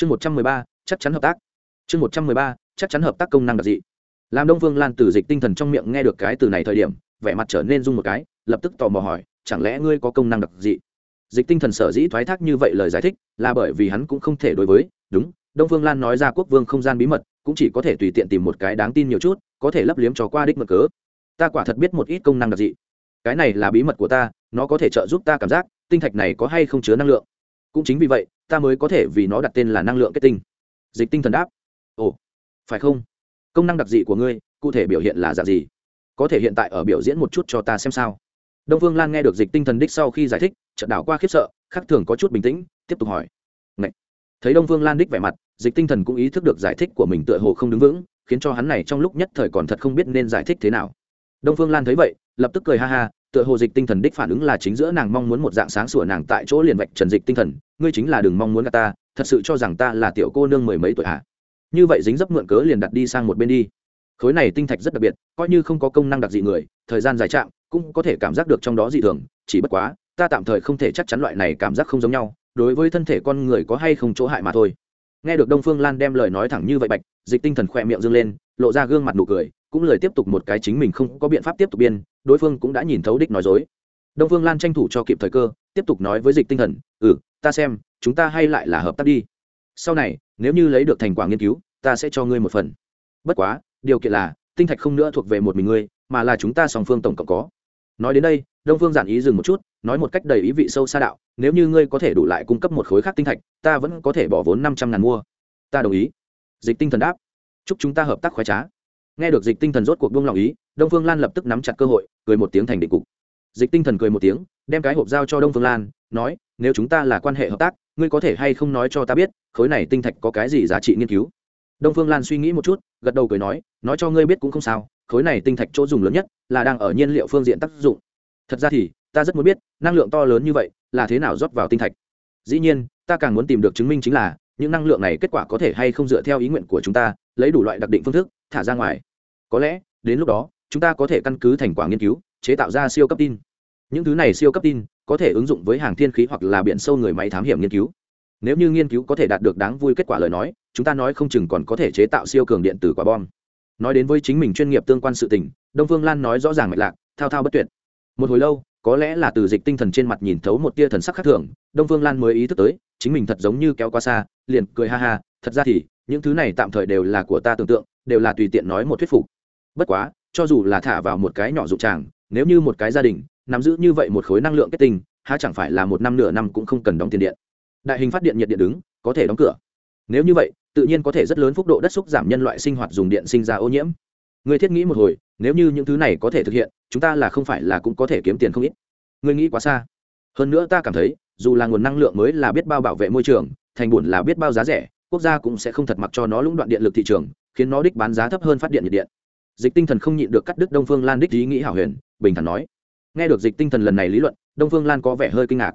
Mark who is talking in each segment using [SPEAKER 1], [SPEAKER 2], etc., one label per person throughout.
[SPEAKER 1] chương một trăm mười ba, chắc chắn hợp tác. Chương một trăm mười ba, chắc chắn hợp tác công năng đặc dị. Làm đông vương lan từ dịch tinh thần trong miệng nghe được cái từ này thời điểm, vẻ mặt trở nên rung một cái, lập tức tò mò hỏi, chẳng lẽ ngươi có công năng đặc dị? Dịch tinh thần sở dĩ thoái thác như vậy lời giải thích, là bởi vì hắn cũng không thể đối với, đúng, đông phương lan nói ra quốc vương không gian bí mật, cũng chỉ có thể tùy tiện tìm một cái đáng tin nhiều chút, có thể lấp liếm cho qua đích mật cớ. Ta quả thật biết một ít công năng đặc dị. Cái này là bí mật của ta, nó có thể trợ giúp ta cảm giác, tinh thạch này có hay không chứa năng lượng. Cũng chính vì vậy ta mới có thể vì nó đặt tên là năng lượng kết tinh. Dịch tinh thần đáp. Ồ, phải không? Công năng đặc dị của ngươi, cụ thể biểu hiện là dạng gì? Có thể hiện tại ở biểu diễn một chút cho ta xem sao. Đông phương lan nghe được dịch tinh thần đích sau khi giải thích, trận đảo qua khiếp sợ, khác thường có chút bình tĩnh, tiếp tục hỏi. Ngậy! thấy đông phương lan đích vẻ mặt, dịch tinh thần cũng ý thức được giải thích của mình tựa hồ không đứng vững, khiến cho hắn này trong lúc nhất thời còn thật không biết nên giải thích thế nào. Đông phương lan thấy vậy, lập tức cười ha ha tựa hồ dịch tinh thần đích phản ứng là chính giữa nàng mong muốn một dạng sáng sủa nàng tại chỗ liền vạch trần dịch tinh thần, ngươi chính là đừng mong muốn gạt ta, thật sự cho rằng ta là tiểu cô nương mười mấy tuổi hả? Như vậy dính dấp mượn cớ liền đặt đi sang một bên đi. Khối này tinh thạch rất đặc biệt, coi như không có công năng đặc dị người, thời gian dài chạm, cũng có thể cảm giác được trong đó dị thường, chỉ bất quá, ta tạm thời không thể chắc chắn loại này cảm giác không giống nhau, đối với thân thể con người có hay không chỗ hại mà thôi. Nghe được đông phương lan đem lời nói thẳng như vậy bạch, dịch tinh thần khỏe miệng dâng lên, lộ ra gương mặt nụ cười, cũng lời tiếp tục một cái chính mình không có biện pháp tiếp tục biên đối phương cũng đã nhìn thấu đích nói dối. Đông phương lan tranh thủ cho kịp thời cơ, tiếp tục nói với dịch tinh thần ừ ta xem, chúng ta hay lại là hợp tác đi. Sau này, nếu như lấy được thành quả nghiên cứu, ta sẽ cho ngươi một phần. Bất quá, điều kiện là, tinh thạch không nữa thuộc về một mình ngươi, mà là chúng ta song phương tổng cộng có. Nói đến đây, đông phương giản ý dừng một chút, nói một cách đầy ý vị sâu xa đạo, nếu như ngươi có thể đủ lại cung cấp một khối khác tinh thạch, ta vẫn có thể bỏ vốn năm trăm ngàn mua. Ta đồng ý. Dịch tinh thần đáp, chúc chúng ta hợp tác khoái trá nghe được dịch tinh thần rốt cuộc buông lòng ý, đông phương lan lập tức nắm chặt cơ hội, cười một tiếng thành định cục. Dịch tinh thần cười một tiếng, đem cái hộp giao cho đông phương lan, nói, nếu chúng ta là quan hệ hợp tác, ngươi có thể hay không nói cho ta biết, khối này tinh thạch có cái gì giá trị nghiên cứu? Đông phương lan suy nghĩ một chút, gật đầu cười nói nói cho ngươi biết cũng không sao, khối này tinh thạch chỗ dùng lớn nhất là đang ở nhiên liệu phương diện tác dụng. Thật ra thì, ta rất muốn biết, năng lượng to lớn như vậy là thế nào rót vào tinh thạch? Dĩ nhiên, ta càng muốn tìm được chứng minh chính là, những năng lượng này kết quả có thể hay không dựa theo ý nguyện của chúng ta, lấy đủ loại đặc định phương thức thả ra ngoài. Có lẽ, đến lúc đó, chúng ta có thể căn cứ thành quả nghiên cứu, chế tạo ra siêu cấp tin. Những thứ này siêu cấp tin, có thể ứng dụng với hàng thiên khí hoặc là biển sâu người máy thám hiểm nghiên cứu. Nếu như nghiên cứu có thể đạt được đáng vui kết quả lời nói, chúng ta nói không chừng còn có thể chế tạo siêu cường điện tử quả bom. Nói đến với chính mình chuyên nghiệp tương quan sự tình, đông phương lan nói rõ ràng mạch lạc, thao thao bất tuyệt. Một hồi lâu, có lẽ là từ dịch tinh thần trên mặt nhìn thấu một tia thần sắc khác thường, đông phương lan mới ý thức tới, chính mình thật giống như kéo qua xa, liền cười ha ha, thật ra thì, những thứ này tạm thời đều là của ta tưởng tượng đều là tùy tiện nói một thuyết phục. Bất quá, cho dù là thả vào một cái nhỏ dụng tràng, nếu như một cái gia đình, nắm giữ như vậy một khối năng lượng kết tinh, há chẳng phải là một năm nửa năm cũng không cần đóng tiền điện. Đại hình phát điện nhiệt điện đứng, có thể đóng cửa. Nếu như vậy, tự nhiên có thể rất lớn phúc độ đất xúc giảm nhân loại sinh hoạt dùng điện sinh ra ô nhiễm. Người thiết nghĩ một hồi, nếu như những thứ này có thể thực hiện, chúng ta là không phải là cũng có thể kiếm tiền không ít. Người nghĩ quá xa. Hơn nữa ta cảm thấy, dù là nguồn năng lượng mới là biết bao bảo vệ môi trường, thành bùn là biết bao giá rẻ quốc gia cũng sẽ không thật mặc cho nó lũng đoạn điện lực thị trường, khiến nó đích bán giá thấp hơn phát điện nhiệt điện. Dịch tinh thần không nhịn được cắt đứt đông phương lan đích ý nghĩ hảo huyền, bình thản nói. Nghe được dịch tinh thần lần này lý luận, đông phương lan có vẻ hơi kinh ngạc.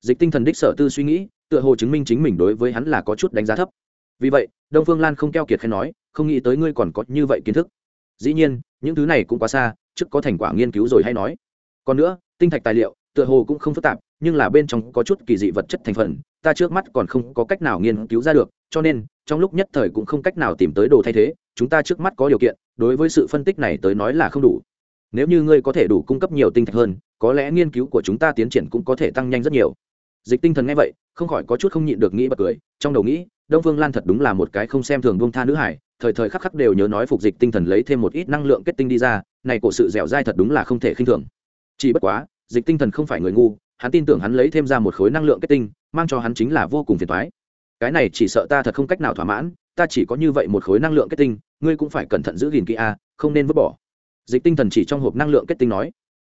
[SPEAKER 1] Dịch tinh thần đích sở tư suy nghĩ, tựa hồ chứng minh chính mình đối với hắn là có chút đánh giá thấp. Vì vậy, đông phương lan không keo kiệt khen nói, không nghĩ tới ngươi còn có như vậy kiến thức. Dĩ nhiên, những thứ này cũng quá xa, trước có thành quả nghiên cứu rồi hay nói. Còn nữa, tinh thạch tài liệu, tựa hồ cũng không phức tạp nhưng là bên trong có chút kỳ dị vật chất thành phần, ta trước mắt còn không có cách nào nghiên cứu ra được, cho nên, trong lúc nhất thời cũng không cách nào tìm tới đồ thay thế, chúng ta trước mắt có điều kiện, đối với sự phân tích này tới nói là không đủ. Nếu như ngươi có thể đủ cung cấp nhiều tinh thạch hơn, có lẽ nghiên cứu của chúng ta tiến triển cũng có thể tăng nhanh rất nhiều. Dịch tinh thần nghe vậy, không khỏi có chút không nhịn được nghĩ bật cười, trong đầu nghĩ, đông phương lan thật đúng là một cái không xem thường buông tha nữ hải, thời thời khắc khắc đều nhớ nói phục dịch tinh thần lấy thêm một ít năng lượng kết tinh đi ra, này của sự dẻo dai thật đúng là không thể khinh thường. Chỉ bất quá, dịch tinh thần không phải người ngu hắn tin tưởng hắn lấy thêm ra một khối năng lượng kết tinh, mang cho hắn chính là vô cùng phiền toái. Cái này chỉ sợ ta thật không cách nào thỏa mãn, ta chỉ có như vậy một khối năng lượng kết tinh, ngươi cũng phải cẩn thận giữ gìn kỹ a, không nên vứt bỏ. Dịch tinh thần chỉ trong hộp năng lượng kết tinh nói.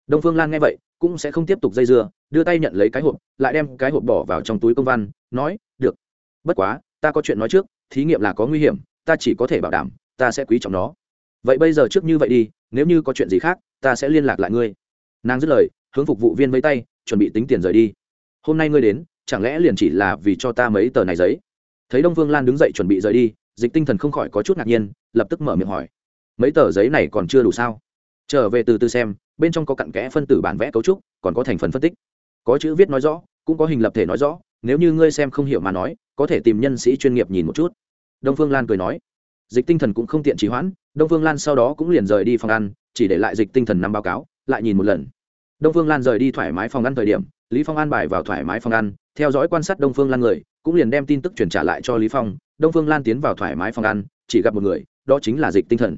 [SPEAKER 1] Đông phương lan nghe vậy, cũng sẽ không tiếp tục dây dưa, đưa tay nhận lấy cái hộp, lại đem cái hộp bỏ vào trong túi công văn, nói, được. Bất quá, ta có chuyện nói trước, thí nghiệm là có nguy hiểm, ta chỉ có thể bảo đảm, ta sẽ quý trọng nó. Vậy bây giờ trước như vậy đi, nếu như có chuyện gì khác, ta sẽ liên lạc lại ngươi. Nàng dứt lời hướng phục vụ viên vây tay, chuẩn bị tính tiền rời đi. Hôm nay ngươi đến, chẳng lẽ liền chỉ là vì cho ta mấy tờ này giấy? Thấy đông Vương lan đứng dậy chuẩn bị rời đi, dịch tinh thần không khỏi có chút ngạc nhiên, lập tức mở miệng hỏi. Mấy tờ giấy này còn chưa đủ sao? Trở về từ từ xem, bên trong có cặn kẽ phân tử bản vẽ cấu trúc, còn có thành phần phân tích. Có chữ viết nói rõ, cũng có hình lập thể nói rõ, nếu như ngươi xem không hiểu mà nói, có thể tìm nhân sĩ chuyên nghiệp nhìn một chút. Đông phương lan cười nói. Dịch tinh thần cũng không tiện trì hoãn, đông phương lan sau đó cũng liền rời đi phòng ăn, chỉ để lại dịch tinh thần năm báo cáo, lại nhìn một lần đông phương lan rời đi thoải mái phòng ăn thời điểm, lý phong an bài vào thoải mái phòng ăn, theo dõi quan sát đông phương lan người, cũng liền đem tin tức truyền trả lại cho lý phong. Đông phương lan tiến vào thoải mái phòng ăn, chỉ gặp một người, đó chính là dịch tinh thần.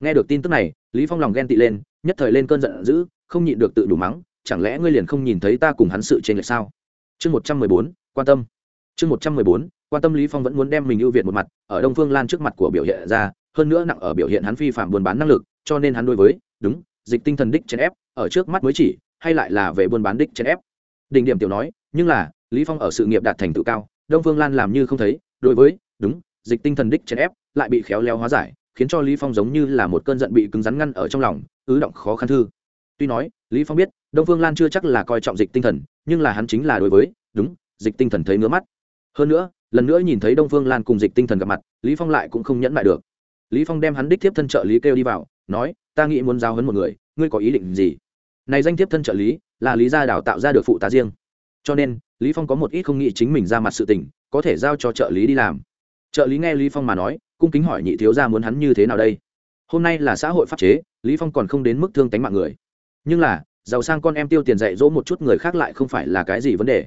[SPEAKER 1] Nghe được tin tức này, lý phong lòng ghen tị lên, nhất thời lên cơn giận dữ, không nhịn được tự đủ mắng, chẳng lẽ ngươi liền không nhìn thấy ta cùng hắn sự trên lệch sao? Chương một trăm mười bốn, quan tâm. Chương một trăm mười bốn, quan tâm lý phong vẫn muốn đem mình ưu việt một mặt, ở đông phương lan trước mặt của biểu hiện ra, hơn nữa nặng ở biểu hiện hắn phi phạm buôn bán năng lực, cho nên hắn đối với, đúng dịch tinh thần đích chèn ép, ở trước mắt mới chỉ, hay lại là về buôn bán đích chèn ép. Đỉnh điểm tiểu nói, nhưng là, lý phong ở sự nghiệp đạt thành tựu cao, đông phương lan làm như không thấy, đối với, đúng, dịch tinh thần đích chèn ép, lại bị khéo léo hóa giải, khiến cho lý phong giống như là một cơn giận bị cứng rắn ngăn ở trong lòng, ứ động khó khăn thư. Tuy nói, lý phong biết, đông phương lan chưa chắc là coi trọng dịch tinh thần, nhưng là hắn chính là đối với, đúng, dịch tinh thần thấy ngứa mắt. Hơn nữa, lần nữa nhìn thấy đông phương lan cùng dịch tinh thần gặp mặt, lý phong lại cũng không nhẫn lại được. Lý phong đem hắn đích tiếp thân trợ lý kêu đi vào nói, ta nghĩ muốn giao hấn một người, ngươi có ý định gì? Này danh thiếp thân trợ lý, là lý gia đào tạo ra được phụ tá riêng. Cho nên, lý phong có một ít không nghĩ chính mình ra mặt sự tình, có thể giao cho trợ lý đi làm. Trợ lý nghe lý phong mà nói, cung kính hỏi nhị thiếu gia muốn hắn như thế nào đây? Hôm nay là xã hội pháp chế, lý phong còn không đến mức thương tánh mạng người. Nhưng là, giàu sang con em tiêu tiền dạy dỗ một chút người khác lại không phải là cái gì vấn đề.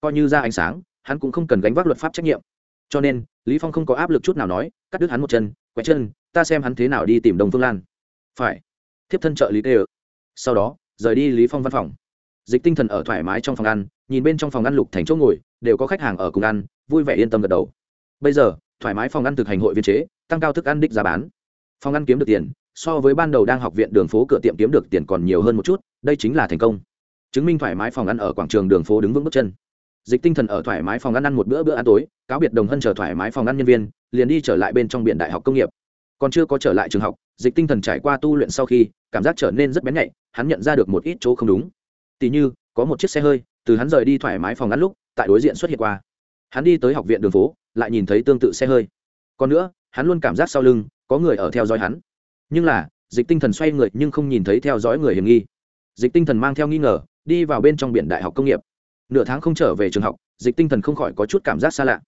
[SPEAKER 1] Coi như ra ánh sáng, hắn cũng không cần gánh vác luật pháp trách nhiệm. Cho nên, lý phong không có áp lực chút nào nói, cắt đứt hắn một chân quẹt chân, ta xem hắn thế nào đi tìm đồng phương lan phải. Thiếp thân trợ lý tê ự sau đó, rời đi lý phong văn phòng. Dịch tinh thần ở thoải mái trong phòng ăn, nhìn bên trong phòng ăn lục thành chỗ ngồi, đều có khách hàng ở cùng ăn, vui vẻ yên tâm gật đầu. Bây giờ, thoải mái phòng ăn thực hành hội viên chế, tăng cao thức ăn đích giá bán. Phòng ăn kiếm được tiền, so với ban đầu đang học viện đường phố cửa tiệm kiếm được tiền còn nhiều hơn một chút, đây chính là thành công. Chứng minh thoải mái phòng ăn ở quảng trường đường phố đứng vững bước chân. Dịch tinh thần ở thoải mái phòng ăn ăn một bữa bữa ăn tối, cáo biệt đồng hân chờ thoải mái phòng ăn nhân viên, liền đi trở lại bên trong biển đại học công nghiệp còn chưa có trở lại trường học, dịch tinh thần trải qua tu luyện sau khi, cảm giác trở nên rất bén nhạy, hắn nhận ra được một ít chỗ không đúng. Tỉ như, có một chiếc xe hơi, từ hắn rời đi thoải mái phòng ngắn lúc, tại đối diện xuất hiện qua. Hắn đi tới học viện đường phố, lại nhìn thấy tương tự xe hơi. Còn nữa, hắn luôn cảm giác sau lưng, có người ở theo dõi hắn. Nhưng là, dịch tinh thần xoay người nhưng không nhìn thấy theo dõi người hiểm nghi. Dịch tinh thần mang theo nghi ngờ, đi vào bên trong biển đại học công nghiệp. Nửa tháng không trở về trường học, dịch tinh thần không khỏi có chút cảm giác xa lạ.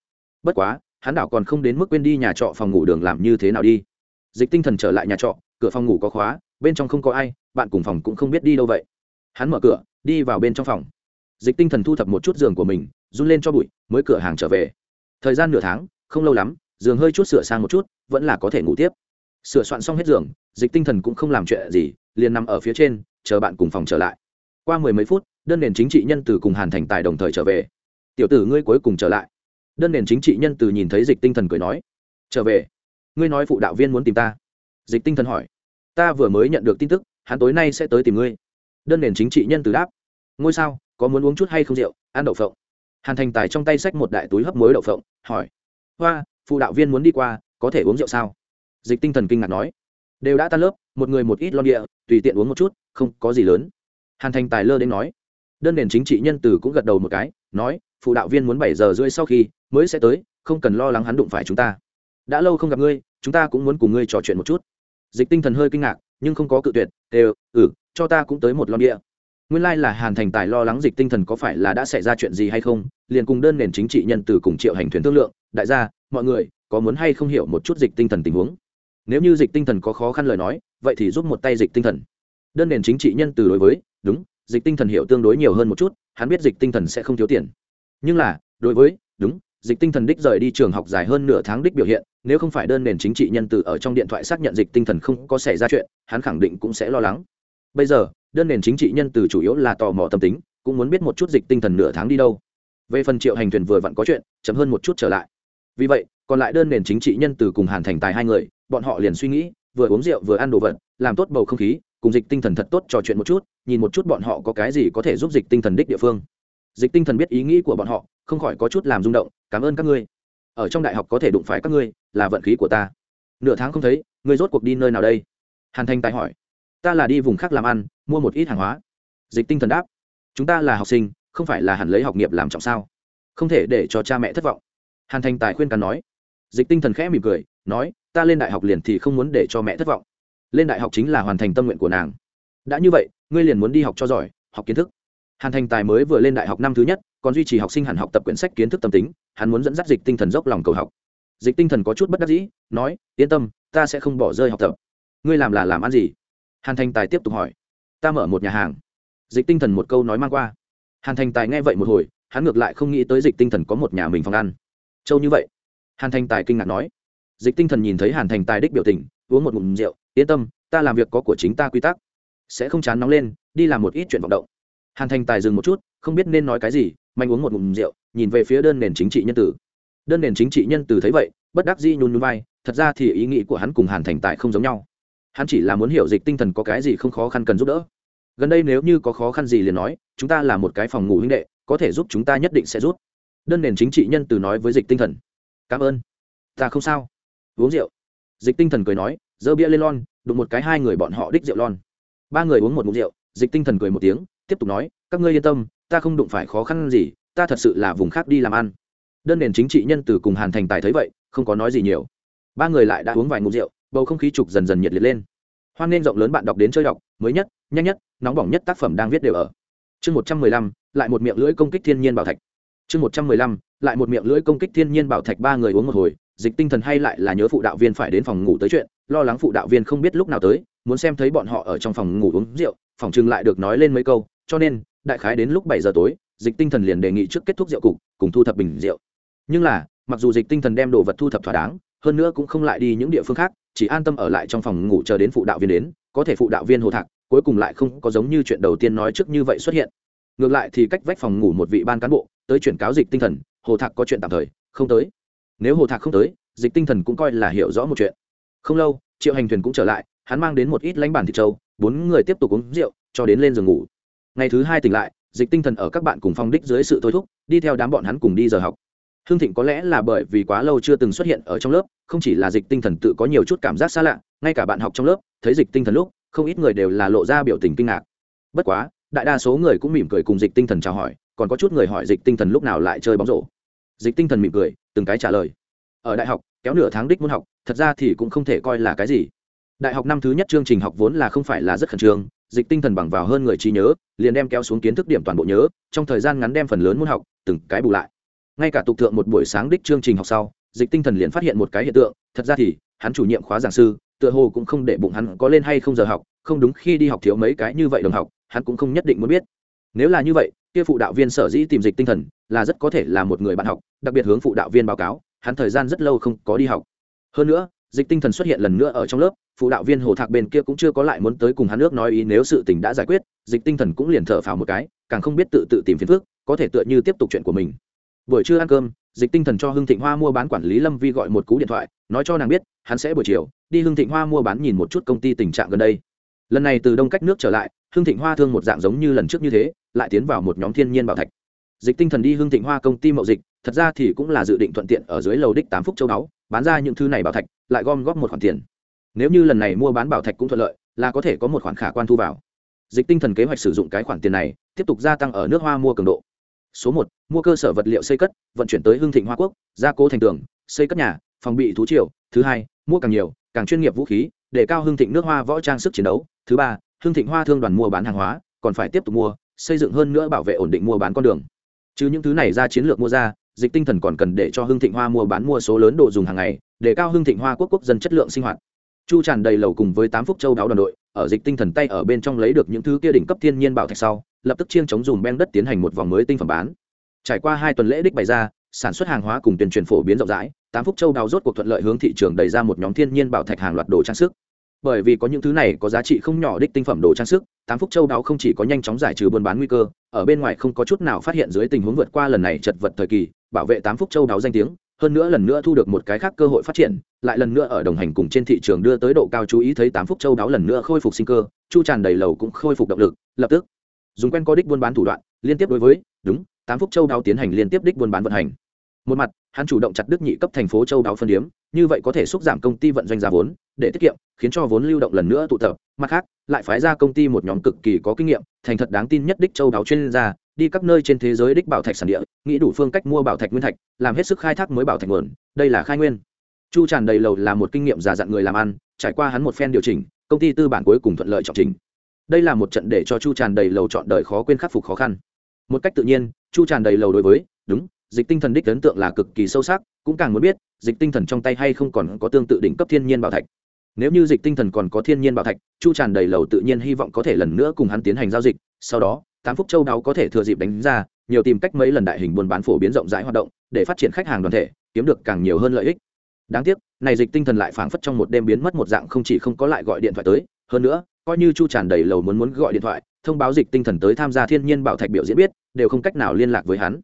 [SPEAKER 1] Bất quá, hắn đảo còn không đến mức quên đi nhà trọ phòng ngủ đường làm như thế nào đi dịch tinh thần trở lại nhà trọ, cửa phòng ngủ có khóa, bên trong không có ai, bạn cùng phòng cũng không biết đi đâu vậy. Hắn mở cửa, đi vào bên trong phòng. Dịch tinh thần thu thập một chút giường của mình, run lên cho bụi, mới cửa hàng trở về. Thời gian nửa tháng, không lâu lắm, giường hơi chút sửa sang một chút, vẫn là có thể ngủ tiếp. Sửa soạn xong hết giường, dịch tinh thần cũng không làm chuyện gì, liền nằm ở phía trên, chờ bạn cùng phòng trở lại. Qua mười mấy phút, đơn nền chính trị nhân từ cùng hàn thành tài đồng thời trở về. Tiểu tử ngươi cuối cùng trở lại. Đơn nền chính trị nhân từ nhìn thấy dịch tinh thần cười nói. Trở về ngươi nói phụ đạo viên muốn tìm ta. Dịch tinh thần hỏi. Ta vừa mới nhận được tin tức, hắn tối nay sẽ tới tìm ngươi. Đơn nền chính trị nhân từ đáp. Ngôi sao, có muốn uống chút hay không rượu, ăn đậu phộng. Hàn thành tài trong tay xách một đại túi hấp muối đậu phộng, hỏi. Hoa, phụ đạo viên muốn đi qua, có thể uống rượu sao? Dịch tinh thần kinh ngạc nói. Đều đã tan lớp, một người một ít lon địa, tùy tiện uống một chút, không có gì lớn. Hàn thành tài lơ đến nói. Đơn nền chính trị nhân từ cũng gật đầu một cái, nói, phụ đạo viên muốn bảy giờ rưỡi sau khi mới sẽ tới, không cần lo lắng hắn đụng phải chúng ta đã lâu không gặp ngươi, chúng ta cũng muốn cùng ngươi trò chuyện một chút. Dịch tinh thần hơi kinh ngạc, nhưng không có cự tuyệt, đều ừ cho ta cũng tới một lon địa nguyên lai、like、là hàn thành tài lo lắng dịch tinh thần có phải là đã xảy ra chuyện gì hay không, liền cùng đơn nền chính trị nhân từ cùng triệu hành thuyền thương lượng, đại gia, mọi người, có muốn hay không hiểu một chút dịch tinh thần tình huống? Nếu như dịch tinh thần có khó khăn lời nói, vậy thì giúp một tay dịch tinh thần. Đơn nền chính trị nhân từ đối với, đúng, dịch tinh thần hiểu tương đối nhiều hơn một chút, hắn biết dịch tinh thần sẽ không thiếu tiền. Nhưng là, đối với, đúng dịch tinh thần đích rời đi trường học dài hơn nửa tháng đích biểu hiện, nếu không phải đơn nền chính trị nhân từ ở trong điện thoại xác nhận dịch tinh thần không có xảy ra chuyện, hắn khẳng định cũng sẽ lo lắng. Bây giờ, đơn nền chính trị nhân từ chủ yếu là tò mò tâm tính, cũng muốn biết một chút dịch tinh thần nửa tháng đi đâu. Về phần triệu hành thuyền vừa vặn có chuyện chấm hơn một chút trở lại. Vì vậy, còn lại đơn nền chính trị nhân từ cùng hàn thành tài hai người, bọn họ liền suy nghĩ, vừa uống rượu vừa ăn đồ vật, làm tốt bầu không khí, cùng dịch tinh thần thật tốt trò chuyện một chút, nhìn một chút bọn họ có cái gì có thể giúp dịch tinh thần đích địa phương. Dịch tinh thần biết ý nghĩ của bọn họ không khỏi có chút làm rung động, cảm ơn các ngươi. Ở trong đại học có thể đụng phải các ngươi, là vận khí của ta. Nửa tháng không thấy, ngươi rốt cuộc đi nơi nào đây? Hàn thanh tài hỏi. Ta là đi vùng khác làm ăn, mua một ít hàng hóa. Dịch tinh thần đáp. Chúng ta là học sinh, không phải là hẳn lấy học nghiệp làm trọng sao? Không thể để cho cha mẹ thất vọng. Hàn thanh tài khuyên cắn nói. Dịch tinh thần khẽ mỉm cười, nói, ta lên đại học liền thì không muốn để cho mẹ thất vọng. Lên đại học chính là hoàn thành tâm nguyện của nàng. Đã như vậy, ngươi liền muốn đi học cho giỏi, học kiến thức hàn thành tài mới vừa lên đại học năm thứ nhất, còn duy trì học sinh hẳn học tập quyển sách kiến thức tâm tính, hắn muốn dẫn dắt dịch tinh thần dốc lòng cầu học. Dịch tinh thần có chút bất đắc dĩ, nói, yên tâm, ta sẽ không bỏ rơi học tập. Ngươi làm là làm ăn gì? Hàn thành tài tiếp tục hỏi, ta mở một nhà hàng. Dịch tinh thần một câu nói mang qua. Hàn thành tài nghe vậy một hồi, hắn ngược lại không nghĩ tới dịch tinh thần có một nhà mình phòng ăn. Châu như vậy. Hàn thành tài kinh ngạc nói, dịch tinh thần nhìn thấy hàn thành tài đích biểu tình, uống một ngụm rượu, yên tâm, ta làm việc có của chính ta quy tắc. Sẽ không chán nóng lên, đi làm một ít chuyện vọng động hàn thành tài dừng một chút, không biết nên nói cái gì mạnh uống một ngụm rượu, nhìn về phía đơn nền chính trị nhân tử. Đơn nền chính trị nhân tử thấy vậy, bất đắc dĩ nhún nhún vai, thật ra thì ý nghĩ của hắn cùng hàn thành tài không giống nhau. Hắn chỉ là muốn hiểu dịch tinh thần có cái gì không khó khăn cần giúp đỡ. Gần đây nếu như có khó khăn gì liền nói, chúng ta là một cái phòng ngủ huynh đệ, có thể giúp chúng ta nhất định sẽ giúp. Đơn nền chính trị nhân từ nói với dịch tinh thần. Cảm ơn. Ta không sao. Uống rượu. Dịch tinh thần cười nói dơ bia lên lon, đụng một cái hai người bọn họ đích rượu lon. Ba người uống một mục rượu, dịch tinh thần cười một tiếng tiếp tục nói, các ngươi yên tâm, ta không đụng phải khó khăn gì, ta thật sự là vùng khác đi làm ăn. Đơn nền chính trị nhân từ cùng hàn thành tài thấy vậy, không có nói gì nhiều. Ba người lại đã uống vài ngụm rượu, bầu không khí trục dần dần nhiệt liệt lên. Hoan nên rộng lớn bạn đọc đến chơi đọc, mới nhất, nhanh nhất, nóng bỏng nhất tác phẩm đang viết đều ở. Chương một trăm mười lăm, lại một miệng lưỡi công kích thiên nhiên bảo thạch. Chương một trăm mười lăm, lại một miệng lưỡi công kích thiên nhiên bảo thạch, ba người uống một hồi, dịch tinh thần hay lại là nhớ phụ đạo viên phải đến phòng ngủ tới chuyện, lo lắng phụ đạo viên không biết lúc nào tới, muốn xem thấy bọn họ ở trong phòng ngủ uống rượu, phòng chừng lại được nói lên mấy câu cho nên, đại khái đến lúc bảy giờ tối, dịch tinh thần liền đề nghị trước kết thúc rượu cục, cùng thu thập bình rượu. Nhưng là, mặc dù dịch tinh thần đem đồ vật thu thập thỏa đáng, hơn nữa cũng không lại đi những địa phương khác, chỉ an tâm ở lại trong phòng ngủ chờ đến phụ đạo viên đến, có thể phụ đạo viên hồ thạc, cuối cùng lại không có giống như chuyện đầu tiên nói trước như vậy xuất hiện. Ngược lại thì cách vách phòng ngủ một vị ban cán bộ, tới chuyển cáo dịch tinh thần, hồ thạc có chuyện tạm thời, không tới. Nếu hồ thạc không tới, dịch tinh thần cũng coi là hiểu rõ một chuyện. Không lâu, triệu hành thuyền cũng trở lại, hắn mang đến một ít lãnh bản thịt trâu, bốn người tiếp tục uống rượu, cho đến lên giường ngủ ngày thứ hai tỉnh lại, dịch tinh thần ở các bạn cùng phong đích dưới sự thôi thúc, đi theo đám bọn hắn cùng đi giờ học. Hương thịnh có lẽ là bởi vì quá lâu chưa từng xuất hiện ở trong lớp, không chỉ là dịch tinh thần tự có nhiều chút cảm giác xa lạ, ngay cả bạn học trong lớp, thấy dịch tinh thần lúc, không ít người đều là lộ ra biểu tình kinh ngạc. Bất quá, đại đa số người cũng mỉm cười cùng dịch tinh thần chào hỏi, còn có chút người hỏi dịch tinh thần lúc nào lại chơi bóng rổ. Dịch tinh thần mỉm cười, từng cái trả lời. Ở đại học, kéo nửa tháng đích muốn học, thật ra thì cũng không thể coi là cái gì. Đại học năm thứ nhất chương trình học vốn là không phải là rất khẩn trương dịch tinh thần bằng vào hơn người trí nhớ, liền đem kéo xuống kiến thức điểm toàn bộ nhớ, trong thời gian ngắn đem phần lớn môn học, từng cái bù lại. Ngay cả tục thượng một buổi sáng đích chương trình học sau, dịch tinh thần liền phát hiện một cái hiện tượng, thật ra thì, hắn chủ nhiệm khóa giảng sư, tựa hồ cũng không để bụng hắn có lên hay không giờ học, không đúng khi đi học thiếu mấy cái như vậy đồng học, hắn cũng không nhất định muốn biết. Nếu là như vậy, kia phụ đạo viên sở dĩ tìm dịch tinh thần, là rất có thể là một người bạn học, đặc biệt hướng phụ đạo viên báo cáo, hắn thời gian rất lâu không có đi học. Hơn nữa, dịch tinh thần xuất hiện lần nữa ở trong lớp phụ đạo viên hồ thạc bên kia cũng chưa có lại muốn tới cùng hắn nước nói ý nếu sự tình đã giải quyết, dịch tinh thần cũng liền thở phào một cái, càng không biết tự tự tìm phiền phước có thể tựa như tiếp tục chuyện của mình. Buổi trưa ăn cơm, dịch tinh thần cho hưng thịnh hoa mua bán quản lý lâm vi gọi một cú điện thoại, nói cho nàng biết, hắn sẽ buổi chiều đi hưng thịnh hoa mua bán nhìn một chút công ty tình trạng gần đây. Lần này từ đông cách nước trở lại, hưng thịnh hoa thương một dạng giống như lần trước như thế, lại tiến vào một nhóm thiên nhiên bảo thạch. Dịch tinh thần đi hưng thịnh hoa công ty mậu dịch, thật ra thì cũng là dự định thuận tiện ở dưới lầu đích tám phúc châu báu, bán ra những thứ này bảo thạch, lại gom góp một khoản tiền nếu như lần này mua bán bảo thạch cũng thuận lợi, là có thể có một khoản khả quan thu vào. Dịch tinh thần kế hoạch sử dụng cái khoản tiền này, tiếp tục gia tăng ở nước hoa mua cường độ. Số một, mua cơ sở vật liệu xây cất, vận chuyển tới hưng thịnh hoa quốc, gia cố thành tường, xây cất nhà, phòng bị thú triều. Thứ hai, mua càng nhiều, càng chuyên nghiệp vũ khí, để cao hưng thịnh nước hoa võ trang sức chiến đấu. Thứ ba, hưng thịnh hoa thương đoàn mua bán hàng hóa, còn phải tiếp tục mua, xây dựng hơn nữa bảo vệ ổn định mua bán con đường. Chứ những thứ này ra chiến lược mua ra, dịch tinh thần còn cần để cho hưng thịnh hoa mua bán mua số lớn đồ dùng hàng ngày, để cao hưng thịnh hoa quốc quốc dân chất lượng sinh hoạt chu tràn đầy lầu cùng với tám phúc châu đáo đoàn đội, ở dịch tinh thần tay ở bên trong lấy được những thứ kia đỉnh cấp thiên nhiên bảo thạch sau, lập tức chiên chống dùng ben đất tiến hành một vòng mới tinh phẩm bán. Trải qua hai tuần lễ đích bày ra, sản xuất hàng hóa cùng tuyên truyền phổ biến rộng rãi, tám phúc châu đào rốt cuộc thuận lợi hướng thị trường đẩy ra một nhóm thiên nhiên bảo thạch hàng loạt đồ trang sức. Bởi vì có những thứ này có giá trị không nhỏ đích tinh phẩm đồ trang sức, tám phúc châu đáo không chỉ có nhanh chóng giải trừ buôn bán nguy cơ, ở bên ngoài không có chút nào phát hiện dưới tình huống vượt qua lần này chật vật thời kỳ, bảo vệ tám phúc châu đáo danh tiếng hơn nữa lần nữa thu được một cái khác cơ hội phát triển, lại lần nữa ở đồng hành cùng trên thị trường đưa tới độ cao chú ý thấy tám phúc châu đáo lần nữa khôi phục sinh cơ, chu tràn đầy lầu cũng khôi phục động lực, lập tức, dùng quen có đích buôn bán thủ đoạn, liên tiếp đối với, đúng, tám phúc châu đáo tiến hành liên tiếp đích buôn bán vận hành. Một mặt, hắn chủ động chặt đức nhị cấp thành phố châu đáo phân điếm, như vậy có thể xúc giảm công ty vận doanh giá vốn, để tiết kiệm, khiến cho vốn lưu động lần nữa tụ tập. Mặt khác, lại phái ra công ty một nhóm cực kỳ có kinh nghiệm, thành thật đáng tin nhất đích châu đáo chuyên gia đi các nơi trên thế giới đích bảo thạch sản địa, nghĩ đủ phương cách mua bảo thạch nguyên thạch, làm hết sức khai thác mới bảo thạch nguồn, đây là khai nguyên. Chu tràn đầy lầu là một kinh nghiệm già dặn người làm ăn, trải qua hắn một phen điều chỉnh, công ty tư bản cuối cùng thuận lợi trọng trình. Đây là một trận để cho chu tràn đầy lầu chọn đời khó quên khắc phục khó khăn. Một cách tự nhiên, chu tràn đầy lầu đối với, đúng, dịch tinh thần đích ấn tượng là cực kỳ sâu sắc, cũng càng muốn biết, dịch tinh thần trong tay hay không còn có tương tự đỉnh cấp thiên nhiên bảo thạch. Nếu như dịch tinh thần còn có thiên nhiên bảo thạch, chu tràn đầy lầu tự nhiên hy vọng có thể lần nữa cùng hắn tiến hành giao dịch, sau đó tám phúc châu đáo có thể thừa dịp đánh ra, nhiều tìm cách mấy lần đại hình buôn bán phổ biến rộng rãi hoạt động, để phát triển khách hàng đoàn thể, kiếm được càng nhiều hơn lợi ích. Đáng tiếc, này dịch tinh thần lại phảng phất trong một đêm biến mất một dạng không chỉ không có lại gọi điện thoại tới, hơn nữa, coi như chu tràn đầy lầu muốn muốn gọi điện thoại, thông báo dịch tinh thần tới tham gia thiên nhiên bảo thạch biểu diễn biết, đều không cách nào liên lạc với hắn.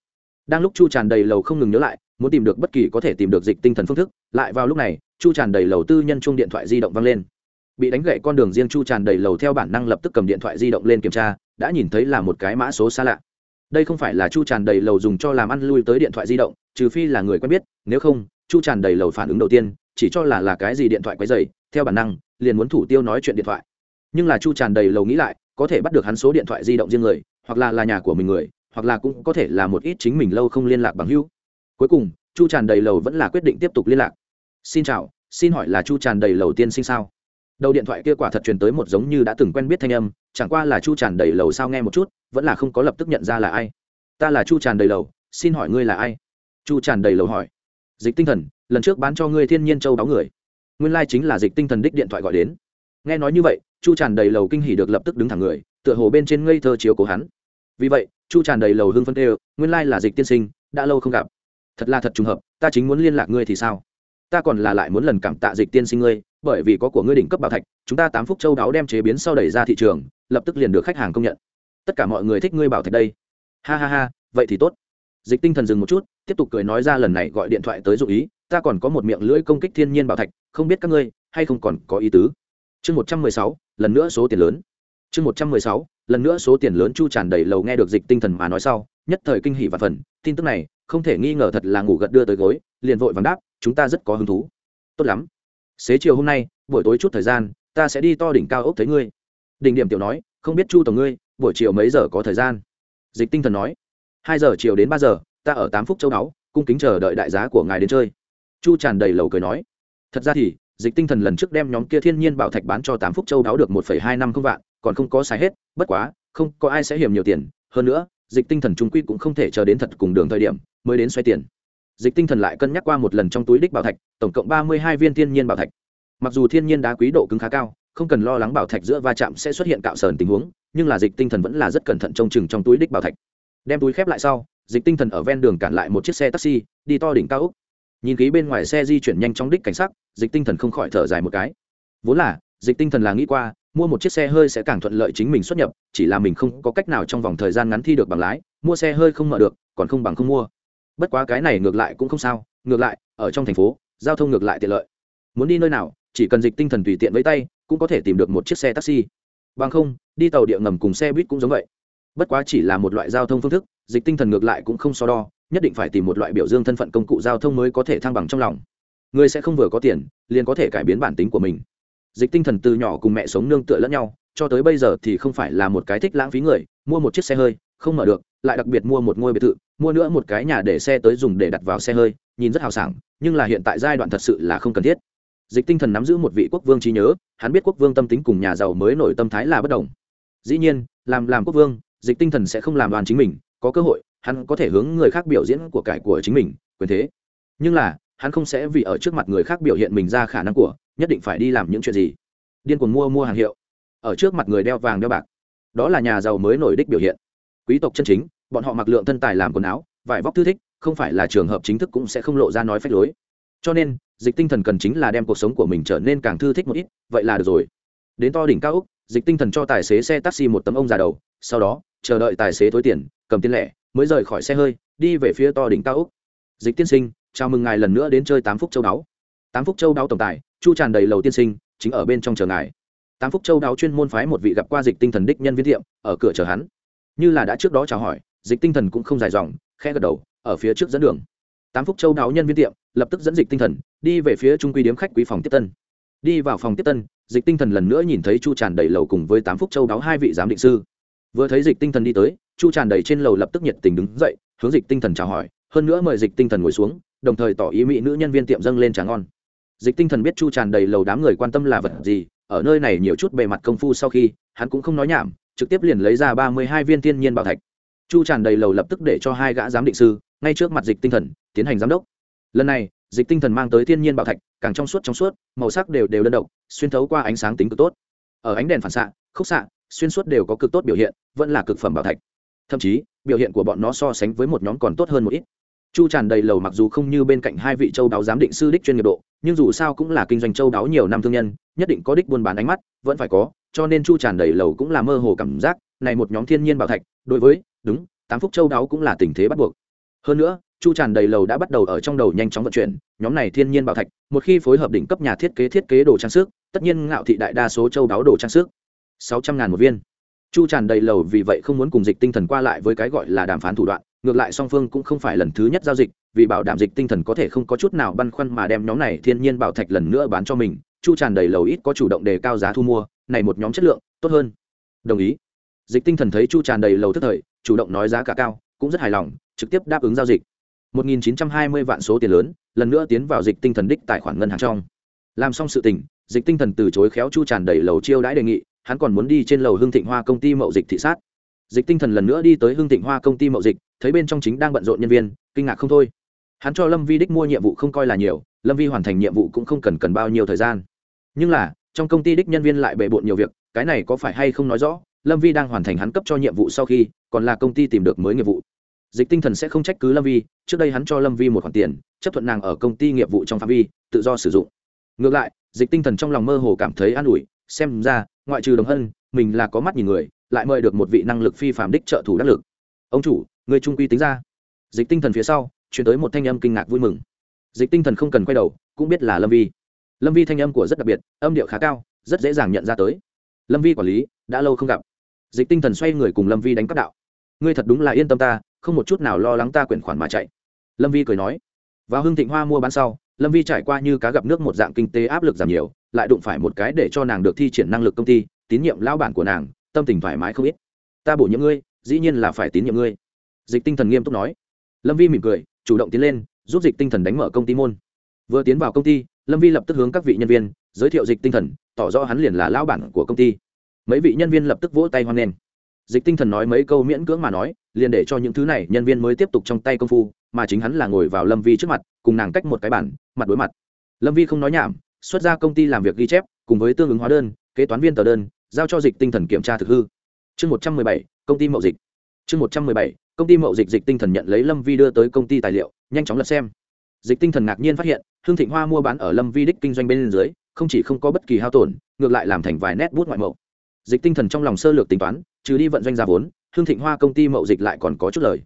[SPEAKER 1] Đang lúc chu tràn đầy lầu không ngừng nhớ lại, muốn tìm được bất kỳ có thể tìm được dịch tinh thần phương thức, lại vào lúc này, chu tràn đầy lầu tư nhân chung điện thoại di động vang lên bị đánh gậy con đường riêng chu tràn đầy lầu theo bản năng lập tức cầm điện thoại di động lên kiểm tra, đã nhìn thấy là một cái mã số xa lạ. Đây không phải là chu tràn đầy lầu dùng cho làm ăn lui tới điện thoại di động, trừ phi là người quen biết, nếu không, chu tràn đầy lầu phản ứng đầu tiên, chỉ cho là là cái gì điện thoại quấy dày theo bản năng, liền muốn thủ tiêu nói chuyện điện thoại. Nhưng là chu tràn đầy lầu nghĩ lại, có thể bắt được hắn số điện thoại di động riêng người, hoặc là là nhà của mình người, hoặc là cũng có thể là một ít chính mình lâu không liên lạc bằng hữu. Cuối cùng, chu tràn đầy lầu vẫn là quyết định tiếp tục liên lạc. Xin chào, xin hỏi là chu tràn đầy lầu tiên sinh sao? Đầu điện thoại kia quả thật truyền tới một giống như đã từng quen biết thanh âm, chẳng qua là chu tràn đầy lầu sao nghe một chút, vẫn là không có lập tức nhận ra là ai. Ta là chu tràn đầy lầu, xin hỏi ngươi là ai? Chu tràn đầy lầu hỏi. Dịch tinh thần, lần trước bán cho ngươi thiên nhiên châu đáo người. Nguyên lai、like、chính là dịch tinh thần đích điện thoại gọi đến. Nghe nói như vậy, chu tràn đầy lầu kinh hỉ được lập tức đứng thẳng người, tựa hồ bên trên ngây thơ chiếu cố hắn. Vì vậy, chu tràn đầy lầu hưng phân tê nguyên lai là dịch tiên sinh, đã lâu không gặp. Thật là thật trùng hợp, ta chính muốn liên lạc ngươi thì sao? Ta còn là lại muốn lần cảm tạ dịch tiên sinh ngươi, bởi vì có của ngươi đỉnh cấp bảo thạch, chúng ta tám phúc châu đáo đem chế biến sau đẩy ra thị trường, lập tức liền được khách hàng công nhận. Tất cả mọi người thích ngươi bảo thạch đây. Ha ha ha, vậy thì tốt. Dịch tinh thần dừng một chút, tiếp tục cười nói ra lần này gọi điện thoại tới dụ ý, ta còn có một miệng lưỡi công kích thiên nhiên bảo thạch, không biết các ngươi hay không còn có ý tứ. Chương một trăm mười sáu, lần nữa số tiền lớn. Chương một trăm mười sáu, lần nữa số tiền lớn chu tràn đầy lầu nghe được dịch tinh thần mà nói sau, nhất thời kinh hỷ và phần, tin tức này, không thể nghi ngờ thật là ngủ gật đưa tới gối, liền vội vàng đáp chúng ta rất có hứng thú. Tốt lắm. Xế chiều hôm nay, buổi tối chút thời gian, ta sẽ đi to đỉnh cao ốc thấy ngươi. Đỉnh điểm tiểu nói, không biết chu tổng ngươi, buổi chiều mấy giờ có thời gian? Dịch tinh thần nói, hai giờ chiều đến ba giờ, ta ở tám phúc châu đáo, cung kính chờ đợi đại giá của ngài đến chơi. Chu tràn đầy lầu cười nói, thật ra thì, dịch tinh thần lần trước đem nhóm kia thiên nhiên bảo thạch bán cho tám phúc châu đáo được một phẩy hai năm không vạn, còn không có xài hết, bất quá, không có ai sẽ hiểm nhiều tiền. Hơn nữa, dịch tinh thần trung quy cũng không thể chờ đến thật cùng đường thời điểm, mới đến xoay tiền dịch tinh thần lại cân nhắc qua một lần trong túi đích bảo thạch, tổng cộng ba mươi hai viên thiên nhiên bảo thạch. Mặc dù thiên nhiên đá quý độ cứng khá cao, không cần lo lắng bảo thạch giữa va chạm sẽ xuất hiện cạo sờn tình huống, nhưng là dịch tinh thần vẫn là rất cẩn thận trông chừng trong túi đích bảo thạch. Đem túi khép lại sau, dịch tinh thần ở ven đường cản lại một chiếc xe taxi, đi to đỉnh cao úc. Nhìn ký bên ngoài xe di chuyển nhanh trong đích cảnh sắc, dịch tinh thần không khỏi thở dài một cái. Vốn là, dịch tinh thần là nghĩ qua, mua một chiếc xe hơi sẽ càng thuận lợi chính mình xuất nhập, chỉ là mình không có cách nào trong vòng thời gian ngắn thi được bằng lái, mua xe hơi không mở được, còn không bằng không mua bất quá cái này ngược lại cũng không sao, ngược lại, ở trong thành phố, giao thông ngược lại tiện lợi. Muốn đi nơi nào, chỉ cần dịch tinh thần tùy tiện với tay, cũng có thể tìm được một chiếc xe taxi. Bằng không, đi tàu địa ngầm cùng xe buýt cũng giống vậy. Bất quá chỉ là một loại giao thông phương thức, dịch tinh thần ngược lại cũng không so đo, nhất định phải tìm một loại biểu dương thân phận công cụ giao thông mới có thể thăng bằng trong lòng. Người sẽ không vừa có tiền, liền có thể cải biến bản tính của mình. Dịch tinh thần từ nhỏ cùng mẹ sống nương tựa lẫn nhau, cho tới bây giờ thì không phải là một cái thích lãng phí người, mua một chiếc xe hơi, không mở được, lại đặc biệt mua một ngôi biệt thự mua nữa một cái nhà để xe tới dùng để đặt vào xe hơi, nhìn rất hào sảng, nhưng là hiện tại giai đoạn thật sự là không cần thiết. Dịch tinh thần nắm giữ một vị quốc vương trí nhớ, hắn biết quốc vương tâm tính cùng nhà giàu mới nổi tâm thái là bất đồng. Dĩ nhiên, làm làm quốc vương, dịch tinh thần sẽ không làm đoàn chính mình, có cơ hội, hắn có thể hướng người khác biểu diễn của cải của chính mình, quyền thế. Nhưng là, hắn không sẽ vì ở trước mặt người khác biểu hiện mình ra khả năng của, nhất định phải đi làm những chuyện gì. Điên cuồng mua mua hàng hiệu. Ở trước mặt người đeo vàng đeo bạc. Đó là nhà giàu mới nổi đích biểu hiện. Quý tộc chân chính bọn họ mặc lượng thân tài làm quần áo, vải vóc thư thích, không phải là trường hợp chính thức cũng sẽ không lộ ra nói phép lối. Cho nên, dịch tinh thần cần chính là đem cuộc sống của mình trở nên càng thư thích một ít, vậy là được rồi. Đến to đỉnh cao úc, dịch tinh thần cho tài xế xe taxi một tấm ông già đầu, sau đó, chờ đợi tài xế thối tiền, cầm tiền lẻ, mới rời khỏi xe hơi, đi về phía to đỉnh cao úc. Dịch tiên sinh, chào mừng ngài lần nữa đến chơi tám phúc châu đáo. Tám phúc châu đáo tổng tài, chu tràn đầy lầu tiên sinh, chính ở bên trong chờ ngài. Tám phúc châu đáo chuyên môn phái một vị gặp qua dịch tinh thần đích nhân viên tiệm, ở cửa chờ hắn. Như là đã trước đó chào hỏi dịch tinh thần cũng không dài dòng khe gật đầu, ở phía trước dẫn đường. Tám phúc châu đáo nhân viên tiệm, lập tức dẫn dịch tinh thần, đi về phía trung quy điếm khách quý phòng tiếp tân. Đi vào phòng tiếp tân, dịch tinh thần lần nữa nhìn thấy chu tràn đầy lầu cùng với tám phúc châu đáo hai vị giám định sư. Vừa thấy dịch tinh thần đi tới, chu tràn đầy trên lầu lập tức nhiệt tình đứng dậy, hướng dịch tinh thần chào hỏi, hơn nữa mời dịch tinh thần ngồi xuống, đồng thời tỏ ý mỹ nữ nhân viên tiệm dâng lên trà ngon. Dịch tinh thần biết chu tràn đầy lầu đám người quan tâm là vật gì, ở nơi này nhiều chút bề mặt công phu sau khi, hắn cũng không nói nhảm, trực tiếp liền lấy ra ba mươi hai viên thiên nhiên bảo thạch chu tràn đầy lầu lập tức để cho hai gã giám định sư, ngay trước mặt dịch tinh thần, tiến hành giám đốc. Lần này, dịch tinh thần mang tới thiên nhiên bảo thạch, càng trong suốt trong suốt, màu sắc đều đều đơn độc, xuyên thấu qua ánh sáng tính cực tốt. Ở ánh đèn phản xạ, khúc xạ, xuyên suốt đều có cực tốt biểu hiện, vẫn là cực phẩm bảo thạch. Thậm chí, biểu hiện của bọn nó so sánh với một nhóm còn tốt hơn một ít. Chu tràn đầy lầu mặc dù không như bên cạnh hai vị châu đáo giám định sư đích chuyên nghiệp độ, nhưng dù sao cũng là kinh doanh châu đáo nhiều năm thương nhân, nhất định có đích buôn bán ánh mắt, vẫn phải có, cho nên chu tràn đầy lầu cũng là mơ hồ cảm giác, này một nhóm thiên nhiên bảo thạch, đối với đúng, tám phúc châu đáo cũng là tình thế bắt buộc. Hơn nữa, chu tràn đầy lầu đã bắt đầu ở trong đầu nhanh chóng vận chuyển, nhóm này thiên nhiên bảo thạch, một khi phối hợp đỉnh cấp nhà thiết kế thiết kế đồ trang sức, tất nhiên ngạo thị đại đa số châu đáo đồ trang sức. Sáu trăm ngàn một viên. Chu tràn đầy lầu vì vậy không muốn cùng dịch tinh thần qua lại với cái gọi là đàm phán thủ đoạn, ngược lại song phương cũng không phải lần thứ nhất giao dịch, vì bảo đảm dịch tinh thần có thể không có chút nào băn khoăn mà đem nhóm này thiên nhiên bảo thạch lần nữa bán cho mình, chu tràn đầy lầu ít có chủ động đề cao giá thu mua, này một nhóm chất lượng, tốt hơn. Đồng ý dịch tinh thần thấy chu tràn đầy lầu tức thời, chủ động nói giá cả cao, cũng rất hài lòng, trực tiếp đáp ứng giao dịch. 1.920 vạn số tiền lớn, lần nữa tiến vào dịch tinh thần đích tài khoản ngân hàng trong. Làm xong sự tình, dịch tinh thần từ chối khéo chu tràn đầy lầu chiêu đãi đề nghị, hắn còn muốn đi trên lầu hương thịnh hoa công ty mậu dịch thị sát. Dịch tinh thần lần nữa đi tới hương thịnh hoa công ty mậu dịch, thấy bên trong chính đang bận rộn nhân viên, kinh ngạc không thôi. Hắn cho lâm vi đích mua nhiệm vụ không coi là nhiều, lâm vi hoàn thành nhiệm vụ cũng không cần cần bao nhiêu thời gian. Nhưng là, trong công ty đích nhân viên lại bề bộn nhiều việc, cái này có phải hay không nói rõ lâm vi đang hoàn thành hắn cấp cho nhiệm vụ sau khi, còn là công ty tìm được mới nghiệp vụ. Dịch tinh thần sẽ không trách cứ lâm vi, trước đây hắn cho lâm vi một khoản tiền, chấp thuận nàng ở công ty nghiệp vụ trong phạm vi, tự do sử dụng. Ngược lại, dịch tinh thần trong lòng mơ hồ cảm thấy an ủi, xem ra, ngoại trừ đồng hân, mình là có mắt nhìn người, lại mời được một vị năng lực phi phạm đích trợ thủ đắc lực. Ông chủ, người trung quy tính ra. Dịch tinh thần phía sau chuyển tới một thanh âm kinh ngạc vui mừng. Dịch tinh thần không cần quay đầu, cũng biết là lâm vi. Lâm vi thanh âm của rất đặc biệt, âm điệu khá cao, rất dễ dàng nhận ra tới. Lâm vi quản lý, đã lâu không gặp dịch tinh thần xoay người cùng lâm vi đánh cắp đạo. Ngươi thật đúng là yên tâm ta, không một chút nào lo lắng ta quyển khoản mà chạy. Lâm vi cười nói. Vào hưng thịnh hoa mua bán sau, lâm vi trải qua như cá gặp nước một dạng kinh tế áp lực giảm nhiều, lại đụng phải một cái để cho nàng được thi triển năng lực công ty, tín nhiệm lao bản của nàng, tâm tình thoải mái không ít. Ta bổ nhiệm ngươi, dĩ nhiên là phải tín nhiệm ngươi. Dịch tinh thần nghiêm túc nói. Lâm vi mỉm cười, chủ động tiến lên, giúp dịch tinh thần đánh mở công ty môn. Vừa tiến vào công ty, lâm vi lập tức hướng các vị nhân viên, giới thiệu dịch tinh thần, tỏ rõ hắn liền là lao bản của công ty mấy vị nhân viên lập tức vỗ tay hoan nghênh. Dịch tinh thần nói mấy câu miễn cưỡng mà nói, liền để cho những thứ này nhân viên mới tiếp tục trong tay công phu, mà chính hắn là ngồi vào lâm vi trước mặt, cùng nàng cách một cái bản mặt đối mặt. Lâm vi không nói nhảm, xuất ra công ty làm việc ghi chép, cùng với tương ứng hóa đơn, kế toán viên tờ đơn, giao cho dịch tinh thần kiểm tra thực hư. Chương một trăm mười bảy, công ty mậu dịch. Chương một trăm mười bảy, công ty mậu dịch dịch tinh thần nhận lấy lâm vi đưa tới công ty tài liệu, nhanh chóng lật xem. Dịch tinh thần ngạc nhiên phát hiện, hương thịnh hoa mua bán ở lâm vi đích kinh doanh bên dưới, không chỉ không có bất kỳ hao tổn, ngược lại làm thành vài nét bút ngoại mậu dịch tinh thần trong lòng sơ lược tính toán, trừ đi vận doanh ra vốn, hương thịnh hoa công ty mậu dịch lại còn có chút lời.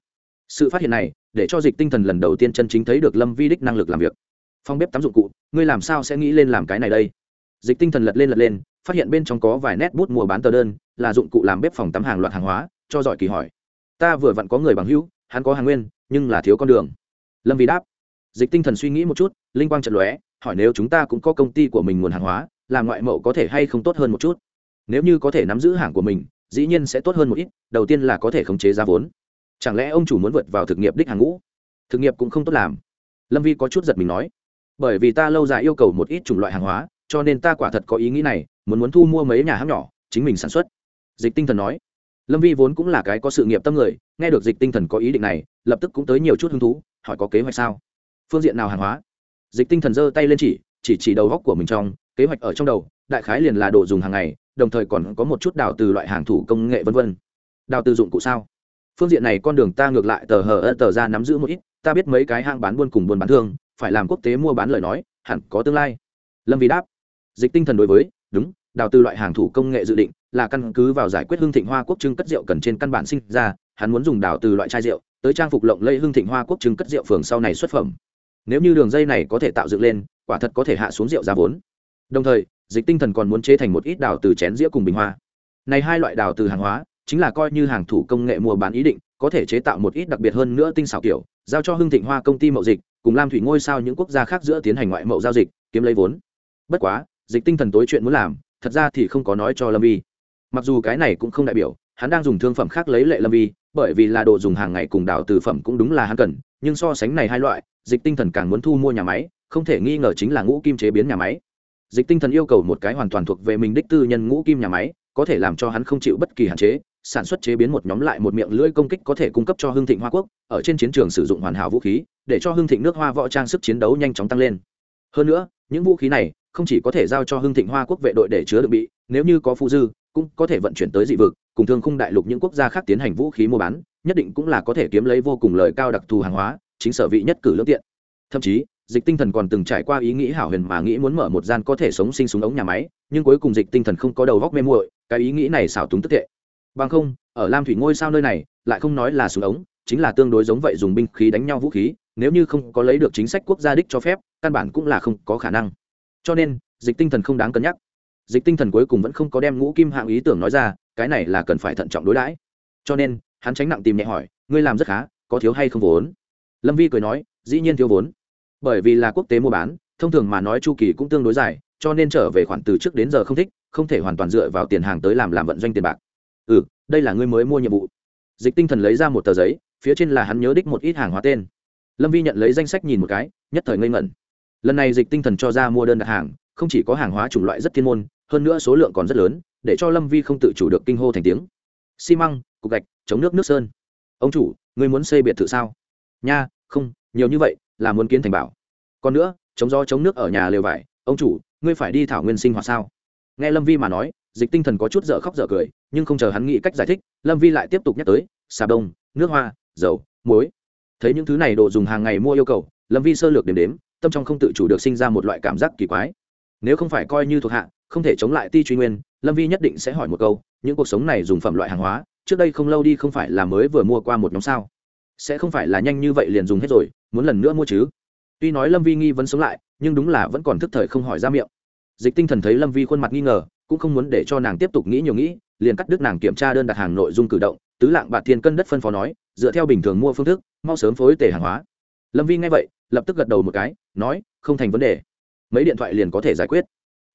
[SPEAKER 1] Sự phát hiện này, để cho dịch tinh thần lần đầu tiên chân chính thấy được lâm vi đích năng lực làm việc. Phong bếp tắm dụng cụ, ngươi làm sao sẽ nghĩ lên làm cái này đây? Dịch tinh thần lật lên lật lên, phát hiện bên trong có vài nét bút mua bán tờ đơn, là dụng cụ làm bếp phòng tắm hàng loạt hàng hóa, cho giỏi kỳ hỏi. Ta vừa vặn có người bằng hữu, hắn có hàng nguyên, nhưng là thiếu con đường. Lâm vi đáp. Dịch tinh thần suy nghĩ một chút, linh quang trận lóe, hỏi nếu chúng ta cũng có công ty của mình nguồn hàng hóa làm ngoại mậu có thể hay không tốt hơn một chút? Nếu như có thể nắm giữ hàng của mình, dĩ nhiên sẽ tốt hơn một ít, đầu tiên là có thể khống chế giá vốn. Chẳng lẽ ông chủ muốn vượt vào thực nghiệp đích hàng ngũ? Thực nghiệp cũng không tốt làm. Lâm vi có chút giật mình nói. Bởi vì ta lâu dài yêu cầu một ít chủng loại hàng hóa, cho nên ta quả thật có ý nghĩ này, muốn muốn thu mua mấy nhà hãng nhỏ, chính mình sản xuất. Dịch tinh thần nói. Lâm vi vốn cũng là cái có sự nghiệp tâm người, nghe được dịch tinh thần có ý định này, lập tức cũng tới nhiều chút hứng thú, hỏi có kế hoạch sao? Phương diện nào hàng hóa? Dịch tinh thần giơ tay lên chỉ chỉ chỉ đầu góc của mình trong, kế hoạch ở trong đầu đại khái liền là đồ dùng hàng ngày, đồng thời còn có một chút đào từ loại hàng thủ công nghệ vân vân. Đào từ dụng cụ sao? Phương diện này con đường ta ngược lại tờ hờ ơ tờ ra nắm giữ một ít, ta biết mấy cái hang bán buôn cùng buôn bán thương, phải làm quốc tế mua bán lời nói, hẳn có tương lai. Lâm vi đáp. Dịch tinh thần đối với, đúng, đào từ loại hàng thủ công nghệ dự định là căn cứ vào giải quyết hương thịnh hoa quốc trưng cất rượu cần trên căn bản sinh ra, hắn muốn dùng đào từ loại chai rượu, tới trang phục lộng lây hương thịnh hoa quốc trưng cất rượu phường sau này xuất phẩm. Nếu như đường dây này có thể tạo dựng lên, quả thật có thể hạ xuống rượu giá vốn. Đồng thời dịch tinh thần còn muốn chế thành một ít đào từ chén dĩa cùng bình hoa. Này hai loại đào từ hàng hóa, chính là coi như hàng thủ công nghệ mua bán ý định, có thể chế tạo một ít đặc biệt hơn nữa tinh xảo kiểu, giao cho hưng thịnh hoa công ty mậu dịch, cùng lam thủy ngôi sao những quốc gia khác giữa tiến hành ngoại mậu giao dịch, kiếm lấy vốn. Bất quá, dịch tinh thần tối chuyện muốn làm, thật ra thì không có nói cho lâm vi. Mặc dù cái này cũng không đại biểu, hắn đang dùng thương phẩm khác lấy lệ lâm vi, bởi vì là đồ dùng hàng ngày cùng đào từ phẩm cũng đúng là hắn cần, nhưng so sánh này hai loại, dịch tinh thần càng muốn thu mua nhà máy, không thể nghi ngờ chính là ngũ kim chế biến nhà máy dịch tinh thần yêu cầu một cái hoàn toàn thuộc về mình đích tư nhân ngũ kim nhà máy, có thể làm cho hắn không chịu bất kỳ hạn chế, sản xuất chế biến một nhóm lại một miệng lưỡi công kích có thể cung cấp cho hưng thịnh hoa quốc, ở trên chiến trường sử dụng hoàn hảo vũ khí, để cho hưng thịnh nước hoa võ trang sức chiến đấu nhanh chóng tăng lên. Hơn nữa, những vũ khí này không chỉ có thể giao cho hưng thịnh hoa quốc vệ đội để chứa được bị, nếu như có phụ dư, cũng có thể vận chuyển tới dị vực, cùng thương khung đại lục những quốc gia khác tiến hành vũ khí mua bán, nhất định cũng là có thể kiếm lấy vô cùng lời cao đặc thù hàng hóa, chính sở vị nhất cử lương tiện. Thậm chí dịch tinh thần còn từng trải qua ý nghĩ hảo huyền mà nghĩ muốn mở một gian có thể sống sinh súng ống nhà máy, nhưng cuối cùng dịch tinh thần không có đầu góc mê muội, cái ý nghĩ này xảo túng tức tệ. Bằng không, ở lam thủy ngôi sao nơi này, lại không nói là súng ống, chính là tương đối giống vậy dùng binh khí đánh nhau vũ khí, nếu như không có lấy được chính sách quốc gia đích cho phép, căn bản cũng là không có khả năng. Cho nên, dịch tinh thần không đáng cân nhắc. Dịch tinh thần cuối cùng vẫn không có đem ngũ kim hạng ý tưởng nói ra, cái này là cần phải thận trọng đối đãi. Cho nên, hắn tránh nặng tìm nhẹ hỏi, ngươi làm rất khá, có thiếu hay không vốn? Lâm vi cười nói, dĩ nhiên thiếu vốn bởi vì là quốc tế mua bán, thông thường mà nói chu kỳ cũng tương đối dài, cho nên trở về khoản từ trước đến giờ không thích, không thể hoàn toàn dựa vào tiền hàng tới làm làm vận doanh tiền bạc. Ừ đây là ngươi mới mua nhiệm vụ. Dịch tinh thần lấy ra một tờ giấy, phía trên là hắn nhớ đích một ít hàng hóa tên. Lâm vi nhận lấy danh sách nhìn một cái, nhất thời ngây ngẩn. Lần này dịch tinh thần cho ra mua đơn đặt hàng, không chỉ có hàng hóa chủng loại rất thiên môn, hơn nữa số lượng còn rất lớn, để cho lâm vi không tự chủ được kinh hô thành tiếng. Xi măng, cục gạch, chống nước nước sơn. Ông chủ người muốn xây biệt thự sao? Nha, không, nhiều như vậy là muốn kiến thành bảo. Còn nữa, chống gió chống nước ở nhà lều vải, ông chủ, ngươi phải đi thảo nguyên sinh hoạt sao? Nghe lâm vi mà nói, dịch tinh thần có chút dở khóc dở cười, nhưng không chờ hắn nghĩ cách giải thích, lâm vi lại tiếp tục nhắc tới, xà đông, nước hoa, dầu, muối. Thấy những thứ này đồ dùng hàng ngày mua yêu cầu, lâm vi sơ lược đếm đếm, tâm trong không tự chủ được sinh ra một loại cảm giác kỳ quái. Nếu không phải coi như thuộc hạ, không thể chống lại ti truy nguyên, lâm vi nhất định sẽ hỏi một câu, những cuộc sống này dùng phẩm loại hàng hóa, trước đây không lâu đi không phải là mới vừa mua qua một nhóm sao? Sẽ không phải là nhanh như vậy liền dùng hết rồi muốn lần nữa mua chứ? Tuy nói lâm vi nghi vẫn sống lại, nhưng đúng là vẫn còn thức thời không hỏi ra miệng. Dịch tinh thần thấy lâm vi khuôn mặt nghi ngờ, cũng không muốn để cho nàng tiếp tục nghĩ nhiều nghĩ, liền cắt đứt nàng kiểm tra đơn đặt hàng nội dung cử động, tứ lạng bạc thiên cân đất phân phó nói, dựa theo bình thường mua phương thức, mau sớm phối tể hàng hóa. Lâm vi nghe vậy, lập tức gật đầu một cái, nói, không thành vấn đề. Mấy điện thoại liền có thể giải quyết.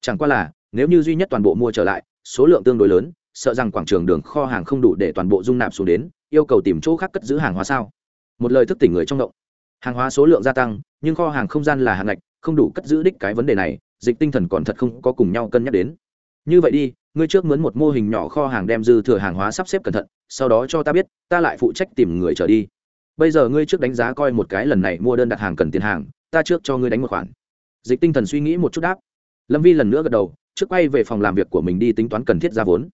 [SPEAKER 1] Chẳng qua là, nếu như duy nhất toàn bộ mua trở lại, số lượng tương đối lớn, sợ rằng quảng trường đường kho hàng không đủ để toàn bộ dung nạp xuống đến, yêu cầu tìm chỗ khác cất giữ hàng hóa sao? Một lời thức tỉnh người trong động hàng hóa số lượng gia tăng, nhưng kho hàng không gian là hàng ngạch, không đủ cất giữ đích cái vấn đề này, dịch tinh thần còn thật không có cùng nhau cân nhắc đến. Như vậy đi, ngươi trước mướn một mô hình nhỏ kho hàng đem dư thừa hàng hóa sắp xếp cẩn thận, sau đó cho ta biết, ta lại phụ trách tìm người trở đi. Bây giờ ngươi trước đánh giá coi một cái lần này mua đơn đặt hàng cần tiền hàng, ta trước cho ngươi đánh một khoản. Dịch tinh thần suy nghĩ một chút đáp. Lâm vi lần nữa gật đầu, trước quay về phòng làm việc của mình đi tính toán cần thiết ra vốn.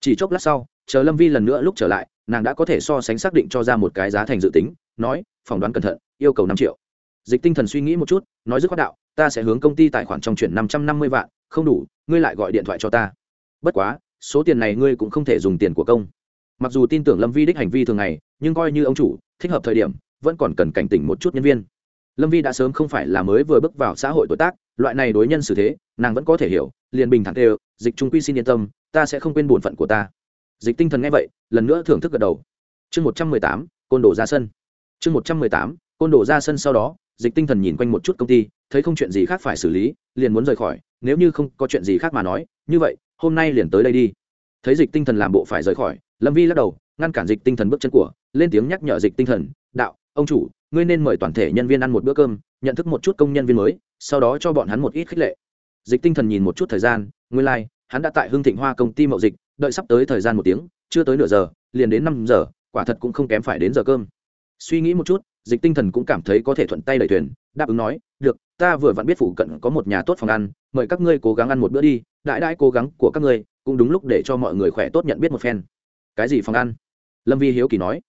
[SPEAKER 1] Chỉ chốc lát sau, chờ lâm vi lần nữa lúc trở lại, nàng đã có thể so sánh xác định cho ra một cái giá thành dự tính, nói, phỏng đoán cẩn thận yêu cầu năm triệu. Dịch tinh thần suy nghĩ một chút, nói dứt khoát đạo, ta sẽ hướng công ty tài khoản trong chuyển năm trăm năm mươi vạn, không đủ, ngươi lại gọi điện thoại cho ta. Bất quá, số tiền này ngươi cũng không thể dùng tiền của công. Mặc dù tin tưởng lâm vi đích hành vi thường ngày, nhưng coi như ông chủ, thích hợp thời điểm, vẫn còn cần cảnh tỉnh một chút nhân viên. Lâm vi đã sớm không phải là mới vừa bước vào xã hội tuổi tác, loại này đối nhân xử thế, nàng vẫn có thể hiểu, liền bình thản đều, dịch trung quy xin yên tâm, ta sẽ không quên bổn phận của ta. Dịch tinh thần nghe vậy, lần nữa thưởng thức gật đầu. Chương một trăm mười tám, côn đồ ra sân. Chương một trăm mười tám côn đồ ra sân sau đó dịch tinh thần nhìn quanh một chút công ty thấy không chuyện gì khác phải xử lý liền muốn rời khỏi nếu như không có chuyện gì khác mà nói như vậy hôm nay liền tới đây đi. Thấy dịch tinh thần làm bộ phải rời khỏi lâm vi lắc đầu ngăn cản dịch tinh thần bước chân của lên tiếng nhắc nhở dịch tinh thần đạo ông chủ ngươi nên mời toàn thể nhân viên ăn một bữa cơm nhận thức một chút công nhân viên mới sau đó cho bọn hắn một ít khích lệ. Dịch tinh thần nhìn một chút thời gian nguyên lai、like, hắn đã tại hương thịnh hoa công ty mậu dịch đợi sắp tới thời gian một tiếng chưa tới nửa giờ liền đến năm giờ quả thật cũng không kém phải đến giờ cơm. Suy nghĩ một chút dịch tinh thần cũng cảm thấy có thể thuận tay đẩy thuyền, đáp ứng nói, được, ta vừa vặn biết phụ cận có một nhà tốt phòng ăn, mời các ngươi cố gắng ăn một bữa đi, đại đại cố gắng của các ngươi, cũng đúng lúc để cho mọi người khỏe tốt nhận biết một phen. Cái gì phòng ăn? Lâm vi hiếu kỳ nói.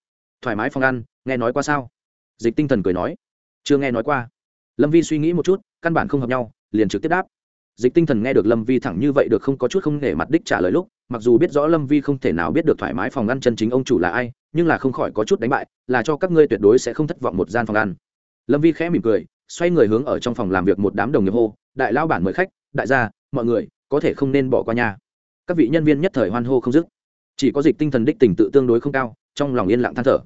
[SPEAKER 1] Thoải mái phòng ăn, nghe nói qua sao? Dịch tinh thần cười nói. Chưa nghe nói qua. Lâm vi suy nghĩ một chút, căn bản không hợp nhau, liền trực tiếp đáp. Dịch tinh thần nghe được lâm vi thẳng như vậy được không có chút không nể mặt đích trả lời lúc, mặc dù biết rõ lâm vi không thể nào biết được thoải mái phòng ăn chân chính ông chủ là ai nhưng là không khỏi có chút đánh bại, là cho các ngươi tuyệt đối sẽ không thất vọng một gian phòng ăn. Lâm vi khẽ mỉm cười, xoay người hướng ở trong phòng làm việc một đám đồng nghiệp hô, đại lao bản mời khách, đại gia, mọi người, có thể không nên bỏ qua nhà. Các vị nhân viên nhất thời hoan hô không dứt. Chỉ có dịch tinh thần đích tình tự tương đối không cao, trong lòng yên lặng than thở.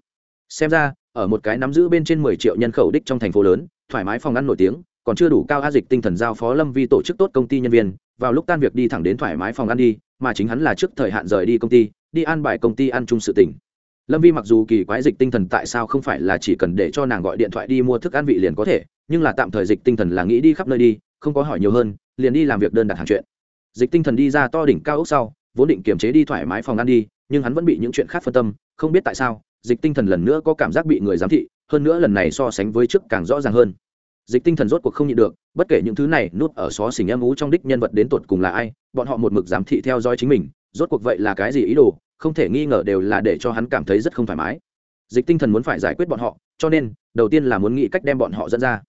[SPEAKER 1] Xem ra, ở một cái nắm giữ bên trên mười triệu nhân khẩu đích trong thành phố lớn, thoải mái phòng ăn nổi tiếng, còn chưa đủ cao a dịch tinh thần giao phó lâm vi tổ chức tốt công ty nhân viên, vào lúc tan việc đi thẳng đến thoải mái phòng ăn đi, mà chính hắn là trước thời hạn rời đi công ty, đi an bài công ty ăn chung sự tỉnh lâm vi mặc dù kỳ quái dịch tinh thần tại sao không phải là chỉ cần để cho nàng gọi điện thoại đi mua thức ăn vị liền có thể, nhưng là tạm thời dịch tinh thần là nghĩ đi khắp nơi đi, không có hỏi nhiều hơn, liền đi làm việc đơn đặt hàng chuyện. Dịch tinh thần đi ra to đỉnh cao ốc sau, vốn định kiềm chế đi thoải mái phòng ăn đi, nhưng hắn vẫn bị những chuyện khác phân tâm, không biết tại sao, dịch tinh thần lần nữa có cảm giác bị người giám thị, hơn nữa lần này so sánh với trước càng rõ ràng hơn. Dịch tinh thần rốt cuộc không nhịn được, bất kể những thứ này nút ở xó xỉnh em ú trong đích nhân vật đến tột cùng là ai, bọn họ một mực giám thị theo dõi chính mình, rốt cuộc vậy là cái gì ý đồ? Không thể nghi ngờ đều là để cho hắn cảm thấy rất không thoải mái. Dịch tinh thần muốn phải giải quyết bọn họ, cho nên, đầu tiên là muốn nghĩ cách đem bọn họ dẫn ra.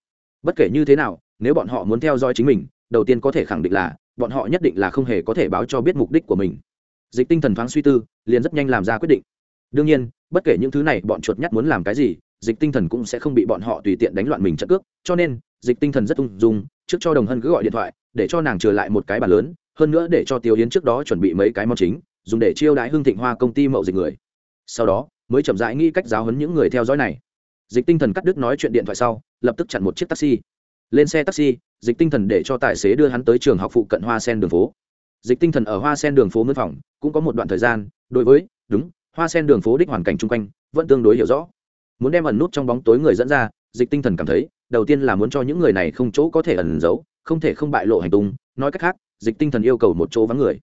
[SPEAKER 1] Bất kể như thế nào, nếu bọn họ muốn theo dõi chính mình, đầu tiên có thể khẳng định là, bọn họ nhất định là không hề có thể báo cho biết mục đích của mình. Dịch tinh thần thoáng suy tư, liền rất nhanh làm ra quyết định. Đương nhiên, bất kể những thứ này bọn chuột nhắt muốn làm cái gì, dịch tinh thần cũng sẽ không bị bọn họ tùy tiện đánh loạn mình trận cước, cho nên, dịch tinh thần rất ung dung, trước cho đồng hân cứ gọi điện thoại, để cho nàng trở lại một cái bàn lớn, hơn nữa để cho tiêu Yến trước đó chuẩn bị mấy cái món chính dùng để chiêu đãi hưng thịnh hoa công ty mậu dịch người. Sau đó, mới chậm rãi nghĩ cách giáo hấn những người theo dõi này. Dịch tinh thần cắt đứt nói chuyện điện thoại sau, lập tức chặn một chiếc taxi. Lên xe taxi, dịch tinh thần để cho tài xế đưa hắn tới trường học phụ cận hoa sen đường phố. Dịch tinh thần ở hoa sen đường phố mướn phòng, cũng có một đoạn thời gian, đối với, đúng, hoa sen đường phố đích hoàn cảnh chung quanh, vẫn tương đối hiểu rõ. Muốn đem ẩn nút trong bóng tối người dẫn ra, dịch tinh thần cảm thấy, đầu tiên là muốn cho những người này không chỗ có thể ẩn giấu, không thể không bại lộ hành tung, nói cách khác, dịch tinh thần yêu cầu một chỗ vắng người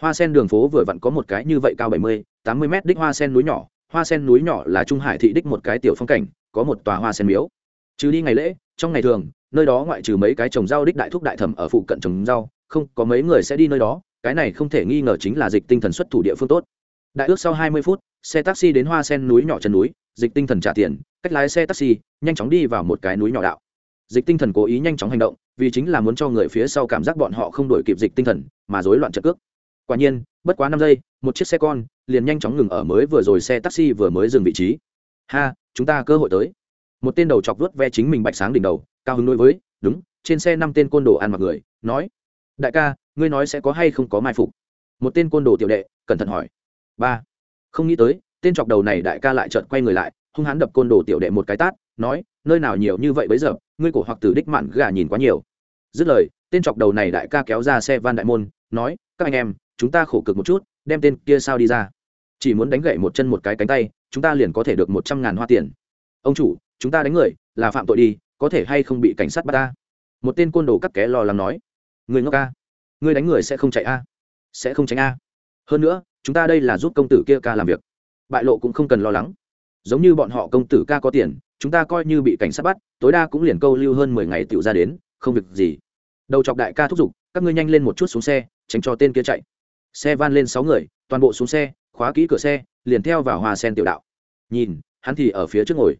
[SPEAKER 1] hoa sen đường phố vừa vặn có một cái như vậy cao bảy mươi, tám mươi m đích hoa sen núi nhỏ. Hoa sen núi nhỏ là trung hải thị đích một cái tiểu phong cảnh, có một tòa hoa sen miếu. Trừ đi ngày lễ, trong ngày thường, nơi đó ngoại trừ mấy cái trồng rau đích đại thúc đại thẩm ở phụ cận trồng rau, không có mấy người sẽ đi nơi đó. Cái này không thể nghi ngờ chính là dịch tinh thần xuất thủ địa phương tốt. Đại ước sau hai mươi phút, xe taxi đến hoa sen núi nhỏ chân núi, dịch tinh thần trả tiền, cách lái xe taxi, nhanh chóng đi vào một cái núi nhỏ đạo. Dịch tinh thần cố ý nhanh chóng hành động, vì chính là muốn cho người phía sau cảm giác bọn họ không đổi kịp dịch tinh thần, mà rối loạn trợ cước quả nhiên, bất quá năm giây, một chiếc xe con liền nhanh chóng ngừng ở mới vừa rồi xe taxi vừa mới dừng vị trí. Ha, chúng ta cơ hội tới. Một tên đầu chọc vớt ve chính mình bạch sáng đỉnh đầu, cao hứng đối với, đúng, trên xe năm tên côn đồ ăn mặc người, nói, đại ca, ngươi nói sẽ có hay không có mai phục? Một tên côn đồ tiểu đệ, cẩn thận hỏi. Ba. Không nghĩ tới, tên chọc đầu này đại ca lại chợt quay người lại, hung hãn đập côn đồ tiểu đệ một cái tát, nói, nơi nào nhiều như vậy bấy giờ, ngươi cổ hoặc tử đích mạn gà nhìn quá nhiều. Dứt lời, tên chọc đầu này đại ca kéo ra xe van đại môn, nói, các anh em chúng ta khổ cực một chút, đem tên kia sao đi ra. Chỉ muốn đánh gậy một chân một cái cánh tay, chúng ta liền có thể được một trăm ngàn hoa tiền. Ông chủ, chúng ta đánh người, là phạm tội đi, có thể hay không bị cảnh sát bắt ta? Một tên côn đồ cắt ké lo lắng nói. Người ngốc ca người đánh người sẽ không chạy a. Sẽ không tránh a. Hơn nữa, chúng ta đây là giúp công tử kia ca làm việc. Bại lộ cũng không cần lo lắng. Giống như bọn họ công tử ca có tiền, chúng ta coi như bị cảnh sát bắt, tối đa cũng liền câu lưu hơn mười ngày tựu ra đến, không việc gì. Đầu chọc đại ca thúc giục, các ngươi nhanh lên một chút xuống xe, tránh cho tên kia chạy xe van lên sáu người, toàn bộ xuống xe, khóa kỹ cửa xe, liền theo vào hoa sen tiểu đạo. Nhìn, hắn thì ở phía trước ngồi.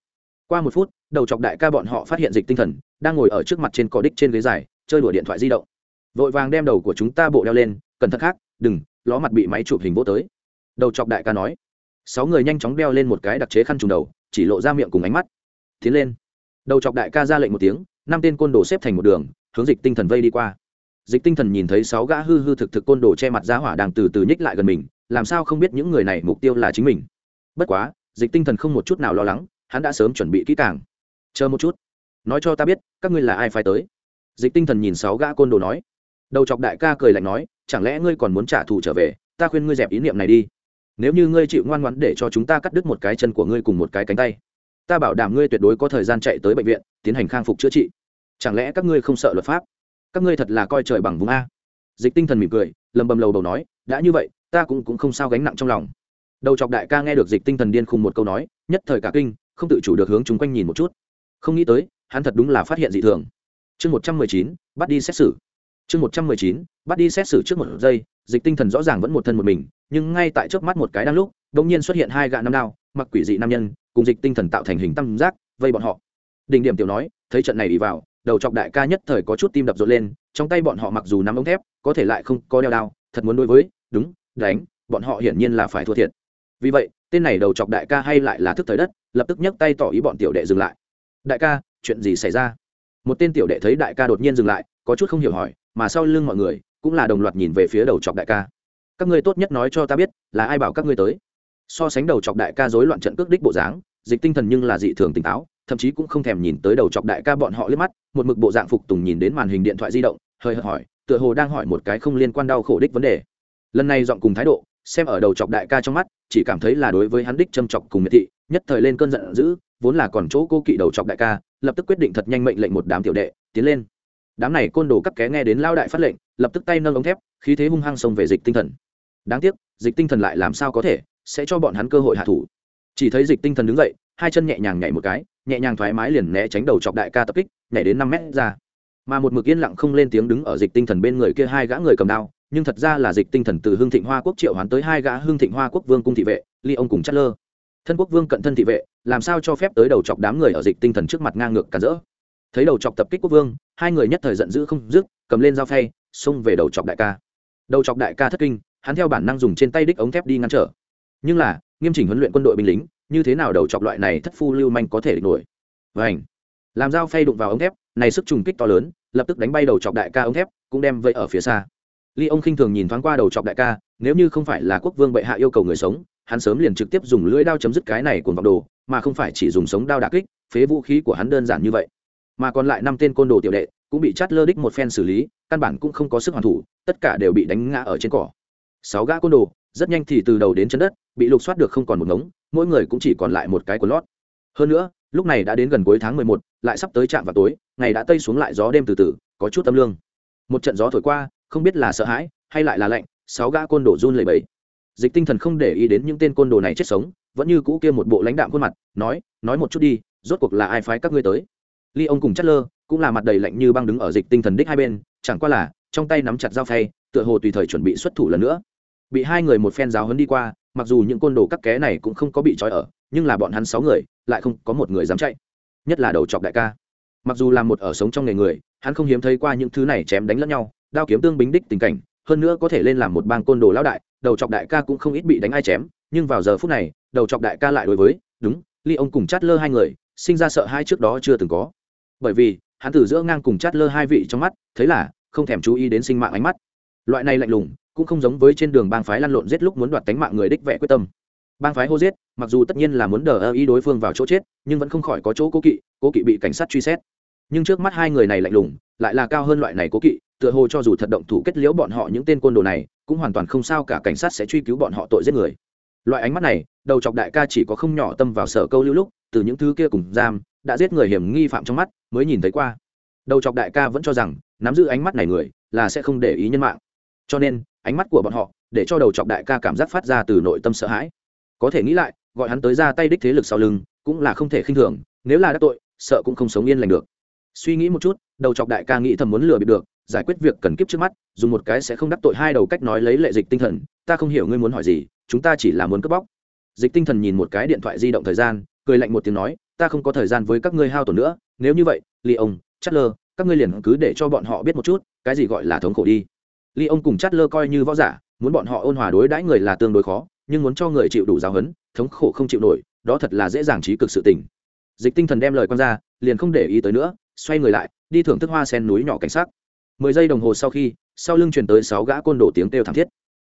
[SPEAKER 1] Qua một phút, đầu chọc đại ca bọn họ phát hiện dịch tinh thần, đang ngồi ở trước mặt trên cỏ đích trên ghế dài, chơi đùa điện thoại di động. Vội vàng đem đầu của chúng ta bộ đeo lên, cẩn thận khác, đừng, ló mặt bị máy chụp hình vô tới. Đầu chọc đại ca nói. Sáu người nhanh chóng đeo lên một cái đặc chế khăn trùng đầu, chỉ lộ ra miệng cùng ánh mắt. Tiến lên. Đầu chọc đại ca ra lệnh một tiếng, năm tên côn đồ xếp thành một đường, hướng dịch tinh thần vây đi qua dịch tinh thần nhìn thấy sáu gã hư hư thực thực côn đồ che mặt giá hỏa đang từ từ nhích lại gần mình, làm sao không biết những người này mục tiêu là chính mình? Bất quá, dịch tinh thần không một chút nào lo lắng, hắn đã sớm chuẩn bị kỹ càng. Chờ một chút. Nói cho ta biết, các ngươi là ai phải tới? Dịch tinh thần nhìn sáu gã côn đồ nói. Đầu chọc đại ca cười lạnh nói, chẳng lẽ ngươi còn muốn trả thù trở về? Ta khuyên ngươi dẹp ý niệm này đi. Nếu như ngươi chịu ngoan ngoãn để cho chúng ta cắt đứt một cái chân của ngươi cùng một cái cánh tay, ta bảo đảm ngươi tuyệt đối có thời gian chạy tới bệnh viện, tiến hành khang phục chữa trị. Chẳng lẽ các ngươi không sợ luật pháp? Các ngươi thật là coi trời bằng vùng a. Dịch tinh thần mỉm cười, lầm bầm lầu đầu nói, đã như vậy, ta cũng cũng không sao gánh nặng trong lòng. Đầu chọc đại ca nghe được dịch tinh thần điên khùng một câu nói, nhất thời cả kinh, không tự chủ được hướng chúng quanh nhìn một chút. Không nghĩ tới, hắn thật đúng là phát hiện dị thường. Chương một trăm mười chín, bắt đi xét xử. Chương một trăm mười chín, bắt đi xét xử trước một giây, dịch tinh thần rõ ràng vẫn một thân một mình, nhưng ngay tại trước mắt một cái đang lúc đ ỗ n g nhiên xuất hiện hai gạ năm đao, mặc quỷ dị nam nhân, cùng dịch tinh thần tạo thành hình tam giác, vây bọn họ. Đỉnh điểm tiểu nói, thấy trận này đi vào đầu chọc đại ca nhất thời có chút tim đập rộn lên, trong tay bọn họ mặc dù nắm ống thép, có thể lại không có đeo đao, thật muốn đối với, đúng, đánh, bọn họ hiển nhiên là phải thua thiệt. Vì vậy, tên này đầu chọc đại ca hay lại là thức thời đất, lập tức nhấc tay tỏ ý bọn tiểu đệ dừng lại. Đại ca, chuyện gì xảy ra? Một tên tiểu đệ thấy đại ca đột nhiên dừng lại, có chút không hiểu hỏi, mà sau lưng mọi người, cũng là đồng loạt nhìn về phía đầu chọc đại ca. Các ngươi tốt nhất nói cho ta biết, là ai bảo các ngươi tới? So sánh đầu chọc đại ca rối loạn trận cước đích bộ dáng, dịch tinh thần nhưng là dị thường tỉnh táo thậm chí cũng không thèm nhìn tới đầu chọc đại ca bọn họ liếc mắt, một mực bộ dạng phục tùng nhìn đến màn hình điện thoại di động, hơi hợt hỏi, tựa hồ đang hỏi một cái không liên quan đau khổ đích vấn đề. Lần này dọn cùng thái độ, xem ở đầu chọc đại ca trong mắt, chỉ cảm thấy là đối với hắn đích châm chọc cùng miệt thị, nhất thời lên cơn giận dữ, vốn là còn chỗ cô kỵ đầu chọc đại ca, lập tức quyết định thật nhanh mệnh lệnh một đám tiểu đệ, tiến lên. Đám này côn đồ cấp ké nghe đến lao đại phát lệnh, lập tức tay nâng ống thép, khí thế hung hăng xông về dịch tinh thần. Đáng tiếc, dịch tinh thần lại làm sao có thể, sẽ cho bọn hắn cơ hội hạ thủ. Chỉ thấy dịch tinh thần đứng dậy, hai chân nhẹ nhàng nhảy một cái nhẹ nhàng thoải mái liền né tránh đầu chọc đại ca tập kích, nhảy đến năm mét ra. Mà một mực yên lặng không lên tiếng đứng ở dịch tinh thần bên người kia hai gã người cầm đao, nhưng thật ra là dịch tinh thần từ hương thịnh hoa quốc triệu hoán tới hai gã hương thịnh hoa quốc vương cung thị vệ ly ông cùng chất lơ thân quốc vương cận thân thị vệ, làm sao cho phép tới đầu chọc đám người ở dịch tinh thần trước mặt ngang ngược cản rỡ. Thấy đầu chọc tập kích quốc vương, hai người nhất thời giận dữ không dứt, cầm lên dao phay, xông về đầu chọc đại ca. Đầu chọc đại ca thất kinh, hắn theo bản năng dùng trên tay đích ống thép đi ngăn trở. Nhưng là, nghiêm chỉnh huấn luyện quân đội binh lính như thế nào đầu chọc loại này thất phu lưu manh có thể địch nổi? Vảnh làm dao phay đụng vào ống thép, này sức trùng kích to lớn, lập tức đánh bay đầu chọc đại ca ống thép, cũng đem vây ở phía xa. Ly ông khinh thường nhìn thoáng qua đầu chọc đại ca, nếu như không phải là quốc vương bệ hạ yêu cầu người sống, hắn sớm liền trực tiếp dùng lưỡi đao chấm dứt cái này cuồng vọng đồ, mà không phải chỉ dùng sống đao đà kích, phế vũ khí của hắn đơn giản như vậy. Mà còn lại năm tên côn đồ tiểu đệ, cũng bị chát lơ đích một phen xử lý, căn bản cũng không có sức hoàn thủ, tất cả đều bị đánh ngã ở trên cỏ. Sáu gã côn đồ rất nhanh thì từ đầu đến chân đất bị lục soát được không còn một ngống, mỗi người cũng chỉ còn lại một cái của lót. Hơn nữa, lúc này đã đến gần cuối tháng mười một, lại sắp tới trạm vào tối, ngày đã tây xuống lại gió đêm từ từ, có chút tâm lương. Một trận gió thổi qua, không biết là sợ hãi, hay lại là lạnh, sáu gã côn đồ run lẩy bẩy. Dịch tinh thần không để ý đến những tên côn đồ này chết sống, vẫn như cũ kia một bộ lãnh đạm khuôn mặt, nói nói một chút đi, rốt cuộc là ai phái các ngươi tới? Ly ông cùng chất lơ cũng là mặt đầy lạnh như băng đứng ở dịch tinh thần đích hai bên, chẳng qua là trong tay nắm chặt dao phay, tựa hồ tùy thời chuẩn bị xuất thủ lần nữa bị hai người một phen giáo hấn đi qua, mặc dù những côn đồ cắt ké này cũng không có bị trói ở, nhưng là bọn hắn sáu người, lại không có một người dám chạy. Nhất là đầu chọc đại ca. Mặc dù là một ở sống trong nghề người, hắn không hiếm thấy qua những thứ này chém đánh lẫn nhau, đao kiếm tương bính đích tình cảnh, hơn nữa có thể lên làm một bang côn đồ lão đại, đầu chọc đại ca cũng không ít bị đánh ai chém, nhưng vào giờ phút này, đầu chọc đại ca lại đối với, đúng, ly ông cùng chát lơ hai người, sinh ra sợ hai trước đó chưa từng có. Bởi vì, hắn từ giữa ngang cùng chát lơ hai vị trong mắt, thấy là không thèm chú ý đến sinh mạng ánh mắt. Loại này lạnh lùng cũng không giống với trên đường bang phái lăn lộn giết lúc muốn đoạt tánh mạng người đích vẽ quyết tâm. Bang phái hô giết, mặc dù tất nhiên là muốn đờ ơ ý đối phương vào chỗ chết, nhưng vẫn không khỏi có chỗ cố kỵ cố kỵ bị cảnh sát truy xét. Nhưng trước mắt hai người này lạnh lùng, lại là cao hơn loại này cố kỵ, tựa hồ cho dù thật động thủ kết liễu bọn họ những tên côn đồ này, cũng hoàn toàn không sao cả cảnh sát sẽ truy cứu bọn họ tội giết người. Loại ánh mắt này, đầu chọc đại ca chỉ có không nhỏ tâm vào sở câu lưu lúc, từ những thứ kia cùng giam, đã giết người hiểm nghi phạm trong mắt, mới nhìn thấy qua. Đầu chọc đại ca vẫn cho rằng, nắm giữ ánh mắt này người, là sẽ không để ý nhân mạng. Cho nên ánh mắt của bọn họ, để cho đầu chọc đại ca cảm giác phát ra từ nội tâm sợ hãi. Có thể nghĩ lại, gọi hắn tới ra tay đích thế lực sau lưng, cũng là không thể khinh thường, nếu là đắc tội, sợ cũng không sống yên lành được. Suy nghĩ một chút, đầu chọc đại ca nghĩ thầm muốn lừa bịp được, giải quyết việc cần kiếp trước mắt, dùng một cái sẽ không đắc tội hai đầu cách nói lấy lệ dịch tinh thần, ta không hiểu ngươi muốn hỏi gì, chúng ta chỉ là muốn cướp bóc. Dịch tinh thần nhìn một cái điện thoại di động thời gian, cười lạnh một tiếng nói, ta không có thời gian với các ngươi hao tổn nữa, nếu như vậy ly ông chát lơ các ngươi liền cứ để cho bọn họ biết một chút, cái gì gọi là thống khổ đi ly ông cùng chát lơ coi như võ giả, muốn bọn họ ôn hòa đối đãi người là tương đối khó, nhưng muốn cho người chịu đủ giáo huấn, thống khổ không chịu nổi, đó thật là dễ dàng trí cực sự tình. Dịch tinh thần đem lời quan ra, liền không để ý tới nữa, xoay người lại, đi thưởng thức hoa sen núi nhỏ cảnh sát mười giây đồng hồ sau khi, sau lưng chuyển tới sáu gã côn đổ tiếng kêu thảm thiết.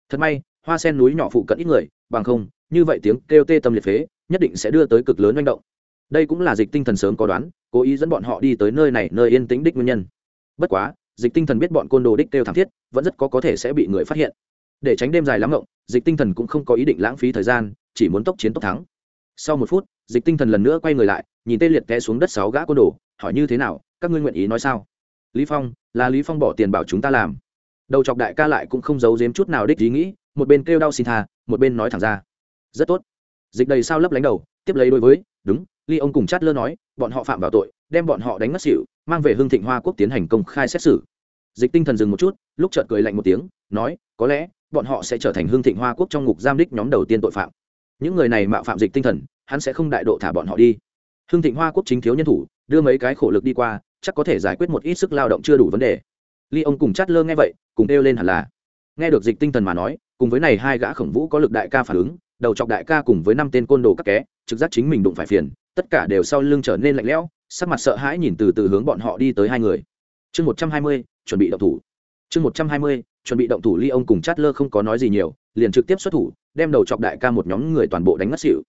[SPEAKER 1] Thật may, hoa sen núi nhỏ phụ cận ít người, bằng không, như vậy tiếng kêu tê tâm liệt phế, nhất định sẽ đưa tới cực lớn manh động. Đây cũng là dịch tinh thần sớm có đoán, cố ý dẫn bọn họ đi tới nơi này, nơi yên tĩnh đích nguyên nhân. Bất quá dịch tinh thần biết bọn côn đồ đích kêu thảm thiết, vẫn rất có có thể sẽ bị người phát hiện. Để tránh đêm dài lắm ngộng, dịch tinh thần cũng không có ý định lãng phí thời gian, chỉ muốn tốc chiến tốc thắng. Sau một phút, dịch tinh thần lần nữa quay người lại, nhìn tê liệt té xuống đất sáu gã côn đồ, hỏi như thế nào, các ngươi nguyện ý nói sao? Lý phong, là lý phong bỏ tiền bảo chúng ta làm. Đầu chọc đại ca lại cũng không giấu giếm chút nào đích ý nghĩ, một bên kêu đau xin tha, một bên nói thẳng ra. Rất tốt. Dịch đầy sao lấp lánh đầu, tiếp lấy đối với, đúng, ly ông cùng chát lơ nói, bọn họ phạm vào tội, đem bọn họ đánh mất xỉu mang về hương thịnh hoa quốc tiến hành công khai xét xử. Dịch tinh thần dừng một chút, lúc chợt cười lạnh một tiếng, nói, có lẽ, bọn họ sẽ trở thành hương thịnh hoa quốc trong ngục giam đích nhóm đầu tiên tội phạm. Những người này mạo phạm dịch tinh thần, hắn sẽ không đại độ thả bọn họ đi. Hương thịnh hoa quốc chính thiếu nhân thủ, đưa mấy cái khổ lực đi qua, chắc có thể giải quyết một ít sức lao động chưa đủ vấn đề. Ly ông cùng chát lơ nghe vậy, cùng đeo lên hẳn là. Nghe được dịch tinh thần mà nói, cùng với này hai gã khổng vũ có lực đại ca phản ứng, đầu chọc đại ca cùng với năm tên côn đồ các ké trực giác chính mình đụng phải phiền, tất cả đều sau lưng trở nên lạnh lẽo sắc mặt sợ hãi nhìn từ từ hướng bọn họ đi tới hai người. Chương một trăm hai mươi, chuẩn bị động thủ. Chương một trăm hai mươi, chuẩn bị động thủ ly ông cùng chát lơ không có nói gì nhiều, liền trực tiếp xuất thủ, đem đầu chọc đại ca một nhóm người toàn bộ đánh ngất xỉu.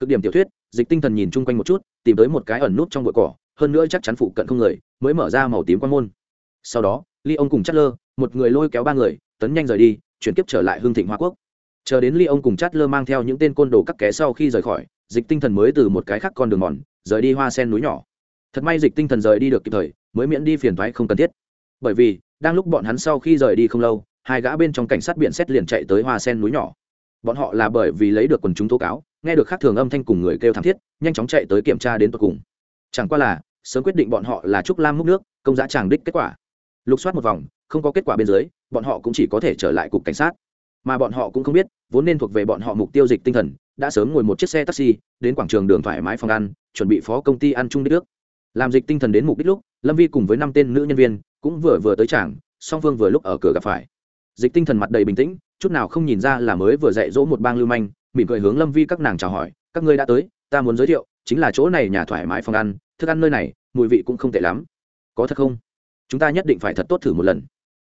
[SPEAKER 1] Cực điểm tiểu thuyết, dịch tinh thần nhìn chung quanh một chút, tìm tới một cái ẩn nút trong bụi cỏ, hơn nữa chắc chắn phụ cận không người, mới mở ra màu tím quan môn. Sau đó, ly ông cùng chát lơ một người lôi kéo ba người, tấn nhanh rời đi, chuyển tiếp trở lại hương thịnh hoa quốc. Chờ đến ly ông cùng chát lơ mang theo những tên côn đồ các ké sau khi rời khỏi, dịch tinh thần mới từ một cái khác con đường mòn, rời đi hoa sen núi nhỏ thật may dịch tinh thần rời đi được kịp thời, mới miễn đi phiền thoái không cần thiết. Bởi vì, đang lúc bọn hắn sau khi rời đi không lâu, hai gã bên trong cảnh sát biển xét liền chạy tới hoa sen núi nhỏ. Bọn họ là bởi vì lấy được quần chúng tố cáo, nghe được khác thường âm thanh cùng người kêu thảm thiết, nhanh chóng chạy tới kiểm tra đến tận cùng. Chẳng qua là, sớm quyết định bọn họ là trúc lam múc nước, công giá tràng đích kết quả. Lục soát một vòng, không có kết quả bên dưới, bọn họ cũng chỉ có thể trở lại cục cảnh sát. Mà bọn họ cũng không biết, vốn nên thuộc về bọn họ mục tiêu dịch tinh thần, đã sớm ngồi một chiếc xe taxi, đến quảng trường đường thoải mái phòng ăn, chuẩn bị phó công ty ăn chung đích nước làm dịch tinh thần đến mục đích lúc, lâm vi cùng với năm tên nữ nhân viên cũng vừa vừa tới trảng, song phương vừa lúc ở cửa gặp phải. Dịch tinh thần mặt đầy bình tĩnh, chút nào không nhìn ra là mới vừa dạy dỗ một bang lưu manh, mỉm cười hướng lâm vi các nàng chào hỏi, các ngươi đã tới, ta muốn giới thiệu, chính là chỗ này nhà thoải mái phòng ăn, thức ăn nơi này, mùi vị cũng không tệ lắm. Có thật không? Chúng ta nhất định phải thật tốt thử một lần.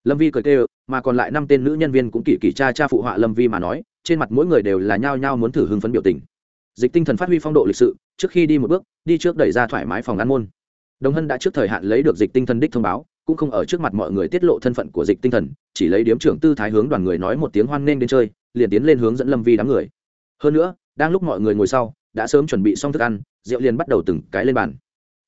[SPEAKER 1] Lâm vi cười kêu, mà còn lại năm tên nữ nhân viên cũng kỳ kỳ cha cha phụ họa lâm vi mà nói, trên mặt mỗi người đều là nhao nhao muốn thử hưng phấn biểu tình dịch tinh thần phát huy phong độ lịch sự, trước khi đi một bước, đi trước đẩy ra thoải mái phòng ăn môn. Đồng hân đã trước thời hạn lấy được dịch tinh thần đích thông báo, cũng không ở trước mặt mọi người tiết lộ thân phận của dịch tinh thần, chỉ lấy điếm trưởng tư thái hướng đoàn người nói một tiếng hoan nghênh đến chơi, liền tiến lên hướng dẫn lâm vi đám người. Hơn nữa, đang lúc mọi người ngồi sau, đã sớm chuẩn bị xong thức ăn, rượu liền bắt đầu từng cái lên bàn.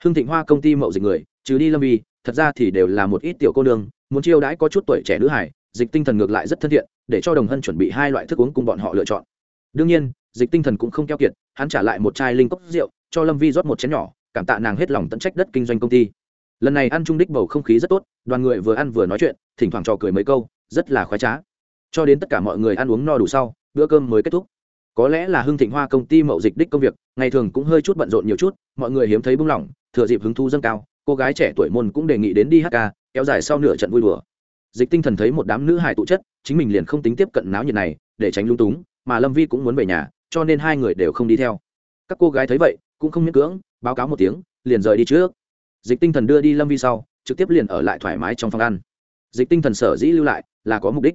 [SPEAKER 1] Hương thịnh hoa công ty mậu dịch người, trừ đi lâm vi, thật ra thì đều là một ít tiểu cô nương, muốn chiêu đãi có chút tuổi trẻ nữ hải, dịch tinh thần ngược lại rất thân thiện, để cho đồng hân chuẩn bị hai loại thức uống cùng bọn họ lựa chọn. Đương nhiên dịch tinh thần cũng không keo kiệt, hắn trả lại một chai linh cốc rượu, cho lâm vi rót một chén nhỏ, cảm tạ nàng hết lòng tận trách đất kinh doanh công ty. Lần này ăn trung đích bầu không khí rất tốt, đoàn người vừa ăn vừa nói chuyện, thỉnh thoảng trò cười mấy câu, rất là khoái trá. Cho đến tất cả mọi người ăn uống no đủ sau, bữa cơm mới kết thúc. Có lẽ là hưng thịnh hoa công ty mậu dịch đích công việc, ngày thường cũng hơi chút bận rộn nhiều chút, mọi người hiếm thấy bung lỏng, thừa dịp hứng thu dâng cao, cô gái trẻ tuổi môn cũng đề nghị đến đi hát ca, kéo dài sau nửa trận vui đùa. Dịch tinh thần thấy một đám nữ hài tụ chất, chính mình liền không tính tiếp cận náo nhiệt này, để tránh lung túng, mà lâm vi cũng muốn về nhà cho nên hai người đều không đi theo. Các cô gái thấy vậy, cũng không miễn cưỡng, báo cáo một tiếng, liền rời đi trước. Dịch tinh thần đưa đi lâm vi sau, trực tiếp liền ở lại thoải mái trong phòng ăn. Dịch tinh thần sở dĩ lưu lại, là có mục đích.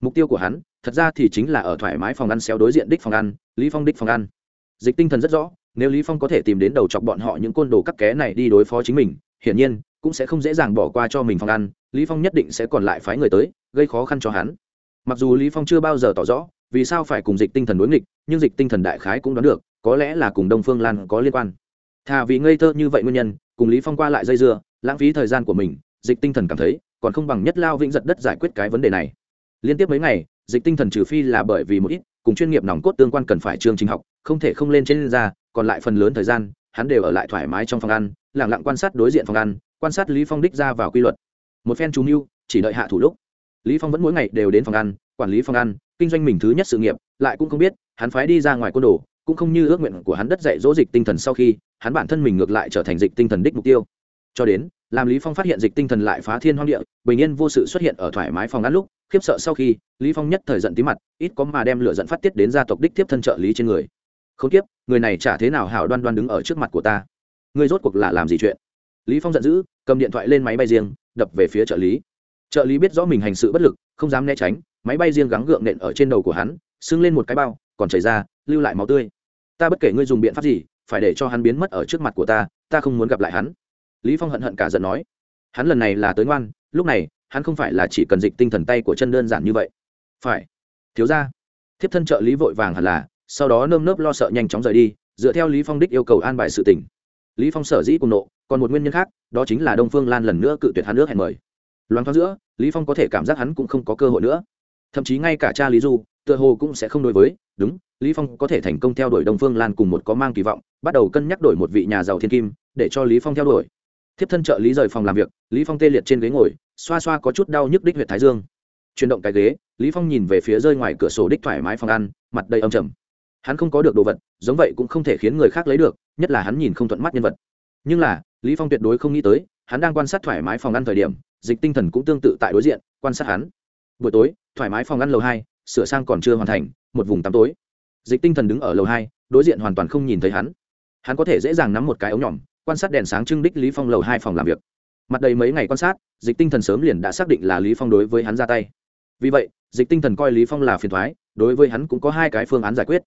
[SPEAKER 1] Mục tiêu của hắn, thật ra thì chính là ở thoải mái phòng ăn xéo đối diện đích phòng ăn, lý phong đích phòng ăn. Dịch tinh thần rất rõ, nếu lý phong có thể tìm đến đầu chọc bọn họ những côn đồ cắt ké này đi đối phó chính mình, hiển nhiên, cũng sẽ không dễ dàng bỏ qua cho mình phòng ăn, lý phong nhất định sẽ còn lại phái người tới, gây khó khăn cho hắn. Mặc dù lý phong chưa bao giờ tỏ rõ vì sao phải cùng dịch tinh thần đối nghịch, nhưng dịch tinh thần đại khái cũng đoán được, có lẽ là cùng đông phương lan có liên quan. Thà vì ngây thơ như vậy nguyên nhân, cùng lý phong qua lại dây dưa, lãng phí thời gian của mình, dịch tinh thần cảm thấy, còn không bằng nhất lao vĩnh giật đất giải quyết cái vấn đề này. Liên tiếp mấy ngày, dịch tinh thần trừ phi là bởi vì một ít, cùng chuyên nghiệp nòng cốt tương quan cần phải chương trình học, không thể không lên trên ra, còn lại phần lớn thời gian, hắn đều ở lại thoải mái trong phòng ăn, lặng lặng quan sát đối diện phòng ăn, quan sát lý phong đích ra vào quy luật. Một phen trùng mưu, chỉ đợi hạ thủ lúc lý phong vẫn mỗi ngày đều đến phòng ăn, quản lý phòng ăn, kinh doanh mình thứ nhất sự nghiệp, lại cũng không biết, hắn phái đi ra ngoài côn đồ, cũng không như ước nguyện của hắn đất dạy dỗ dịch tinh thần sau khi, hắn bản thân mình ngược lại trở thành dịch tinh thần đích mục tiêu. Cho đến, làm lý phong phát hiện dịch tinh thần lại phá thiên hoang địa, bình yên vô sự xuất hiện ở thoải mái phòng ăn lúc, khiếp sợ sau khi, lý phong nhất thời giận tí mặt, ít có mà đem lửa giận phát tiết đến gia tộc đích tiếp thân trợ lý trên người. Không tiếp người này chả thế nào hảo đoan đoan đứng ở trước mặt của ta. Ngươi rốt cuộc là làm gì chuyện? Lý phong giận dữ, cầm điện thoại lên máy bay riêng, đập về phía trợ lý trợ lý biết rõ mình hành sự bất lực, không dám né tránh, máy bay riêng gắng gượng nện ở trên đầu của hắn, sưng lên một cái bao, còn chảy ra, lưu lại máu tươi. Ta bất kể ngươi dùng biện pháp gì, phải để cho hắn biến mất ở trước mặt của ta ta không muốn gặp lại hắn. Lý phong hận hận cả giận nói. Hắn lần này là tới ngoan, lúc này, hắn không phải là chỉ cần dịch tinh thần tay của chân đơn giản như vậy. Phải. Thiếu ra thiếp thân trợ lý vội vàng hẳn là, sau đó nơm nớp lo sợ nhanh chóng rời đi, dựa theo lý phong đích yêu cầu an bài sự tình. Lý phong sở dĩ cùng nộ, còn một nguyên nhân khác, đó chính là đông phương lan lần nữa cự tuyệt hắn nước hẹn mời loáng thoáng giữa, lý phong có thể cảm giác hắn cũng không có cơ hội nữa. Thậm chí ngay cả cha lý du, tựa hồ cũng sẽ không đối với, đúng, lý phong có thể thành công theo đuổi đông phương lan cùng một có mang kỳ vọng, bắt đầu cân nhắc đổi một vị nhà giàu thiên kim, để cho lý phong theo đuổi. Thiếp thân trợ lý rời phòng làm việc, lý phong tê liệt trên ghế ngồi, xoa xoa có chút đau nhức đích huyệt thái dương. Chuyển động cái ghế, lý phong nhìn về phía rơi ngoài cửa sổ đích thoải mái phòng ăn, mặt đầy âm trầm. Hắn không có được đồ vật, giống vậy cũng không thể khiến người khác lấy được, nhất là hắn nhìn không thuận mắt nhân vật. Nhưng là, lý phong tuyệt đối không nghĩ tới hắn đang quan sát thoải mái phòng ăn thời điểm, dịch tinh thần cũng tương tự tại đối diện, quan sát hắn. Buổi tối, thoải mái phòng ăn lầu hai, sửa sang còn chưa hoàn thành, một vùng tắm tối. Dịch tinh thần đứng ở lầu hai, đối diện hoàn toàn không nhìn thấy hắn. Hắn có thể dễ dàng nắm một cái ống nhỏm quan sát đèn sáng trưng đích lý phong lầu hai phòng làm việc. Mặt đầy mấy ngày quan sát, dịch tinh thần sớm liền đã xác định là lý phong đối với hắn ra tay. Vì vậy, dịch tinh thần coi lý phong là phiền thoái đối với hắn cũng có hai cái phương án giải quyết.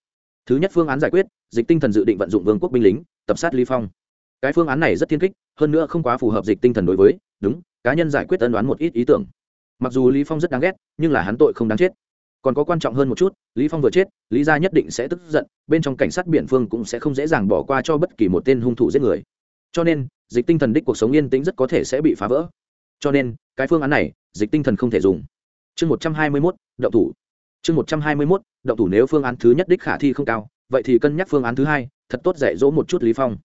[SPEAKER 1] Thứ nhất phương án giải quyết, dịch tinh thần dự định vận dụng vương quốc binh lính, tập sát lý phong cái phương án này rất thiên kích, hơn nữa không quá phù hợp dịch tinh thần đối với, đúng, cá nhân giải quyết ân đoán một ít ý tưởng. Mặc dù lý phong rất đáng ghét, nhưng là hắn tội không đáng chết. Còn có quan trọng hơn một chút, lý phong vừa chết, lý gia nhất định sẽ tức giận, bên trong cảnh sát biển phương cũng sẽ không dễ dàng bỏ qua cho bất kỳ một tên hung thủ giết người. Cho nên, dịch tinh thần đích cuộc sống yên tĩnh rất có thể sẽ bị phá vỡ. Cho nên, cái phương án này, dịch tinh thần không thể dùng. Chương một trăm hai mươi mốt, động thủ. Chương một trăm hai mươi mốt, động thủ nếu phương án thứ nhất đích khả thi không cao, vậy thì cân nhắc phương án thứ hai, thật tốt dạy dỗ một chút lý phong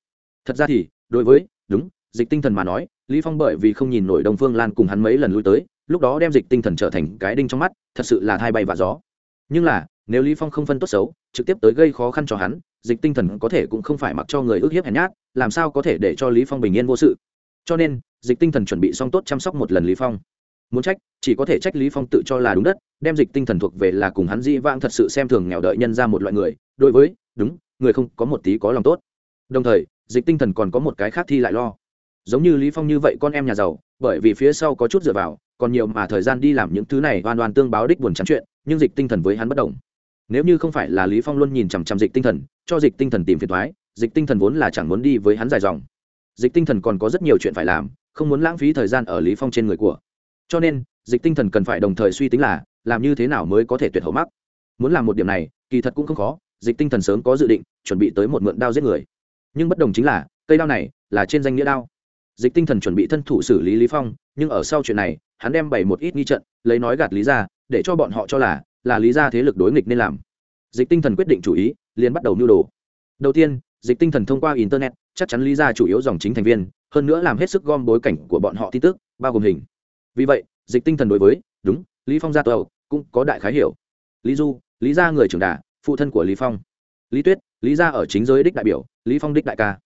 [SPEAKER 1] thật ra thì, đối với, đúng, dịch tinh thần mà nói, lý phong bởi vì không nhìn nổi đông phương lan cùng hắn mấy lần lui tới, lúc đó đem dịch tinh thần trở thành cái đinh trong mắt, thật sự là thay bay và gió. Nhưng là, nếu lý phong không phân tốt xấu, trực tiếp tới gây khó khăn cho hắn, dịch tinh thần có thể cũng không phải mặc cho người ước hiếp hèn nhát, làm sao có thể để cho lý phong bình yên vô sự. Cho nên, dịch tinh thần chuẩn bị xong tốt chăm sóc một lần lý phong. Muốn trách, chỉ có thể trách lý phong tự cho là đúng đất, đem dịch tinh thần thuộc về là cùng hắn dị vãng thật sự xem thường nghèo đợi nhân ra một loại người, đối với, đúng, người không có một tí có lòng tốt. Đồng thời dịch tinh thần còn có một cái khác thi lại lo. Giống như lý phong như vậy con em nhà giàu, bởi vì phía sau có chút dựa vào, còn nhiều mà thời gian đi làm những thứ này hoàn toàn tương báo đích buồn chán chuyện, nhưng dịch tinh thần với hắn bất động nếu như không phải là lý phong luôn nhìn chằm chằm dịch tinh thần, cho dịch tinh thần tìm phiền toái, dịch tinh thần vốn là chẳng muốn đi với hắn dài dòng. Dịch tinh thần còn có rất nhiều chuyện phải làm, không muốn lãng phí thời gian ở lý phong trên người của. Cho nên, dịch tinh thần cần phải đồng thời suy tính là, làm như thế nào mới có thể tuyệt hậu mắc. Muốn làm một điểm này, kỳ thật cũng không khó, dịch tinh thần sớm có dự định, chuẩn bị tới một mượn đao giết người nhưng bất đồng chính là, cây đao này là trên danh nghĩa đao. Dịch tinh thần chuẩn bị thân thủ xử lý lý phong, nhưng ở sau chuyện này, hắn đem bày một ít nghi trận, lấy nói gạt lý ra để cho bọn họ cho là là lý ra thế lực đối nghịch nên làm. Dịch tinh thần quyết định chủ ý, liền bắt đầu mưu đồ. Đầu tiên, dịch tinh thần thông qua internet, chắc chắn lý ra chủ yếu dòng chính thành viên, hơn nữa làm hết sức gom bối cảnh của bọn họ tin tức, bao gồm hình. Vì vậy, dịch tinh thần đối với, đúng, lý phong gia tộc cũng có đại khái hiểu. Lý du, lý gia người trưởng đà, phụ thân của lý phong. Lý tuyết lý gia ở chính giới đích đại biểu, lý phong đích đại ca.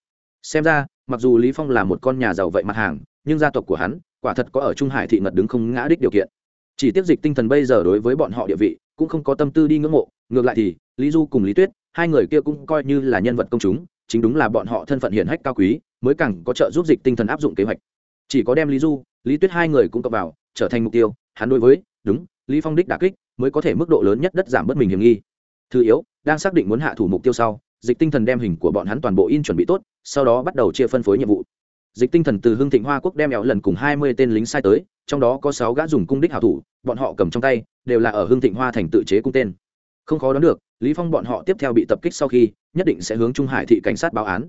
[SPEAKER 1] Xem ra, mặc dù lý phong là một con nhà giàu vậy mặt hàng, nhưng gia tộc của hắn, quả thật có ở trung hải thị ngật đứng không ngã đích điều kiện. Chỉ tiếp dịch tinh thần bây giờ đối với bọn họ địa vị, cũng không có tâm tư đi ngưỡng mộ. Ngược lại thì, lý du cùng lý tuyết, hai người kia cũng coi như là nhân vật công chúng, chính đúng là bọn họ thân phận hiển hách cao quý, mới càng có trợ giúp dịch tinh thần áp dụng kế hoạch. Chỉ có đem lý du, lý tuyết hai người cũng cập vào, trở thành mục tiêu. Hắn đối với, đúng, lý phong đích đả kích, mới có thể mức độ lớn nhất đất giảm bất mình hiểm nghi thứ yếu, đang xác định muốn hạ thủ mục tiêu sau, dịch tinh thần đem hình của bọn hắn toàn bộ in chuẩn bị tốt, sau đó bắt đầu chia phân phối nhiệm vụ. Dịch tinh thần từ hưng thịnh hoa quốc đem éo lần cùng hai mươi tên lính sai tới, trong đó có sáu gã dùng cung đích hảo thủ, bọn họ cầm trong tay, đều là ở hưng thịnh hoa thành tự chế cung tên. Không khó đoán được, lý phong bọn họ tiếp theo bị tập kích sau khi, nhất định sẽ hướng trung hải thị cảnh sát báo án.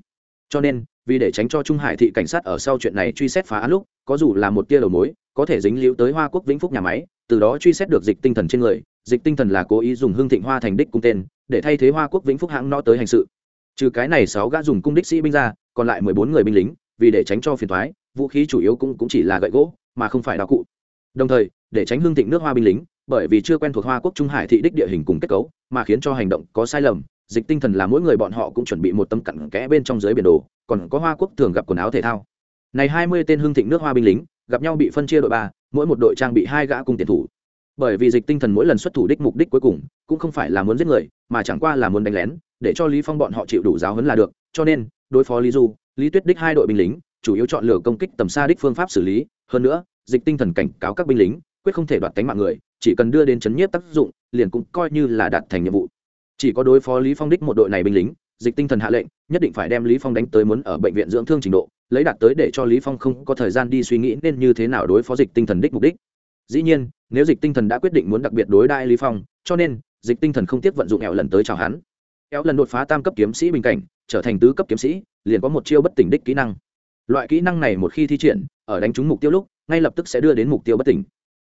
[SPEAKER 1] Cho nên, vì để tránh cho trung hải thị cảnh sát ở sau chuyện này truy xét phá án lúc, có dù là một tia đầu mối, có thể dính liễu tới hoa quốc vĩnh phúc nhà máy, từ đó truy xét được dịch tinh thần trên người dịch tinh thần là cố ý dùng hương thịnh hoa thành đích cung tên để thay thế hoa quốc vĩnh phúc hãng nó tới hành sự. Trừ cái này sáu gã dùng cung đích sĩ binh ra còn lại mười bốn người binh lính vì để tránh cho phiền thoái vũ khí chủ yếu cũng, cũng chỉ là gậy gỗ mà không phải đạo cụ. Đồng thời để tránh hương thịnh nước hoa binh lính bởi vì chưa quen thuộc hoa quốc trung hải thị đích địa hình cùng kết cấu mà khiến cho hành động có sai lầm dịch tinh thần là mỗi người bọn họ cũng chuẩn bị một tấm cặn kẽ bên trong dưới biển đồ còn có hoa quốc thường gặp quần áo thể thao. Này hai mươi tên hương thịnh nước hoa binh lính gặp nhau bị phân chia đội ba mỗi một đội trang bị hai gã cung tiền thủ bởi vì dịch tinh thần mỗi lần xuất thủ đích mục đích cuối cùng cũng không phải là muốn giết người, mà chẳng qua là muốn đánh lén, để cho lý phong bọn họ chịu đủ giáo huấn là được. Cho nên, đối phó lý du, lý tuyết đích hai đội binh lính, chủ yếu chọn lựa công kích tầm xa đích phương pháp xử lý. Hơn nữa, dịch tinh thần cảnh cáo các binh lính, quyết không thể đoạt tính mạng người, chỉ cần đưa đến chấn nhiếp tác dụng, liền cũng coi như là đạt thành nhiệm vụ. Chỉ có đối phó lý phong đích một đội này binh lính, dịch tinh thần hạ lệnh, nhất định phải đem lý phong đánh tới muốn ở bệnh viện dưỡng thương trình độ, lấy đạt tới để cho lý phong không có thời gian đi suy nghĩ nên như thế nào đối phó dịch tinh thần đích mục đích. Dĩ nhiên nếu dịch tinh thần đã quyết định muốn đặc biệt đối đại lý phong, cho nên, dịch tinh thần không tiếp vận dụng ẻo lần tới chào hắn. Ẻo lần đột phá tam cấp kiếm sĩ bình cảnh, trở thành tứ cấp kiếm sĩ, liền có một chiêu bất tỉnh đích kỹ năng. Loại kỹ năng này một khi thi triển, ở đánh trúng mục tiêu lúc, ngay lập tức sẽ đưa đến mục tiêu bất tỉnh.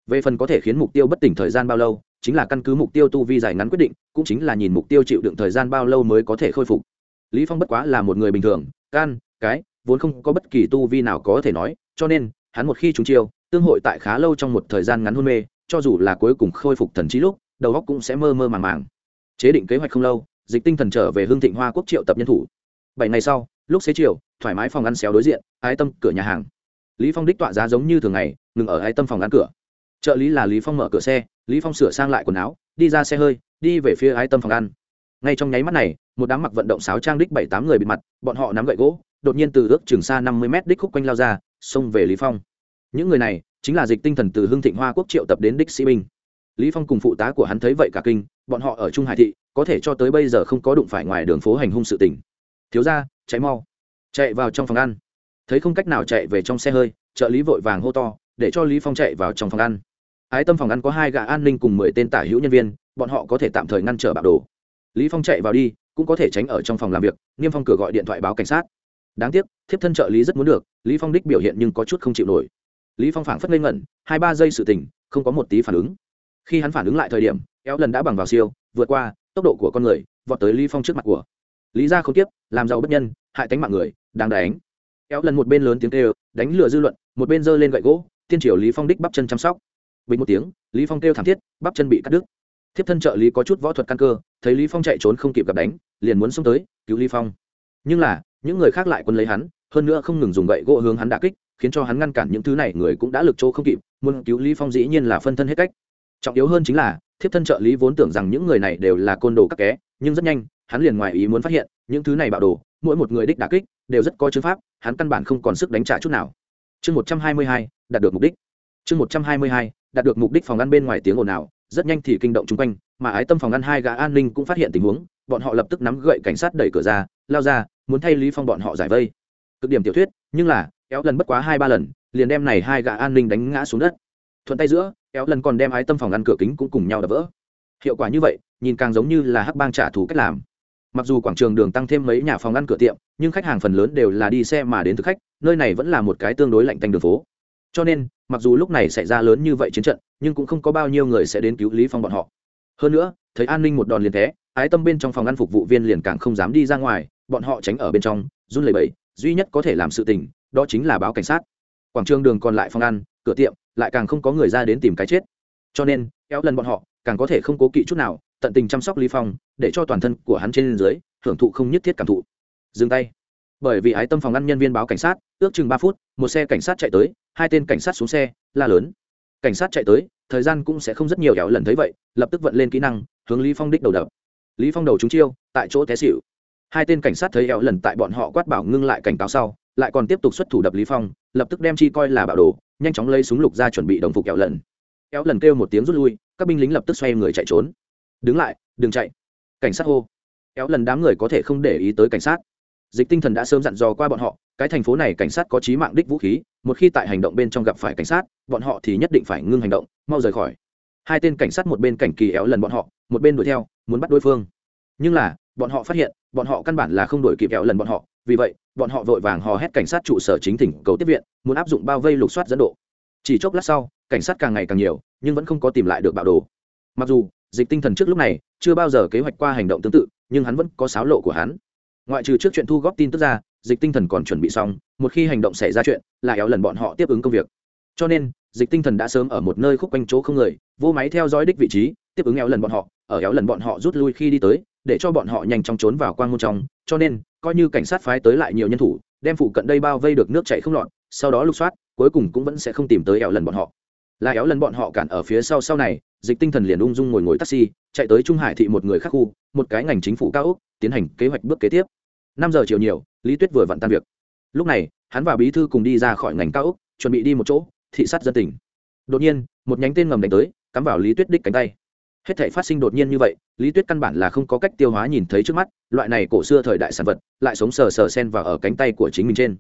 [SPEAKER 1] Về phần có thể khiến mục tiêu bất tỉnh thời gian bao lâu, chính là căn cứ mục tiêu tu vi dài ngắn quyết định, cũng chính là nhìn mục tiêu chịu đựng thời gian bao lâu mới có thể khôi phục. Lý phong bất quá là một người bình thường, can, cái, vốn không có bất kỳ tu vi nào có thể nói, cho nên, hắn một khi trúng chiêu tương hội tại khá lâu trong một thời gian ngắn hôn mê, cho dù là cuối cùng khôi phục thần trí lúc, đầu óc cũng sẽ mơ mơ màng màng. Chế định kế hoạch không lâu, dịch tinh thần trở về hương thịnh hoa quốc triệu tập nhân thủ. Bảy ngày sau, lúc xế chiều, thoải mái phòng ăn xéo đối diện, ái tâm cửa nhà hàng. Lý phong đích tọa giá giống như thường ngày, ngừng ở ái tâm phòng ăn cửa. Trợ lý là lý phong mở cửa xe, lý phong sửa sang lại quần áo, đi ra xe hơi, đi về phía ái tâm phòng ăn. Ngay trong nháy mắt này, một đám mặc vận động sáo trang đích bảy tám người bị mặt, bọn họ nắm gậy gỗ, đột nhiên từ ước trường xa năm mươi mét đích khúc quanh lao ra, xông về lý phong những người này chính là dịch tinh thần từ hưng thịnh hoa quốc triệu tập đến đích sĩ binh. Lý phong cùng phụ tá của hắn thấy vậy cả kinh, bọn họ ở trung hải thị, có thể cho tới bây giờ không có đụng phải ngoài đường phố hành hung sự tình. Thiếu gia cháy mau. Chạy vào trong phòng ăn. Thấy không cách nào chạy về trong xe hơi, trợ lý vội vàng hô to, để cho lý phong chạy vào trong phòng ăn. Ái tâm phòng ăn có hai gã an ninh cùng mười tên tả hữu nhân viên, bọn họ có thể tạm thời ngăn trở bạo đồ. Lý phong chạy vào đi, cũng có thể tránh ở trong phòng làm việc niêm phong cửa gọi điện thoại báo cảnh sát. Đáng tiếc, thiếp thân trợ lý rất muốn được, lý phong đích biểu hiện nhưng có chút không chịu nổi lý phong phảng phất lên ngẩn, hai ba giây sự tình, không có một tí phản ứng. Khi hắn phản ứng lại thời điểm éo lần đã bằng vào siêu, vượt qua tốc độ của con người, vọt tới lý phong trước mặt của. Lý gia không tiếp, làm giàu bất nhân, hại tánh mạng người, đáng đánh. Éo lần một bên lớn tiếng kêu, đánh lừa dư luận, một bên giơ lên gậy gỗ, tiên triều lý phong đích bắp chân chăm sóc. Bình một tiếng, lý phong kêu thảm thiết, bắp chân bị cắt đứt. Thiếp thân trợ lý có chút võ thuật căn cơ, thấy lý phong chạy trốn không kịp gặp đánh, liền muốn xông tới, cứu lý phong. Nhưng là, những người khác lại quân lấy hắn, hơn nữa không ngừng dùng gậy gỗ hướng hắn đả kích khiến cho hắn ngăn cản những thứ này, người cũng đã lực chỗ không kịp, muốn cứu lý phong dĩ nhiên là phân thân hết cách. Trọng yếu hơn chính là, thiếp thân trợ lý vốn tưởng rằng những người này đều là côn đồ các ké nhưng rất nhanh, hắn liền ngoài ý muốn phát hiện, những thứ này bạo đồ, mỗi một người đích đả kích, đều rất có chứng pháp, hắn căn bản không còn sức đánh trả chút nào. Chương một trăm hai mươi hai, đạt được mục đích. Chương một trăm hai mươi hai, đạt được mục đích phòng ăn bên ngoài tiếng ồn ào, rất nhanh thì kinh động chung quanh, mà ái tâm phòng ăn hai gã an ninh cũng phát hiện tình huống, bọn họ lập tức nắm gậy cảnh sát đẩy cửa ra, lao ra, muốn thay lý phong bọn họ giải vây. Cực điểm tiểu thuyết, nhưng là kéo lần bất quá hai ba lần, liền đem này hai gã an ninh đánh ngã xuống đất. Thuận tay giữa, kéo lần còn đem ái tâm phòng ăn cửa kính cũng cùng nhau đập vỡ. Hiệu quả như vậy, nhìn càng giống như là hắc bang trả thù cách làm. Mặc dù quảng trường đường tăng thêm mấy nhà phòng ăn cửa tiệm, nhưng khách hàng phần lớn đều là đi xe mà đến thực khách, nơi này vẫn là một cái tương đối lạnh tanh đường phố. Cho nên, mặc dù lúc này xảy ra lớn như vậy chiến trận, nhưng cũng không có bao nhiêu người sẽ đến cứu lý phong bọn họ. Hơn nữa, thấy an ninh một đòn liền thế ái tâm bên trong phòng ăn phục vụ viên liền càng không dám đi ra ngoài, bọn họ tránh ở bên trong, run lẩy bẩy, duy nhất có thể làm sự tình đó chính là báo cảnh sát. Quảng trường đường còn lại phòng ăn, cửa tiệm, lại càng không có người ra đến tìm cái chết. Cho nên, kéo lần bọn họ, càng có thể không cố kỵ chút nào, tận tình chăm sóc lý phong, để cho toàn thân của hắn trên dưới, hưởng thụ không nhất thiết cảm thụ. Dừng tay. Bởi vì ái tâm phòng ăn nhân viên báo cảnh sát, ước chừng ba phút, một xe cảnh sát chạy tới, hai tên cảnh sát xuống xe, la lớn. Cảnh sát chạy tới, thời gian cũng sẽ không rất nhiều kéo lần thấy vậy, lập tức vận lên kỹ năng, hướng lý phong đích đầu đập. Lý phong đầu trúng chiêu, tại chỗ té xỉu. Hai tên cảnh sát thấy kéo lần tại bọn họ quát bảo ngưng lại cảnh cáo sau lại còn tiếp tục xuất thủ đập lý phong, lập tức đem chi coi là bạo đồ, nhanh chóng lấy súng lục ra chuẩn bị đồng phục kéo lần. Kéo lần kêu một tiếng rút lui, các binh lính lập tức xoay người chạy trốn. Đứng lại, đừng chạy. Cảnh sát hô. Kéo lần đám người có thể không để ý tới cảnh sát. Dịch tinh thần đã sớm dặn dò qua bọn họ, cái thành phố này cảnh sát có trí mạng đích vũ khí, một khi tại hành động bên trong gặp phải cảnh sát, bọn họ thì nhất định phải ngưng hành động, mau rời khỏi. Hai tên cảnh sát một bên cảnh kỳ éo lần bọn họ, một bên đuổi theo, muốn bắt đối phương. Nhưng là bọn họ phát hiện, bọn họ căn bản là không đổi kịp kẹo lần bọn họ, vì vậy, bọn họ vội vàng hò hét cảnh sát trụ sở chính tỉnh cầu tiếp viện, muốn áp dụng bao vây lục soát dẫn độ. Chỉ chốc lát sau, cảnh sát càng ngày càng nhiều, nhưng vẫn không có tìm lại được bạo đồ. Mặc dù, dịch tinh thần trước lúc này, chưa bao giờ kế hoạch qua hành động tương tự, nhưng hắn vẫn có sáo lộ của hắn. Ngoại trừ trước chuyện thu góp tin tức ra, dịch tinh thần còn chuẩn bị xong, một khi hành động xảy ra chuyện, là éo lần bọn họ tiếp ứng công việc. Cho nên, dịch tinh thần đã sớm ở một nơi khúc quanh chỗ không người, vô máy theo dõi đích vị trí, tiếp ứng éo lần bọn họ, ở éo lần bọn họ rút lui khi đi tới để cho bọn họ nhanh chóng trốn vào quang môn trong, cho nên, coi như cảnh sát phái tới lại nhiều nhân thủ, đem phụ cận đây bao vây được nước chảy không lọt, sau đó lục soát, cuối cùng cũng vẫn sẽ không tìm tới éo lần bọn họ. Là éo lần bọn họ cản ở phía sau sau này, dịch tinh thần liền ung dung ngồi ngồi taxi, chạy tới trung hải thị một người khác khu, một cái ngành chính phủ cao ốc, tiến hành kế hoạch bước kế tiếp. Năm giờ chiều nhiều, lý tuyết vừa vặn tan việc. Lúc này, hắn và bí thư cùng đi ra khỏi ngành cao ốc, chuẩn bị đi một chỗ, thị sát dân tỉnh đột nhiên, một nhánh tên ngầm đánh tới, cắm vào lý tuyết đích cánh tay hết thể phát sinh đột nhiên như vậy, lý tuyết căn bản là không có cách tiêu hóa nhìn thấy trước mắt, loại này cổ xưa thời đại sản vật, lại sống sờ sờ sen và ở cánh tay của chính mình trên.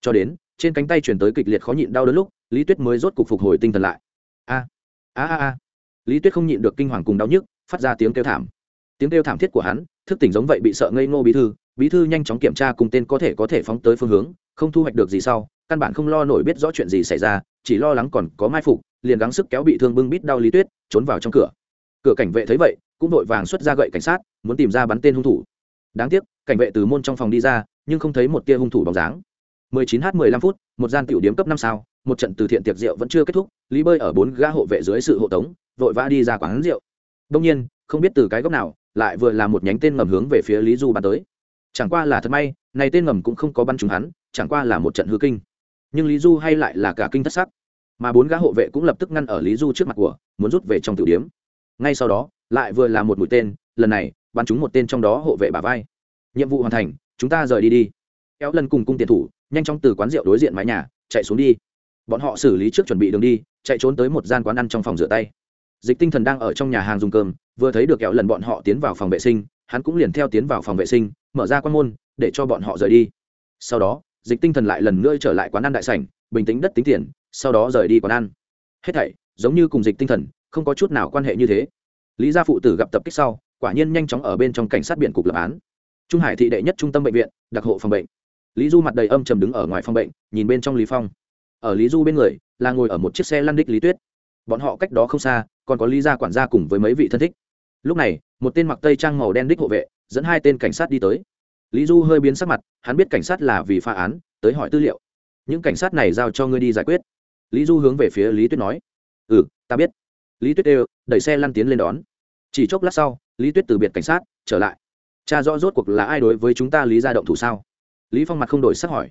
[SPEAKER 1] Cho đến, trên cánh tay chuyển tới kịch liệt khó nhịn đau đớn lúc, lý tuyết mới rốt cục phục hồi tinh thần lại. A a a a. Lý tuyết không nhịn được kinh hoàng cùng đau nhức, phát ra tiếng kêu thảm. Tiếng kêu thảm thiết của hắn, thức tỉnh giống vậy bị sợ ngây ngô bí thư bí thư nhanh chóng kiểm tra cùng tên có thể có thể phóng tới phương hướng, không thu hoạch được gì sau, căn bản không lo nổi biết rõ chuyện gì xảy ra, chỉ lo lắng còn có mai phục, liền gắng sức kéo bị thương bưng bít đau lý tuyết, trốn vào trong cửa cửa cảnh vệ thấy vậy, cũng vội vàng xuất ra gậy cảnh sát, muốn tìm ra bắn tên hung thủ. Đáng tiếc, cảnh vệ từ môn trong phòng đi ra, nhưng không thấy một tia hung thủ bóng dáng. 19 h 15 phút, một gian tiểu điếm cấp năm sao, một trận từ thiện tiệc rượu vẫn chưa kết thúc, lý bơi ở bốn gã hộ vệ dưới sự hộ tống, vội vã đi ra quán rượu. Đông nhiên, không biết từ cái góc nào, lại vừa là một nhánh tên ngầm hướng về phía lý du bắn tới. Chẳng qua là thật may, này tên ngầm cũng không có bắn trúng hắn, chẳng qua là một trận hư kinh. Nhưng lý du hay lại là cả kinh thất sắc. Mà bốn gã hộ vệ cũng lập tức ngăn ở lý du trước mặt của, muốn rút về trong tiểu điếm ngay sau đó, lại vừa là một mũi tên, lần này, bắn trúng một tên trong đó hộ vệ bà vai. Nhiệm vụ hoàn thành, chúng ta rời đi đi. Kéo lần cùng cung tiền thủ, nhanh chóng từ quán rượu đối diện mái nhà, chạy xuống đi. Bọn họ xử lý trước chuẩn bị đường đi, chạy trốn tới một gian quán ăn trong phòng rửa tay. Dịch tinh thần đang ở trong nhà hàng dùng cơm, vừa thấy được kéo lần bọn họ tiến vào phòng vệ sinh, hắn cũng liền theo tiến vào phòng vệ sinh, mở ra quan môn, để cho bọn họ rời đi. Sau đó, dịch tinh thần lại lần nữa trở lại quán ăn đại sảnh, bình tĩnh đất tính tiền, sau đó rời đi quán ăn. Hết thảy, giống như cùng dịch tinh thần không có chút nào quan hệ như thế. Lý gia phụ tử gặp tập kích sau, quả nhiên nhanh chóng ở bên trong cảnh sát biển cục lập án. Trung hải thị đệ nhất trung tâm bệnh viện, đặc hộ phòng bệnh. Lý du mặt đầy âm trầm đứng ở ngoài phòng bệnh, nhìn bên trong lý phong. Ở lý du bên người, là ngồi ở một chiếc xe lăn đích lý tuyết. Bọn họ cách đó không xa, còn có lý gia quản gia cùng với mấy vị thân thích. Lúc này, một tên mặc tây trang màu đen đích hộ vệ, dẫn hai tên cảnh sát đi tới. Lý du hơi biến sắc mặt, hắn biết cảnh sát là vì phá án, tới hỏi tư liệu. Những cảnh sát này giao cho ngươi đi giải quyết. Lý du hướng về phía lý tuyết nói. Ừ ta biết lý tuyết đều đẩy xe lăn tiến lên đón. Chỉ chốc lát sau, lý tuyết từ biệt cảnh sát, trở lại. Cha rõ rốt cuộc là ai đối với chúng ta lý ra động thủ sao? Lý phong mặt không đổi sắc hỏi.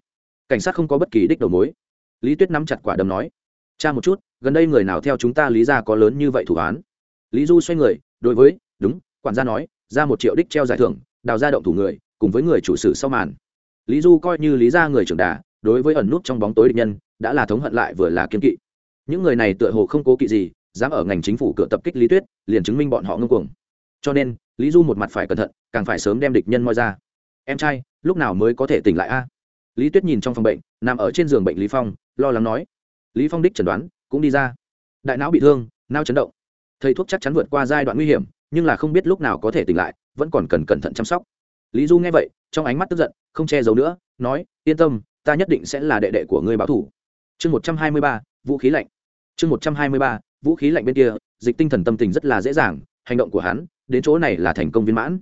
[SPEAKER 1] Cảnh sát không có bất kỳ đích đầu mối. Lý tuyết nắm chặt quả đấm nói. Cha một chút, gần đây người nào theo chúng ta lý ra có lớn như vậy thủ án? Lý du xoay người, đối với, đúng, quản gia nói, ra một triệu đích treo giải thưởng, đào ra động thủ người, cùng với người chủ sử sau màn. Lý du coi như lý ra người trưởng đà, đối với ẩn nút trong bóng tối địch nhân, đã là thống hận lại vừa là kiên kỵ. Những người này tựa hồ không cố kỵ gì dám ở ngành chính phủ cửa tập kích lý tuyết, liền chứng minh bọn họ ngưng cuồng. Cho nên, lý du một mặt phải cẩn thận, càng phải sớm đem địch nhân moi ra. Em trai, lúc nào mới có thể tỉnh lại a? Lý tuyết nhìn trong phòng bệnh, nằm ở trên giường bệnh lý phong, lo lắng nói. Lý phong đích chẩn đoán, cũng đi ra. Đại não bị thương, não chấn động. Thầy thuốc chắc chắn vượt qua giai đoạn nguy hiểm, nhưng là không biết lúc nào có thể tỉnh lại, vẫn còn cần cẩn thận chăm sóc. Lý du nghe vậy, trong ánh mắt tức giận, không che giấu nữa, nói, yên tâm, ta nhất định sẽ là đệ đệ của ngươi báo thủ. Chương một trăm hai mươi ba, vũ khí lạnh. Chương một trăm hai mươi ba vũ khí lạnh bên kia, dịch tinh thần tâm tình rất là dễ dàng, hành động của hắn, đến chỗ này là thành công viên mãn.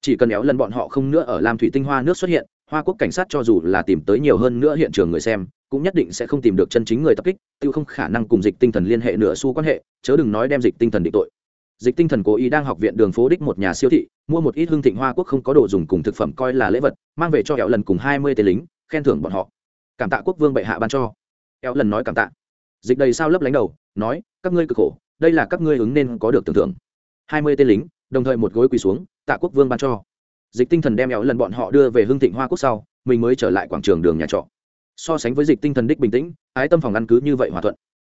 [SPEAKER 1] Chỉ cần éo lần bọn họ không nữa ở lam thủy tinh hoa nước xuất hiện, hoa quốc cảnh sát cho dù là tìm tới nhiều hơn nữa hiện trường người xem, cũng nhất định sẽ không tìm được chân chính người tập kích tự không khả năng cùng dịch tinh thần liên hệ nửa xu quan hệ, chớ đừng nói đem dịch tinh thần định tội. Dịch tinh thần cố ý đang học viện đường phố đích một nhà siêu thị, mua một ít hương thịnh hoa quốc không có đồ dùng cùng thực phẩm coi là lễ vật, mang về cho éo lần cùng hai mươi tên lính, khen thưởng bọn họ. Cảm tạ quốc vương bệ hạ ban cho. Éo lần nói cảm tạ dịch đầy sao lấp lánh đầu, nói, các ngươi cực khổ, đây là các ngươi ứng nên có được tưởng thưởng. Hai mươi tên lính, đồng thời một gối quỳ xuống, tạ quốc vương ban cho. Dịch tinh thần đem éo lần bọn họ đưa về hương thịnh hoa quốc sau, mình mới trở lại quảng trường đường nhà trọ. So sánh với dịch tinh thần đích bình tĩnh, ái tâm phòng ăn cứ như vậy hòa thuận.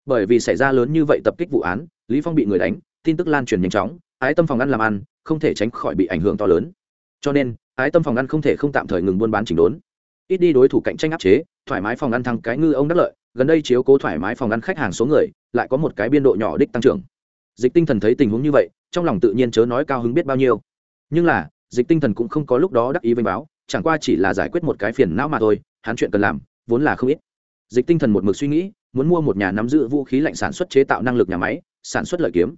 [SPEAKER 1] Bởi vì xảy ra lớn như vậy tập kích vụ án, lý phong bị người đánh, tin tức lan truyền nhanh chóng, ái tâm phòng ăn làm ăn, không thể tránh khỏi bị ảnh hưởng to lớn. Cho nên, ái tâm phòng ăn không thể không tạm thời ngừng buôn bán chỉnh đốn. Ít đi đối thủ cạnh tranh áp chế thoải mái phòng ăn thăng cái ngư ông đắc lợi, gần đây chiếu cố thoải mái phòng ăn khách hàng số người, lại có một cái biên độ nhỏ đích tăng trưởng. Dịch tinh thần thấy tình huống như vậy, trong lòng tự nhiên chớ nói cao hứng biết bao nhiêu. Nhưng là, dịch tinh thần cũng không có lúc đó đắc ý vênh báo, chẳng qua chỉ là giải quyết một cái phiền não mà thôi, hắn chuyện cần làm, vốn là không ít. Dịch tinh thần một mực suy nghĩ, muốn mua một nhà nắm giữ vũ khí lạnh sản xuất chế tạo năng lực nhà máy, sản xuất lợi kiếm.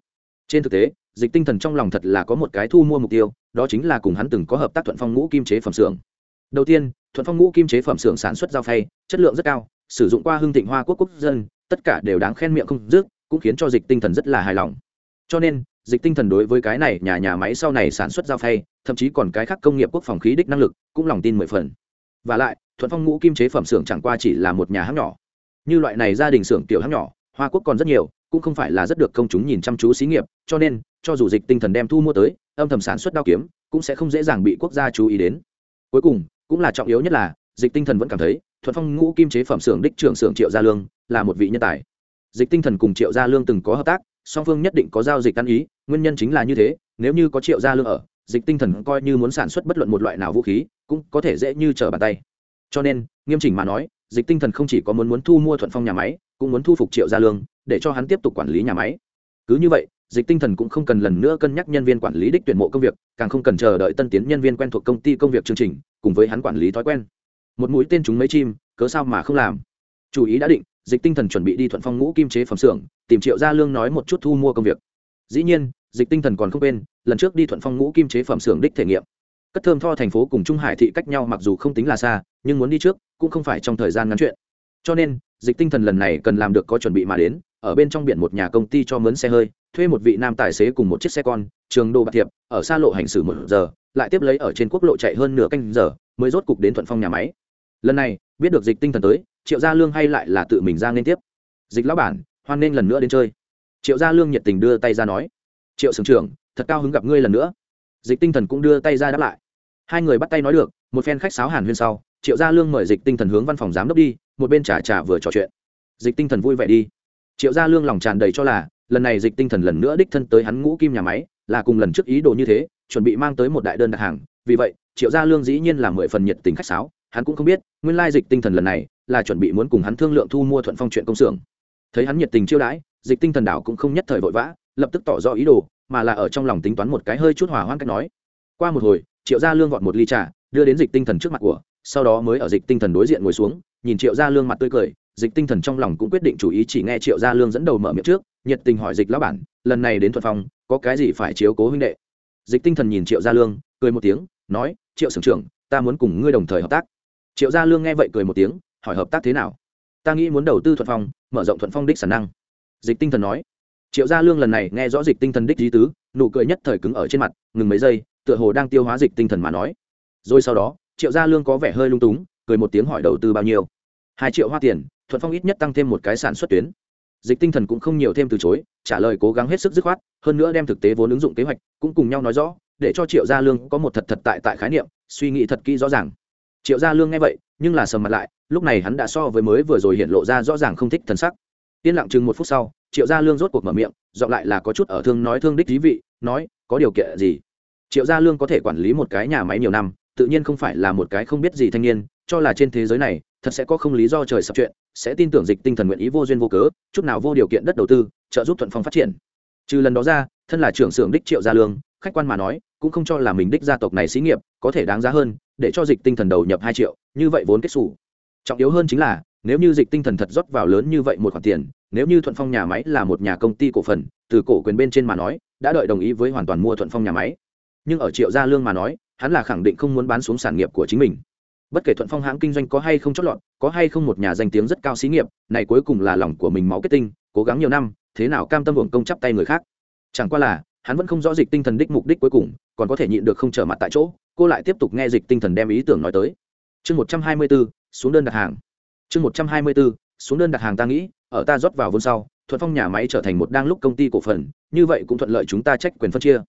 [SPEAKER 1] Trên thực tế, dịch tinh thần trong lòng thật là có một cái thu mua mục tiêu, đó chính là cùng hắn từng có hợp tác thuận phong ngũ kim chế phẩm xưởng đầu tiên, thuận phong ngũ kim chế phẩm xưởng sản xuất dao phay, chất lượng rất cao, sử dụng qua hương thịnh hoa quốc quốc dân, tất cả đều đáng khen miệng không dứt, cũng khiến cho dịch tinh thần rất là hài lòng. Cho nên, dịch tinh thần đối với cái này nhà nhà máy sau này sản xuất dao phay, thậm chí còn cái khác công nghiệp quốc phòng khí đích năng lực, cũng lòng tin mười phần. Và lại, thuận phong ngũ kim chế phẩm xưởng chẳng qua chỉ là một nhà hãng nhỏ. Như loại này gia đình xưởng tiểu hãng nhỏ, hoa quốc còn rất nhiều, cũng không phải là rất được công chúng nhìn chăm chú xí nghiệp, cho nên, cho dù dịch tinh thần đem thu mua tới, âm thầm sản xuất đao kiếm, cũng sẽ không dễ dàng bị quốc gia chú ý đến. Cuối cùng cũng là trọng yếu nhất là, dịch tinh thần vẫn cảm thấy, thuận phong ngũ kim chế phẩm xưởng đích trưởng xưởng triệu gia lương là một vị nhân tài. Dịch tinh thần cùng triệu gia lương từng có hợp tác, song phương nhất định có giao dịch ăn ý, nguyên nhân chính là như thế, nếu như có triệu gia lương ở, dịch tinh thần coi như muốn sản xuất bất luận một loại nào vũ khí, cũng có thể dễ như trở bàn tay. Cho nên, nghiêm chỉnh mà nói, dịch tinh thần không chỉ có muốn muốn thu mua thuận phong nhà máy, cũng muốn thu phục triệu gia lương, để cho hắn tiếp tục quản lý nhà máy. Cứ như vậy, dịch tinh thần cũng không cần lần nữa cân nhắc nhân viên quản lý đích tuyển mộ công việc, càng không cần chờ đợi tân tiến nhân viên quen thuộc công ty công việc chương trình cùng với hắn quản lý thói quen. Một mũi tên chúng mấy chim, cớ sao mà không làm? Chủ ý đã định, dịch tinh thần chuẩn bị đi thuận phong ngũ kim chế phẩm xưởng, tìm triệu gia lương nói một chút thu mua công việc. Dĩ nhiên, dịch tinh thần còn không quên, lần trước đi thuận phong ngũ kim chế phẩm xưởng đích thể nghiệm. Cất thơm tho thành phố cùng trung hải thị cách nhau mặc dù không tính là xa, nhưng muốn đi trước cũng không phải trong thời gian ngắn chuyện. Cho nên, dịch tinh thần lần này cần làm được có chuẩn bị mà đến, ở bên trong biển một nhà công ty cho mướn xe hơi, thuê một vị nam tài xế cùng một chiếc xe con, trường đô bạc thiệp, ở xa lộ hành xử một giờ lại tiếp lấy ở trên quốc lộ chạy hơn nửa canh giờ, mới rốt cục đến thuận phong nhà máy. Lần này, biết được dịch tinh thần tới, triệu gia lương hay lại là tự mình ra nên tiếp. Dịch lão bản, hoan nên lần nữa đến chơi. Triệu gia lương nhiệt tình đưa tay ra nói. Triệu sưởng trưởng, thật cao hứng gặp ngươi lần nữa. Dịch tinh thần cũng đưa tay ra đáp lại. Hai người bắt tay nói được, một phen khách sáo hàn huyên sau, triệu gia lương mời dịch tinh thần hướng văn phòng giám đốc đi, một bên trả trả vừa trò chuyện. Dịch tinh thần vui vẻ đi. Triệu gia lương lòng tràn đầy cho là, lần này dịch tinh thần lần nữa đích thân tới hắn ngũ kim nhà máy, là cùng lần trước ý đồ như thế chuẩn bị mang tới một đại đơn đặt hàng, vì vậy, triệu gia lương dĩ nhiên là mười phần nhiệt tình khách sáo, hắn cũng không biết, nguyên lai dịch tinh thần lần này là chuẩn bị muốn cùng hắn thương lượng thu mua thuận phong chuyện công xưởng. Thấy hắn nhiệt tình chiêu đãi, dịch tinh thần đảo cũng không nhất thời vội vã, lập tức tỏ rõ ý đồ, mà là ở trong lòng tính toán một cái hơi chút hỏa hoãn cách nói. Qua một hồi, triệu gia lương gọn một ly trà, đưa đến dịch tinh thần trước mặt của, sau đó mới ở dịch tinh thần đối diện ngồi xuống, nhìn triệu gia lương mặt tươi cười, dịch tinh thần trong lòng cũng quyết định chủ ý chỉ nghe triệu gia lương dẫn đầu mở miệng trước, nhiệt tình hỏi dịch lão bản, lần này đến thuận phong, có cái gì phải chiếu cố huynh đệ? Dịch tinh thần nhìn triệu gia lương, cười một tiếng, nói, triệu sưởng trưởng, ta muốn cùng ngươi đồng thời hợp tác. Triệu gia lương nghe vậy cười một tiếng, hỏi, hợp tác thế nào? Ta nghĩ muốn đầu tư thuận phong, mở rộng thuận phong đích sản năng. Dịch tinh thần nói. Triệu gia lương lần này nghe rõ dịch tinh thần đích di tứ, nụ cười nhất thời cứng ở trên mặt, ngừng mấy giây, tựa hồ đang tiêu hóa dịch tinh thần mà nói. Rồi sau đó, triệu gia lương có vẻ hơi lung túng, cười một tiếng hỏi, đầu tư bao nhiêu? Hai triệu hoa tiền, thuận phong ít nhất tăng thêm một cái sản xuất tuyến dịch tinh thần cũng không nhiều thêm từ chối, trả lời cố gắng hết sức dứt khoát, hơn nữa đem thực tế vốn ứng dụng kế hoạch cũng cùng nhau nói rõ, để cho triệu gia lương có một thật thật tại tại khái niệm, suy nghĩ thật kỹ rõ ràng. Triệu gia lương nghe vậy, nhưng là sầm mặt lại, lúc này hắn đã so với mới vừa rồi hiện lộ ra rõ ràng không thích thần sắc. Yên lặng chừng một phút sau, triệu gia lương rốt cuộc mở miệng dọn lại là có chút ở thương nói thương đích thí vị, nói, có điều kiện gì? Triệu gia lương có thể quản lý một cái nhà máy nhiều năm, tự nhiên không phải là một cái không biết gì thanh niên cho là trên thế giới này, thật sẽ có không lý do trời sập chuyện, sẽ tin tưởng dịch tinh thần nguyện ý vô duyên vô cớ, chút nào vô điều kiện đất đầu tư, trợ giúp thuận phong phát triển. Trừ lần đó ra, thân là trưởng xưởng đích triệu gia lương, khách quan mà nói, cũng không cho là mình đích gia tộc này xí nghiệp có thể đáng giá hơn, để cho dịch tinh thần đầu nhập hai triệu, như vậy vốn kết xù. Trọng yếu hơn chính là, nếu như dịch tinh thần thật rót vào lớn như vậy một khoản tiền, nếu như thuận phong nhà máy là một nhà công ty cổ phần, từ cổ quyền bên trên mà nói, đã đợi đồng ý với hoàn toàn mua thuận phong nhà máy. Nhưng ở triệu gia lương mà nói, hắn là khẳng định không muốn bán xuống sản nghiệp của chính mình bất kể thuận phong hãng kinh doanh có hay không chót lọt, có hay không một nhà danh tiếng rất cao xí nghiệp, này cuối cùng là lòng của mình máu kết tinh, cố gắng nhiều năm, thế nào cam tâm hưởng công chắp tay người khác. Chẳng qua là, hắn vẫn không rõ dịch tinh thần đích mục đích cuối cùng, còn có thể nhịn được không trở mặt tại chỗ, cô lại tiếp tục nghe dịch tinh thần đem ý tưởng nói tới. Chương một trăm hai mươi bốn, xuống đơn đặt hàng. Chương một trăm hai mươi bốn, xuống đơn đặt hàng ta nghĩ, ở ta rót vào vốn sau, thuận phong nhà máy trở thành một đang lúc công ty cổ phần, như vậy cũng thuận lợi chúng ta trách quyền phân chia.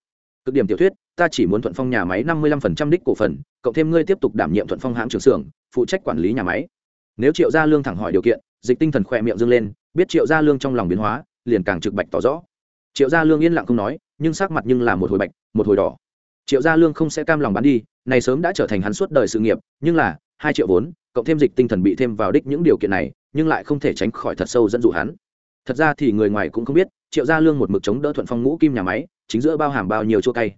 [SPEAKER 1] Cực điểm tiểu thuyết ta chỉ muốn thuận phong nhà máy năm mươi lăm phần trăm đích cổ phần, cộng thêm ngươi tiếp tục đảm nhiệm thuận phong hãng trưởng xưởng, phụ trách quản lý nhà máy. Nếu triệu gia lương thẳng hỏi điều kiện, dịch tinh thần khỏe miệng dâng lên, biết triệu gia lương trong lòng biến hóa, liền càng trực bạch tỏ rõ. Triệu gia lương yên lặng không nói, nhưng sắc mặt nhưng là một hồi bạch, một hồi đỏ. Triệu gia lương không sẽ cam lòng bán đi, này sớm đã trở thành hắn suốt đời sự nghiệp, nhưng là, hai triệu vốn, cộng thêm dịch tinh thần bị thêm vào đích những điều kiện này, nhưng lại không thể tránh khỏi thật sâu dẫn dụ hắn. Thật ra thì người ngoài cũng không biết, triệu gia lương một mực chống đỡ thuận phong ngũ kim nhà máy, chính giữa bao hàm bao nhiêu chua cay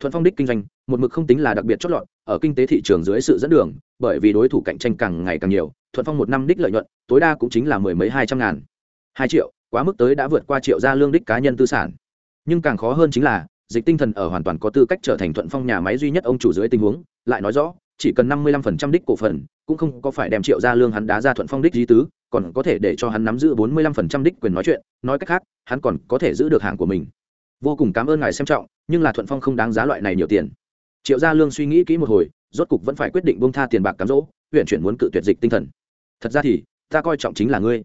[SPEAKER 1] thuận phong đích kinh doanh, một mực không tính là đặc biệt chót lọt, ở kinh tế thị trường dưới sự dẫn đường, bởi vì đối thủ cạnh tranh càng ngày càng nhiều, thuận phong một năm đích lợi nhuận, tối đa cũng chính là mười mấy hai trăm ngàn. Hai triệu, quá mức tới đã vượt qua triệu gia lương đích cá nhân tư sản. Nhưng càng khó hơn chính là, dịch tinh thần ở hoàn toàn có tư cách trở thành thuận phong nhà máy duy nhất ông chủ dưới tình huống, lại nói rõ, chỉ cần năm mươi lăm phần trăm đích cổ phần, cũng không có phải đem triệu gia lương hắn đá ra thuận phong đích di tứ, còn có thể để cho hắn nắm giữ bốn mươi lăm phần trăm đích quyền nói chuyện, nói cách khác, hắn còn có thể giữ được hàng của mình vô cùng cảm ơn ngài xem trọng, nhưng là thuận phong không đáng giá loại này nhiều tiền. Triệu gia lương suy nghĩ kỹ một hồi, rốt cục vẫn phải quyết định bông tha tiền bạc cám dỗ, huyện chuyển muốn cự tuyệt dịch tinh thần. Thật ra thì, ta coi trọng chính là ngươi.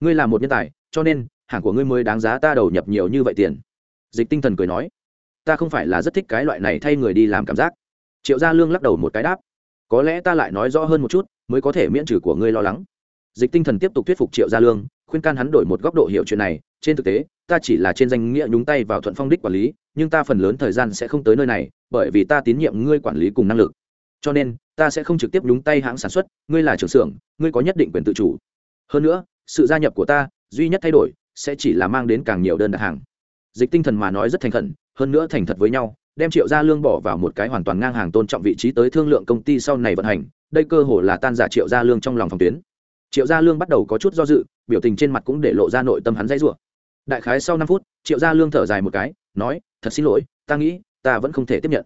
[SPEAKER 1] Ngươi là một nhân tài, cho nên, hàng của ngươi mới đáng giá ta đầu nhập nhiều như vậy tiền. Dịch tinh thần cười nói, ta không phải là rất thích cái loại này thay người đi làm cảm giác. Triệu gia lương lắc đầu một cái đáp, có lẽ ta lại nói rõ hơn một chút, mới có thể miễn trừ của ngươi lo lắng dịch tinh thần tiếp tục thuyết phục triệu gia lương, khuyên can hắn đổi một góc độ hiểu chuyện này. Trên thực tế, ta chỉ là trên danh nghĩa nhúng tay vào thuận phong đích quản lý, nhưng ta phần lớn thời gian sẽ không tới nơi này, bởi vì ta tín nhiệm ngươi quản lý cùng năng lực. Cho nên, ta sẽ không trực tiếp nhúng tay hãng sản xuất, ngươi là trưởng xưởng, ngươi có nhất định quyền tự chủ. Hơn nữa, sự gia nhập của ta, duy nhất thay đổi, sẽ chỉ là mang đến càng nhiều đơn đặt hàng. Dịch tinh thần mà nói rất thành khẩn, hơn nữa thành thật với nhau, đem triệu gia lương bỏ vào một cái hoàn toàn ngang hàng tôn trọng vị trí tới thương lượng công ty sau này vận hành, đây cơ hồ là tan giả triệu gia lương trong lòng phòng tuyến triệu gia lương bắt đầu có chút do dự, biểu tình trên mặt cũng để lộ ra nội tâm hắn dãy rủa. Đại khái sau năm phút, triệu gia lương thở dài một cái, nói, thật xin lỗi, ta nghĩ, ta vẫn không thể tiếp nhận.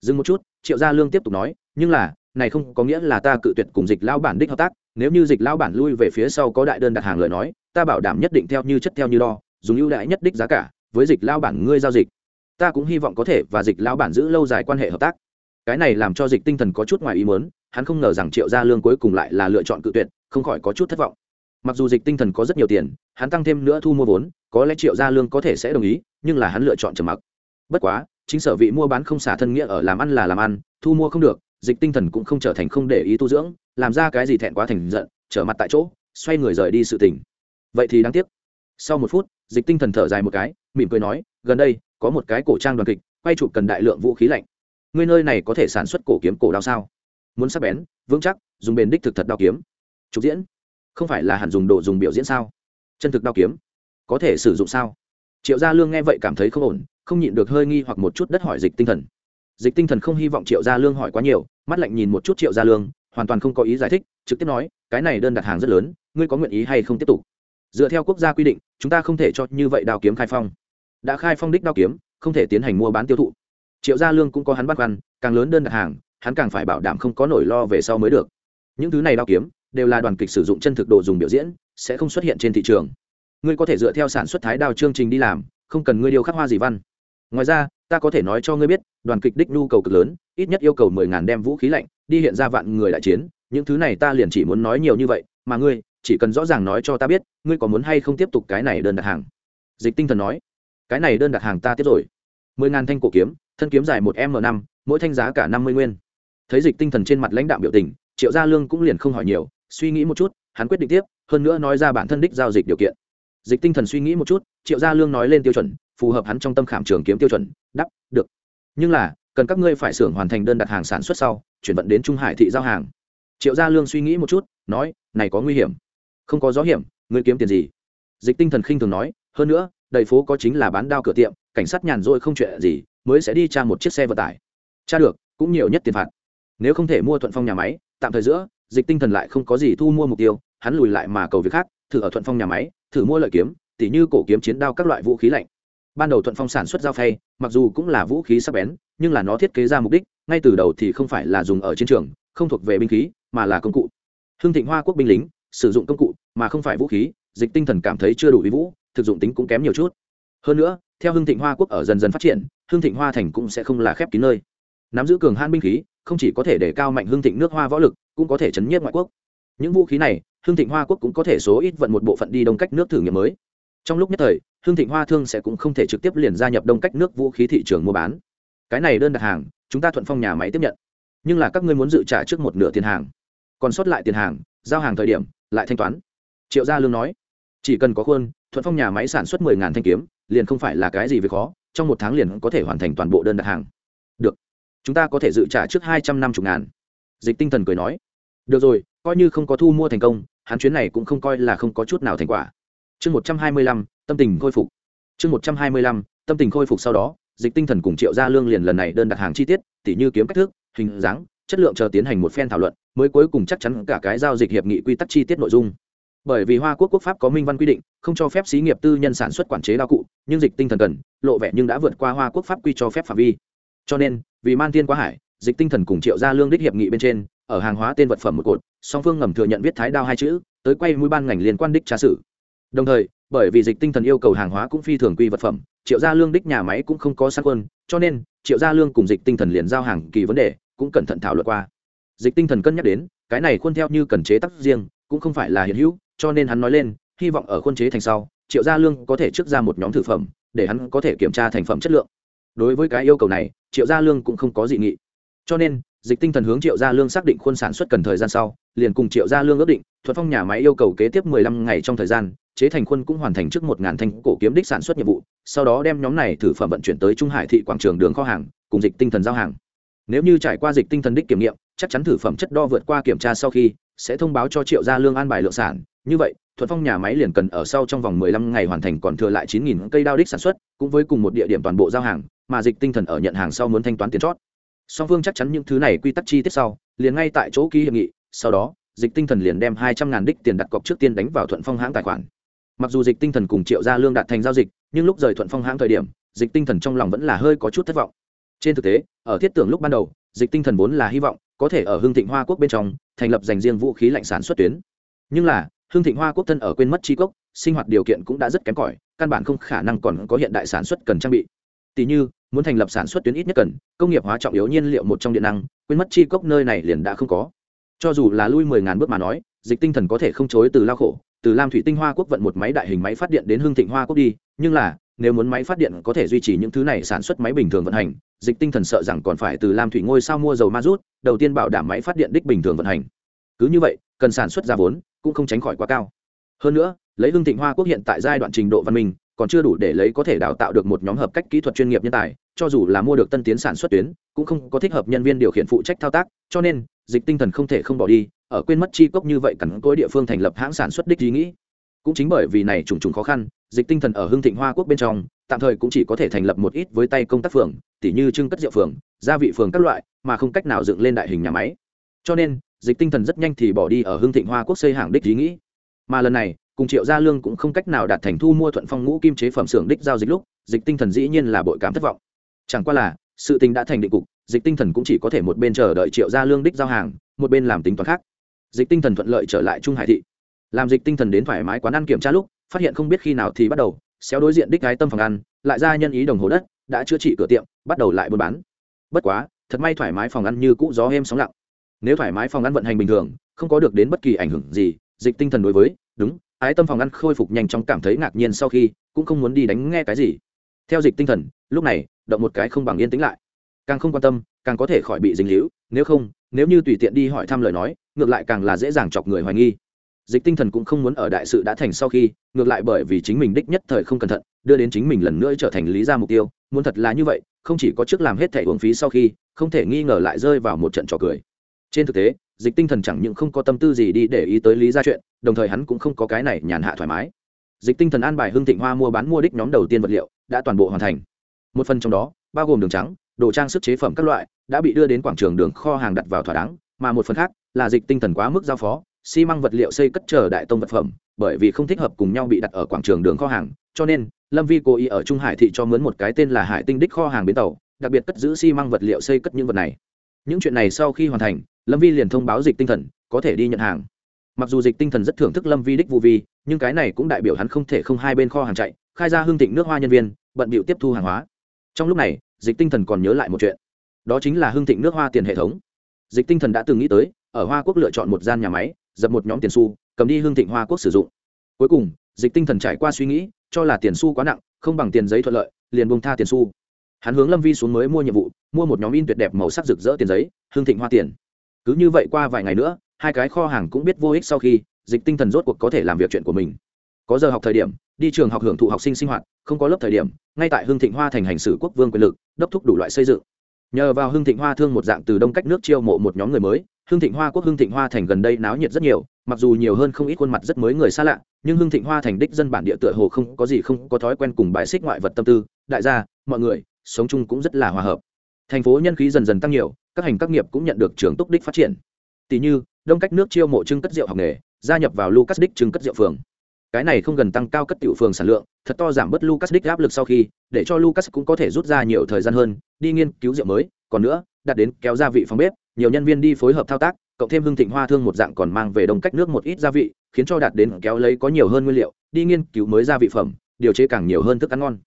[SPEAKER 1] Dừng một chút, triệu gia lương tiếp tục nói, nhưng là, này không có nghĩa là ta cự tuyệt cùng dịch lao bản đích hợp tác. Nếu như dịch lao bản lui về phía sau có đại đơn đặt hàng lời nói, ta bảo đảm nhất định theo như chất theo như đo, dùng ưu đãi nhất đích giá cả, với dịch lao bản ngươi giao dịch. Ta cũng hy vọng có thể và dịch lao bản giữ lâu dài quan hệ hợp tác. Cái này làm cho dịch tinh thần có chút ngoài ý muốn, hắn không ngờ rằng triệu gia lương cuối cùng lại là lựa chọn cự tuyệt không khỏi có chút thất vọng. Mặc dù dịch tinh thần có rất nhiều tiền, hắn tăng thêm nữa thu mua vốn, có lẽ triệu gia lương có thể sẽ đồng ý, nhưng là hắn lựa chọn trầm mặc. Bất quá, chính sở vị mua bán không xả thân nghĩa ở làm ăn là làm ăn, thu mua không được, dịch tinh thần cũng không trở thành không để ý tu dưỡng, làm ra cái gì thẹn quá thành giận, trở mặt tại chỗ, xoay người rời đi sự tình. Vậy thì đáng tiếc. Sau một phút, dịch tinh thần thở dài một cái, mỉm cười nói, gần đây, có một cái cổ trang đoàn kịch, quay chụp cần đại lượng vũ khí lạnh. Ngươi nơi này có thể sản xuất cổ kiếm cổ đao sao? Muốn sắc bén, vững chắc, dùng bền đích thực thật đao kiếm trục diễn. Không phải là hẳn dùng đồ dùng biểu diễn sao? Chân thực đao kiếm. Có thể sử dụng sao? Triệu gia lương nghe vậy cảm thấy không ổn, không nhịn được hơi nghi hoặc một chút đất hỏi dịch tinh thần. Dịch tinh thần không hy vọng triệu gia lương hỏi quá nhiều, mắt lạnh nhìn một chút triệu gia lương, hoàn toàn không có ý giải thích, trực tiếp nói, cái này đơn đặt hàng rất lớn, ngươi có nguyện ý hay không tiếp tục? Dựa theo quốc gia quy định, chúng ta không thể cho như vậy đao kiếm khai phong. Đã khai phong đích đao kiếm, không thể tiến hành mua bán tiêu thụ. Triệu gia lương cũng có hắn bắt khoăn, càng lớn đơn đặt hàng, hắn càng phải bảo đảm không có nỗi lo về sau mới được. Những thứ này đao kiếm đều là đoàn kịch sử dụng chân thực đồ dùng biểu diễn, sẽ không xuất hiện trên thị trường. Ngươi có thể dựa theo sản xuất thái đao chương trình đi làm, không cần ngươi điều khắc hoa gì văn. Ngoài ra, ta có thể nói cho ngươi biết, đoàn kịch đích nhu cầu cực lớn, ít nhất yêu cầu mười ngàn đem vũ khí lạnh, đi hiện ra vạn người đại chiến, những thứ này ta liền chỉ muốn nói nhiều như vậy, mà ngươi, chỉ cần rõ ràng nói cho ta biết, ngươi có muốn hay không tiếp tục cái này đơn đặt hàng. Dịch tinh thần nói, cái này đơn đặt hàng ta tiếp rồi. Mười ngàn thanh cổ kiếm, thân kiếm dài một m năm, mỗi thanh giá cả năm mươi nguyên. Thấy dịch tinh thần trên mặt lãnh đạo biểu tình, triệu gia lương cũng liền không hỏi nhiều suy nghĩ một chút, hắn quyết định tiếp, hơn nữa nói ra bản thân đích giao dịch điều kiện. Dịch tinh thần suy nghĩ một chút, triệu gia lương nói lên tiêu chuẩn, phù hợp hắn trong tâm khảm trường kiếm tiêu chuẩn đắp được. Nhưng là, cần các ngươi phải xưởng hoàn thành đơn đặt hàng sản xuất sau, chuyển vận đến trung hải thị giao hàng. Triệu gia lương suy nghĩ một chút, nói, này có nguy hiểm. Không có gió hiểm, ngươi kiếm tiền gì? Dịch tinh thần khinh thường nói, hơn nữa, đầy phố có chính là bán đao cửa tiệm, cảnh sát nhàn rỗi không chuyện gì, mới sẽ đi tra một chiếc xe vận tải. Tra được, cũng nhiều nhất tiền phạt. Nếu không thể mua thuận phong nhà máy, tạm thời giữa dịch tinh thần lại không có gì thu mua mục tiêu, hắn lùi lại mà cầu việc khác, thử ở thuận phong nhà máy, thử mua lợi kiếm, tỉ như cổ kiếm chiến đao các loại vũ khí lạnh. Ban đầu thuận phong sản xuất dao phay, mặc dù cũng là vũ khí sắc bén, nhưng là nó thiết kế ra mục đích, ngay từ đầu thì không phải là dùng ở chiến trường, không thuộc về binh khí, mà là công cụ. Hưng thịnh hoa quốc binh lính, sử dụng công cụ, mà không phải vũ khí, dịch tinh thần cảm thấy chưa đủ ý vũ, thực dụng tính cũng kém nhiều chút. Hơn nữa, theo hưng thịnh hoa quốc ở dần dần phát triển, hưng thịnh hoa thành cũng sẽ không là khép kín nơi. Nắm giữ cường hãn binh khí, không chỉ có thể để cao mạnh hưng thịnh nước hoa võ lực cũng có thể chấn nhiếp ngoại quốc. Những vũ khí này hưng thịnh hoa quốc cũng có thể số ít vận một bộ phận đi đông cách nước thử nghiệm mới. Trong lúc nhất thời hưng thịnh hoa thương sẽ cũng không thể trực tiếp liền gia nhập đông cách nước vũ khí thị trường mua bán. Cái này đơn đặt hàng, chúng ta thuận phong nhà máy tiếp nhận. Nhưng là các ngươi muốn dự trả trước một nửa tiền hàng. Còn sót lại tiền hàng, giao hàng thời điểm, lại thanh toán. Triệu gia lương nói, chỉ cần có khuôn, thuận phong nhà máy sản xuất mười ngàn thanh kiếm, liền không phải là cái gì về khó, trong một tháng liền có thể hoàn thành toàn bộ đơn đặt hàng. Được, chúng ta có thể dự trả trước hai trăm năm mươi ngàn dịch tinh thần cười nói, được rồi, coi như không có thu mua thành công, hắn chuyến này cũng không coi là không có chút nào thành quả. Chương một trăm hai mươi lăm, tâm tình khôi phục. Chương một trăm hai mươi lăm, tâm tình khôi phục sau đó, dịch tinh thần cùng triệu gia lương liền lần này đơn đặt hàng chi tiết, tỉ như kiếm cách thức, hình dáng, chất lượng chờ tiến hành một phen thảo luận, mới cuối cùng chắc chắn cả cái giao dịch hiệp nghị quy tắc chi tiết nội dung. Bởi vì hoa quốc quốc pháp có minh văn quy định, không cho phép xí nghiệp tư nhân sản xuất quản chế đao cụ, nhưng dịch tinh thần cần, lộ vẻ nhưng đã vượt qua hoa quốc pháp quy cho phép phạm vi. Cho nên, vì man thiên quá hải dịch tinh thần cùng triệu gia lương đích hiệp nghị bên trên, ở hàng hóa tên vật phẩm một cột, song phương ngầm thừa nhận viết thái đao hai chữ, tới quay mũi ban ngành liên quan đích tra sử đồng thời, bởi vì dịch tinh thần yêu cầu hàng hóa cũng phi thường quy vật phẩm, triệu gia lương đích nhà máy cũng không có sát quân, cho nên, triệu gia lương cùng dịch tinh thần liền giao hàng kỳ vấn đề, cũng cẩn thận thảo luận qua. Dịch tinh thần cân nhắc đến, cái này khuôn theo như cần chế tác riêng, cũng không phải là hiện hữu, cho nên hắn nói lên, hy vọng ở khuôn chế thành sau, triệu gia lương có thể trước ra một nhóm thử phẩm, để hắn có thể kiểm tra thành phẩm chất lượng. Đối với cái yêu cầu này, triệu gia lương cũng không có dị nghị cho nên, dịch tinh thần hướng triệu gia lương xác định khuôn sản xuất cần thời gian sau, liền cùng triệu gia lương ước định thuận phong nhà máy yêu cầu kế tiếp 15 ngày trong thời gian, chế thành khuôn cũng hoàn thành trước một ngàn thanh cổ kiếm đích sản xuất nhiệm vụ, sau đó đem nhóm này thử phẩm vận chuyển tới trung hải thị quảng trường đường kho hàng, cùng dịch tinh thần giao hàng. Nếu như trải qua dịch tinh thần đích kiểm nghiệm, chắc chắn thử phẩm chất đo vượt qua kiểm tra sau khi, sẽ thông báo cho triệu gia lương an bài lượng sản. Như vậy thuận phong nhà máy liền cần ở sau trong vòng 15 ngày hoàn thành còn thừa lại 9.000 cây đao đích sản xuất, cũng với cùng một địa điểm toàn bộ giao hàng, mà dịch tinh thần ở nhận hàng sau muốn thanh toán tiền chót song phương chắc chắn những thứ này quy tắc chi tiết sau, liền ngay tại chỗ ký hiệp nghị, sau đó, dịch tinh thần liền đem hai trăm ngàn đích tiền đặt cọc trước tiên đánh vào thuận phong hãng tài khoản. Mặc dù dịch tinh thần cùng triệu gia lương đạt thành giao dịch, nhưng lúc rời thuận phong hãng thời điểm, dịch tinh thần trong lòng vẫn là hơi có chút thất vọng. Trên thực tế, ở thiết tưởng lúc ban đầu, dịch tinh thần vốn là hy vọng có thể ở hương thịnh hoa quốc bên trong thành lập dành riêng vũ khí lạnh sản xuất tuyến. Nhưng là hương thịnh hoa quốc thân ở quên mất tri cốc, sinh hoạt điều kiện cũng đã rất kém cỏi, căn bản không khả năng còn có hiện đại sản xuất cần trang bị tỷ như, muốn thành lập sản xuất tuyến ít nhất cần, công nghiệp hóa trọng yếu nhiên liệu một trong điện năng, quên mất chi cốc nơi này liền đã không có. Cho dù là lui mười ngàn bước mà nói, dịch tinh thần có thể không chối từ lao khổ, từ lam thủy tinh hoa quốc vận một máy đại hình máy phát điện đến hương thịnh hoa quốc đi, nhưng là, nếu muốn máy phát điện có thể duy trì những thứ này sản xuất máy bình thường vận hành, dịch tinh thần sợ rằng còn phải từ lam thủy ngôi sao mua dầu ma rút, đầu tiên bảo đảm máy phát điện đích bình thường vận hành. Cứ như vậy, cần sản xuất ra vốn, cũng không tránh khỏi quá cao. Hơn nữa, lấy hương thịnh hoa quốc hiện tại giai đoạn trình độ văn minh còn chưa đủ để lấy có thể đào tạo được một nhóm hợp cách kỹ thuật chuyên nghiệp nhân tài, cho dù là mua được tân tiến sản xuất tuyến, cũng không có thích hợp nhân viên điều khiển phụ trách thao tác, cho nên, dịch tinh thần không thể không bỏ đi, ở quên mất chi cốc như vậy cẳng cối địa phương thành lập hãng sản xuất đích ý nghĩ. Cũng chính bởi vì này trùng trùng khó khăn, dịch tinh thần ở hưng thịnh hoa quốc bên trong, tạm thời cũng chỉ có thể thành lập một ít với tay công tác phường, tỉ như trưng cất rượu phường, gia vị phường các loại, mà không cách nào dựng lên đại hình nhà máy. Cho nên, dịch tinh thần rất nhanh thì bỏ đi ở hương thịnh hoa quốc xây hàng đích ý nghĩ. Mà lần này cùng triệu gia lương cũng không cách nào đạt thành thu mua thuận phong ngũ kim chế phẩm xưởng đích giao dịch lúc, dịch tinh thần dĩ nhiên là bội cảm thất vọng. Chẳng qua là, sự tình đã thành định cục, dịch tinh thần cũng chỉ có thể một bên chờ đợi triệu gia lương đích giao hàng, một bên làm tính toán khác. Dịch tinh thần thuận lợi trở lại trung hải thị. Làm dịch tinh thần đến thoải mái quán ăn kiểm tra lúc, phát hiện không biết khi nào thì bắt đầu, xéo đối diện đích gái tâm phòng ăn, lại ra nhân ý đồng hồ đất, đã chữa trị cửa tiệm, bắt đầu lại buôn bán. Bất quá, thật may thoải mái phòng ăn như cũ gió êm sóng lặng. Nếu thoải mái phòng ăn vận hành bình thường, không có được đến bất kỳ ảnh hưởng gì, dịch tinh thần đối với, đúng ái tâm phòng ăn khôi phục nhanh chóng cảm thấy ngạc nhiên sau khi, cũng không muốn đi đánh nghe cái gì. Theo dịch tinh thần, lúc này, động một cái không bằng yên tĩnh lại. Càng không quan tâm, càng có thể khỏi bị dính líu, nếu không, nếu như tùy tiện đi hỏi thăm lời nói, ngược lại càng là dễ dàng chọc người hoài nghi. Dịch tinh thần cũng không muốn ở đại sự đã thành sau khi, ngược lại bởi vì chính mình đích nhất thời không cẩn thận, đưa đến chính mình lần nữa trở thành lý ra mục tiêu, muốn thật là như vậy, không chỉ có trước làm hết thẻ uống phí sau khi, không thể nghi ngờ lại rơi vào một trận trò cười. Trên thực tế dịch tinh thần chẳng những không có tâm tư gì đi để ý tới lý ra chuyện, đồng thời hắn cũng không có cái này nhàn hạ thoải mái. Dịch tinh thần an bài hương thịnh hoa mua bán mua đích nhóm đầu tiên vật liệu, đã toàn bộ hoàn thành. Một phần trong đó, bao gồm đường trắng, đồ trang sức chế phẩm các loại, đã bị đưa đến quảng trường đường kho hàng đặt vào thỏa đáng, mà một phần khác là dịch tinh thần quá mức giao phó, xi măng vật liệu xây cất chờ đại tông vật phẩm, bởi vì không thích hợp cùng nhau bị đặt ở quảng trường đường kho hàng, cho nên lâm vi cố ý ở trung hải thị cho mướn một cái tên là hải tinh đích kho hàng bến tàu, đặc biệt cất giữ xi măng vật liệu xây cất những vật này. Những chuyện này sau khi hoàn thành lâm vi liền thông báo dịch tinh thần, có thể đi nhận hàng. Mặc dù dịch tinh thần rất thưởng thức lâm vi đích vụ vi, nhưng cái này cũng đại biểu hắn không thể không hai bên kho hàng chạy, khai ra hương thịnh nước hoa nhân viên, bận bịu tiếp thu hàng hóa. Trong lúc này, dịch tinh thần còn nhớ lại một chuyện. Đó chính là hương thịnh nước hoa tiền hệ thống. Dịch tinh thần đã từng nghĩ tới, ở hoa quốc lựa chọn một gian nhà máy, dập một nhóm tiền su cầm đi hương thịnh hoa quốc sử dụng. Cuối cùng, dịch tinh thần trải qua suy nghĩ, cho là tiền su quá nặng, không bằng tiền giấy thuận lợi, liền bông tha tiền su hắn hướng lâm vi xuống mới mua nhiệm vụ, mua một nhóm in tuyệt đẹp màu sắc rực rỡ tiền giấy, hương thịnh hoa tiền cứ như vậy qua vài ngày nữa, hai cái kho hàng cũng biết vô ích sau khi, dịch tinh thần rốt cuộc có thể làm việc chuyện của mình. Có giờ học thời điểm, đi trường học hưởng thụ học sinh sinh hoạt, không có lớp thời điểm, ngay tại hương thịnh hoa thành hành xử quốc vương quyền lực, đốc thúc đủ loại xây dựng. Nhờ vào hương thịnh hoa thương một dạng từ đông cách nước chiêu mộ một nhóm người mới hương thịnh hoa quốc hương thịnh hoa thành gần đây náo nhiệt rất nhiều, mặc dù nhiều hơn không ít khuôn mặt rất mới người xa lạ, nhưng hương thịnh hoa thành đích dân bản địa tựa hồ không có gì không có thói quen cùng bài xích ngoại vật tâm tư. Đại gia, mọi người, sống chung cũng rất là hòa hợp. Thành phố nhân khí dần dần tăng nhiều các hành các nghiệp cũng nhận được trường túc đích phát triển. Tỷ như, đông cách nước chiêu mộ trưng cất rượu học nghề, gia nhập vào lucas đích trưng cất rượu phường. Cái này không gần tăng cao cất tiểu phường sản lượng, thật to giảm bớt lucas đích áp lực sau khi, để cho lucas cũng có thể rút ra nhiều thời gian hơn, đi nghiên cứu rượu mới. Còn nữa đặt đến kéo gia vị phòng bếp, nhiều nhân viên đi phối hợp thao tác, cộng thêm hương thịnh hoa thương một dạng còn mang về đông cách nước một ít gia vị, khiến cho đạt đến kéo lấy có nhiều hơn nguyên liệu, đi nghiên cứu mới gia vị phẩm, điều chế càng nhiều hơn thức ăn ngon.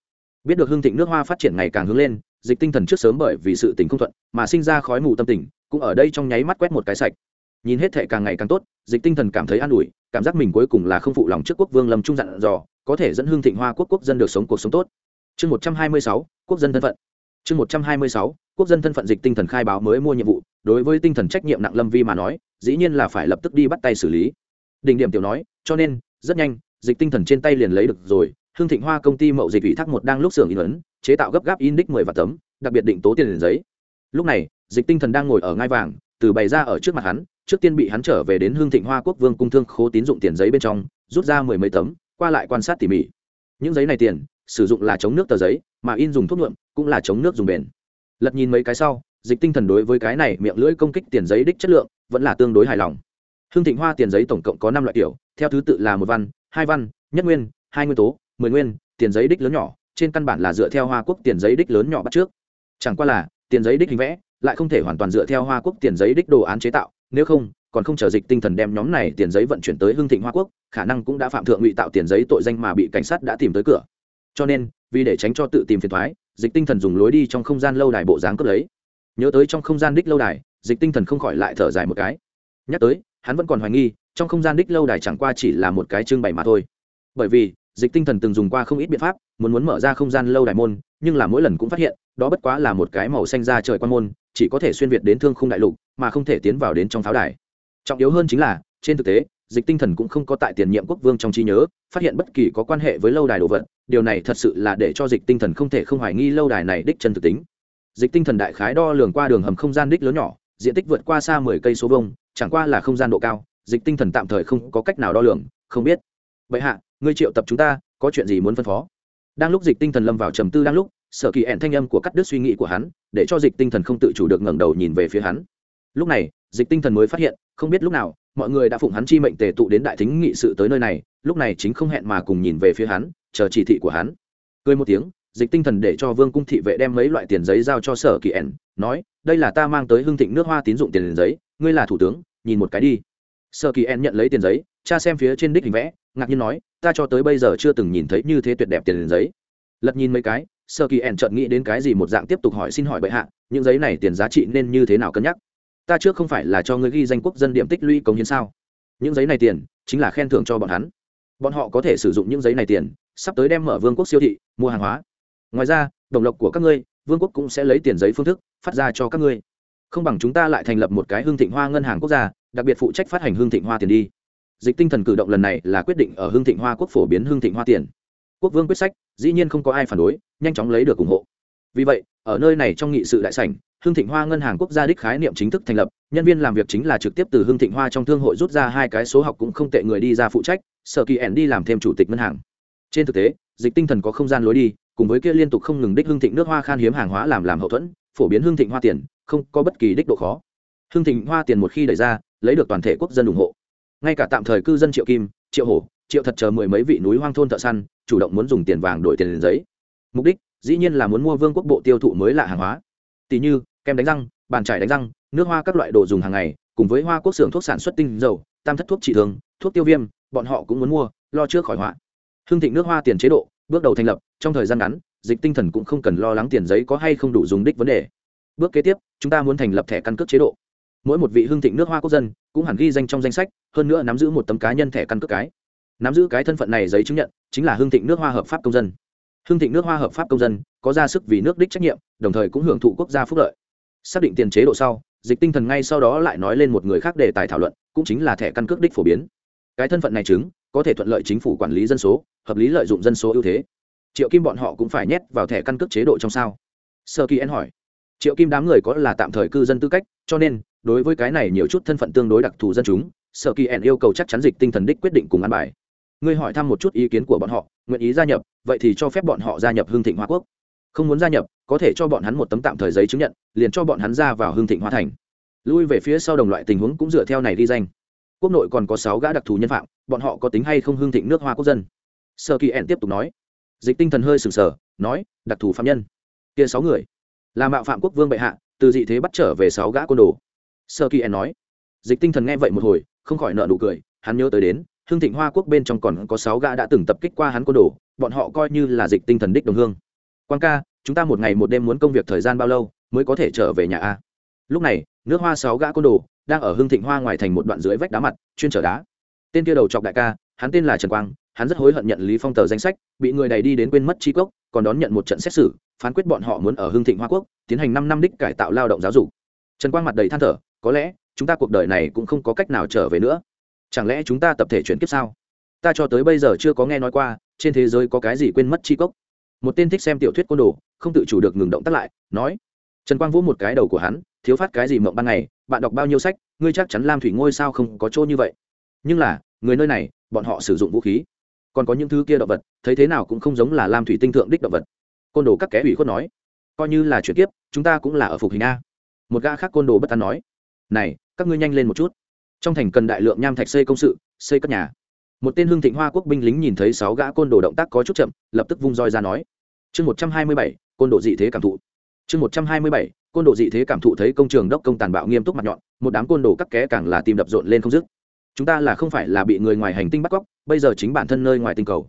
[SPEAKER 1] Biết được hương thịnh nước hoa phát triển ngày càng hướng lên dịch tinh thần trước sớm bởi vì sự tình không thuận, mà sinh ra khói mù tâm tình, cũng ở đây trong nháy mắt quét một cái sạch. Nhìn hết thệ càng ngày càng tốt, dịch tinh thần cảm thấy an ủi, cảm giác mình cuối cùng là không phụ lòng trước quốc vương lâm trung dặn dò, có thể dẫn hương thịnh hoa quốc quốc dân được sống cuộc sống tốt. Chương một trăm hai mươi sáu, quốc dân thân phận. Chương một trăm hai mươi sáu, quốc dân thân phận dịch tinh thần khai báo mới mua nhiệm vụ, đối với tinh thần trách nhiệm nặng lâm vi mà nói, dĩ nhiên là phải lập tức đi bắt tay xử lý. Đỉnh điểm tiểu nói, cho nên, rất nhanh, dịch tinh thần trên tay liền lấy được rồi, hương thịnh hoa công ty mậu dịch ủy thác một đang lúc xưởng in ấn chế tạo gấp gáp in đích mười và tấm, đặc biệt định tố tiền liền giấy. Lúc này, dịch tinh thần đang ngồi ở ngai vàng, từ bày ra ở trước mặt hắn, trước tiên bị hắn trở về đến hương thịnh hoa quốc vương cung thương khố tín dụng tiền giấy bên trong, rút ra mười mấy tấm, qua lại quan sát tỉ mỉ. Những giấy này tiền, sử dụng là chống nước tờ giấy, mà in dùng thuốc nhuộm cũng là chống nước dùng bền. Lật nhìn mấy cái sau, dịch tinh thần đối với cái này miệng lưỡi công kích tiền giấy đích chất lượng vẫn là tương đối hài lòng. Hương thịnh hoa tiền giấy tổng cộng có năm loại kiểu, theo thứ tự là một văn, hai văn, nhất nguyên, hai nguyên tố, mười nguyên, tiền giấy đích lớn nhỏ trên căn bản là dựa theo hoa quốc tiền giấy đích lớn nhỏ bắt trước. Chẳng qua là, tiền giấy đích hình vẽ lại không thể hoàn toàn dựa theo hoa quốc tiền giấy đích đồ án chế tạo, nếu không, còn không chờ dịch tinh thần đem nhóm này tiền giấy vận chuyển tới Hưng thịnh hoa quốc, khả năng cũng đã phạm thượng ngụy tạo tiền giấy tội danh mà bị cảnh sát đã tìm tới cửa. Cho nên, vì để tránh cho tự tìm phiền thoái dịch tinh thần dùng lối đi trong không gian lâu đài bộ dáng cướp lấy. Nhớ tới trong không gian đích lâu đài, dịch tinh thần không khỏi lại thở dài một cái. Nhắc tới, hắn vẫn còn hoài nghi, trong không gian đích lâu đài chẳng qua chỉ là một cái trưng bày mà thôi. Bởi vì, dịch tinh thần từng dùng qua không ít biện pháp muốn muốn mở ra không gian lâu đài môn, nhưng là mỗi lần cũng phát hiện, đó bất quá là một cái màu xanh ra trời quan môn, chỉ có thể xuyên việt đến thương khung đại lục, mà không thể tiến vào đến trong pháo đài. Trọng yếu hơn chính là, trên thực tế, dịch tinh thần cũng không có tại tiền nhiệm quốc vương trong trí nhớ, phát hiện bất kỳ có quan hệ với lâu đài đồ vật, điều này thật sự là để cho dịch tinh thần không thể không hoài nghi lâu đài này đích chân thực tính. Dịch tinh thần đại khái đo lường qua đường hầm không gian đích lớn nhỏ, diện tích vượt qua xa mười cây số vông chẳng qua là không gian độ cao, dịch tinh thần tạm thời không có cách nào đo lường, không biết. Vậy hạ, ngươi triệu tập chúng ta, có chuyện gì muốn phân phó? Đang lúc dịch tinh thần lâm vào trầm tư đang lúc, sở kỳ ẹn thanh âm của cắt đứt suy nghĩ của hắn, để cho dịch tinh thần không tự chủ được ngẩng đầu nhìn về phía hắn. Lúc này, dịch tinh thần mới phát hiện, không biết lúc nào, mọi người đã phụng hắn chi mệnh tề tụ đến đại thính nghị sự tới nơi này, lúc này chính không hẹn mà cùng nhìn về phía hắn, chờ chỉ thị của hắn. Cười một tiếng, dịch tinh thần để cho vương cung thị vệ đem mấy loại tiền giấy giao cho sở kỳ ẻn, nói, đây là ta mang tới hưng thịnh nước hoa tín dụng tiền giấy, ngươi là thủ tướng, nhìn một cái đi. Sở kỳ ẻn nhận lấy tiền giấy cha xem phía trên đích hình vẽ, ngạc nhiên nói, ta cho tới bây giờ chưa từng nhìn thấy như thế tuyệt đẹp tiền giấy. Lật nhìn mấy cái, sơ kỳ ẻn chợt nghĩ đến cái gì một dạng tiếp tục hỏi xin hỏi bệ hạ, những giấy này tiền giá trị nên như thế nào cân nhắc? Ta trước không phải là cho ngươi ghi danh quốc dân điểm tích lũy công hiến sao? Những giấy này tiền, chính là khen thưởng cho bọn hắn. Bọn họ có thể sử dụng những giấy này tiền, sắp tới đem mở vương quốc siêu thị, mua hàng hóa. Ngoài ra, đồng lộc của các ngươi, vương quốc cũng sẽ lấy tiền giấy phương thức, phát ra cho các ngươi. Không bằng chúng ta lại thành lập một cái hương thịnh hoa ngân hàng quốc gia, đặc biệt phụ trách phát hành hương thịnh hoa tiền đi dịch tinh thần cử động lần này là quyết định ở hương thịnh hoa quốc phổ biến hương thịnh hoa tiền. Quốc vương quyết sách, dĩ nhiên không có ai phản đối, nhanh chóng lấy được ủng hộ. Vì vậy, ở nơi này trong nghị sự đại sảnh hương thịnh hoa ngân hàng quốc gia đích khái niệm chính thức thành lập, nhân viên làm việc chính là trực tiếp từ hương thịnh hoa trong thương hội rút ra hai cái số học cũng không tệ người đi ra phụ trách, sở kỳ ẻn đi làm thêm chủ tịch ngân hàng. Trên thực tế, dịch tinh thần có không gian lối đi, cùng với kia liên tục không ngừng đích hương thịnh nước hoa khan hiếm hàng hóa làm làm hậu thuẫn, phổ biến hương thịnh hoa tiền, không có bất kỳ đích độ khó. Hương thịnh hoa tiền một khi đẩy ra, lấy được toàn thể quốc dân ủng hộ ngay cả tạm thời cư dân triệu kim, triệu hổ, triệu thật chờ mười mấy vị núi hoang thôn thợ săn, chủ động muốn dùng tiền vàng đổi tiền giấy. Mục đích, dĩ nhiên là muốn mua vương quốc bộ tiêu thụ mới lạ hàng hóa. Tỷ như, kem đánh răng, bàn trải đánh răng, nước hoa các loại đồ dùng hàng ngày, cùng với hoa quốc xưởng thuốc sản xuất tinh dầu, tam thất thuốc trị thương, thuốc tiêu viêm, bọn họ cũng muốn mua, lo trước khỏi họa. Hương thịnh nước hoa tiền chế độ, bước đầu thành lập, trong thời gian ngắn, dịch tinh thần cũng không cần lo lắng tiền giấy có hay không đủ dùng đích vấn đề. Bước kế tiếp, chúng ta muốn thành lập thẻ căn cước chế độ mỗi một vị hương thịnh nước hoa quốc dân cũng hẳn ghi danh trong danh sách, hơn nữa nắm giữ một tấm cá nhân thẻ căn cước cái. Nắm giữ cái thân phận này giấy chứng nhận chính là hương thịnh nước hoa hợp pháp công dân. Hương thịnh nước hoa hợp pháp công dân có ra sức vì nước đích trách nhiệm, đồng thời cũng hưởng thụ quốc gia phúc lợi. Xác định tiền chế độ sau, dịch tinh thần ngay sau đó lại nói lên một người khác đề tài thảo luận, cũng chính là thẻ căn cước đích phổ biến. Cái thân phận này chứng, có thể thuận lợi chính phủ quản lý dân số, hợp lý lợi dụng dân số ưu thế. Triệu kim bọn họ cũng phải nhét vào thẻ căn cước chế độ trong sao. Sơ kỳ en hỏi triệu kim đám người có là tạm thời cư dân tư cách, cho nên, đối với cái này nhiều chút thân phận tương đối đặc thù dân chúng, sở kỳ ẻn yêu cầu chắc chắn dịch tinh thần đích quyết định cùng ăn bài. Ngươi hỏi thăm một chút ý kiến của bọn họ, nguyện ý gia nhập, vậy thì cho phép bọn họ gia nhập hương thịnh hoa quốc. Không muốn gia nhập, có thể cho bọn hắn một tấm tạm thời giấy chứng nhận, liền cho bọn hắn ra vào hương thịnh hoa thành. Lui về phía sau đồng loại tình huống cũng dựa theo này ghi danh. Quốc nội còn có sáu gã đặc thù nhân phạm, bọn họ có tính hay không hương thịnh nước hoa quốc dân? Sơ kỳ ẻn tiếp tục nói. Dịch tinh thần hơi sừng sờ, nói, đặc thù phạm nhân. Kia sáu người là mạo phạm quốc vương bệ hạ, từ dị thế bắt trở về sáu gã côn đồ. Sơ kỳ en nói, dịch tinh thần nghe vậy một hồi, không khỏi nợ nụ cười, hắn nhớ tới đến hương thịnh hoa quốc bên trong còn có sáu gã đã từng tập kích qua hắn côn đồ, bọn họ coi như là dịch tinh thần đích đồng hương. Quan ca, chúng ta một ngày một đêm muốn công việc thời gian bao lâu mới có thể trở về nhà a? Lúc này, nước hoa sáu gã côn đồ đang ở hương thịnh hoa ngoài thành một đoạn dưới vách đá mặt, chuyên trở đá. Tên kia đầu chọc đại ca, hắn tên là trần quang hắn rất hối hận nhận lý phong tờ danh sách, bị người này đi đến quên mất tri cốc còn đón nhận một trận xét xử, phán quyết bọn họ muốn ở hương thịnh hoa quốc tiến hành năm năm đích cải tạo lao động giáo dục. Trần quang mặt đầy than thở, có lẽ, chúng ta cuộc đời này cũng không có cách nào trở về nữa. Chẳng lẽ chúng ta tập thể chuyển kiếp sao? Ta cho tới bây giờ chưa có nghe nói qua, trên thế giới có cái gì quên mất tri cốc một tên thích xem tiểu thuyết côn đồ, không tự chủ được ngừng động tác lại, nói. Trần quang vỗ một cái đầu của hắn, thiếu phát cái gì mộng ban ngày, bạn đọc bao nhiêu sách, ngươi chắc chắn lam thủy ngôi sao không có chỗ như vậy. Nhưng là, người nơi này, bọn họ sử dụng vũ khí còn có những thứ kia động vật, thấy thế nào cũng không giống là lam thủy tinh thượng đích động vật. Côn đồ các kẻ ủy khuất nói, coi như là chuyển tiếp chúng ta cũng là ở phục hình a. Một gã khác côn đồ bất tán nói, này, các ngươi nhanh lên một chút. Trong thành cần đại lượng nham thạch xây công sự, xây cất nhà. Một tên hương thịnh hoa quốc binh lính nhìn thấy sáu gã côn đồ động tác có chút chậm, lập tức vung roi ra nói, chương một trăm hai mươi bảy, côn đồ dị thế cảm thụ. Chương một trăm hai mươi bảy, côn đồ dị thế cảm thụ thấy công trường đốc công tàn bạo nghiêm túc mặt nhọn, một đám côn đồ cắt ké càng là tim đập rộn lên không dứt chúng ta là không phải là bị người ngoài hành tinh bắt cóc, bây giờ chính bản thân nơi ngoài tinh cầu.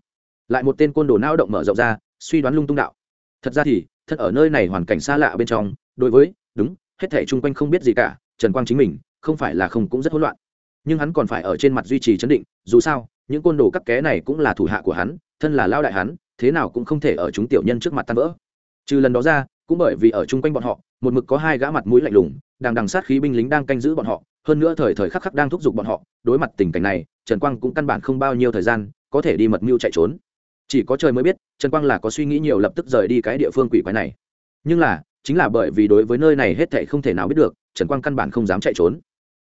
[SPEAKER 1] Lại một tên côn đồ não động mở rộng ra, suy đoán lung tung đạo. Thật ra thì thật ở nơi này hoàn cảnh xa lạ bên trong, đối với, đúng, hết thể chung quanh không biết gì cả, trần quang chính mình, không phải là không cũng rất hỗn loạn. Nhưng hắn còn phải ở trên mặt duy trì chấn định, dù sao, những côn đồ cắt ké này cũng là thủ hạ của hắn, thân là lao đại hắn, thế nào cũng không thể ở chúng tiểu nhân trước mặt tan vỡ. Trừ lần đó ra, cũng bởi vì ở chung quanh bọn họ, một mực có hai gã mặt mũi lạnh lùng, đằng đằng sát khí binh lính đang canh giữ bọn họ hơn nữa thời thời khắc khắc đang thúc giục bọn họ, đối mặt tình cảnh này, trần quang cũng căn bản không bao nhiêu thời gian có thể đi mật mưu chạy trốn. Chỉ có trời mới biết, trần quang là có suy nghĩ nhiều lập tức rời đi cái địa phương quỷ quái này. Nhưng là, chính là bởi vì đối với nơi này hết thệ không thể nào biết được, trần quang căn bản không dám chạy trốn.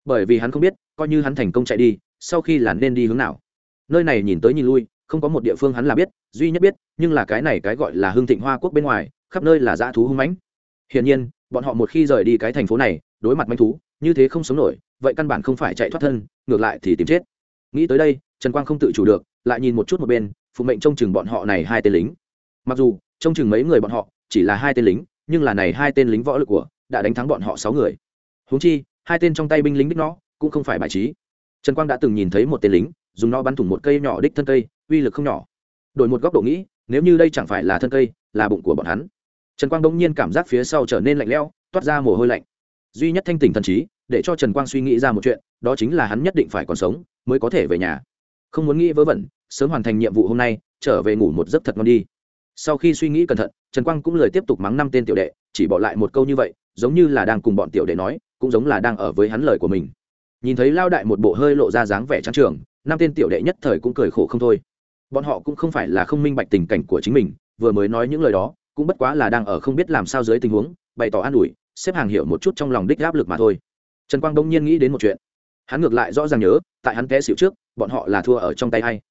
[SPEAKER 1] Bởi vì hắn không biết, coi như hắn thành công chạy đi, sau khi là nên đi hướng nào. Nơi này nhìn tới nhìn lui, không có một địa phương hắn là biết, duy nhất biết, nhưng là cái này cái gọi là hương thịnh hoa quốc bên ngoài, khắp nơi là dã thú hung mãnh. Hiển nhiên, bọn họ một khi rời đi cái thành phố này đối mặt manh thú, như thế không sống nổi, vậy căn bản không phải chạy thoát thân, ngược lại thì tìm chết. Nghĩ tới đây, trần quang không tự chủ được, lại nhìn một chút một bên, phụ mệnh trông chừng bọn họ này hai tên lính. Mặc dù, trông chừng mấy người bọn họ, chỉ là hai tên lính, nhưng là này hai tên lính võ lực của, đã đánh thắng bọn họ sáu người. Huống chi, hai tên trong tay binh lính đích nó, cũng không phải bài trí. Trần quang đã từng nhìn thấy một tên lính, dùng nó bắn thủng một cây nhỏ đích thân cây, uy lực không nhỏ. Đổi một góc độ nghĩ, nếu như đây chẳng phải là thân cây, là bụng của bọn hắn. Trần quang đông nhiên cảm giác phía sau trở nên lạnh lẽo, toát ra mồ hôi lạnh duy nhất thanh tỉnh thần trí, để cho trần quang suy nghĩ ra một chuyện, đó chính là hắn nhất định phải còn sống, mới có thể về nhà. Không muốn nghĩ vớ vẩn, sớm hoàn thành nhiệm vụ hôm nay, trở về ngủ một giấc thật ngon đi. Sau khi suy nghĩ cẩn thận, trần quang cũng lời tiếp tục mắng năm tên tiểu đệ, chỉ bỏ lại một câu như vậy, giống như là đang cùng bọn tiểu đệ nói, cũng giống là đang ở với hắn lời của mình. Nhìn thấy lao đại một bộ hơi lộ ra dáng vẻ trắng trường, năm tên tiểu đệ nhất thời cũng cười khổ không thôi. Bọn họ cũng không phải là không minh bạch tình cảnh của chính mình, vừa mới nói những lời đó, cũng bất quá là đang ở không biết làm sao dưới tình huống, bày tỏ an ủi xếp hàng hiểu một chút trong lòng đích áp lực mà thôi. Trần quang đông nhiên nghĩ đến một chuyện. Hắn ngược lại rõ ràng nhớ, tại hắn té xịu trước, bọn họ là thua ở trong tay hay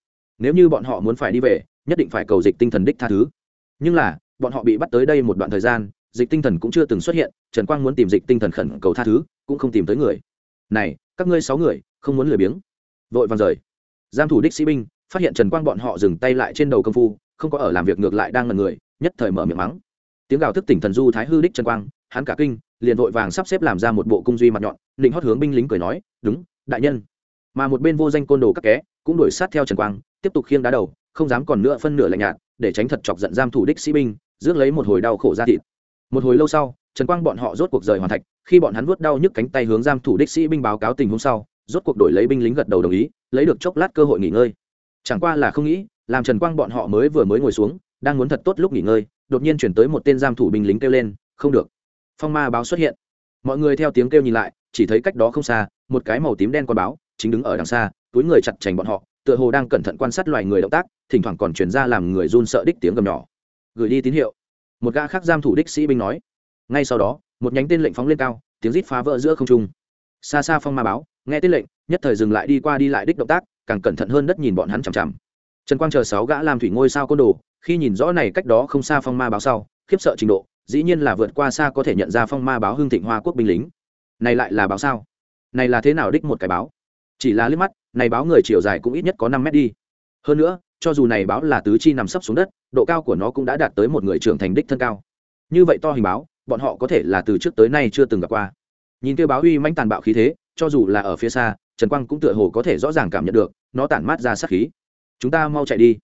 [SPEAKER 1] nếu như bọn họ muốn phải đi về, nhất định phải cầu dịch tinh thần đích tha thứ. Nhưng là, bọn họ bị bắt tới đây một đoạn thời gian, dịch tinh thần cũng chưa từng xuất hiện, trần quang muốn tìm dịch tinh thần khẩn cầu tha thứ, cũng không tìm tới người. Này, các ngươi sáu người, không muốn lười biếng. Vội vàng rời. Giam thủ đích sĩ binh phát hiện trần quang bọn họ dừng tay lại trên đầu công phu, không có ở làm việc ngược lại đang là người, nhất thời mở miệng mắng. Tiếng gào thức tỉnh thần du thái hư đích trần quang hắn cả kinh, liền vội vàng sắp xếp làm ra một bộ cung duy mặt nhọn, định hót hướng binh lính cười nói, đúng, đại nhân. Mà một bên vô danh côn đồ các ké cũng đuổi sát theo trần quang, tiếp tục khiêng đá đầu, không dám còn nữa phân nửa lạnh nhạt, để tránh thật chọc giận giam thủ đích sĩ binh, rước lấy một hồi đau khổ ra thịt. Một hồi lâu sau, trần quang bọn họ rốt cuộc rời hoàn thạch, khi bọn hắn vuốt đau nhức cánh tay hướng giam thủ đích sĩ binh báo cáo tình huống sau, rốt cuộc đổi lấy binh lính gật đầu đồng ý, lấy được chốc lát cơ hội nghỉ ngơi. Chẳng qua là không nghĩ, làm trần quang bọn họ mới vừa mới ngồi xuống, đang muốn thật tốt lúc nghỉ ngơi, đột nhiên chuyển tới một tên giam thủ binh lính kêu lên, không được phong ma báo xuất hiện. Mọi người theo tiếng kêu nhìn lại, chỉ thấy cách đó không xa, một cái màu tím đen con báo, chính đứng ở đằng xa, túi người chặt chành bọn họ, tựa hồ đang cẩn thận quan sát loài người động tác, thỉnh thoảng còn chuyển ra làm người run sợ đích tiếng gầm nhỏ. Gửi đi tín hiệu. Một gã khác giam thủ đích sĩ binh nói. Ngay sau đó, một nhánh tên lệnh phóng lên cao, tiếng rít phá vỡ giữa không trung. Xa xa phong ma báo, nghe tên lệnh, nhất thời dừng lại đi qua đi lại đích động tác, càng cẩn thận hơn đất nhìn bọn hắn chằm chằm. Trần quang chờ sáu gã làm thủy ngôi sao côn đồ, khi nhìn rõ này cách đó không xa phong ma báo sau, khiếp sợ trình độ dĩ nhiên là vượt qua xa có thể nhận ra phong ma báo hưng thịnh hoa quốc binh lính. Này lại là báo sao? Này là thế nào đích một cái báo? Chỉ là liếc mắt, này báo người chiều dài cũng ít nhất có năm mét đi. Hơn nữa, cho dù này báo là tứ chi nằm sấp xuống đất, độ cao của nó cũng đã đạt tới một người trưởng thành đích thân cao. Như vậy to hình báo, bọn họ có thể là từ trước tới nay chưa từng gặp qua. Nhìn kêu báo uy manh tàn bạo khí thế, cho dù là ở phía xa, trần quang cũng tựa hồ có thể rõ ràng cảm nhận được, nó tản mát ra sát khí. Chúng ta mau chạy đi.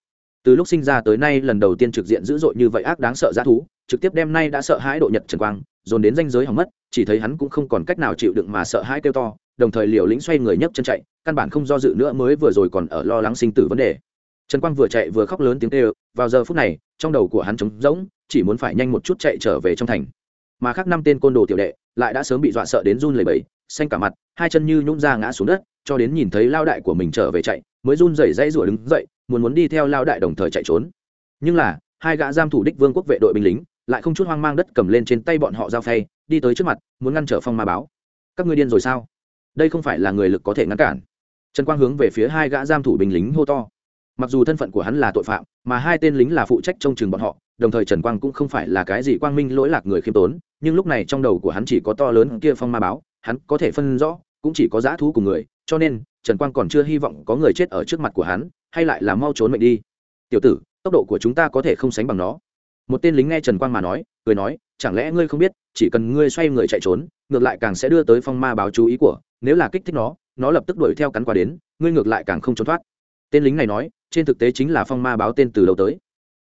[SPEAKER 1] Từ lúc sinh ra tới nay lần đầu tiên trực diện dữ dội như vậy ác đáng sợ g thú trực tiếp đem nay đã sợ hãi độ nhật trần quang, dồn đến danh giới hỏng mất, chỉ thấy hắn cũng không còn cách nào chịu đựng mà sợ hãi kêu to, đồng thời liều lĩnh xoay người nhấc chân chạy, căn bản không do dự nữa mới vừa rồi còn ở lo lắng sinh tử vấn đề. Trần quang vừa chạy vừa khóc lớn tiếng kêu, vào giờ phút này, trong đầu của hắn trống rỗng, chỉ muốn phải nhanh một chút chạy trở về trong thành. Mà khác năm tên côn đồ tiểu đệ lại đã sớm bị dọa sợ đến run lẩy bẩy, xanh cả mặt, hai chân như nhũng ra ngã xuống đất, cho đến nhìn thấy lao đại của mình trở về chạy, mới run rẩy dãy rủa đứng dậy, muốn muốn đi theo lao đại đồng thời chạy trốn. Nhưng là, hai gã giam thủ đích vương quốc vệ đội binh lính lại không chút hoang mang đất cầm lên trên tay bọn họ giao phay, đi tới trước mặt, muốn ngăn trở phong ma báo. Các ngươi điên rồi sao? Đây không phải là người lực có thể ngăn cản. Trần quang hướng về phía hai gã giam thủ binh lính hô to. Mặc dù thân phận của hắn là tội phạm, mà hai tên lính là phụ trách trông chừng bọn họ, đồng thời trần quang cũng không phải là cái gì quang minh lỗi lạc người khiêm tốn, nhưng lúc này trong đầu của hắn chỉ có to lớn kia phong ma báo, hắn có thể phân rõ, cũng chỉ có dã thú cùng người, cho nên trần quang còn chưa hy vọng có người chết ở trước mặt của hắn, hay lại là mau trốn mệnh đi. Tiểu tử, tốc độ của chúng ta có thể không sánh bằng nó một tên lính nghe trần quang mà nói, cười nói, chẳng lẽ ngươi không biết, chỉ cần ngươi xoay người chạy trốn, ngược lại càng sẽ đưa tới phong ma báo chú ý của, nếu là kích thích nó nó lập tức đuổi theo cắn qua đến, ngươi ngược lại càng không trốn thoát. Tên lính này nói, trên thực tế chính là phong ma báo tên từ đầu tới?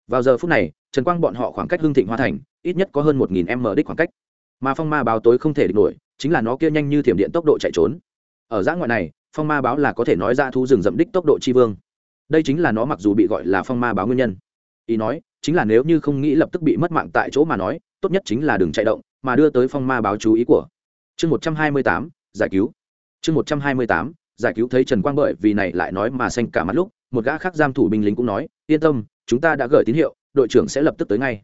[SPEAKER 1] Vào giờ phút này, trần quang bọn họ khoảng cách hưng thịnh hoa thành, ít nhất có hơn một nghìn m đích khoảng cách. Mà phong ma báo tối không thể địch nổi, chính là nó kia nhanh như thiểm điện tốc độ chạy trốn. Ở giã ngoại này, phong ma báo là có thể nói ra thu rừng rậm đích tốc độ tri vương. Đây chính là nó mặc dù bị gọi là phong ma báo nguyên nhân. Ý nói chính là nếu như không nghĩ lập tức bị mất mạng tại chỗ mà nói, tốt nhất chính là đừng chạy động, mà đưa tới phong ma báo chú ý của. Chương một trăm hai mươi tám, giải cứu. Chương một trăm hai mươi tám, giải cứu thấy trần quang bởi vì này lại nói mà xanh cả mắt lúc, một gã khác giam thủ binh lính cũng nói, yên tâm, chúng ta đã gửi tín hiệu, đội trưởng sẽ lập tức tới ngay.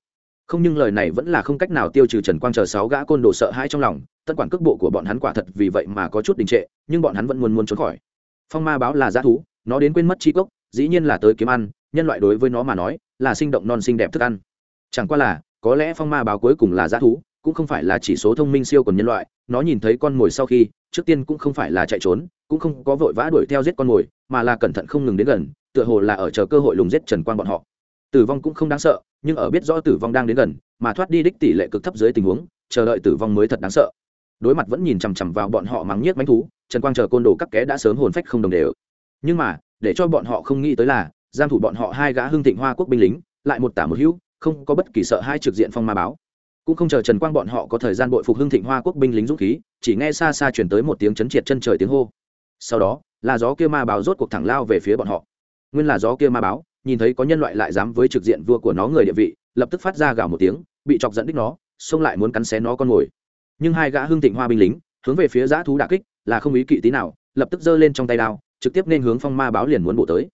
[SPEAKER 1] Không nhưng lời này vẫn là không cách nào tiêu trừ trần quang chờ sáu gã côn đồ sợ hãi trong lòng, tất quản cước bộ của bọn hắn quả thật vì vậy mà có chút đình trệ, nhưng bọn hắn vẫn muốn muốn trốn khỏi. Phong ma báo là g thú, nó đến quên mất chi cốc, dĩ nhiên là tới kiếm ăn nhân loại đối với nó mà nói là sinh động non xinh đẹp thức ăn. Chẳng qua là, có lẽ phong ma báo cuối cùng là g thú, cũng không phải là chỉ số thông minh siêu còn nhân loại, nó nhìn thấy con mồi sau khi, trước tiên cũng không phải là chạy trốn, cũng không có vội vã đuổi theo giết con mồi, mà là cẩn thận không ngừng đến gần, tựa hồ là ở chờ cơ hội lùng giết trần quang bọn họ. Tử vong cũng không đáng sợ, nhưng ở biết rõ tử vong đang đến gần, mà thoát đi đích tỷ lệ cực thấp dưới tình huống, chờ đợi tử vong mới thật đáng sợ. Đối mặt vẫn nhìn chằm chằm vào bọn họ mắng nhiếc bánh thú, trần quang chờ côn đồ các ké đã sớm hồn phách không đồng đều. Nhưng mà, để cho bọn họ không nghĩ tới là giam thủ bọn họ hai gã hưng thịnh hoa quốc binh lính, lại một tả một hữu, không có bất kỳ sợ hai trực diện phong ma báo. Cũng không chờ trần quang bọn họ có thời gian bội phục hưng thịnh hoa quốc binh lính dũng khí, chỉ nghe xa xa chuyển tới một tiếng chấn triệt chân trời tiếng hô. Sau đó, là gió kia ma báo rốt cuộc thẳng lao về phía bọn họ. Nguyên là gió kia ma báo, nhìn thấy có nhân loại lại dám với trực diện vua của nó người địa vị, lập tức phát ra gào một tiếng, bị chọc dẫn đích nó, xông lại muốn cắn xé nó con mồi nhưng hai gã hưng thịnh hoa binh lính, hướng về phía giã thú đà kích, là không ý kỵ tí nào, lập tức giơ lên trong tay đao, trực tiếp nên hướng phong ma báo liền muốn bổ tới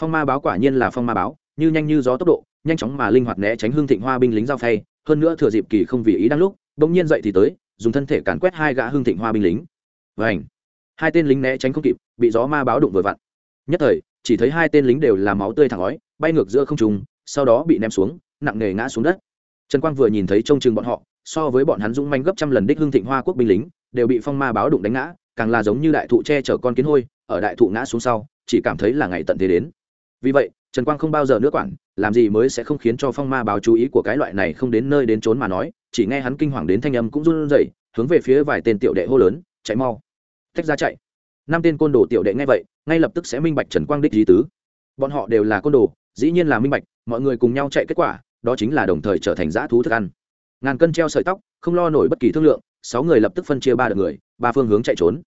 [SPEAKER 1] phong ma báo quả nhiên là phong ma báo, như nhanh như gió tốc độ, nhanh chóng mà linh hoạt né tránh hương thịnh hoa binh lính giao phay, hơn nữa thừa dịp kỳ không vì ý đang lúc, bỗng nhiên dậy thì tới, dùng thân thể càn quét hai gã hương thịnh hoa binh lính. Và hai tên lính né tránh không kịp, bị gió ma báo đụng vừa vặn. Nhất thời, chỉ thấy hai tên lính đều là máu tươi thẳng ói, bay ngược giữa không trung, sau đó bị ném xuống, nặng nề ngã xuống đất. Trần quang vừa nhìn thấy trông chừng bọn họ, so với bọn hắn dũng manh gấp trăm lần đích hương thịnh hoa quốc binh lính, đều bị phong ma báo đụng đánh ngã, càng là giống như đại thụ che chở con kiến hôi, ở đại thụ ngã xuống sau, chỉ cảm thấy là ngày tận thế đến vì vậy, trần quang không bao giờ nữa quản, làm gì mới sẽ không khiến cho phong ma báo chú ý của cái loại này không đến nơi đến trốn mà nói, chỉ nghe hắn kinh hoàng đến thanh âm cũng run rẩy, hướng về phía vài tên tiểu đệ hô lớn, chạy mau. Tách ra chạy. Năm tên côn đồ tiểu đệ nghe vậy, ngay lập tức sẽ minh bạch trần quang đích di tứ. Bọn họ đều là côn đồ, dĩ nhiên là minh bạch, mọi người cùng nhau chạy kết quả, đó chính là đồng thời trở thành dã thú thức ăn. Ngàn cân treo sợi tóc, không lo nổi bất kỳ thương lượng, sáu người lập tức phân chia ba đợt người, ba phương hướng chạy trốn.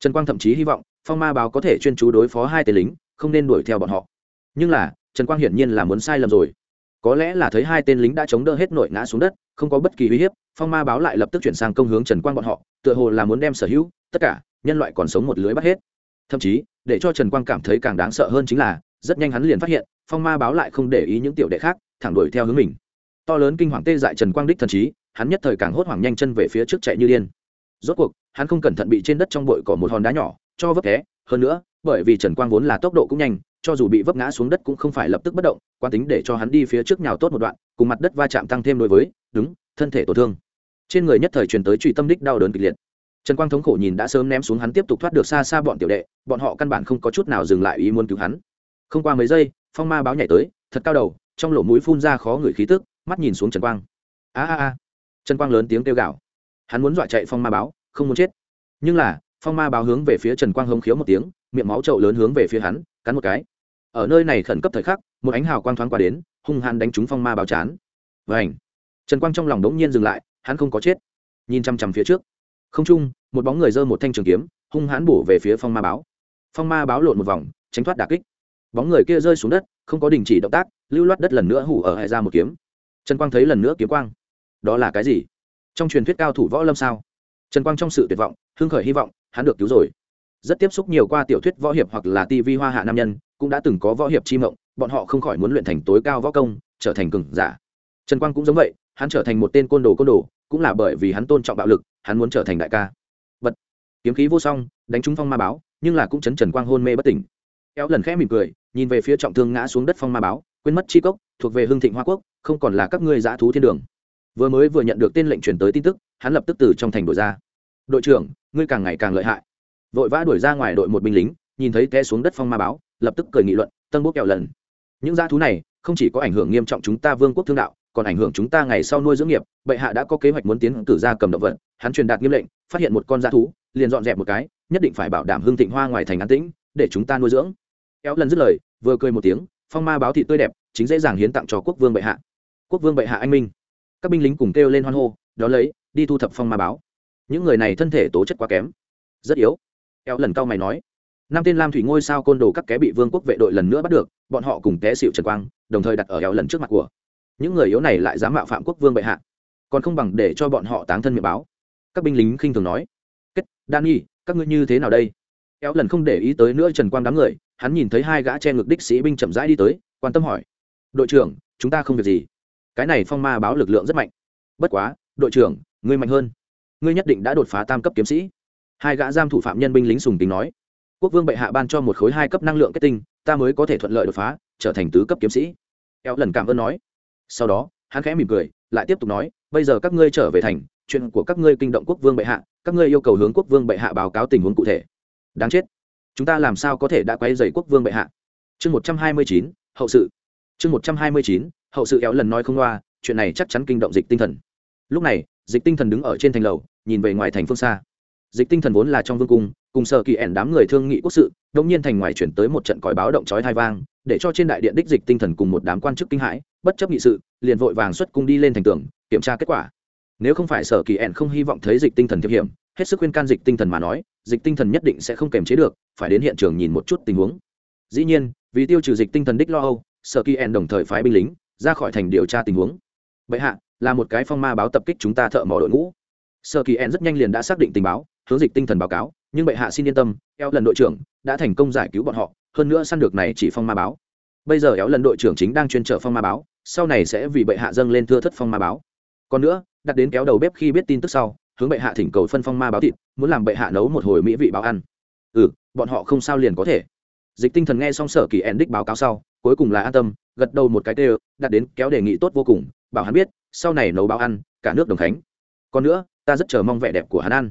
[SPEAKER 1] Trần quang thậm chí hy vọng phong ma báo có thể chuyên chú đối phó hai tên lính, không nên đuổi theo bọn họ nhưng là, trần quang hiển nhiên là muốn sai lầm rồi. Có lẽ là thấy hai tên lính đã chống đỡ hết nội ngã xuống đất, không có bất kỳ uy hiếp, phong ma báo lại lập tức chuyển sang công hướng trần quang bọn họ, tựa hồ là muốn đem sở hữu, tất cả, nhân loại còn sống một lưới bắt hết. Thậm chí, để cho trần quang cảm thấy càng đáng sợ hơn chính là, rất nhanh hắn liền phát hiện, phong ma báo lại không để ý những tiểu đệ khác, thẳng đuổi theo hướng mình. To lớn kinh hoàng tê dại trần quang đích thần trí, hắn nhất thời càng hốt hoảng nhanh chân về phía trước chạy như điên. Rốt cuộc, hắn không cẩn thận bị trên đất trong bụi cỏ một hòn đá nhỏ, cho vấp té. Hơn nữa, bởi vì trần quang vốn là tốc độ cũng nhanh cho dù bị vấp ngã xuống đất cũng không phải lập tức bất động quan tính để cho hắn đi phía trước nhào tốt một đoạn, cùng mặt đất va chạm tăng thêm đối với, đúng, thân thể tổn thương. Trên người nhất thời truyền tới truy tâm đích đau đớn kịch liệt. Trần quang thống khổ nhìn đã sớm ném xuống hắn tiếp tục thoát được xa xa bọn tiểu đệ, bọn họ căn bản không có chút nào dừng lại ý muốn cứu hắn. Không qua mấy giây, phong ma báo nhảy tới, thật cao đầu, trong lỗ mũi phun ra khó người khí tức, mắt nhìn xuống trần quang. A a a. Trần quang lớn tiếng kêu gào. Hắn muốn dọa chạy phong ma báo, không muốn chết. Nhưng là, phong ma báo hướng về phía trần quang hống khiếu một tiếng miệng máu trậu lớn hướng về phía hắn, cắn một cái. Ở nơi này khẩn cấp thời khắc, một ánh hào quang thoáng qua đến, hung hãn đánh trúng phong ma báo chán. Vảnh trần quang trong lòng đống nhiên dừng lại, hắn không có chết. Nhìn chăm chăm phía trước. Không trung, một bóng người giơ một thanh trường kiếm, hung hãn bổ về phía phong ma báo. Phong ma báo lộn một vòng, tránh thoát đà kích. Bóng người kia rơi xuống đất, không có đình chỉ động tác, lưu loát đất lần nữa hủ ở hệ ra một kiếm. Trần quang thấy lần nữa kiếm quang. Đó là cái gì? Trong truyền thuyết cao thủ võ lâm sao? Trần quang trong sự tuyệt vọng, hưng khởi hy vọng, hắn được cứu rồi rất tiếp xúc nhiều qua tiểu thuyết võ hiệp hoặc là tivi hoa hạ nam nhân, cũng đã từng có võ hiệp chi mộng, bọn họ không khỏi muốn luyện thành tối cao võ công, trở thành cường giả. Trần quang cũng giống vậy, hắn trở thành một tên côn đồ côn đồ, cũng là bởi vì hắn tôn trọng bạo lực, hắn muốn trở thành đại ca. Bật. Kiếm khí vô song, đánh trúng phong ma báo, nhưng là cũng chấn trần quang hôn mê bất tỉnh. Kéo lần khẽ mỉm cười, nhìn về phía trọng thương ngã xuống đất phong ma báo, quên mất chi cốc, thuộc về hương thịnh hoa quốc, không còn là các ngươi dã thú thiên đường. Vừa mới vừa nhận được tên lệnh truyền tới tin tức, hắn lập tức từ trong thành đổi ra. Đội trưởng, ngươi càng ngày càng lợi hại vội vã đuổi ra ngoài đội một binh lính, nhìn thấy té xuống đất phong ma báo, lập tức cười nghị luận, tân bốc kẹo lần. Những dã thú này không chỉ có ảnh hưởng nghiêm trọng chúng ta vương quốc thương đạo, còn ảnh hưởng chúng ta ngày sau nuôi dưỡng nghiệp. Bệ hạ đã có kế hoạch muốn tiến cử ra cầm động vật, hắn truyền đạt nghiêm lệnh, phát hiện một con dã thú, liền dọn dẹp một cái, nhất định phải bảo đảm hương thịnh hoa ngoài thành an tĩnh, để chúng ta nuôi dưỡng. Kéo lần dứt lời, vừa cười một tiếng, phong ma báo thị tươi đẹp, chính dễ dàng hiến tặng cho quốc vương bệ hạ. Quốc vương bệ hạ anh minh. Các binh lính cùng kêu lên hoan hô đó lấy, đi thu thập phong ma báo. Những người này thân thể tố chất quá kém, rất yếu kéo lần cao mày nói. Năm tên lam thủy ngôi sao côn đồ các ké bị vương quốc vệ đội lần nữa bắt được, bọn họ cùng té xịu trần quang, đồng thời đặt ở eo lần trước mặt của. Những người yếu này lại dám mạo phạm quốc vương bệ hạ. Còn không bằng để cho bọn họ táng thân miệng báo. Các binh lính khinh thường nói. Kết, đan nhi, các ngươi như thế nào đây? Eo lần không để ý tới nữa trần quang đám người, hắn nhìn thấy hai gã che ngực đích sĩ binh chậm rãi đi tới, quan tâm hỏi. Đội trưởng, chúng ta không việc gì. Cái này phong ma báo lực lượng rất mạnh. Bất quá, đội trưởng, ngươi mạnh hơn. Ngươi nhất định đã đột phá tam cấp kiếm sĩ hai gã giam thủ phạm nhân binh lính sùng tính nói, quốc vương bệ hạ ban cho một khối hai cấp năng lượng kết tinh, ta mới có thể thuận lợi đột phá, trở thành tứ cấp kiếm sĩ. Eo lần cảm ơn nói. Sau đó, hắn khẽ mỉm cười, lại tiếp tục nói, bây giờ các ngươi trở về thành, chuyện của các ngươi kinh động quốc vương bệ hạ, các ngươi yêu cầu hướng quốc vương bệ hạ báo cáo tình huống cụ thể. Đáng chết. Chúng ta làm sao có thể đã quay dày quốc vương bệ hạ? Chương một trăm hai mươi chín, hậu sự. Chương một trăm hai mươi chín, hậu sự éo lần nói không loa, chuyện này chắc chắn kinh động dịch tinh thần. Lúc này, dịch tinh thần đứng ở trên thành lầu, nhìn về ngoài thành phương xa dịch tinh thần vốn là trong vương cung, cùng sở kỳ ẻn đám người thương nghị quốc sự đông nhiên thành ngoài chuyển tới một trận còi báo động chói hai vang, để cho trên đại điện đích dịch tinh thần cùng một đám quan chức kinh hãi, bất chấp nghị sự, liền vội vàng xuất cung đi lên thành tường, kiểm tra kết quả. Nếu không phải sở kỳ ẻn không hy vọng thấy dịch tinh thần thiệp hiểm, hết sức khuyên can dịch tinh thần mà nói, dịch tinh thần nhất định sẽ không kềm chế được, phải đến hiện trường nhìn một chút tình huống. Dĩ nhiên, vì tiêu trừ dịch tinh thần đích lo âu, sở kỳ ẻn đồng thời phái binh lính, ra khỏi thành điều tra tình huống. Bệ hạ, là một cái phong ma báo tập kích chúng ta thợ mỏ đội ngũ. Sở kỳ ẻn rất nhanh liền đã xác định tình báo hướng dịch tinh thần báo cáo, nhưng bệ hạ xin yên tâm, eo lần đội trưởng đã thành công giải cứu bọn họ, hơn nữa săn được này chỉ phong ma báo. Bây giờ éo lần đội trưởng chính đang chuyên trở phong ma báo, sau này sẽ vì bệ hạ dâng lên thưa thất phong ma báo. Còn nữa, đặt đến kéo đầu bếp khi biết tin tức sau, hướng bệ hạ thỉnh cầu phân phong ma báo thịt, muốn làm bệ hạ nấu một hồi mỹ vị báo ăn. Ừ bọn họ không sao liền có thể. Dịch tinh thần nghe xong sở kỳ endic đích báo cáo sau, cuối cùng là an tâm, gật đầu một cái tê đặt đến kéo đề nghị tốt vô cùng, bảo hắn biết, sau này nấu báo ăn, cả nước đồng khánh. Còn nữa, ta rất chờ mong vẻ đẹp của hắn ăn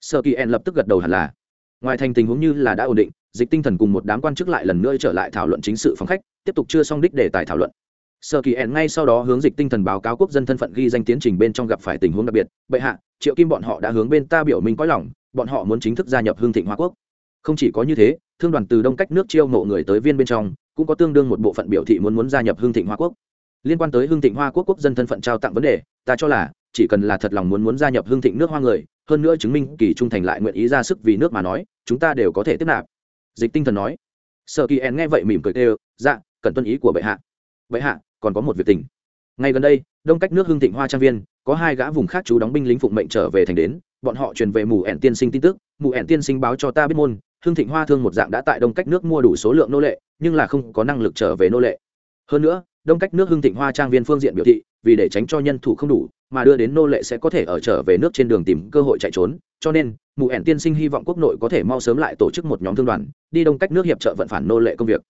[SPEAKER 1] sở kỳ en lập tức gật đầu hẳn là. Ngoài thành tình huống như là đã ổn định, dịch tinh thần cùng một đám quan chức lại lần nữa trở lại thảo luận chính sự phóng khách, tiếp tục chưa xong đích đề tài thảo luận. Sở kỳ ẻn ngay sau đó hướng dịch tinh thần báo cáo quốc dân thân phận ghi danh tiến trình bên trong gặp phải tình huống đặc biệt. Bệ hạ, triệu kim bọn họ đã hướng bên ta biểu minh có lòng, bọn họ muốn chính thức gia nhập hương thịnh hoa quốc. Không chỉ có như thế, thương đoàn từ đông cách nước chiêu mộ người tới viên bên trong, cũng có tương đương một bộ phận biểu thị muốn muốn gia nhập hương thịnh hoa quốc. Liên quan tới hương thịnh hoa quốc quốc dân thân phận trao tặng vấn đề, ta cho là chỉ cần là thật lòng muốn muốn gia nhập hương thịnh nước hoa người hơn nữa chứng minh kỳ trung thành lại nguyện ý ra sức vì nước mà nói, chúng ta đều có thể tiếp nạp. Dịch tinh thần nói. Sợ kỳ en nghe vậy mỉm cười tê dạ cần tuân ý của bệ hạ. Bệ hạ, còn có một việc tình. Ngay gần đây, đông cách nước hương thịnh hoa trang viên, có hai gã vùng khác chú đóng binh lính phụng mệnh trở về thành đến, bọn họ truyền về mù ẻn tiên sinh tin tức. Mù ẻn tiên sinh báo cho ta biết môn hương thịnh hoa thương một dạng đã tại đông cách nước mua đủ số lượng nô lệ, nhưng là không có năng lực trở về nô lệ. Hơn nữa đông cách nước hương thịnh hoa trang viên phương diện biểu thị, vì để tránh cho nhân thủ không đủ, mà đưa đến nô lệ sẽ có thể ở trở về nước trên đường tìm cơ hội chạy trốn. Cho nên, mù ẻn tiên sinh hy vọng quốc nội có thể mau sớm lại tổ chức một nhóm thương đoàn, đi đông cách nước hiệp trợ vận phản nô lệ công việc.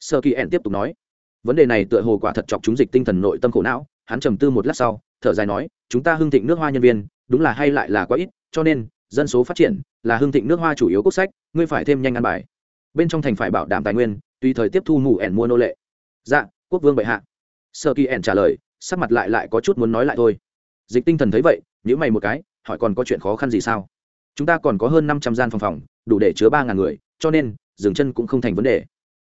[SPEAKER 1] Sơ kỳ ẻn tiếp tục nói, vấn đề này tựa hồ quả thật chọc chúng dịch tinh thần nội tâm khổ não. Hắn trầm tư một lát sau, thở dài nói, chúng ta hưng thịnh nước hoa nhân viên, đúng là hay lại là quá ít, cho nên, dân số phát triển là hưng thịnh nước hoa chủ yếu quốc sách, ngươi phải thêm nhanh ăn bài. Bên trong thành phải bảo đảm tài nguyên, tùy thời tiếp thu mù ẻn mua nô lệ. Dạ quốc vương bệ hạ. Sơ kỳ ẻn trả lời, sắc mặt lại lại có chút muốn nói lại thôi. Dịch tinh thần thấy vậy nhữ mày một cái, hỏi còn có chuyện khó khăn gì sao? Chúng ta còn có hơn năm trăm gian phòng phòng, đủ để chứa ba ngàn người, cho nên, dừng chân cũng không thành vấn đề.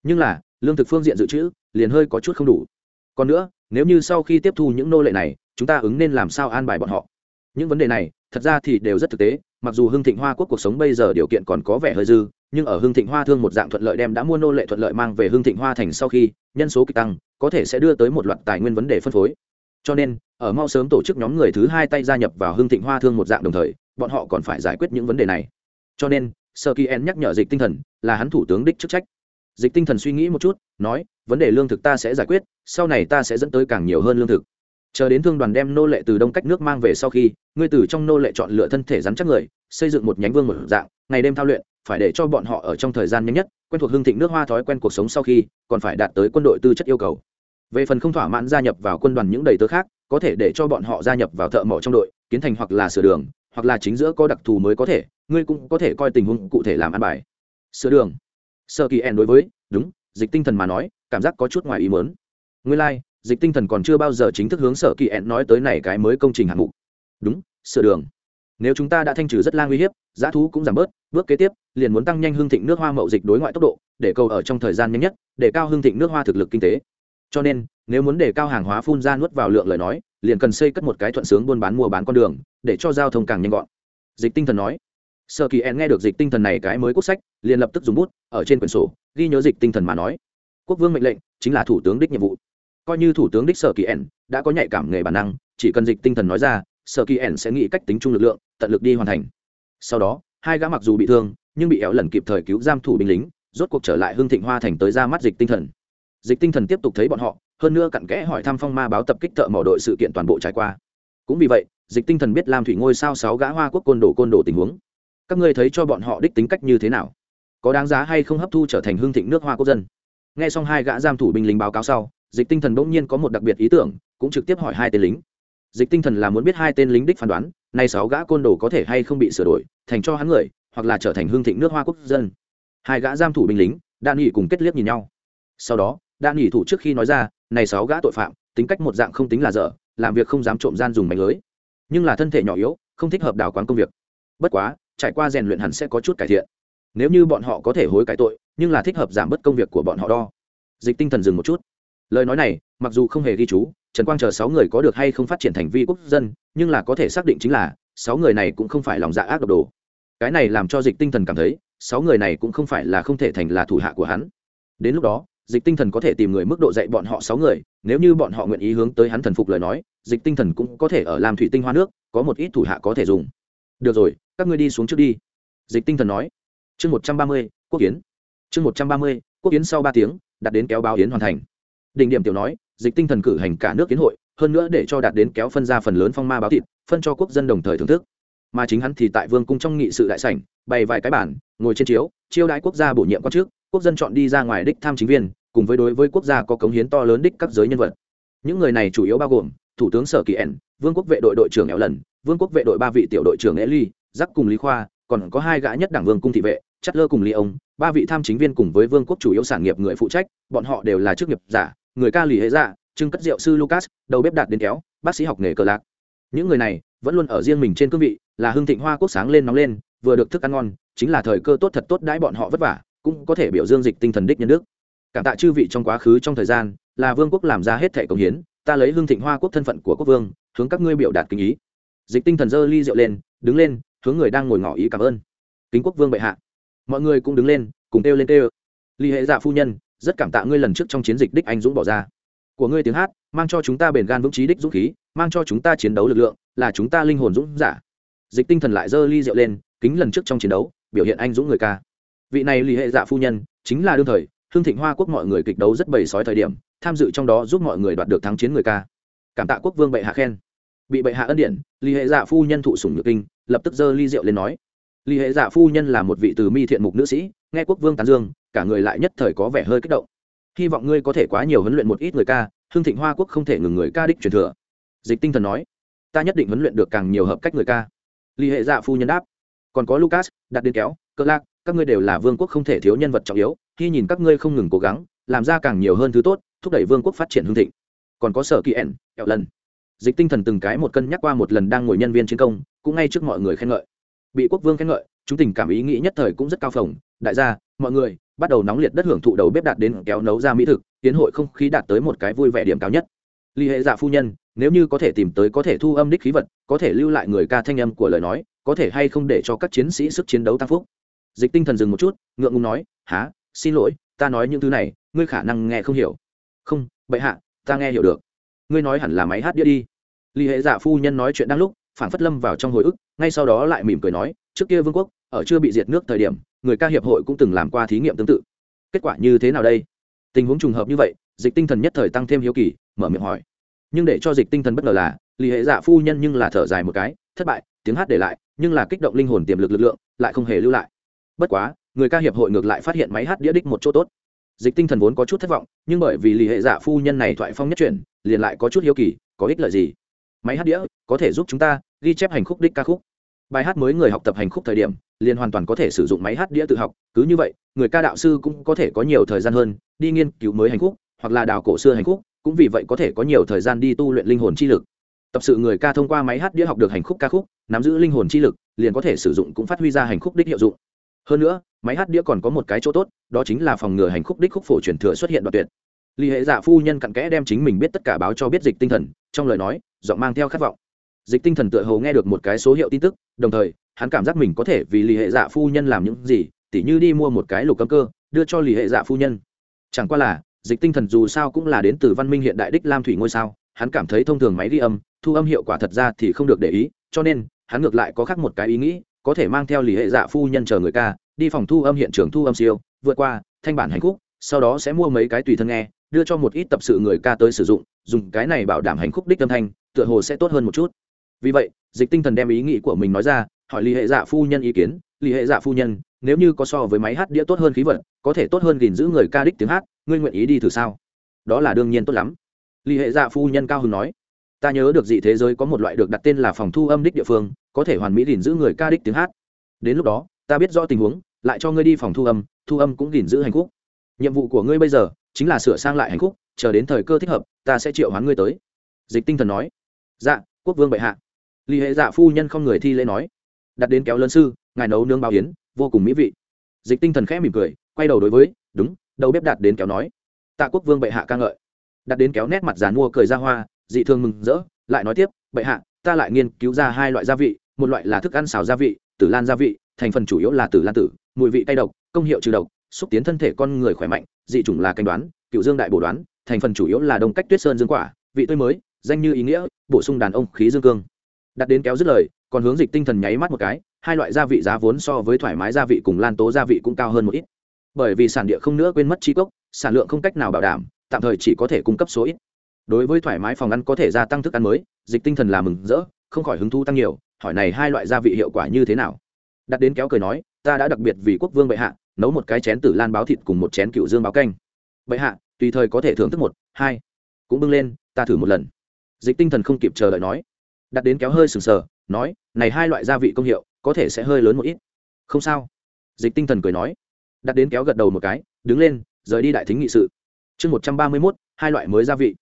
[SPEAKER 1] Nhưng là, lương thực phương diện dự trữ, liền hơi có chút không đủ. Còn nữa, nếu như sau khi tiếp thu những nô lệ này, chúng ta ứng nên làm sao an bài bọn họ? Những vấn đề này, thật ra thì đều rất thực tế mặc dù hưng thịnh hoa quốc cuộc sống bây giờ điều kiện còn có vẻ hơi dư, nhưng ở hưng thịnh hoa thương một dạng thuận lợi đem đã mua nô lệ thuận lợi mang về hưng thịnh hoa thành sau khi, nhân số kịch tăng, có thể sẽ đưa tới một loạt tài nguyên vấn đề phân phối. Cho nên, ở mau sớm tổ chức nhóm người thứ hai tay gia nhập vào hưng thịnh hoa thương một dạng đồng thời, bọn họ còn phải giải quyết những vấn đề này. Cho nên, sơ kỳ en nhắc nhở dịch tinh thần là hắn thủ tướng đích chức trách. Dịch tinh thần suy nghĩ một chút, nói, vấn đề lương thực ta sẽ giải quyết, sau này ta sẽ dẫn tới càng nhiều hơn lương thực chờ đến thương đoàn đem nô lệ từ đông cách nước mang về sau khi ngươi từ trong nô lệ chọn lựa thân thể rắn chắc người xây dựng một nhánh vương một dạng ngày đêm thao luyện phải để cho bọn họ ở trong thời gian nhanh nhất quen thuộc hương thịnh nước hoa thói quen cuộc sống sau khi còn phải đạt tới quân đội tư chất yêu cầu. Về phần không thỏa mãn gia nhập vào quân đoàn những đầy tớ khác có thể để cho bọn họ gia nhập vào thợ mỏ trong đội kiến thành hoặc là sửa đường hoặc là chính giữa có đặc thù mới có thể ngươi cũng có thể coi tình huống cụ thể làm ăn bài. Sửa đường. Sơ kỳ en đối với đúng dịch tinh thần mà nói cảm giác có chút ngoài ý mớn nguyên lai、like, dịch tinh thần còn chưa bao giờ chính thức hướng sở kỳ ẹn nói tới này cái mới công trình hạng mục. Đúng, sửa đường. Nếu chúng ta đã thanh trừ rất lang uy hiếp, giá thú cũng giảm bớt, bước kế tiếp, liền muốn tăng nhanh hương thịnh nước hoa mậu dịch đối ngoại tốc độ, để cầu ở trong thời gian nhanh nhất, để cao hương thịnh nước hoa thực lực kinh tế. Cho nên, nếu muốn để cao hàng hóa phun ra nuốt vào lượng lời nói, liền cần xây cất một cái thuận sướng buôn bán mua bán con đường, để cho giao thông càng nhanh gọn. Dịch tinh thần nói. Sở kỳ en nghe được dịch tinh thần này cái mới quốc sách, liền lập tức dùng bút, ở trên quyển sổ, ghi nhớ dịch tinh thần mà nói. Quốc vương mệnh lệnh, chính là thủ tướng đích nhiệm vụ coi như thủ tướng đích sở kỳ ẻn đã có nhạy cảm nghề bản năng, chỉ cần dịch tinh thần nói ra, sở kỳ ẻn sẽ nghĩ cách tính chung lực lượng, tận lực đi hoàn thành. Sau đó, hai gã mặc dù bị thương, nhưng bị éo lần kịp thời cứu giam thủ binh lính, rốt cuộc trở lại hương thịnh hoa thành tới ra mắt dịch tinh thần. Dịch tinh thần tiếp tục thấy bọn họ, hơn nữa cặn kẽ hỏi thăm phong ma báo tập kích thợ mỏ đội sự kiện toàn bộ trải qua. Cũng vì vậy, dịch tinh thần biết lam thủy ngôi sao sáu gã hoa quốc côn đồ côn đồ tình huống. Các ngươi thấy cho bọn họ đích tính cách như thế nào? Có đáng giá hay không hấp thu trở thành hương thịnh nước hoa quốc dân? Nghe xong hai gã giam thủ binh lính báo cáo sau dịch tinh thần bỗng nhiên có một đặc biệt ý tưởng, cũng trực tiếp hỏi hai tên lính. Dịch tinh thần là muốn biết hai tên lính đích phán đoán, nay sáu gã côn đồ có thể hay không bị sửa đổi, thành cho hắn người, hoặc là trở thành hương thịnh nước hoa quốc dân. Hai gã giam thủ binh lính, đan nghỉ cùng kết liếc nhìn nhau. Sau đó, đan nghỉ thủ trước khi nói ra, này sáu gã tội phạm, tính cách một dạng không tính là dở, làm việc không dám trộm gian dùng mánh lưới. Nhưng là thân thể nhỏ yếu, không thích hợp đào quán công việc. Bất quá, trải qua rèn luyện hẳn sẽ có chút cải thiện. Nếu như bọn họ có thể hối cải tội, nhưng là thích hợp giảm bớt công việc của bọn họ đo. Dịch tinh thần dừng một chút lời nói này, mặc dù không hề ghi chú, trần quang chờ sáu người có được hay không phát triển thành vi quốc dân, nhưng là có thể xác định chính là, sáu người này cũng không phải lòng dạ ác độc đồ. Cái này làm cho dịch tinh thần cảm thấy, sáu người này cũng không phải là không thể thành là thủ hạ của hắn. Đến lúc đó, dịch tinh thần có thể tìm người mức độ dạy bọn họ sáu người, nếu như bọn họ nguyện ý hướng tới hắn thần phục lời nói, dịch tinh thần cũng có thể ở làm thủy tinh hoa nước, có một ít thủ hạ có thể dùng. Được rồi, các ngươi đi xuống trước đi. Dịch tinh thần nói. Chương một trăm ba mươi, quốc kiến. Chương một trăm ba mươi, quốc kiến sau ba tiếng, đặt đến kéo báo yến hoàn thành đỉnh điểm tiểu nói, dịch tinh thần cử hành cả nước kiến hội, hơn nữa để cho đạt đến kéo phân ra phần lớn phong ma báo thịt, phân cho quốc dân đồng thời thưởng thức. Mà chính hắn thì tại vương cung trong nghị sự đại sảnh, bày vài cái bản, ngồi trên chiếu, chiêu đãi quốc gia bổ nhiệm quan chức, quốc dân chọn đi ra ngoài đích tham chính viên, cùng với đối với quốc gia có cống hiến to lớn đích các giới nhân vật. Những người này chủ yếu bao gồm, thủ tướng sở kỳ ẩn vương quốc vệ đội đội trưởng éo lần, vương quốc vệ đội ba vị tiểu đội trưởng e ly, giác cùng lý khoa, còn có hai gã nhất đảng vương cung thị vệ, chất lơ cùng lý ông, ba vị tham chính viên cùng với vương quốc chủ yếu sản nghiệp người phụ trách, bọn họ đều là chức nghiệp giả người ca lì hệ dạ trưng cất rượu sư lucas, đầu bếp đạt đến kéo, bác sĩ học nghề cờ lạc. Những người này vẫn luôn ở riêng mình trên cương vị, là hưng thịnh hoa quốc sáng lên nóng lên, vừa được thức ăn ngon, chính là thời cơ tốt thật tốt đãi bọn họ vất vả, cũng có thể biểu dương dịch tinh thần đích nhân đức. Cảm tạ chư vị trong quá khứ, trong thời gian, là vương quốc làm ra hết thẻ công hiến, ta lấy hưng thịnh hoa quốc thân phận của quốc vương, hướng các ngươi biểu đạt kinh ý. Dịch tinh thần dơ ly rượu lên, đứng lên, hướng người đang ngồi ngỏ ý cảm ơn. Kính quốc vương bệ hạ. Mọi người cũng đứng lên, cùng kêu lên kêu. Ly hệ dạ phu nhân rất cảm tạ ngươi lần trước trong chiến dịch đích anh dũng bỏ ra. Của ngươi tiếng hát, mang cho chúng ta bền gan vững trí đích dũng khí, mang cho chúng ta chiến đấu lực lượng, là chúng ta linh hồn dũng giả. Dịch tinh thần lại dơ ly rượu lên, kính lần trước trong chiến đấu, biểu hiện anh dũng người ca. Vị này lì hệ dạ phu nhân, chính là đương thời, hương thịnh hoa quốc mọi người kịch đấu rất bầy sói thời điểm, tham dự trong đó giúp mọi người đoạt được thắng chiến người ca. Cảm tạ quốc vương bệ hạ khen. Bị bệ hạ ân điện lì hệ dạ phu nhân thụ sủng nhược kinh, lập tức dơ ly rượu lên nói. Lì hệ dạ phu nhân là một vị từ mi thiện mục nữ sĩ, nghe quốc vương tán dương cả người lại nhất thời có vẻ hơi kích động. Hy vọng ngươi có thể quá nhiều huấn luyện một ít người ca hương thịnh hoa quốc không thể ngừng người ca đích truyền thừa. Dịch tinh thần nói, ta nhất định huấn luyện được càng nhiều hợp cách người ca. Lý hệ dạ phu nhân đáp, còn có lucas đặt đến kéo, cơ lạc, các ngươi đều là vương quốc không thể thiếu nhân vật trọng yếu, khi nhìn các ngươi không ngừng cố gắng, làm ra càng nhiều hơn thứ tốt, thúc đẩy vương quốc phát triển hương thịnh. Còn có sở kỳ ẻn kẹo lần. Dịch tinh thần từng cái một cân nhắc qua một lần đang ngồi nhân viên chiến công, cũng ngay trước mọi người khen ngợi. Bị quốc vương khen ngợi, chúng tình cảm ý nghĩ nhất thời cũng rất cao phồng. Đại gia, mọi người bắt đầu nóng liệt đất hưởng thụ đầu bếp đạt đến kéo nấu ra mỹ thực, tiến hội không khí đạt tới một cái vui vẻ điểm cao nhất. Ly hệ dạ phu nhân, nếu như có thể tìm tới có thể thu âm đích khí vật, có thể lưu lại người ca thanh âm của lời nói, có thể hay không để cho các chiến sĩ sức chiến đấu tăng phúc. Dịch tinh thần dừng một chút, ngượng ngùng nói há xin lỗi, ta nói những thứ này, ngươi khả năng nghe không hiểu. Không, bệ hạ, ta nghe hiểu được. Ngươi nói hẳn là máy hát đĩa đi. Ly hệ dạ phu nhân nói chuyện đang lúc phản phất lâm vào trong hồi ức, ngay sau đó lại mỉm cười nói, trước kia vương quốc, ở chưa bị diệt nước thời điểm người ca hiệp hội cũng từng làm qua thí nghiệm tương tự. Kết quả như thế nào đây? Tình huống trùng hợp như vậy, dịch tinh thần nhất thời tăng thêm hiếu kỳ, mở miệng hỏi. Nhưng để cho dịch tinh thần bất ngờ là lì hệ dạ phu nhân nhưng là thở dài một cái, thất bại, tiếng hát để lại, nhưng là kích động linh hồn tiềm lực lực lượng, lại không hề lưu lại. Bất quá, người ca hiệp hội ngược lại phát hiện máy hát đĩa đích một chỗ tốt. Dịch tinh thần vốn có chút thất vọng, nhưng bởi vì lì hệ dạ phu nhân này thoại phong nhất chuyển, liền lại có chút hiếu kỳ, có ích lợi gì? Máy hát đĩa, có thể giúp chúng ta ghi chép hành khúc đích ca khúc bài hát mới người học tập hành khúc thời điểm, liền hoàn toàn có thể sử dụng máy hát đĩa tự học, cứ như vậy, người ca đạo sư cũng có thể có nhiều thời gian hơn đi nghiên cứu mới hành khúc, hoặc là đào cổ xưa hành khúc, cũng vì vậy có thể có nhiều thời gian đi tu luyện linh hồn chi lực. Tập sự người ca thông qua máy hát đĩa học được hành khúc ca khúc, nắm giữ linh hồn chi lực, liền có thể sử dụng cũng phát huy ra hành khúc đích hiệu dụng. Hơn nữa, máy hát đĩa còn có một cái chỗ tốt, đó chính là phòng ngừa hành khúc đích khúc phổ truyền thừa xuất hiện đoạn tuyệt. Lý hệ dạ phu nhân cặn kẽ đem chính mình biết tất cả báo cho biết dịch tinh thần, trong lời nói, giọng mang theo khát vọng dịch tinh thần tựa hồ nghe được một cái số hiệu tin tức, đồng thời, hắn cảm giác mình có thể vì lý hệ dạ phu nhân làm những gì, tỉ như đi mua một cái lục cấm cơ, đưa cho lý hệ dạ phu nhân. Chẳng qua là, dịch tinh thần dù sao cũng là đến từ văn minh hiện đại đích lam thủy ngôi sao, hắn cảm thấy thông thường máy ghi âm, thu âm hiệu quả thật ra thì không được để ý, cho nên, hắn ngược lại có khác một cái ý nghĩ, có thể mang theo lý hệ dạ phu nhân chờ người ca, đi phòng thu âm hiện trường thu âm siêu, vượt qua, thanh bản hành khúc, sau đó sẽ mua mấy cái tùy thân nghe, đưa cho một ít tập sự người ca tới sử dụng, dùng cái này bảo đảm hành khúc đích âm thanh, tựa hồ sẽ tốt hơn một chút vì vậy, dịch tinh thần đem ý nghĩ của mình nói ra, hỏi lý hệ dạ phu nhân ý kiến. Lý hệ dạ phu nhân, nếu như có so với máy hát đĩa tốt hơn khí vật, có thể tốt hơn gìn giữ người ca đích tiếng hát, ngươi nguyện ý đi thử sao? Đó là đương nhiên tốt lắm. Lý hệ dạ phu nhân cao hưng nói. Ta nhớ được dị thế giới có một loại được đặt tên là phòng thu âm đích địa phương, có thể hoàn mỹ gìn giữ người ca đích tiếng hát. Đến lúc đó, ta biết rõ tình huống, lại cho ngươi đi phòng thu âm thu âm cũng gìn giữ hành khúc. Nhiệm vụ của ngươi bây giờ chính là sửa sang lại hành khúc, chờ đến thời cơ thích hợp, ta sẽ triệu hoán ngươi tới. Dịch tinh thần nói. Dạ quốc vương bệ hạ. Lý hệ dạ phu nhân không người thi lễ nói, đặt đến kéo lớn sư, ngài nấu nướng bao hiến vô cùng mỹ vị. Dịch tinh thần khẽ mỉm cười, quay đầu đối với, đúng, đầu bếp đặt đến kéo nói, tạ quốc vương bệ hạ ca ngợi. Đặt đến kéo nét mặt dàn mua cười ra hoa, dị thương mừng rỡ, lại nói tiếp, bệ hạ, ta lại nghiên cứu ra hai loại gia vị, một loại là thức ăn xào gia vị, tử lan gia vị, thành phần chủ yếu là tử lan tử, mùi vị cay độc, công hiệu trừ độc, xúc tiến thân thể con người khỏe mạnh, dị chủng là canh đoán, cựu dương đại bổ đoán, thành phần chủ yếu là đông cách tuyết sơn dương quả, vị tươi mới, danh như ý nghĩa, bổ sung đàn ông khí dương cương đặt đến kéo dứt lời, còn hướng dịch tinh thần nháy mắt một cái, hai loại gia vị giá vốn so với thoải mái gia vị cùng lan tố gia vị cũng cao hơn một ít. Bởi vì sản địa không nữa quên mất chi cốc, sản lượng không cách nào bảo đảm, tạm thời chỉ có thể cung cấp số ít. Đối với thoải mái phòng ăn có thể gia tăng thức ăn mới, dịch tinh thần là mừng rỡ, không khỏi hứng thu tăng nhiều, hỏi này hai loại gia vị hiệu quả như thế nào? Đặt đến kéo cười nói, ta đã đặc biệt vì quốc vương bệ hạ, nấu một cái chén tử lan báo thịt cùng một chén cựu dương báo canh. Bệ hạ, tùy thời có thể thưởng thức một, hai. Cũng bưng lên, ta thử một lần. Dịch tinh thần không kịp chờ đợi nói đặt đến kéo hơi sừng sờ, nói, này hai loại gia vị công hiệu, có thể sẽ hơi lớn một ít. Không sao. Dịch tinh thần cười nói. Đặt đến kéo gật đầu một cái, đứng lên, rời đi đại thính nghị sự. Chương một trăm ba mươi mốt, hai loại mới gia vị.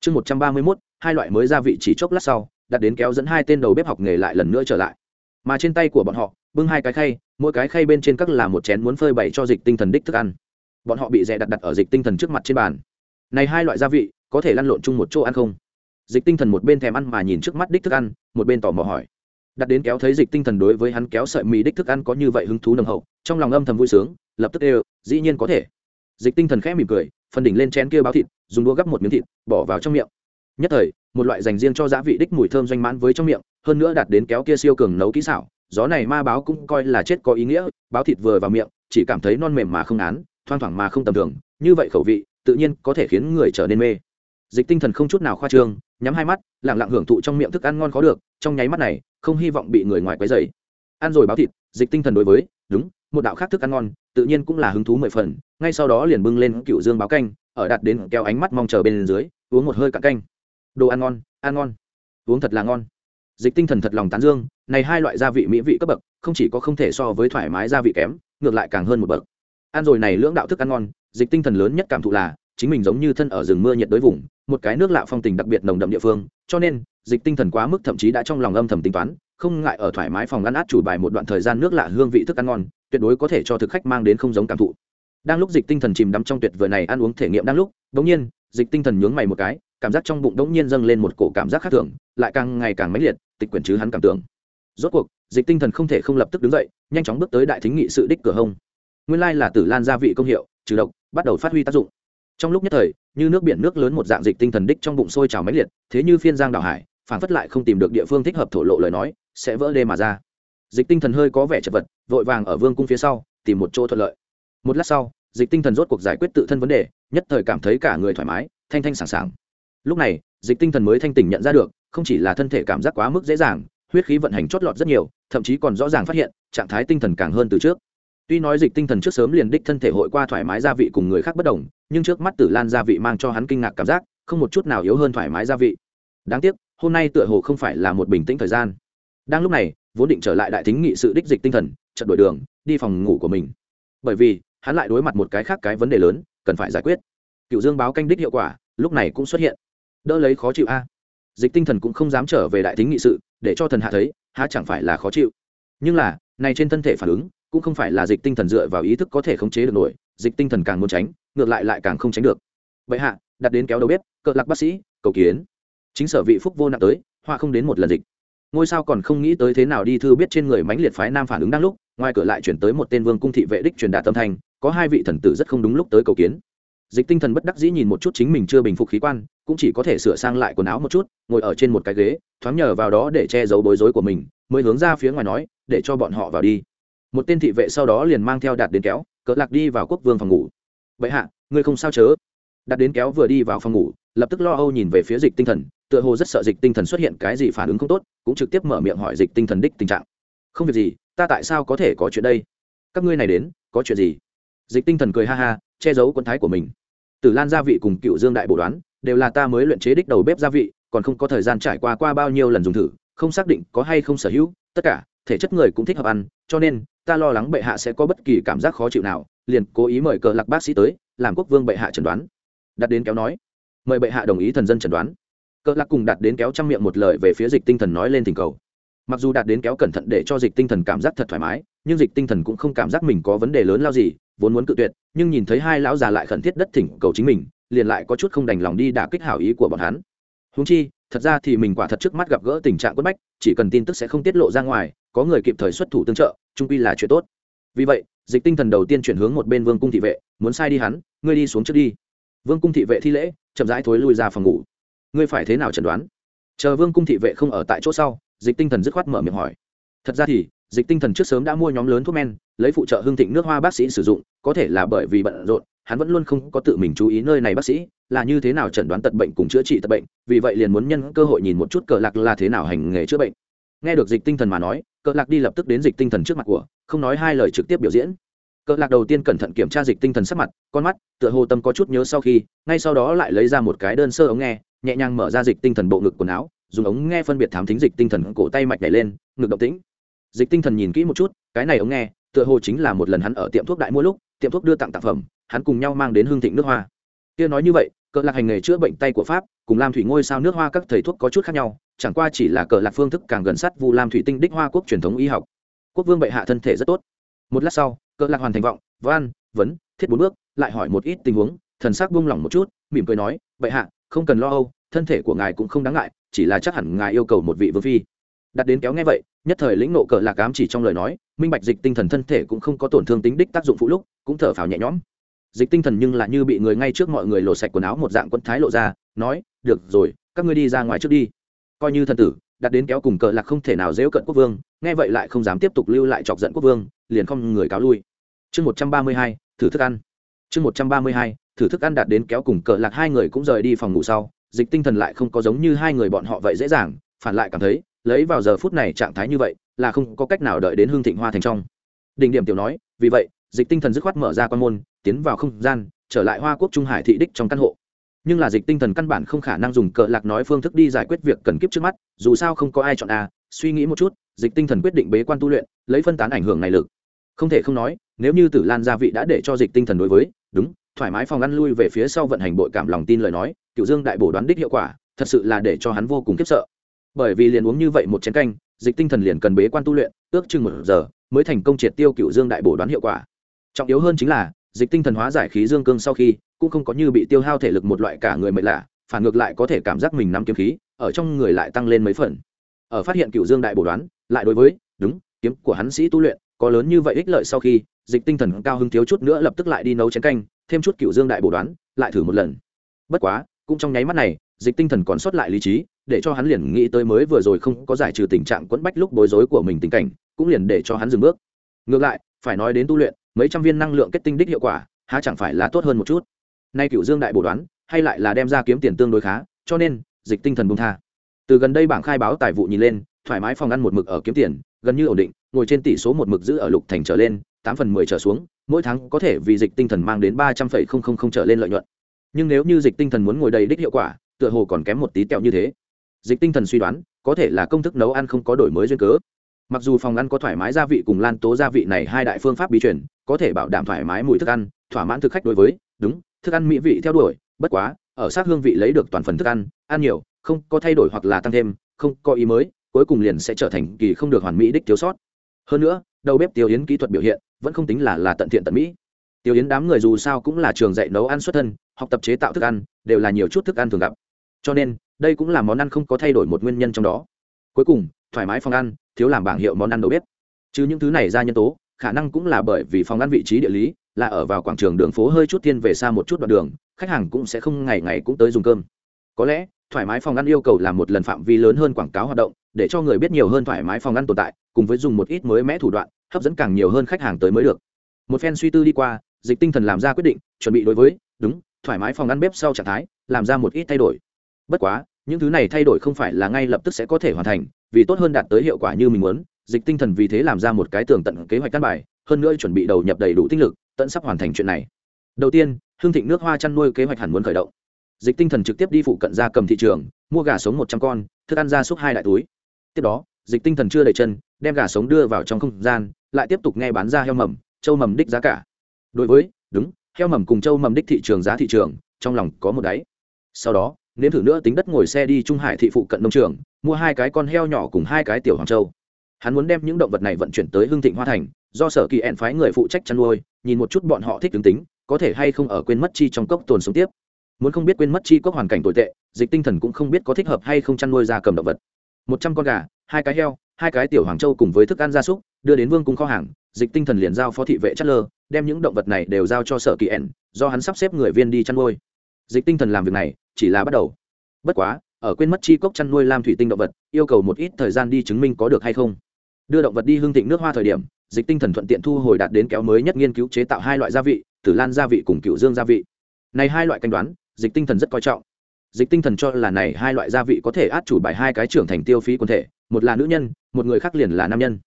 [SPEAKER 1] Chương một trăm ba mươi mốt, hai loại mới gia vị chỉ chốc lát sau, đặt đến kéo dẫn hai tên đầu bếp học nghề lại lần nữa trở lại. Mà trên tay của bọn họ, bưng hai cái khay, mỗi cái khay bên trên các là một chén muốn phơi bày cho dịch tinh thần đích thức ăn. Bọn họ bị rẻ đặt đặt ở dịch tinh thần trước mặt trên bàn. Này hai loại gia vị, có thể lăn lộn chung một chỗ ăn không? Dịch tinh thần một bên thèm ăn mà nhìn trước mắt đích thức ăn, một bên tò mò hỏi. Đặt đến kéo thấy dịch tinh thần đối với hắn kéo sợi mì đích thức ăn có như vậy hứng thú nồng hậu, trong lòng âm thầm vui sướng, lập tức đều dĩ nhiên có thể. Dịch tinh thần khẽ mỉm cười, phần đỉnh lên chén kia báo thịt, dùng đũa gắp một miếng thịt, bỏ vào trong miệng. Nhất thời, một loại dành riêng cho giá vị đích mùi thơm doanh mãn với trong miệng, hơn nữa đạt đến kéo kia siêu cường nấu kỹ xảo, gió này ma báo cũng coi là chết có ý nghĩa, báo thịt vừa vào miệng, chỉ cảm thấy non mềm mà không án, thoang thoảng mà không tầm thường, như vậy khẩu vị, tự nhiên có thể khiến người trở nên mê. Dịch tinh thần không chút nào khoa trương nhắm hai mắt lẳng lặng hưởng thụ trong miệng thức ăn ngon khó được, trong nháy mắt này, không hy vọng bị người ngoài quấy dày ăn rồi báo thịt, dịch tinh thần đối với, đúng, một đạo khác thức ăn ngon, tự nhiên cũng là hứng thú mười phần, ngay sau đó liền bưng lên cựu dương báo canh, ở đặt đến keo ánh mắt mong chờ bên dưới, uống một hơi cạn canh. Đồ ăn ngon ăn ngon. Uống thật là ngon. Dịch tinh thần thật lòng tán dương, này hai loại gia vị mỹ vị cấp bậc, không chỉ có không thể so với thoải mái gia vị kém, ngược lại càng hơn một bậc. Ăn rồi này lưỡng đạo thức ăn ngon, dịch tinh thần lớn nhất cảm thụ là, chính mình giống như thân ở rừng mưa nhiệt đới vùng một cái nước lạ phong tình đặc biệt nồng đậm địa phương, cho nên, dịch tinh thần quá mức thậm chí đã trong lòng âm thầm tính toán, không ngại ở thoải mái phòng ăn át chủ bài một đoạn thời gian nước lạ hương vị thức ăn ngon, tuyệt đối có thể cho thực khách mang đến không giống cảm thụ. Đang lúc dịch tinh thần chìm đắm trong tuyệt vời này ăn uống thể nghiệm đang lúc đống nhiên, dịch tinh thần nhướng mày một cái, cảm giác trong bụng đống nhiên dâng lên một cổ cảm giác khác thường, lại càng ngày càng mãnh liệt, tịch quyển chứ hắn cảm tưởng. Rốt cuộc, dịch tinh thần không thể không lập tức đứng dậy, nhanh chóng bước tới đại thính nghị sự đích cửa hông. Nguyên lai là tử lan gia vị công hiệu, trừ độc, bắt đầu phát huy tác dụng trong lúc nhất thời, như nước biển nước lớn một dạng dịch tinh thần đích trong bụng sôi trào máy liệt, thế như phiên giang đảo hải, phản phất lại không tìm được địa phương thích hợp thổ lộ lời nói, sẽ vỡ đê mà ra. Dịch tinh thần hơi có vẻ chật vật, vội vàng ở vương cung phía sau, tìm một chỗ thuận lợi. Một lát sau, dịch tinh thần rốt cuộc giải quyết tự thân vấn đề, nhất thời cảm thấy cả người thoải mái, thanh thanh sảng sảng. Lúc này, dịch tinh thần mới thanh tỉnh nhận ra được, không chỉ là thân thể cảm giác quá mức dễ dàng, huyết khí vận hành chót lọt rất nhiều, thậm chí còn rõ ràng phát hiện, trạng thái tinh thần càng hơn từ trước tuy nói dịch tinh thần trước sớm liền đích thân thể hội qua thoải mái gia vị cùng người khác bất đồng, nhưng trước mắt tử lan gia vị mang cho hắn kinh ngạc cảm giác, không một chút nào yếu hơn thoải mái gia vị. Đáng tiếc, hôm nay tựa hồ không phải là một bình tĩnh thời gian. Đang lúc này, vốn định trở lại đại thính nghị sự đích dịch tinh thần trận đổi đường, đi phòng ngủ của mình. Bởi vì, hắn lại đối mặt một cái khác cái vấn đề lớn, cần phải giải quyết. Cựu dương báo canh đích hiệu quả, lúc này cũng xuất hiện. Đỡ lấy khó chịu a. Dịch tinh thần cũng không dám trở về đại thính nghị sự, để cho thần hạ thấy, há chẳng phải là khó chịu. Nhưng là, này trên thân thể phản ứng cũng không phải là dịch tinh thần dựa vào ý thức có thể khống chế được nổi dịch tinh thần càng muốn tránh ngược lại lại càng không tránh được. Vậy hạ đặt đến kéo đầu bếp cợt lạc bác sĩ cầu kiến. Chính sở vị phúc vô nặng tới hoa không đến một lần dịch. Ngôi sao còn không nghĩ tới thế nào đi thư biết trên người mãnh liệt phái nam phản ứng đang lúc ngoài cửa lại chuyển tới một tên vương cung thị vệ đích truyền đạt tâm thành, có hai vị thần tử rất không đúng lúc tới cầu kiến. Dịch tinh thần bất đắc dĩ nhìn một chút chính mình chưa bình phục khí quan cũng chỉ có thể sửa sang lại quần áo một chút ngồi ở trên một cái ghế thoáng nhờ vào đó để che giấu bối rối của mình mới hướng ra phía ngoài nói để cho bọn họ vào đi một tên thị vệ sau đó liền mang theo đạt đến kéo, cỡ lạc đi vào quốc vương phòng ngủ. Vậy hạ, ngươi không sao chớ? Đạt đến kéo vừa đi vào phòng ngủ, lập tức lo âu nhìn về phía dịch tinh thần, tựa hồ rất sợ dịch tinh thần xuất hiện cái gì phản ứng không tốt, cũng trực tiếp mở miệng hỏi dịch tinh thần đích tình trạng. Không việc gì, ta tại sao có thể có chuyện đây? Các ngươi này đến, có chuyện gì? Dịch tinh thần cười ha ha, che giấu quân thái của mình. Tử lan gia vị cùng cựu dương đại bổ đoán, đều là ta mới luyện chế đích đầu bếp gia vị, còn không có thời gian trải qua qua bao nhiêu lần dùng thử, không xác định có hay không sở hữu, tất cả, thể chất người cũng thích hợp ăn, cho nên ta lo lắng bệ hạ sẽ có bất kỳ cảm giác khó chịu nào, liền cố ý mời cờ lạc bác sĩ tới, làm quốc vương bệ hạ chẩn đoán. Đặt đến kéo nói. Mời bệ hạ đồng ý thần dân chẩn đoán. Cờ lạc cùng đặt đến kéo chăm miệng một lời về phía dịch tinh thần nói lên tình cầu. Mặc dù đạt đến kéo cẩn thận để cho dịch tinh thần cảm giác thật thoải mái, nhưng dịch tinh thần cũng không cảm giác mình có vấn đề lớn lao gì, vốn muốn cự tuyệt, nhưng nhìn thấy hai lão già lại khẩn thiết đất thỉnh cầu chính mình, liền lại có chút không đành lòng đi đả kích hảo ý của bọn hắn. Húng chi thật ra thì mình quả thật trước mắt gặp gỡ tình trạng quất bách, chỉ cần tin tức sẽ không tiết lộ ra ngoài, có người kịp thời xuất thủ tương trợ, trung quy là chuyện tốt. Vì vậy, dịch tinh thần đầu tiên chuyển hướng một bên vương cung thị vệ, muốn sai đi hắn, ngươi đi xuống trước đi. Vương cung thị vệ thi lễ, chậm rãi thối lui ra phòng ngủ. Ngươi phải thế nào chẩn đoán? Chờ vương cung thị vệ không ở tại chỗ sau, dịch tinh thần dứt khoát mở miệng hỏi. Thật ra thì, dịch tinh thần trước sớm đã mua nhóm lớn thuốc men, lấy phụ trợ hương thịnh nước hoa bác sĩ sử dụng, có thể là bởi vì bận rộn hắn vẫn luôn không có tự mình chú ý nơi này bác sĩ, là như thế nào chẩn đoán tật bệnh cùng chữa trị tật bệnh, vì vậy liền muốn nhân cơ hội nhìn một chút cờ lạc là thế nào hành nghề chữa bệnh. Nghe được dịch tinh thần mà nói, cờ lạc đi lập tức đến dịch tinh thần trước mặt của, không nói hai lời trực tiếp biểu diễn. Cờ lạc đầu tiên cẩn thận kiểm tra dịch tinh thần sắc mặt, con mắt, tựa hồ tâm có chút nhớ sau khi, ngay sau đó lại lấy ra một cái đơn sơ ống nghe, nhẹ nhàng mở ra dịch tinh thần bộ ngực quần áo, dùng ống nghe phân biệt thám thính dịch tinh thần cổ tay mạch nhảy lên, ngực động tĩnh. Dịch tinh thần nhìn kỹ một chút, cái này ống nghe, tựa hồ chính là một lần hắn ở tiệm thuốc đại mua lúc, tiệm thuốc đưa tặng tặng phẩm hắn cùng nhau mang đến hương thịnh nước hoa. Kia nói như vậy, cờ lạc hành nghề chữa bệnh tay của pháp, cùng lam thủy ngôi sao nước hoa các thầy thuốc có chút khác nhau, chẳng qua chỉ là cờ lạc phương thức càng gần sát vu lam thủy tinh đích hoa quốc truyền thống y học. Quốc vương bệ hạ thân thể rất tốt. Một lát sau, cờ lạc hoàn thành vọng van vấn, thiết bốn bước, lại hỏi một ít tình huống, thần sắc buông lỏng một chút, mỉm cười nói, bệ hạ, không cần lo âu, thân thể của ngài cũng không đáng ngại, chỉ là chắc hẳn ngài yêu cầu một vị vương phi. Đặt đến kéo nghe vậy, nhất thời lĩnh nộ cờ lạc ám chỉ trong lời nói, minh bạch dịch tinh thần thân thể cũng không có tổn thương tính đích tác dụng phụ lúc, cũng thở phào nhẹ nhõm dịch tinh thần nhưng lại như bị người ngay trước mọi người lột sạch quần áo một dạng quân thái lộ ra, nói, được rồi, các ngươi đi ra ngoài trước đi. Coi như thần tử, đặt đến kéo cùng cờ lạc không thể nào dễu cận quốc vương, nghe vậy lại không dám tiếp tục lưu lại chọc giận quốc vương, liền không người cáo lui. Chương một trăm ba mươi hai, thử thức ăn. Chương một trăm ba mươi hai, thử thức ăn đạt đến kéo cùng cờ lạc hai người cũng rời đi phòng ngủ sau, dịch tinh thần lại không có giống như hai người bọn họ vậy dễ dàng, phản lại cảm thấy, lấy vào giờ phút này trạng thái như vậy, là không có cách nào đợi đến hương thịnh hoa thành trong. Đỉnh điểm tiểu nói, vì vậy dịch tinh thần dứt khoát mở ra quan môn, tiến vào không gian, trở lại hoa quốc trung hải thị đích trong căn hộ. Nhưng là dịch tinh thần căn bản không khả năng dùng cờ lạc nói phương thức đi giải quyết việc cần kiếp trước mắt, dù sao không có ai chọn a, suy nghĩ một chút, dịch tinh thần quyết định bế quan tu luyện, lấy phân tán ảnh hưởng này lực. Không thể không nói, nếu như tử lan gia vị đã để cho dịch tinh thần đối với, đúng, thoải mái phòng ăn lui về phía sau vận hành bội cảm lòng tin lời nói cựu dương đại bổ đoán đích hiệu quả, thật sự là để cho hắn vô cùng kiếp sợ. Bởi vì liền uống như vậy một chén canh, dịch tinh thần liền cần bế quan tu luyện, ước chừng một giờ, mới thành công triệt tiêu cựu dương đại bổ đoán hiệu quả trọng yếu hơn chính là, dịch tinh thần hóa giải khí dương cương sau khi, cũng không có như bị tiêu hao thể lực một loại cả người mệt lạ, phản ngược lại có thể cảm giác mình nắm kiếm khí, ở trong người lại tăng lên mấy phần. Ở phát hiện cựu dương đại bổ đoán, lại đối với, đúng, kiếm của hắn sĩ tu luyện, có lớn như vậy ích lợi sau khi, dịch tinh thần cao hứng thiếu chút nữa lập tức lại đi nấu chén canh, thêm chút cựu dương đại bổ đoán, lại thử một lần. Bất quá, cũng trong nháy mắt này, dịch tinh thần còn sót lại lý trí, để cho hắn liền nghĩ tới mới vừa rồi không có giải trừ tình trạng quẫn bách lúc bối rối của mình tình cảnh, cũng liền để cho hắn dừng bước. Ngược lại, phải nói đến tu luyện mấy trăm viên năng lượng kết tinh đích hiệu quả, há chẳng phải là tốt hơn một chút. Nay cựu dương đại bổ đoán, hay lại là đem ra kiếm tiền tương đối khá, cho nên, dịch tinh thần bung tha. Từ gần đây bảng khai báo tài vụ nhìn lên, thoải mái phòng ăn một mực ở kiếm tiền, gần như ổn định, ngồi trên tỷ số một mực giữ ở lục thành trở lên, tám phần mười trở xuống, mỗi tháng có thể vì dịch tinh thần mang đến ba trăm phẩy không không không trở lên lợi nhuận. Nhưng nếu như dịch tinh thần muốn ngồi đầy đích hiệu quả, tựa hồ còn kém một tí tẹo như thế. Dịch tinh thần suy đoán, có thể là công thức nấu ăn không có đổi mới duyên cớ. Mặc dù phòng ăn có thoải mái gia vị cùng lan tố gia vị này hai đại phương pháp bí truyền có thể bảo đảm thoải mái mùi thức ăn, thỏa mãn thực khách đối với, đúng, thức ăn mỹ vị theo đuổi, bất quá, ở sát hương vị lấy được toàn phần thức ăn ăn nhiều, không có thay đổi hoặc là tăng thêm, không có ý mới, cuối cùng liền sẽ trở thành kỳ không được hoàn mỹ đích thiếu sót. Hơn nữa, đầu bếp tiêu yến kỹ thuật biểu hiện, vẫn không tính là là tận thiện tận mỹ. Tiêu yến đám người dù sao cũng là trường dạy nấu ăn xuất thân, học tập chế tạo thức ăn, đều là nhiều chút thức ăn thường gặp. Cho nên, đây cũng là món ăn không có thay đổi một nguyên nhân trong đó. Cuối cùng, thoải mái phòng ăn, thiếu làm bảng hiệu món ăn đầu bếp. Chứ những thứ này ra nhân tố khả năng cũng là bởi vì phòng ăn vị trí địa lý, là ở vào quảng trường đường phố hơi chút thiên về xa một chút đoạn đường, khách hàng cũng sẽ không ngày ngày cũng tới dùng cơm. Có lẽ, thoải mái phòng ăn yêu cầu làm một lần phạm vi lớn hơn quảng cáo hoạt động, để cho người biết nhiều hơn thoải mái phòng ăn tồn tại, cùng với dùng một ít mới mẽ thủ đoạn, hấp dẫn càng nhiều hơn khách hàng tới mới được. Một phen suy tư đi qua, dịch tinh thần làm ra quyết định, chuẩn bị đối với, đúng, thoải mái phòng ăn bếp sau trạng thái, làm ra một ít thay đổi. Bất quá, những thứ này thay đổi không phải là ngay lập tức sẽ có thể hoàn thành, vì tốt hơn đạt tới hiệu quả như mình muốn dịch tinh thần vì thế làm ra một cái tường tận kế hoạch căn bài, hơn nữa chuẩn bị đầu nhập đầy đủ tinh lực, tận sắp hoàn thành chuyện này. Đầu tiên, hương thịnh nước hoa chăn nuôi kế hoạch hẳn muốn khởi động. Dịch tinh thần trực tiếp đi phụ cận ra cầm thị trường, mua gà sống một trăm con, thức ăn ra xúc hai đại túi. Tiếp đó, dịch tinh thần chưa đầy chân, đem gà sống đưa vào trong không gian, lại tiếp tục nghe bán ra heo mầm châu mầm đích giá cả. Đối với, đúng, heo mầm cùng châu mầm đích thị trường giá thị trường, trong lòng có một đáy. Sau đó, nếm thử nữa tính đất ngồi xe đi trung hải thị phụ cận nông trường, mua hai cái con heo nhỏ cùng hai cái tiểu hoàng châu hắn muốn đem những động vật này vận chuyển tới hương thịnh hoa thành, do sở kỳ ẹn phái người phụ trách chăn nuôi, nhìn một chút bọn họ thích tướng tính, có thể hay không ở quên mất chi trong cốc tồn sống tiếp. Muốn không biết quên mất chi cốc hoàn cảnh tồi tệ, dịch tinh thần cũng không biết có thích hợp hay không chăn nuôi ra cầm động vật. Một trăm con gà, hai cái heo, hai cái tiểu hoàng châu cùng với thức ăn gia súc, đưa đến vương cung kho hàng, dịch tinh thần liền giao phó thị vệ chất lơ, đem những động vật này đều giao cho sở kỳ ẻn do hắn sắp xếp người viên đi chăn nuôi. Dịch tinh thần làm việc này, chỉ là bắt đầu. Bất quá, ở quên mất chi cốc chăn nuôi lam thủy tinh động vật, yêu cầu một ít thời gian đi chứng minh có được hay không đưa động vật đi hương thịnh nước hoa thời điểm, dịch tinh thần thuận tiện thu hồi đạt đến kéo mới nhất nghiên cứu chế tạo hai loại gia vị, tử lan gia vị cùng cựu dương gia vị. Này hai loại canh đoán, dịch tinh thần rất coi trọng. Dịch tinh thần cho là này hai loại gia vị có thể át chủ bài hai cái trưởng thành tiêu phí quần thể, một là nữ nhân, một người khác liền là nam nhân.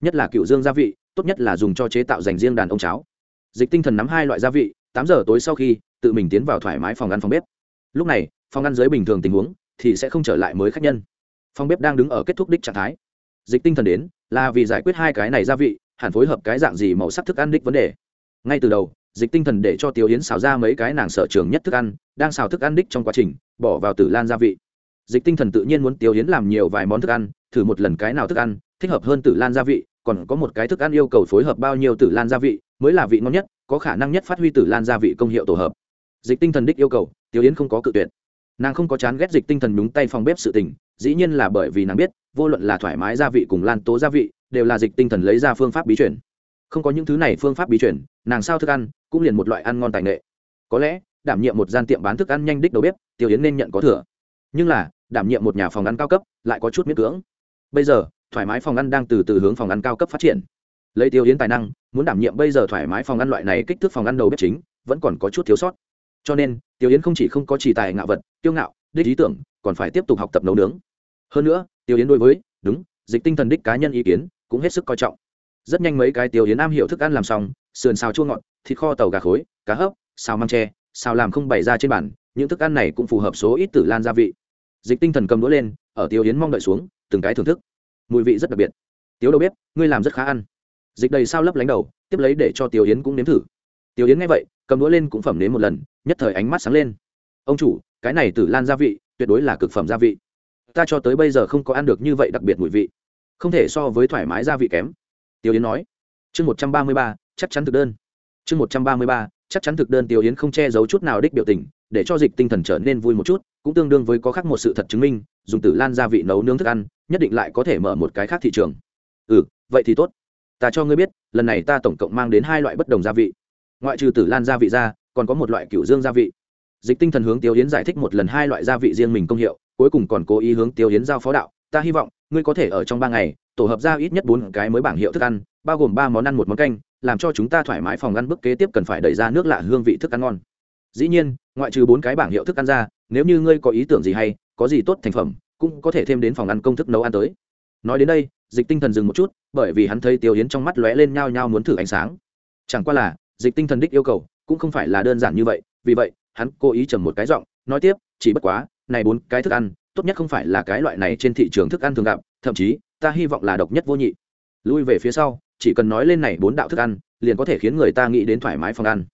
[SPEAKER 1] Nhất là cựu dương gia vị, tốt nhất là dùng cho chế tạo dành riêng đàn ông cháo. Dịch tinh thần nắm hai loại gia vị, tám giờ tối sau khi, tự mình tiến vào thoải mái phòng ăn phòng bếp. Lúc này, phòng ăn dưới bình thường tình huống, thì sẽ không trở lại mới khách nhân. Phòng bếp đang đứng ở kết thúc đích trạng thái. Dịch tinh thần đến là vì giải quyết hai cái này gia vị, hẳn phối hợp cái dạng gì màu sắc thức ăn đích vấn đề. Ngay từ đầu, dịch tinh thần để cho tiêu yến xào ra mấy cái nàng sở trường nhất thức ăn, đang xào thức ăn đích trong quá trình, bỏ vào tử lan gia vị. Dịch tinh thần tự nhiên muốn tiêu yến làm nhiều vài món thức ăn, thử một lần cái nào thức ăn thích hợp hơn tử lan gia vị, còn có một cái thức ăn yêu cầu phối hợp bao nhiêu tử lan gia vị mới là vị ngon nhất, có khả năng nhất phát huy tử lan gia vị công hiệu tổ hợp. Dịch tinh thần đích yêu cầu tiêu yến không có cự tuyệt. Nàng không có chán ghét dịch tinh thần nhúng tay phòng bếp sự tình dĩ nhiên là bởi vì nàng biết, vô luận là thoải mái gia vị cùng lan tố gia vị, đều là dịch tinh thần lấy ra phương pháp bí chuyển không có những thứ này phương pháp bí chuyển nàng sao thức ăn cũng liền một loại ăn ngon tài nghệ. Có lẽ, đảm nhiệm một gian tiệm bán thức ăn nhanh đích đầu bếp tiêu yến nên nhận có thừa. Nhưng là, đảm nhiệm một nhà phòng ăn cao cấp, lại có chút miễn cưỡng. Bây giờ, thoải mái phòng ăn đang từ từ hướng phòng ăn cao cấp phát triển. Lấy tiêu yến tài năng, muốn đảm nhiệm bây giờ thoải mái phòng ăn loại này kích thước phòng ăn đầu bếp chính, vẫn còn có chút thiếu sót. Cho nên tiêu yến không chỉ không có chỉ tài ngạo vật tiêu ngạo, đích ý tưởng, còn phải tiếp tục học tập nấu nướng hơn nữa, tiêu yến đối với, đúng, dịch tinh thần đích cá nhân ý kiến cũng hết sức coi trọng. Rất nhanh mấy cái tiêu yến am hiểu thức ăn làm xong, sườn xào chua ngọt, thịt kho tàu gà khối, cá hấp, xào măng tre, xào làm không bày ra trên bàn, những thức ăn này cũng phù hợp số ít tử lan gia vị. Dịch tinh thần cầm đũa lên, ở tiêu yến mong đợi xuống, từng cái thưởng thức. Mùi vị rất đặc biệt. Tiếu đầu bếp, ngươi làm rất khá ăn. Dịch đầy sao lấp lánh đầu, tiếp lấy để cho tiêu yến cũng nếm thử. Tiêu yến nghe vậy, cầm đũa lên cũng phẩm nếm một lần, nhất thời ánh mắt sáng lên. Ông chủ, cái này tử lan gia vị tuyệt đối là cực phẩm gia vị ta cho tới bây giờ không có ăn được như vậy đặc biệt mùi vị. Không thể so với thoải mái gia vị kém. Tiêu yến nói. Chương một trăm ba mươi ba, chắc chắn thực đơn. Chương một trăm ba mươi ba, chắc chắn thực đơn tiêu yến không che giấu chút nào đích biểu tình, để cho dịch tinh thần trở nên vui một chút, cũng tương đương với có khác một sự thật chứng minh, dùng tử lan gia vị nấu nướng thức ăn, nhất định lại có thể mở một cái khác thị trường. Ừ vậy thì tốt. Ta cho ngươi biết, lần này ta tổng cộng mang đến hai loại bất đồng gia vị. Ngoại trừ tử lan gia vị ra, còn có một loại cựu dương gia vị dịch tinh thần hướng tiêu yến giải thích một lần hai loại gia vị riêng mình công hiệu, cuối cùng còn cố ý hướng tiêu yến giao phó đạo, ta hy vọng, ngươi có thể ở trong ba ngày, tổ hợp ra ít nhất bốn cái mới bảng hiệu thức ăn, bao gồm ba món ăn một món canh, làm cho chúng ta thoải mái phòng ăn bước kế tiếp cần phải đẩy ra nước lạ hương vị thức ăn ngon. Dĩ nhiên, ngoại trừ bốn cái bảng hiệu thức ăn ra, nếu như ngươi có ý tưởng gì hay, có gì tốt thành phẩm, cũng có thể thêm đến phòng ăn công thức nấu ăn tới. Nói đến đây, dịch tinh thần dừng một chút, bởi vì hắn thấy tiêu yến trong mắt lóe lên nhao nhao muốn thử ánh sáng. Chẳng qua là, dịch tinh thần đích yêu cầu, cũng không phải là đơn giản như vậy, vì vậy hắn cố ý trầm một cái giọng, nói tiếp, chỉ bất quá, này bốn cái thức ăn, tốt nhất không phải là cái loại này trên thị trường thức ăn thường gặp, thậm chí, ta hy vọng là độc nhất vô nhị. Lui về phía sau, chỉ cần nói lên này bốn đạo thức ăn, liền có thể khiến người ta nghĩ đến thoải mái phòng ăn.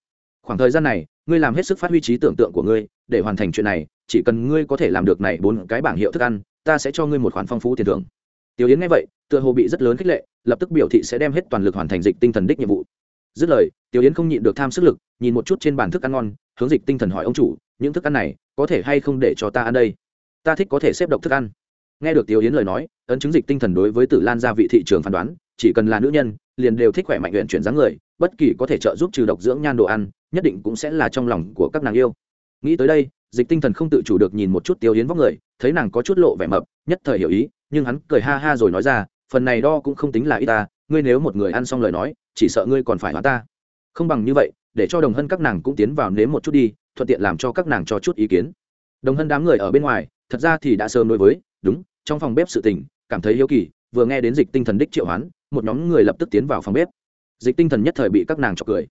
[SPEAKER 1] Khoảng thời gian này, ngươi làm hết sức phát huy trí tưởng tượng của ngươi, để hoàn thành chuyện này, chỉ cần ngươi có thể làm được này bốn cái bảng hiệu thức ăn, ta sẽ cho ngươi một khoản phong phú tiền thưởng. Tiểu yến nghe vậy, tựa hồ bị rất lớn khích lệ, lập tức biểu thị sẽ đem hết toàn lực hoàn thành dịch tinh thần đích nhiệm vụ dứt lời, tiểu yến không nhịn được tham sức lực, nhìn một chút trên bàn thức ăn ngon, hướng dịch tinh thần hỏi ông chủ, những thức ăn này có thể hay không để cho ta ăn đây? Ta thích có thể xếp độc thức ăn. Nghe được tiểu yến lời nói, ấn chứng dịch tinh thần đối với tử lan gia vị thị trường phán đoán, chỉ cần là nữ nhân, liền đều thích khỏe mạnh huyện chuyển dáng người, bất kỳ có thể trợ giúp trừ độc dưỡng nhan đồ ăn, nhất định cũng sẽ là trong lòng của các nàng yêu. Nghĩ tới đây, dịch tinh thần không tự chủ được nhìn một chút tiêu yến vóc người, thấy nàng có chút lộ vẻ mập, nhất thời hiểu ý, nhưng hắn cười ha ha rồi nói ra, phần này đo cũng không tính là ít ta, ngươi nếu một người ăn xong lời nói chỉ sợ ngươi còn phải hóa ta. Không bằng như vậy, để cho đồng hân các nàng cũng tiến vào nếm một chút đi, thuận tiện làm cho các nàng cho chút ý kiến. Đồng hân đám người ở bên ngoài, thật ra thì đã sớm đối với, đúng, trong phòng bếp sự tình, cảm thấy hiếu kỳ, vừa nghe đến dịch tinh thần đích triệu hoán, một nhóm người lập tức tiến vào phòng bếp. Dịch tinh thần nhất thời bị các nàng chọc cười.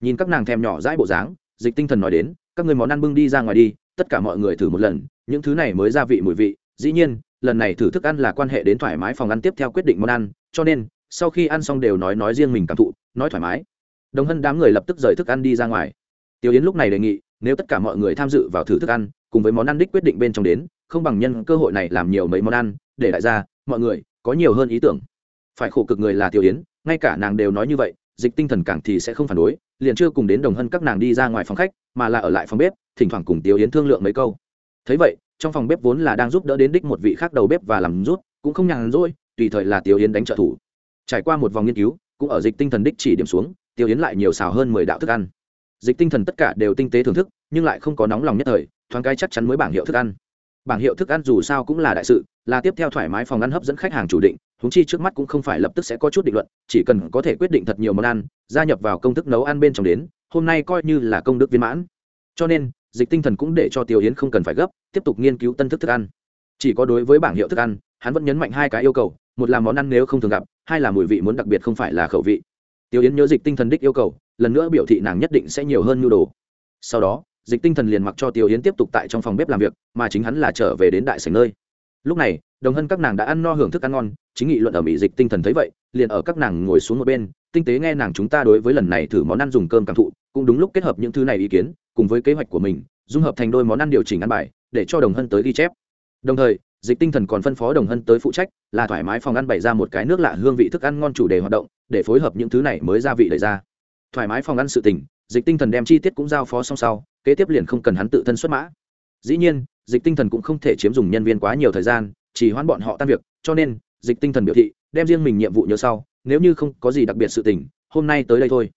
[SPEAKER 1] Nhìn các nàng thèm nhỏ dãi bộ dáng, dịch tinh thần nói đến, các người món ăn bưng đi ra ngoài đi, tất cả mọi người thử một lần, những thứ này mới gia vị mùi vị, dĩ nhiên, lần này thử thức ăn là quan hệ đến thoải mái phòng ăn tiếp theo quyết định món ăn, cho nên sau khi ăn xong đều nói nói riêng mình cảm thụ, nói thoải mái. Đồng hân đám người lập tức rời thức ăn đi ra ngoài. Tiểu yến lúc này đề nghị, nếu tất cả mọi người tham dự vào thử thức ăn, cùng với món ăn đích quyết định bên trong đến, không bằng nhân cơ hội này làm nhiều mấy món ăn, để đại gia mọi người, có nhiều hơn ý tưởng. Phải khổ cực người là tiểu yến, ngay cả nàng đều nói như vậy, dịch tinh thần càng thì sẽ không phản đối, liền chưa cùng đến đồng hân các nàng đi ra ngoài phòng khách, mà là ở lại phòng bếp, thỉnh thoảng cùng tiểu yến thương lượng mấy câu. Thấy vậy, trong phòng bếp vốn là đang giúp đỡ đến đích một vị khác đầu bếp và làm rút, cũng không nhàn rỗi, tùy thời là tiểu yến đánh trợ thủ trải qua một vòng nghiên cứu, cũng ở dịch tinh thần đích chỉ điểm xuống, tiêu yến lại nhiều xào hơn mười đạo thức ăn. Dịch tinh thần tất cả đều tinh tế thưởng thức, nhưng lại không có nóng lòng nhất thời, thoáng cái chắc chắn mới bảng hiệu thức ăn. Bảng hiệu thức ăn dù sao cũng là đại sự, là tiếp theo thoải mái phòng ăn hấp dẫn khách hàng chủ định húng chi trước mắt cũng không phải lập tức sẽ có chút định luận, chỉ cần có thể quyết định thật nhiều món ăn, gia nhập vào công thức nấu ăn bên trong đến, hôm nay coi như là công đức viên mãn. Cho nên, dịch tinh thần cũng để cho tiêu yến không cần phải gấp, tiếp tục nghiên cứu tân thức thức ăn. Chỉ có đối với bảng hiệu thức ăn, hắn vẫn nhấn mạnh hai cái yêu cầu, một là món ăn nếu không thường gặp hai là mùi vị muốn đặc biệt không phải là khẩu vị. Tiêu yến nhớ dịch tinh thần đích yêu cầu, lần nữa biểu thị nàng nhất định sẽ nhiều hơn nhu đồ. Sau đó, dịch tinh thần liền mặc cho tiêu yến tiếp tục tại trong phòng bếp làm việc, mà chính hắn là trở về đến đại sảnh nơi. Lúc này, đồng hân các nàng đã ăn no hưởng thức ăn ngon, chính nghị luận ở mỹ dịch tinh thần thấy vậy, liền ở các nàng ngồi xuống một bên, tinh tế nghe nàng chúng ta đối với lần này thử món ăn dùng cơm cảm thụ, cũng đúng lúc kết hợp những thứ này ý kiến, cùng với kế hoạch của mình, dung hợp thành đôi món ăn điều chỉnh ăn bài, để cho đồng hân tới ghi chép. Đồng thời dịch tinh thần còn phân phó đồng hân tới phụ trách, là thoải mái phòng ăn bày ra một cái nước lạ hương vị thức ăn ngon chủ đề hoạt động, để phối hợp những thứ này mới gia vị đẩy ra. Thoải mái phòng ăn sự tình, dịch tinh thần đem chi tiết cũng giao phó xong sau, kế tiếp liền không cần hắn tự thân xuất mã. Dĩ nhiên, dịch tinh thần cũng không thể chiếm dùng nhân viên quá nhiều thời gian, chỉ hoãn bọn họ tan việc, cho nên, dịch tinh thần biểu thị, đem riêng mình nhiệm vụ nhớ sau, nếu như không có gì đặc biệt sự tình, hôm nay tới đây thôi.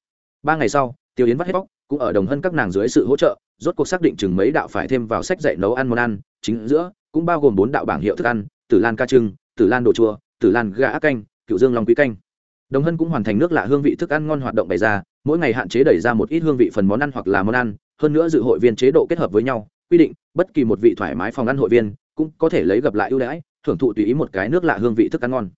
[SPEAKER 1] Ba ngày sau, tiêu yến vắt hết bóc, cũng ở đồng hân các nàng dưới sự hỗ trợ, rốt cuộc xác định chừng mấy đạo phải thêm vào sách dạy nấu ăn món ăn, chính giữa cũng bao gồm bốn đạo bảng hiệu thức ăn, tử lan ca trưng tử lan đồ chua tử lan gà ác canh, cựu dương long quý canh. Đồng hân cũng hoàn thành nước lạ hương vị thức ăn ngon hoạt động bày ra, mỗi ngày hạn chế đẩy ra một ít hương vị phần món ăn hoặc là món ăn, hơn nữa dự hội viên chế độ kết hợp với nhau, quy định bất kỳ một vị thoải mái phòng ăn hội viên cũng có thể lấy gặp lại ưu đãi, thưởng thụ tùy ý một cái nước lạ hương vị thức ăn ngon.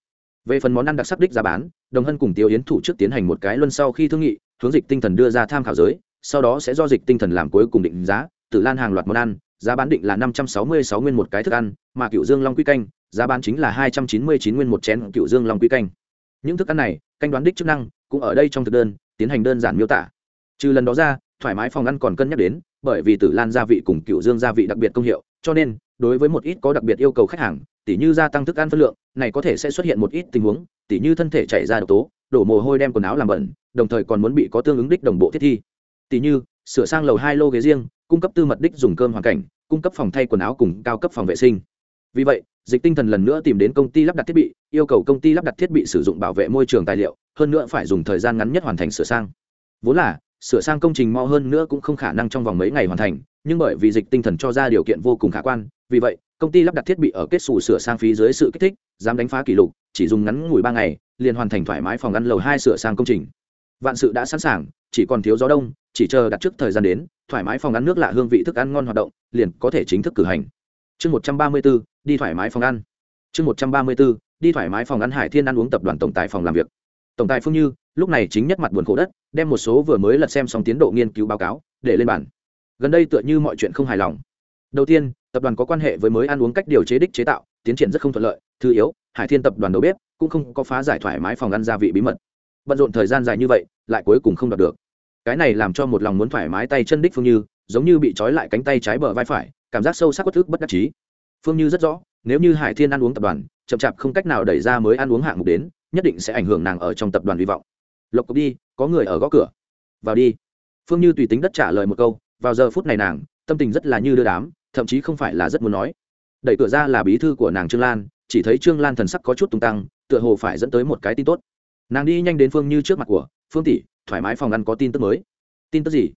[SPEAKER 1] Về phần món ăn đặc sắc đích giá bán, đồng hân cùng tiêu yến thủ trước tiến hành một cái luân sau khi thương nghị, hướng dịch tinh thần đưa ra tham khảo giới, sau đó sẽ do dịch tinh thần làm cuối cùng định giá, tử lan hàng loạt món ăn giá bán định là năm trăm sáu mươi sáu nguyên một cái thức ăn, mà cựu dương long quy canh, giá bán chính là hai trăm chín mươi chín nguyên một chén cựu dương long quy canh. Những thức ăn này, canh đoán đích chức năng, cũng ở đây trong thực đơn, tiến hành đơn giản miêu tả. Trừ lần đó ra, thoải mái phòng ăn còn cân nhắc đến, bởi vì tử lan gia vị cùng cựu dương gia vị đặc biệt công hiệu, cho nên, đối với một ít có đặc biệt yêu cầu khách hàng, tỉ như gia tăng thức ăn phân lượng, này có thể sẽ xuất hiện một ít tình huống, tỉ như thân thể chảy ra độc tố, đổ mồ hôi đem quần áo làm bẩn, đồng thời còn muốn bị có tương ứng đích đồng bộ thiết thi. Tỉ như, sửa sang lầu hai lô ghế riêng cung cấp tư mật đích dùng cơm hoàn cảnh, cung cấp phòng thay quần áo cùng cao cấp phòng vệ sinh. Vì vậy, dịch tinh thần lần nữa tìm đến công ty lắp đặt thiết bị, yêu cầu công ty lắp đặt thiết bị sử dụng bảo vệ môi trường tài liệu, hơn nữa phải dùng thời gian ngắn nhất hoàn thành sửa sang. Vốn là, sửa sang công trình mau hơn nữa cũng không khả năng trong vòng mấy ngày hoàn thành, nhưng bởi vì dịch tinh thần cho ra điều kiện vô cùng khả quan, vì vậy, công ty lắp đặt thiết bị ở kết xù sửa sang phí dưới sự kích thích, dám đánh phá kỷ lục, chỉ dùng ngắn ngủi ba ngày, liền hoàn thành thoải mái phòng ăn lầu hai sửa sang công trình. Vạn sự đã sẵn sàng, chỉ còn thiếu gió đông, chỉ chờ đặt trước thời gian đến thoải mái phòng ăn nước lạ hương vị thức ăn ngon hoạt động, liền có thể chính thức cử hành. Chương một trăm ba mươi b ố đi thoải mái phòng ăn. Chương một trăm ba mươi b ố đi thoải mái phòng ăn hải thiên ăn uống tập đoàn tổng tài phòng làm việc. Tổng tài phương như, lúc này chính nhất mặt buồn khổ đất, đem một số vừa mới lật xem xong tiến độ nghiên cứu báo cáo, để lên bản gần đây tựa như mọi chuyện không hài lòng. Đầu tiên, tập đoàn có quan hệ với mới ăn uống cách điều chế đích chế tạo, tiến triển rất không thuận lợi, thứ yếu, hải thiên tập đoàn đầu bếp cũng không có phá giải thoải mái phòng ăn gia vị bí mật. Bận rộn thời gian dài như vậy, lại cuối cùng không đạt được cái này làm cho một lòng muốn thoải mái tay chân đích phương như, giống như bị trói lại cánh tay trái bờ vai phải, cảm giác sâu sắc bất thức bất đắc chí. Phương như rất rõ, nếu như hải thiên ăn uống tập đoàn, chậm chạp không cách nào đẩy ra mới ăn uống hạng mục đến, nhất định sẽ ảnh hưởng nàng ở trong tập đoàn hy vọng. Lộc cục đi, có người ở gõ cửa. Vào đi. Phương như tùy tính đất trả lời một câu, vào giờ phút này nàng, tâm tình rất là như đưa đám, thậm chí không phải là rất muốn nói. Đẩy cửa ra là bí thư của nàng trương lan, chỉ thấy trương lan thần sắc có chút tung tăng, tựa hồ phải dẫn tới một cái tin tốt. Nàng đi nhanh đến phương như trước mặt của, phương tỷ thoải mái phòng ăn có tin tức mới. Tin tức gì?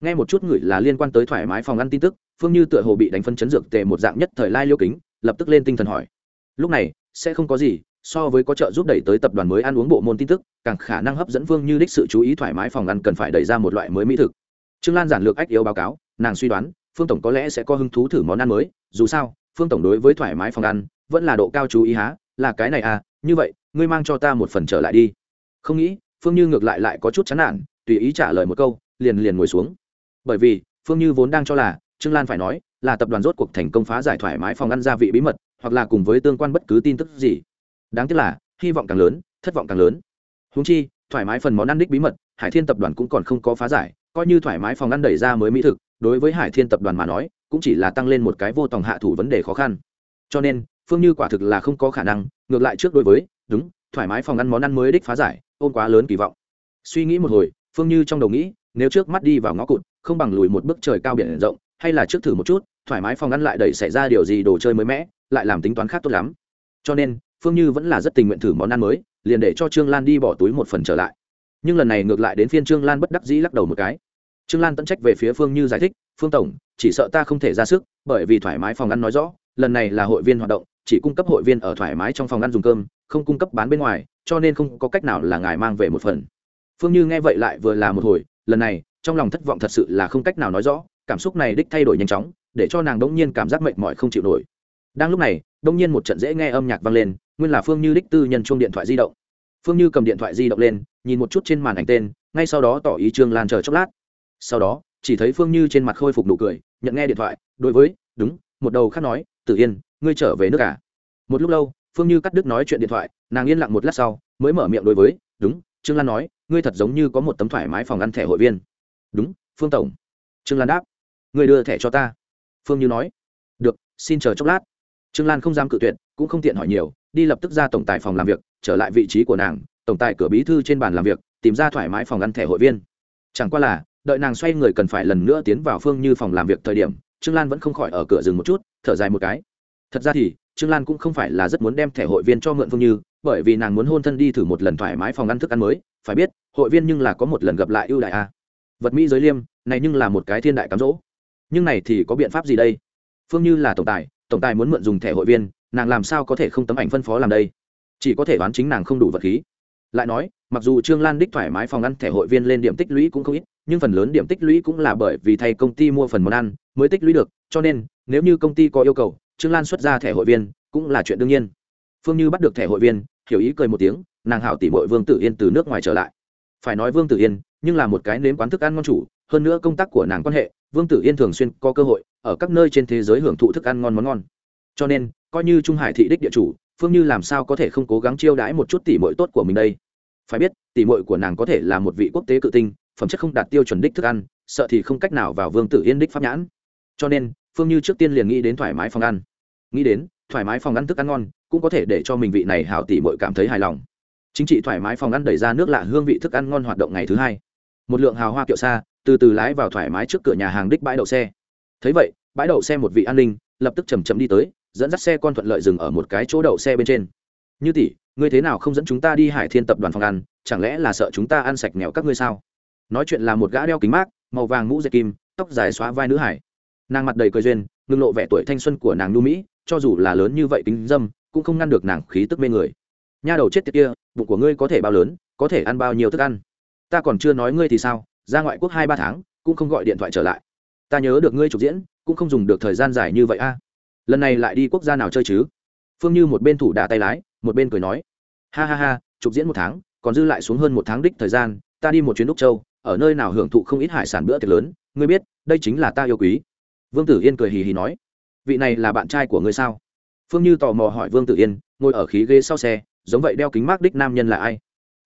[SPEAKER 1] Nghe một chút người là liên quan tới thoải mái phòng ăn tin tức, phương như tựa hồ bị đánh phân chấn dược tề một dạng nhất thời lai liêu kính, lập tức lên tinh thần hỏi. Lúc này, sẽ không có gì, so với có trợ giúp đẩy tới tập đoàn mới ăn uống bộ môn tin tức, càng khả năng hấp dẫn phương như đích sự chú ý thoải mái phòng ăn cần phải đẩy ra một loại mới mỹ thực. Trương lan giản lược ách yếu báo cáo, nàng suy đoán, phương tổng có lẽ sẽ có hứng thú thử món ăn mới, dù sao, phương tổng đối với thoải mái phòng ăn, vẫn là độ cao chú ý há, là cái này à như vậy, ngươi mang cho ta một phần trở lại đi. Không nghĩ phương như ngược lại lại có chút chán nản, tùy ý trả lời một câu, liền liền ngồi xuống. Bởi vì, phương như vốn đang cho là, trương lan phải nói, là tập đoàn rốt cuộc thành công phá giải thoải mái phòng ăn gia vị bí mật, hoặc là cùng với tương quan bất cứ tin tức gì. Đáng tiếc là, hy vọng càng lớn, thất vọng càng lớn. Húng chi, thoải mái phần món ăn đích bí mật, hải thiên tập đoàn cũng còn không có phá giải, coi như thoải mái phòng ăn đẩy ra mới mỹ thực, đối với hải thiên tập đoàn mà nói, cũng chỉ là tăng lên một cái vô tòng hạ thủ vấn đề khó khăn. Cho nên, phương như quả thực là không có khả năng, ngược lại trước đối với, đúng thoải mái phòng ăn món ăn mới đích phá giải ôm quá lớn kỳ vọng. Suy nghĩ một hồi, phương như trong đầu nghĩ, nếu trước mắt đi vào ngõ cụt, không bằng lùi một bước trời cao biển rộng, hay là trước thử một chút, thoải mái phòng ăn lại đẩy xảy ra điều gì đồ chơi mới mẻ, lại làm tính toán khác tốt lắm. Cho nên, phương như vẫn là rất tình nguyện thử món ăn mới, liền để cho trương lan đi bỏ túi một phần trở lại. Nhưng lần này ngược lại đến phiên trương lan bất đắc dĩ lắc đầu một cái. Trương lan tận trách về phía phương như giải thích, phương tổng, chỉ sợ ta không thể ra sức, bởi vì thoải mái phòng ăn nói rõ, lần này là hội viên hoạt động chỉ cung cấp hội viên ở thoải mái trong phòng ăn dùng cơm, không cung cấp bán bên ngoài, cho nên không có cách nào là ngài mang về một phần. Phương như nghe vậy lại vừa là một hồi, lần này, trong lòng thất vọng thật sự là không cách nào nói rõ, cảm xúc này đích thay đổi nhanh chóng, để cho nàng đống nhiên cảm giác mệt mỏi không chịu nổi. Đang lúc này đống nhiên một trận dễ nghe âm nhạc vang lên, nguyên là phương như đích tư nhân chuông điện thoại di động. Phương như cầm điện thoại di động lên, nhìn một chút trên màn ảnh tên, ngay sau đó tỏ ý trương lan chờ chốc lát. Sau đó, chỉ thấy phương như trên mặt khôi phục nụ cười, nhận nghe điện thoại, đối với, đúng, một đầu khác nói, tử yên ngươi trở về nước cả à? một lúc lâu, phương như cắt đứt nói chuyện điện thoại, nàng yên lặng một lát sau, mới mở miệng đối với, đúng, trương lan nói, ngươi thật giống như có một tấm thoải mái phòng ăn thẻ hội viên. Đúng, phương tổng. Trương lan đáp, ngươi đưa thẻ cho ta. Phương như nói, được, xin chờ chốc lát. Trương lan không dám cự tuyệt, cũng không tiện hỏi nhiều, đi lập tức ra tổng tài phòng làm việc, trở lại vị trí của nàng, tổng tài cửa bí thư trên bàn làm việc, tìm ra thoải mái phòng ăn thẻ hội viên. Chẳng qua là, đợi nàng xoay người cần phải lần nữa tiến vào phương như phòng làm việc thời điểm, trương lan vẫn không khỏi ở cửa dừng một chút, thở dài một cái thật ra thì, trương lan cũng không phải là rất muốn đem thẻ hội viên cho mượn phương như, bởi vì nàng muốn hôn thân đi thử một lần thoải mái phòng ăn thức ăn mới, phải biết, hội viên nhưng là có một lần gặp lại ưu đại a. Vật mỹ giới liêm, này nhưng là một cái thiên đại cám dỗ. Nhưng này thì có biện pháp gì đây? Phương như là tổng tài tổng tài muốn mượn dùng thẻ hội viên, nàng làm sao có thể không tấm ảnh phân phó làm đây? Chỉ có thể đoán chính nàng không đủ vật khí. Lại nói, mặc dù trương lan đích thoải mái phòng ăn thẻ hội viên lên điểm tích lũy cũng không ít, nhưng phần lớn điểm tích lũy cũng là bởi vì thay công ty mua phần món ăn mới tích lũy được, cho nên, nếu như công ty có yêu cầu trương lan xuất ra thẻ hội viên, cũng là chuyện đương nhiên. Phương như bắt được thẻ hội viên, hiểu ý cười một tiếng, nàng hảo tỉ mội vương tử yên từ nước ngoài trở lại. Phải nói vương tử yên, nhưng là một cái nếm quán thức ăn ngon chủ, hơn nữa công tác của nàng quan hệ, vương tử yên thường xuyên có cơ hội ở các nơi trên thế giới hưởng thụ thức ăn ngon món ngon. Cho nên, coi như trung hải thị đích địa chủ, phương như làm sao có thể không cố gắng chiêu đãi một chút tỉ mội tốt của mình đây? Phải biết, tỉ mội của nàng có thể là một vị quốc tế cự tinh, phẩm chất không đạt tiêu chuẩn đích thức ăn, sợ thì không cách nào vào vương tử yên đích pháp nhãn. Cho nên phương như trước tiên liền nghĩ đến thoải mái phòng ăn. Nghĩ đến, thoải mái phòng ăn thức ăn ngon, cũng có thể để cho mình vị này hảo tỉ mội cảm thấy hài lòng. Chính trị thoải mái phòng ăn đẩy ra nước lạ hương vị thức ăn ngon hoạt động ngày thứ hai. Một lượng hào hoa kiệu xa, từ từ lái vào thoải mái trước cửa nhà hàng đích bãi đậu xe. Thấy vậy, bãi đậu xe một vị an ninh, lập tức chầm chậm đi tới, dẫn dắt xe con thuận lợi dừng ở một cái chỗ đậu xe bên trên. Như tỷ, ngươi thế nào không dẫn chúng ta đi hải thiên tập đoàn phòng ăn? Chẳng lẽ là sợ chúng ta ăn sạch nghèo các ngươi sao? Nói chuyện là một gã đeo kính mát, màu vàng mũ dây kim, tóc dài xóa vai nữ hải nàng mặt đầy cười duyên, ngưng lộ vẻ tuổi thanh xuân của nàng nu mỹ, cho dù là lớn như vậy tính dâm, cũng không ngăn được nàng khí tức mê người. Nha đầu chết tiệt kia, bụng của ngươi có thể bao lớn, có thể ăn bao nhiêu thức ăn? Ta còn chưa nói ngươi thì sao, ra ngoại quốc hai ba tháng, cũng không gọi điện thoại trở lại. Ta nhớ được ngươi trục diễn, cũng không dùng được thời gian dài như vậy a. Lần này lại đi quốc gia nào chơi chứ? Phương như một bên thủ đà tay lái, một bên cười nói. Ha ha ha trục diễn một tháng, còn dư lại xuống hơn một tháng đích thời gian, ta đi một chuyến đúc châu, ở nơi nào hưởng thụ không ít hải sản bữa tiệc lớn, ngươi biết, đây chính là ta yêu quý vương tử yên cười hì hì nói, vị này là bạn trai của ngươi sao? Phương như tò mò hỏi vương tử yên, ngồi ở khí ghế sau xe, giống vậy đeo kính mát đích nam nhân là ai?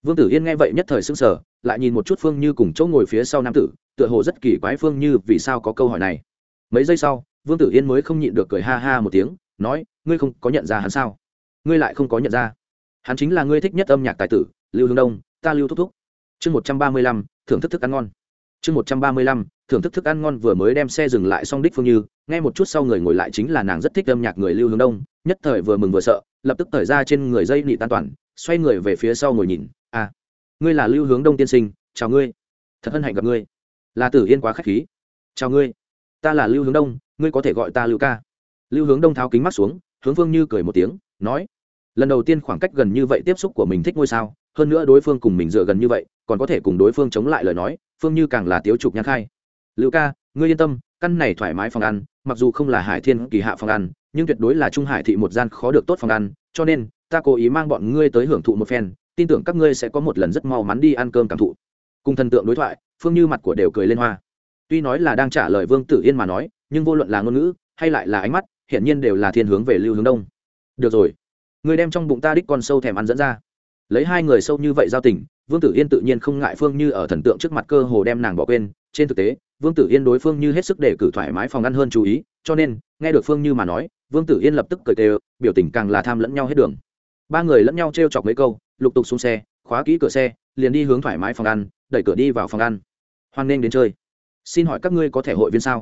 [SPEAKER 1] Vương tử yên nghe vậy nhất thời s ư n g sở lại nhìn một chút phương như cùng chỗ ngồi phía sau nam tử, tựa hồ rất kỳ quái phương như vì sao có câu hỏi này. Mấy giây sau, vương tử yên mới không nhịn được cười ha ha một tiếng, nói, ngươi không có nhận ra hắn sao? Ngươi lại không có nhận ra. Hắn chính là ngươi thích nhất âm nhạc tài tử, lưu hương đông, ta lưu thúc thúc. Chương một trăm ba mươi lăm, thưởng thức thức ăn ngon. Chương một trăm ba mươi lăm thưởng thức thức ăn ngon vừa mới đem xe dừng lại xong đích phương như, nghe một chút sau người ngồi lại chính là nàng rất thích âm nhạc người lưu hướng đông, nhất thời vừa mừng vừa sợ, lập tức thời ra trên người dây nị tan toàn, xoay người về phía sau ngồi nhìn à ngươi là lưu hướng đông tiên sinh, chào ngươi, thật hân hạnh gặp ngươi. Là tử yên quá k h á c h khí. Chào ngươi, ta là lưu hướng đông, ngươi có thể gọi ta lưu ca. Lưu hướng đông tháo kính mắt xuống, hướng phương như cười một tiếng, nói, lần đầu tiên khoảng cách gần như vậy tiếp xúc của mình thích ngôi sao, hơn nữa đối phương cùng mình dựa gần như vậy, còn có thể cùng đối phương chống lại lời nói, phương như càng là tiếu trục nhãn khai lưu ca, ngươi yên tâm, căn này thoải mái phòng ăn, mặc dù không là hải thiên kỳ hạ phòng ăn, nhưng tuyệt đối là trung hải thị một gian khó được tốt phòng ăn, cho nên, ta cố ý mang bọn ngươi tới hưởng thụ một phen, tin tưởng các ngươi sẽ có một lần rất mau mắn đi ăn cơm cảm thụ. Cùng thần tượng đối thoại, phương như mặt của đều cười lên hoa. Tuy nói là đang trả lời vương tử yên mà nói, nhưng vô luận là ngôn ngữ, hay lại là ánh mắt, hiển nhiên đều là thiên hướng về lưu hướng đông. Được rồi người đem trong bụng ta đích con sâu thèm ăn dẫn ra. Lấy hai người sâu như vậy giao tình, vương tử yên tự nhiên không ngại phương như ở thần tượng trước mặt cơ hồ đem nàng bỏ quên trên thực tế, vương tử yên đối phương như hết sức để cử thoải mái phòng ăn hơn chú ý, cho nên, nghe được phương như mà nói, vương tử yên lập tức cười tê biểu tình càng là tham lẫn nhau hết đường. Ba người lẫn nhau t r e o chọc mấy câu, lục tục xuống xe, khóa kỹ cửa xe, liền đi hướng thoải mái phòng ăn, đẩy cửa đi vào phòng ăn. Hoan nghênh đến chơi. Xin hỏi các ngươi có thể hội viên sao?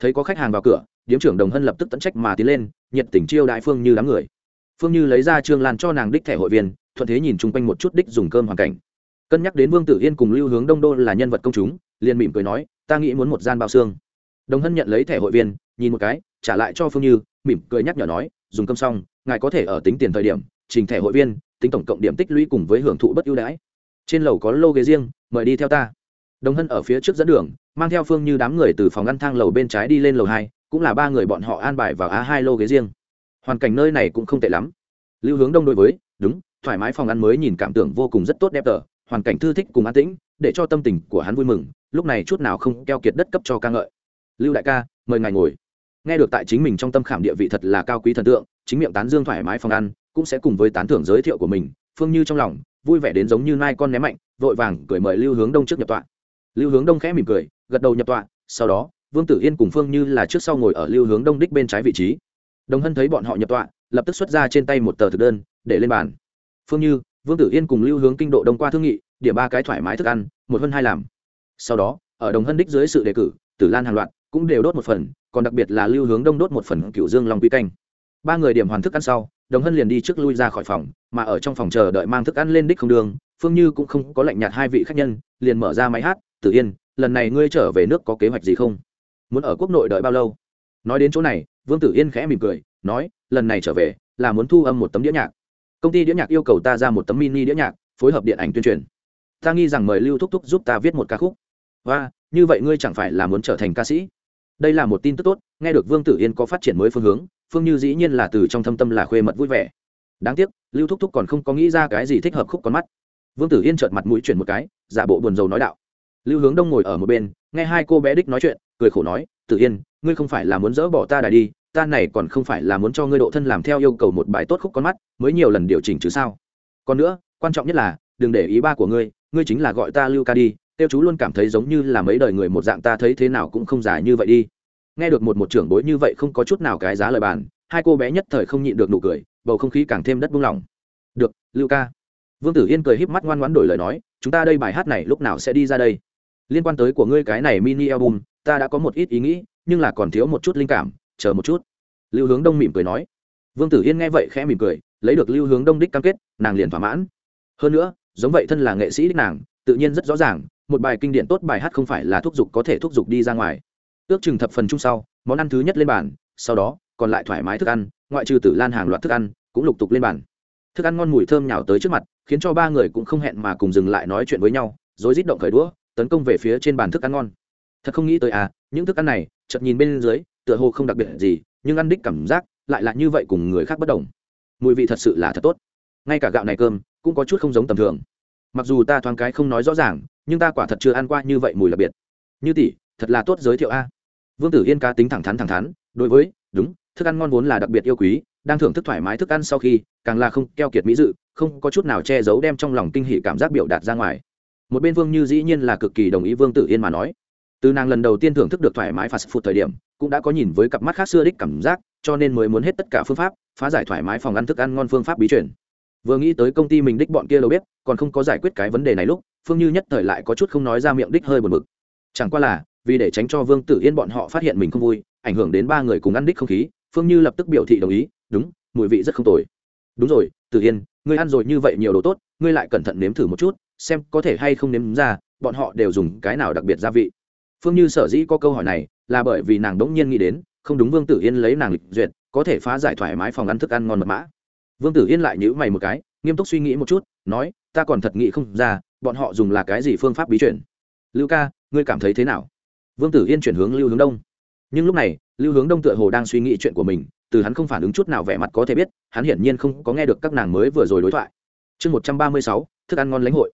[SPEAKER 1] Thấy có khách hàng vào cửa, điếm trưởng đồng hân lập tức tận trách mà tiến lên, nhiệt tình chiêu đại phương như đám người. Phương như lấy ra trương lan cho nàng đích thẻ hội viên, thuận thế nhìn chung quanh một chút đích dùng cơm hoàn cảnh. Cân nhắc đến vương tử yên cùng lưu hướng đông đô là nhân vật công chúng liền mỉm cười nói, ta nghĩ muốn một gian bao xương. Đồng hân nhận lấy thẻ hội viên, nhìn một cái, trả lại cho phương như, mỉm cười nhắc nhở nói, dùng cơm xong, ngài có thể ở tính tiền thời điểm, trình thẻ hội viên, tính tổng cộng điểm tích lũy cùng với hưởng thụ bất ưu đãi. Trên lầu có lô ghế riêng, mời đi theo ta. Đồng hân ở phía trước dẫn đường, mang theo phương như đám người từ phòng ngăn thang lầu bên trái đi lên lầu hai, cũng là ba người bọn họ an bài vào á hai lô ghế riêng. Hoàn cảnh nơi này cũng không tệ lắm. Lưu hướng đông đối với, đúng, thoải mái phòng ăn mới nhìn cảm tưởng vô cùng rất tốt đẹp tờ hoàn cảnh thư thích cùng an tĩnh, để cho tâm tình của hắn vui mừng, lúc này chút nào không keo kiệt đất cấp cho ca ngợi. Lưu đại ca, mời ngài ngồi. Nghe được tại chính mình trong tâm khảm địa vị thật là cao quý thần tượng, chính miệng tán dương thoải mái phòng ăn, cũng sẽ cùng với tán thưởng giới thiệu của mình, phương như trong lòng, vui vẻ đến giống như nai con ném mạnh, vội vàng cười mời lưu hướng đông trước nhập tọa. Lưu hướng đông khẽ mỉm cười, gật đầu nhập tọa, sau đó, vương tử yên cùng phương như là trước sau ngồi ở lưu hướng đông đích bên trái vị trí. Đồng hân thấy bọn họ nhập tọa, lập tức xuất ra trên tay một tờ thực đơn, để lên bàn. Phương như vương tử yên cùng lưu hướng kinh độ đông qua thương nghị, điểm ba cái thoải mái thức ăn, một hơn hai làm. Sau đó, ở đồng hân đích dưới sự đề cử, tử lan hàng loạt cũng đều đốt một phần, còn đặc biệt là lưu hướng đông đốt một phần cựu dương long quy canh. Ba người điểm hoàn thức ăn sau, đồng hân liền đi trước lui ra khỏi phòng, mà ở trong phòng chờ đợi mang thức ăn lên đích không đường, phương như cũng không có lạnh nhạt hai vị khách nhân, liền mở ra máy hát, tử yên, lần này ngươi trở về nước có kế hoạch gì không? Muốn ở quốc nội đợi bao lâu? Nói đến chỗ này, vương tử yên khẽ mỉm cười, nói, lần này trở về là muốn thu âm một tấm đĩa nhạc công ty đĩa nhạc yêu cầu ta ra một tấm mini đĩa nhạc, phối hợp điện ảnh tuyên truyền. Ta nghi rằng mời lưu thúc thúc giúp ta viết một ca khúc. Và, như vậy ngươi chẳng phải là muốn trở thành ca sĩ. Đây là một tin tức tốt, nghe được vương tử yên có phát triển mới phương hướng, phương như dĩ nhiên là từ trong thâm tâm là khuê mật vui vẻ. Đáng tiếc, lưu thúc thúc còn không có nghĩ ra cái gì thích hợp khúc con mắt. Vương tử yên trợt mặt mũi chuyển một cái, giả bộ buồn rầu nói đạo. Lưu hướng đông ngồi ở một bên, nghe hai cô bé đích nói chuyện, cười khổ nói, tử yên, ngươi không phải là muốn dỡ bỏ ta đài đi ta này còn không phải là muốn cho ngươi độ thân làm theo yêu cầu một bài tốt khúc con mắt, mới nhiều lần điều chỉnh chứ sao? Còn nữa, quan trọng nhất là, đừng để ý ba của ngươi ngươi chính là gọi ta lưu ca đi, tiêu chú luôn cảm thấy giống như là mấy đời người một dạng ta thấy thế nào cũng không dài như vậy đi. Nghe được một một trưởng bối như vậy không có chút nào cái giá lời bàn, hai cô bé nhất thời không nhịn được nụ cười, bầu không khí càng thêm đất buông lỏng. Được, lưu ca. Vương tử yên cười híp mắt ngoan ngoãn đổi lời nói, chúng ta đây bài hát này lúc nào sẽ đi ra đây? Liên quan tới của ngươi cái này mini album, ta đã có một ít ý nghĩ, nhưng là còn thiếu một chút linh cảm chờ một chút. Lưu hướng đông mỉm cười nói. Vương tử yên nghe vậy khẽ mỉm cười, lấy được lưu hướng đông đích cam kết, nàng liền thỏa mãn. Hơn nữa, giống vậy thân là nghệ sĩ đích nàng, tự nhiên rất rõ ràng, một bài kinh điển tốt bài hát không phải là thúc giục có thể thúc giục đi ra ngoài. Ước chừng thập phần chung sau, món ăn thứ nhất lên bàn, sau đó, còn lại thoải mái thức ăn, ngoại trừ tử lan hàng loạt thức ăn, cũng lục tục lên bàn. Thức ăn ngon mùi thơm nhào tới trước mặt, khiến cho ba người cũng không hẹn mà cùng dừng lại nói chuyện với nhau, rồi rít động khởi đũa, tấn công về phía trên bàn thức ăn ngon. Thật không nghĩ tới à những thức ăn này, chợt nhìn bên dưới tựa hồ không đặc biệt gì, nhưng ăn đích cảm giác lại là như vậy cùng người khác bất đồng. Mùi vị thật sự là thật tốt. Ngay cả gạo này cơm cũng có chút không giống tầm thường. Mặc dù ta thoáng cái không nói rõ ràng, nhưng ta quả thật chưa ăn qua như vậy mùi đặc biệt. Như tỷ, thật là tốt giới thiệu a. Vương tử yên ca tính thẳng thắn thẳng thắn, đối với, đúng, thức ăn ngon vốn là đặc biệt yêu quý, đang thưởng thức thoải mái thức ăn sau khi, càng là không keo kiệt mỹ dự, không có chút nào che giấu đem trong lòng kinh hỉ cảm giác biểu đạt ra ngoài. Một bên vương như dĩ nhiên là cực kỳ đồng ý vương tử yên mà nói. Từ nàng lần đầu tiên thưởng thức được thoải mái phạt phụt thời điểm cũng đã có nhìn với cặp mắt khác xưa đích cảm giác, cho nên mới muốn hết tất cả phương pháp, phá giải thoải mái phòng ăn thức ăn ngon phương pháp bí truyền. Vừa nghĩ tới công ty mình đích bọn kia đâu biết còn không có giải quyết cái vấn đề này lúc, phương như nhất thời lại có chút không nói ra miệng đích hơi buồn bực. Chẳng qua là, vì để tránh cho vương tử yên bọn họ phát hiện mình không vui, ảnh hưởng đến ba người cùng ăn đích không khí, phương như lập tức biểu thị đồng ý, đúng, mùi vị rất không tồi. Đúng rồi, tử yên, ngươi ăn rồi như vậy nhiều đồ tốt, ngươi lại cẩn thận nếm thử một chút, xem có thể hay không nếm ra, bọn họ đều dùng cái nào đặc biệt gia vị phương như sở dĩ có câu hỏi này là bởi vì nàng đống nhiên nghĩ đến, không đúng vương tử yên lấy nàng lịch duyệt, có thể phá giải thoải mái phòng ăn thức ăn ngon mật mã. Vương tử yên lại nhữ mày một cái, nghiêm túc suy nghĩ một chút, nói, ta còn thật nghĩ không ra, bọn họ dùng là cái gì phương pháp bí chuyển lưu ca, ngươi cảm thấy thế nào? Vương tử yên chuyển hướng lưu hướng đông. Nhưng lúc này, lưu hướng đông tựa hồ đang suy nghĩ chuyện của mình, từ hắn không phản ứng chút nào vẻ mặt có thể biết, hắn hiển nhiên không có nghe được các nàng mới vừa rồi đối thoại. Chương một trăm ba mươi sáu, thức ăn ngon lãnh hội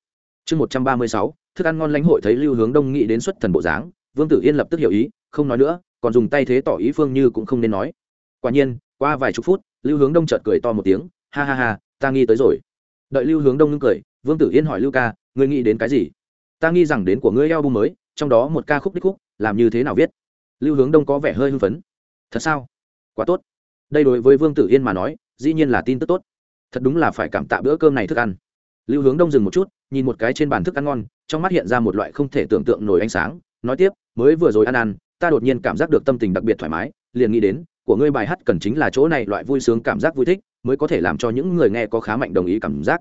[SPEAKER 1] chương một trăm ba mươi sáu, thức ăn ngon lãnh hội thấy lưu hướng đông nghĩ đến xuất thần bộ dáng, vương tử yên lập tức hiểu ý, không nói nữa, còn dùng tay thế tỏ ý phương như cũng không nên nói. Quả nhiên, qua vài chục phút, lưu hướng đông chợt cười to một tiếng, ha ha ha, ta nghi tới rồi. Đợi lưu hướng đông ngưng cười, vương tử yên hỏi lưu ca, ngươi nghĩ đến cái gì? Ta nghi rằng đến của ngươi eo bung mới, trong đó một ca khúc đích khúc, làm như thế nào viết? Lưu hướng đông có vẻ hơi hưng phấn. Thật sao? Quá tốt. Đây đối với vương tử yên mà nói, dĩ nhiên là tin tức tốt. Thật đúng là phải cảm tạ bữa cơm này thức ăn lưu hướng đông dừng một chút, nhìn một cái trên bàn thức ăn ngon, trong mắt hiện ra một loại không thể tưởng tượng nổi ánh sáng, nói tiếp, mới vừa rồi ăn ăn, ta đột nhiên cảm giác được tâm tình đặc biệt thoải mái, liền nghĩ đến, của ngươi bài hát cần chính là chỗ này loại vui sướng cảm giác vui thích, mới có thể làm cho những người nghe có khá mạnh đồng ý cảm giác.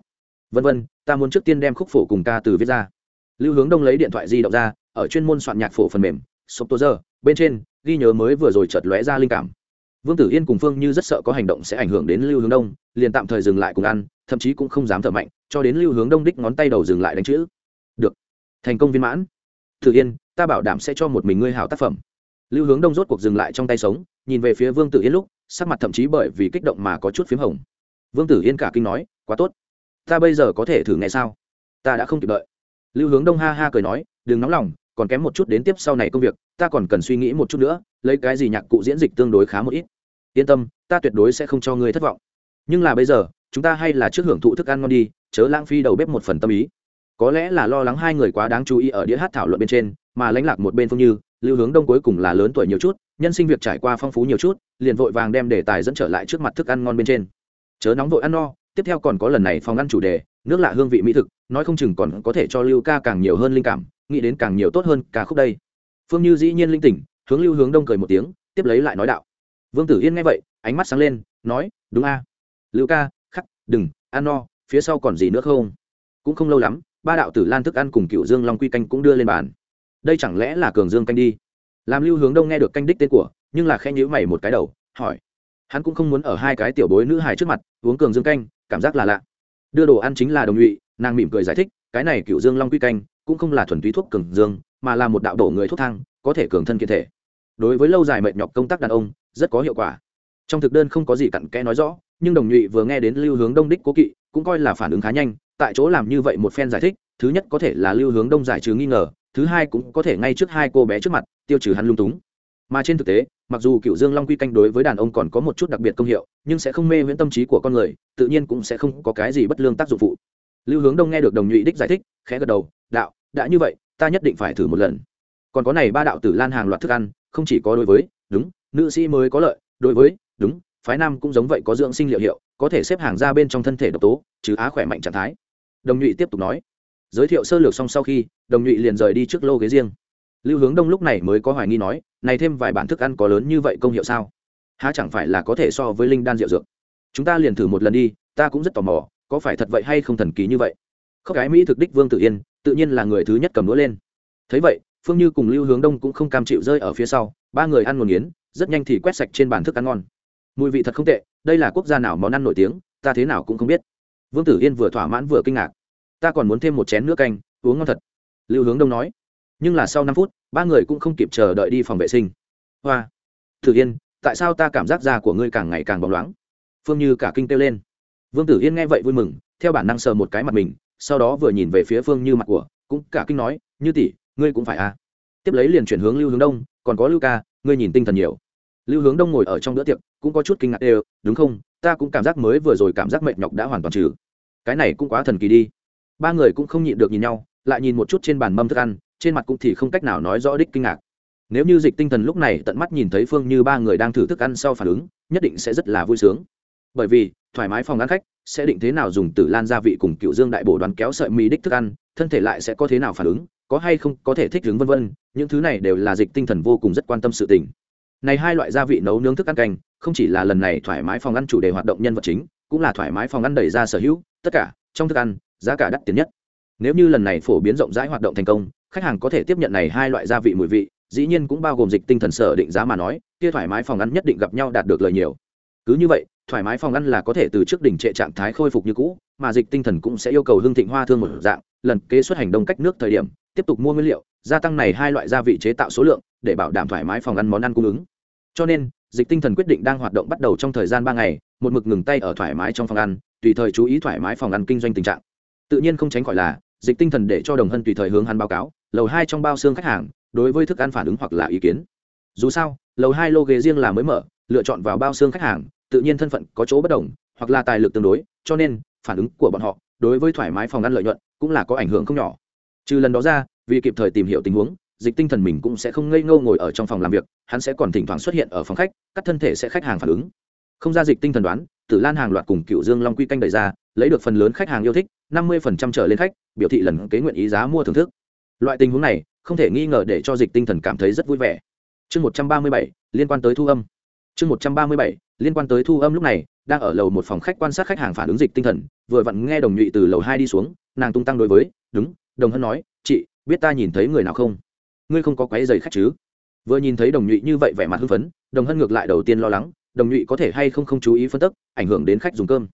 [SPEAKER 1] Vân vân, ta muốn trước tiên đem khúc phổ cùng ca từ viết ra. Lưu hướng đông lấy điện thoại di động ra, ở chuyên môn soạn nhạc phổ phần mềm sộp tô giờ bên trên, ghi nhớ mới vừa rồi chợt lóe ra linh cảm vương tử yên cùng phương như rất sợ có hành động sẽ ảnh hưởng đến lưu hướng đông, liền tạm thời dừng lại cùng ăn, thậm chí cũng không dám thở mạnh, cho đến lưu hướng đông đích ngón tay đầu dừng lại đánh chữ. Được. Thành công viên mãn. Tử yên, ta bảo đảm sẽ cho một mình ngươi hảo tác phẩm. Lưu hướng đông rốt cuộc dừng lại trong tay sống, nhìn về phía vương tử yên lúc, sắc mặt thậm chí bởi vì kích động mà có chút p h í m hồng. Vương tử yên cả kinh nói, quá tốt. Ta bây giờ có thể thử ngay sao? Ta đã không kịp đợi. Lưu hướng đông ha ha cười nói, đừng nóng lòng, còn kém một chút đến tiếp sau này công việc, ta còn cần suy nghĩ một chút nữa, lấy cái gì nhạc cụ diễn dịch tương đối khá một ít yên tâm, ta tuyệt đối sẽ không cho ngươi thất vọng. Nhưng là bây giờ, chúng ta hay là trước hưởng thụ thức ăn ngon đi, chớ lãng phí đầu bếp một phần tâm ý. Có lẽ là lo lắng hai người quá đáng chú ý ở đĩa hát thảo luận bên trên, mà lãnh lạc một bên phương như, lưu hướng đông cuối cùng là lớn tuổi nhiều chút, nhân sinh việc trải qua phong phú nhiều chút, liền vội vàng đem đề tài dẫn trở lại trước mặt thức ăn ngon bên trên. Chớ nóng vội ăn no, tiếp theo còn có lần này phòng ăn chủ đề, nước lạ hương vị mỹ thực, nói không chừng còn có thể cho lưu ca càng nhiều hơn linh cảm, nghĩ đến càng nhiều tốt hơn ca khúc đây. Phương như dĩ nhiên linh tỉnh, hướng lưu hướng đông cười một tiếng, tiếp lấy lại nói đạo vương tử yên nghe vậy, ánh mắt sáng lên, nói, đúng a. Lưu ca, khắc, đừng, ăn no, phía sau còn gì nữa không? Cũng không lâu lắm, ba đạo tử lan thức ăn cùng cựu dương long quy canh cũng đưa lên bàn. Đây chẳng lẽ là cường dương canh đi? Làm lưu hướng đông nghe được canh đích tên của, nhưng là khe nhữ mày một cái đầu, hỏi. Hắn cũng không muốn ở hai cái tiểu bối nữ hài trước mặt, uống cường dương canh, cảm giác là lạ. Đưa đồ ăn chính là đồng nhụy, nàng mỉm cười giải thích, cái này cựu dương long quy canh, cũng không là thuần túy thuốc cường dương, mà là một đạo đổ người thuốc thang, có thể cường thân kiện thể đối với lâu dài mệt nhọc công tác đàn ông, rất có hiệu quả. Trong thực đơn không có gì cặn kẽ nói rõ, nhưng đồng nhụy vừa nghe đến lưu hướng đông đích cố kỵ, cũng coi là phản ứng khá nhanh, tại chỗ làm như vậy một phen giải thích, thứ nhất có thể là lưu hướng đông giải trừ nghi ngờ, thứ hai cũng có thể ngay trước hai cô bé trước mặt, tiêu trừ hắn lung túng. Mà trên thực tế, mặc dù cựu dương long quy canh đối với đàn ông còn có một chút đặc biệt công hiệu, nhưng sẽ không mê viễn tâm trí của con người, tự nhiên cũng sẽ không có cái gì bất lương tác dụng phụ. Lưu hướng đông nghe được đồng nhụy đích giải thích, khẽ gật đầu, đạo, đã như vậy, ta nhất định phải thử một lần. Còn có này ba đạo tử lan hàng loạt thức ăn không chỉ có đối với, đúng, nữ sĩ mới có lợi, đối với, đúng, phái nam cũng giống vậy có dưỡng sinh liệu hiệu, có thể xếp hàng ra bên trong thân thể độc tố chứ á khỏe mạnh trạng thái. Đồng nhụy tiếp tục nói. Giới thiệu sơ lược xong sau khi, đồng nhụy liền rời đi trước lô ghế riêng. Lưu hướng đông lúc này mới có hoài nghi nói, này thêm vài bản thức ăn có lớn như vậy công hiệu sao? Há chẳng phải là có thể so với linh đan rượu dược? Chúng ta liền thử một lần đi, ta cũng rất tò mò, có phải thật vậy hay không thần kỳ như vậy? Khóc gái mỹ thực đích vương tự yên, tự nhiên là người thứ nhất cầm đũa lên. Thấy vậy phương như cùng lưu hướng đông cũng không cam chịu rơi ở phía sau, ba người ăn một nghiến, rất nhanh thì quét sạch trên bàn thức ăn ngon. Mùi vị thật không tệ, đây là quốc gia nào món ăn nổi tiếng, ta thế nào cũng không biết. Vương tử yên vừa thỏa mãn vừa kinh ngạc. Ta còn muốn thêm một chén nước canh, uống ngon thật. Lưu hướng đông nói. Nhưng là sau năm phút, ba người cũng không kịp chờ đợi đi phòng vệ sinh. Hoa. Tử yên, tại sao ta cảm giác da của ngươi càng ngày càng bóng loáng? Phương như cả kinh kêu lên. Vương tử yên nghe vậy vui mừng, theo bản năng sờ một cái mặt mình, sau đó vừa nhìn về phía phương như mặt của, cũng cả kinh nói, như tỷ ngươi cũng phải à. Tiếp lấy liền chuyển hướng lưu hướng đông, còn có lưu ca, ngươi nhìn tinh thần nhiều. Lưu hướng đông ngồi ở trong bữa tiệc, cũng có chút kinh ngạc, đều, đúng không? Ta cũng cảm giác mới vừa rồi cảm giác mệt nhọc đã hoàn toàn trừ. Cái này cũng quá thần kỳ đi. Ba người cũng không nhịn được nhìn nhau, lại nhìn một chút trên bàn mâm thức ăn, trên mặt cũng thì không cách nào nói rõ đích kinh ngạc. Nếu như dịch tinh thần lúc này tận mắt nhìn thấy phương như ba người đang thử thức ăn sau phản ứng, nhất định sẽ rất là vui sướng. Bởi vì, thoải mái phòng ăn khách sẽ định thế nào dùng tử lan gia vị cùng cựu dương đại bổ đoàn kéo sợi mì đích thức ăn, thân thể lại sẽ có thế nào phản ứng có hay không có thể thích ứng vân vân, những thứ này đều là dịch tinh thần vô cùng rất quan tâm sự tình. Này hai loại gia vị nấu nướng thức ăn canh, không chỉ là lần này thoải mái phòng ăn chủ đề hoạt động nhân vật chính, cũng là thoải mái phòng ăn đẩy ra sở hữu, tất cả, trong thức ăn, giá cả đắt tiền nhất. Nếu như lần này phổ biến rộng rãi hoạt động thành công, khách hàng có thể tiếp nhận này hai loại gia vị mùi vị, dĩ nhiên cũng bao gồm dịch tinh thần sở định giá mà nói, kia thoải mái phòng ăn nhất định gặp nhau đạt được lời nhiều. Cứ như vậy, thoải mái phòng ăn là có thể từ trước đỉnh trệ trạng thái khôi phục như cũ, mà dịch tinh thần cũng sẽ yêu cầu hương thịnh hoa thương một dạng, lần kế xuất hành đông cách nước thời điểm tiếp tục mua nguyên liệu, gia tăng này hai loại gia vị chế tạo số lượng, để bảo đảm thoải mái phòng ăn món ăn cung ứng. Cho nên, dịch tinh thần quyết định đang hoạt động bắt đầu trong thời gian ba ngày, một mực ngừng tay ở thoải mái trong phòng ăn, tùy thời chú ý thoải mái phòng ăn kinh doanh tình trạng. Tự nhiên không tránh khỏi là, dịch tinh thần để cho đồng hân tùy thời hướng hắn báo cáo, lầu hai trong bao xương khách hàng, đối với thức ăn phản ứng hoặc là ý kiến. Dù sao, lầu hai lô ghế riêng là mới mở, lựa chọn vào bao xương khách hàng, tự nhiên thân phận có chỗ bất đồng, hoặc là tài lực tương đối, cho nên, phản ứng của bọn họ, đối với thoải mái phòng ăn lợi nhuận, cũng là có ảnh hưởng không nhỏ trừ lần đó ra, vì kịp thời tìm hiểu tình huống, dịch tinh thần mình cũng sẽ không ngây ngâu ngồi ở trong phòng làm việc, hắn sẽ còn thỉnh thoảng xuất hiện ở phòng khách, các thân thể sẽ khách hàng phản ứng. Không ra dịch tinh thần đoán, tử lan hàng loạt cùng cựu dương long quy canh đẩy ra, lấy được phần lớn khách hàng yêu thích, năm mươi trở lên khách, biểu thị lần kế nguyện ý giá mua thưởng thức. Loại tình huống này, không thể nghi ngờ để cho dịch tinh thần cảm thấy rất vui vẻ. Chương một trăm ba mươi bảy, liên quan tới thu âm. Chương một trăm ba mươi bảy, liên quan tới thu âm lúc này, đang ở lầu một phòng khách quan sát khách hàng phản ứng dịch tinh thần, vừa vặn nghe đồng nhụy từ lầu hai đi xuống, nàng tung tăng đối với, đúng đồng hân nói, chị, biết ta nhìn thấy người nào không? Ngươi không có quái giày khách chứ? Vừa nhìn thấy đồng nhụy như vậy vẻ mặt hưng phấn, đồng hân ngược lại đầu tiên lo lắng, đồng nhụy có thể hay không không chú ý phân tức, ảnh hưởng đến khách dùng cơm.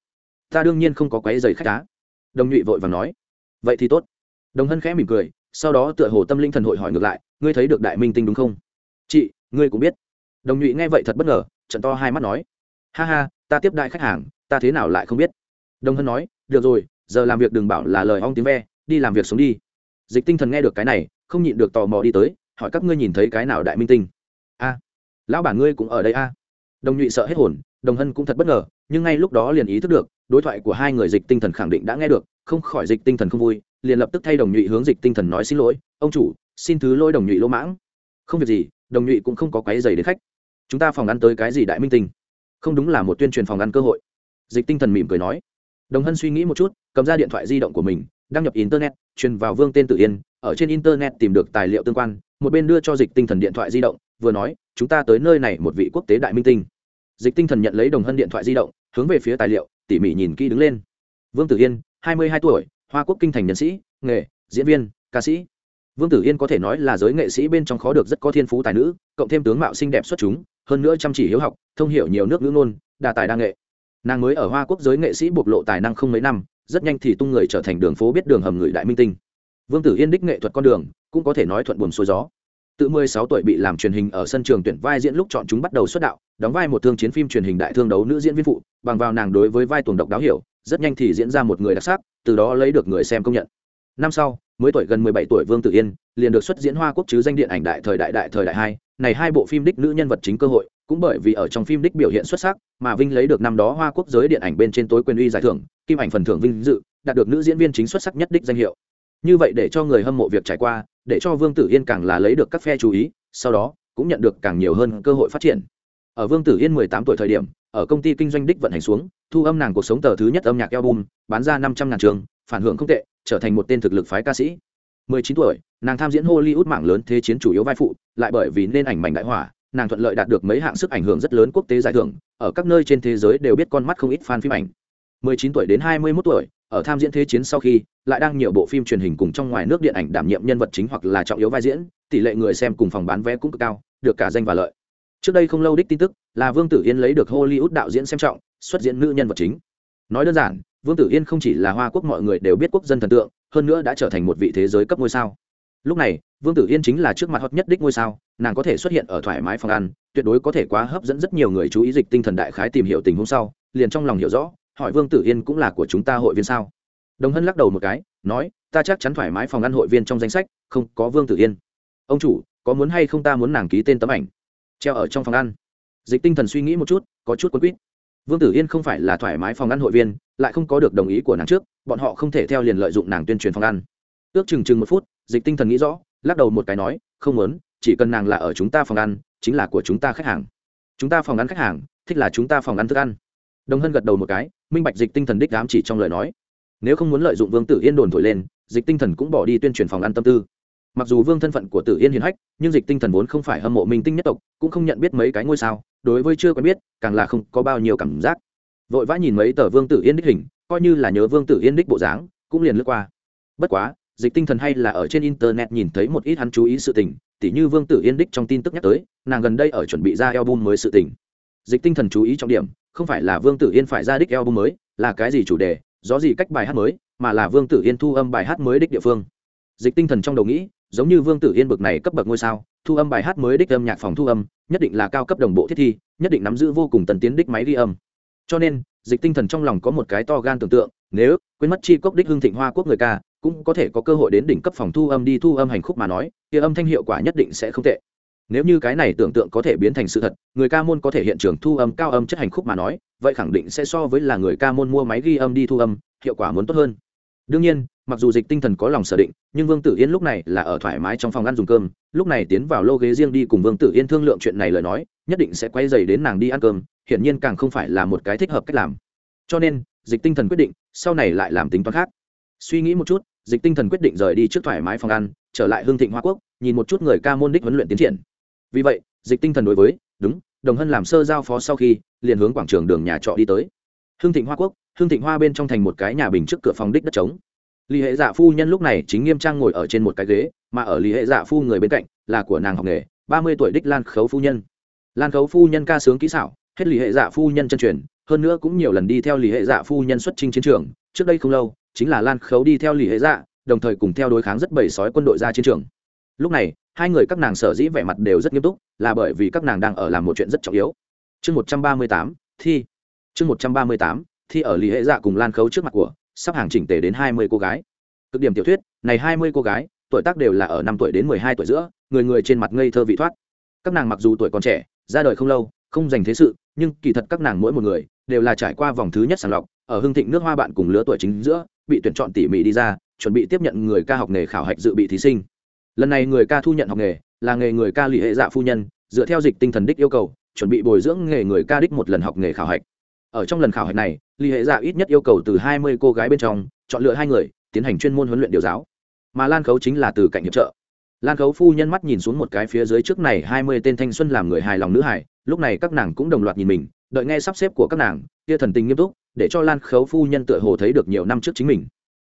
[SPEAKER 1] Ta đương nhiên không có quái giày khách cá đồng nhụy vội và nói. Vậy thì tốt. Đồng hân khẽ mỉm cười, sau đó tựa hồ tâm linh thần hội hỏi ngược lại, ngươi thấy được đại minh tinh đúng không? Chị, ngươi cũng biết. Đồng nhụy nghe vậy thật bất ngờ, trận to hai mắt nói. Ha ha, ta tiếp đại khách hàng, ta thế nào lại không biết? Đồng hân nói, được rồi, giờ làm việc đừng bảo là lời ong tiếng ve đi làm việc sống đi. Dịch tinh thần nghe được cái này, không nhịn được tò mò đi tới, hỏi các ngươi nhìn thấy cái nào đại minh tinh? A, lão bản ngươi cũng ở đây a. Đồng nhụy sợ hết hồn, đồng hân cũng thật bất ngờ, nhưng ngay lúc đó liền ý thức được, đối thoại của hai người dịch tinh thần khẳng định đã nghe được, không khỏi dịch tinh thần không vui, liền lập tức thay đồng nhụy hướng dịch tinh thần nói xin lỗi, ông chủ, xin thứ lỗi đồng nhụy lỗ mãng. Không việc gì, đồng nhụy cũng không có quái dày đến khách. Chúng ta phòng ăn tới cái gì đại minh tinh? Không đúng là một tuyên truyền phòng ăn cơ hội. Dịch tinh thần mỉm cười nói. Đồng hân suy nghĩ một chút, cầm ra điện thoại di động của mình đăng nhập internet, truyền vào vương tên tự yên, ở trên internet tìm được tài liệu tương quan, một bên đưa cho dịch tinh thần điện thoại di động, vừa nói, chúng ta tới nơi này một vị quốc tế đại minh tinh. Dịch tinh thần nhận lấy đồng hân điện thoại di động, hướng về phía tài liệu, tỉ mỉ nhìn kỹ đứng lên. Vương tử yên, hai mươi hai tuổi, hoa quốc kinh thành nhân sĩ, nghề, diễn viên, ca sĩ. Vương tử yên có thể nói là giới nghệ sĩ bên trong khó được rất có thiên phú tài nữ, cộng thêm tướng mạo xinh đẹp xuất chúng, hơn nữa chăm chỉ hiếu học, thông hiểu nhiều nước ngữ ngôn, đa tài đa nghệ. Nàng mới ở hoa quốc giới nghệ sĩ bộc lộ tài năng không mấy năm rất nhanh thì tung người trở thành đường phố biết đường hầm người đại minh tinh. Vương tử yên đích nghệ thuật con đường, cũng có thể nói thuận buồm xuôi gió. Từ 16 tuổi bị làm truyền hình ở sân trường tuyển vai diễn lúc chọn chúng bắt đầu xuất đạo, đóng vai một thương chiến phim truyền hình đại thương đấu nữ diễn viên phụ, bằng vào nàng đối với vai tuồng độc đáo hiểu, rất nhanh thì diễn ra một người đặc sắc, từ đó lấy được người xem công nhận. Năm sau, mới tuổi gần 17 tuổi vương tử yên liền được xuất diễn hoa quốc chứ danh điện ảnh đại thời đại đại thời đại hai, này hai bộ phim đích nữ nhân vật chính cơ hội cũng bởi vì ở trong phim đích biểu hiện xuất sắc mà vinh lấy được năm đó hoa quốc giới điện ảnh bên trên tối quyền uy giải thưởng, kim ảnh phần thưởng vinh dự, đạt được nữ diễn viên chính xuất sắc nhất đích danh hiệu. Như vậy để cho người hâm mộ việc trải qua, để cho vương tử yên càng là lấy được các phe chú ý, sau đó cũng nhận được càng nhiều hơn cơ hội phát triển. Ở vương tử yên 18 tuổi thời điểm, ở công ty kinh doanh đích vận hành xuống, thu âm nàng cuộc sống tờ thứ nhất âm nhạc album, bán ra 500 ngàn trường, phản hưởng không tệ, trở thành một tên thực lực phái ca sĩ. 19 tuổi, nàng tham diễn hollywood mạng lớn thế chiến chủ yếu vai phụ, lại bởi vì nên ảnh mảnh đại hỏa nàng thuận lợi đạt được mấy hạng sức ảnh hưởng rất lớn quốc tế giải thưởng, ở các nơi trên thế giới đều biết con mắt không ít fan phim ảnh. 19 tuổi đến 21 tuổi, ở tham diễn thế chiến sau khi, lại đang nhiều bộ phim truyền hình cùng trong ngoài nước điện ảnh đảm nhiệm nhân vật chính hoặc là trọng yếu vai diễn, tỷ lệ người xem cùng phòng bán vé cũng cực cao, được cả danh và lợi. Trước đây không lâu đích tin tức là vương tử yên lấy được hollywood đạo diễn xem trọng, xuất diễn nữ nhân vật chính. Nói đơn giản, vương tử yên không chỉ là hoa quốc mọi người đều biết quốc dân thần tượng, hơn nữa đã trở thành một vị thế giới cấp ngôi sao lúc này, vương tử yên chính là trước mặt hot nhất đích ngôi sao, nàng có thể xuất hiện ở thoải mái phòng ăn, tuyệt đối có thể quá hấp dẫn rất nhiều người chú ý dịch tinh thần đại khái tìm hiểu tình huống sau, liền trong lòng hiểu rõ, hỏi vương tử yên cũng là của chúng ta hội viên sao? Đồng hân lắc đầu một cái, nói, ta chắc chắn thoải mái phòng ăn hội viên trong danh sách, không, có vương tử yên. Ông chủ, có muốn hay không ta muốn nàng ký tên tấm ảnh? Treo ở trong phòng ăn. Dịch tinh thần suy nghĩ một chút, có chút quấn quýt. Vương tử yên không phải là thoải mái phòng ăn hội viên, lại không có được đồng ý của nàng trước, bọn họ không thể theo liền lợi dụng nàng tuyên truyền phòng ăn. Ước chừng chừng một phút dịch tinh thần nghĩ rõ, lắc đầu một cái nói, không muốn, chỉ cần nàng là ở chúng ta phòng ăn, chính là của chúng ta khách hàng. Chúng ta phòng ăn khách hàng, thích là chúng ta phòng ăn thức ăn. Đồng hân gật đầu một cái, minh bạch dịch tinh thần đích đám chỉ trong lời nói. Nếu không muốn lợi dụng vương tử yên đồn thổi lên, dịch tinh thần cũng bỏ đi tuyên truyền phòng ăn tâm tư. Mặc dù vương thân phận của tử yên hiền hách, nhưng dịch tinh thần vốn không phải hâm mộ minh tinh nhất tộc, cũng không nhận biết mấy cái ngôi sao, đối với chưa quen biết, càng là không có bao nhiêu cảm giác. Vội vã nhìn mấy tờ vương tử yên đích hình, coi như là nhớ vương tử yên đích bộ dáng, cũng liền lướt qua. Bất quá dịch tinh thần hay là ở trên internet nhìn thấy một ít hắn chú ý sự tình, tỉ như vương tử yên đích trong tin tức nhắc tới, nàng gần đây ở chuẩn bị ra album mới sự tình. Dịch tinh thần chú ý trọng điểm, không phải là vương tử yên phải ra đích album mới, là cái gì chủ đề gió gì cách bài hát mới, mà là vương tử yên thu âm bài hát mới đích địa phương. Dịch tinh thần trong đầu nghĩ, giống như vương tử yên bực này cấp bậc ngôi sao, thu âm bài hát mới đích âm nhạc phòng thu âm, nhất định là cao cấp đồng bộ thiết thi, nhất định nắm giữ vô cùng tần tiến đích máy ghi âm. Cho nên, dịch tinh thần trong lòng có một cái to gan tưởng tượng, nếu, quên mất chi cốc đích hương thịnh hoa quốc người ca cũng có thể có cơ hội đến đỉnh cấp phòng thu âm đi thu âm hành khúc mà nói thì âm thanh hiệu quả nhất định sẽ không tệ. Nếu như cái này tưởng tượng có thể biến thành sự thật, người ca môn có thể hiện trường thu âm cao âm chất hành khúc mà nói, vậy khẳng định sẽ so với là người ca môn mua máy ghi âm đi thu âm, hiệu quả muốn tốt hơn. Đương nhiên, mặc dù dịch tinh thần có lòng sở định, nhưng vương tử yên lúc này là ở thoải mái trong phòng ăn dùng cơm, lúc này tiến vào lô ghế riêng đi cùng vương tử yên thương lượng chuyện này lời nói, nhất định sẽ quay dày đến nàng đi ăn cơm, hiển nhiên càng không phải là một cái thích hợp cách làm. Cho nên, dịch tinh thần quyết định, sau này lại làm tính toán khác. Suy nghĩ một chút dịch tinh thần quyết định rời đi trước thoải mái phòng ăn, trở lại hương thịnh hoa quốc, nhìn một chút người ca môn đích huấn luyện tiến triển. Vì vậy, dịch tinh thần đối với, đúng, đồng hân làm sơ giao phó sau khi, liền hướng quảng trường đường nhà trọ đi tới. Hương thịnh hoa quốc hương thịnh hoa bên trong thành một cái nhà bình trước cửa phòng đích đất trống. Lý hệ dạ phu nhân lúc này chính nghiêm trang ngồi ở trên một cái ghế, mà ở lý hệ dạ phu người bên cạnh là của nàng học nghề, ba mươi tuổi đích lan khấu phu nhân. Lan khấu phu nhân ca sướng kỹ xảo, hết lý hệ dạ phu nhân chân truyền, hơn nữa cũng nhiều lần đi theo lý hệ dạ phu nhân xuất chinh chiến trường, trước đây không lâu chính là lan khấu đi theo lý hệ dạ đồng thời cùng theo đối kháng rất bầy sói quân đội ra chiến trường. Lúc này, hai người các nàng sở dĩ vẻ mặt đều rất nghiêm túc, là bởi vì các nàng đang ở làm một chuyện rất trọng yếu. Chương một trăm ba mươi tám, thi. Chương một trăm ba mươi tám, thi ở lý hệ dạ cùng lan khấu trước mặt của, sắp hàng chỉnh tề đến hai mươi cô gái. Cực điểm tiểu thuyết, này hai mươi cô gái, tuổi tác đều là ở năm tuổi đến mười hai tuổi giữa, người người trên mặt ngây thơ vị thoát. Các nàng mặc dù tuổi còn trẻ, ra đời không lâu, không dành thế sự, nhưng kỳ thật các nàng mỗi một người, đều là trải qua vòng thứ nhất sàng lọc, ở hưng thịnh nước hoa bạn cùng lứa tuổi chính giữa bị tuyển chọn tỉ mỉ đi ra, chuẩn bị tiếp nhận người ca học nghề khảo hạch dự bị thí sinh. Lần này người ca thu nhận học nghề, là nghề người ca lì hệ dạ phu nhân, dựa theo dịch tinh thần đích yêu cầu, chuẩn bị bồi dưỡng nghề người ca đích một lần học nghề khảo hạch. Ở trong lần khảo hạch này, lì hệ dạ ít nhất yêu cầu từ hai mươi cô gái bên trong, chọn lựa hai người, tiến hành chuyên môn huấn luyện điều giáo. Mà lan khấu chính là từ cạnh hiệp trợ. Lan khấu phu nhân mắt nhìn xuống một cái phía dưới trước này hai mươi tên thanh xuân làm người hài lòng nữ hải lúc này các nàng cũng đồng loạt nhìn mình, đợi nghe sắp xếp của các nàng, kia thần tình nghiêm túc để cho lan khấu phu nhân tựa hồ thấy được nhiều năm trước chính mình.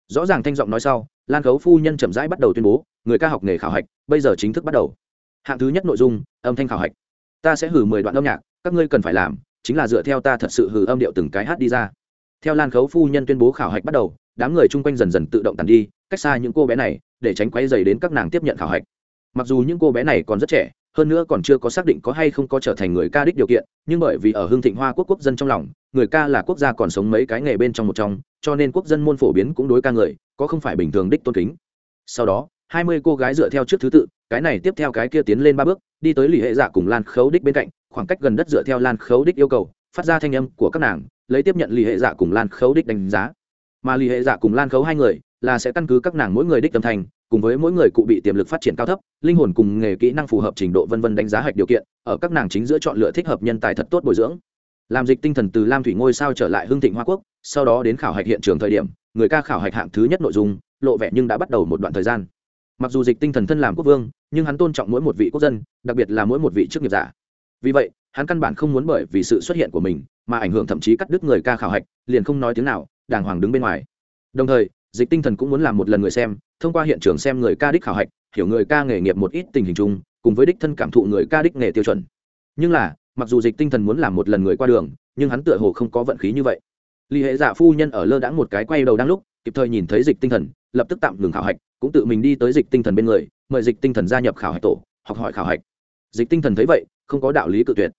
[SPEAKER 1] Rõ ràng thanh giọng nói sau, lan khấu phu nhân chậm rãi bắt đầu tuyên bố, người ca học nghề khảo hạch, bây giờ chính thức bắt đầu. Hạng thứ nhất nội dung, âm thanh khảo hạch. Ta sẽ hử mười đoạn âm nhạc, các ngươi cần phải làm chính là dựa theo ta thật sự hử âm điệu từng cái hát đi ra. Theo lan khấu phu nhân tuyên bố khảo hạch bắt đầu, đám người chung quanh dần dần tự động tàn đi, cách xa những cô bé này, để tránh quay dày đến các nàng tiếp nhận khảo hạch. Mặc dù những cô bé này còn rất trẻ, hơn nữa còn chưa có xác định có hay không có trở thành người ca đích điều kiện, nhưng bởi vì ở hương thịnh hoa quốc quốc dân trong lòng người ca là quốc gia còn sống mấy cái nghề bên trong một trong, cho nên quốc dân môn phổ biến cũng đối ca người, có không phải bình thường đích tôn kính. Sau đó, hai mươi cô gái dựa theo trước thứ tự, cái này tiếp theo cái kia tiến lên ba bước, đi tới lì hệ giả cùng lan khấu đích bên cạnh, khoảng cách gần đất dựa theo lan khấu đích yêu cầu, phát ra thanh âm của các nàng, lấy tiếp nhận lì hệ giả cùng lan khấu đích đánh giá. Mà lì hệ giả cùng lan khấu hai người, là sẽ căn cứ các nàng mỗi người đích tâm thành, cùng với mỗi người cụ bị tiềm lực phát triển cao thấp, linh hồn cùng nghề kỹ năng phù hợp trình độ vân vân đánh giá hạch điều kiện, ở các nàng chính giữa chọn lựa thích hợp nhân tài thật tốt bồi dưỡng làm dịch tinh thần từ lam thủy ngôi sao trở lại hương thịnh hoa quốc, sau đó đến khảo hạch hiện trường thời điểm, người ca khảo hạch hạng thứ nhất nội dung, lộ vẻ nhưng đã bắt đầu một đoạn thời gian. Mặc dù dịch tinh thần thân làm quốc vương, nhưng hắn tôn trọng mỗi một vị quốc dân, đặc biệt là mỗi một vị chức nghiệp giả. Vì vậy, hắn căn bản không muốn bởi vì sự xuất hiện của mình mà ảnh hưởng thậm chí cắt đứt người ca khảo hạch, liền không nói tiếng nào, đàng hoàng đứng bên ngoài. Đồng thời, dịch tinh thần cũng muốn làm một lần người xem, thông qua hiện trường xem người ca đích khảo hạch, hiểu người ca nghề nghiệp một ít tình hình chung, cùng với đích thân cảm thụ người ca đích nghề tiêu chuẩn. Nhưng là mặc dù dịch tinh thần muốn làm một lần người qua đường, nhưng hắn tựa hồ không có vận khí như vậy. Lý hệ giả phu nhân ở lơ đãng một cái quay đầu đang lúc, kịp thời nhìn thấy dịch tinh thần, lập tức tạm ngừng khảo hạch, cũng tự mình đi tới dịch tinh thần bên người, mời dịch tinh thần gia nhập khảo hạch tổ, học hỏi khảo hạch. Dịch tinh thần thấy vậy, không có đạo lý cự tuyệt.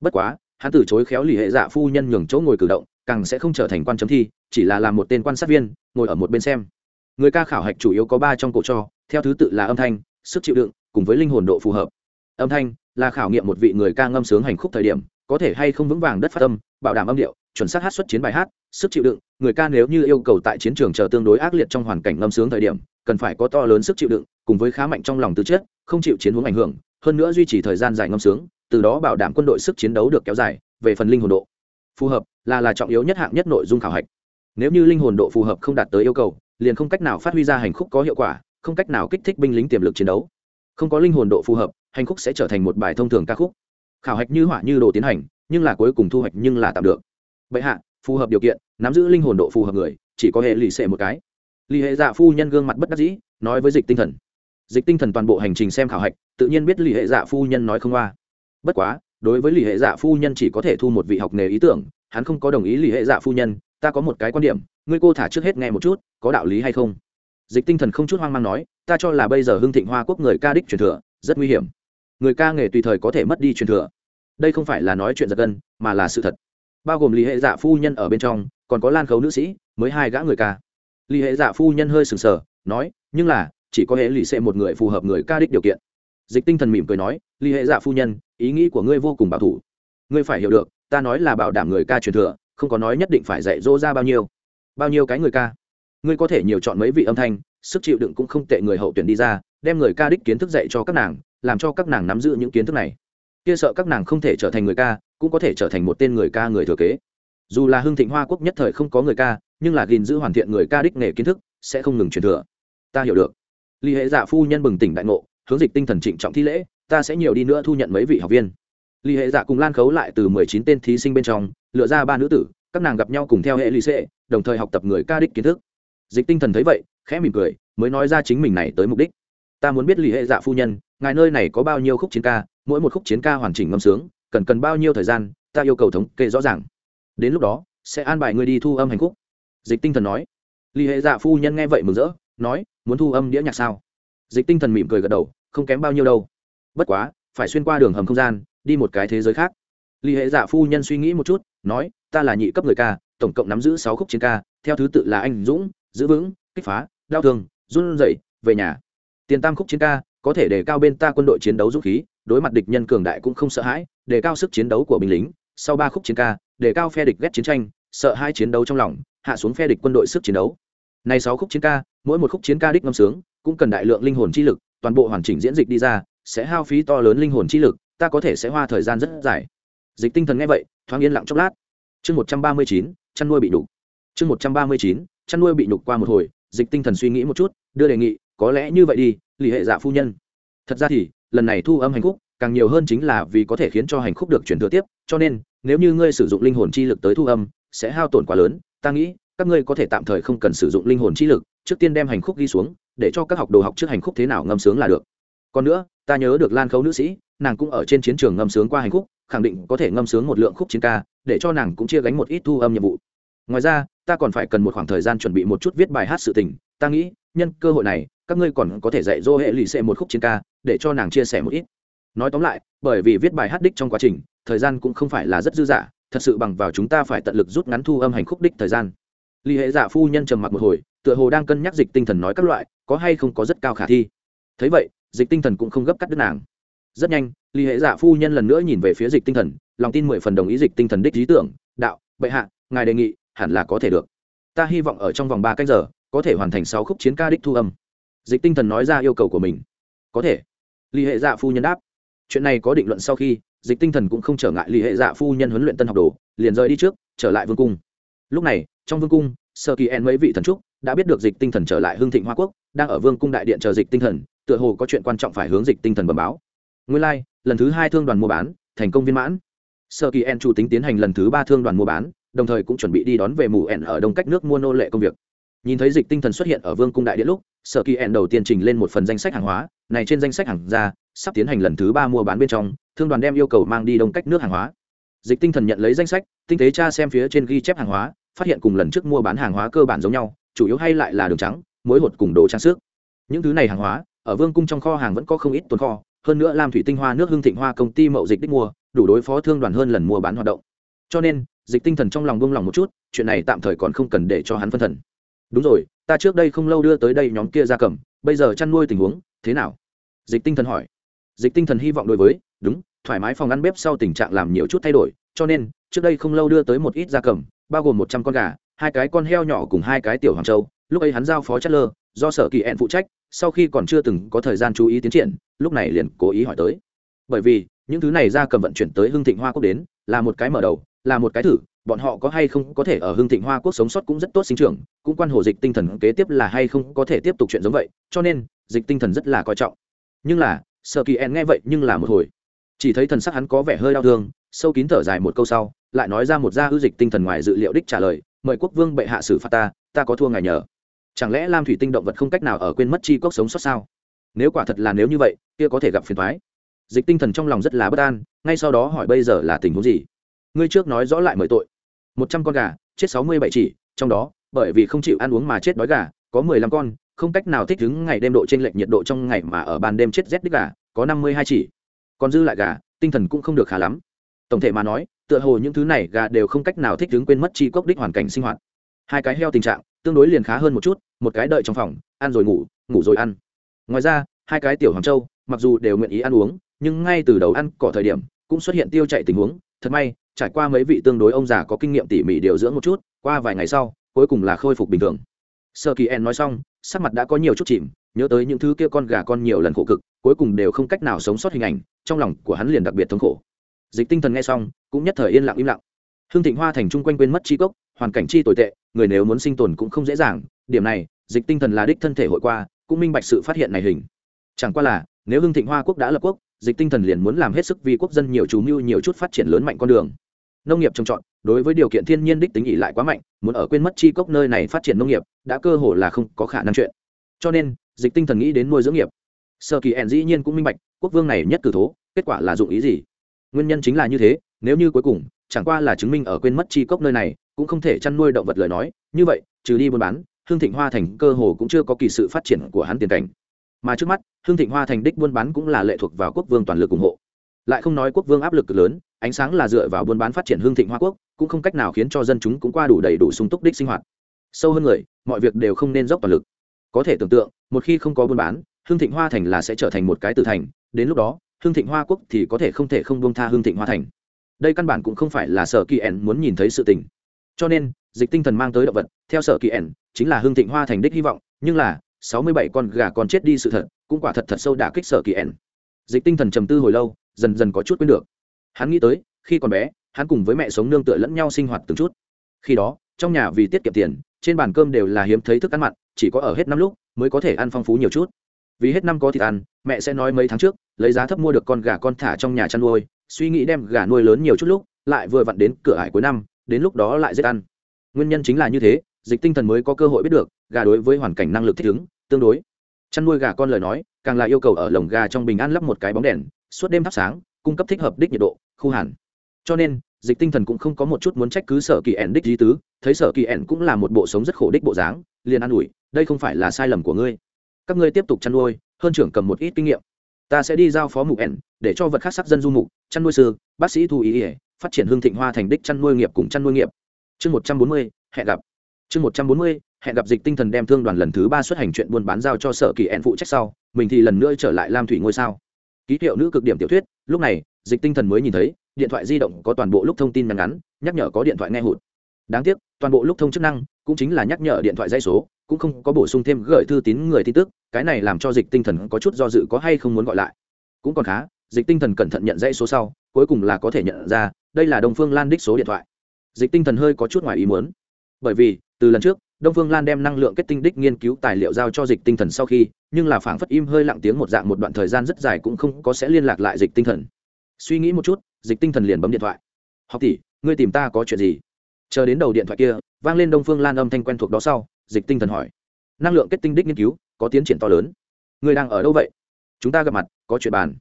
[SPEAKER 1] Bất quá, hắn từ chối khéo lì hệ dạ phu nhân nhường chỗ ngồi cử động, càng sẽ không trở thành quan chấm thi, chỉ là làm một tên quan sát viên, ngồi ở một bên xem. Người ca khảo hạch chủ yếu có ba trong cổ cho, theo thứ tự là âm thanh, sức chịu đựng, cùng với linh hồn độ phù hợp. Âm thanh là khảo nghiệm một vị người ca ngâm sướng hành khúc thời điểm, có thể hay không vững vàng đất phát âm, bảo đảm âm điệu, chuẩn xác hát xuất chiến bài hát, sức chịu đựng. Người ca nếu như yêu cầu tại chiến trường chờ tương đối ác liệt trong hoàn cảnh ngâm sướng thời điểm, cần phải có to lớn sức chịu đựng, cùng với khá mạnh trong lòng tư chất, không chịu chiến hướng ảnh hưởng, hơn nữa duy trì thời gian dài ngâm sướng, từ đó bảo đảm quân đội sức chiến đấu được kéo dài, về phần linh hồn độ. Phù hợp là là trọng yếu nhất hạng nhất nội dung khảo hạch. Nếu như linh hồn độ phù hợp không đạt tới yêu cầu, liền không cách nào phát huy ra hành khúc có hiệu quả, không cách nào kích thích binh lính tiềm lực chiến đấu. Không có linh hồn độ phù hợp hành khúc sẽ trở thành một bài thông thường ca khúc. Khảo hạch như hỏa như đồ tiến hành, nhưng là cuối cùng thu hoạch nhưng là tạm được. Bệ hạ, phù hợp điều kiện, nắm giữ linh hồn độ phù hợp người, chỉ có hệ lì xệ một cái. Lì hệ dạ phu nhân gương mặt bất đắc dĩ, nói với dịch tinh thần. Dịch tinh thần toàn bộ hành trình xem khảo hạch, tự nhiên biết lì hệ dạ phu nhân nói không qua. Bất quá, đối với lì hệ dạ phu nhân chỉ có thể thu một vị học nghề ý tưởng, hắn không có đồng ý lì hệ dạ phu nhân, ta có một cái quan điểm, ngươi cô thả trước hết nghe một chút, có đạo lý hay không? Dịch tinh thần không chút hoang mang nói, ta cho là bây giờ hưng thịnh hoa quốc người ca đích truyền thừa, rất nguy hiểm người ca nghề tùy thời có thể mất đi truyền thừa. Đây không phải là nói chuyện giật gân, mà là sự thật. Bao gồm lý hệ dạ phu nhân ở bên trong, còn có lan khấu nữ sĩ, mới hai gã người ca. Lý hệ dạ phu nhân hơi sừng sờ, nói, nhưng là, chỉ có hệ lì xệ một người phù hợp người ca đích điều kiện. Dịch tinh thần mỉm cười nói, Lý hệ dạ phu nhân, ý nghĩ của ngươi vô cùng bảo thủ. Ngươi phải hiểu được, ta nói là bảo đảm người ca truyền thừa, không có nói nhất định phải dạy dỗ ra bao nhiêu. Bao nhiêu cái người ca. Ngươi có thể nhiều chọn mấy vị âm thanh, sức chịu đựng cũng không tệ người hậu tuyển đi ra, đem người ca đích kiến thức dạy cho các nàng làm cho các nàng nắm giữ những kiến thức này. Kia sợ các nàng không thể trở thành người ca, cũng có thể trở thành một tên người ca người thừa kế. Dù là hưng thịnh hoa quốc nhất thời không có người ca, nhưng là gìn giữ hoàn thiện người ca đích nghề kiến thức, sẽ không ngừng truyền thừa. Ta hiểu được. Ly hệ dạ phu nhân bừng tỉnh đại ngộ, hướng dịch tinh thần trịnh trọng thi lễ, ta sẽ nhiều đi nữa thu nhận mấy vị học viên. Ly hệ dạ cùng lan khấu lại từ mười chín tên thí sinh bên trong, lựa ra ba nữ tử, các nàng gặp nhau cùng theo hệ ly sệ đồng thời học tập người ca đích kiến thức. Dịch tinh thần thấy vậy, khẽ mỉm cười, mới nói ra chính mình này tới mục đích. Ta muốn biết ly hệ dạ phu nhân ngài nơi này có bao nhiêu khúc chiến ca, mỗi một khúc chiến ca hoàn chỉnh ngâm sướng, cần cần bao nhiêu thời gian, ta yêu cầu thống kê rõ ràng. Đến lúc đó, sẽ an bài người đi thu âm hành khúc. Dịch tinh thần nói. Ly hệ dạ phu nhân nghe vậy mừng rỡ, nói, muốn thu âm đĩa nhạc sao? Dịch tinh thần mỉm cười gật đầu, không kém bao nhiêu đâu. Bất quá, phải xuyên qua đường hầm không gian, đi một cái thế giới khác. Ly hệ dạ phu nhân suy nghĩ một chút, nói, ta là nhị cấp người ca, tổng cộng nắm giữ sáu khúc chiến ca, theo thứ tự là anh dũng, giữ vững, kích phá, đau thương, run rẩy, về nhà. Tiền tam khúc chiến ca có thể đề cao bên ta quân đội chiến đấu dũng khí, đối mặt địch nhân cường đại cũng không sợ hãi, đề cao sức chiến đấu của binh lính, sau ba khúc chiến ca, đề cao phe địch ghét chiến tranh, sợ hai chiến đấu trong lòng, hạ xuống phe địch quân đội sức chiến đấu. Này sáu khúc chiến ca, mỗi một khúc chiến ca đích ngâm sướng, cũng cần đại lượng linh hồn chi lực, toàn bộ hoàn chỉnh diễn dịch đi ra, sẽ hao phí to lớn linh hồn chi lực, ta có thể sẽ hoa thời gian rất dài. Dịch tinh thần nghe vậy, thoáng yên lặng chốc lát. Chương một trăm ba mươi chín, chăn nuôi bị nhục. Chương một trăm ba mươi chín, chăn nuôi bị nhục qua một hồi, dịch tinh thần suy nghĩ một chút, đưa đề nghị, có lẽ như vậy đi lì hệ dạ phu nhân. Thật ra thì, lần này thu âm hành khúc, càng nhiều hơn chính là vì có thể khiến cho hành khúc được chuyển thừa tiếp, cho nên, nếu như ngươi sử dụng linh hồn chi lực tới thu âm, sẽ hao tổn quá lớn. Ta nghĩ, các ngươi có thể tạm thời không cần sử dụng linh hồn chi lực, trước tiên đem hành khúc ghi xuống, để cho các học đồ học trước hành khúc thế nào ngâm sướng là được. Còn nữa, ta nhớ được lan khấu nữ sĩ, nàng cũng ở trên chiến trường ngâm sướng qua hành khúc, khẳng định có thể ngâm sướng một lượng khúc chiến ca, để cho nàng cũng chia gánh một ít thu âm nhiệm vụ. Ngoài ra, ta còn phải cần một khoảng thời gian chuẩn bị một chút viết bài hát sự tình, ta nghĩ nhân cơ hội này, các ngươi còn có thể dạy dỗ hệ lì xệ một khúc chiến ca, để cho nàng chia sẻ một ít. Nói tóm lại, bởi vì viết bài hát đích trong quá trình, thời gian cũng không phải là rất dư dả, thật sự bằng vào chúng ta phải tận lực rút ngắn thu âm hành khúc đích thời gian. Lì hệ giả phu nhân trầm mặc một hồi, tựa hồ đang cân nhắc dịch tinh thần nói các loại, có hay không có rất cao khả thi. Thấy vậy, dịch tinh thần cũng không gấp cắt đứt nàng. Rất nhanh Lì hệ giả phu nhân lần nữa nhìn về phía dịch tinh thần, lòng tin mười phần đồng ý dịch tinh thần đích lý tưởng, đạo, bệ hạ, ngài đề nghị, hẳn là có thể được. Ta hy vọng ở trong vòng ba cách giờ có thể hoàn thành sáu khúc chiến ca đích thu âm. Dịch tinh thần nói ra yêu cầu của mình. Có thể. Ly hệ dạ phu nhân đáp. Chuyện này có định luận sau khi dịch tinh thần cũng không trở ngại ly hệ dạ phu nhân huấn luyện tân học đồ liền rời đi trước trở lại vương cung. Lúc này trong vương cung sơ kỳ en mấy vị thần trúc đã biết được dịch tinh thần trở lại hương thịnh hoa quốc đang ở vương cung đại điện chờ dịch tinh thần tựa hồ có chuyện quan trọng phải hướng dịch tinh thần bẩm báo. Nguyên lai、like, lần thứ hai thương đoàn mua bán thành công viên mãn. Sơ kỳ en chủ tính tiến hành lần thứ ba thương đoàn mua bán đồng thời cũng chuẩn bị đi đón về mù ẻn ở đông cách nước mua nô lệ công việc nhìn thấy dịch tinh thần xuất hiện ở vương cung đại điện lúc, sở kỳ ẻn đầu tiên trình lên một phần danh sách hàng hóa, này trên danh sách hàng ra, sắp tiến hành lần thứ ba mua bán bên trong, thương đoàn đem yêu cầu mang đi đông cách nước hàng hóa. Dịch tinh thần nhận lấy danh sách, tinh tế Cha xem phía trên ghi chép hàng hóa, phát hiện cùng lần trước mua bán hàng hóa cơ bản giống nhau, chủ yếu hay lại là đường trắng, mối hột cùng đồ trang sức. Những thứ này hàng hóa, ở vương cung trong kho hàng vẫn có không ít tồn kho, hơn nữa lam thủy tinh hoa, nước hương thịnh hoa công ty mậu dịch đích mua, đủ đối phó thương đoàn hơn lần mua bán hoạt động. Cho nên, dịch tinh thần trong lòng buông lòng một chút, chuyện này tạm thời còn không cần để cho hắn phân thần đúng rồi, ta trước đây không lâu đưa tới đây nhóm kia ra cầm, bây giờ chăn nuôi tình huống, thế nào? Dịch tinh thần hỏi. Dịch tinh thần hy vọng đối với, đúng, thoải mái phòng ăn bếp sau tình trạng làm nhiều chút thay đổi, cho nên, trước đây không lâu đưa tới một ít gia cầm, bao gồm một trăm con gà, hai cái con heo nhỏ cùng hai cái tiểu hoàng châu. Lúc ấy hắn giao phó chất lơ, do sở kỳ ẹn phụ trách, sau khi còn chưa từng có thời gian chú ý tiến triển, lúc này liền cố ý hỏi tới. Bởi vì, những thứ này gia cầm vận chuyển tới hưng thịnh hoa quốc đến, là một cái mở đầu, là một cái thử bọn họ có hay không có thể ở hưng thịnh hoa quốc sống sót cũng rất tốt sinh trưởng, cũng quan hồ dịch tinh thần kế tiếp là hay không có thể tiếp tục chuyện giống vậy, cho nên, dịch tinh thần rất là coi trọng. Nhưng là sợ kỳ en nghe vậy nhưng là một hồi. Chỉ thấy thần sắc hắn có vẻ hơi đau thương, sâu kín thở dài một câu sau, lại nói ra một gia ư dịch tinh thần ngoài dự liệu đích trả lời, mời quốc vương bệ hạ xử phạt ta ta có thua ngài nhờ. Chẳng lẽ lam thủy tinh động vật không cách nào ở quên mất chi cốc sống sót sao? Nếu quả thật là nếu như vậy, kia có thể gặp phiền thoái dịch tinh thần trong lòng rất là bất an, ngay sau đó hỏi bây giờ là tình huống gì? Ngươi trước nói rõ lại mời tội một trăm con gà, chết sáu mươi bảy chỉ, trong đó, bởi vì không chịu ăn uống mà chết đói gà, có mười lăm con, không cách nào thích ứng ngày đêm độ trên lệnh nhiệt độ trong ngày mà ở ban đêm chết rét đích gà, có năm mươi hai chỉ. Còn dư lại gà, tinh thần cũng không được khá lắm. Tổng thể mà nói, tựa hồ những thứ này gà đều không cách nào thích ứng quên mất chi cốc đích hoàn cảnh sinh hoạt. Hai cái heo tình trạng, tương đối liền khá hơn một chút, một cái đợi trong phòng, ăn rồi ngủ ngủ rồi ăn. Ngoài ra, hai cái tiểu hoàng châu, mặc dù đều nguyện ý ăn uống, nhưng ngay từ đầu ăn cỏ thời điểm, cũng xuất hiện tiêu chạy tình huống. Thật may trải qua mấy vị tương đối ông già có kinh nghiệm tỉ mỉ điều dưỡng một chút, qua vài ngày sau, cuối cùng là khôi phục bình thường. Sơ kỳ en nói xong, sắc mặt đã có nhiều chút chìm, nhớ tới những thứ kia con gà con nhiều lần khổ cực, cuối cùng đều không cách nào sống sót hình ảnh, trong lòng của hắn liền đặc biệt thống khổ. Dịch tinh thần nghe xong, cũng nhất thời yên lặng im lặng. Hương thịnh hoa thành chung quanh quên mất chi cốc, hoàn cảnh chi tồi tệ, người nếu muốn sinh tồn cũng không dễ dàng, điểm này, dịch tinh thần là đích thân thể hội qua, cũng minh bạch sự phát hiện này hình. Chẳng qua là, nếu hương thịnh hoa quốc đã lập quốc dịch tinh thần liền muốn làm hết sức vì quốc dân nhiều chú mưu, nhiều chút phát triển lớn mạnh con đường. Nông nghiệp trồng trọt, đối với điều kiện thiên nhiên đích tính ỉ lại quá mạnh, muốn ở quên mất chi cốc nơi này phát triển nông nghiệp, đã cơ hồ là không có khả năng chuyện. Cho nên, dịch tinh thần nghĩ đến nuôi dưỡng nghiệp. Sơ kỳ ẹn dĩ nhiên cũng minh bạch, quốc vương này nhất cử thố, kết quả là dụng ý gì? Nguyên nhân chính là như thế, nếu như cuối cùng, chẳng qua là chứng minh ở quên mất chi cốc nơi này, cũng không thể chăn nuôi động vật lời nói, như vậy, trừ đi buôn bán, hương thịnh hoa thành cơ hồ cũng chưa có kỳ sự phát triển của hắn tiền cảnh mà trước mắt hương thịnh hoa thành đích buôn bán cũng là lệ thuộc vào quốc vương toàn lực ủng hộ. Lại không nói quốc vương áp lực cực lớn, ánh sáng là dựa vào buôn bán phát triển hương thịnh hoa quốc, cũng không cách nào khiến cho dân chúng cũng qua đủ đầy đủ sung túc đích sinh hoạt. Sâu hơn người, mọi việc đều không nên dốc toàn lực. Có thể tưởng tượng, một khi không có buôn bán hương thịnh hoa thành là sẽ trở thành một cái từ thành, đến lúc đó hương thịnh hoa quốc thì có thể không thể không buông tha hương thịnh hoa thành. Đây căn bản cũng không phải là sở kỳ ẻn muốn nhìn thấy sự tình. Cho nên, dịch tinh thần mang tới động vật, theo sở kỳ ẻn chính là hương thịnh hoa thành đích hy vọng, nhưng là sáu mươi bảy con gà còn chết đi sự thật, cũng quả thật thật sâu đả kích sở kỳ ẻn. Dịch tinh thần trầm tư hồi lâu, dần dần có chút quên được. Hắn nghĩ tới, khi còn bé, hắn cùng với mẹ sống nương tựa lẫn nhau sinh hoạt từng chút. Khi đó, trong nhà vì tiết kiệm tiền, trên bàn cơm đều là hiếm thấy thức ăn mặn, chỉ có ở hết năm lúc mới có thể ăn phong phú nhiều chút. Vì hết năm có thịt ăn, mẹ sẽ nói mấy tháng trước, lấy giá thấp mua được con gà con thả trong nhà chăn nuôi, suy nghĩ đem gà nuôi lớn nhiều chút lúc, lại vừa vặn đến cửa ải cuối năm, đến lúc đó lại giết ăn. Nguyên nhân chính là như thế dịch tinh thần mới có cơ hội biết được, gà đối với hoàn cảnh năng lực thích ứng, tương đối. Chăn nuôi gà con lời nói, càng là yêu cầu ở lồng gà trong bình an lắp một cái bóng đèn, suốt đêm thắp sáng, cung cấp thích hợp đích nhiệt độ, khu hẳn. Cho nên, dịch tinh thần cũng không có một chút muốn trách cứ sở kỳ ẻn đích di tứ, thấy sở kỳ ẻn cũng là một bộ sống rất khổ đích bộ dáng, liền an ủi, đây không phải là sai lầm của ngươi. Các ngươi tiếp tục chăn nuôi, hơn trưởng cầm một ít kinh nghiệm. Ta sẽ đi giao phó mục ẻn, để cho vật khác sắc dân du mục, chăn nuôi sư, bác sĩ thu ý ỉa phát triển hương thịnh hoa thành đích chăn nuôi nghiệp cùng chăn nuôi nghiệp. Chương một trăm bốn mươi, hẹn gặp chương một trăm bốn mươi, hẹn gặp dịch tinh thần đem thương đoàn lần thứ ba xuất hành chuyện buôn bán giao cho sở kỳ ẻn phụ trách sau, mình thì lần nữa trở lại lam thủy ngôi sao. Ký hiệu nữ cực điểm tiểu thuyết, lúc này, dịch tinh thần mới nhìn thấy, điện thoại di động có toàn bộ lúc thông tin ngắn ngắn, nhắc nhở có điện thoại nghe hụt. Đáng tiếc, toàn bộ lúc thông chức năng, cũng chính là nhắc nhở điện thoại dây số, cũng không có bổ sung thêm gửi thư tín người tin tức, cái này làm cho dịch tinh thần có chút do dự có hay không muốn gọi lại. Cũng còn khá, dịch tinh thần cẩn thận nhận dãy số sau, cuối cùng là có thể nhận ra, đây là đông phương lan đích số điện thoại. Dịch tinh thần hơi có chút ngoài ý muốn. Bởi vì từ lần trước, đông phương lan đem năng lượng kết tinh đích nghiên cứu tài liệu giao cho dịch tinh thần sau khi, nhưng là phảng phất im hơi lặng tiếng một dạng một đoạn thời gian rất dài cũng không có sẽ liên lạc lại dịch tinh thần. Suy nghĩ một chút, dịch tinh thần liền bấm điện thoại. Học tỷ, ngươi tìm ta có chuyện gì? Chờ đến đầu điện thoại kia, vang lên đông phương lan âm thanh quen thuộc đó sau, dịch tinh thần hỏi. Năng lượng kết tinh đích nghiên cứu, có tiến triển to lớn. Ngươi đang ở đâu vậy? Chúng ta gặp mặt, có chuyện bàn.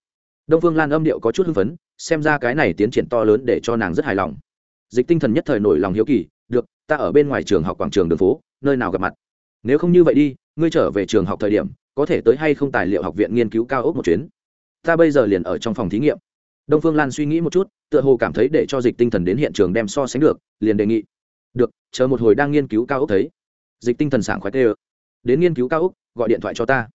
[SPEAKER 1] Đông phương lan âm điệu có chút hưng phấn, xem ra cái này tiến triển to lớn để cho nàng rất hài lòng. Dịch tinh thần nhất thời nổi lòng hiếu kỳ ta ở bên ngoài trường học quảng trường đường phố, nơi nào gặp mặt? Nếu không như vậy đi, ngươi trở về trường học thời điểm, có thể tới hay không tài liệu học viện nghiên cứu cao ốc một chuyến. Ta bây giờ liền ở trong phòng thí nghiệm. Đông phương lan suy nghĩ một chút, tựa hồ cảm thấy để cho dịch tinh thần đến hiện trường đem so sánh được, liền đề nghị. Được, chờ một hồi đang nghiên cứu cao ốc thấy. Dịch tinh thần sảng khoái tê ơ đến nghiên cứu cao ốc, gọi điện thoại cho ta.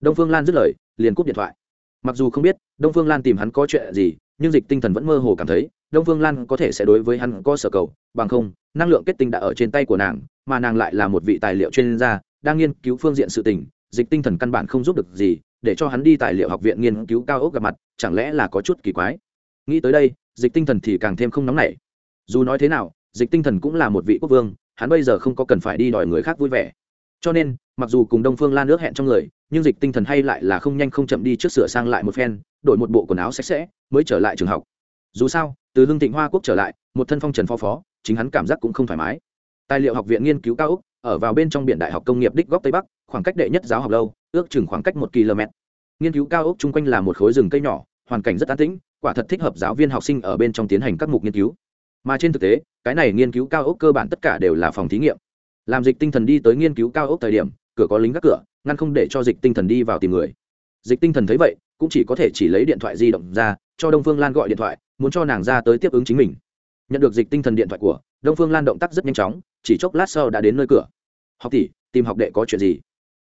[SPEAKER 1] Đông phương lan dứt lời, liền cúp điện thoại. Mặc dù không biết, đông phương lan tìm hắn có chuyện gì, nhưng dịch tinh thần vẫn mơ hồ cảm thấy đông phương lan có thể sẽ đối với hắn có sở cầu, bằng không, năng lượng kết tinh đã ở trên tay của nàng, mà nàng lại là một vị tài liệu chuyên gia, đang nghiên cứu phương diện sự tình, dịch tinh thần căn bản không giúp được gì, để cho hắn đi tài liệu học viện nghiên cứu cao ốc gặp mặt, chẳng lẽ là có chút kỳ quái? Nghĩ tới đây, dịch tinh thần thì càng thêm không nóng nảy. Dù nói thế nào, dịch tinh thần cũng là một vị quốc vương, hắn bây giờ không có cần phải đi đòi người khác vui vẻ. Cho nên, mặc dù cùng đông phương lan nước hẹn trong người, nhưng dịch tinh thần hay lại là không nhanh không chậm đi trước sửa sang lại một phen, đổi một bộ quần áo sạch sẽ, mới trở lại trường học. Dù sao từ hưng thịnh hoa quốc trở lại, một thân phong trần phó phó, chính hắn cảm giác cũng không thoải mái. Tài liệu học viện nghiên cứu cao úc, ở vào bên trong biển đại học công nghiệp đích góc tây bắc, khoảng cách đệ nhất giáo học lâu, ước chừng khoảng cách một km nghiên cứu cao úc chung quanh là một khối rừng cây nhỏ, hoàn cảnh rất an tĩnh, quả thật thích hợp giáo viên học sinh ở bên trong tiến hành các mục nghiên cứu. Mà trên thực tế, cái này nghiên cứu cao ốc cơ bản tất cả đều là phòng thí nghiệm. Làm dịch tinh thần đi tới nghiên cứu cao ốc thời điểm, cửa có lính gác cửa, ngăn không để cho dịch tinh thần đi vào tìm người. Dịch tinh thần thấy vậy, cũng chỉ có thể chỉ lấy điện thoại di động ra, cho đông phương lan gọi điện thoại muốn cho nàng ra tới tiếp ứng chính mình. Nhận được dịch tinh thần điện thoại của, đông phương lan động tác rất nhanh chóng, chỉ chốc lát sau đã đến nơi cửa. Học tỷ, tìm học đệ có chuyện gì?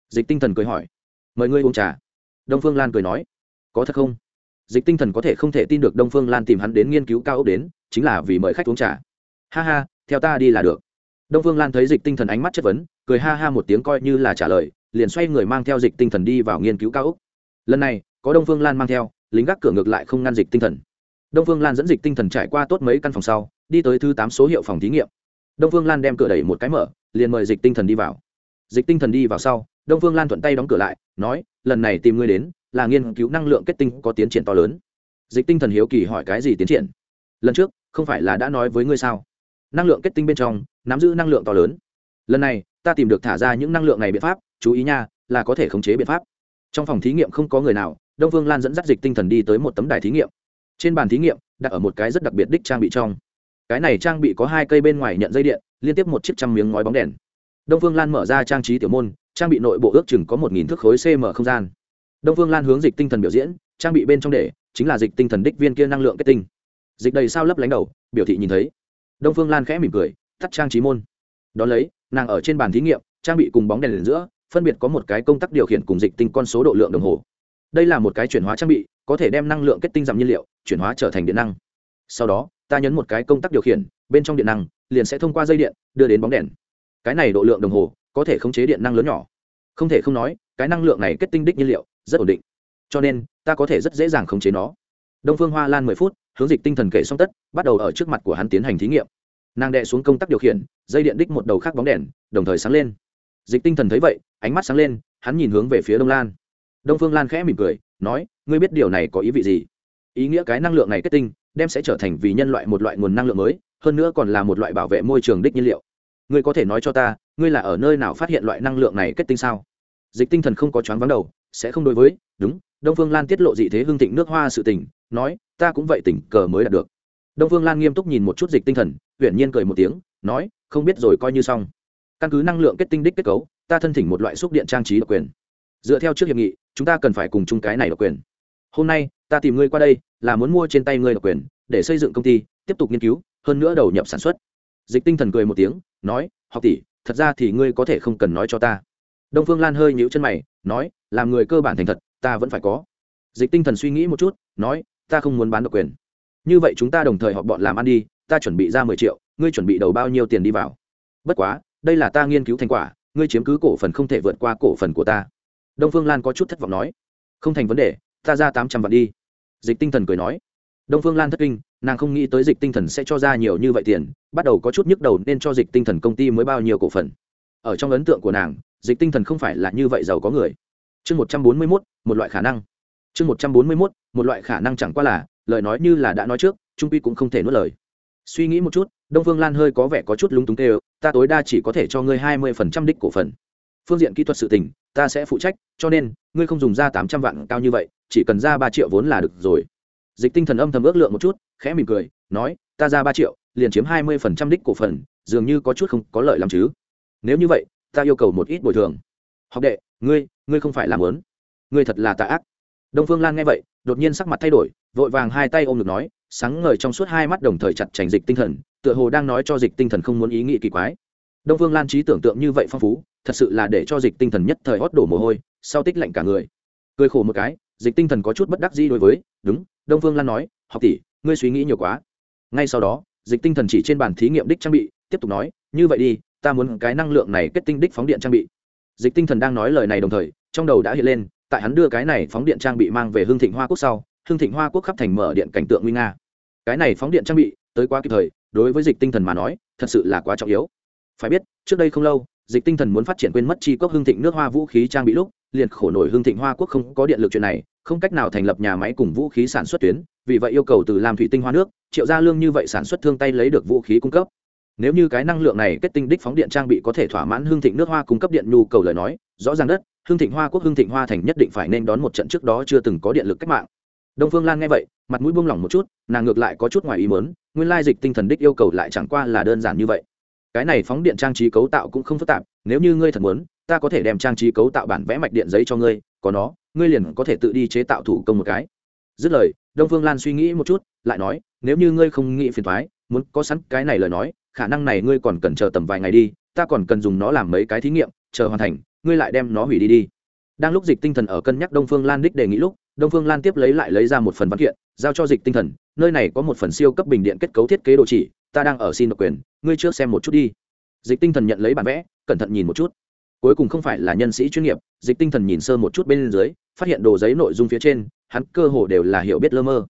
[SPEAKER 1] Dịch tinh thần cười hỏi. Mời ngươi uống trà. Đông phương lan cười nói. Có thật không? Dịch tinh thần có thể không thể tin được đông phương lan tìm hắn đến nghiên cứu cao ốc đến, chính là vì mời khách uống trà. Ha ha, theo ta đi là được. Đông phương lan thấy dịch tinh thần ánh mắt chất vấn, cười ha ha một tiếng coi như là trả lời, liền xoay người mang theo dịch tinh thần đi vào nghiên cứu cao ốc. Lần này, có đông phương lan mang theo, lính gác cửa ngược lại không ngăn dịch tinh thần đông phương lan dẫn dịch tinh thần trải qua tốt mấy căn phòng sau, đi tới thứ tám số hiệu phòng thí nghiệm. Đông phương lan đem cửa đẩy một cái mở, liền mời dịch tinh thần đi vào. Dịch tinh thần đi vào sau, đông phương lan thuận tay đóng cửa lại, nói, lần này tìm ngươi đến, là nghiên cứu năng lượng kết tinh có tiến triển to lớn. Dịch tinh thần hiếu kỳ hỏi, cái gì tiến triển? Lần trước, không phải là đã nói với ngươi sao? Năng lượng kết tinh bên trong, nắm giữ năng lượng to lớn. Lần này, ta tìm được thả ra những năng lượng này biện pháp, chú ý nha, là có thể khống chế biện pháp. Trong phòng thí nghiệm không có người nào, đông phương lan dẫn dắt dịch tinh thần đi tới một tấm đài thí nghiệm trên bàn thí nghiệm, đặt ở một cái rất đặc biệt đích trang bị trong. Cái này trang bị có hai cây bên ngoài nhận dây điện, liên tiếp một chiếc trăm miếng ngói bóng đèn. Đông phương lan mở ra trang trí tiểu môn, trang bị nội bộ ước chừng có một nghìn thước khối cm không gian. Đông phương lan hướng dịch tinh thần biểu diễn, trang bị bên trong để chính là dịch tinh thần đích viên kia năng lượng kết tinh. Dịch đầy sao lấp lánh đầu, biểu thị nhìn thấy. Đông phương lan khẽ mỉm cười, tắt trang trí môn. Đón lấy, nàng ở trên bàn thí nghiệm, trang bị cùng bóng đèn lên giữa, phân biệt có một cái công tắc điều khiển cùng dịch tinh con số độ lượng đồng hồ. Đây là một cái chuyển hóa trang bị có thể đem năng lượng kết tinh giảm nhiên liệu, chuyển hóa trở thành điện năng. Sau đó, ta nhấn một cái công tắc điều khiển, bên trong điện năng liền sẽ thông qua dây điện đưa đến bóng đèn. Cái này độ lượng đồng hồ có thể khống chế điện năng lớn nhỏ. Không thể không nói, cái năng lượng này kết tinh đích nhiên liệu rất ổn định. Cho nên, ta có thể rất dễ dàng khống chế nó. Đông phương hoa lan mười phút, hướng dịch tinh thần kể xong tất, bắt đầu ở trước mặt của hắn tiến hành thí nghiệm. Nàng đệ xuống công tắc điều khiển, dây điện đích một đầu khác bóng đèn, đồng thời sáng lên. Dịch tinh thần thấy vậy, ánh mắt sáng lên, hắn nhìn hướng về phía đông lan. Đông phương lan khẽ mỉm cười nói, ngươi biết điều này có ý vị gì? Ý nghĩa cái năng lượng này kết tinh, đem sẽ trở thành vì nhân loại một loại nguồn năng lượng mới, hơn nữa còn là một loại bảo vệ môi trường đích nhiên liệu. Ngươi có thể nói cho ta, ngươi là ở nơi nào phát hiện loại năng lượng này kết tinh sao? Dịch tinh thần không có choáng vắng đầu, sẽ không đối với, đúng, đông phương lan tiết lộ dị thế hương thịnh nước hoa sự tình, nói, ta cũng vậy tình cờ mới đạt được. Đông phương lan nghiêm túc nhìn một chút dịch tinh thần uyển nhiên cười một tiếng, nói, không biết rồi coi như xong. Căn cứ năng lượng kết tinh đích kết cấu, ta thân thỉnh một loại xúc điện trang trí độc quyền dựa theo trước hiệp nghị, chúng ta cần phải cùng chung cái này độc quyền. Hôm nay, ta tìm ngươi qua đây, là muốn mua trên tay ngươi độc quyền, để xây dựng công ty, tiếp tục nghiên cứu, hơn nữa đầu nhập sản xuất. Dịch tinh thần cười một tiếng, nói, học tỷ, thật ra thì ngươi có thể không cần nói cho ta. Đông phương lan hơi nhíu chân mày, nói, làm người cơ bản thành thật, ta vẫn phải có. Dịch tinh thần suy nghĩ một chút, nói, ta không muốn bán độc quyền. Như vậy chúng ta đồng thời họp bọn làm ăn đi, ta chuẩn bị ra mười triệu, ngươi chuẩn bị đầu bao nhiêu tiền đi vào? Bất quá, đây là ta nghiên cứu thành quả, ngươi chiếm cứ cổ phần không thể vượt qua cổ phần của ta đông phương lan có chút thất vọng nói, không thành vấn đề, ta ra tám trăm vạn đi. Dịch tinh thần cười nói, đông phương lan thất kinh, nàng không nghĩ tới dịch tinh thần sẽ cho ra nhiều như vậy tiền, bắt đầu có chút nhức đầu nên cho dịch tinh thần công ty mới bao nhiêu cổ phần. Ở trong ấn tượng của nàng, dịch tinh thần không phải là như vậy giàu có người. Chương một trăm bốn mươi mốt, một loại khả năng. Chương một trăm bốn mươi mốt, một loại khả năng chẳng qua là, lời nói như là đã nói trước, trung pi cũng không thể nuốt lời. Suy nghĩ một chút, đông phương lan hơi có vẻ có chút lúng túng tê ta tối đa chỉ có thể cho ngươi hai mươi phần trăm đích cổ phần. Phương diện kỹ thuật sự tình ta sẽ phụ trách, cho nên, ngươi không dùng ra tám trăm vạn cao như vậy, chỉ cần ra ba triệu vốn là được rồi. Dịch tinh thần âm thầm ước lượng một chút, khẽ mỉm cười, nói, ta ra ba triệu, liền chiếm hai mươi phần trăm đích cổ phần, dường như có chút không có lợi lắm chứ. Nếu như vậy, ta yêu cầu một ít bồi thường. Học đệ, ngươi ngươi không phải làm lớn. Ngươi thật là tà ác. Đông phương lan nghe vậy, đột nhiên sắc mặt thay đổi, vội vàng hai tay ôm ngực nói, sáng ngời trong suốt hai mắt đồng thời chặt chành dịch tinh thần, tựa hồ đang nói cho dịch tinh thần không muốn ý nghĩ kỳ quái. Đông phương lan trí tưởng tượng như vậy phong phú thật sự là để cho dịch tinh thần nhất thời hót đổ mồ hôi, sau tích lạnh cả người. Cười khổ một cái, dịch tinh thần có chút bất đắc dĩ đối với, đúng, đông phương lan nói, học tỷ, ngươi suy nghĩ nhiều quá. Ngay sau đó, dịch tinh thần chỉ trên bàn thí nghiệm đích trang bị, tiếp tục nói, như vậy đi, ta muốn cái năng lượng này kết tinh đích phóng điện trang bị. Dịch tinh thần đang nói lời này đồng thời, trong đầu đã hiện lên, tại hắn đưa cái này phóng điện trang bị mang về hương thịnh hoa quốc sau hương thịnh hoa quốc khắp thành mở điện cảnh tượng nguy nga. Cái này phóng điện trang bị, tới quá kịp thời, đối với dịch tinh thần mà nói, thật sự là quá trọng yếu. Phải biết, trước đây không lâu dịch tinh thần muốn phát triển quên mất chi cốc hương thịnh nước hoa vũ khí trang bị lúc, liền khổ nổi hương thịnh hoa quốc không có điện lực chuyện này, không cách nào thành lập nhà máy cùng vũ khí sản xuất tuyến, vì vậy yêu cầu từ làm thủy tinh hoa nước, triệu gia lương như vậy sản xuất thương tay lấy được vũ khí cung cấp. Nếu như cái năng lượng này kết tinh đích phóng điện trang bị có thể thỏa mãn hương thịnh nước hoa cung cấp điện nhu cầu lời nói, rõ ràng đất hương thịnh hoa quốc hương thịnh hoa thành nhất định phải nên đón một trận trước đó chưa từng có điện lực cách mạng. Đông phương lan nghe vậy, mặt mũi buông lỏng một chút, nàng ngược lại có chút ngoài ý mớn nguyên lai dịch tinh thần đích yêu cầu lại chẳng qua là đơn giản như vậy cái này phóng điện trang trí cấu tạo cũng không phức tạp, nếu như ngươi thật muốn, ta có thể đem trang trí cấu tạo bản vẽ mạch điện giấy cho ngươi, có nó, ngươi liền có thể tự đi chế tạo thủ công một cái. Dứt lời, đông phương lan suy nghĩ một chút, lại nói, nếu như ngươi không nghĩ phiền thoái muốn có sẵn cái này lời nói, khả năng này ngươi còn cần chờ tầm vài ngày đi, ta còn cần dùng nó làm mấy cái thí nghiệm, chờ hoàn thành, ngươi lại đem nó hủy đi đi. Đang lúc dịch tinh thần ở cân nhắc đông phương lan đích đề nghị lúc, đông phương lan tiếp lấy lại lấy ra một phần văn kiện, giao cho dịch tinh thần, nơi này có một phần siêu cấp bình điện kết cấu thiết kế đồ chỉ, ta đang ở xin độc quyền ngươi trước xem một chút đi. Dịch tinh thần nhận lấy bản vẽ, cẩn thận nhìn một chút. Cuối cùng không phải là nhân sĩ chuyên nghiệp, dịch tinh thần nhìn sơ một chút bên dưới, phát hiện đồ giấy nội dung phía trên, hắn cơ hồ đều là hiểu biết lơ mơ.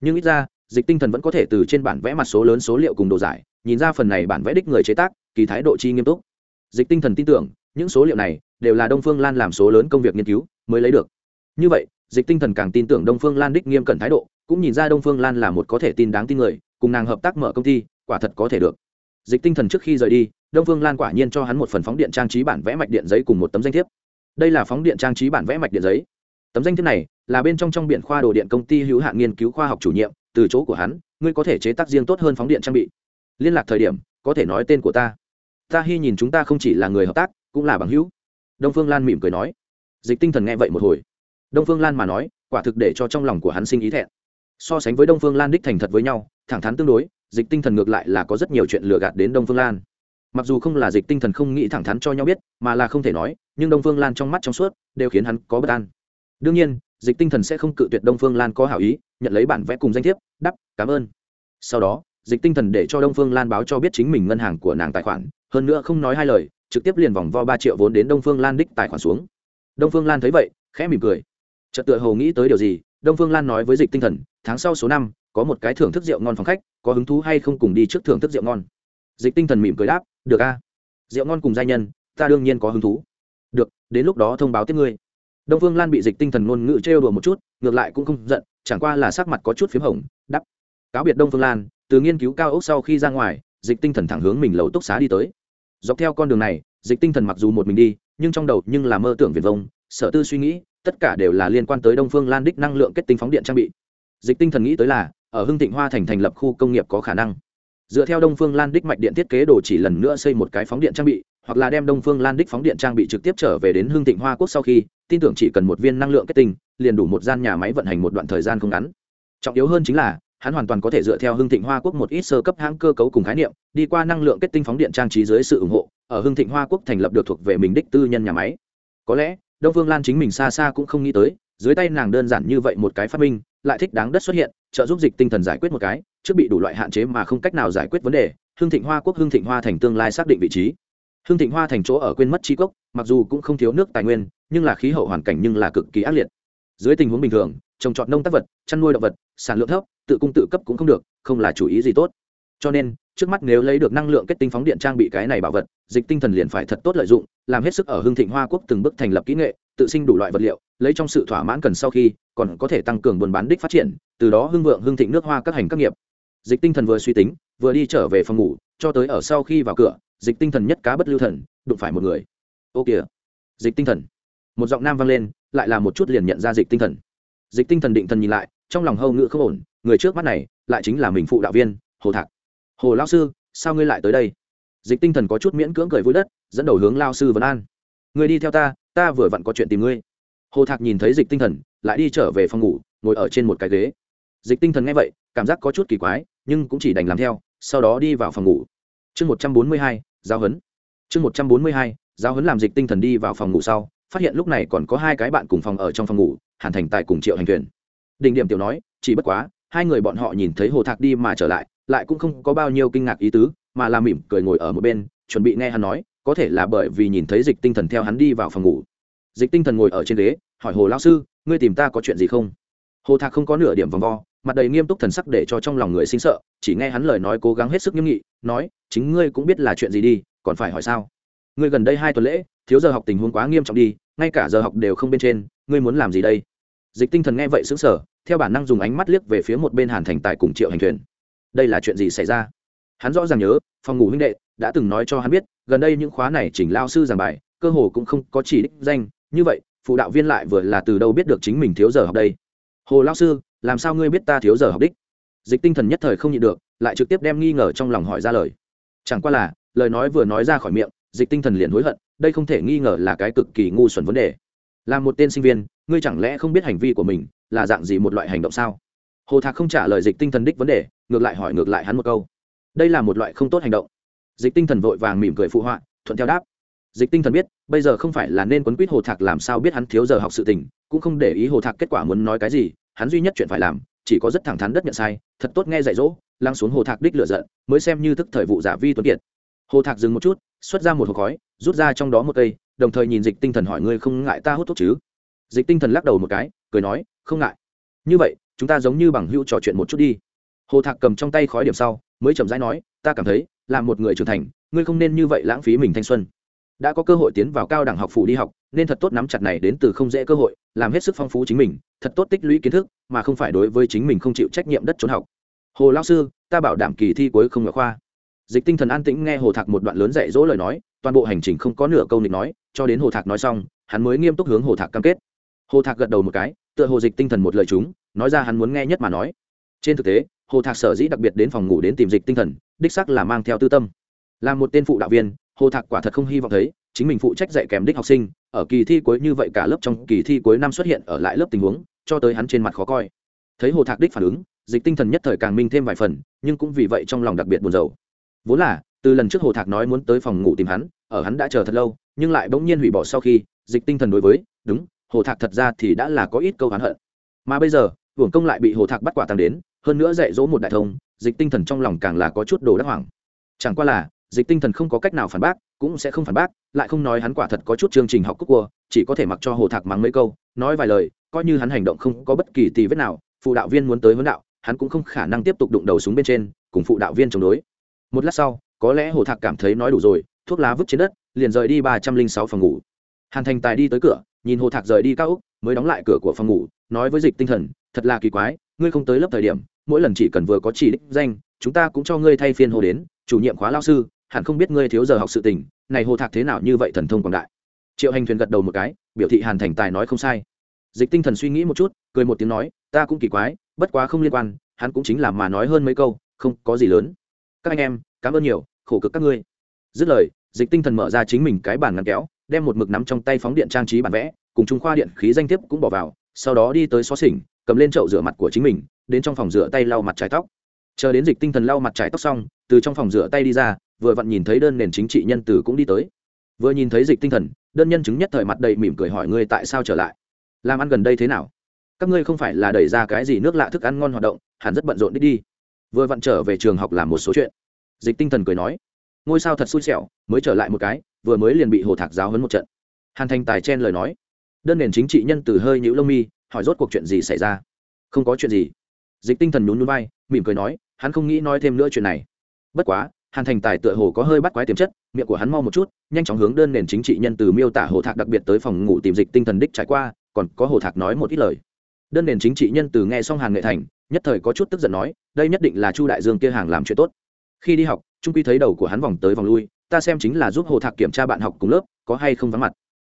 [SPEAKER 1] Nhưng ít ra, dịch tinh thần vẫn có thể từ trên bản vẽ mặt số lớn số liệu cùng đồ giải, nhìn ra phần này bản vẽ đích người chế tác, kỳ thái độ chi nghiêm túc. Dịch tinh thần tin tưởng, những số liệu này đều là đông phương lan làm số lớn công việc nghiên cứu mới lấy được. Như vậy, dịch tinh thần càng tin tưởng đông phương lan đích nghiêm cẩn thái độ, cũng nhìn ra đông phương lan là một có thể tin đáng tin người, cùng nàng hợp tác mở công ty, quả thật có thể được dịch tinh thần trước khi rời đi, đông phương lan quả nhiên cho hắn một phần phóng điện trang trí bản vẽ mạch điện giấy cùng một tấm danh thiếp. Đây là phóng điện trang trí bản vẽ mạch điện giấy. Tấm danh thiếp này là bên trong trong biện khoa đồ điện công ty hữu hạn nghiên cứu khoa học chủ nhiệm, từ chỗ của hắn, ngươi có thể chế tác riêng tốt hơn phóng điện trang bị. Liên lạc thời điểm, có thể nói tên của ta. Ta hy nhìn chúng ta không chỉ là người hợp tác, cũng là bằng hữu. Đông phương lan mỉm cười nói. Dịch tinh thần nghe vậy một hồi. Đông phương lan mà nói, quả thực để cho trong lòng của hắn sinh ý thẹn. So sánh với đông phương lan đích thành thật với nhau, thẳng thắn tương đối dịch tinh thần ngược lại là có rất nhiều chuyện lừa gạt đến đông phương lan. Mặc dù không là dịch tinh thần không nghĩ thẳng thắn cho nhau biết, mà là không thể nói, nhưng đông phương lan trong mắt trong suốt, đều khiến hắn có bất an. Đương nhiên, dịch tinh thần sẽ không cự tuyệt đông phương lan có hảo ý, nhận lấy bản vẽ cùng danh thiếp, đắp, cảm ơn. Sau đó, dịch tinh thần để cho đông phương lan báo cho biết chính mình ngân hàng của nàng tài khoản, hơn nữa không nói hai lời, trực tiếp liền vòng vo ba triệu vốn đến đông phương lan đích tài khoản xuống. Đông phương lan thấy vậy, khẽ mỉm cười. Trật tựa hồ nghĩ tới điều gì, đông phương lan nói với dịch tinh thần, tháng sau số năm có một cái thưởng thức rượu ngon phòng khách, có hứng thú hay không cùng đi trước thưởng thức rượu ngon. Dịch tinh thần mỉm cười đáp, được a. Rượu ngon cùng giai nhân, ta đương nhiên có hứng thú. Được, đến lúc đó thông báo tiếp ngươi. Đông phương lan bị dịch tinh thần ngôn ngữ trêu đùa một chút, ngược lại cũng không giận, chẳng qua là sắc mặt có chút p h í m hồng đắp cáo biệt đông phương lan, từ nghiên cứu cao ốc sau khi ra ngoài, dịch tinh thần thẳng hướng mình lầu túc xá đi tới. Dọc theo con đường này, dịch tinh thần mặc dù một mình đi, nhưng trong đầu nhưng là mơ tưởng viền vông, sở tư suy nghĩ, tất cả đều là liên quan tới đông phương lan đích năng lượng kết tinh phóng điện trang bị. Dịch tinh thần nghĩ tới là ở hưng thịnh hoa thành thành lập khu công nghiệp có khả năng. Dựa theo đông phương lan đích mạch điện thiết kế đồ chỉ lần nữa xây một cái phóng điện trang bị, hoặc là đem đông phương lan đích phóng điện trang bị trực tiếp trở về đến hưng thịnh hoa quốc sau khi, tin tưởng chỉ cần một viên năng lượng kết tinh, liền đủ một gian nhà máy vận hành một đoạn thời gian không ngắn. Trọng yếu hơn chính là, hắn hoàn toàn có thể dựa theo hưng thịnh hoa quốc một ít sơ cấp hãng cơ cấu cùng khái niệm, đi qua năng lượng kết tinh phóng điện trang trí dưới sự ủng hộ, ở hưng thịnh hoa quốc thành lập được thuộc về mình đích tư nhân nhà máy. Có lẽ, đông phương lan chính mình xa xa cũng không nghĩ tới, dưới tay nàng đơn giản như vậy một cái phát minh, lại thích đáng đất xuất hiện trợ giúp dịch tinh thần giải quyết một cái, trước bị đủ loại hạn chế mà không cách nào giải quyết vấn đề Hương thịnh hoa quốc Hương thịnh hoa thành tương lai xác định vị trí. Hương thịnh hoa thành chỗ ở quên mất chi cốc, mặc dù cũng không thiếu nước tài nguyên, nhưng là khí hậu hoàn cảnh nhưng là cực kỳ ác liệt. Dưới tình huống bình thường, trồng trọt nông tác vật, chăn nuôi động vật, sản lượng thấp, tự cung tự cấp cũng không được, không là chủ ý gì tốt. Cho nên, trước mắt nếu lấy được năng lượng kết tinh phóng điện trang bị cái này bảo vật, dịch tinh thần liền phải thật tốt lợi dụng, làm hết sức ở Hương thịnh hoa quốc từng bước thành lập kỹ nghệ tự sinh đủ loại vật liệu, lấy trong sự thỏa mãn cần sau khi, còn có thể tăng cường buôn bán đích phát triển, từ đó hưng vượng hưng thịnh nước hoa các hành các nghiệp. Dịch tinh thần vừa suy tính, vừa đi trở về phòng ngủ, cho tới ở sau khi vào cửa, dịch tinh thần nhất cá bất lưu thần, đụng phải một người. Ô kìa. Dịch tinh thần. Một giọng nam vang lên, lại là một chút liền nhận ra dịch tinh thần. Dịch tinh thần định thần nhìn lại, trong lòng hâu ngự không ổn, người trước mắt này, lại chính là mình phụ đạo viên, hồ thạc. Hồ lao sư, sao ngươi lại tới đây? Dịch tinh thần có chút miễn cưỡng cười vui đất, dẫn đầu hướng lao sư vấn an. Người đi theo ta ta vừa vặn có chuyện tìm ngươi. Hồ thạc nhìn thấy dịch tinh thần, lại đi trở về phòng ngủ, ngồi ở trên một cái ghế. Dịch tinh thần nghe vậy, cảm giác có chút kỳ quái, nhưng cũng chỉ đành làm theo, sau đó đi vào phòng ngủ. Chương một trăm bốn mươi hai, giao hấn. Chương một trăm bốn mươi hai, giao hấn làm dịch tinh thần đi vào phòng ngủ sau, phát hiện lúc này còn có hai cái bạn cùng phòng ở trong phòng ngủ, hàn thành tài cùng triệu hành thuyền. Đỉnh điểm tiểu nói, chỉ bất quá, hai người bọn họ nhìn thấy hồ thạc đi mà trở lại lại cũng không có bao nhiêu kinh ngạc ý tứ, mà là mỉm cười ngồi ở một bên, chuẩn bị nghe hắn nói có thể là bởi vì nhìn thấy dịch tinh thần theo hắn đi vào phòng ngủ. Dịch tinh thần ngồi ở trên ghế, hỏi hồ lao sư, ngươi tìm ta có chuyện gì không? Hồ thạc không có nửa điểm vòng vo, mặt đầy nghiêm túc thần sắc để cho trong lòng người sinh sợ, chỉ nghe hắn lời nói cố gắng hết sức nghiêm nghị, nói, chính ngươi cũng biết là chuyện gì đi, còn phải hỏi sao? Ngươi gần đây hai tuần lễ, thiếu giờ học tình huống quá nghiêm trọng đi, ngay cả giờ học đều không bên trên, ngươi muốn làm gì đây? Dịch tinh thần nghe vậy xứng sở theo bản năng dùng ánh mắt liếc về phía một bên hàn thành tài cùng triệu hành thuyền. Đây là chuyện gì xảy ra? Hắn rõ ràng nhớ, phòng ngủ huynh đệ đã từng nói cho hắn biết, gần đây những khóa này chỉnh lao sư giảng bài, cơ hồ cũng không có chỉ đích danh. Như vậy, phụ đạo viên lại vừa là từ đâu biết được chính mình thiếu giờ học đây? Hồ lao sư, làm sao ngươi biết ta thiếu giờ học đích? Dịch tinh thần nhất thời không nhịn được, lại trực tiếp đem nghi ngờ trong lòng hỏi ra lời. Chẳng qua là, lời nói vừa nói ra khỏi miệng, dịch tinh thần liền hối hận, đây không thể nghi ngờ là cái cực kỳ ngu xuẩn vấn đề. Là một tên sinh viên, ngươi chẳng lẽ không biết hành vi của mình, là dạng gì một loại hành động sao? Hồ thạc không trả lời dịch tinh thần đích vấn đề, ngược lại hỏi ngược lại hắn một câu. Đây là một loại không tốt hành động dịch tinh thần vội vàng mỉm cười phụ họa, thuận theo đáp. Dịch tinh thần biết, bây giờ không phải là nên quấn quýt hồ thạc làm sao biết hắn thiếu giờ học sự tình, cũng không để ý hồ thạc kết quả muốn nói cái gì, hắn duy nhất chuyện phải làm, chỉ có rất thẳng thắn đất nhận sai, thật tốt nghe dạy dỗ, lăng xuống hồ thạc đích lựa giận, mới xem như thức thời vụ giả vi tuấn kiệt. Hồ thạc dừng một chút, xuất ra một hộp khói, rút ra trong đó một cây, đồng thời nhìn dịch tinh thần hỏi ngươi không ngại ta hút thuốc chứ? Dịch tinh thần lắc đầu một cái, cười nói, không ngại. Như vậy, chúng ta giống như bằng hữu trò chuyện một chút đi. Hồ thạc cầm trong tay khói điểm sau, mới chậm rãi nói, ta cảm thấy là một người trưởng thành, ngươi không nên như vậy lãng phí mình thanh xuân. Đã có cơ hội tiến vào cao đẳng học phủ đi học, nên thật tốt nắm chặt này đến từ không dễ cơ hội, làm hết sức phong phú chính mình, thật tốt tích lũy kiến thức, mà không phải đối với chính mình không chịu trách nhiệm đất trốn học. Hồ lao sư, ta bảo đảm kỳ thi cuối không ngoại khoa. Dịch tinh thần an tĩnh nghe hồ thạc một đoạn lớn dạy dỗ lời nói, toàn bộ hành trình không có nửa câu nịch nói, cho đến hồ thạc nói xong, hắn mới nghiêm túc hướng hồ thạc cam kết. Hồ thạc gật đầu một cái, tựa hồ dịch tinh thần một lời chúng, nói ra hắn muốn nghe nhất mà nói. Trên thực tế hồ thạc sở dĩ đặc biệt đến phòng ngủ đến tìm dịch tinh thần, đích sắc là mang theo tư tâm. Là một tên phụ đạo viên, hồ thạc quả thật không hy vọng thấy, chính mình phụ trách dạy kèm đích học sinh, ở kỳ thi cuối như vậy cả lớp trong kỳ thi cuối năm xuất hiện ở lại lớp tình huống, cho tới hắn trên mặt khó coi. Thấy hồ thạc đích phản ứng, dịch tinh thần nhất thời càng minh thêm vài phần, nhưng cũng vì vậy trong lòng đặc biệt buồn rầu. Vốn là, từ lần trước hồ thạc nói muốn tới phòng ngủ tìm hắn, ở hắn đã chờ thật lâu, nhưng lại bỗng nhiên hủy bỏ sau khi, dịch tinh thần đối với, đúng, hồ thạc thật ra thì đã là có ít câu hắn hận. Mà bây giờ, hưởng công lại bị hồ thạc bắt quả tăng đến hơn nữa dạy dỗ một đại thông, dịch tinh thần trong lòng càng là có chút đồ đắc hoảng. Chẳng qua là, dịch tinh thần không có cách nào phản bác, cũng sẽ không phản bác, lại không nói hắn quả thật có chút chương trình học cúc cua, chỉ có thể mặc cho hồ thạc mắng mấy câu, nói vài lời, coi như hắn hành động không có bất kỳ tì vết nào, phụ đạo viên muốn tới vấn đạo, hắn cũng không khả năng tiếp tục đụng đầu súng bên trên, cùng phụ đạo viên chống đối. Một lát sau, có lẽ hồ thạc cảm thấy nói đủ rồi, thuốc lá vứt trên đất, liền rời đi ba trăm linh sáu phòng ngủ. Hàn thành tài đi tới cửa, nhìn hồ thạc rời đi cao úc mới đóng lại cửa của phòng ngủ, nói với dịch tinh thần, thật là kỳ quái, ngươi không tới lớp thời điểm mỗi lần chỉ cần vừa có chỉ đích danh, chúng ta cũng cho ngươi thay phiên hồ đến, chủ nhiệm khóa lao sư, hẳn không biết ngươi thiếu giờ học sự tình, này hồ thạc thế nào như vậy thần thông quảng đại. Triệu hành thuyền gật đầu một cái, biểu thị hàn thành tài nói không sai. Dịch tinh thần suy nghĩ một chút, cười một tiếng nói, ta cũng kỳ quái, bất quá không liên quan, hắn cũng chính là mà nói hơn mấy câu, không có gì lớn. Các anh em, cảm ơn nhiều, khổ cực các ngươi. Dứt lời, dịch tinh thần mở ra chính mình cái bản ngăn kéo, đem một mực nắm trong tay phóng điện trang trí bản vẽ, cùng trung khoa điện khí danh thiếp cũng bỏ vào, sau đó đi tới xó xỉnh, cầm lên chậu rửa mặt của chính mình đến trong phòng rửa tay lau mặt trải tóc. Chờ đến dịch tinh thần lau mặt trải tóc xong, từ trong phòng rửa tay đi ra, vừa vặn nhìn thấy đơn nền chính trị nhân từ cũng đi tới. Vừa nhìn thấy dịch tinh thần, đơn nhân chứng nhất thời mặt đầy mỉm cười hỏi ngươi tại sao trở lại? Làm ăn gần đây thế nào? Các ngươi không phải là đẩy ra cái gì nước lạ thức ăn ngon hoạt động, hẳn rất bận rộn đi đi. Vừa vặn trở về trường học làm một số chuyện. Dịch tinh thần cười nói, ngôi sao thật xui xẻo, mới trở lại một cái, vừa mới liền bị hồ thạc giáo hấn một trận. Hàn thành tài chen lời nói, đơn nền chính trị nhân từ hơi nhũ lông mi, hỏi rốt cuộc chuyện gì xảy ra? Không có chuyện gì dịch tinh thần nhún nhún vai, mỉm cười nói, hắn không nghĩ nói thêm nữa chuyện này. Bất quá, hàn thành tài tựa hồ có hơi bắt quái tiềm chất, miệng của hắn mau một chút, nhanh chóng hướng đơn nền chính trị nhân từ miêu tả hồ thạc đặc biệt tới phòng ngủ tìm dịch tinh thần đích trải qua, còn có hồ thạc nói một ít lời. Đơn nền chính trị nhân từ nghe xong hàn nghệ thành, nhất thời có chút tức giận nói, đây nhất định là chu đại dương kia hàng làm chuyện tốt. Khi đi học, trung quy thấy đầu của hắn vòng tới vòng lui, ta xem chính là giúp hồ thạc kiểm tra bạn học cùng lớp, có hay không vắng mặt.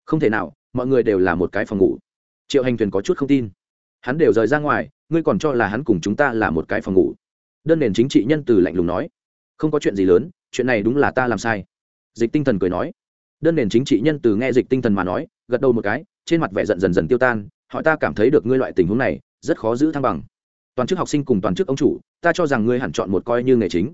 [SPEAKER 1] Không thể nào, mọi người đều là một cái phòng ngủ. Triệu hành thuyền có chút không tin. Hắn đều rời ra ngoài ngươi còn cho là hắn cùng chúng ta là một cái phòng ngủ. Đơn nền chính trị nhân từ lạnh lùng nói. Không có chuyện gì lớn, chuyện này đúng là ta làm sai. Dịch tinh thần cười nói. Đơn nền chính trị nhân từ nghe dịch tinh thần mà nói, gật đầu một cái, trên mặt vẻ giận dần dần tiêu tan họ ta cảm thấy được ngươi loại tình huống này, rất khó giữ thăng bằng. Toàn chức học sinh cùng toàn chức ông chủ, ta cho rằng ngươi hẳn chọn một coi như nghề chính.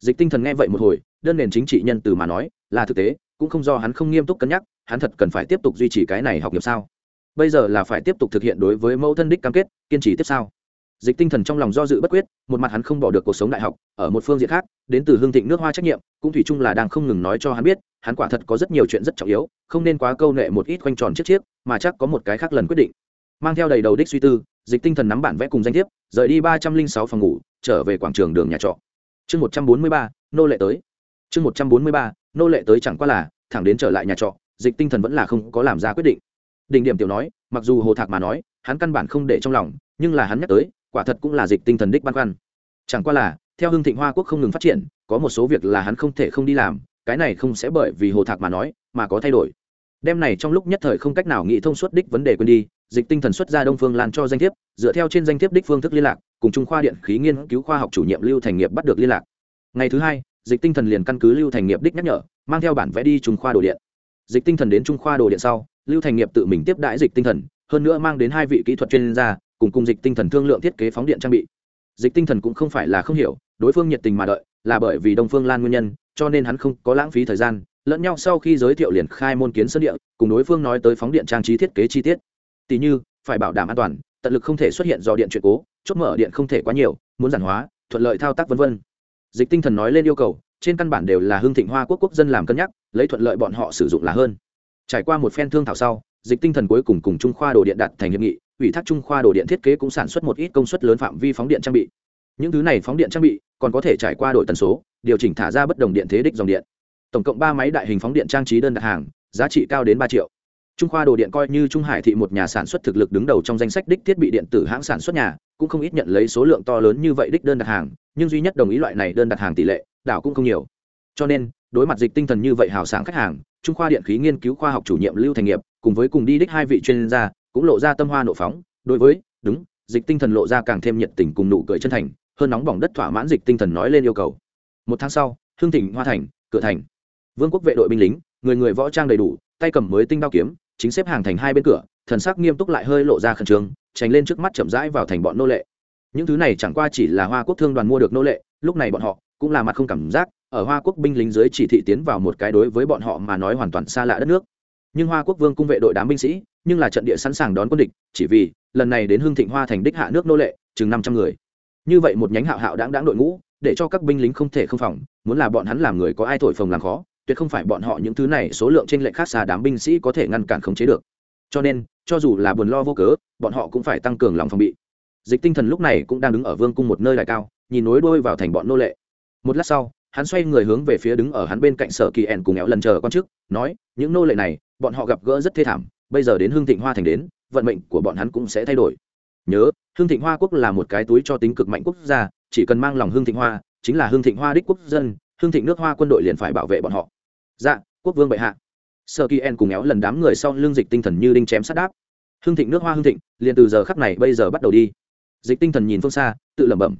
[SPEAKER 1] Dịch tinh thần nghe vậy một hồi, đơn nền chính trị nhân từ mà nói, là thực tế, cũng không do hắn không nghiêm túc cân nhắc, hắn thật cần phải tiếp tục duy trì cái này học nghiệp sao? Bây giờ là phải tiếp tục thực hiện đối với mẫu thân đích cam kết, kiên trì tiếp sau dịch tinh thần trong lòng do dự bất quyết, một mặt hắn không bỏ được cuộc sống đại học, ở một phương diện khác, đến từ hương thịnh nước hoa trách nhiệm, cũng thủy chung là đang không ngừng nói cho hắn biết, hắn quả thật có rất nhiều chuyện rất trọng yếu, không nên quá câu nệ một ít quanh tròn chiếc chiếc, mà chắc có một cái khác lần quyết định. Mang theo đầy đầu đích suy tư, dịch tinh thần nắm bản vẽ cùng danh thiếp, rời đi ba trăm linh sáu phòng ngủ, trở về quảng trường đường nhà trọ. Chương một trăm bốn mươi ba, nô lệ tới. Chương một trăm bốn mươi ba, nô lệ tới chẳng qua là, thẳng đến trở lại nhà trọ, dịch tinh thần vẫn là không có làm ra quyết định. Đỉnh điểm tiểu nói, mặc dù hồ thạc mà nói, hắn căn bản không để trong lòng, nhưng là hắn nhắc tới quả thật cũng là dịch tinh thần đích băn khoăn. Chẳng qua là, theo hưng thịnh hoa quốc không ngừng phát triển, có một số việc là hắn không thể không đi làm, cái này không sẽ bởi vì hồ thạc mà nói, mà có thay đổi. Đêm này trong lúc nhất thời không cách nào nghĩ thông suốt đích vấn đề quên đi, dịch tinh thần xuất ra đông phương lan cho danh thiếp, dựa theo trên danh thiếp đích phương thức liên lạc, cùng trung khoa điện khí nghiên cứu khoa học chủ nhiệm lưu thành nghiệp bắt được liên lạc. Ngày thứ hai, dịch tinh thần liền căn cứ lưu thành nghiệp đích nhắc nhở, mang theo bản vẽ đi trung khoa đồ điện. Dịch tinh thần đến trung khoa đồ điện sau, lưu thành nghiệp tự mình tiếp đãi dịch tinh thần, hơn nữa mang đến hai vị kỹ thuật chuyên gia cùng cùng dịch tinh thần thương lượng thiết kế phóng điện trang bị. Dịch tinh thần cũng không phải là không hiểu, đối phương nhiệt tình mà đợi, là bởi vì đông phương lan nguyên nhân, cho nên hắn không có lãng phí thời gian, lẫn nhau sau khi giới thiệu liền khai môn kiến sân địa, cùng đối phương nói tới phóng điện trang trí thiết kế chi tiết. Tỷ như, phải bảo đảm an toàn, tận lực không thể xuất hiện do điện chuyện cố, chốt mở điện không thể quá nhiều, muốn giản hóa, thuận lợi thao tác v v dịch tinh thần nói lên yêu cầu, trên căn bản đều là hương thịnh hoa quốc quốc dân làm cân nhắc, lấy thuận lợi bọn họ sử dụng là hơn. Trải qua một phen thương thảo sau, dịch tinh thần cuối cùng cùng trung khoa đồ điện đặt thành hiệp nghị ủy thác trung khoa đồ điện thiết kế cũng sản xuất một ít công suất lớn phạm vi phóng điện trang bị. Những thứ này phóng điện trang bị còn có thể trải qua đổi tần số, điều chỉnh thả ra bất đồng điện thế đích dòng điện. Tổng cộng ba máy đại hình phóng điện trang trí đơn đặt hàng, giá trị cao đến ba triệu. Trung khoa đồ điện coi như trung hải thị một nhà sản xuất thực lực đứng đầu trong danh sách đích thiết bị điện tử hãng sản xuất nhà, cũng không ít nhận lấy số lượng to lớn như vậy đích đơn đặt hàng, nhưng duy nhất đồng ý loại này đơn đặt hàng tỷ lệ, đảo cũng không nhiều. Cho nên, đối mặt dịch tinh thần như vậy hào sáng khách hàng, trung khoa điện khí nghiên cứu khoa học chủ nhiệm lưu thành nghiệp, cùng với cùng đi đích hai vị chuyên gia cũng lộ ra tâm hoa nộ phóng, đối với, đúng, dịch tinh thần lộ ra càng thêm nhiệt tình cùng nụ cười chân thành, hơn nóng bỏng đất thỏa mãn dịch tinh thần nói lên yêu cầu. Một tháng sau, hương thịnh, hoa thành, cửa thành. Vương quốc vệ đội binh lính, người người võ trang đầy đủ, tay cầm mới tinh đao kiếm, chính xếp hàng thành hai bên cửa, thần sắc nghiêm túc lại hơi lộ ra khẩn trương, tránh lên trước mắt chậm rãi vào thành bọn nô lệ. Những thứ này chẳng qua chỉ là hoa quốc thương đoàn mua được nô lệ, lúc này bọn họ cũng là mặt không cảm giác, ở hoa quốc binh lính dưới chỉ thị tiến vào một cái đối với bọn họ mà nói hoàn toàn xa lạ đất nước nhưng hoa quốc vương cung vệ đội đám binh sĩ, nhưng là trận địa sẵn sàng đón quân địch, chỉ vì lần này đến hương thịnh hoa thành đích hạ nước nô lệ, chừng năm trăm người. Như vậy một nhánh hạo hạo đáng đáng đội ngũ, để cho các binh lính không thể không phòng, muốn là bọn hắn làm người có ai thổi phồng làm khó, tuyệt không phải bọn họ những thứ này số lượng trên lệnh khác xa đám binh sĩ có thể ngăn cản khống chế được. Cho nên, cho dù là buồn lo vô cớ, bọn họ cũng phải tăng cường lòng phòng bị. Dịch tinh thần lúc này cũng đang đứng ở vương cung một nơi đại cao, nhìn nối đuôi vào thành bọn nô lệ. Một lát sau, hắn xoay người hướng về phía đứng ở hắn bên cạnh sở kỳ ẻn cùng éo lần chờ con trước nói, những nô lệ này bọn họ gặp gỡ rất thê thảm, bây giờ đến hương thịnh hoa thành đến, vận mệnh của bọn hắn cũng sẽ thay đổi. Nhớ hương thịnh hoa quốc là một cái túi cho tính cực mạnh quốc gia, chỉ cần mang lòng hương thịnh hoa, chính là hương thịnh hoa đích quốc dân hương thịnh nước hoa quân đội liền phải bảo vệ bọn họ. Dạ quốc vương bệ hạ. Sơ kỳ en cùng éo lần đám người sau lưng dịch tinh thần như đinh chém sát đáp. Hương thịnh nước hoa hương thịnh, liền từ giờ khắc này bây giờ bắt đầu đi. Dịch tinh thần nhìn phương xa, tự lẩm bẩm.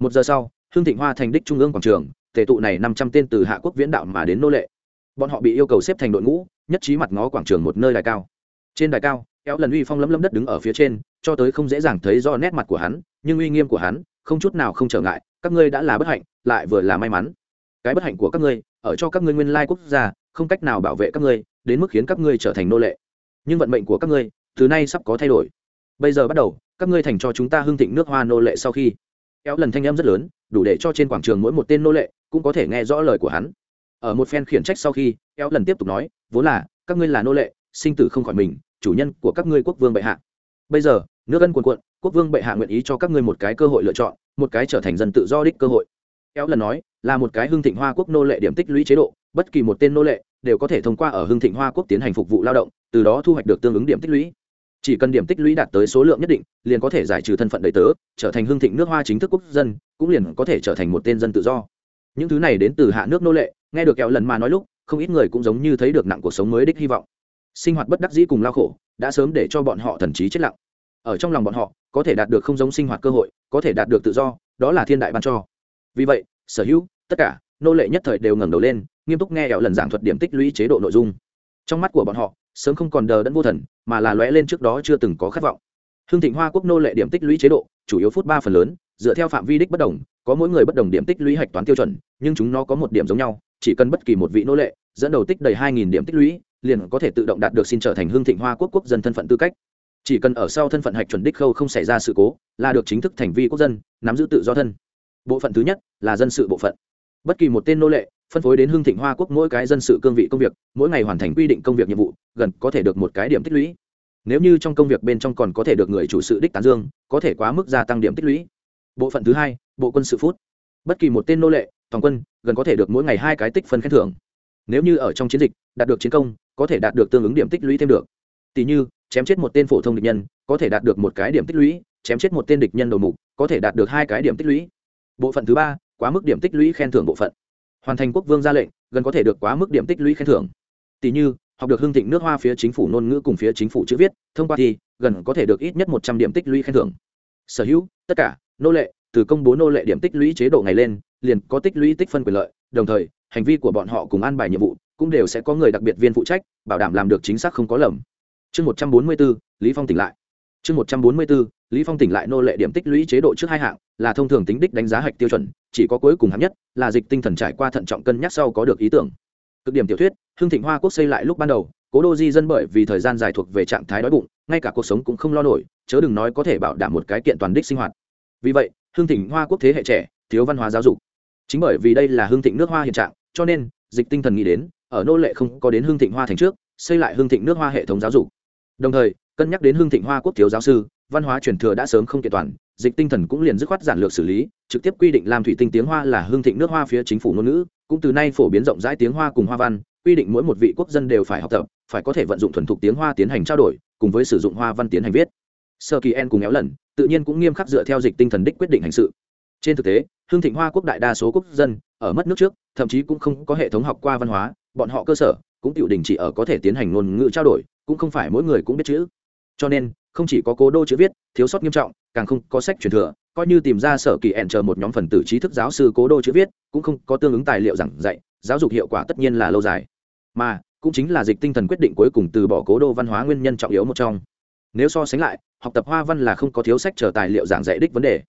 [SPEAKER 1] Một giờ sau hương thịnh hoa thành đích trung ương quảng trường, tề tụ này năm trăm tên từ hạ quốc viễn đạo mà đến nô lệ bọn họ bị yêu cầu xếp thành đội ngũ, nhất trí mặt ngó quảng trường một nơi đài cao. Trên đài cao, kéo lần uy phong lấm lấm đất đứng ở phía trên, cho tới không dễ dàng thấy do nét mặt của hắn, nhưng uy nghiêm của hắn, không chút nào không trở ngại, các ngươi đã là bất hạnh, lại vừa là may mắn. Cái bất hạnh của các ngươi, ở cho các ngươi nguyên lai quốc gia, không cách nào bảo vệ các ngươi, đến mức khiến các ngươi trở thành nô lệ. Nhưng vận mệnh của các ngươi, từ nay sắp có thay đổi. Bây giờ bắt đầu, các ngươi thành cho chúng ta hưng thịnh nước hoa nô lệ sau khi. Kéo lần thanh em rất lớn, đủ để cho trên quảng trường mỗi một tên nô lệ cũng có thể nghe rõ lời của hắn ở một phen khiển trách sau khi eo lần tiếp tục nói, vốn là, các ngươi là nô lệ, sinh tử không khỏi mình, chủ nhân của các ngươi quốc vương bệ hạ. Bây giờ, nước ân cuồn cuộn, quốc vương bệ hạ nguyện ý cho các ngươi một cái cơ hội lựa chọn, một cái trở thành dân tự do đích cơ hội. Eo lần nói, là một cái hưng thịnh hoa quốc nô lệ điểm tích lũy chế độ, bất kỳ một tên nô lệ đều có thể thông qua ở hưng thịnh hoa quốc tiến hành phục vụ lao động, từ đó thu hoạch được tương ứng điểm tích lũy. Chỉ cần điểm tích lũy đạt tới số lượng nhất định, liền có thể giải trừ thân phận đầy tớ, trở thành hưng thịnh nước hoa chính thức quốc dân, cũng liền có thể trở thành một tên dân tự do. Những thứ này đến từ hạ nước nô lệ nghe được kẹo lần mà nói lúc, không ít người cũng giống như thấy được nặng cuộc sống mới đích hy vọng. Sinh hoạt bất đắc dĩ cùng lao khổ, đã sớm để cho bọn họ thần trí chết lặng. Ở trong lòng bọn họ, có thể đạt được không giống sinh hoạt cơ hội, có thể đạt được tự do, đó là thiên đại ban cho. Vì vậy, sở hữu, tất cả, nô lệ nhất thời đều ngẩng đầu lên, nghiêm túc nghe kẹo lần giảng thuật điểm tích lũy chế độ nội dung. Trong mắt của bọn họ, sớm không còn đờ đẫn vô thần, mà là lóe lên trước đó chưa từng có khát vọng. Hương thịnh hoa quốc nô lệ điểm tích lũy chế độ, chủ yếu phút ba phần lớn, dựa theo phạm vi đích bất đồng, có mỗi người bất đồng điểm tích lũy hạch toán tiêu chuẩn, nhưng chúng nó có một điểm giống nhau chỉ cần bất kỳ một vị nô lệ, dẫn đầu tích đầy hai nghìn điểm tích lũy, liền có thể tự động đạt được xin trở thành hương thịnh hoa quốc quốc dân thân phận tư cách. Chỉ cần ở sau thân phận hạch chuẩn đích khâu không xảy ra sự cố, là được chính thức thành vi quốc dân, nắm giữ tự do thân. Bộ phận thứ nhất là dân sự bộ phận. Bất kỳ một tên nô lệ phân phối đến hương thịnh hoa quốc mỗi cái dân sự cương vị công việc, mỗi ngày hoàn thành quy định công việc nhiệm vụ, gần có thể được một cái điểm tích lũy. Nếu như trong công việc bên trong còn có thể được người chủ sự đích tán dương, có thể quá mức gia tăng điểm tích lũy. Bộ phận thứ hai, bộ quân sự phút. Bất kỳ một tên nô lệ toàn quân, gần có thể được mỗi ngày hai cái tích phân khen thưởng. Nếu như ở trong chiến dịch, đạt được chiến công, có thể đạt được tương ứng điểm tích lũy thêm được. Tỷ như, chém chết một tên phổ thông địch nhân, có thể đạt được một cái điểm tích lũy. Chém chết một tên địch nhân đầu mục, có thể đạt được hai cái điểm tích lũy. Bộ phận thứ ba, quá mức điểm tích lũy khen thưởng bộ phận. Hoàn thành quốc vương ra lệnh, gần có thể được quá mức điểm tích lũy khen thưởng. Tỷ như, học được hương thịnh nước hoa phía chính phủ ngôn ngữ cùng phía chính phủ chữ viết, thông qua thì gần có thể được ít nhất một trăm điểm tích lũy khen thưởng. Sở hữu, tất cả, nô lệ từ công bố nô lệ điểm tích lũy chế độ ngày lên, liền có tích lũy tích phân quyền lợi. Đồng thời, hành vi của bọn họ cùng an bài nhiệm vụ cũng đều sẽ có người đặc biệt viên phụ trách, bảo đảm làm được chính xác không có lầm. Chương một trăm bốn mươi bốn, lý phong tỉnh lại. Chương một trăm bốn mươi bốn, lý phong tỉnh lại nô lệ điểm tích lũy chế độ trước hai hạng là thông thường tính đích đánh giá hạch tiêu chuẩn, chỉ có cuối cùng hạng nhất là dịch tinh thần trải qua thận trọng cân nhắc sau có được ý tưởng. Cực điểm tiểu thuyết hưng thịnh hoa quốc xây lại lúc ban đầu, cố đô di dân bởi vì thời gian dài thuộc về trạng thái đói bụng, ngay cả cuộc sống cũng không lo nổi, chớ đừng nói có thể bảo đảm một cái kiện toàn đích sinh hoạt. Vì vậy hương thịnh hoa quốc thế hệ trẻ, thiếu văn hóa giáo dục. Chính bởi vì đây là hương thịnh nước hoa hiện trạng, cho nên dịch tinh thần nghĩ đến, ở nô lệ không có đến hương thịnh hoa thành trước, xây lại hương thịnh nước hoa hệ thống giáo dục. Đồng thời, cân nhắc đến hương thịnh hoa quốc thiếu giáo sư, văn hóa truyền thừa đã sớm không kiện toàn, dịch tinh thần cũng liền dứt khoát giản lược xử lý, trực tiếp quy định làm thủy tinh tiếng hoa là hương thịnh nước hoa phía chính phủ ngôn ngữ, cũng từ nay phổ biến rộng rãi tiếng hoa cùng hoa văn, quy định mỗi một vị quốc dân đều phải học tập, phải có thể vận dụng thuần thục tiếng hoa tiến hành trao đổi, cùng với sử dụng hoa văn tiến hành viết sơ kỳ en cùng éo lần, tự nhiên cũng nghiêm khắc dựa theo dịch tinh thần đích quyết định hành sự. Trên thực tế hương thịnh hoa quốc đại đa số quốc dân, ở mất nước trước, thậm chí cũng không có hệ thống học qua văn hóa, bọn họ cơ sở, cũng tiểu đình chỉ ở có thể tiến hành ngôn ngữ trao đổi, cũng không phải mỗi người cũng biết chữ. Cho nên, không chỉ có cố đô chữ viết, thiếu sót nghiêm trọng, càng không có sách truyền thừa, coi như tìm ra sở kỳ ẹn chờ một nhóm phần tử trí thức giáo sư cố đô chữ viết, cũng không có tương ứng tài liệu giảng dạy, giáo dục hiệu quả tất nhiên là lâu dài. Mà, cũng chính là dịch tinh thần quyết định cuối cùng từ bỏ cố đô văn hóa nguyên nhân trọng yếu một trong. Nếu so sánh lại học tập hoa văn là không có thiếu sách chờ tài liệu giảng dạy đích vấn đề.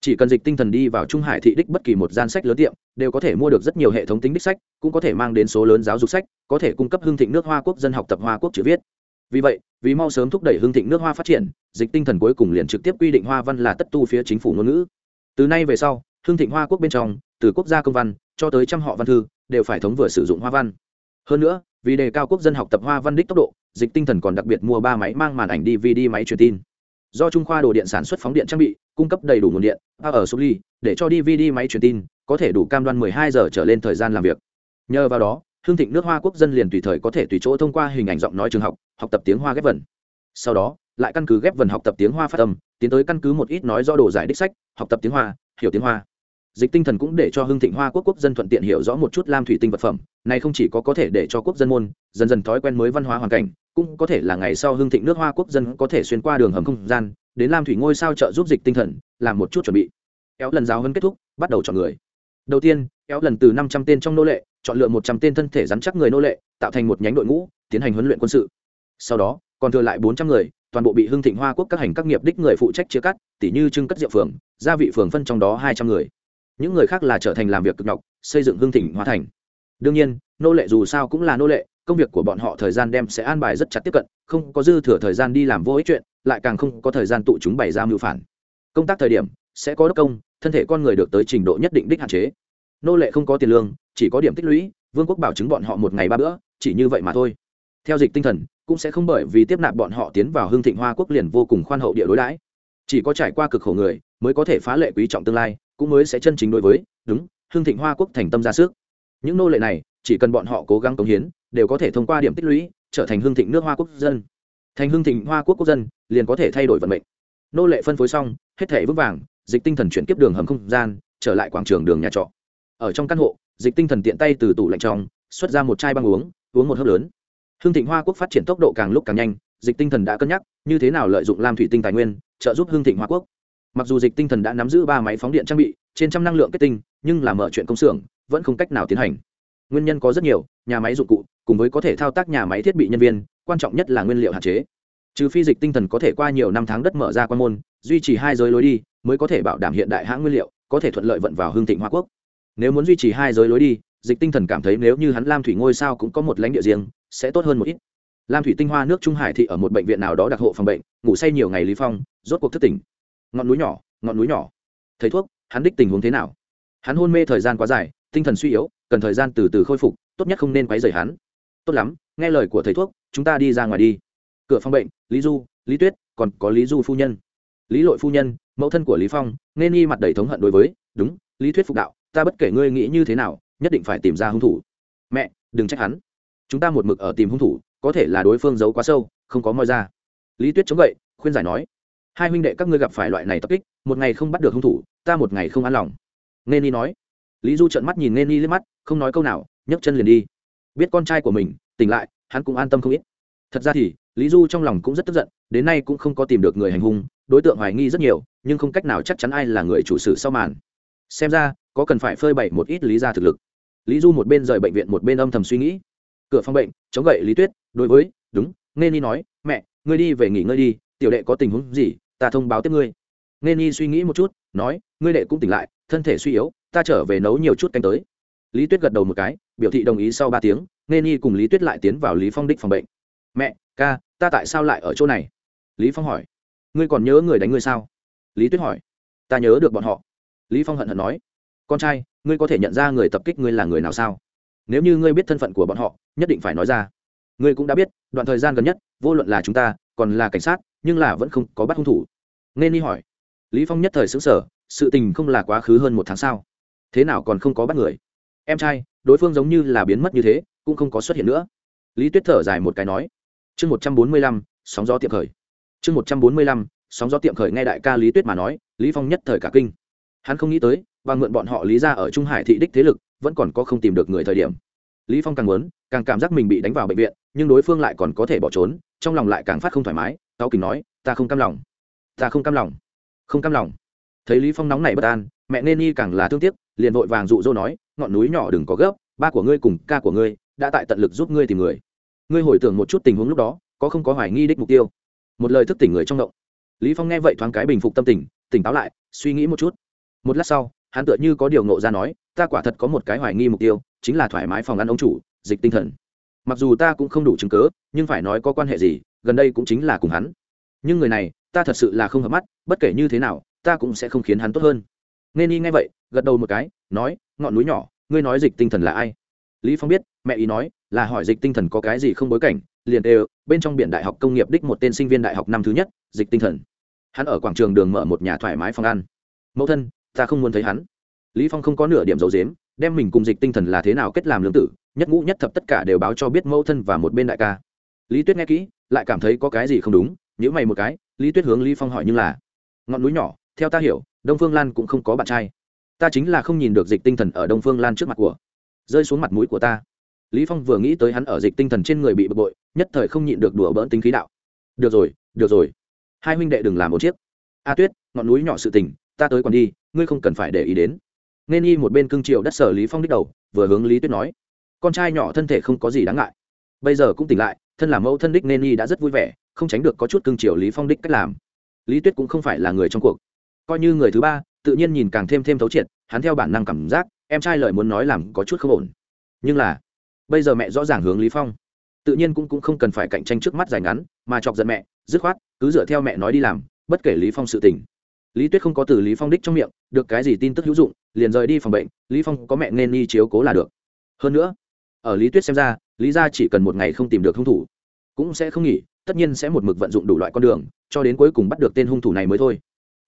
[SPEAKER 1] Chỉ cần dịch tinh thần đi vào trung hải thị đích bất kỳ một gian sách lớn tiệm, đều có thể mua được rất nhiều hệ thống tính đích sách, cũng có thể mang đến số lớn giáo dục sách, có thể cung cấp hương thịnh nước hoa quốc dân học tập hoa quốc chữ viết. Vì vậy, vì mau sớm thúc đẩy hương thịnh nước hoa phát triển, dịch tinh thần cuối cùng liền trực tiếp quy định hoa văn là tất tu phía chính phủ ngôn ngữ. Từ nay về sau, hương thịnh hoa quốc bên trong, từ quốc gia công văn cho tới trăm họ văn thư, đều phải thống vừa sử dụng hoa văn. Hơn nữa, vì đề cao quốc dân học tập hoa văn đích tốc độ, dịch tinh thần còn đặc biệt mua ba máy mang màn ảnh dvd máy truyền tin do trung khoa đồ điện sản xuất phóng điện trang bị, cung cấp đầy đủ nguồn điện ở số ly để cho dvd máy truyền tin, có thể đủ cam đoan 12 giờ trở lên thời gian làm việc. Nhờ vào đó, hương thịnh nước hoa quốc dân liền tùy thời có thể tùy chỗ thông qua hình ảnh giọng nói trường học học tập tiếng hoa ghép vần. Sau đó, lại căn cứ ghép vần học tập tiếng hoa phát âm, tiến tới căn cứ một ít nói do đồ giải đích sách, học tập tiếng hoa, hiểu tiếng hoa. Dịch tinh thần cũng để cho hương thịnh hoa quốc quốc dân thuận tiện hiểu rõ một chút lam thủy tinh vật phẩm, này không chỉ có có thể để cho quốc dân môn, dần dần thói quen mới văn hóa hoàn cảnh cũng có thể là ngày sau hưng thịnh nước hoa quốc dân có thể xuyên qua đường hầm không gian, đến lam thủy ngôi sao trợ giúp dịch tinh thần, làm một chút chuẩn bị. Kéo lần giáo hơn kết thúc, bắt đầu chọn người. Đầu tiên, kéo lần từ năm trăm tên trong nô lệ, chọn lựa một trăm tên thân thể rắn chắc người nô lệ, tạo thành một nhánh đội ngũ, tiến hành huấn luyện quân sự. Sau đó, còn thừa lại bốn trăm người, toàn bộ bị hưng thịnh hoa quốc các hành các nghiệp đích người phụ trách chia cắt, tỉ như trưng cất diệu phường, gia vị phường phân trong đó hai trăm người. Những người khác là trở thành làm việc cực nhọc, xây dựng hưng thịnh hoa thành. Đương nhiên, nô lệ dù sao cũng là nô lệ công việc của bọn họ thời gian đem sẽ an bài rất chặt tiếp cận, không có dư thừa thời gian đi làm vô ích chuyện, lại càng không có thời gian tụ chúng bày ra mưu phản. Công tác thời điểm, sẽ có đốc công, thân thể con người được tới trình độ nhất định đích hạn chế. Nô lệ không có tiền lương, chỉ có điểm tích lũy, vương quốc bảo chứng bọn họ một ngày ba bữa, chỉ như vậy mà thôi. Theo dịch tinh thần, cũng sẽ không bởi vì tiếp nạp bọn họ tiến vào hương thịnh hoa quốc liền vô cùng khoan hậu địa đối đãi. Chỉ có trải qua cực khổ người, mới có thể phá lệ quý trọng tương lai, cũng mới sẽ chân chính đối với, đúng, hương thịnh hoa quốc thành tâm ra sức. Những nô lệ này, chỉ cần bọn họ cố gắng cống hiến đều có thể thông qua điểm tích lũy trở thành hương thịnh nước hoa quốc dân. Thành hương thịnh hoa quốc quốc dân liền có thể thay đổi vận mệnh. Nô lệ phân phối xong, hết thể vững vàng, dịch tinh thần chuyển tiếp đường hầm không gian, trở lại quảng trường đường nhà trọ. Ở trong căn hộ, dịch tinh thần tiện tay từ tủ lạnh trong, xuất ra một chai băng uống uống một hớp lớn. Hương thịnh hoa quốc phát triển tốc độ càng lúc càng nhanh, dịch tinh thần đã cân nhắc, như thế nào lợi dụng làm thủy tinh tài nguyên, trợ giúp hương thịnh hoa quốc. Mặc dù dịch tinh thần đã nắm giữ ba máy phóng điện trang bị, trên trăm năng lượng kết tinh, nhưng làm mở chuyện công xưởng, vẫn không cách nào tiến hành. Nguyên nhân có rất nhiều, nhà máy dụng cụ cùng với có thể thao tác nhà máy thiết bị nhân viên, quan trọng nhất là nguyên liệu hạn chế. Trừ phi dịch tinh thần có thể qua nhiều năm tháng đất mở ra quan môn, duy trì hai giới lối đi, mới có thể bảo đảm hiện đại hãng nguyên liệu, có thể thuận lợi vận vào hương thịnh hoa quốc. Nếu muốn duy trì hai giới lối đi, dịch tinh thần cảm thấy nếu như hắn lam thủy ngôi sao cũng có một lãnh địa riêng, sẽ tốt hơn một ít. Lam thủy tinh hoa nước trung hải thị ở một bệnh viện nào đó đặc hộ phòng bệnh, ngủ say nhiều ngày lý phong, rốt cuộc thức tỉnh. Ngọn núi nhỏ, ngọn núi nhỏ. Thầy thuốc, hắn đích tình huống thế nào? Hắn hôn mê thời gian quá dài, tinh thần suy yếu, cần thời gian từ từ khôi phục, tốt nhất không nên quấy rầy hắn tốt lắm, nghe lời của thầy thuốc, chúng ta đi ra ngoài đi. Cửa phòng bệnh, lý du, lý tuyết, còn có lý du phu nhân. Lý lội phu nhân, mẫu thân của lý phong nên nghi mặt đầy thống hận đối với, đúng, lý thuyết phục đạo, ta bất kể ngươi nghĩ như thế nào, nhất định phải tìm ra hung thủ. Mẹ, đừng trách hắn. Chúng ta một mực ở tìm hung thủ, có thể là đối phương giấu quá sâu, không có moi ra. Lý tuyết chống gậy, khuyên giải nói, hai huynh đệ các ngươi gặp phải loại này tập kích, một ngày không bắt được hung thủ, ta một ngày không an lòng. Nên ni nói, lý du trợn mắt nhìn Nên ni liếc mắt, không nói câu nào, nhấc chân liền đi biết con trai của mình, tỉnh lại, hắn cũng an tâm không ít. Thật ra thì, lý du trong lòng cũng rất tức giận, đến nay cũng không có tìm được người hành hung, đối tượng hoài nghi rất nhiều, nhưng không cách nào chắc chắn ai là người chủ sử sau màn. Xem ra, có cần phải phơi bày một ít lý ra thực lực. Lý du một bên rời bệnh viện một bên âm thầm suy nghĩ. Cửa phòng bệnh, chống gậy lý tuyết, đối với, đúng nghe ni nói, mẹ, ngươi đi về nghỉ ngơi đi, tiểu đệ có tình huống gì, ta thông báo tiếp ngươi. Nghe ni suy nghĩ một chút, nói, ngươi đệ cũng tỉnh lại, thân thể suy yếu, ta trở về nấu nhiều chút canh tới lý tuyết gật đầu một cái biểu thị đồng ý sau ba tiếng nghe Nhi cùng lý tuyết lại tiến vào lý phong đích phòng bệnh. Mẹ ca ta tại sao lại ở chỗ này? Lý phong hỏi. Ngươi còn nhớ người đánh ngươi sao? Lý tuyết hỏi. Ta nhớ được bọn họ. Lý phong hận hận nói. Con trai ngươi có thể nhận ra người tập kích ngươi là người nào sao? Nếu như ngươi biết thân phận của bọn họ nhất định phải nói ra. Ngươi cũng đã biết đoạn thời gian gần nhất vô luận là chúng ta còn là cảnh sát nhưng là vẫn không có bắt hung thủ. Nên Nhi hỏi. Lý phong nhất thời sững sờ, sự tình không là quá khứ hơn một tháng sao? Thế nào còn không có bắt người? Em trai, đối phương giống như là biến mất như thế, cũng không có xuất hiện nữa. Lý tuyết thở dài một cái nói, chương một trăm bốn mươi lăm, sóng gió tiệm khởi. Chương một trăm bốn mươi lăm, sóng gió tiệm khởi nghe đại ca lý tuyết mà nói, lý phong nhất thời cả kinh. Hắn không nghĩ tới, và mượn bọn họ lý ra ở trung hải thị đích thế lực, vẫn còn có không tìm được người thời điểm. Lý phong càng muốn, càng cảm giác mình bị đánh vào bệnh viện, nhưng đối phương lại còn có thể bỏ trốn, trong lòng lại càng phát không thoải mái tao kình nói, ta không cam lòng. Ta không cam lòng. Không cam lòng. Thấy lý phong nóng này bất an, mẹ nên y càng là thương tiếc, liền vội vàng dụ dỗ nói ngọn núi nhỏ đừng có gấp, ba của ngươi cùng ca của ngươi đã tại tận lực giúp ngươi tìm người. Ngươi hồi tưởng một chút tình huống lúc đó, có không có hoài nghi đích mục tiêu? Một lời thức tỉnh người trong động. Lý phong nghe vậy thoáng cái bình phục tâm tình, tỉnh táo lại, suy nghĩ một chút. Một lát sau, hắn tựa như có điều ngộ ra nói, ta quả thật có một cái hoài nghi mục tiêu, chính là thoải mái phòng ăn ông chủ, dịch tinh thần. Mặc dù ta cũng không đủ chứng cớ, nhưng phải nói có quan hệ gì, gần đây cũng chính là cùng hắn. Nhưng người này, ta thật sự là không hợp mắt, bất kể như thế nào, ta cũng sẽ không khiến hắn tốt hơn. Nên y nghe vậy, gật đầu một cái, nói ngọn núi nhỏ, ngươi nói dịch tinh thần là ai? Lý phong biết, mẹ ý nói, là hỏi dịch tinh thần có cái gì không bối cảnh, liền đều, bên trong biển đại học công nghiệp đích một tên sinh viên đại học năm thứ nhất, dịch tinh thần. Hắn ở quảng trường đường mở một nhà thoải mái phòng ăn. Mẫu thân, ta không muốn thấy hắn. Lý phong không có nửa điểm dấu dếm, đem mình cùng dịch tinh thần là thế nào kết làm lương tử, nhất ngũ nhất thập tất cả đều báo cho biết mẫu thân và một bên đại ca. Lý tuyết nghe kỹ, lại cảm thấy có cái gì không đúng nếu mày một cái, lý tuyết hướng lý phong hỏi nhưng là, ngọn núi nhỏ, theo ta hiểu, đông phương lan cũng không có bạn trai ta chính là không nhìn được dịch tinh thần ở đông phương lan trước mặt của, rơi xuống mặt mũi của ta. Lý phong vừa nghĩ tới hắn ở dịch tinh thần trên người bị bực bội, nhất thời không nhịn được đùa bỡn tính khí đạo. Được rồi được rồi. Hai huynh đệ đừng làm một chiếc. A tuyết, ngọn núi nhỏ sự tình, ta tới còn đi, ngươi không cần phải để ý đến. Nên y một bên cưng triệu đất sở lý phong đích đầu, vừa hướng lý tuyết nói. Con trai nhỏ thân thể không có gì đáng ngại. Bây giờ cũng tỉnh lại, thân là mẫu thân đích nên y đã rất vui vẻ, không tránh được có chút cưng triệu lý phong đích cách làm. Lý tuyết cũng không phải là người trong cuộc. Coi như người thứ ba tự nhiên nhìn càng thêm thêm thấu triệt, hắn theo bản năng cảm giác, em trai lời muốn nói làm có chút không ổn. Nhưng là, bây giờ mẹ rõ ràng hướng lý phong. Tự nhiên cũng cũng không cần phải cạnh tranh trước mắt dài ngắn, mà chọc giận mẹ, dứt khoát, cứ dựa theo mẹ nói đi làm, bất kể lý phong sự tình. Lý tuyết không có từ lý phong đích trong miệng, được cái gì tin tức hữu dụng, liền rời đi phòng bệnh, lý phong có mẹ nên đi chiếu cố là được. Hơn nữa, ở lý tuyết xem ra, lý gia chỉ cần một ngày không tìm được hung thủ, cũng sẽ không nghỉ, tất nhiên sẽ một mực vận dụng đủ loại con đường, cho đến cuối cùng bắt được tên hung thủ này mới thôi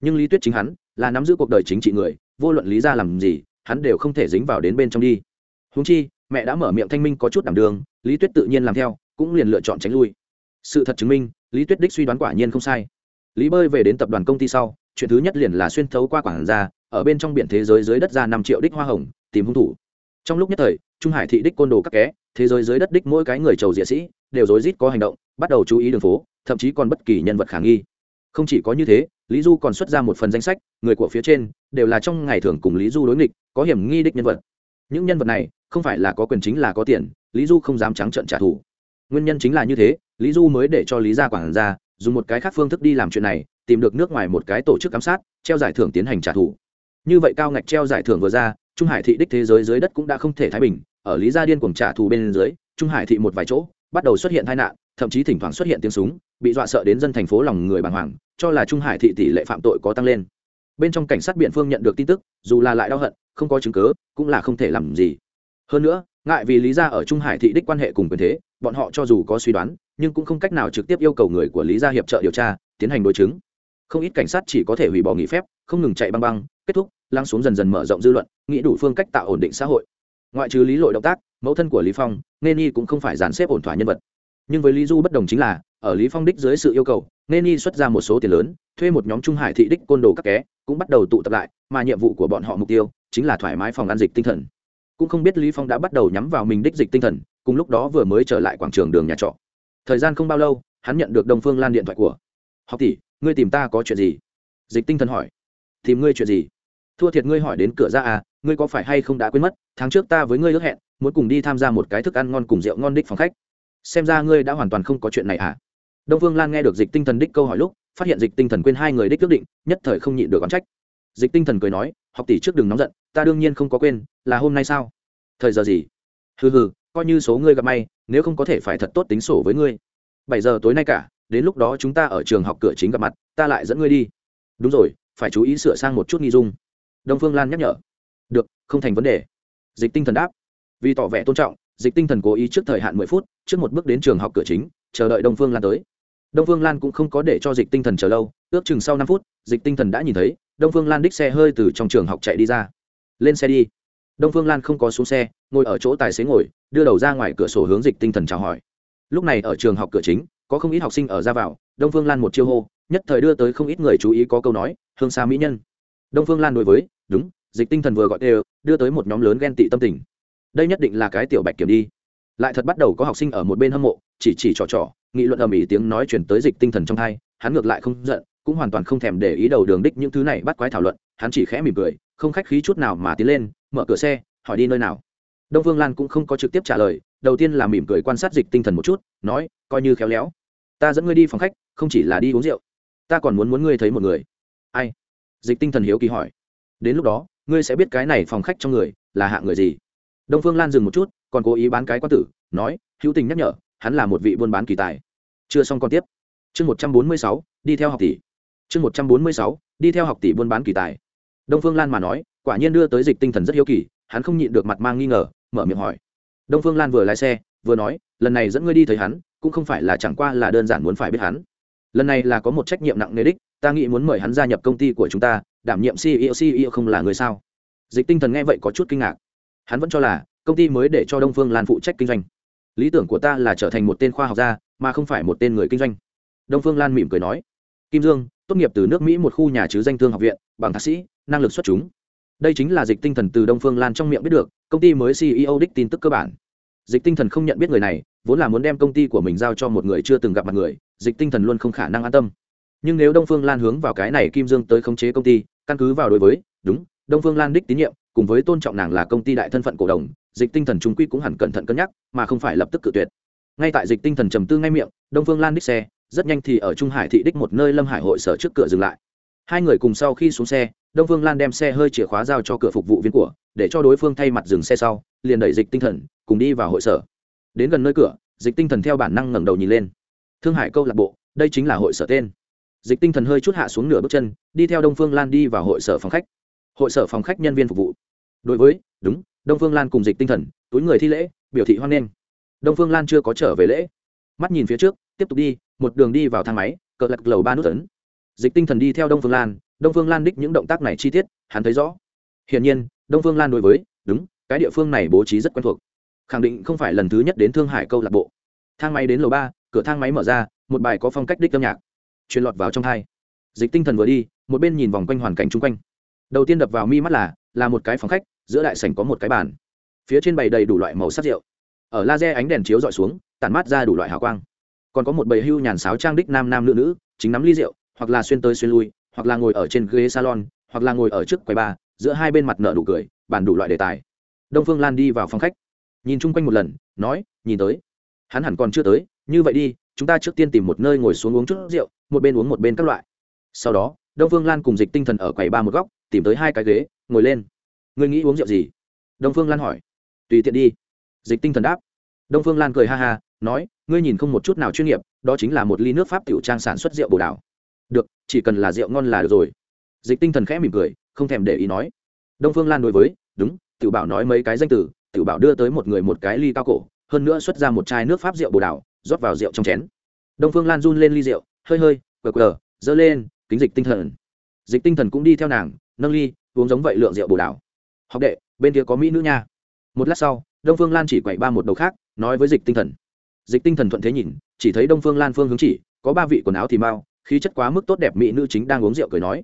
[SPEAKER 1] nhưng lý tuyết chính hắn là nắm giữ cuộc đời chính trị người, vô luận lý gia làm gì, hắn đều không thể dính vào đến bên trong đi. Húng chi, mẹ đã mở miệng thanh minh có chút đảm đường, lý tuyết tự nhiên làm theo, cũng liền lựa chọn tránh lui. Sự thật chứng minh, lý tuyết đích suy đoán quả nhiên không sai. Lý bơi về đến tập đoàn công ty sau, chuyện thứ nhất liền là xuyên thấu qua quảng gia, ở bên trong biển thế giới dưới đất ra năm triệu đích hoa hồng, tìm hung thủ. Trong lúc nhất thời, trung hải thị đích côn đồ các ké thế giới dưới đất đích mỗi cái người chầu diệ sĩ, đều rối rít có hành động, bắt đầu chú ý đường phố, thậm chí còn bất kỳ nhân vật khả nghi không chỉ có như thế, lý du còn xuất ra một phần danh sách, người của phía trên đều là trong ngày thường cùng lý du đối nghịch, có hiểm nghi đích nhân vật. Những nhân vật này không phải là có quyền chính là có tiền, lý du không dám trắng trợn trả thù. Nguyên nhân chính là như thế, lý du mới để cho lý gia quản ra dùng một cái khác phương thức đi làm chuyện này, tìm được nước ngoài một cái tổ chức giám sát, treo giải thưởng tiến hành trả thù. Như vậy cao ngạch treo giải thưởng vừa ra, trung hải thị đích thế giới dưới đất cũng đã không thể thái bình, ở lý gia điên cuồng trả thù bên dưới, trung hải thị một vài chỗ bắt đầu xuất hiện tai nạn, thậm chí thỉnh thoảng xuất hiện tiếng súng bị dọa sợ đến dân thành phố lòng người bàng hoàng, cho là trung hải thị tỷ lệ phạm tội có tăng lên. Bên trong cảnh sát biện phương nhận được tin tức, dù là lại đau hận, không có chứng cứ, cũng là không thể làm gì. Hơn nữa, ngại vì lý gia ở trung hải thị đích quan hệ cùng quyền thế, bọn họ cho dù có suy đoán, nhưng cũng không cách nào trực tiếp yêu cầu người của lý gia hiệp trợ điều tra, tiến hành đối chứng. Không ít cảnh sát chỉ có thể hủy bỏ nghỉ phép, không ngừng chạy băng băng, kết thúc, lăng xuống dần dần mở rộng dư luận, nghĩ đủ phương cách tạo ổn định xã hội. Ngoại trừ lý lội động tác, mẫu thân của lý phong, nên y cũng không phải dàn xếp ổn thỏa nhân vật. Nhưng với lý du bất đồng chính là ở lý phong đích dưới sự yêu cầu, nên y xuất ra một số tiền lớn, thuê một nhóm trung hải thị đích côn đồ các ké, cũng bắt đầu tụ tập lại, mà nhiệm vụ của bọn họ mục tiêu chính là thoải mái phòng ăn dịch tinh thần. Cũng không biết lý phong đã bắt đầu nhắm vào mình đích dịch tinh thần, cùng lúc đó vừa mới trở lại quảng trường đường nhà trọ. Thời gian không bao lâu, hắn nhận được đồng phương lan điện thoại của, học tỷ, ngươi tìm ta có chuyện gì? Dịch tinh thần hỏi, tìm ngươi chuyện gì? Thua thiệt ngươi hỏi đến cửa ra à ngươi có phải hay không đã quên mất, tháng trước ta với ngươi ước hẹn, muốn cùng đi tham gia một cái thức ăn ngon cùng rượu ngon đích phòng khách. Xem ra ngươi đã hoàn toàn không có chuyện này à đông phương lan nghe được dịch tinh thần đích câu hỏi lúc, phát hiện dịch tinh thần quên hai người đích ước định, nhất thời không nhịn được oán trách. Dịch tinh thần cười nói, học tỷ trước đừng nóng giận, ta đương nhiên không có quên, là hôm nay sao? Thời giờ gì? Hừ hừ, coi như số ngươi gặp may, nếu không có thể phải thật tốt tính sổ với ngươi. Bảy giờ tối nay cả, đến lúc đó chúng ta ở trường học cửa chính gặp mặt, ta lại dẫn ngươi đi. Đúng rồi, phải chú ý sửa sang một chút nghi dung. Đông phương lan nhắc nhở. Được, không thành vấn đề. Dịch tinh thần đáp. Vì tỏ vẻ tôn trọng, dịch tinh thần cố ý trước thời hạn mười phút, trước một bước đến trường học cửa chính, chờ đợi đông phương lan tới đông phương lan cũng không có để cho dịch tinh thần chờ lâu, ước chừng sau năm phút, dịch tinh thần đã nhìn thấy, đông phương lan đích xe hơi từ trong trường học chạy đi ra. Lên xe đi. Đông phương lan không có xuống xe, ngồi ở chỗ tài xế ngồi, đưa đầu ra ngoài cửa sổ hướng dịch tinh thần chào hỏi. Lúc này ở trường học cửa chính, có không ít học sinh ở ra vào, đông phương lan một chiêu hô, nhất thời đưa tới không ít người chú ý có câu nói, hương xa mỹ nhân. Đông phương lan đối với, đúng, dịch tinh thần vừa gọi đều, đưa tới một nhóm lớn ghen tị tâm tình. Đây nhất định là cái tiểu bạch kiểm đi. Lại thật bắt đầu có học sinh ở một bên hâm mộ, chỉ chỉ trò trò nghị luận ầm ĩ tiếng nói chuyển tới dịch tinh thần trong hai, hắn ngược lại không giận, cũng hoàn toàn không thèm để ý đầu đường đích những thứ này bắt quái thảo luận, hắn chỉ khẽ mỉm cười, không khách khí chút nào mà tiến lên, mở cửa xe, hỏi đi nơi nào. Đông vương lan cũng không có trực tiếp trả lời, đầu tiên là mỉm cười quan sát dịch tinh thần một chút, nói, coi như khéo léo. Ta dẫn ngươi đi phòng khách, không chỉ là đi uống rượu. Ta còn muốn muốn ngươi thấy một người. Ai? Dịch tinh thần hiếu kỳ hỏi. Đến lúc đó, ngươi sẽ biết cái này phòng khách trong người là hạ người gì. Đông phương lan dừng một chút, còn cố ý bán cái quan tử, nói, hữu tình nhắc nhở hắn là một vị buôn bán kỳ tài. Chưa xong còn tiếp. Chương một trăm bốn mươi sáu, đi theo học tỷ. Chương một trăm bốn mươi sáu, đi theo học tỷ buôn bán kỳ tài. Đông phương lan mà nói, quả nhiên đưa tới dịch tinh thần rất hiếu kỳ, hắn không nhịn được mặt mang nghi ngờ, mở miệng hỏi. Đông phương lan vừa lái xe, vừa nói, lần này dẫn ngươi đi thấy hắn, cũng không phải là chẳng qua là đơn giản muốn phải biết hắn. Lần này là có một trách nhiệm nặng nề đích, ta nghĩ muốn mời hắn gia nhập công ty của chúng ta, đảm nhiệm ceo ceo không là người sao? Dịch tinh thần nghe vậy có chút kinh ngạc. Hắn vẫn cho là, công ty mới để cho đông phương lan phụ trách kinh doanh lý tưởng của ta là trở thành một tên khoa học gia, mà không phải một tên người kinh doanh. Đông phương lan mỉm cười nói. Kim dương, tốt nghiệp từ nước mỹ một khu nhà chứ danh thương học viện, bằng thạc sĩ, năng lực xuất chúng. Đây chính là dịch tinh thần từ đông phương lan trong miệng biết được, công ty mới ceo đích tin tức cơ bản. Dịch tinh thần không nhận biết người này, vốn là muốn đem công ty của mình giao cho một người chưa từng gặp mặt người, dịch tinh thần luôn không khả năng an tâm. Nhưng nếu đông phương lan hướng vào cái này kim dương tới khống chế công ty, căn cứ vào đối với, đúng, đông phương lan đích tín nhiệm, cùng với tôn trọng nàng là công ty đại thân phận cổ đồng dịch tinh thần trung quy cũng hẳn cẩn thận cân nhắc, mà không phải lập tức cự tuyệt. Ngay tại dịch tinh thần trầm tư ngay miệng, đông phương lan đích xe, rất nhanh thì ở trung hải thị đích một nơi lâm hải hội sở trước cửa dừng lại. Hai người cùng sau khi xuống xe, đông phương lan đem xe hơi chìa khóa giao cho cửa phục vụ viên của, để cho đối phương thay mặt dừng xe sau, liền đẩy dịch tinh thần, cùng đi vào hội sở. Đến gần nơi cửa, dịch tinh thần theo bản năng ngẩng đầu nhìn lên. Thương hải câu lạc bộ, đây chính là hội sở tên. Dịch tinh thần hơi chút hạ xuống nửa bước chân, đi theo đông phương lan đi vào hội sở phòng khách. Hội sở phòng khách nhân viên phục vụ. Đối với, đúng đông phương lan cùng dịch tinh thần, túi người thi lễ, biểu thị hoan nghênh. Đông phương lan chưa có trở về lễ. Mắt nhìn phía trước, tiếp tục đi, một đường đi vào thang máy, cờ lật lầu ba nút tấn dịch tinh thần đi theo đông phương lan, đông phương lan đích những động tác này chi tiết, hắn thấy rõ. Hiển nhiên, đông phương lan đối với, đúng, cái địa phương này bố trí rất quen thuộc. Khẳng định không phải lần thứ nhất đến thương hải câu lạc bộ. Thang máy đến lầu ba, cửa thang máy mở ra, một bài có phong cách đích âm nhạc, truyền lọt vào trong thai dịch tinh thần vừa đi, một bên nhìn vòng quanh hoàn cảnh chung quanh đầu tiên đập vào mi mắt là là một cái phòng khách, giữa đại sảnh có một cái bàn. Phía trên bày đầy đủ loại màu sắc rượu. Ở laser ánh đèn chiếu dọi xuống, tản mát ra đủ loại hào quang. Còn có một bầy hưu nhàn sáo trang đích nam nam nữ nữ, chính nắm ly rượu, hoặc là xuyên tới xuyên lui, hoặc là ngồi ở trên ghế salon, hoặc là ngồi ở trước quầy bar, giữa hai bên mặt nợ đủ cười, bàn đủ loại đề tài. Đông phương lan đi vào phòng khách. Nhìn chung quanh một lần, nói, nhìn tới. Hắn hẳn còn chưa tới, như vậy đi, chúng ta trước tiên tìm một nơi ngồi xuống uống chút rượu, một bên uống một bên các loại. Sau đó, đông phương lan cùng dịch tinh thần ở quầy ba một góc tìm tới hai cái ghế, ngồi lên. Người nghĩ uống rượu gì? Đông phương lan hỏi. Tùy tiện đi. Dịch tinh thần đáp. Đông phương lan cười ha ha, nói, ngươi nhìn không một chút nào chuyên nghiệp, đó chính là một ly nước pháp tiểu trang sản xuất rượu bồ đào được, chỉ cần là rượu ngon là được rồi. Dịch tinh thần khẽ mỉm cười, không thèm để ý nói. Đông phương lan đối với, đúng, tiểu bảo nói mấy cái danh từ, tiểu bảo đưa tới một người một cái ly cao cổ, hơn nữa xuất ra một chai nước pháp rượu bồ đào rót vào rượu trong chén. Đông phương lan run lên ly rượu, hơi hơi cờ cờ dơ lên, kính dịch tinh thần. Dịch tinh thần cũng đi theo nàng nâng ly, uống giống vậy lượng rượu bồ đào học đệ, bên kia có mỹ nữ nha. Một lát sau, đông phương lan chỉ quậy ba một đầu khác, nói với dịch tinh thần. Dịch tinh thần thuận thế nhìn, chỉ thấy đông phương lan phương hướng chỉ, có ba vị quần áo thì mau, khí chất quá mức tốt đẹp mỹ nữ chính đang uống rượu cười nói.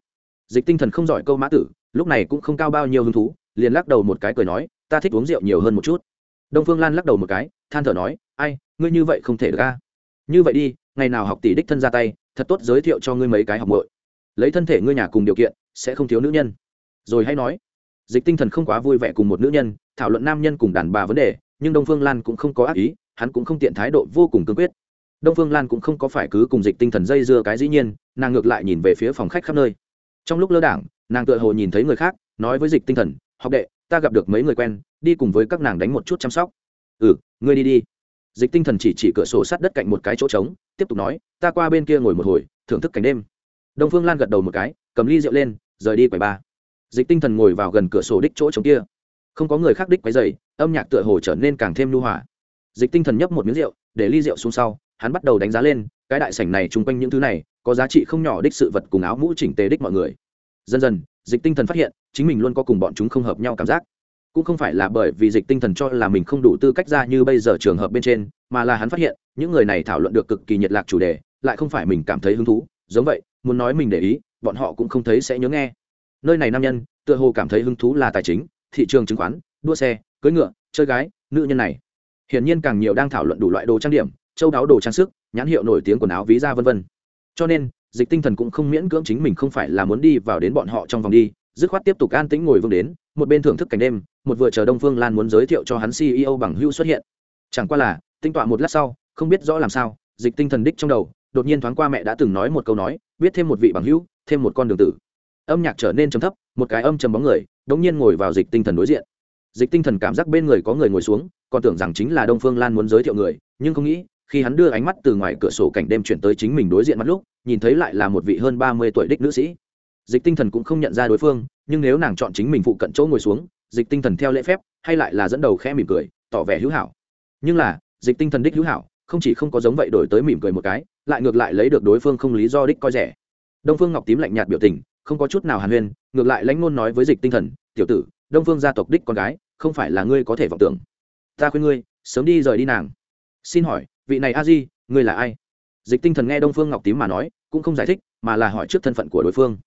[SPEAKER 1] Dịch tinh thần không giỏi câu mã tử, lúc này cũng không cao bao nhiêu hứng thú, liền lắc đầu một cái cười nói, ta thích uống rượu nhiều hơn một chút. Đông phương lan lắc đầu một cái, than thở nói, ai, ngươi như vậy không thể được ca như vậy đi, ngày nào học tỷ đích thân ra tay, thật tốt giới thiệu cho ngươi mấy cái học bội lấy thân thể ngươi nhà cùng điều kiện sẽ không thiếu nữ nhân. Rồi hay nói, dịch tinh thần không quá vui vẻ cùng một nữ nhân, thảo luận nam nhân cùng đàn bà vấn đề, nhưng đông phương lan cũng không có ác ý, hắn cũng không tiện thái độ vô cùng cương quyết. Đông phương lan cũng không có phải cứ cùng dịch tinh thần dây dưa cái dĩ nhiên, nàng ngược lại nhìn về phía phòng khách khắp nơi. Trong lúc lơ đảng, nàng tựa hồ nhìn thấy người khác, nói với dịch tinh thần, học đệ, ta gặp được mấy người quen, đi cùng với các nàng đánh một chút chăm sóc. Ừ ngươi đi đi. Dịch tinh thần chỉ chỉ cửa sổ sát đất cạnh một cái chỗ trống, tiếp tục nói, ta qua bên kia ngồi một hồi, thưởng thức cảnh đêm. Đông phương lan gật đầu một cái, cầm ly rượu lên rời đi quầy ba. Dịch tinh thần ngồi vào gần cửa sổ đích chỗ trống kia. Không có người khác đích quấy dày âm nhạc tựa hồ trở nên càng thêm lưu hỏa dịch tinh thần nhấp một miếng rượu, để ly rượu xuống sau, hắn bắt đầu đánh giá lên, cái đại sảnh này chung quanh những thứ này, có giá trị không nhỏ đích sự vật cùng áo mũ chỉnh tề đích mọi người. Dần dần, dịch tinh thần phát hiện, chính mình luôn có cùng bọn chúng không hợp nhau cảm giác. Cũng không phải là bởi vì dịch tinh thần cho là mình không đủ tư cách ra như bây giờ trường hợp bên trên, mà là hắn phát hiện, những người này thảo luận được cực kỳ nhiệt lạc chủ đề, lại không phải mình cảm thấy hứng thú. Giống vậy, muốn nói mình để ý bọn họ cũng không thấy sẽ nhớ nghe. Nơi này nam nhân, tựa hồ cảm thấy hứng thú là tài chính, thị trường chứng khoán, đua xe, cưỡi ngựa, chơi gái, nữ nhân này. Hiển nhiên càng nhiều đang thảo luận đủ loại đồ trang điểm, châu đáo đồ trang sức, nhãn hiệu nổi tiếng quần áo ví da vân vân. Cho nên, dịch tinh thần cũng không miễn cưỡng chính mình không phải là muốn đi vào đến bọn họ trong vòng đi, dứt khoát tiếp tục an tĩnh ngồi vương đến, một bên thưởng thức cảnh đêm, một vừa chờ đông phương lan muốn giới thiệu cho hắn ceo bằng hưu xuất hiện. Chẳng qua là, tinh tọa một lát sau, không biết rõ làm sao, dịch tinh thần đích trong đầu, đột nhiên thoáng qua mẹ đã từng nói một câu nói biết thêm một vị bằng hữu, thêm một con đường tử. Âm nhạc trở nên trầm thấp, một cái âm trầm bóng người đống nhiên ngồi vào dịch tinh thần đối diện. Dịch tinh thần cảm giác bên người có người ngồi xuống, còn tưởng rằng chính là đông phương lan muốn giới thiệu người, nhưng không nghĩ, khi hắn đưa ánh mắt từ ngoài cửa sổ cảnh đêm chuyển tới chính mình đối diện mắt lúc, nhìn thấy lại là một vị hơn ba mươi tuổi đích nữ sĩ. Dịch tinh thần cũng không nhận ra đối phương, nhưng nếu nàng chọn chính mình phụ cận chỗ ngồi xuống, dịch tinh thần theo lễ phép, hay lại là dẫn đầu khẽ mỉm cười, tỏ vẻ hữu hảo. Nhưng là, dịch tinh thần đích hữu hảo, không chỉ không có giống vậy đổi tới mỉm cười một cái lại ngược lại lấy được đối phương không lý do đích coi rẻ. Đông phương ngọc tím lạnh nhạt biểu tình, không có chút nào hàn huyên, ngược lại lãnh ngôn nói với dịch tinh thần, tiểu tử, đông phương gia tộc đích con gái, không phải là ngươi có thể vọng tưởng. Ta khuyên ngươi, sớm đi rời đi nàng. Xin hỏi, vị này a di, ngươi là ai? Dịch tinh thần nghe đông phương ngọc tím mà nói, cũng không giải thích, mà là hỏi trước thân phận của đối phương.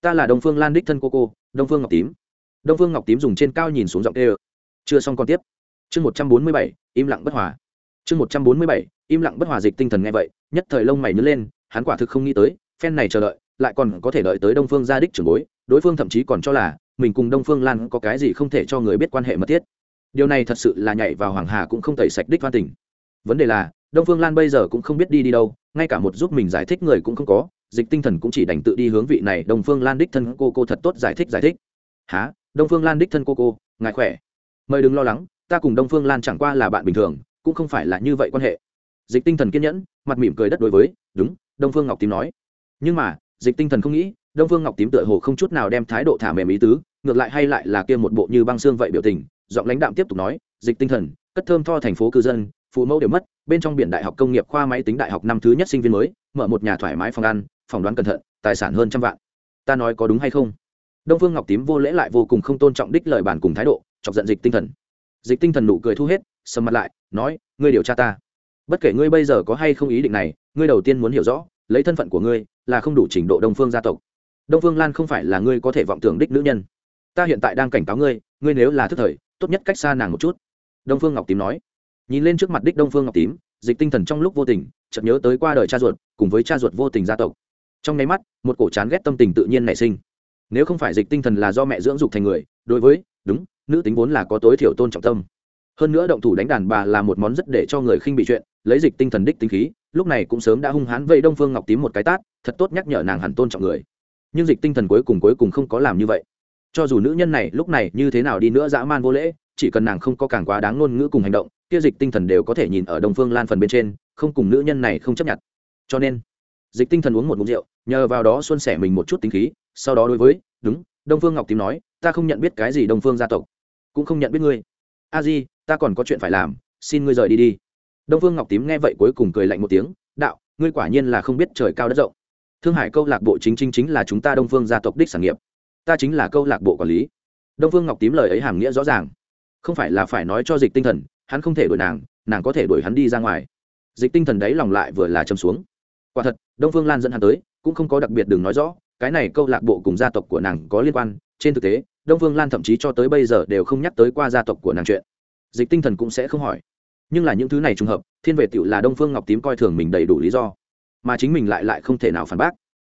[SPEAKER 1] Ta là đông phương lan đích thân cô cô, đông phương ngọc tím. Đông phương ngọc tím dùng trên cao nhìn xuống giọng tê ơ chưa xong còn tiếp. Chương một trăm bốn mươi bảy, im lặng bất hòa. Chương một trăm bốn mươi bảy, im lặng bất hòa dịch tinh thần nghe vậy nhất thời lông mày nhớ lên, hắn quả thực không nghĩ tới, phen này chờ đợi, lại còn có thể đợi tới đông phương gia đích trưởng bối, đối phương thậm chí còn cho là, mình cùng đông phương lan có cái gì không thể cho người biết quan hệ mật thiết. Điều này thật sự là nhảy vào hoàng hà cũng không tẩy sạch đích văn tình. Vấn đề là, đông phương lan bây giờ cũng không biết đi đi đâu, ngay cả một giúp mình giải thích người cũng không có, dịch tinh thần cũng chỉ đành tự đi hướng vị này đông phương lan đích thân cô cô thật tốt giải thích giải thích. Há đông phương lan đích thân cô cô, ngài khỏe? Mời đừng lo lắng, ta cùng đông phương lan chẳng qua là bạn bình thường, cũng không phải là như vậy quan hệ dịch tinh thần kiên nhẫn, mặt mỉm cười đất đối với, đúng, đông phương ngọc tím nói. Nhưng mà, dịch tinh thần không nghĩ, đông phương ngọc tím tựa hồ không chút nào đem thái độ thả mềm ý tứ, ngược lại hay lại là kia một bộ như băng xương vậy biểu tình, giọng lãnh đạm tiếp tục nói, dịch tinh thần, cất thơm tho thành phố cư dân, phụ mẫu đều mất, bên trong biển đại học công nghiệp khoa máy tính đại học năm thứ nhất sinh viên mới, mở một nhà thoải mái phòng ăn, phỏng đoán cẩn thận, tài sản hơn trăm vạn. Ta nói có đúng hay không? Đông phương ngọc tím vô lễ lại vô cùng không tôn trọng đích lời bản cùng thái độ, chọc giận dịch tinh thần. Dịch tinh thần nụ cười thu hết, sầm mặt lại, nói, ngươi điều tra ta bất kể ngươi bây giờ có hay không ý định này, ngươi đầu tiên muốn hiểu rõ, lấy thân phận của ngươi là không đủ trình độ đông phương gia tộc. Đông phương lan không phải là ngươi có thể vọng tưởng đích nữ nhân. Ta hiện tại đang cảnh cáo ngươi ngươi nếu là thức thời, tốt nhất cách xa nàng một chút. Đông phương ngọc tím nói. Nhìn lên trước mặt đích đông phương ngọc tím, dịch tinh thần trong lúc vô tình, chợt nhớ tới qua đời cha ruột, cùng với cha ruột vô tình gia tộc. Trong nháy mắt, một cổ chán ghét tâm tình tự nhiên nảy sinh. Nếu không phải dịch tinh thần là do mẹ dưỡng dục thành người, đối với, đúng, nữ tính vốn là có tối thiểu tôn trọng tâm. Hơn nữa động thủ đánh đàn bà là một món rất để cho người khinh bị chuyện lấy dịch tinh thần đích tinh khí, lúc này cũng sớm đã hung hãn vây đông phương ngọc tím một cái tát, thật tốt nhắc nhở nàng hẳn tôn trọng người. Nhưng dịch tinh thần cuối cùng cuối cùng không có làm như vậy. Cho dù nữ nhân này lúc này như thế nào đi nữa dã man vô lễ, chỉ cần nàng không có càng quá đáng ngôn ngữ cùng hành động, kia dịch tinh thần đều có thể nhìn ở đông phương lan phần bên trên, không cùng nữ nhân này không chấp nhận. Cho nên, dịch tinh thần uống một mục rượu, nhờ vào đó xuân sẻ mình một chút tính khí, sau đó đối với, đúng, đông phương ngọc tím nói, ta không nhận biết cái gì đông phương gia tộc, cũng không nhận biết ngươi. A di, ta còn có chuyện phải làm, xin ngươi rời đi đi đông Vương ngọc tím nghe vậy cuối cùng cười lạnh một tiếng, đạo, ngươi quả nhiên là không biết trời cao đất rộng. Thương hải câu lạc bộ chính chính chính là chúng ta đông phương gia tộc đích sản nghiệp. Ta chính là câu lạc bộ quản lý. Đông phương ngọc tím lời ấy hàm nghĩa rõ ràng. Không phải là phải nói cho dịch tinh thần, hắn không thể đuổi nàng nàng có thể đuổi hắn đi ra ngoài. Dịch tinh thần đấy lòng lại vừa là châm xuống. Quả thật, đông phương lan dẫn hắn tới, cũng không có đặc biệt đừng nói rõ, cái này câu lạc bộ cùng gia tộc của nàng có liên quan. Trên thực tế, đông phương lan thậm chí cho tới bây giờ đều không nhắc tới qua gia tộc của nàng chuyện. Dịch tinh thần cũng sẽ không hỏi nhưng là những thứ này trùng hợp, thiên vệ tựu là đông phương ngọc tím coi thường mình đầy đủ lý do. Mà chính mình lại lại không thể nào phản bác.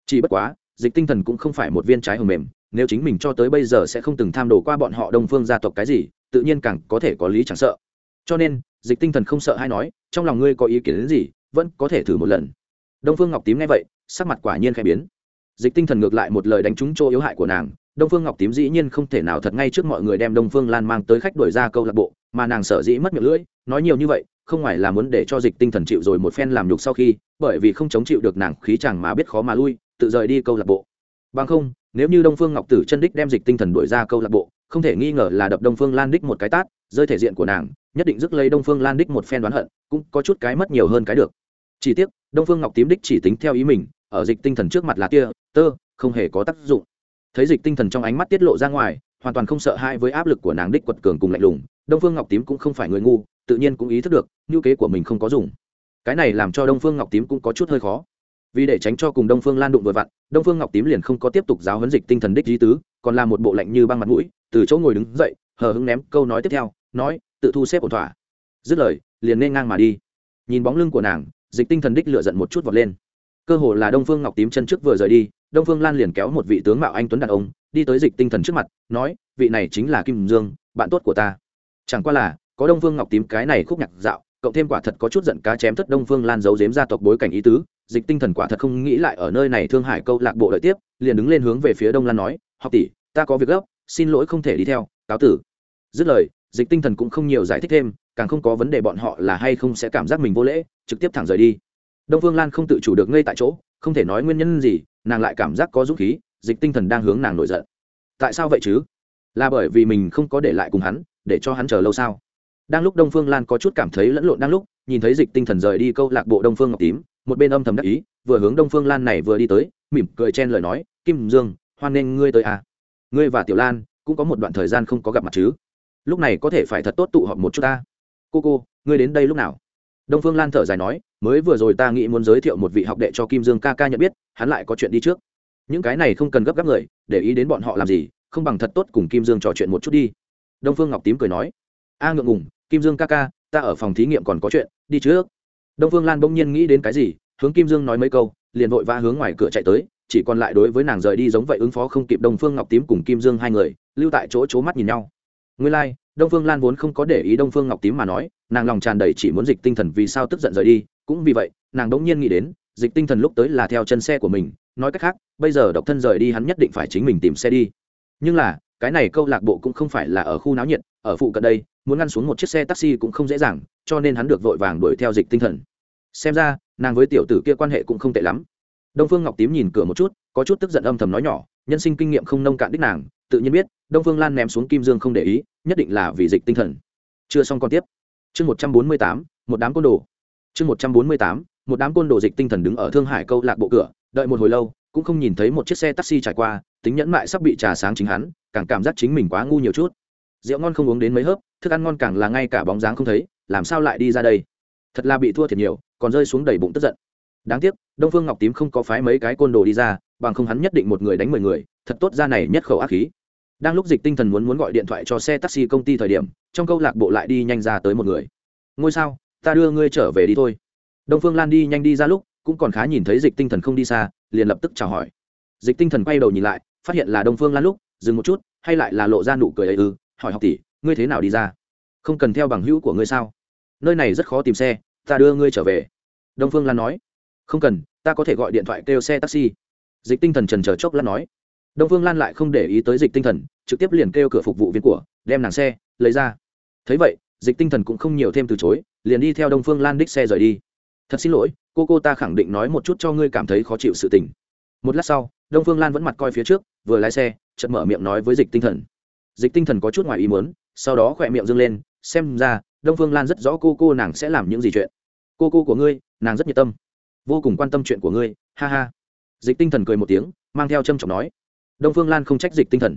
[SPEAKER 1] Chỉ bất quá, dịch tinh thần cũng không phải một viên trái hồng mềm, nếu chính mình cho tới bây giờ sẽ không từng tham đồ qua bọn họ đông phương gia tộc cái gì, tự nhiên càng có thể có lý chẳng sợ. Cho nên, dịch tinh thần không sợ hay nói, trong lòng ngươi có ý kiến đến gì, vẫn có thể thử một lần. Đông phương ngọc tím nghe vậy, sắc mặt quả nhiên khai biến. Dịch tinh thần ngược lại một lời đánh trúng chỗ yếu hại của nàng đông phương ngọc tím dĩ nhiên không thể nào thật ngay trước mọi người đem đông phương lan mang tới khách đổi ra câu lạc bộ, mà nàng sở dĩ mất miệng lưỡi, nói nhiều như vậy, không ngoài là muốn để cho dịch tinh thần chịu rồi một phen làm nhục sau khi, bởi vì không chống chịu được nàng khí chàng mà biết khó mà lui, tự rời đi câu lạc bộ. Bằng không, nếu như đông phương ngọc tử chân đích đem dịch tinh thần đuổi ra câu lạc bộ, không thể nghi ngờ là đập đông phương lan đích một cái tát, rơi thể diện của nàng, nhất định dứt lấy đông phương lan đích một phen đoán hận, cũng có chút cái mất nhiều hơn cái được. Chỉ tiếc, đông phương ngọc tím đích chỉ tính theo ý mình, ở dịch tinh thần trước mặt là kia tơ, không hề có tác dụng thấy dịch tinh thần trong ánh mắt tiết lộ ra ngoài, hoàn toàn không sợ hãi với áp lực của nàng đích quật cường cùng lạnh lùng, đông phương ngọc tím cũng không phải người ngu, tự nhiên cũng ý thức được, ngữ kế của mình không có dùng. Cái này làm cho đông phương ngọc tím cũng có chút hơi khó. Vì để tránh cho cùng đông phương lan đụng vừa vặn, đông phương ngọc tím liền không có tiếp tục giáo huấn dịch tinh thần đích di tứ, còn là một bộ lạnh như băng mặt mũi, từ chỗ ngồi đứng dậy, hờ hững ném câu nói tiếp theo, nói, tự thu xếp ổn thỏa. Dứt lời, liền nên ngang mà đi. Nhìn bóng lưng của nàng, dịch tinh thần đích lựa giận một chút vọt lên. Cơ hồ là đông phương ngọc tím chân trước vừa rời đi đông phương lan liền kéo một vị tướng mạo anh tuấn đàn ông, đi tới dịch tinh thần trước mặt, nói, vị này chính là kim dương, bạn tốt của ta. Chẳng qua là, có đông phương ngọc tím cái này khúc nhạc dạo, cộng thêm quả thật có chút giận cá chém thất đông phương lan giấu giếm gia tộc bối cảnh ý tứ, dịch tinh thần quả thật không nghĩ lại ở nơi này thương hải câu lạc bộ đợi tiếp, liền đứng lên hướng về phía đông lan nói, học tỷ, ta có việc gấp, xin lỗi không thể đi theo, cáo tử. Dứt lời, dịch tinh thần cũng không nhiều giải thích thêm, càng không có vấn đề bọn họ là hay không sẽ cảm giác mình vô lễ, trực tiếp thẳng rời đi. Đông phương lan không tự chủ được ngay tại chỗ, không thể nói nguyên nhân gì nàng lại cảm giác có dũng khí, dịch tinh thần đang hướng nàng nổi giận. Tại sao vậy chứ? Là bởi vì mình không có để lại cùng hắn, để cho hắn chờ lâu sao? Đang lúc đông phương lan có chút cảm thấy lẫn lộn đang lúc, nhìn thấy dịch tinh thần rời đi câu lạc bộ đông phương ngọc tím, một bên âm thầm đắc ý, vừa hướng đông phương lan này vừa đi tới, mỉm cười chen lời nói, kim dương, hoan nghênh ngươi tới à. ngươi và tiểu lan cũng có một đoạn thời gian không có gặp mặt chứ. Lúc này có thể phải thật tốt tụ họp một chút ta. Cô cô, ngươi đến đây lúc nào? Đông phương lan thở dài nói mới vừa rồi ta nghĩ muốn giới thiệu một vị học đệ cho kim dương ca ca nhận biết hắn lại có chuyện đi trước. Những cái này không cần gấp gáp người để ý đến bọn họ làm gì không bằng thật tốt cùng kim dương trò chuyện một chút đi. Đông phương ngọc tím cười nói. A ngượng ngùng kim dương ca ca ta ở phòng thí nghiệm còn có chuyện đi trước. Đông phương lan bỗng nhiên nghĩ đến cái gì hướng kim dương nói mấy câu liền vội va hướng ngoài cửa chạy tới chỉ còn lại đối với nàng rời đi giống vậy ứng phó không kịp đông phương ngọc tím cùng kim dương hai người lưu tại chỗ c mắt nhìn nhau. Ngươi lai、like, đông phương lan vốn không có để ý đông phương ngọc tím mà nói nàng lòng tràn đầy chỉ muốn dịch tinh thần vì sao tức giận rời đi cũng vì vậy, nàng đ ỗ n g nhiên nghĩ đến, dịch tinh thần lúc tới là theo chân xe của mình, nói cách khác, bây giờ độc thân rời đi hắn nhất định phải chính mình tìm xe đi. Nhưng là, cái này câu lạc bộ cũng không phải là ở khu náo nhiệt, ở phụ cận đây, muốn ngăn xuống một chiếc xe taxi cũng không dễ dàng, cho nên hắn được vội vàng đuổi theo dịch tinh thần. Xem ra, nàng với tiểu tử kia quan hệ cũng không tệ lắm. Đông phương ngọc tím nhìn cửa một chút, có chút tức giận âm thầm nói nhỏ, nhân sinh kinh nghiệm không nông cạn đích nàng, tự nhiên biết, đông phương lan ném xuống kim dương không để ý, nhất định là vì dịch tinh thần. Chưa xong còn tiếp. Chương một trăm bốn mươi tám, một đám côn đồ chương một trăm bốn mươi tám, một đám côn đồ dịch tinh thần đứng ở thương hải câu lạc bộ cửa, đợi một hồi lâu, cũng không nhìn thấy một chiếc xe taxi trải qua, tính nhẫn mại sắp bị trà sáng chính hắn, càng cảm giác chính mình quá ngu nhiều chút. Rượu ngon không uống đến mấy hớp, thức ăn ngon càng là ngay cả bóng dáng không thấy, làm sao lại đi ra đây? Thật là bị thua thiệt nhiều, còn rơi xuống đầy bụng tức giận. Đáng tiếc, đông phương ngọc tím không có phái mấy cái côn đồ đi ra, bằng không hắn nhất định một người đánh mười người, thật tốt ra này nhất khẩu ác khí. Đang lúc dịch tinh thần muốn muốn gọi điện thoại cho xe taxi công ty thời điểm, trong câu lạc bộ lại đi nhanh ra tới một người. Ngôi sao? Ta đưa ngươi trở về đi thôi. Đông phương lan đi nhanh đi ra lúc, cũng còn khá nhìn thấy dịch tinh thần không đi xa, liền lập tức chào hỏi. Dịch tinh thần quay đầu nhìn lại, phát hiện là đông phương lan lúc, dừng một chút, hay lại là lộ ra nụ cười ấy ư, hỏi học tỷ, ngươi thế nào đi ra? Không cần theo bằng hữu của ngươi sao? Nơi này rất khó tìm xe, ta đưa ngươi trở về. Đông phương lan nói. Không cần, ta có thể gọi điện thoại kêu xe taxi. Dịch tinh thần trần chờ chốc lan nói. Đông phương lan lại không để ý tới dịch tinh thần, trực tiếp liền kêu cửa phục vụ viên của, đem nàng xe, lấy ra. Thấy vậy, dịch tinh thần cũng không nhiều thêm từ chối liền đi theo đông phương lan đích xe rời đi. Thật xin lỗi, cô cô ta khẳng định nói một chút cho ngươi cảm thấy khó chịu sự tình. Một lát sau, đông phương lan vẫn mặt coi phía trước, vừa lái xe, chợt mở miệng nói với dịch tinh thần. Dịch tinh thần có chút ngoài ý muốn, sau đó khỏe miệng dâng lên, xem ra, đông phương lan rất rõ cô cô nàng sẽ làm những gì chuyện. Cô cô của ngươi, nàng rất nhiệt tâm. Vô cùng quan tâm chuyện của ngươi, ha ha. Dịch tinh thần cười một tiếng, mang theo trâm trọng nói. Đông phương lan không trách dịch tinh thần.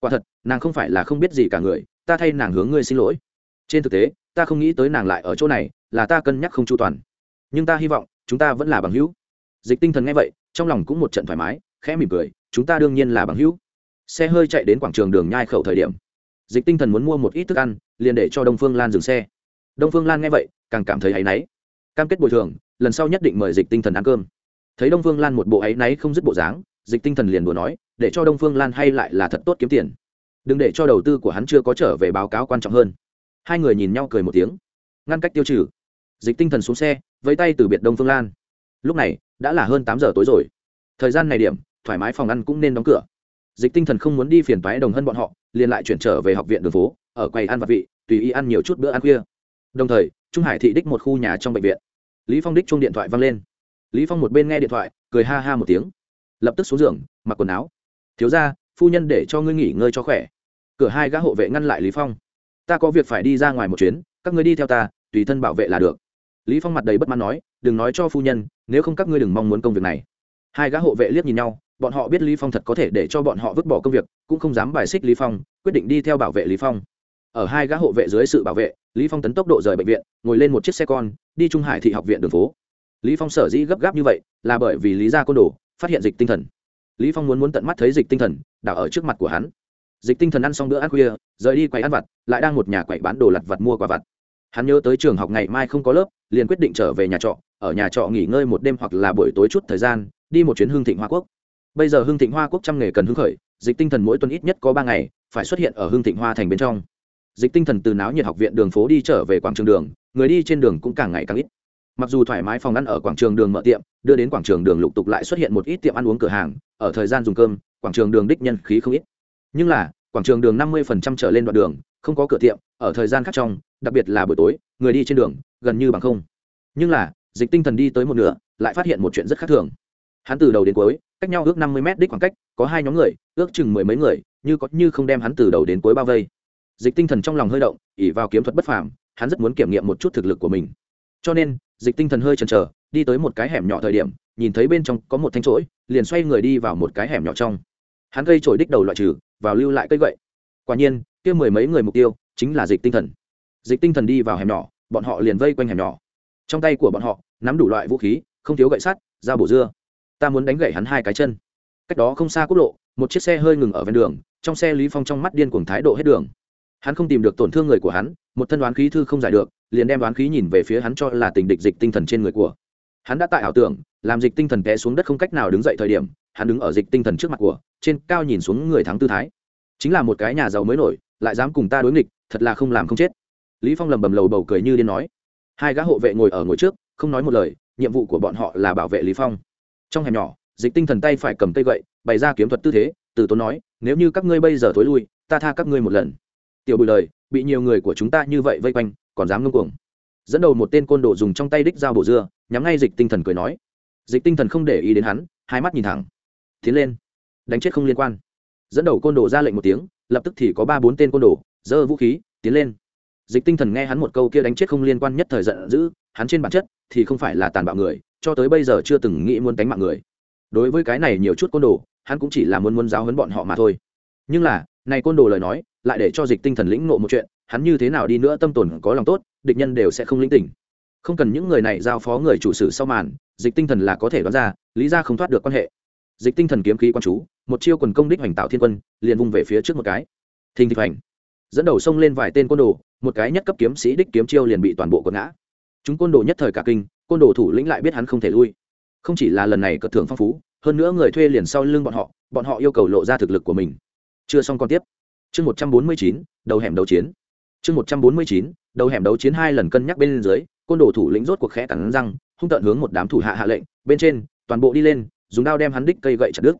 [SPEAKER 1] Quả thật, nàng không phải là không biết gì cả người, ta thay nàng hướng ngươi xin lỗi. Trên thực tế ta không nghĩ tới nàng lại ở chỗ này, là ta cân nhắc không chu toàn. Nhưng ta hy vọng, chúng ta vẫn là bằng hữu. Dịch tinh thần nghe vậy, trong lòng cũng một trận thoải mái, khẽ mỉm cười, chúng ta đương nhiên là bằng hữu. Xe hơi chạy đến quảng trường đường nhai khẩu thời điểm. Dịch tinh thần muốn mua một ít thức ăn, liền để cho đông phương lan dừng xe. Đông phương lan nghe vậy, càng cảm thấy áy náy. Cam kết bồi thường, lần sau nhất định mời dịch tinh thần ăn cơm. Thấy đông phương lan một bộ áy náy không dứt bộ dáng, dịch tinh thần liền đùa nói, để cho đông phương lan hay lại là thật tốt kiếm tiền. Đừng để cho đầu tư của hắn chưa có trở về báo cáo quan trọng hơn hai người nhìn nhau cười một tiếng. Ngăn cách tiêu trừ. Dịch tinh thần xuống xe với tay từ biệt đông phương lan. Lúc này, đã là hơn tám giờ tối rồi. Thời gian này điểm, thoải mái phòng ăn cũng nên đóng cửa. Dịch tinh thần không muốn đi phiền toái đồng hơn bọn họ, liền lại chuyển trở về học viện đường phố, ở quầy ăn vặt vị, tùy ý ăn nhiều chút bữa ăn khuya. Đồng thời, trung hải thị đích một khu nhà trong bệnh viện. Lý phong đích chung điện thoại văng lên. Lý phong một bên nghe điện thoại, cười ha ha một tiếng. Lập tức xuống giường, mặc quần áo. Thiếu ra phu nhân để cho ngươi nghỉ ngơi cho khỏe. Cửa hai gã hộ vệ ngăn lại lý phong ta có việc phải đi ra ngoài một chuyến, các ngươi đi theo ta, tùy thân bảo vệ là được. Lý phong mặt đầy bất mãn nói, đừng nói cho phu nhân, nếu không các ngươi đừng mong muốn công việc này. Hai gã hộ vệ liếc nhìn nhau, bọn họ biết lý phong thật có thể để cho bọn họ vứt bỏ công việc, cũng không dám bài xích lý phong, quyết định đi theo bảo vệ lý phong. Ở hai gã hộ vệ dưới sự bảo vệ, lý phong tấn tốc độ rời bệnh viện, ngồi lên một chiếc xe con, đi trung hải thị học viện đường phố. Lý phong sở dĩ gấp gáp như vậy, là bởi vì lý gia côn đồ, phát hiện dịch tinh thần. Lý phong muốn muốn tận mắt thấy dịch tinh thần, đảo ở trước mặt của hắn dịch tinh thần ăn xong bữa ăn khuya, rời đi quầy ăn vặt, lại đang một nhà quầy bán đồ lặt vặt mua quả vặt. Hắn nhớ tới trường học ngày mai không có lớp, liền quyết định trở về nhà trọ, ở nhà trọ nghỉ ngơi một đêm hoặc là buổi tối chút thời gian, đi một chuyến hương thịnh hoa quốc. Bây giờ hương thịnh hoa quốc trăm nghề cần hứng khởi, dịch tinh thần mỗi tuần ít nhất có ba ngày, phải xuất hiện ở hương thịnh hoa thành bên trong. Dịch tinh thần từ náo nhiệt học viện đường phố đi trở về quảng trường đường, người đi trên đường cũng càng ngày càng ít. Mặc dù thoải mái phòng ăn ở quảng trường đường mở tiệm, đưa đến quảng trường đường lục tục lại xuất hiện một ít tiệm ăn uống cửa hàng, ở thời gian dùng cơm, quảng trường đường đích nhân khí không ít nhưng là, quảng trường đường năm mươi trở lên đoạn đường, không có cửa tiệm, ở thời gian khác trong, đặc biệt là buổi tối, người đi trên đường, gần như bằng không. Nhưng là, dịch tinh thần đi tới một nửa, lại phát hiện một chuyện rất khác thường. Hắn từ đầu đến cuối, cách nhau ước năm mươi mét đích khoảng cách, có hai nhóm người, ước chừng mười mấy người, như có như không đem hắn từ đầu đến cuối bao vây. Dịch tinh thần trong lòng hơi động ỉ vào kiếm thuật bất phàm, hắn rất muốn kiểm nghiệm một chút thực lực của mình. Cho nên, dịch tinh thần hơi chần chờ, đi tới một cái hẻm nhỏ thời điểm, nhìn thấy bên trong có một thanh trỗi liền xoay người đi vào một cái hẻm nhỏ trong. Hắn gây trổi đích đầu loại trừ vào lưu lại cây gậy. Quả nhiên, kia mười mấy người mục tiêu chính là dịch tinh thần. Dịch tinh thần đi vào hẻm nhỏ, bọn họ liền vây quanh hẻm nhỏ. Trong tay của bọn họ, nắm đủ loại vũ khí, không thiếu gậy sắt, dao bổ dưa. Ta muốn đánh gậy hắn hai cái chân. Cách đó không xa quốc lộ, một chiếc xe hơi ngừng ở ven đường, trong xe lý phong trong mắt điên cuồng thái độ hết đường. Hắn không tìm được tổn thương người của hắn, một thân đoán khí thư không giải được, liền đem đoán khí nhìn về phía hắn cho là tình địch dịch tinh thần trên người của. Hắn đã tại ảo tưởng, làm dịch tinh thần té xuống đất không cách nào đứng dậy thời điểm, hắn đứng ở dịch tinh thần trước mặt của trên cao nhìn xuống người thắng tư thái. Chính là một cái nhà giàu mới nổi, lại dám cùng ta đối nghịch, thật là không làm không chết. Lý phong lầm bầm lầu bầu cười như điên nói. Hai gã hộ vệ ngồi ở ngồi trước, không nói một lời, nhiệm vụ của bọn họ là bảo vệ lý phong. Trong hẻm nhỏ, dịch tinh thần tay phải cầm cây gậy, bày ra kiếm thuật tư thế, từ tốn nói, nếu như các ngươi bây giờ thối lui, ta tha các ngươi một lần. Tiểu bùi lời, bị nhiều người của chúng ta như vậy vây quanh, còn dám ngông cuồng. Dẫn đầu một tên côn đồ dùng trong tay đích dao bổ dưa, nhắm ngay dịch tinh thần cười nói. Dịch tinh thần không để ý đến hắn, hai mắt nhìn thẳng. Tiến lên đánh chết không liên quan. Dẫn đầu côn đồ ra lệnh một tiếng, lập tức thì có ba bốn tên côn đồ, giơ vũ khí, tiến lên. Dịch tinh thần nghe hắn một câu kia đánh chết không liên quan nhất thời giận dữ, hắn trên bản chất thì không phải là tàn bạo người, cho tới bây giờ chưa từng nghĩ muốn đánh mạng người. Đối với cái này nhiều chút côn đồ, hắn cũng chỉ là muốn muốn giáo hấn bọn họ mà thôi. Nhưng là, này côn đồ lời nói, lại để cho dịch tinh thần lĩnh ngộ một chuyện, hắn như thế nào đi nữa tâm tồn có lòng tốt, địch nhân đều sẽ không lĩnh tỉnh. Không cần những người này giao phó người chủ sử sau màn, dịch tinh thần là có thể đoán ra, lý ra không thoát được quan hệ. Dịch tinh thần kiếm khí quan chú một chiêu quần công đích hoành tạo thiên quân, liền vung về phía trước một cái. Thình thịch hoành. Dẫn đầu xông lên vài tên côn đồ, một cái nhất cấp kiếm sĩ đích kiếm chiêu liền bị toàn bộ quật ngã. Chúng côn đồ nhất thời cả kinh, côn đồ thủ lĩnh lại biết hắn không thể lui. Không chỉ là lần này cật thưởng phong phú, hơn nữa người thuê liền sau lưng bọn họ bọn họ yêu cầu lộ ra thực lực của mình. Chưa xong còn tiếp. Chương một trăm bốn mươi chín, đầu hẻm đấu chiến. Chương một trăm bốn mươi chín, đầu hẻm đấu chiến hai lần cân nhắc bên dưới, côn đồ thủ lĩnh rốt cuộc khẽ cắn răng, hung tận hướng một đám thủ hạ hạ lệnh, bên trên, toàn bộ đi lên, dùng đao đem hắn đích cây gậy chặt đứt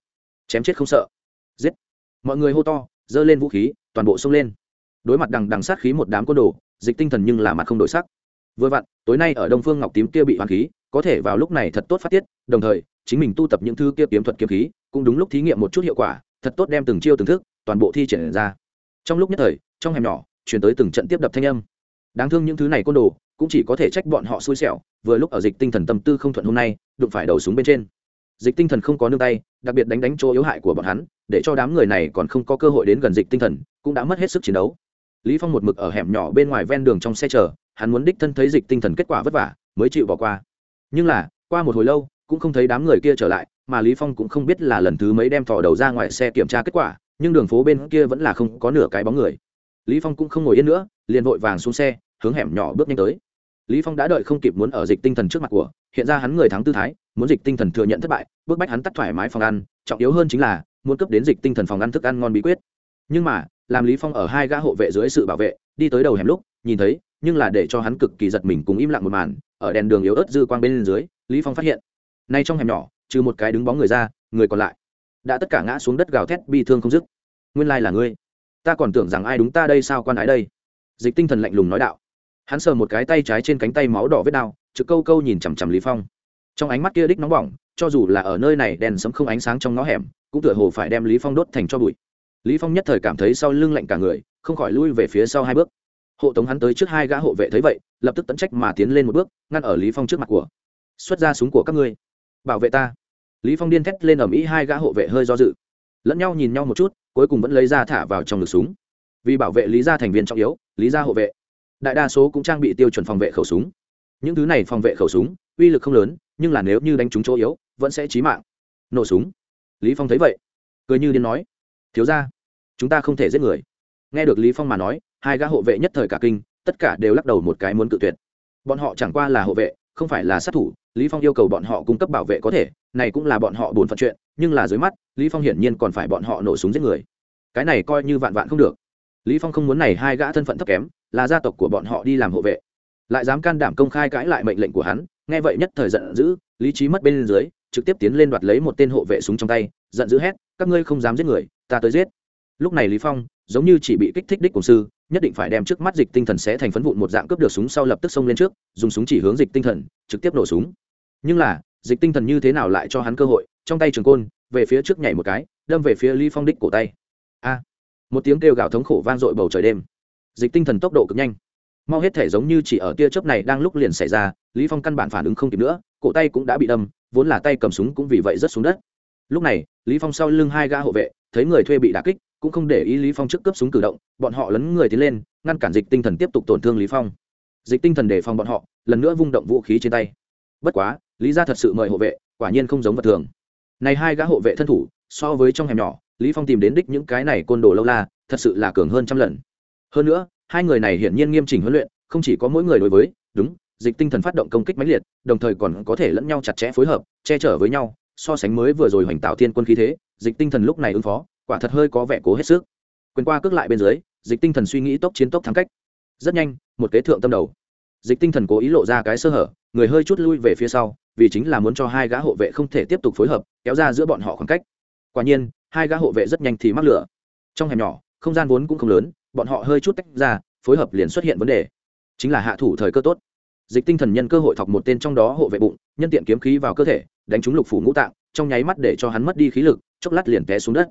[SPEAKER 1] chém chết không sợ. Giết. Mọi người hô to, giơ lên vũ khí, toàn bộ xông lên. Đối mặt đằng đằng sát khí một đám côn đồ, dịch tinh thần nhưng là mặt không đổi sắc. Vừa vặn, tối nay ở đông phương ngọc tím kia bị hoàn khí, có thể vào lúc này thật tốt phát tiết, đồng thời, chính mình tu tập những thư kia kiếm thuật kiếm khí, cũng đúng lúc thí nghiệm một chút hiệu quả, thật tốt đem từng chiêu từng thức, toàn bộ thi triển ra. Trong lúc nhất thời, trong hẻm nhỏ chuyển tới từng trận tiếp đập thanh âm. Đáng thương những thứ này côn đồ, cũng chỉ có thể trách bọn họ xui xẻo, vừa lúc ở dịch tinh thần tâm tư không thuận hôm nay, đụng phải đầu súng bên trên dịch tinh thần không có nương tay, đặc biệt đánh đánh chỗ yếu hại của bọn hắn, để cho đám người này còn không có cơ hội đến gần dịch tinh thần, cũng đã mất hết sức chiến đấu. Lý phong một mực ở hẻm nhỏ bên ngoài ven đường trong xe chờ, hắn muốn đích thân thấy dịch tinh thần kết quả vất vả, mới chịu bỏ qua. Nhưng là, qua một hồi lâu, cũng không thấy đám người kia trở lại, mà lý phong cũng không biết là lần thứ mấy đem thò đầu ra ngoài xe kiểm tra kết quả, nhưng đường phố bên kia vẫn là không có nửa cái bóng người. Lý phong cũng không ngồi yên nữa, liền vội vàng xuống xe, hướng hẻm nhỏ bước nhanh tới lý phong đã đợi không kịp muốn ở dịch tinh thần trước mặt của, hiện ra hắn người thắng tư thái, muốn dịch tinh thần thừa nhận thất bại bước bách hắn tắt thoải mái phòng ăn, trọng yếu hơn chính là, muốn cấp đến dịch tinh thần phòng ăn thức ăn ngon bí quyết. Nhưng mà, làm lý phong ở hai gã hộ vệ dưới sự bảo vệ, đi tới đầu hẻm lúc, nhìn thấy, nhưng là để cho hắn cực kỳ giật mình cùng im lặng một màn, ở đèn đường yếu ớt dư quang bên dưới, lý phong phát hiện, nay trong hẻm nhỏ, trừ một cái đứng bóng người ra, người còn lại, đã tất cả ngã xuống đất gào thét bi thương không dứt. Nguyên lai là ngươi. Ta còn tưởng rằng ai đúng ta đây sao quan ái đây? Dịch tinh thần lạnh lùng nói đạo hắn sờ một cái tay trái trên cánh tay máu đỏ vết đao trực câu câu nhìn chằm chằm lý phong. Trong ánh mắt kia đích nóng bỏng, cho dù là ở nơi này đèn sấm không ánh sáng trong ngõ hẻm, cũng tựa hồ phải đem lý phong đốt thành cho bụi. Lý phong nhất thời cảm thấy sau lưng lạnh cả người, không khỏi lui về phía sau hai bước. Hộ tống hắn tới trước hai gã hộ vệ thấy vậy, lập tức tận trách mà tiến lên một bước, ngăn ở lý phong trước mặt của. Xuất ra súng của các ngươi. Bảo vệ ta. Lý phong điên thét lên ở mỹ hai gã hộ vệ hơi do dự. Lẫn nhau nhìn nhau một chút, cuối cùng vẫn lấy ra thả vào trong ngực súng. Vì bảo vệ lý gia thành viên trọng yếu, lý gia hộ vệ đại đa số cũng trang bị tiêu chuẩn phòng vệ khẩu súng. Những thứ này phòng vệ khẩu súng, uy lực không lớn, nhưng là nếu như đánh trúng chỗ yếu, vẫn sẽ chí mạng. Nổ súng. Lý phong thấy vậy, cười như điên nói, thiếu gia, chúng ta không thể giết người. Nghe được lý phong mà nói, hai gã hộ vệ nhất thời cả kinh, tất cả đều lắc đầu một cái muốn cự tuyệt. Bọn họ chẳng qua là hộ vệ, không phải là sát thủ, lý phong yêu cầu bọn họ cung cấp bảo vệ có thể, này cũng là bọn họ buồn phận chuyện, nhưng là dưới mắt, lý phong hiển nhiên còn phải bọn họ nổ súng giết người. Cái này coi như vạn vạn không được lý phong không muốn này hai gã thân phận thấp kém, là gia tộc của bọn họ đi làm hộ vệ. Lại dám can đảm công khai cãi lại mệnh lệnh của hắn, nghe vậy nhất thời giận dữ, lý trí mất bên dưới, trực tiếp tiến lên đoạt lấy một tên hộ vệ súng trong tay, giận dữ hét, các ngươi không dám giết người, ta tới giết. Lúc này lý phong, giống như chỉ bị kích thích đích cùng sư, nhất định phải đem trước mắt dịch tinh thần sẽ thành phấn vụn một dạng cướp được súng sau lập tức xông lên trước, dùng súng chỉ hướng dịch tinh thần, trực tiếp nổ súng. Nhưng là, dịch tinh thần như thế nào lại cho hắn cơ hội, trong tay trường côn, về phía trước nhảy một cái, đâm về phía lý phong đích cổ tay. A! Một tiếng kêu gào thống khổ vang dội bầu trời đêm. Dịch tinh thần tốc độ cực nhanh. Mau hết thể giống như chỉ ở tia chớp này đang lúc liền xảy ra, lý phong căn bản phản ứng không kịp nữa, cổ tay cũng đã bị đâm, vốn là tay cầm súng cũng vì vậy rất xuống đất. Lúc này, lý phong sau lưng hai gã hộ vệ, thấy người thuê bị đả kích, cũng không để ý lý phong trước cướp súng cử động, bọn họ lấn người tiến lên, ngăn cản dịch tinh thần tiếp tục tổn thương lý phong. Dịch tinh thần đề phòng bọn họ, lần nữa vung động vũ khí trên tay. Bất quá, lý gia thật sự mời hộ vệ, quả nhiên không giống vật thường. Này hai gã hộ vệ thân thủ, so với trong hẻm nhỏ lý phong tìm đến đích những cái này côn đồ lâu la, thật sự là cường hơn trăm lần. Hơn nữa, hai người này hiển nhiên nghiêm chỉnh huấn luyện, không chỉ có mỗi người đối với, đúng, dịch tinh thần phát động công kích mãnh liệt, đồng thời còn có thể lẫn nhau chặt chẽ phối hợp, che chở với nhau, so sánh mới vừa rồi hoành tạo thiên quân khí thế, dịch tinh thần lúc này ứng phó, quả thật hơi có vẻ cố hết sức. Quyền qua cước lại bên dưới, dịch tinh thần suy nghĩ tốc chiến tốc thắng cách. Rất nhanh, một kế thượng tâm đầu. Dịch tinh thần cố ý lộ ra cái sơ hở, người hơi chút lui về phía sau, vì chính là muốn cho hai gã hộ vệ không thể tiếp tục phối hợp, kéo ra giữa bọn họ khoảng cách quả nhiên, hai gã hộ vệ rất nhanh thì mắc lửa. Trong hẻm nhỏ, không gian vốn cũng không lớn, bọn họ hơi chút tách ra, phối hợp liền xuất hiện vấn đề. Chính là hạ thủ thời cơ tốt. Dịch tinh thần nhân cơ hội thọc một tên trong đó hộ vệ bụng, nhân tiện kiếm khí vào cơ thể, đánh trúng lục phủ ngũ tạng, trong nháy mắt để cho hắn mất đi khí lực, chốc lát liền té xuống đất.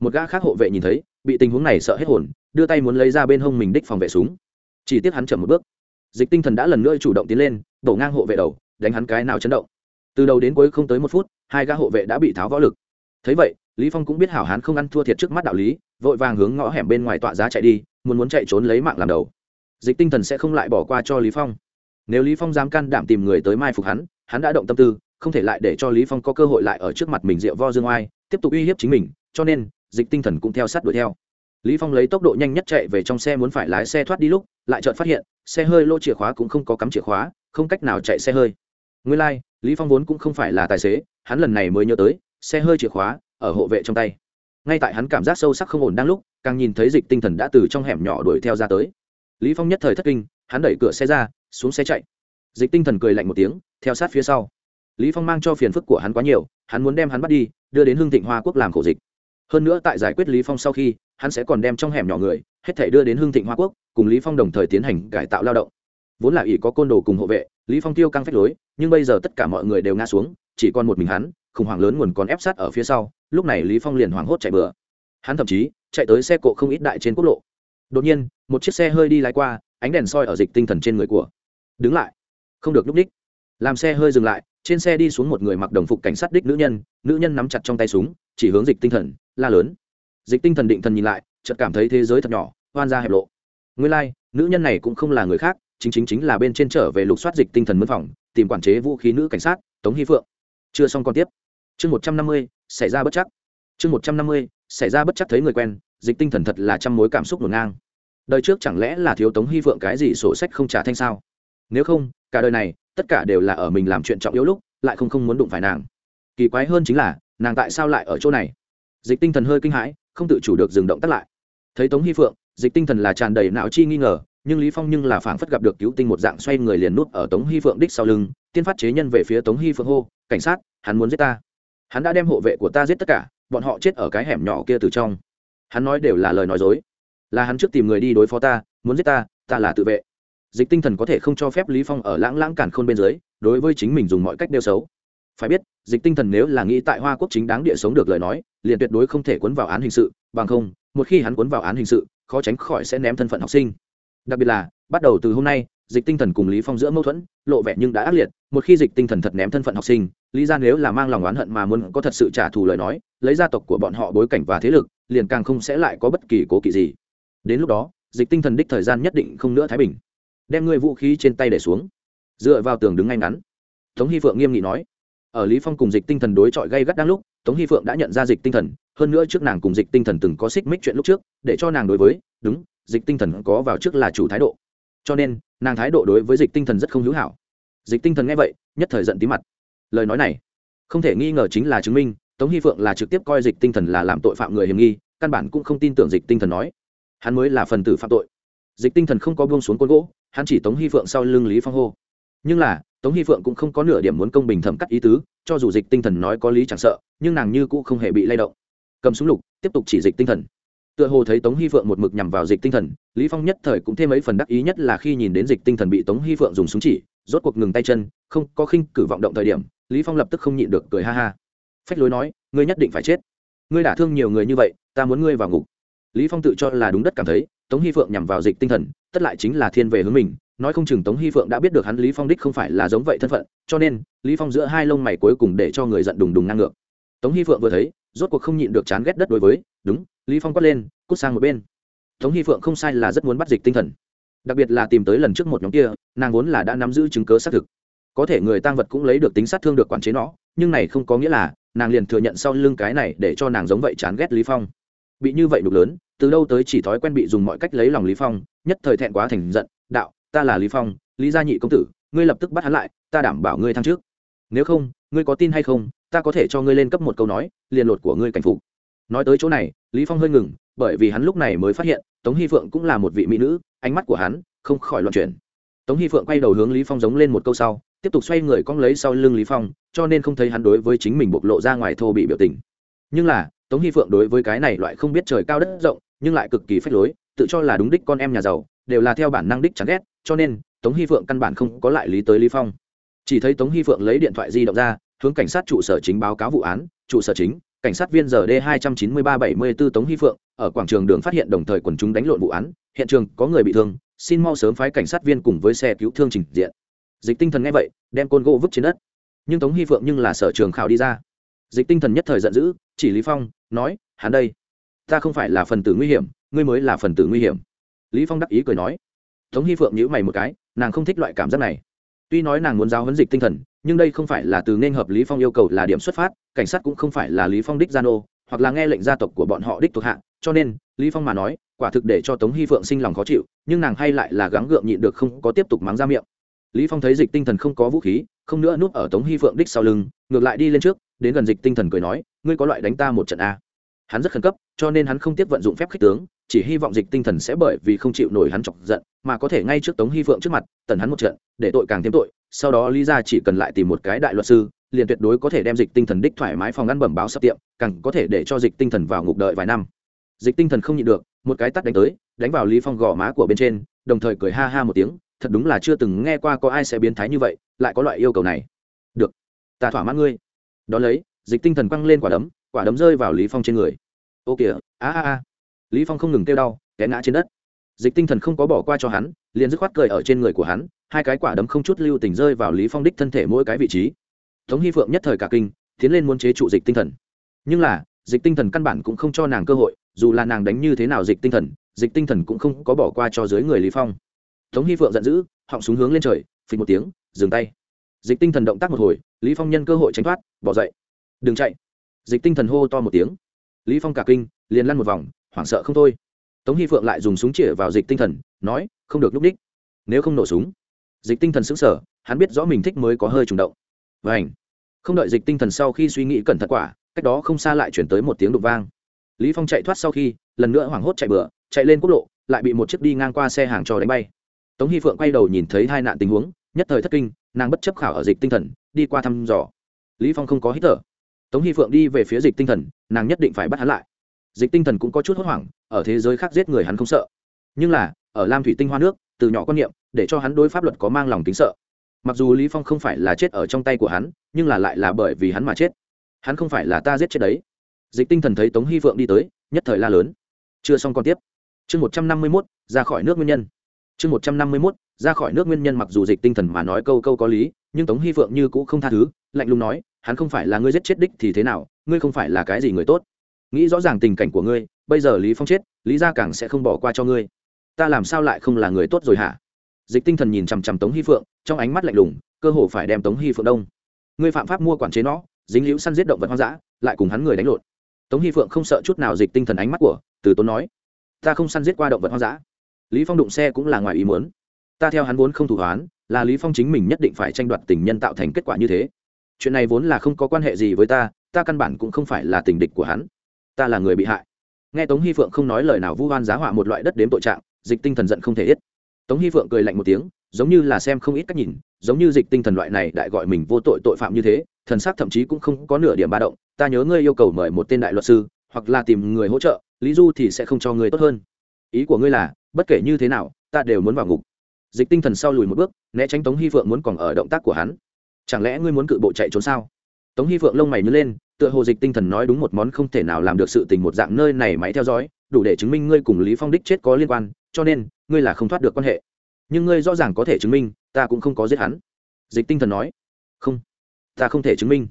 [SPEAKER 1] Một gã khác hộ vệ nhìn thấy, bị tình huống này sợ hết hồn, đưa tay muốn lấy ra bên hông mình đích phòng vệ súng. Chỉ tiếc hắn chậm một bước. Dịch tinh thần đã lần nữa chủ động tiến lên, đổ ngang hộ vệ đầu, đánh hắn cái nào chấn động. Từ đầu đến cuối không tới một phút, hai gã hộ vệ đã bị tháo võ lực. Thấy vậy lý phong cũng biết hảo hán không ăn thua thiệt trước mắt đạo lý vội vàng hướng ngõ hẻm bên ngoài tọa giá chạy đi muốn muốn chạy trốn lấy mạng làm đầu. Dịch tinh thần sẽ không lại bỏ qua cho lý phong. Nếu lý phong dám can đảm tìm người tới mai phục hắn hắn đã động tâm tư không thể lại để cho lý phong có cơ hội lại ở trước mặt mình rượu vo dương oai tiếp tục uy hiếp chính mình cho nên dịch tinh thần cũng theo sát đuổi theo. Lý phong lấy tốc độ nhanh nhất chạy về trong xe muốn phải lái xe thoát đi lúc lại chợt phát hiện xe hơi lô chìa khóa cũng không có cắm chìa khóa không cách nào chạy xe hơi. Nguyên lai like, lý phong vốn cũng không phải là tài xế hắn lần này mới nhớ tới xe hơi chìa khóa ở hộ vệ trong tay. Ngay tại hắn cảm giác sâu sắc không ổn đang lúc, càng nhìn thấy dịch tinh thần đã từ trong hẻm nhỏ đuổi theo ra tới. Lý phong nhất thời thất kinh, hắn đẩy cửa xe ra, xuống xe chạy. Dịch tinh thần cười lạnh một tiếng, theo sát phía sau. Lý phong mang cho phiền phức của hắn quá nhiều, hắn muốn đem hắn bắt đi, đưa đến hương thịnh hoa quốc làm khổ dịch. Hơn nữa tại giải quyết lý phong sau khi, hắn sẽ còn đem trong hẻm nhỏ người, hết thể đưa đến hương thịnh hoa quốc, cùng lý phong đồng thời tiến hành cải tạo lao động. Vốn là ỷ có côn đồ cùng hộ vệ, lý phong tiêu căng phách lối, nhưng bây giờ tất cả mọi người đều ngã xuống, chỉ còn một mình hắn, khủng hoảng lớn nguồn còn ép sát ở phía sau lúc này lý phong liền hoảng hốt chạy bừa hắn thậm chí chạy tới xe cộ không ít đại trên quốc lộ đột nhiên một chiếc xe hơi đi lái qua ánh đèn soi ở dịch tinh thần trên người của đứng lại không được núp đích làm xe hơi dừng lại trên xe đi xuống một người mặc đồng phục cảnh sát đích nữ nhân nữ nhân nắm chặt trong tay súng chỉ hướng dịch tinh thần la lớn dịch tinh thần định thần nhìn lại chợt cảm thấy thế giới thật nhỏ hoan ra hẹp lộ nguyên lai、like, nữ nhân này cũng không là người khác chính chính chính là bên trên trở về lục soát dịch tinh thần mân phòng tìm quản chế vũ khí nữ cảnh sát tống hy phượng chưa xong còn tiếp chương một trăm năm mươi, xảy ra bất chắc. Chương một trăm năm mươi, xảy ra bất chắc thấy người quen, dịch tinh thần thật là trăm mối cảm xúc ngổn ngang. Đời trước chẳng lẽ là thiếu tống hy phượng cái gì sổ sách không trả thanh sao? Nếu không, cả đời này, tất cả đều là ở mình làm chuyện trọng yếu lúc, lại không không muốn đụng phải nàng. Kỳ quái hơn chính là, nàng tại sao lại ở chỗ này? Dịch tinh thần hơi kinh hãi, không tự chủ được dừng động tắt lại. Thấy tống hy phượng dịch tinh thần là tràn đầy não chi nghi ngờ, nhưng lý phong nhưng là phảng phất gặp được cứu tinh một dạng xoay người liền nút ở tống hy phượng đích sau lưng, tiên phát chế nhân về phía tống hy phượng hô, cảnh sát, hắn muốn giết ta hắn đã đem hộ vệ của ta giết tất cả, bọn họ chết ở cái hẻm nhỏ kia từ trong. Hắn nói đều là lời nói dối. Là hắn trước tìm người đi đối phó ta, muốn giết ta ta là tự vệ. Dịch tinh thần có thể không cho phép lý phong ở lãng lãng cản khôn bên dưới, đối với chính mình dùng mọi cách đeo xấu. Phải biết, dịch tinh thần nếu là nghĩ tại hoa quốc chính đáng địa sống được lời nói, liền tuyệt đối không thể cuốn vào án hình sự, bằng không, một khi hắn cuốn vào án hình sự, khó tránh khỏi sẽ ném thân phận học sinh. Đặc biệt là, bắt đầu từ hôm nay dịch tinh thần cùng lý phong giữa mâu thuẫn lộ vẻ nhưng đã ác liệt một khi dịch tinh thần thật ném thân phận học sinh lý ra nếu là mang lòng oán hận mà muốn có thật sự trả thù lời nói lấy gia tộc của bọn họ bối cảnh và thế lực liền càng không sẽ lại có bất kỳ cố kỵ gì đến lúc đó dịch tinh thần đích thời gian nhất định không nữa thái bình đem ngươi vũ khí trên tay để xuống dựa vào tường đứng ngay ngắn tống hy phượng nghiêm nghị nói ở lý phong cùng dịch tinh thần đối chọi gây gắt đang lúc tống hy phượng đã nhận ra dịch tinh thần hơn nữa trước nàng cùng dịch tinh thần từng có xích mích chuyện lúc trước để cho nàng đối với đúng dịch tinh thần có vào trước là chủ thái độ cho nên nàng thái độ đối với dịch tinh thần rất không hữu hảo. Dịch tinh thần nghe vậy, nhất thời giận tí mặt. Lời nói này, không thể nghi ngờ chính là chứng minh, tống hy phượng là trực tiếp coi dịch tinh thần là làm tội phạm người hiểm nghi, căn bản cũng không tin tưởng dịch tinh thần nói. Hắn mới là phần tử phạm tội. Dịch tinh thần không có buông xuống côn gỗ, hắn chỉ tống hy phượng sau lưng lý phong hô. Nhưng là, tống hy phượng cũng không có nửa điểm muốn công bình thẩm cắt ý tứ, cho dù dịch tinh thần nói có lý chẳng sợ, nhưng nàng như cũ không hề bị lay động. Cầm súng lục, tiếp tục chỉ dịch tinh thần tựa hồ thấy tống hy phượng một mực nhằm vào dịch tinh thần, lý phong nhất thời cũng thêm mấy phần đắc ý nhất là khi nhìn đến dịch tinh thần bị tống hy phượng dùng súng chỉ, rốt cuộc ngừng tay chân, không có khinh cử vọng động thời điểm, lý phong lập tức không nhịn được cười ha ha. Phách lối nói, ngươi nhất định phải chết. Ngươi đả thương nhiều người như vậy, ta muốn ngươi vào ngục. Lý phong tự cho là đúng đất cảm thấy, tống hy phượng nhằm vào dịch tinh thần, tất lại chính là thiên về hướng mình, nói không chừng tống hy phượng đã biết được hắn lý phong đích không phải là giống vậy thân phận, cho nên, lý phong giữa hai lông mày cuối cùng để cho người giận đùng đùng ngang ngược. Tống hy phượng vừa thấy rốt cuộc không nhịn được chán ghét đất đối với, đúng, lý phong quát lên, cút sang một bên. Tống hy phượng không sai là rất muốn bắt dịch tinh thần. Đặc biệt là tìm tới lần trước một nhóm kia, nàng vốn là đã nắm giữ chứng cứ xác thực. Có thể người tăng vật cũng lấy được tính sát thương được quản chế nó, nhưng này không có nghĩa là nàng liền thừa nhận sau lưng cái này để cho nàng giống vậy chán ghét lý phong. Bị như vậy đục lớn, từ đâu tới chỉ thói quen bị dùng mọi cách lấy lòng lý phong, nhất thời thẹn quá thành giận, đạo, ta là lý phong, lý gia nhị công tử, ngươi lập tức bắt hắn lại, ta đảm bảo ngươi thăng trước nếu không ngươi có tin hay không, ta có thể cho ngươi lên cấp một câu nói, liền lột của ngươi cảnh phục. Nói tới chỗ này, lý phong hơi ngừng, bởi vì hắn lúc này mới phát hiện, tống hy phượng cũng là một vị mỹ nữ, ánh mắt của hắn không khỏi loạn chuyển. Tống hy phượng quay đầu hướng lý phong giống lên một câu sau, tiếp tục xoay người cong lấy sau lưng lý phong, cho nên không thấy hắn đối với chính mình bộc lộ ra ngoài thô bị biểu tình. Nhưng là, tống hy phượng đối với cái này loại không biết trời cao đất rộng, nhưng lại cực kỳ phách lối, tự cho là đúng đích con em nhà giàu, đều là theo bản năng đích chán ghét, cho nên tống hy phượng căn bản không có lại lý tới lý phong. Chỉ thấy tống hy phượng lấy điện thoại di động ra hướng cảnh sát trụ sở chính báo cáo vụ án, trụ sở chính, cảnh sát viên giờ d hai trăm chín mươi ba bảy mươi b tống hy phượng, ở quảng trường đường phát hiện đồng thời quần chúng đánh lộn vụ án, hiện trường có người bị thương, xin mau sớm phái cảnh sát viên cùng với xe cứu thương trình diện. Dịch tinh thần nghe vậy, đem côn gỗ vứt trên đất. Nhưng tống hy phượng nhưng là sở trường khảo đi ra. Dịch tinh thần nhất thời giận dữ, chỉ lý phong, nói, hắn đây, ta không phải là phần tử nguy hiểm, ngươi mới là phần tử nguy hiểm. Lý phong đắc ý cười nói. Tống hy phượng nhíu mày một cái, nàng không thích loại cảm giác này. Tuy nói nàng muốn giáo huấn dịch tinh thần nhưng đây không phải là từ nên hợp lý phong yêu cầu là điểm xuất phát, cảnh sát cũng không phải là lý phong đích gia nô, hoặc là nghe lệnh gia tộc của bọn họ đích thuộc hạ, cho nên, lý phong mà nói, quả thực để cho tống hy phượng sinh lòng khó chịu, nhưng nàng hay lại là gắng gượng nhịn được không có tiếp tục mắng ra miệng. Lý phong thấy dịch tinh thần không có vũ khí, không nữa núp ở tống hy phượng đích sau lưng, ngược lại đi lên trước, đến gần dịch tinh thần cười nói, ngươi có loại đánh ta một trận a hắn rất khẩn cấp, cho nên hắn không tiếp vận dụng phép khích tướng, chỉ hy vọng dịch tinh thần sẽ bởi vì không chịu nổi hắn chọc giận, mà có thể ngay trước tống hy phượng trước mặt, tần hắn một trận, để tội càng thêm tội sau đó lý ra chỉ cần lại tìm một cái đại luật sư, liền tuyệt đối có thể đem dịch tinh thần đích thoải mái phòng ngăn bẩm báo sập tiệm, càng có thể để cho dịch tinh thần vào ngục đợi vài năm. Dịch tinh thần không nhịn được, một cái tắt đánh tới, đánh vào lý phong gò má của bên trên, đồng thời cười ha ha một tiếng, thật đúng là chưa từng nghe qua có ai sẽ biến thái như vậy, lại có loại yêu cầu này. Được, ta thỏa mãn ngươi. Đón lấy, dịch tinh thần quăng lên quả đấm quả đấm rơi vào lý phong trên người. Ô kìa, a a a. Lý phong không ngừng kêu đau, té ngã trên đất. Dịch tinh thần không có bỏ qua cho hắn, liền dứt khoát cười ở trên người của hắn hai cái quả đấm không chút lưu tình rơi vào lý phong đích thân thể mỗi cái vị trí. Tống hy phượng nhất thời cả kinh, tiến lên muốn chế trụ dịch tinh thần. Nhưng là, dịch tinh thần căn bản cũng không cho nàng cơ hội, dù là nàng đánh như thế nào dịch tinh thần, dịch tinh thần cũng không có bỏ qua cho dưới người lý phong. Tống hy phượng giận dữ, họng súng hướng lên trời, phịch một tiếng, dừng tay. Dịch tinh thần động tác một hồi, lý phong nhân cơ hội tránh thoát, bỏ dậy. Đừng chạy. Dịch tinh thần hô to một tiếng. Lý phong cả kinh, liền lăn một vòng, hoảng sợ không thôi. Tống hy phượng lại dùng súng chĩa vào dịch tinh thần, nói, không được lúc đích. Nếu không nổ súng dịch tinh thần sững sờ hắn biết rõ mình thích mới có hơi trùng động. Vành, không đợi dịch tinh thần sau khi suy nghĩ cẩn thận quả cách đó không xa lại chuyển tới một tiếng đục vang. Lý phong chạy thoát sau khi lần nữa hoảng hốt chạy bừa chạy lên quốc lộ lại bị một chiếc đi ngang qua xe hàng trò đánh bay. Tống hy phượng quay đầu nhìn thấy hai nạn tình huống nhất thời thất kinh nàng bất chấp khảo ở dịch tinh thần đi qua thăm dò. Lý phong không có hít thở. Tống hy phượng đi về phía dịch tinh thần nàng nhất định phải bắt hắn lại. Dịch tinh thần cũng có chút hốt hoảng ở thế giới khác giết người hắn không sợ nhưng là, ở lam thủy tinh hoa nước, từ nhỏ quan niệm, để cho hắn đối pháp luật có mang lòng kính sợ. Mặc dù lý phong không phải là chết ở trong tay của hắn, nhưng là lại là bởi vì hắn mà chết. Hắn không phải là ta giết chết đấy. Dịch tinh thần thấy tống hy phượng đi tới, nhất thời la lớn. Chưa xong còn tiếp. Chương một trăm năm mươi mốt, ra khỏi nước nguyên nhân. Chương một trăm năm mươi mốt, ra khỏi nước nguyên nhân mặc dù dịch tinh thần mà nói câu câu có lý, nhưng tống hy phượng như cũ không tha thứ, lạnh lùng nói, hắn không phải là ngươi giết chết đích thì thế nào, ngươi không phải là cái gì người tốt. Nghĩ rõ ràng tình cảnh của ngươi, bây giờ lý phong chết, lý gia càng sẽ không bỏ qua cho ngươi ta làm sao lại không là người tốt rồi hả? Dịch tinh thần nhìn chằm chằm tống hy phượng, trong ánh mắt lạnh lùng, cơ hồ phải đem tống hy phượng đông. Ngươi phạm pháp mua quản chế nó, dính liễu săn giết động vật hoang dã, lại cùng hắn người đánh lộn. Tống hy phượng không sợ chút nào dịch tinh thần ánh mắt của từ tốn nói, ta không săn giết qua động vật hoang dã. Lý phong đụng xe cũng là ngoài ý muốn. Ta theo hắn vốn không thủ hoán, là lý phong chính mình nhất định phải tranh đoạt tình nhân tạo thành kết quả như thế. Chuyện này vốn là không có quan hệ gì với ta ta căn bản cũng không phải là tình địch của hắn. Ta là người bị hại. Nghe tống hy phượng không nói lời nào vu oan giá họa một loại đất đếm tội trạng dịch tinh thần giận không thể ít tống hy phượng cười lạnh một tiếng, giống như là xem không ít cách nhìn, giống như dịch tinh thần loại này đại gọi mình vô tội tội phạm như thế, thần sắc thậm chí cũng không có nửa điểm ba động, ta nhớ ngươi yêu cầu mời một tên đại luật sư, hoặc là tìm người hỗ trợ, lý du thì sẽ không cho ngươi tốt hơn. Ý của ngươi là, bất kể như thế nào, ta đều muốn vào ngục. Dịch tinh thần sau lùi một bước, né tránh tống hy phượng muốn còn ở động tác của hắn. Chẳng lẽ ngươi muốn cự bộ chạy trốn sao? Tống hy phượng lông mày nhớ lên, tựa hồ dịch tinh thần nói đúng một món không thể nào làm được sự tình một dạng nơi này máy theo dõi, đủ để chứng minh ngươi cùng lý phong đích chết có liên quan cho nên, ngươi là không thoát được quan hệ. Nhưng ngươi rõ ràng có thể chứng minh, ta cũng không có giết hắn. Dịch tinh thần nói. Không, ta không thể chứng minh.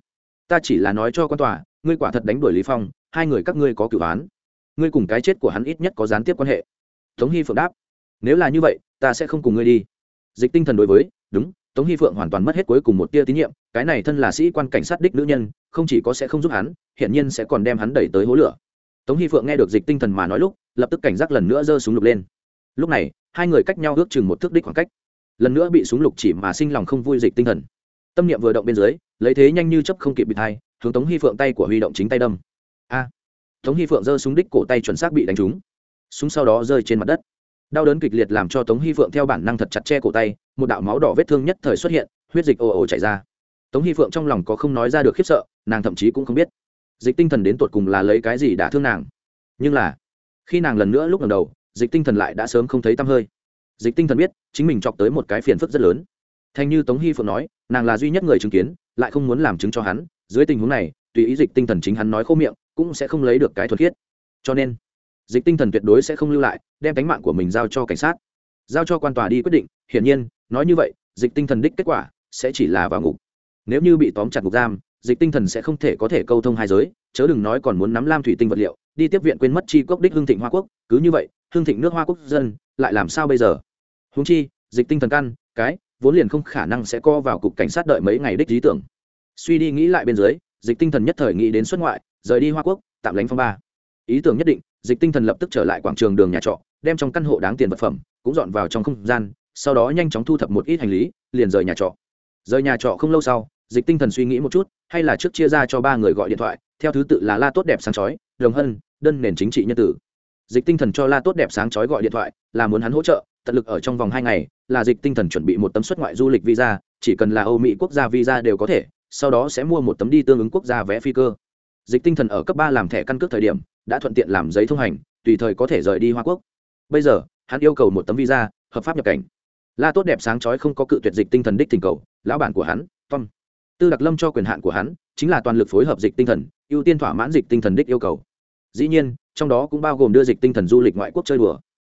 [SPEAKER 1] Ta chỉ là nói cho quan tòa, ngươi quả thật đánh đuổi lý phong, hai người các ngươi có cửu án ngươi cùng cái chết của hắn ít nhất có gián tiếp quan hệ. Tống hy phượng đáp. Nếu là như vậy, ta sẽ không cùng ngươi đi. Dịch tinh thần đối với, đúng, tống hy phượng hoàn toàn mất hết cuối cùng một tia tín nhiệm, cái này thân là sĩ quan cảnh sát đích nữ nhân, không chỉ có sẽ không giúp hắn, hiển nhiên sẽ còn đem hắn đẩy tới hố lửa. Tống hy phượng nghe được dịch tinh thần mà nói lúc, lập tức cảnh giác lần nữa giơ súng lục lên lúc này, hai người cách nhau ước chừng một thước đích khoảng cách. Lần nữa bị súng lục chỉ mà sinh lòng không vui dịch tinh thần. Tâm niệm vừa động bên dưới, lấy thế nhanh như chấp không kịp bị thai hướng tống hy phượng tay của huy động chính tay đâm. A! Tống hy phượng giơ súng đích cổ tay chuẩn xác bị đánh trúng. Súng sau đó rơi trên mặt đất. Đau đớn kịch liệt làm cho tống hy phượng theo bản năng thật chặt che cổ tay, một đạo máu đỏ vết thương nhất thời xuất hiện, huyết dịch ồ ồ chảy ra. Tống hy phượng trong lòng có không nói ra được khiếp sợ, nàng thậm chí cũng không biết. Dịch tinh thần đến tột cùng là lấy cái gì đã thương nàng. Nhưng là, khi nàng lần nữa lúc lần đầu dịch tinh thần lại đã sớm không thấy tăm hơi. Dịch tinh thần biết, chính mình chọc tới một cái phiền phức rất lớn. Thành như tống hy phượng nói, nàng là duy nhất người chứng kiến, lại không muốn làm chứng cho hắn. Dưới tình huống này, tùy ý dịch tinh thần chính hắn nói khô miệng, cũng sẽ không lấy được cái thuật khiết. Cho nên, dịch tinh thần tuyệt đối sẽ không lưu lại, đem cánh mạng của mình giao cho cảnh sát. Giao cho quan tòa đi quyết định, hiển nhiên, nói như vậy, dịch tinh thần đích kết quả sẽ chỉ là vào ngục. Nếu như bị tóm chặt ngục giam, dịch tinh thần sẽ không thể có thể câu thông hai giới, chớ đừng nói còn muốn nắm lam thủy tinh vật liệu đi tiếp viện quên mất chi quốc đích hương thịnh hoa quốc, cứ như vậy hương thịnh nước hoa quốc dân lại làm sao bây giờ? Húng chi, dịch tinh thần căn, cái, vốn liền không khả năng sẽ co vào cục cảnh sát đợi mấy ngày đích lý tưởng. Suy đi nghĩ lại bên dưới, dịch tinh thần nhất thời nghĩ đến xuất ngoại, rời đi hoa quốc, tạm lánh phong ba. Ý tưởng nhất định, dịch tinh thần lập tức trở lại quảng trường đường nhà trọ, đem trong căn hộ đáng tiền vật phẩm, cũng dọn vào trong không gian, sau đó nhanh chóng thu thập một ít hành lý, liền rời nhà trọ. Rời nhà trọ không lâu sau, dịch tinh thần suy nghĩ một chút, hay là trước chia ra cho ba người gọi điện thoại theo thứ tự là la tốt đẹp sáng chói, đồng hân, đơn nền chính trị nhân tử. Dịch tinh thần cho la tốt đẹp sáng chói gọi điện thoại, là muốn hắn hỗ trợ, tận lực ở trong vòng hai ngày, là dịch tinh thần chuẩn bị một tấm xuất ngoại du lịch visa, chỉ cần là âu mỹ quốc gia visa đều có thể, sau đó sẽ mua một tấm đi tương ứng quốc gia vé phi cơ. Dịch tinh thần ở cấp ba làm thẻ căn cước thời điểm, đã thuận tiện làm giấy thông hành, tùy thời có thể rời đi hoa quốc. Bây giờ, hắn yêu cầu một tấm visa, hợp pháp nhập cảnh. La tốt đẹp sáng chói không có cự tuyệt dịch tinh thần đích tình cầu, lão bản của hắn, tom. Tư đặc lâm cho quyền hạn của hắn, chính là toàn lực phối hợp dịch tinh thần ưu tiên thỏa mãn dịch tinh thần đích yêu cầu. Dĩ nhiên, trong đó cũng bao gồm đưa dịch tinh thần du lịch ngoại quốc chơi đùa.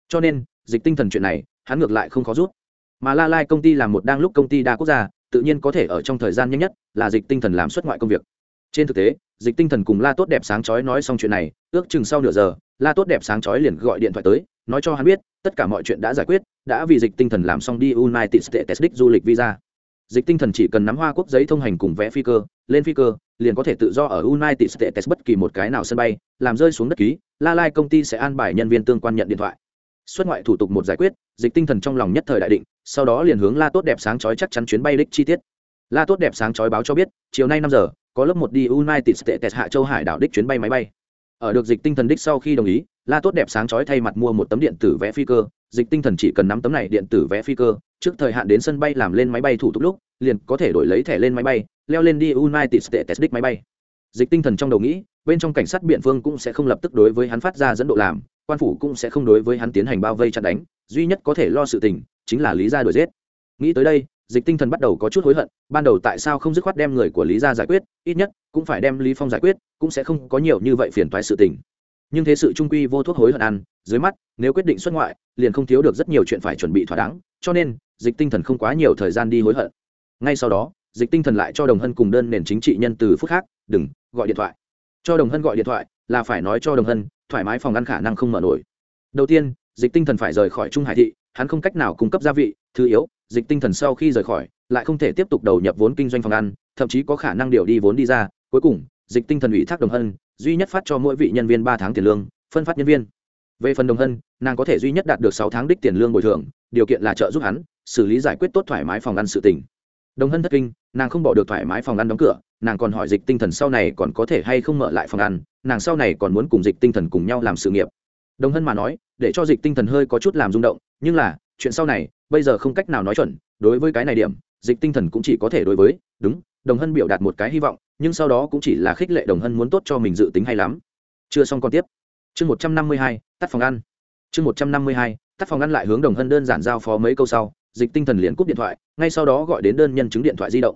[SPEAKER 1] Cho nên, dịch tinh thần chuyện này, hắn ngược lại không khó rút. Mà la lai công ty là một đang lúc công ty đa quốc gia, tự nhiên có thể ở trong thời gian nhanh nhất là dịch tinh thần làm xuất ngoại công việc. Trên thực tế, dịch tinh thần cùng la tốt đẹp sáng chói nói xong chuyện này, ước chừng sau nửa giờ, la tốt đẹp sáng chói liền gọi điện thoại tới, nói cho hắn biết, tất cả mọi chuyện đã giải quyết, đã vì dịch tinh thần làm xong đi united states đích du lịch visa dịch tinh thần chỉ cần nắm hoa quốc giấy thông hành cùng vẽ phi cơ, lên phi cơ, liền có thể tự do ở united states bất kỳ một cái nào sân bay, làm rơi xuống đất ký, la lai công ty sẽ an bài nhân viên tương quan nhận điện thoại. Xuất ngoại thủ tục một giải quyết, dịch tinh thần trong lòng nhất thời đại định, sau đó liền hướng la tốt đẹp sáng chói chắc chắn chuyến bay đích chi tiết. La tốt đẹp sáng chói báo cho biết, chiều nay năm giờ, có lớp một đi united states hạ châu hải đảo đích chuyến bay máy bay ở được dịch tinh thần đích sau khi đồng ý, la tốt đẹp sáng chói thay mặt mua một tấm điện tử vé phi cơ. Dịch tinh thần chỉ cần nắm tấm này điện tử vé phi cơ, trước thời hạn đến sân bay làm lên máy bay thủ tục lúc, liền có thể đổi lấy thẻ lên máy bay, leo lên đi united states đích máy bay. Dịch tinh thần trong đầu nghĩ, bên trong cảnh sát biện phương cũng sẽ không lập tức đối với hắn phát ra dẫn độ làm, quan phủ cũng sẽ không đối với hắn tiến hành bao vây chặn đánh, duy nhất có thể lo sự tình chính là lý gia đuổi giết. Nghĩ tới đây dịch tinh thần bắt đầu có chút hối hận, ban đầu tại sao không dứt khoát đem người của lý gia giải quyết, ít nhất cũng phải đem lý phong giải quyết, cũng sẽ không có nhiều như vậy phiền toái sự tình. Nhưng thế sự trung quy vô thuốc hối hận ăn, dưới mắt, nếu quyết định xuất ngoại, liền không thiếu được rất nhiều chuyện phải chuẩn bị thỏa đáng, cho nên, dịch tinh thần không quá nhiều thời gian đi hối hận. Ngay sau đó, dịch tinh thần lại cho đồng hân cùng đơn nền chính trị nhân từ phút khác, đừng, gọi điện thoại. Cho đồng hân gọi điện thoại, là phải nói cho đồng hân, thoải mái phòng ăn khả năng không mở nổi. Đầu tiên, dịch tinh thần phải rời khỏi trung hải thị, hắn không cách nào cung cấp gia vị, thứ yếu dịch tinh thần sau khi rời khỏi, lại không thể tiếp tục đầu nhập vốn kinh doanh phòng ăn, thậm chí có khả năng điều đi vốn đi ra. Cuối cùng, dịch tinh thần ủy thác đồng hân, duy nhất phát cho mỗi vị nhân viên ba tháng tiền lương, phân phát nhân viên. Về phần đồng hân, nàng có thể duy nhất đạt được sáu tháng đích tiền lương bồi thường, điều kiện là trợ giúp hắn xử lý giải quyết tốt thoải mái phòng ăn sự tình. Đồng hân thất kinh, nàng không bỏ được thoải mái phòng ăn đóng cửa, nàng còn hỏi dịch tinh thần sau này còn có thể hay không mở lại phòng ăn, nàng sau này còn muốn cùng dịch tinh thần cùng nhau làm sự nghiệp. Đồng hân mà nói, để cho dịch tinh thần hơi có chút làm rung động, nhưng là, chuyện sau này bây giờ không cách nào nói chuẩn, đối với cái này điểm, dịch tinh thần cũng chỉ có thể đối với, đúng, đồng hân biểu đạt một cái hy vọng, nhưng sau đó cũng chỉ là khích lệ đồng hân muốn tốt cho mình dự tính hay lắm. Chưa xong còn tiếp. Chương một trăm năm mươi hai, tắt phòng ăn. Chương một trăm năm mươi hai, tắt phòng ăn lại hướng đồng hân đơn giản giao phó mấy câu sau, dịch tinh thần liền cúp điện thoại, ngay sau đó gọi đến đơn nhân chứng điện thoại di động.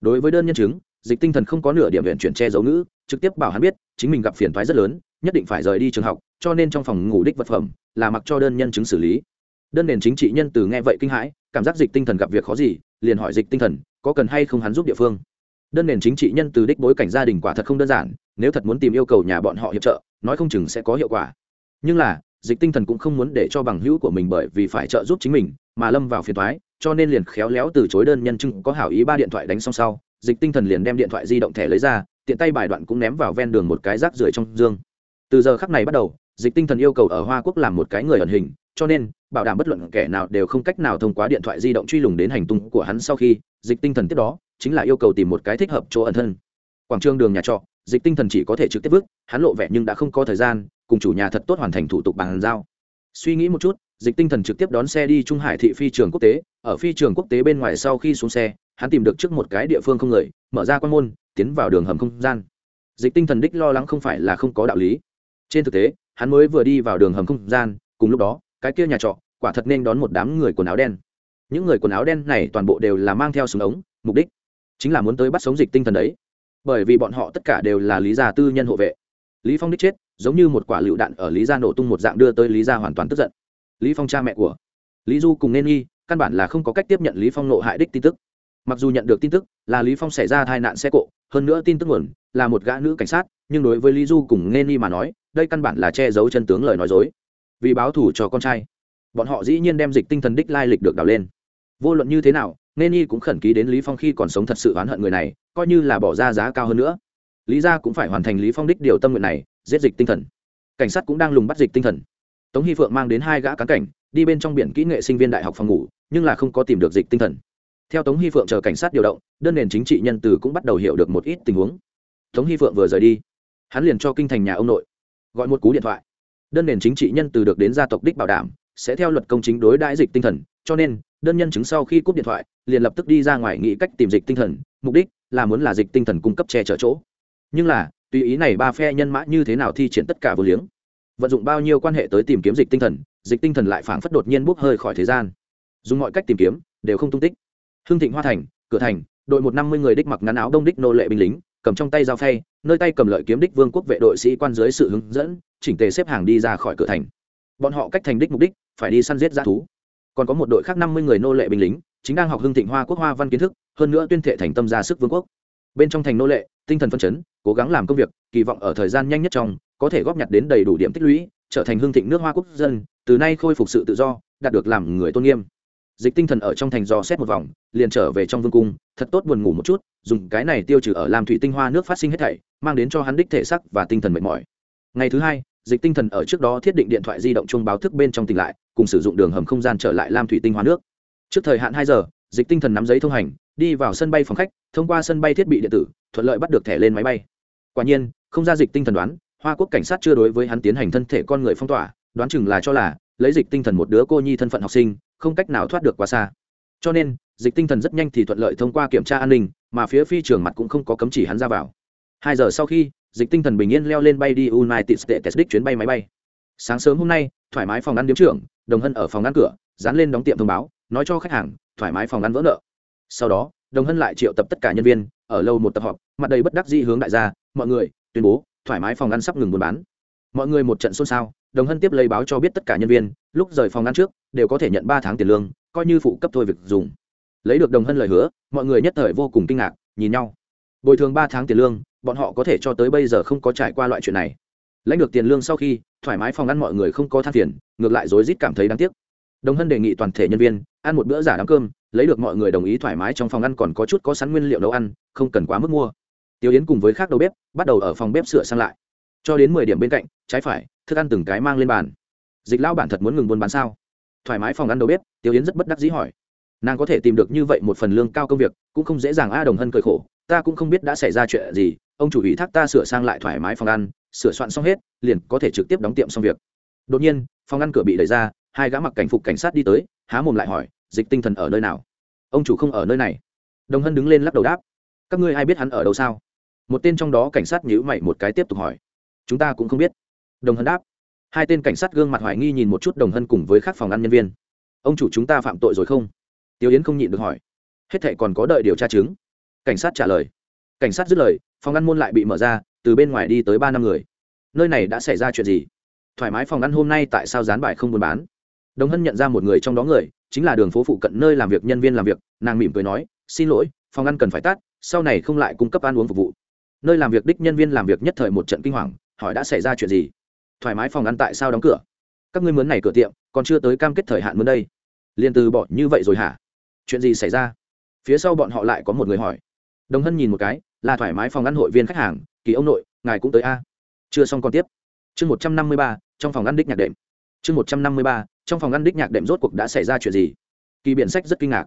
[SPEAKER 1] Đối với đơn nhân chứng, dịch tinh thần không có nửa điểm viện chuyển che giấu ngữ, trực tiếp bảo hắn biết, chính mình gặp phiền thoái rất lớn, nhất định phải rời đi trường học, cho nên trong phòng ngủ đích vật phẩm là mặc cho đơn nhân chứng xử lý đơn nền chính trị nhân từ nghe vậy kinh hãi, cảm giác dịch tinh thần gặp việc khó gì, liền hỏi dịch tinh thần, có cần hay không hắn giúp địa phương? Đơn nền chính trị nhân từ đích bối cảnh gia đình quả thật không đơn giản, nếu thật muốn tìm yêu cầu nhà bọn họ hiệp trợ, nói không chừng sẽ có hiệu quả. Nhưng là, dịch tinh thần cũng không muốn để cho bằng hữu của mình bởi vì phải trợ giúp chính mình, mà lâm vào phiền thoái cho nên liền khéo léo từ chối đơn nhân chứng có hảo ý ba điện thoại đánh xong sau, dịch tinh thần liền đem điện thoại di động thẻ lấy ra, tiện tay bài đoạn cũng ném vào ven đường một cái rác rưởi trong dương. Từ giờ khắc này bắt đầu, dịch tinh thần yêu cầu ở hoa quốc làm một cái người ẩn hình cho nên, bảo đảm bất luận kẻ nào đều không cách nào thông qua điện thoại di động truy lùng đến hành tung của hắn sau khi, dịch tinh thần tiếp đó, chính là yêu cầu tìm một cái thích hợp chỗ ẩn thân. Quảng trường đường nhà trọ, dịch tinh thần chỉ có thể trực tiếp vứt hắn lộ vẻ nhưng đã không có thời gian, cùng chủ nhà thật tốt hoàn thành thủ tục bàn giao. Suy nghĩ một chút, dịch tinh thần trực tiếp đón xe đi trung hải thị phi trường quốc tế, ở phi trường quốc tế bên ngoài sau khi xuống xe, hắn tìm được trước một cái địa phương không người, mở ra quan môn, tiến vào đường hầm không gian. Dịch tinh thần đích lo lắng không phải là không có đạo lý. Trên thực tế, hắn mới vừa đi vào đường hầm không gian, cùng lúc đó cái kia nhà trọ, quả thật nên đón một đám người quần áo đen. Những người quần áo đen này toàn bộ đều là mang theo súng ống, mục đích chính là muốn tới bắt sống dịch tinh thần đấy. Bởi vì bọn họ tất cả đều là lý gia tư nhân hộ vệ. Lý phong đích chết, giống như một quả lựu đạn ở lý gia nổ tung một dạng đưa tới lý gia hoàn toàn tức giận. Lý phong cha mẹ của lý du cùng nên nghi, căn bản là không có cách tiếp nhận lý phong nộ hại đích tin tức. Mặc dù nhận được tin tức là lý phong xảy ra tai nạn xe cộ, hơn nữa tin tức nguồn là một gã nữ cảnh sát, nhưng đối với lý du cùng nên nghi mà nói, đây căn bản là che giấu chân tướng lời nói dối vì báo thù cho con trai. Bọn họ dĩ nhiên đem dịch tinh thần đích lai lịch được đào lên. Vô luận như thế nào, nên y cũng khẩn ký đến lý phong khi còn sống thật sự oán hận người này, coi như là bỏ ra giá cao hơn nữa. Lý gia cũng phải hoàn thành lý phong đích điều tâm nguyện này, giết dịch tinh thần. Cảnh sát cũng đang lùng bắt dịch tinh thần. Tống hy phượng mang đến hai gã cán cảnh, đi bên trong biển kỹ nghệ sinh viên đại học phòng ngủ, nhưng là không có tìm được dịch tinh thần. Theo tống hy phượng chờ cảnh sát điều động, đơn nền chính trị nhân từ cũng bắt đầu hiểu được một ít tình huống. Tống hy phượng vừa rời đi, hắn liền cho kinh thành nhà ông nội gọi một cú điện thoại đơn nền chính trị nhân từ được đến gia tộc đích bảo đảm, sẽ theo luật công chính đối đãi dịch tinh thần, cho nên, đơn nhân chứng sau khi cúp điện thoại, liền lập tức đi ra ngoài nghĩ cách tìm dịch tinh thần, mục đích là muốn là dịch tinh thần cung cấp che chở chỗ. Nhưng là, tùy ý này ba phe nhân mã như thế nào thi triển tất cả vô liếng? Vận dụng bao nhiêu quan hệ tới tìm kiếm dịch tinh thần, dịch tinh thần lại phảng phất đột nhiên bốc hơi khỏi thế gian. Dùng mọi cách tìm kiếm, đều không tung tích. Hương thịnh hoa thành, cửa thành, đội một năm mươi người đích mặc ngắn áo đông đích nô lệ binh lính cầm trong tay dao phay, nơi tay cầm lợi kiếm đích vương quốc vệ đội sĩ quan dưới sự hướng dẫn, chỉnh tề xếp hàng đi ra khỏi cửa thành. Bọn họ cách thành đích mục đích, phải đi săn giết g thú. Còn có một đội khác năm mươi người nô lệ binh lính, chính đang học hưng thịnh hoa quốc hoa văn kiến thức, hơn nữa tuyên thệ thành tâm ra sức vương quốc. Bên trong thành nô lệ, tinh thần phân chấn, cố gắng làm công việc, kỳ vọng ở thời gian nhanh nhất trong, có thể góp nhặt đến đầy đủ điểm tích lũy, trở thành hưng thịnh nước hoa quốc dân, từ nay khôi phục sự tự do, đạt được làm người tôn nghiêm dịch tinh thần ở trong thành do xét một vòng, liền trở về trong vương cung, thật tốt buồn ngủ một chút, dùng cái này tiêu trừ ở làm thủy tinh hoa nước phát sinh hết thảy, mang đến cho hắn đích thể sắc và tinh thần mệt mỏi. Ngày thứ hai, dịch tinh thần ở trước đó thiết định điện thoại di động chung báo thức bên trong tỉnh lại, cùng sử dụng đường hầm không gian trở lại làm thủy tinh hoa nước. Trước thời hạn hai giờ, dịch tinh thần nắm giấy thông hành, đi vào sân bay phòng khách, thông qua sân bay thiết bị điện tử, thuận lợi bắt được thẻ lên máy bay. Quả nhiên, không ra dịch tinh thần đoán, hoa quốc cảnh sát chưa đối với hắn tiến hành thân thể con người phong tỏa, đoán chừng là cho là lấy dịch tinh thần một đứa cô nhi thân phận học sinh, không cách nào thoát được quá xa. Cho nên, dịch tinh thần rất nhanh thì thuận lợi thông qua kiểm tra an ninh, mà phía phi trường mặt cũng không có cấm chỉ hắn ra vào. Hai giờ sau khi, dịch tinh thần bình yên leo lên bay đi united states đích chuyến bay máy bay. Sáng sớm hôm nay, thoải mái phòng ăn điếm trưởng, đồng hân ở phòng ăn cửa, dán lên đóng tiệm thông báo, nói cho khách hàng, thoải mái phòng ăn vỡ nợ. Sau đó, đồng hân lại triệu tập tất cả nhân viên, ở lâu một tập họp, mặt đầy bất đắc dĩ hướng đại gia, mọi người, tuyên bố, thoải mái phòng ăn sắp ngừng buôn bán. Mọi người một trận xôn xao đồng hân tiếp lấy báo cho biết tất cả nhân viên, lúc rời phòng ăn trước, đều có thể nhận ba tháng tiền lương, coi như phụ cấp thôi việc dùng. Lấy được đồng hân lời hứa, mọi người nhất thời vô cùng kinh ngạc, nhìn nhau. Bồi thường ba tháng tiền lương, bọn họ có thể cho tới bây giờ không có trải qua loại chuyện này. Lãnh được tiền lương sau khi, thoải mái phòng ăn mọi người không có than phiền, ngược lại rối rít cảm thấy đáng tiếc. Đồng hân đề nghị toàn thể nhân viên, ăn một bữa giả đám cơm, lấy được mọi người đồng ý thoải mái trong phòng ăn còn có chút có sẵn nguyên liệu nấu ăn, không cần quá mức mua. Tiêu yến cùng với khác đầu bếp, bắt đầu ở phòng bếp sửa sang lại. Cho đến mười điểm bên cạnh, trái phải thức ăn từng cái mang lên bàn. Dịch lão bản thật muốn ngừng buôn bán sao? Thoải mái phòng ăn đầu bếp, tiêu yến rất bất đắc dĩ hỏi. Nàng có thể tìm được như vậy một phần lương cao công việc, cũng không dễ dàng a đồng hân cười khổ. Ta cũng không biết đã xảy ra chuyện gì, ông chủ ủy thác ta sửa sang lại thoải mái phòng ăn, sửa soạn xong hết, liền có thể trực tiếp đóng tiệm xong việc. Đột nhiên, phòng ăn cửa bị đẩy ra, hai gã mặc cảnh phục cảnh sát đi tới, há mồm lại hỏi, dịch tinh thần ở nơi nào? Ông chủ không ở nơi này. Đồng hân đứng lên lắc đầu đáp, các ngươi ai biết hắn ở đâu sao? Một tên trong đó cảnh sát nhíu mày một cái tiếp tục hỏi, chúng ta cũng không biết đồng hân đáp. Hai tên cảnh sát gương mặt hoài nghi nhìn một chút đồng hân cùng với các phòng ăn nhân viên. Ông chủ chúng ta phạm tội rồi không? Tiêu yến không nhịn được hỏi. Hết thệ còn có đợi điều tra chứng. Cảnh sát trả lời. Cảnh sát dứt lời, phòng ăn môn lại bị mở ra, từ bên ngoài đi tới ba năm người. Nơi này đã xảy ra chuyện gì? Thoải mái phòng ăn hôm nay tại sao dán bài không buôn bán? Đồng hân nhận ra một người trong đó người, chính là đường phố phụ cận nơi làm việc nhân viên làm việc, nàng mỉm cười nói, xin lỗi, phòng ăn cần phải tắt, sau này không lại cung cấp ăn uống phục vụ. Nơi làm việc đích nhân viên làm việc nhất thời một trận kinh hoàng, hỏi đã xảy ra chuyện gì? Thoải mái phòng ăn tại sao đóng cửa? Các ngươi mướn này cửa tiệm, còn chưa tới cam kết thời hạn mướn đây. Liền từ bỏ như vậy rồi hả? Chuyện gì xảy ra? Phía sau bọn họ lại có một người hỏi. Đồng hân nhìn một cái, là thoải mái phòng ăn hội viên khách hàng, kỳ ông nội, ngài cũng tới a? Chưa xong còn tiếp. Chương một trăm năm mươi ba, trong phòng ăn đích nhạc đệm. Chương một trăm năm mươi ba, trong phòng ăn đích nhạc đệm rốt cuộc đã xảy ra chuyện gì? Kỳ biện sách rất kinh ngạc.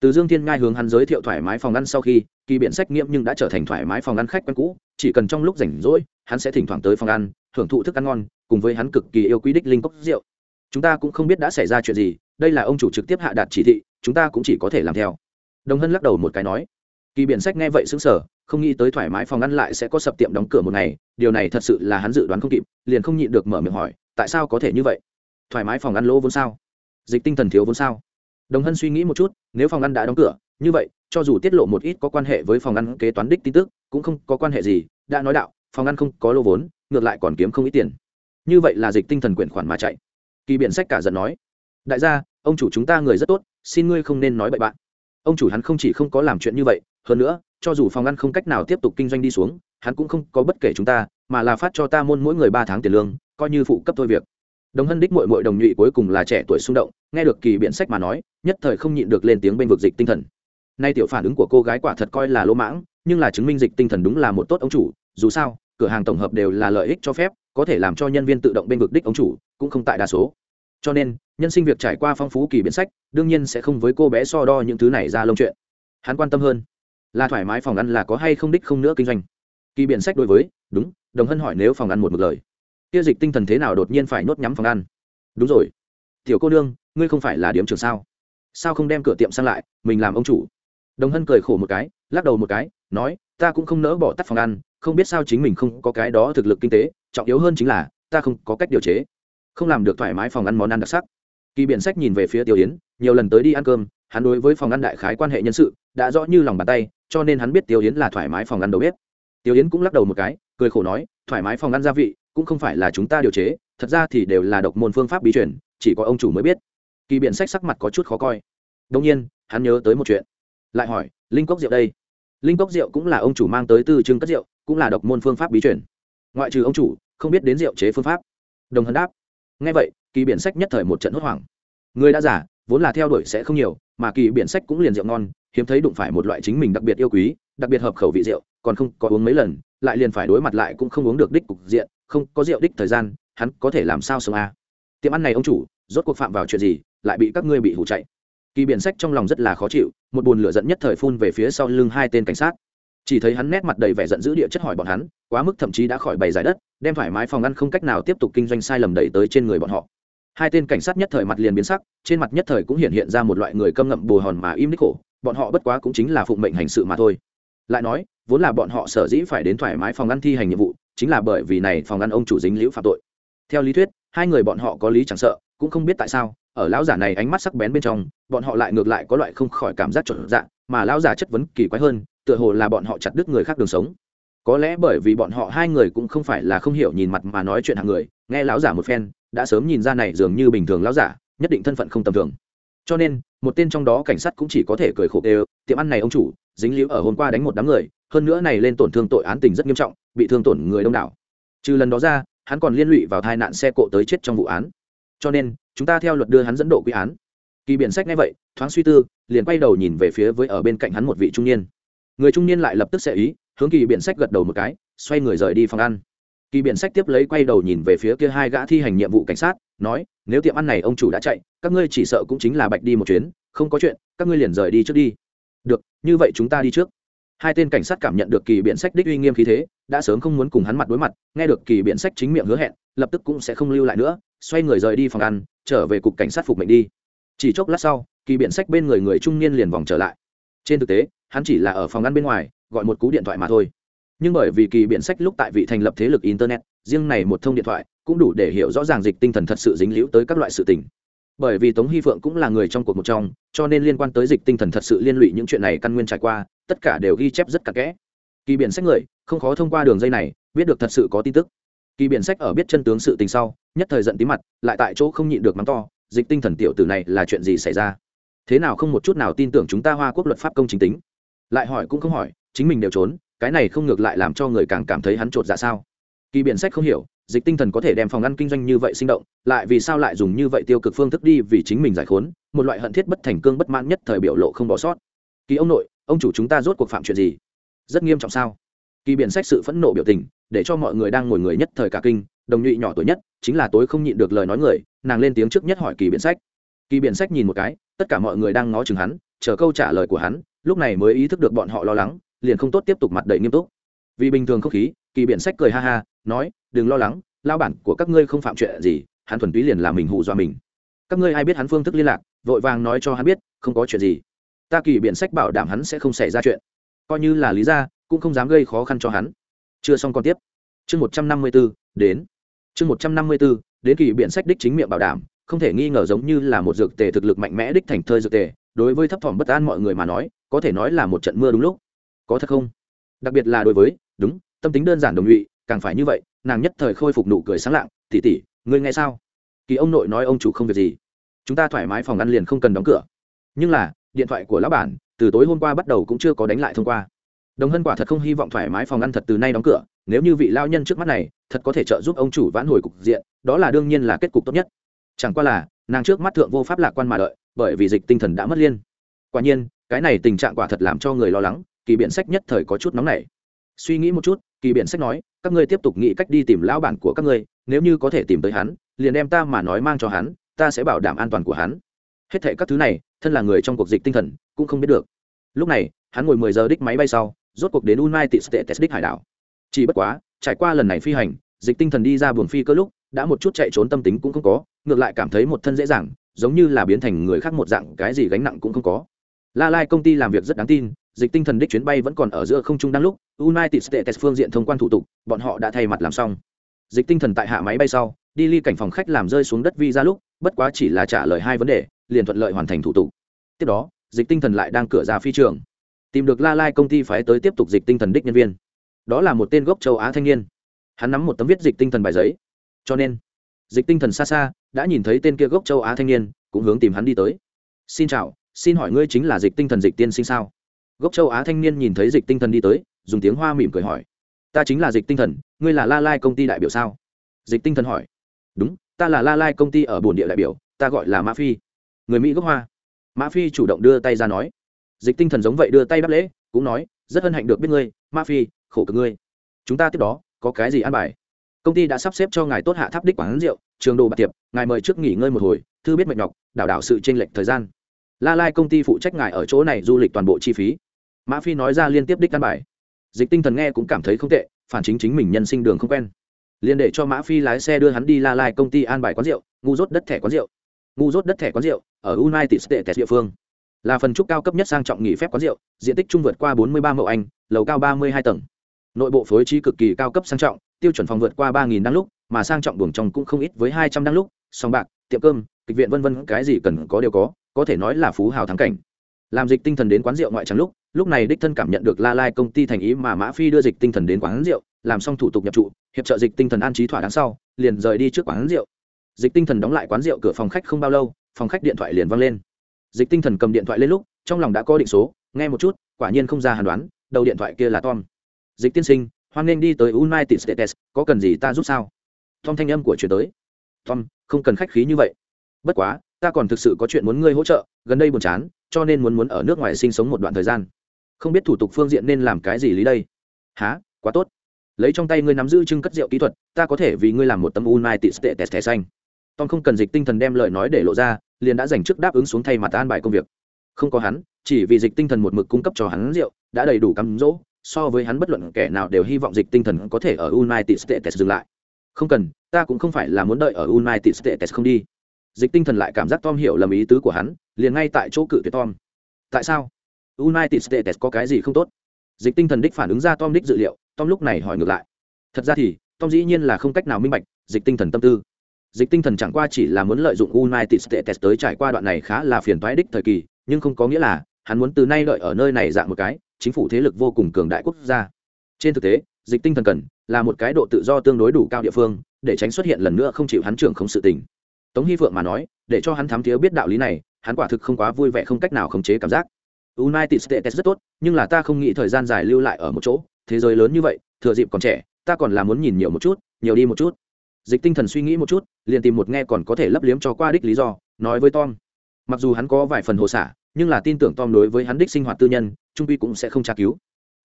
[SPEAKER 1] Từ dương thiên ngai hướng hắn giới thiệu thoải mái phòng ăn sau khi, kỳ biện sách nghiễm nhưng đã trở thành thoải mái phòng ăn khách quen cũ, chỉ cần trong lúc rảnh rỗi, hắn sẽ thỉnh thoảng tới phòng ăn hưởng thụ thức ăn ngon, cùng với hắn cực kỳ yêu quý đích linh cốc rượu. Chúng ta cũng không biết đã xảy ra chuyện gì, đây là ông chủ trực tiếp hạ đạt chỉ thị, chúng ta cũng chỉ có thể làm theo. Đồng hân lắc đầu một cái nói. Kỳ biện sách nghe vậy xứng sở không nghĩ tới thoải mái phòng ăn lại sẽ có sập tiệm đóng cửa một ngày, điều này thật sự là hắn dự đoán không kịp, liền không nhịn được mở miệng hỏi, tại sao có thể như vậy? Thoải mái phòng ăn lỗ vốn sao? Dịch tinh thần thiếu vốn sao? Đồng hân suy nghĩ một chút, nếu phòng ăn đã đóng cửa, như vậy, cho dù tiết lộ một ít có quan hệ với phòng ăn kế toán đích tin tức, cũng không có quan hệ gì, đã nói đạo phòng ăn không có lô vốn, ngược lại còn kiếm không ít tiền. Như vậy là dịch tinh thần quyển khoản mà chạy. Kỳ biện sách cả giận nói, đại gia, ông chủ chúng ta người rất tốt, xin ngươi không nên nói bậy bạn. Ông chủ hắn không chỉ không có làm chuyện như vậy, hơn nữa, cho dù phòng ăn không cách nào tiếp tục kinh doanh đi xuống, hắn cũng không có bất kể chúng ta, mà là phát cho ta môn mỗi người ba tháng tiền lương, coi như phụ cấp thôi việc. Đồng hân đích mội mội đồng nhụy cuối cùng là trẻ tuổi xung động, nghe được kỳ biện sách mà nói, nhất thời không nhịn được lên tiếng bên vực dịch tinh thần. Nay tiểu phản ứng của cô gái quả thật coi là lỗ mãng, nhưng là chứng minh dịch tinh thần đúng là một tốt ông chủ, dù sao cửa hàng tổng hợp đều là lợi ích cho phép, có thể làm cho nhân viên tự động bên vực đích ông chủ, cũng không tại đa số. Cho nên, nhân sinh việc trải qua phong phú kỳ biến sách, đương nhiên sẽ không với cô bé so đo những thứ này ra lông chuyện. Hắn quan tâm hơn là thoải mái phòng ăn là có hay không đích không nữa kinh doanh. Kỳ biện sách đối với, đúng, đồng hân hỏi nếu phòng ăn một một lời. Kia dịch tinh thần thế nào đột nhiên phải nốt nhắm phòng ăn? Đúng rồi. Tiểu cô nương, ngươi không phải là điểm trường sao? Sao không đem cửa tiệm sang lại, mình làm ông chủ? Đồng hân cười khổ một cái, lắc đầu một cái, nói, ta cũng không nỡ bỏ tắt phòng ăn không biết sao chính mình không có cái đó thực lực kinh tế, trọng yếu hơn chính là, ta không có cách điều chế. Không làm được thoải mái phòng ăn món ăn đặc sắc. Kỳ biện sách nhìn về phía tiêu yến, nhiều lần tới đi ăn cơm, hắn đối với phòng ăn đại khái quan hệ nhân sự, đã rõ như lòng bàn tay, cho nên hắn biết tiêu yến là thoải mái phòng ăn đầu bếp. Tiêu yến cũng lắc đầu một cái, cười khổ nói, thoải mái phòng ăn gia vị, cũng không phải là chúng ta điều chế, thật ra thì đều là độc môn phương pháp bí truyền, chỉ có ông chủ mới biết. Kỳ biện sách sắc mặt có chút khó coi. Đông nhiên, hắn nhớ tới một chuyện. Lại hỏi, linh cốc rượu đây? Linh cốc rượu cũng là ông chủ mang tới từ trưng cất rượu cũng là độc môn phương pháp bí truyền. Ngoại trừ ông chủ, không biết đến rượu chế phương pháp. Đồng hân đáp ngay vậy, kỳ biển sách nhất thời một trận hốt hoảng. Người đã giả vốn là theo đuổi sẽ không nhiều, mà kỳ biển sách cũng liền rượu ngon, hiếm thấy đụng phải một loại chính mình đặc biệt yêu quý, đặc biệt hợp khẩu vị rượu, còn không có uống mấy lần, lại liền phải đối mặt lại cũng không uống được đích cục diện, không có rượu đích thời gian, hắn có thể làm sao sống a à? tiệm ăn này ông chủ, rốt cuộc phạm vào chuyện gì, lại bị các ngươi bị hủ chạy? Kỳ biển sách trong lòng rất là khó chịu, một buồn lửa giận nhất thời phun về phía sau lưng hai tên cảnh sát chỉ thấy hắn nét mặt đầy vẻ giận dữ địa chất hỏi bọn hắn, quá mức thậm chí đã khỏi bày giải đất, đem thoải mái phòng ăn không cách nào tiếp tục kinh doanh sai lầm đẩy tới trên người bọn họ. Hai tên cảnh sát nhất thời mặt liền biến sắc, trên mặt nhất thời cũng hiện hiện ra một loại người câm ngậm bồ hòn mà im ních khổ, bọn họ bất quá cũng chính là phụng mệnh hành sự mà thôi. Lại nói, vốn là bọn họ sở dĩ phải đến thoải mái phòng ăn thi hành nhiệm vụ, chính là bởi vì này phòng ăn ông chủ dính liễu phạm tội. Theo lý thuyết, hai người bọn họ có lý chẳng sợ, cũng không biết tại sao, ở lão giả này ánh mắt sắc bén bên trong, bọn họ lại ngược lại có loại không khỏi cảm giác trộn dạng mà lão giả chất vấn kỳ quái hơn tựa hồ là bọn họ chặt đứt người khác đường sống. Có lẽ bởi vì bọn họ hai người cũng không phải là không hiểu nhìn mặt mà nói chuyện hàng người, nghe lão giả một phen, đã sớm nhìn ra này dường như bình thường lão giả, nhất định thân phận không tầm thường. Cho nên, một tên trong đó cảnh sát cũng chỉ có thể cười khổ đều tiệm ăn này ông chủ, dính líu ở hôm qua đánh một đám người, hơn nữa này lên tổn thương tội án tình rất nghiêm trọng, bị thương tổn người đông đảo. Trừ lần đó ra, hắn còn liên lụy vào tai nạn xe cộ tới chết trong vụ án. Cho nên, chúng ta theo luật đưa hắn dẫn độ quy án. Kỳ biển sách ngay vậy, thoáng suy tư, liền quay đầu nhìn về phía với ở bên cạnh hắn một vị trung niên người trung niên lại lập tức sẽ ý, hướng kỳ biện sách gật đầu một cái, xoay người rời đi phòng ăn. Kỳ biện sách tiếp lấy quay đầu nhìn về phía kia hai gã thi hành nhiệm vụ cảnh sát, nói, nếu tiệm ăn này ông chủ đã chạy, các ngươi chỉ sợ cũng chính là bạch đi một chuyến, không có chuyện, các ngươi liền rời đi trước đi. Được, như vậy chúng ta đi trước. Hai tên cảnh sát cảm nhận được kỳ biện sách đích uy nghiêm khí thế, đã sớm không muốn cùng hắn mặt đối mặt, nghe được kỳ biện sách chính miệng hứa hẹn, lập tức cũng sẽ không lưu lại nữa, xoay người rời đi phòng ăn, trở về cục cảnh sát phục mệnh đi. Chỉ chốc lát sau, kỳ biện sách bên người người trung niên liền vòng trở lại. Trên thực tế hắn chỉ là ở phòng ăn bên ngoài, gọi một cú điện thoại mà thôi. Nhưng bởi vì kỳ biện sách lúc tại vị thành lập thế lực internet, riêng này một thông điện thoại cũng đủ để hiểu rõ ràng dịch tinh thần thật sự dính liễu tới các loại sự tình. Bởi vì tống hy phượng cũng là người trong cuộc một trong, cho nên liên quan tới dịch tinh thần thật sự liên lụy những chuyện này căn nguyên trải qua, tất cả đều ghi chép rất cặn kẽ. Kỳ biện sách người, không khó thông qua đường dây này, biết được thật sự có tin tức. Kỳ biện sách ở biết chân tướng sự tình sau, nhất thời giận tí mặt, lại tại chỗ không nhịn được mắng to, dịch tinh thần tiểu tử này là chuyện gì xảy ra? Thế nào không một chút nào tin tưởng chúng ta hoa quốc luật pháp công chính tính? Lại hỏi cũng không hỏi, chính mình đều trốn, cái này không ngược lại làm cho người càng cảm thấy hắn trột dạ sao? Kỳ biện sách không hiểu, dịch tinh thần có thể đem phòng ăn kinh doanh như vậy sinh động, lại vì sao lại dùng như vậy tiêu cực phương thức đi vì chính mình giải khốn, một loại hận thiết bất thành cương bất mãn nhất thời biểu lộ không bỏ sót. Kỳ ông nội, ông chủ chúng ta rốt cuộc phạm chuyện gì? Rất nghiêm trọng sao? Kỳ biện sách sự phẫn nộ biểu tình, để cho mọi người đang ngồi người nhất thời cả kinh, đồng nhụy nhỏ tuổi nhất, chính là tối không nhịn được lời nói người, nàng lên tiếng trước nhất hỏi kỳ biện sách. Kỳ biện sách nhìn một cái, tất cả mọi người đang ngó chừng hắn, chờ câu trả lời của hắn lúc này mới ý thức được bọn họ lo lắng, liền không tốt tiếp tục mặt đầy nghiêm túc. Vì bình thường không khí, kỳ biện sách cười ha ha, nói, đừng lo lắng lao bản của các ngươi không phạm chuyện gì, hắn thuần túy liền là mình hù dọa mình. Các ngươi ai biết hắn phương thức liên lạc, vội vàng nói cho hắn biết, không có chuyện gì. Ta kỳ biện sách bảo đảm hắn sẽ không xảy ra chuyện. Coi như là lý ra cũng không dám gây khó khăn cho hắn. Chưa xong còn tiếp. Chương một trăm năm mươi b ố đến. Chương một trăm năm mươi b ố đến kỳ biện sách đích chính miệng bảo đảm, không thể nghi ngờ giống như là một dược tề thực lực mạnh mẽ đích thành thơi dược tề, đối với thấp thỏm bất an mọi người mà nói có thể nói là một trận mưa đúng lúc. Có thật không? Đặc biệt là đối với, đúng, tâm tính đơn giản đồng nhụy, càng phải như vậy, nàng nhất thời khôi phục nụ cười sáng lạng tỉ tỉ ngươi nghe sao? Kỳ ông nội nói ông chủ không việc gì. Chúng ta thoải mái phòng ăn liền không cần đóng cửa. Nhưng là, điện thoại của lão bản, từ tối hôm qua bắt đầu cũng chưa có đánh lại thông qua. Đồng hân quả thật không hy vọng thoải mái phòng ăn thật từ nay đóng cửa, nếu như vị lao nhân trước mắt này, thật có thể trợ giúp ông chủ vãn hồi cục diện, đó là đương nhiên là kết cục tốt nhất. Chẳng qua là, nàng trước mắt thượng vô pháp lạc quan mà đợi, bởi vì dịch tinh thần đã mất liên. Quả nhiên cái này tình trạng quả thật làm cho người lo lắng, kỳ biện sách nhất thời có chút nóng nảy. Suy nghĩ một chút, kỳ biện sách nói, các ngươi tiếp tục nghĩ cách đi tìm lão bản của các ngươi, nếu như có thể tìm tới hắn, liền đem ta mà nói mang cho hắn, ta sẽ bảo đảm an toàn của hắn. Hết thệ các thứ này, thân là người trong cuộc dịch tinh thần, cũng không biết được. Lúc này, hắn ngồi mười giờ đích máy bay sau, rốt cuộc đến united states đích hải đảo. Chỉ bất quá, trải qua lần này phi hành, dịch tinh thần đi ra buồng phi cơ lúc, đã một chút chạy trốn tâm tính cũng không có, ngược lại cảm thấy một thân dễ dàng, giống như là biến thành người khác một dạng, cái gì gánh nặng cũng không có la lai công ty làm việc rất đáng tin, dịch tinh thần đích chuyến bay vẫn còn ở giữa không trung đang lúc, united states phương diện thông quan thủ tục, bọn họ đã thay mặt làm xong. Dịch tinh thần tại hạ máy bay sau, đi ly cảnh phòng khách làm rơi xuống đất vi ra lúc, bất quá chỉ là trả lời hai vấn đề, liền thuận lợi hoàn thành thủ tục. Tiếp đó, dịch tinh thần lại đang cửa ra phi trường. Tìm được la lai công ty phái tới tiếp tục dịch tinh thần đích nhân viên. Đó là một tên gốc châu á thanh niên. Hắn nắm một tấm viết dịch tinh thần bài giấy. Cho nên, dịch tinh thần xa xa, đã nhìn thấy tên kia gốc châu á thanh niên, cũng hướng tìm hắn đi tới. Xin chào xin hỏi ngươi chính là dịch tinh thần dịch tiên sinh sao? Gốc châu á thanh niên nhìn thấy dịch tinh thần đi tới, dùng tiếng hoa mỉm cười hỏi. Ta chính là dịch tinh thần, ngươi là la lai công ty đại biểu sao? Dịch tinh thần hỏi. Đúng, ta là la lai công ty ở bồn địa đại biểu, ta gọi là mã phi. Người mỹ gốc hoa. Mã phi chủ động đưa tay ra nói. Dịch tinh thần giống vậy đưa tay đáp lễ, cũng nói, rất hân hạnh được biết ngươi, mã phi, khổ cực ngươi. Chúng ta tiếp đó, có cái gì ăn bài? Công ty đã sắp xếp cho ngài tốt hạ tháp đích quán rượu, trường đồ bạc tiệp, ngài mời trước nghỉ ngơi một hồi, thư biết mệt nhọc, đảo đảo sự tranh lệch thời gian la lai công ty phụ trách ngài ở chỗ này du lịch toàn bộ chi phí. Mã phi nói ra liên tiếp đích căn bài. Dịch tinh thần nghe cũng cảm thấy không tệ, phản chính chính mình nhân sinh đường không quen. Liền để cho mã phi lái xe đưa hắn đi la lai công ty an bài quán rượu, ngu Rốt đất thẻ quán rượu. Ngu Rốt đất thẻ quán rượu, ở united states địa phương. Là phần trúc cao cấp nhất sang trọng nghỉ phép quán rượu, diện tích trung vượt qua 43 mẫu anh, lầu cao 32 tầng. Nội bộ phối trí cực kỳ cao cấp sang trọng, tiêu chuẩn phòng vượt qua 3.000 đăng lúc, mà sang trọng buồng trong cũng không ít với 200 đăng lúc song bạc, tiệm cơm, kịch viện vân vân, cái gì cần có đều có có thể nói là phú hào thắng cảnh. Làm dịch tinh thần đến quán rượu ngoại trắng lúc lúc này đích thân cảm nhận được la lai công ty thành ý mà mã phi đưa dịch tinh thần đến quán rượu, làm xong thủ tục nhập trụ, hiệp trợ dịch tinh thần an trí thỏa đáng sau, liền rời đi trước quán rượu. Dịch tinh thần đóng lại quán rượu cửa phòng khách không bao lâu, phòng khách điện thoại liền văng lên. Dịch tinh thần cầm điện thoại lên lúc, trong lòng đã có định số, nghe một chút, quả nhiên không ra hàn đoán, đầu điện thoại kia là tom. Dịch tiên sinh, hoan nghênh đi tới united states, có cần gì ta giúp sao? Tom thanh âm của chuyển tới. Tom, không cần khách khí như vậy. Bất quá ta còn thực sự có chuyện muốn ngươi hỗ trợ, gần đây buồn chán, cho nên muốn muốn ở nước ngoài sinh sống một đoạn thời gian. Không biết thủ tục phương diện nên làm cái gì lý đây? Há quá tốt. Lấy trong tay ngươi nắm giữ trưng cất rượu kỹ thuật, ta có thể vì ngươi làm một tấm united states thẻ xanh. Tom không cần dịch tinh thần đem lời nói để lộ ra, liền đã dành trước đáp ứng xuống thay mặt an bài công việc. Không có hắn, chỉ vì dịch tinh thần một mực cung cấp cho hắn rượu, đã đầy đủ cắm dỗ, so với hắn bất luận kẻ nào đều hy vọng dịch tinh thần có thể ở united states dừng lại. Không cần, ta cũng không phải là muốn đợi ở united states không đi dịch tinh thần lại cảm giác tom hiểu lầm ý tứ của hắn, liền ngay tại chỗ cự tuyệt tom. Tại sao? United states có cái gì không tốt? Dịch tinh thần đích phản ứng ra tom đích dự liệu, tom lúc này hỏi ngược lại. Thật ra thì, tom dĩ nhiên là không cách nào minh bạch dịch tinh thần tâm tư. Dịch tinh thần chẳng qua chỉ là muốn lợi dụng united states tới trải qua đoạn này khá là phiền toái đích thời kỳ, nhưng không có nghĩa là hắn muốn từ nay đợi ở nơi này dạng một cái, chính phủ thế lực vô cùng cường đại quốc gia. Trên thực tế, dịch tinh thần cần là một cái độ tự do tương đối đủ cao địa phương, để tránh xuất hiện lần nữa không chịu hắn trưởng không sự tình tống hy phượng mà nói, để cho hắn thám thiếu biết đạo lý này, hắn quả thực không quá vui vẻ không cách nào khống chế cảm giác. United states rất tốt, nhưng là ta không nghĩ thời gian dài lưu lại ở một chỗ, thế giới lớn như vậy, thừa dịp còn trẻ, ta còn là muốn nhìn nhiều một chút, nhiều đi một chút. Dịch tinh thần suy nghĩ một chút, liền tìm một nghe còn có thể lấp liếm cho qua đích lý do, nói với tom. Mặc dù hắn có vài phần hồ xả, nhưng là tin tưởng tom đối với hắn đích sinh hoạt tư nhân, trung quy cũng sẽ không tra cứu.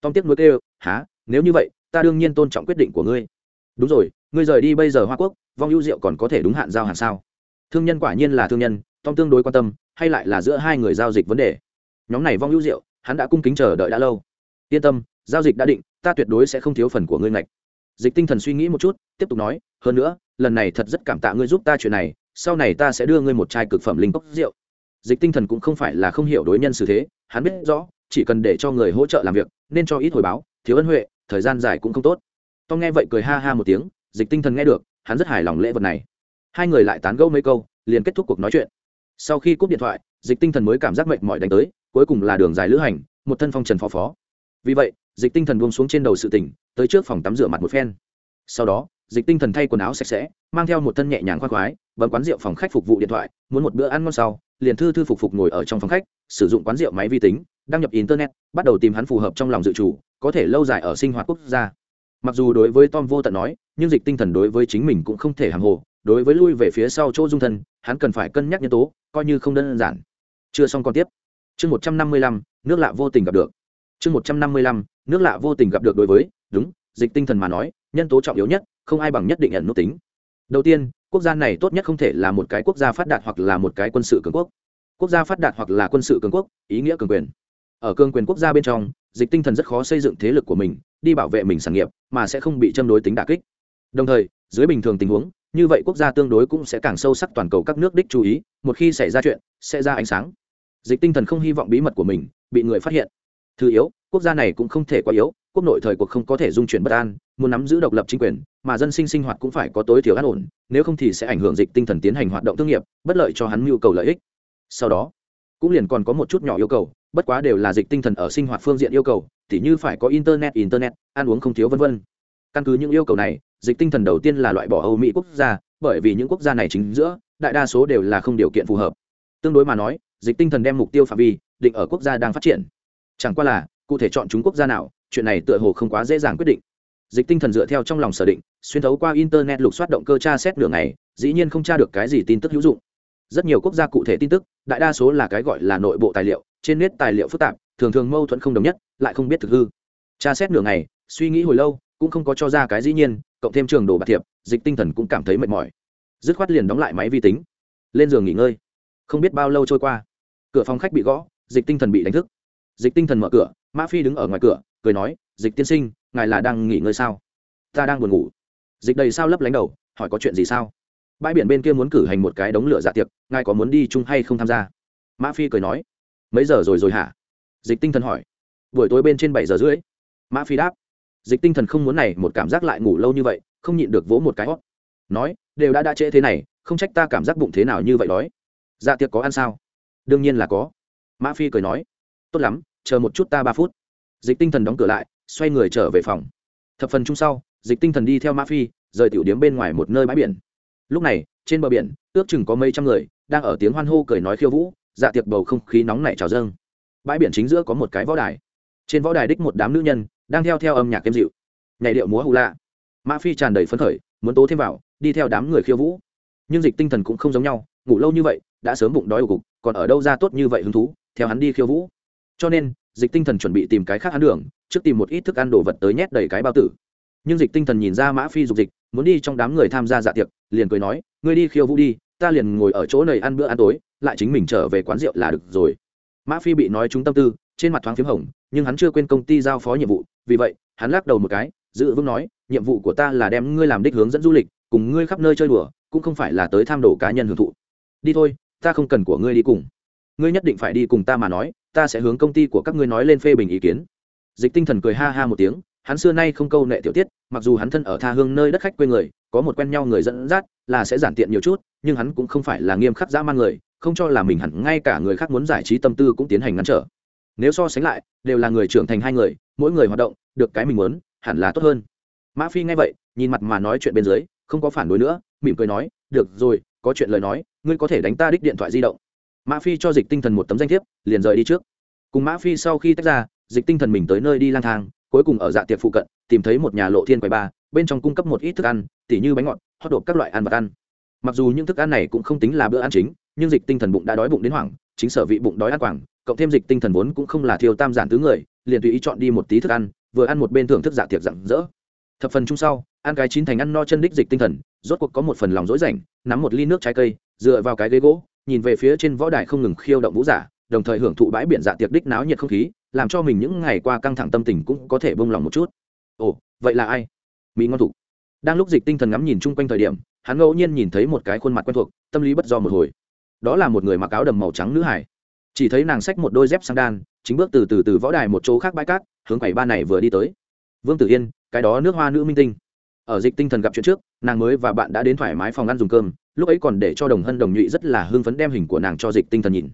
[SPEAKER 1] Tom tiếc nuối kêu há nếu như vậy, ta đương nhiên tôn trọng quyết định của ngươi. Đúng rồi, ngươi rời đi bây giờ hoa quốc, vong ưu diệu còn có thể đúng hạn giao hàng sao? Thương nhân quả nhiên là thương nhân, tom tương đối quan tâm, hay lại là giữa hai người giao dịch vấn đề. Nhóm này vong ưu diệu hắn đã cung kính chờ đợi đã lâu. Yên tâm, giao dịch đã định, ta tuyệt đối sẽ không thiếu phần của ngươi ngạch. Dịch tinh thần suy nghĩ một chút, tiếp tục nói, hơn nữa, lần này thật rất cảm tạ ngươi giúp ta chuyện này, sau này ta sẽ đưa ngươi một chai cực phẩm linh cốc rượu. Dịch tinh thần cũng không phải là không hiểu đối nhân xử thế, hắn biết rõ, chỉ cần để cho người hỗ trợ làm việc, nên cho ít hồi báo, thiếu ân huệ, thời gian dài cũng không tốt. Tom nghe vậy cười ha ha một tiếng, dịch tinh thần nghe được, hắn rất hài lòng lễ vật này hai người lại tán gẫu mấy câu, liền kết thúc cuộc nói chuyện. Sau khi cúp điện thoại, dịch tinh thần mới cảm giác mệt mỏi đánh tới, cuối cùng là đường dài lữ hành, một thân phong trần phó phó. Vì vậy, dịch tinh thần buông xuống trên đầu sự tỉnh tới trước phòng tắm rửa mặt một phen. Sau đó, dịch tinh thần thay quần áo sạch sẽ, mang theo một thân nhẹ nhàng khoác khoái, bấm quán rượu phòng khách phục vụ điện thoại, muốn một bữa ăn ngon sau, liền thư thư phục phục ngồi ở trong phòng khách, sử dụng quán rượu máy vi tính, đăng nhập internet, bắt đầu tìm hắn phù hợp trong lòng dự chủ có thể lâu dài ở sinh hoạt quốc gia. Mặc dù đối với tom vô tận nói, nhưng dịch tinh thần đối với chính mình cũng không thể hàng hồ đối với lui về phía sau chỗ dung thân, hắn cần phải cân nhắc nhân tố, coi như không đơn giản. Chưa xong còn tiếp. Chương một trăm năm mươi lăm, nước lạ vô tình gặp được. Chương một trăm năm mươi lăm, nước lạ vô tình gặp được đối với, đúng, dịch tinh thần mà nói, nhân tố trọng yếu nhất, không ai bằng nhất định nhận nút tính. Đầu tiên, quốc gia này tốt nhất không thể là một cái quốc gia phát đạt hoặc là một cái quân sự cường quốc. Quốc gia phát đạt hoặc là quân sự cường quốc, ý nghĩa cường quyền. Ở cường quyền quốc gia bên trong, dịch tinh thần rất khó xây dựng thế lực của mình, đi bảo vệ mình sản nghiệp, mà sẽ không bị châm đối tính đà kích. Đồng thời, dưới bình thường tình huống như vậy quốc gia tương đối cũng sẽ càng sâu sắc toàn cầu các nước đích chú ý, một khi xảy ra chuyện, sẽ ra ánh sáng. Dịch tinh thần không hy vọng bí mật của mình bị người phát hiện. Thứ yếu, quốc gia này cũng không thể quá yếu, quốc nội thời cuộc không có thể dung chuyển bất an, muốn nắm giữ độc lập chính quyền, mà dân sinh sinh hoạt cũng phải có tối thiểu an ổn, nếu không thì sẽ ảnh hưởng dịch tinh thần tiến hành hoạt động thương nghiệp, bất lợi cho hắn nhu cầu lợi ích. Sau đó, cũng liền còn có một chút nhỏ yêu cầu, bất quá đều là dịch tinh thần ở sinh hoạt phương diện yêu cầu, tỉ như phải có internet internet, ăn uống không thiếu vân vân. Căn cứ những yêu cầu này dịch tinh thần đầu tiên là loại bỏ âu mỹ quốc gia, bởi vì những quốc gia này chính giữa, đại đa số đều là không điều kiện phù hợp. Tương đối mà nói, dịch tinh thần đem mục tiêu phạm vi, định ở quốc gia đang phát triển. Chẳng qua là, cụ thể chọn chúng quốc gia nào, chuyện này tựa hồ không quá dễ dàng quyết định. Dịch tinh thần dựa theo trong lòng sở định, xuyên thấu qua internet lục soát động cơ tra xét nửa ngày, dĩ nhiên không tra được cái gì tin tức hữu dụng. Rất nhiều quốc gia cụ thể tin tức, đại đa số là cái gọi là nội bộ tài liệu, trên nét tài liệu phức tạp, thường thường mâu thuẫn không đồng nhất, lại không biết thực hư. Tra xét nửa ngày, suy nghĩ hồi lâu, cũng không có cho ra cái dĩ nhiên cộng thêm trường đồ bạc thiệp, dịch tinh thần cũng cảm thấy mệt mỏi. Dứt khoát liền đóng lại máy vi tính. Lên giường nghỉ ngơi. Không biết bao lâu trôi qua. Cửa phòng khách bị gõ, dịch tinh thần bị đánh thức. Dịch tinh thần mở cửa mã phi đứng ở ngoài cửa, cười nói, dịch tiên sinh, ngài là đang nghỉ ngơi sao? Ta đang buồn ngủ. Dịch đầy sao lấp lánh đầu, hỏi, có chuyện gì sao? Bãi biển bên kia muốn cử hành một cái đống lửa dạ tiệc, ngài có muốn đi chung hay không tham gia? Mã phi cười nói, mấy giờ rồi rồi hả? Dịch tinh thần hỏi, buổi tối bên trên bảy giờ rưỡi. Mã phi đáp dịch tinh thần không muốn này một cảm giác lại ngủ lâu như vậy, không nhịn được vỗ một cái hót. Nói, đều đã đã trễ thế này, không trách ta cảm giác bụng thế nào như vậy đói. Dạ tiệc có ăn sao? Đương nhiên là có. Mã phi cười nói, tốt lắm, chờ một chút ta ba phút. Dịch tinh thần đóng cửa lại, xoay người trở về phòng. Thập phần chung sau, dịch tinh thần đi theo mã phi, rời tiểu điếm bên ngoài một nơi bãi biển. Lúc này, trên bờ biển, ước chừng có mấy trăm người, đang ở tiếng hoan hô cười nói khiêu vũ dạ tiệc bầu không khí nóng nảy trào dâng. Bãi biển chính giữa có một cái võ đài. Trên võ đài đích một đám nữ nhân đang theo theo âm nhạc êm dịu. Nhảy điệu múa hù lạ. Mã phi tràn đầy phấn khởi, muốn tố thêm vào, đi theo đám người khiêu vũ. Nhưng dịch tinh thần cũng không giống nhau, ngủ lâu như vậy, đã sớm bụng đói ủ cục, còn ở đâu ra tốt như vậy hứng thú, theo hắn đi khiêu vũ. Cho nên, dịch tinh thần chuẩn bị tìm cái khác ăn đường, trước tìm một ít thức ăn đồ vật tới nhét đầy cái bao tử. Nhưng dịch tinh thần nhìn ra mã phi dục dịch, muốn đi trong đám người tham gia dạ tiệc, liền cười nói, ngươi đi khiêu vũ đi, ta liền ngồi ở chỗ này ăn bữa ăn tối, lại chính mình trở về quán rượu là được rồi. Mã phi bị nói trúng tâm tư trên mặt thoáng p h í m hồng, nhưng hắn chưa quên công ty giao phó nhiệm vụ, vì vậy, hắn lắc đầu một cái dự vững nói, nhiệm vụ của ta là đem ngươi làm đích hướng dẫn du lịch, cùng ngươi khắp nơi chơi đùa, cũng không phải là tới tham đồ cá nhân hưởng thụ. Đi thôi, ta không cần của ngươi đi cùng. Ngươi nhất định phải đi cùng ta mà nói, ta sẽ hướng công ty của các ngươi nói lên phê bình ý kiến. Dịch tinh thần cười ha ha một tiếng, hắn xưa nay không câu nệ tiểu tiết, mặc dù hắn thân ở tha hương nơi đất khách quê người, có một quen nhau người dẫn dắt, là sẽ giản tiện nhiều chút, nhưng hắn cũng không phải là nghiêm khắc dã man người, không cho là mình hẳn, ngay cả người khác muốn giải trí tâm tư cũng tiến hành ngăn trở nếu so sánh lại, đều là người trưởng thành hai người, mỗi người hoạt động, được cái mình muốn, hẳn là tốt hơn. Mã phi nghe vậy, nhìn mặt mà nói chuyện bên dưới, không có phản đối nữa, mỉm cười nói, được rồi, có chuyện lời nói, ngươi có thể đánh ta đích điện thoại di động. Mã phi cho dịch tinh thần một tấm danh thiếp, liền rời đi trước. Cùng mã phi sau khi tách ra, dịch tinh thần mình tới nơi đi lang thang, cuối cùng ở dạ tiệc phụ cận, tìm thấy một nhà lộ thiên quầy ba bên trong cung cấp một ít thức ăn, tỉ như bánh ngọt hót đột các loại ăn vật ăn. Mặc dù những thức ăn này cũng không tính là bữa ăn chính, nhưng dịch tinh thần bụng đã đói bụng đến hoảng, chính sở vị bụng đói ăn quảng cộng thêm dịch tinh thần vốn cũng không là thiêu tam giản tứ người, liền tùy ý chọn đi một tí thức ăn, vừa ăn một bên thưởng thức dạ tiệc rặng rỡ. Thập phần chung sau, ăn cái chín thành ăn no chân đích dịch tinh thần, rốt cuộc có một phần lòng rỗi rảnh, nắm một ly nước trái cây, dựa vào cái ghế gỗ, nhìn về phía trên võ đài không ngừng khiêu động vũ giả, đồng thời hưởng thụ bãi biển dạ tiệc đích náo nhiệt không khí, làm cho mình những ngày qua căng thẳng tâm tình cũng có thể bông lòng một chút. Ồ, vậy là ai? Mỹ ngon thủ. Đang lúc dịch tinh thần ngắm nhìn chung quanh thời điểm, hắn ngẫu nhiên nhìn thấy một cái khuôn mặt quen thuộc, tâm lý bất do một hồi. Đó là một người mặc áo đầm màu trắng nữ hải chỉ thấy nàng xách một đôi dép sang đan, chính bước từ từ từ võ đài một chỗ khác bãi cát, hướng quầy ba này vừa đi tới. Vương tử yên, cái đó nước hoa nữ minh tinh. Ở dịch tinh thần gặp chuyện trước, nàng mới và bạn đã đến thoải mái phòng ăn dùng cơm, lúc ấy còn để cho đồng hân đồng nhụy rất là hưng phấn đem hình của nàng cho dịch tinh thần nhìn.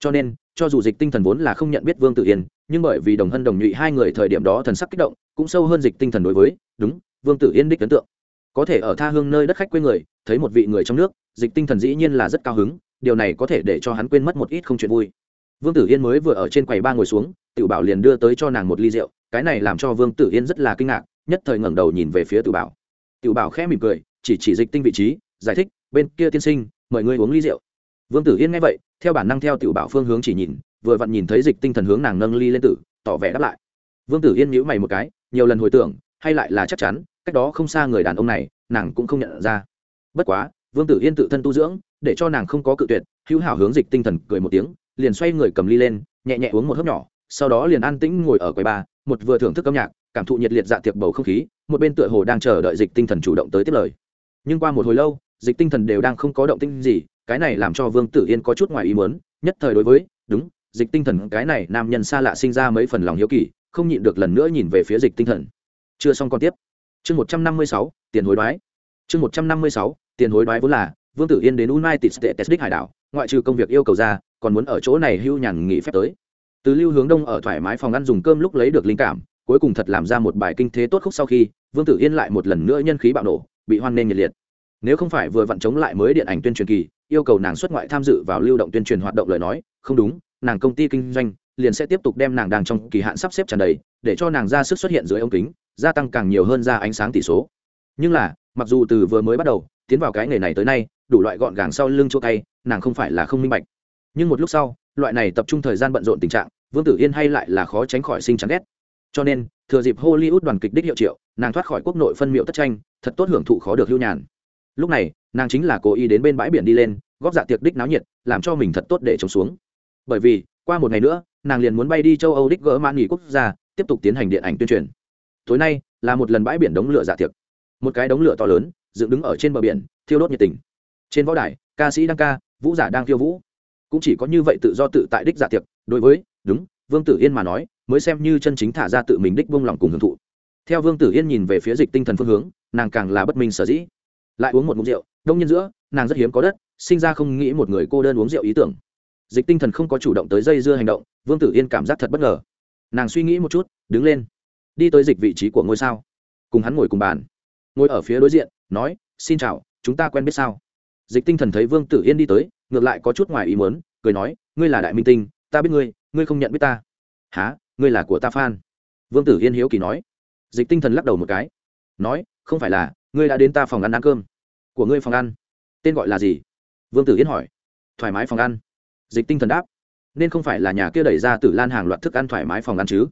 [SPEAKER 1] Cho nên, cho dù dịch tinh thần vốn là không nhận biết vương tử yên, nhưng bởi vì đồng hân đồng nhụy hai người thời điểm đó thần sắc kích động, cũng sâu hơn dịch tinh thần đối với, đúng, vương tử yên đích ấn tượng. Có thể ở tha hương nơi đất khách quê người, thấy một vị người trong nước, dịch tinh thần dĩ nhiên là rất cao hứng, điều này có thể để cho hắn quên mất một ít không chuyện vui vương tử yên mới vừa ở trên quầy ba ngồi xuống, tiểu bảo liền đưa tới cho nàng một ly rượu, cái này làm cho vương tử yên rất là kinh ngạc, nhất thời ngẩng đầu nhìn về phía tiểu bảo. Tiểu bảo khẽ mỉm cười, chỉ chỉ dịch tinh vị trí, giải thích, bên kia tiên sinh, mời ngươi uống ly rượu. Vương tử yên nghe vậy, theo bản năng theo tiểu bảo phương hướng chỉ nhìn, vừa vặn nhìn thấy dịch tinh thần hướng nàng nâng ly lên tử, tỏ vẻ đáp lại. Vương tử yên nhíu mày một cái, nhiều lần hồi tưởng, hay lại là chắc chắn, cách đó không xa người đàn ông này, nàng cũng không nhận ra. Bất quá, vương tử yên tự thân tu dưỡng, để cho nàng không có cự tuyệt, hữu hảo hướng dịch tinh thần cười một tiếng liền xoay người cầm ly lên, nhẹ nhẹ uống một hớp nhỏ, sau đó liền an tĩnh ngồi ở quầy ba một vừa thưởng thức âm nhạc, cảm thụ nhiệt liệt dạ tiệc bầu không khí, một bên tựa hồ đang chờ đợi dịch tinh thần chủ động tới tiếp lời. Nhưng qua một hồi lâu, dịch tinh thần đều đang không có động tinh gì, cái này làm cho vương tử yên có chút ngoài ý muốn, nhất thời đối với, đúng, dịch tinh thần, cái này nam nhân xa lạ sinh ra mấy phần lòng hiếu kỳ, không nhịn được lần nữa nhìn về phía dịch tinh thần. Chưa xong còn tiếp. Chương một trăm năm mươi sáu, tiền hối đoái. Chương một trăm năm mươi sáu, tiền hối đoái vốn là vương tử yên đến united states đích hải đảo, ngoại trừ công việc yêu cầu ra, còn muốn ở chỗ này hưu nhàn nghỉ phép tới. Từ lưu hướng đông ở thoải mái phòng ăn dùng cơm lúc lấy được linh cảm, cuối cùng thật làm ra một bài kinh thế tốt khúc sau khi, vương tử yên lại một lần nữa nhân khí bạo nổ, bị hoan nghênh nhiệt liệt. Nếu không phải vừa vặn chống lại mới điện ảnh tuyên truyền kỳ, yêu cầu nàng xuất ngoại tham dự vào lưu động tuyên truyền hoạt động lời nói, không đúng, nàng công ty kinh doanh liền sẽ tiếp tục đem nàng đang trong kỳ hạn sắp xếp tràn đầy, để cho nàng ra sức xuất hiện dưới ống kính, gia tăng càng nhiều hơn ra ánh sáng tỷ số. Nhưng là, mặc dù từ vừa mới bắt đầu, tiến vào cái nghề này tới nay đủ loại gọn gàng sau lưng chỗ cay, nàng không phải là không minh bạch. Nhưng một lúc sau, loại này tập trung thời gian bận rộn tình trạng, vương tử yên hay lại là khó tránh khỏi sinh chán ghét. Cho nên, thừa dịp hollywood đoàn kịch đích hiệu triệu, nàng thoát khỏi quốc nội phân miệu tất tranh, thật tốt hưởng thụ khó được hưu nhàn. Lúc này, nàng chính là cố ý đến bên bãi biển đi lên, góp dạ tiệc đích náo nhiệt, làm cho mình thật tốt để chống xuống. Bởi vì, qua một ngày nữa, nàng liền muốn bay đi châu âu đích gỡ mãn nghỉ quốc gia, tiếp tục tiến hành điện ảnh tuyên truyền. Tối nay, là một lần bãi biển đống lửa dạ tiệc. Một cái đống lửa to lớn, dựng đứng ở trên bờ biển, thiêu đốt nhiệt tình trên võ đài, ca sĩ đang ca, vũ giả đang khiêu vũ cũng chỉ có như vậy tự do tự tại đích giả tiệc. Đối với, đúng, vương tử yên mà nói, mới xem như chân chính thả ra tự mình đích buông lòng cùng hưởng thụ. Theo vương tử yên nhìn về phía dịch tinh thần phương hướng, nàng càng là bất minh sở dĩ. Lại uống một mục rượu, đông nhân giữa, nàng rất hiếm có đất, sinh ra không nghĩ một người cô đơn uống rượu ý tưởng. Dịch tinh thần không có chủ động tới dây dưa hành động, vương tử yên cảm giác thật bất ngờ. Nàng suy nghĩ một chút, đứng lên. Đi tới dịch vị trí của ngôi sao. Cùng hắn ngồi cùng bàn. Ngồi ở phía đối diện, nói, xin chào, chúng ta quen biết sao? Dịch tinh thần thấy vương tử yên đi tới, ngược lại có chút ngoài ý muốn, cười nói, ngươi là đại minh tinh, ta biết ngươi ngươi không nhận biết ta. Há ngươi là của ta phan vương tử yên hiếu kỳ nói. Dịch tinh thần lắc đầu một cái, nói, không phải là, ngươi đã đến ta phòng ăn ăn cơm. Của ngươi phòng ăn? Tên gọi là gì? Vương tử yên hỏi. Thoải mái phòng ăn. Dịch tinh thần đáp. Nên không phải là nhà kia đẩy ra tử lan hàng loạt thức ăn thoải mái phòng ăn chứ?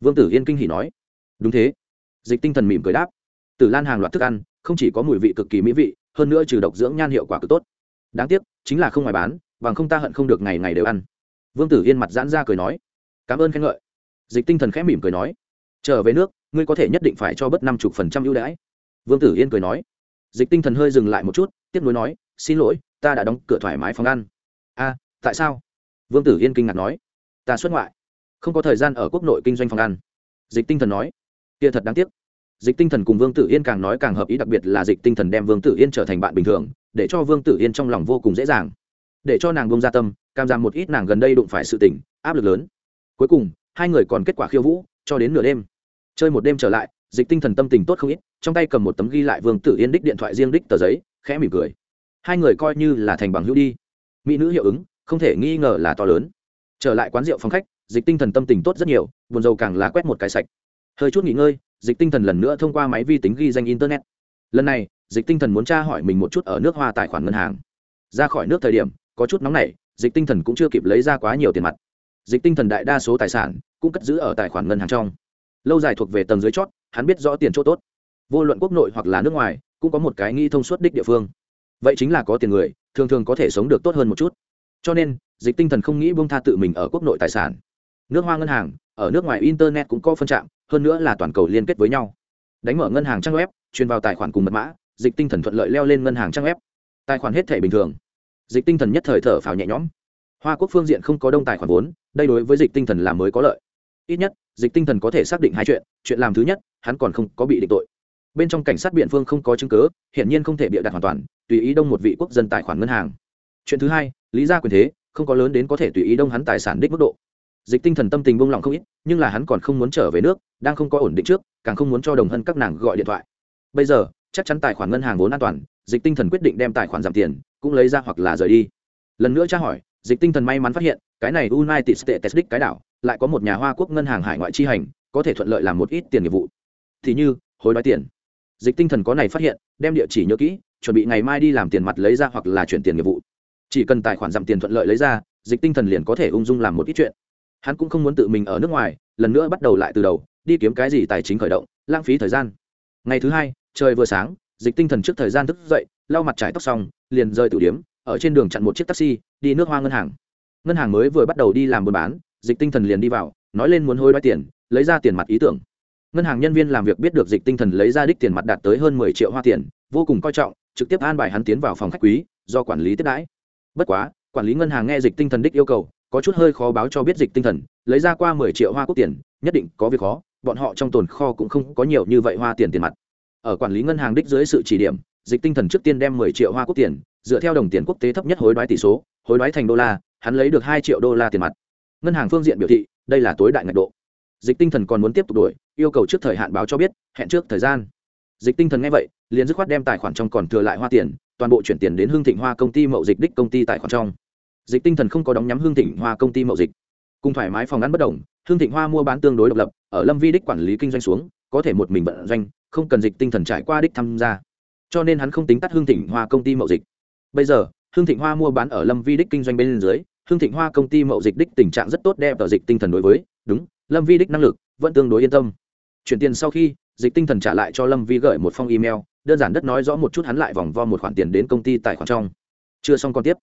[SPEAKER 1] Vương tử yên kinh hỉ nói. Đúng thế. Dịch tinh thần mỉm cười đáp. Tử lan hàng loạt thức ăn, không chỉ có mùi vị cực kỳ mỹ vị hơn nữa trừ độc dưỡng nhan hiệu quả cực tốt. Đáng tiếc, chính là không ngoài bán, bằng không ta hận không được ngày ngày đều ăn. Vương tử yên mặt giãn ra cười nói. Cảm ơn khen ngợi. Dịch tinh thần khẽ mỉm cười nói. Trở về nước, ngươi có thể nhất định phải cho bớt năm chục phần trăm ưu đãi. Vương tử yên cười nói. Dịch tinh thần hơi dừng lại một chút, tiếp nối nói, xin lỗi, ta đã đóng cửa thoải mái phòng ăn. A tại sao? Vương tử yên kinh ngạc nói. Ta xuất ngoại. Không có thời gian ở quốc nội kinh doanh phòng ăn. Dịch tinh thần nói. Kia thật đáng tiếc dịch tinh thần cùng vương tử yên càng nói càng hợp ý, đặc biệt là dịch tinh thần đem vương tử yên trở thành bạn bình thường, để cho vương tử yên trong lòng vô cùng dễ dàng. Để cho nàng bông ra tâm, cam giảm một ít nàng gần đây đụng phải sự tỉnh áp lực lớn. Cuối cùng, hai người còn kết quả khiêu vũ, cho đến nửa đêm. Chơi một đêm trở lại, dịch tinh thần tâm tình tốt không ít, trong tay cầm một tấm ghi lại vương tử yên đích điện thoại riêng đích tờ giấy, khẽ mỉm cười. Hai người coi như là thành bằng hữu đi. Mỹ nữ hiệu ứng, không thể nghi ngờ là to lớn. Trở lại quán rượu phòng khách, dịch tinh thần tâm tình tốt rất nhiều, buồn dầu càng là quét một cái sạch. Hơi chút nghỉ ngơi dịch tinh thần lần nữa thông qua máy vi tính ghi danh internet. Lần này, dịch tinh thần muốn tra hỏi mình một chút ở nước hoa tài khoản ngân hàng. Ra khỏi nước thời điểm, có chút nóng nảy, dịch tinh thần cũng chưa kịp lấy ra quá nhiều tiền mặt. Dịch tinh thần đại đa số tài sản cũng cất giữ ở tài khoản ngân hàng trong. Lâu dài thuộc về tầng dưới chót, hắn biết rõ tiền chỗ tốt. Vô luận quốc nội hoặc là nước ngoài, cũng có một cái nghi thông suốt đích địa phương. Vậy chính là có tiền người, thường thường có thể sống được tốt hơn một chút. Cho nên, dịch tinh thần không nghĩ bông tha tự mình ở quốc nội tài sản. Nước hoa ngân hàng, ở nước ngoài internet cũng có phân trạm hơn nữa là toàn cầu liên kết với nhau. Đánh mở ngân hàng trang web, truyền vào tài khoản cùng mật mã, dịch tinh thần thuận lợi leo lên ngân hàng trang web. Tài khoản hết thể bình thường. Dịch tinh thần nhất thời thở phào nhẹ nhõm. Hoa quốc phương diện không có đông tài khoản vốn, đây đối với dịch tinh thần là mới có lợi. Ít nhất, dịch tinh thần có thể xác định hai chuyện chuyện làm thứ nhất, hắn còn không có bị định tội. Bên trong cảnh sát biện phương không có chứng cứ, hiển nhiên không thể bịa đặt hoàn toàn, tùy ý đông một vị quốc dân tài khoản ngân hàng. Chuyện thứ hai, lý ra quyền thế, không có lớn đến có thể tùy ý đông hắn tài sản đích mức độ dịch tinh thần tâm tình buông lỏng không ít, nhưng là hắn còn không muốn trở về nước, đang không có ổn định trước, càng không muốn cho đồng hân các nàng gọi điện thoại. Bây giờ, chắc chắn tài khoản ngân hàng vốn an toàn, dịch tinh thần quyết định đem tài khoản giảm tiền, cũng lấy ra hoặc là rời đi. Lần nữa tra hỏi, dịch tinh thần may mắn phát hiện, cái này united states đích cái đảo, lại có một nhà hoa quốc ngân hàng hải ngoại chi hành, có thể thuận lợi làm một ít tiền nghiệp vụ. Thì như, hối đoái tiền. Dịch tinh thần có này phát hiện, đem địa chỉ nhớ kỹ, chuẩn bị ngày mai đi làm tiền mặt lấy ra hoặc là chuyển tiền nghiệp vụ. Chỉ cần tài khoản giảm tiền thuận lợi lấy ra, dịch tinh thần liền có thể ung dung làm một ít chuyện hắn cũng không muốn tự mình ở nước ngoài, lần nữa bắt đầu lại từ đầu, đi kiếm cái gì tài chính khởi động, lãng phí thời gian. Ngày thứ hai, trời vừa sáng, dịch tinh thần trước thời gian thức dậy, lau mặt trải tóc xong, liền rơi tử điếm, ở trên đường chặn một chiếc taxi, đi nước hoa ngân hàng. Ngân hàng mới vừa bắt đầu đi làm buôn bán, dịch tinh thần liền đi vào, nói lên muốn hối đoái tiền, lấy ra tiền mặt ý tưởng. Ngân hàng nhân viên làm việc biết được dịch tinh thần lấy ra đích tiền mặt đạt tới hơn mười triệu hoa tiền, vô cùng coi trọng, trực tiếp an bài hắn tiến vào phòng khách quý, do quản lý tiếp đãi. Bất quá, quản lý ngân hàng nghe dịch tinh thần đích yêu cầu có chút hơi khó báo cho biết dịch tinh thần, lấy ra qua mười triệu hoa quốc tiền, nhất định có việc khó, bọn họ trong tồn kho cũng không có nhiều như vậy hoa tiền tiền mặt. Ở quản lý ngân hàng đích dưới sự chỉ điểm, dịch tinh thần trước tiên đem mười triệu hoa quốc tiền, dựa theo đồng tiền quốc tế thấp nhất hối đoái tỷ số, hối đoái thành đô la, hắn lấy được hai triệu đô la tiền mặt. Ngân hàng phương diện biểu thị, đây là tối đại ngạch độ. Dịch tinh thần còn muốn tiếp tục đổi, yêu cầu trước thời hạn báo cho biết, hẹn trước thời gian. Dịch tinh thần nghe vậy, liền dứt khoát đem tài khoản trong còn thừa lại hoa tiền, toàn bộ chuyển tiền đến hương thịnh hoa công ty mậu dịch đích công ty tài khoản trong dịch tinh thần không có đóng nhắm hương thịnh hoa công ty mậu dịch. Cùng thoải mái phòng ăn bất đồng, hương thịnh hoa mua bán tương đối độc lập, ở lâm vi đích quản lý kinh doanh xuống, có thể một mình vận doanh, không cần dịch tinh thần trải qua đích tham gia. Cho nên hắn không tính tắt hương thịnh hoa công ty mậu dịch. Bây giờ, hương thịnh hoa mua bán ở lâm vi đích kinh doanh bên dưới, hương thịnh hoa công ty mậu dịch đích tình trạng rất tốt đẹp ở dịch tinh thần đối với, đúng, lâm vi đích năng lực, vẫn tương đối yên tâm. Chuyển tiền sau khi, dịch tinh thần trả lại cho lâm vi gửi một phong email, đơn giản đất nói rõ một chút hắn lại vòng vo một khoản tiền đến công ty tài khoản trong. Chưa xong còn tiếp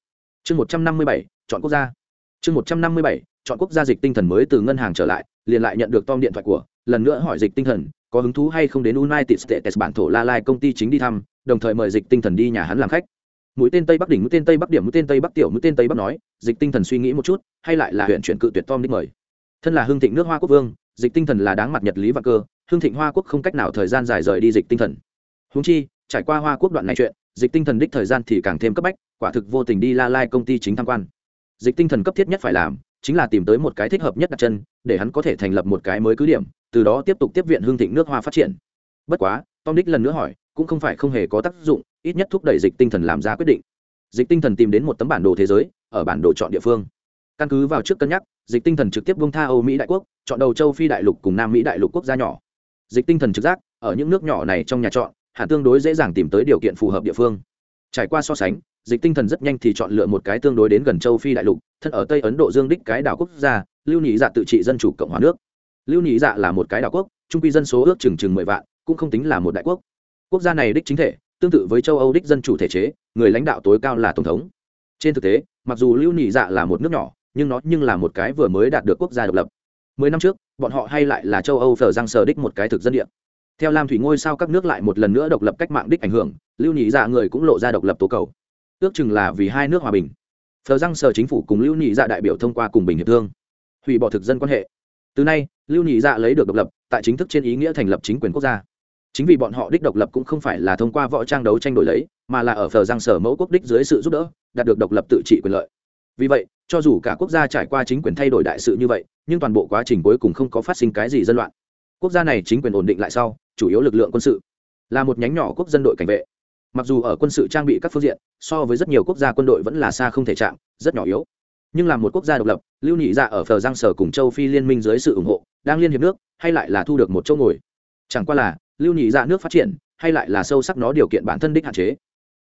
[SPEAKER 1] chương một trăm năm mươi bảy, chọn quốc gia. Chương một trăm năm mươi bảy, chọn quốc gia dịch tinh thần mới từ ngân hàng trở lại, liền lại nhận được tom điện thoại của, lần nữa hỏi dịch tinh thần, có hứng thú hay không đến united states bản thổ la lai công ty chính đi thăm, đồng thời mời dịch tinh thần đi nhà hắn làm khách. Mũi tên tây bắc đỉnh, mũi tên tây bắc điểm, mũi tên tây bắc tiểu, mũi tên tây bắc nói, dịch tinh thần suy nghĩ một chút, hay lại là huyện chuyển cự tuyệt tom đích mời? Thân là hương thịnh nước hoa quốc vương, dịch tinh thần là đáng mặt nhật lý và cơ hương thịnh hoa quốc không cách nào thời gian dài rời đi dịch tinh thần. Húng chi, trải qua hoa quốc đoạn này chuyện, dịch tinh thần đích thời gian thì càng thêm cấp bách quả thực vô tình đi la lai công ty chính tham quan. Dịch tinh thần cấp thiết nhất phải làm chính là tìm tới một cái thích hợp nhất đặt chân, để hắn có thể thành lập một cái mới cứ điểm, từ đó tiếp tục tiếp viện hương thịnh nước hoa phát triển. Bất quá, tom đích lần nữa hỏi, cũng không phải không hề có tác dụng, ít nhất thúc đẩy dịch tinh thần làm ra quyết định. Dịch tinh thần tìm đến một tấm bản đồ thế giới, ở bản đồ chọn địa phương. Căn cứ vào trước cân nhắc, dịch tinh thần trực tiếp bông tha âu mỹ đại quốc, chọn đầu châu phi đại lục cùng nam mỹ đại lục quốc gia nhỏ. Dịch tinh thần trực giác, ở những nước nhỏ này trong nhà chọn, hẳn tương đối dễ dàng tìm tới điều kiện phù hợp địa phương. Trải qua so sánh dịch tinh thần rất nhanh thì chọn lựa một cái tương đối đến gần châu phi đại lục, thân ở tây ấn độ dương đích cái đảo quốc gia, lưu nhị dạ tự trị dân chủ cộng hòa nước. Lưu nhị dạ là một cái đảo quốc, trung quy dân số ước chừng chừng mười vạn, cũng không tính là một đại quốc. Quốc gia này đích chính thể, tương tự với châu âu đích dân chủ thể chế, người lãnh đạo tối cao là tổng thống. Trên thực tế, mặc dù lưu nhị dạ là một nước nhỏ, nhưng nó nhưng là một cái vừa mới đạt được quốc gia độc lập. Mười năm trước, bọn họ hay lại là châu âu phờ giang sờ đích một cái thực dân địa. Theo lam thủy ngôi sao các nước lại một lần nữa độc lập cách mạng đích ảnh hưởng, lưu nhị dạ người cũng lộ ra độc lập tố cầu ước chừng là vì hai nước hòa bình. Thờ giang sở chính phủ cùng lưu nhị dạ đại biểu thông qua cùng bình hiệp thương. Hủy bỏ thực dân quan hệ. Từ nay, lưu nhị dạ lấy được độc lập, tại chính thức trên ý nghĩa thành lập chính quyền quốc gia. Chính vì bọn họ đích độc lập cũng không phải là thông qua võ trang đấu tranh đổi lấy, mà là ở phờ giang sở mẫu quốc đích dưới sự giúp đỡ, đạt được độc lập tự trị quyền lợi. Vì vậy, cho dù cả quốc gia trải qua chính quyền thay đổi đại sự như vậy, nhưng toàn bộ quá trình cuối cùng không có phát sinh cái gì dân loạn. Quốc gia này chính quyền ổn định lại sau, chủ yếu lực lượng quân sự. Là một nhánh nhỏ quốc dân đội cảnh vệ mặc dù ở quân sự trang bị các phương diện, so với rất nhiều quốc gia quân đội vẫn là xa không thể chạm, rất nhỏ yếu. Nhưng là một quốc gia độc lập, lưu nhị dạ ở phờ giang sở cùng châu phi liên minh dưới sự ủng hộ, đang liên hiệp nước, hay lại là thu được một chỗ ngồi? Chẳng qua là, lưu nhị dạ nước phát triển, hay lại là sâu sắc nó điều kiện bản thân đích hạn chế?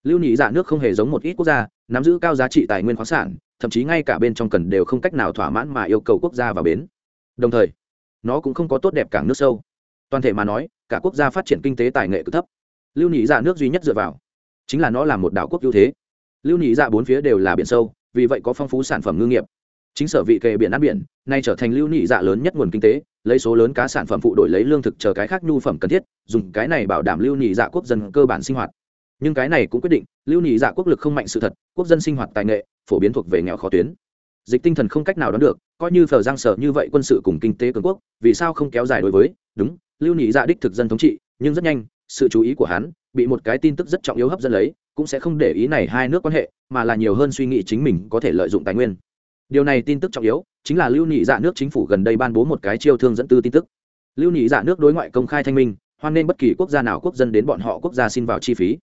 [SPEAKER 1] Lưu nhị dạ nước không hề giống một ít quốc gia, nắm giữ cao giá trị tài nguyên khoáng sản, thậm chí ngay cả bên trong cần đều không cách nào thỏa mãn mà yêu cầu quốc gia vào bến. Đồng thời, nó cũng không có tốt đẹp cảng nước sâu. Toàn thể mà nói, cả quốc gia phát triển kinh tế tài nghệ cực thấp lưu nhị dạ nước duy nhất dựa vào, chính là nó là một đảo quốc ưu thế. Lưu nhị dạ bốn phía đều là biển sâu, vì vậy có phong phú sản phẩm ngư nghiệp. Chính sở vị kề biển ăn biển, nay trở thành lưu nhị dạ lớn nhất nguồn kinh tế, lấy số lớn cá sản phẩm phụ đổi lấy lương thực chờ cái khác nhu phẩm cần thiết, dùng cái này bảo đảm lưu nhị dạ quốc dân cơ bản sinh hoạt. Nhưng cái này cũng quyết định, lưu nhị dạ quốc lực không mạnh sự thật, quốc dân sinh hoạt tài nghệ, phổ biến thuộc về nghèo khó tuyến. Dịch tinh thần không cách nào đoán được, coi như phờ giang sở như vậy quân sự cùng kinh tế cường quốc, vì sao không kéo dài đối với? Đúng, lưu nhị dạ đích thực dân thống trị, nhưng rất nhanh sự chú ý của hắn, bị một cái tin tức rất trọng yếu hấp dẫn lấy, cũng sẽ không để ý này hai nước quan hệ, mà là nhiều hơn suy nghĩ chính mình có thể lợi dụng tài nguyên. Điều này tin tức trọng yếu, chính là lưu nhị dạ nước chính phủ gần đây ban bố một cái chiêu thương dẫn tư tin tức. Lưu nhị dạ nước đối ngoại công khai thanh minh, hoan nên bất kỳ quốc gia nào quốc dân đến bọn họ quốc gia xin vào chi phí.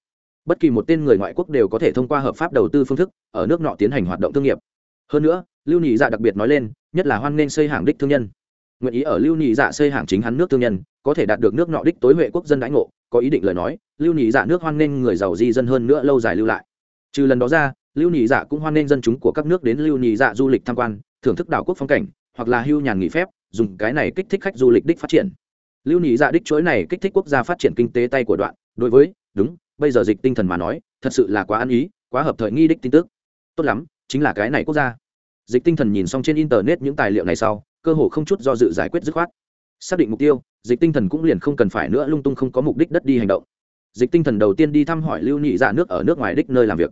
[SPEAKER 1] Bất kỳ một tên người ngoại quốc đều có thể thông qua hợp pháp đầu tư phương thức, ở nước nọ tiến hành hoạt động thương nghiệp. Hơn nữa, lưu nhị dạ đặc biệt nói lên, nhất là hoan nên xây hàng đích thương nhân. Nguyện ý ở lưu nhị dạ xây hàng chính hắn nước thương nhân, có thể đạt được nước nọ đích tối huệ quốc dân đãi ngộ có ý định lời nói, lưu nhị dạ nước hoan nên người giàu di dân hơn nữa lâu dài lưu lại. Trừ lần đó ra, lưu nhị dạ cũng hoan nên dân chúng của các nước đến lưu nhị dạ du lịch tham quan, thưởng thức đảo quốc phong cảnh, hoặc là hưu nhàn nghỉ phép, dùng cái này kích thích khách du lịch đích phát triển. Lưu nhị dạ đích chuỗi này kích thích quốc gia phát triển kinh tế tay của đoạn, đối với, đúng, bây giờ dịch tinh thần mà nói, thật sự là quá ăn ý, quá hợp thời nghi đích tin tức. Tốt lắm, chính là cái này quốc gia. Dịch tinh thần nhìn xong trên internet những tài liệu này sau, cơ hồ không chút do dự giải quyết dứt khoát xác định mục tiêu, dịch tinh thần cũng liền không cần phải nữa lung tung không có mục đích đất đi hành động. Dịch tinh thần đầu tiên đi thăm hỏi lưu nhị dạ nước ở nước ngoài đích nơi làm việc.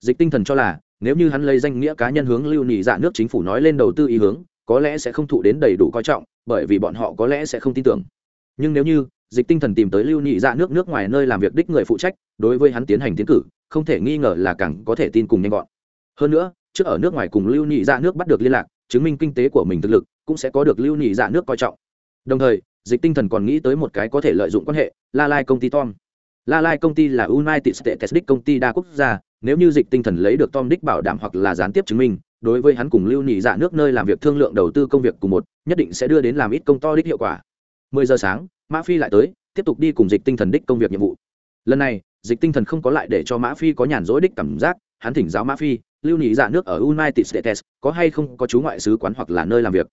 [SPEAKER 1] Dịch tinh thần cho là, nếu như hắn lấy danh nghĩa cá nhân hướng lưu nhị dạ nước chính phủ nói lên đầu tư ý hướng, có lẽ sẽ không thụ đến đầy đủ coi trọng, bởi vì bọn họ có lẽ sẽ không tin tưởng. Nhưng nếu như, dịch tinh thần tìm tới lưu nhị dạ nước nước ngoài nơi làm việc đích người phụ trách, đối với hắn tiến hành tiến cử, không thể nghi ngờ là càng có thể tin cùng nhanh gọn. Hơn nữa, trước ở nước ngoài cùng lưu nhị dạ nước bắt được liên lạc, chứng minh kinh tế của mình thực lực, cũng sẽ có được lưu nhị dạ nước coi trọng đồng thời, dịch tinh thần còn nghĩ tới một cái có thể lợi dụng quan hệ, la lai công ty tom. La lai công ty là united states đích công ty đa quốc gia, nếu như dịch tinh thần lấy được tom đích bảo đảm hoặc là gián tiếp chứng minh, đối với hắn cùng lưu nhị dạ nước nơi làm việc thương lượng đầu tư công việc cùng một, nhất định sẽ đưa đến làm ít công to đích hiệu quả. Mười giờ sáng, mã phi lại tới, tiếp tục đi cùng dịch tinh thần đích công việc nhiệm vụ. Lần này, dịch tinh thần không có lại để cho mã phi có nhàn rỗi đích cảm giác, hắn thỉnh giáo mã phi, lưu nhị dạ nước ở united states có hay không có chú ngoại sứ quán hoặc là nơi làm việc.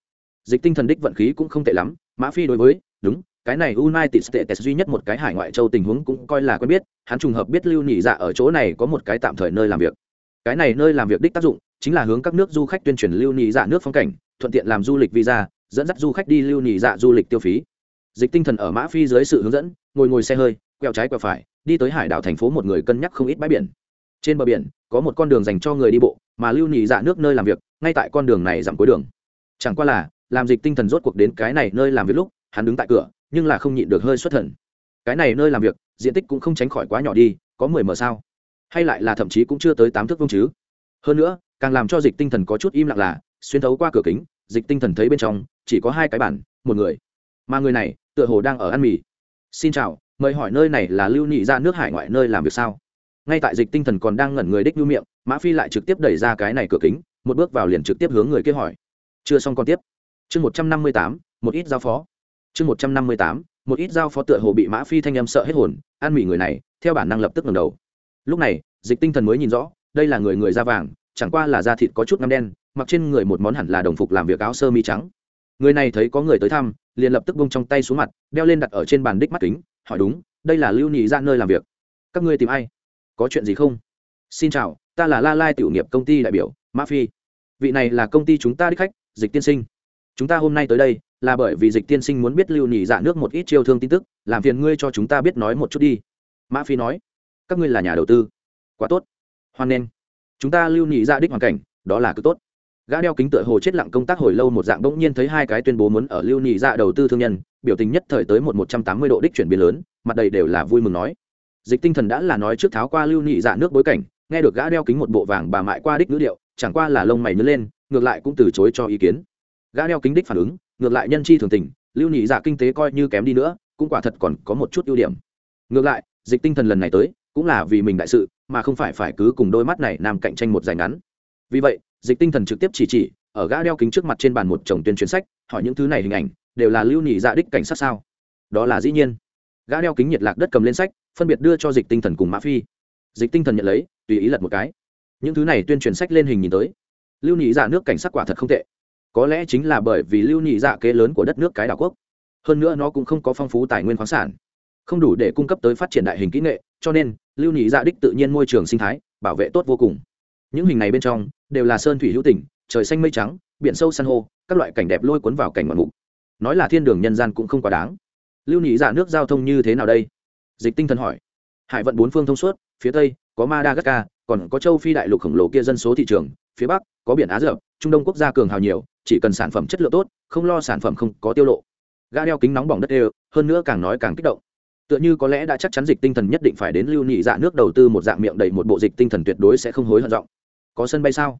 [SPEAKER 1] Dịch tinh thần đích vận khí cũng không tệ lắm mã phi đối với, đúng, cái này united states duy nhất một cái hải ngoại châu tình huống cũng coi là quen biết, hắn trùng hợp biết lưu nhị dạ ở chỗ này có một cái tạm thời nơi làm việc. Cái này nơi làm việc đích tác dụng chính là hướng các nước du khách tuyên truyền lưu nhị dạ nước phong cảnh, thuận tiện làm du lịch visa, dẫn dắt du khách đi lưu nhị dạ du lịch tiêu phí. Dịch tinh thần ở mã phi dưới sự hướng dẫn, ngồi ngồi xe hơi, quẹo trái quẹo phải, đi tới hải đảo thành phố một người cân nhắc không ít bãi biển. Trên bờ biển, có một con đường dành cho người đi bộ, mà lưu nhị dạ nước nơi làm việc, ngay tại con đường này giảm cuối đường. Chẳng qua là làm dịch tinh thần rốt cuộc đến cái này nơi làm việc lúc, hắn đứng tại cửa, nhưng là không nhịn được hơi xuất thần. Cái này nơi làm việc, diện tích cũng không tránh khỏi quá nhỏ đi, có mười mờ sao? Hay lại là thậm chí cũng chưa tới tám thước vông chứ? Hơn nữa, càng làm cho dịch tinh thần có chút im lặng là, xuyên thấu qua cửa kính, dịch tinh thần thấy bên trong, chỉ có hai cái bản một người. Mà người này, tựa hồ đang ở ăn mì. Xin chào, mời hỏi nơi này là lưu nhị ra nước hải ngoại nơi làm việc sao? Ngay tại dịch tinh thần còn đang ngẩn người đích lưu miệng, mã phi lại trực tiếp đẩy ra cái này cửa kính, một bước vào liền trực tiếp hướng người kia hỏi. Chưa xong còn tiếp chương một trăm năm mươi tám, một ít giao phó. Chương một trăm năm mươi tám, một ít giao phó tựa hồ bị mã phi thanh âm sợ hết hồn, an mỉ người này, theo bản năng lập tức ngầm đầu. Lúc này, dịch tinh thần mới nhìn rõ, đây là người người da vàng, chẳng qua là da thịt có chút ngâm đen, mặc trên người một món hẳn là đồng phục làm việc áo sơ mi trắng. Người này thấy có người tới thăm, liền lập tức bông trong tay xuống mặt, đeo lên đặt ở trên bàn đích mắt kính, hỏi đúng, đây là lưu nhị ra nơi làm việc. Các ngươi tìm ai? Có chuyện gì không? Xin chào, ta là la lai tiểu nghiệp công ty đại biểu, mã phi. Vị này là công ty chúng ta đích khách, dịch tiên sinh chúng ta hôm nay tới đây là bởi vì dịch tiên sinh muốn biết lưu nhị dạ nước một ít chiêu thương tin tức, làm phiền ngươi cho chúng ta biết nói một chút đi. Mã phi nói, các ngươi là nhà đầu tư. Quá tốt. Hoan nghênh. Chúng ta lưu nhị dạ đích hoàn cảnh, đó là cứ tốt. Gã đeo kính tựa hồ chết lặng công tác hồi lâu một dạng bỗng nhiên thấy hai cái tuyên bố muốn ở lưu nhị dạ đầu tư thương nhân, biểu tình nhất thời tới một một trăm tám mươi độ đích chuyển biến lớn, mặt đầy đều là vui mừng nói. Dịch tinh thần đã là nói trước tháo qua lưu nhị dạ nước bối cảnh, nghe được gã đeo kính một bộ vàng bà mại qua đích ngữ điệu, chẳng qua là lông mày nhớ lên, ngược lại cũng từ chối cho ý kiến gã đeo kính đích phản ứng, ngược lại nhân chi thường tình, lưu nhị dạ kinh tế coi như kém đi nữa, cũng quả thật còn có một chút ưu điểm. Ngược lại, dịch tinh thần lần này tới, cũng là vì mình đại sự, mà không phải phải cứ cùng đôi mắt này nam cạnh tranh một dài ngắn. Vì vậy, dịch tinh thần trực tiếp chỉ chỉ, ở gã đeo kính trước mặt trên bàn một chồng tuyên truyền sách, hỏi những thứ này hình ảnh, đều là lưu nhị dạ đích cảnh sát sao? Đó là dĩ nhiên. Gã đeo kính nhiệt lạc đất cầm lên sách, phân biệt đưa cho dịch tinh thần cùng mã phi. Dịch tinh thần nhận lấy, tùy ý lật một cái. Những thứ này tuyên truyền sách lên hình nhìn tới. Lưu nhị dạ nước cảnh sát quả thật không tệ có lẽ chính là bởi vì lưu nhị dạ kế lớn của đất nước cái đảo quốc. Hơn nữa nó cũng không có phong phú tài nguyên khoáng sản. Không đủ để cung cấp tới phát triển đại hình kỹ nghệ, cho nên, lưu nhị dạ đích tự nhiên môi trường sinh thái, bảo vệ tốt vô cùng. Những hình này bên trong, đều là sơn thủy hữu tỉnh trời xanh mây trắng, biển sâu san hô, các loại cảnh đẹp lôi cuốn vào cảnh ngoạn mục. Nói là thiên đường nhân gian cũng không quá đáng. Lưu nhị dạ nước giao thông như thế nào đây? Dịch tinh thần hỏi. Hải vận bốn phương thông suốt, phía tây, có madagascar, còn có châu phi đại lục khổng lồ kia dân số thị trường phía bắc, có biển á dập trung đông quốc gia cường hào nhiều, chỉ cần sản phẩm chất lượng tốt, không lo sản phẩm không có tiêu lộ. Ga đeo kính nóng bỏng đất đều, hơn nữa càng nói càng kích động. Tựa như có lẽ đã chắc chắn dịch tinh thần nhất định phải đến lưu nhị dạ nước đầu tư một dạng miệng đầy một bộ dịch tinh thần tuyệt đối sẽ không hối hận giọng. Có sân bay sao?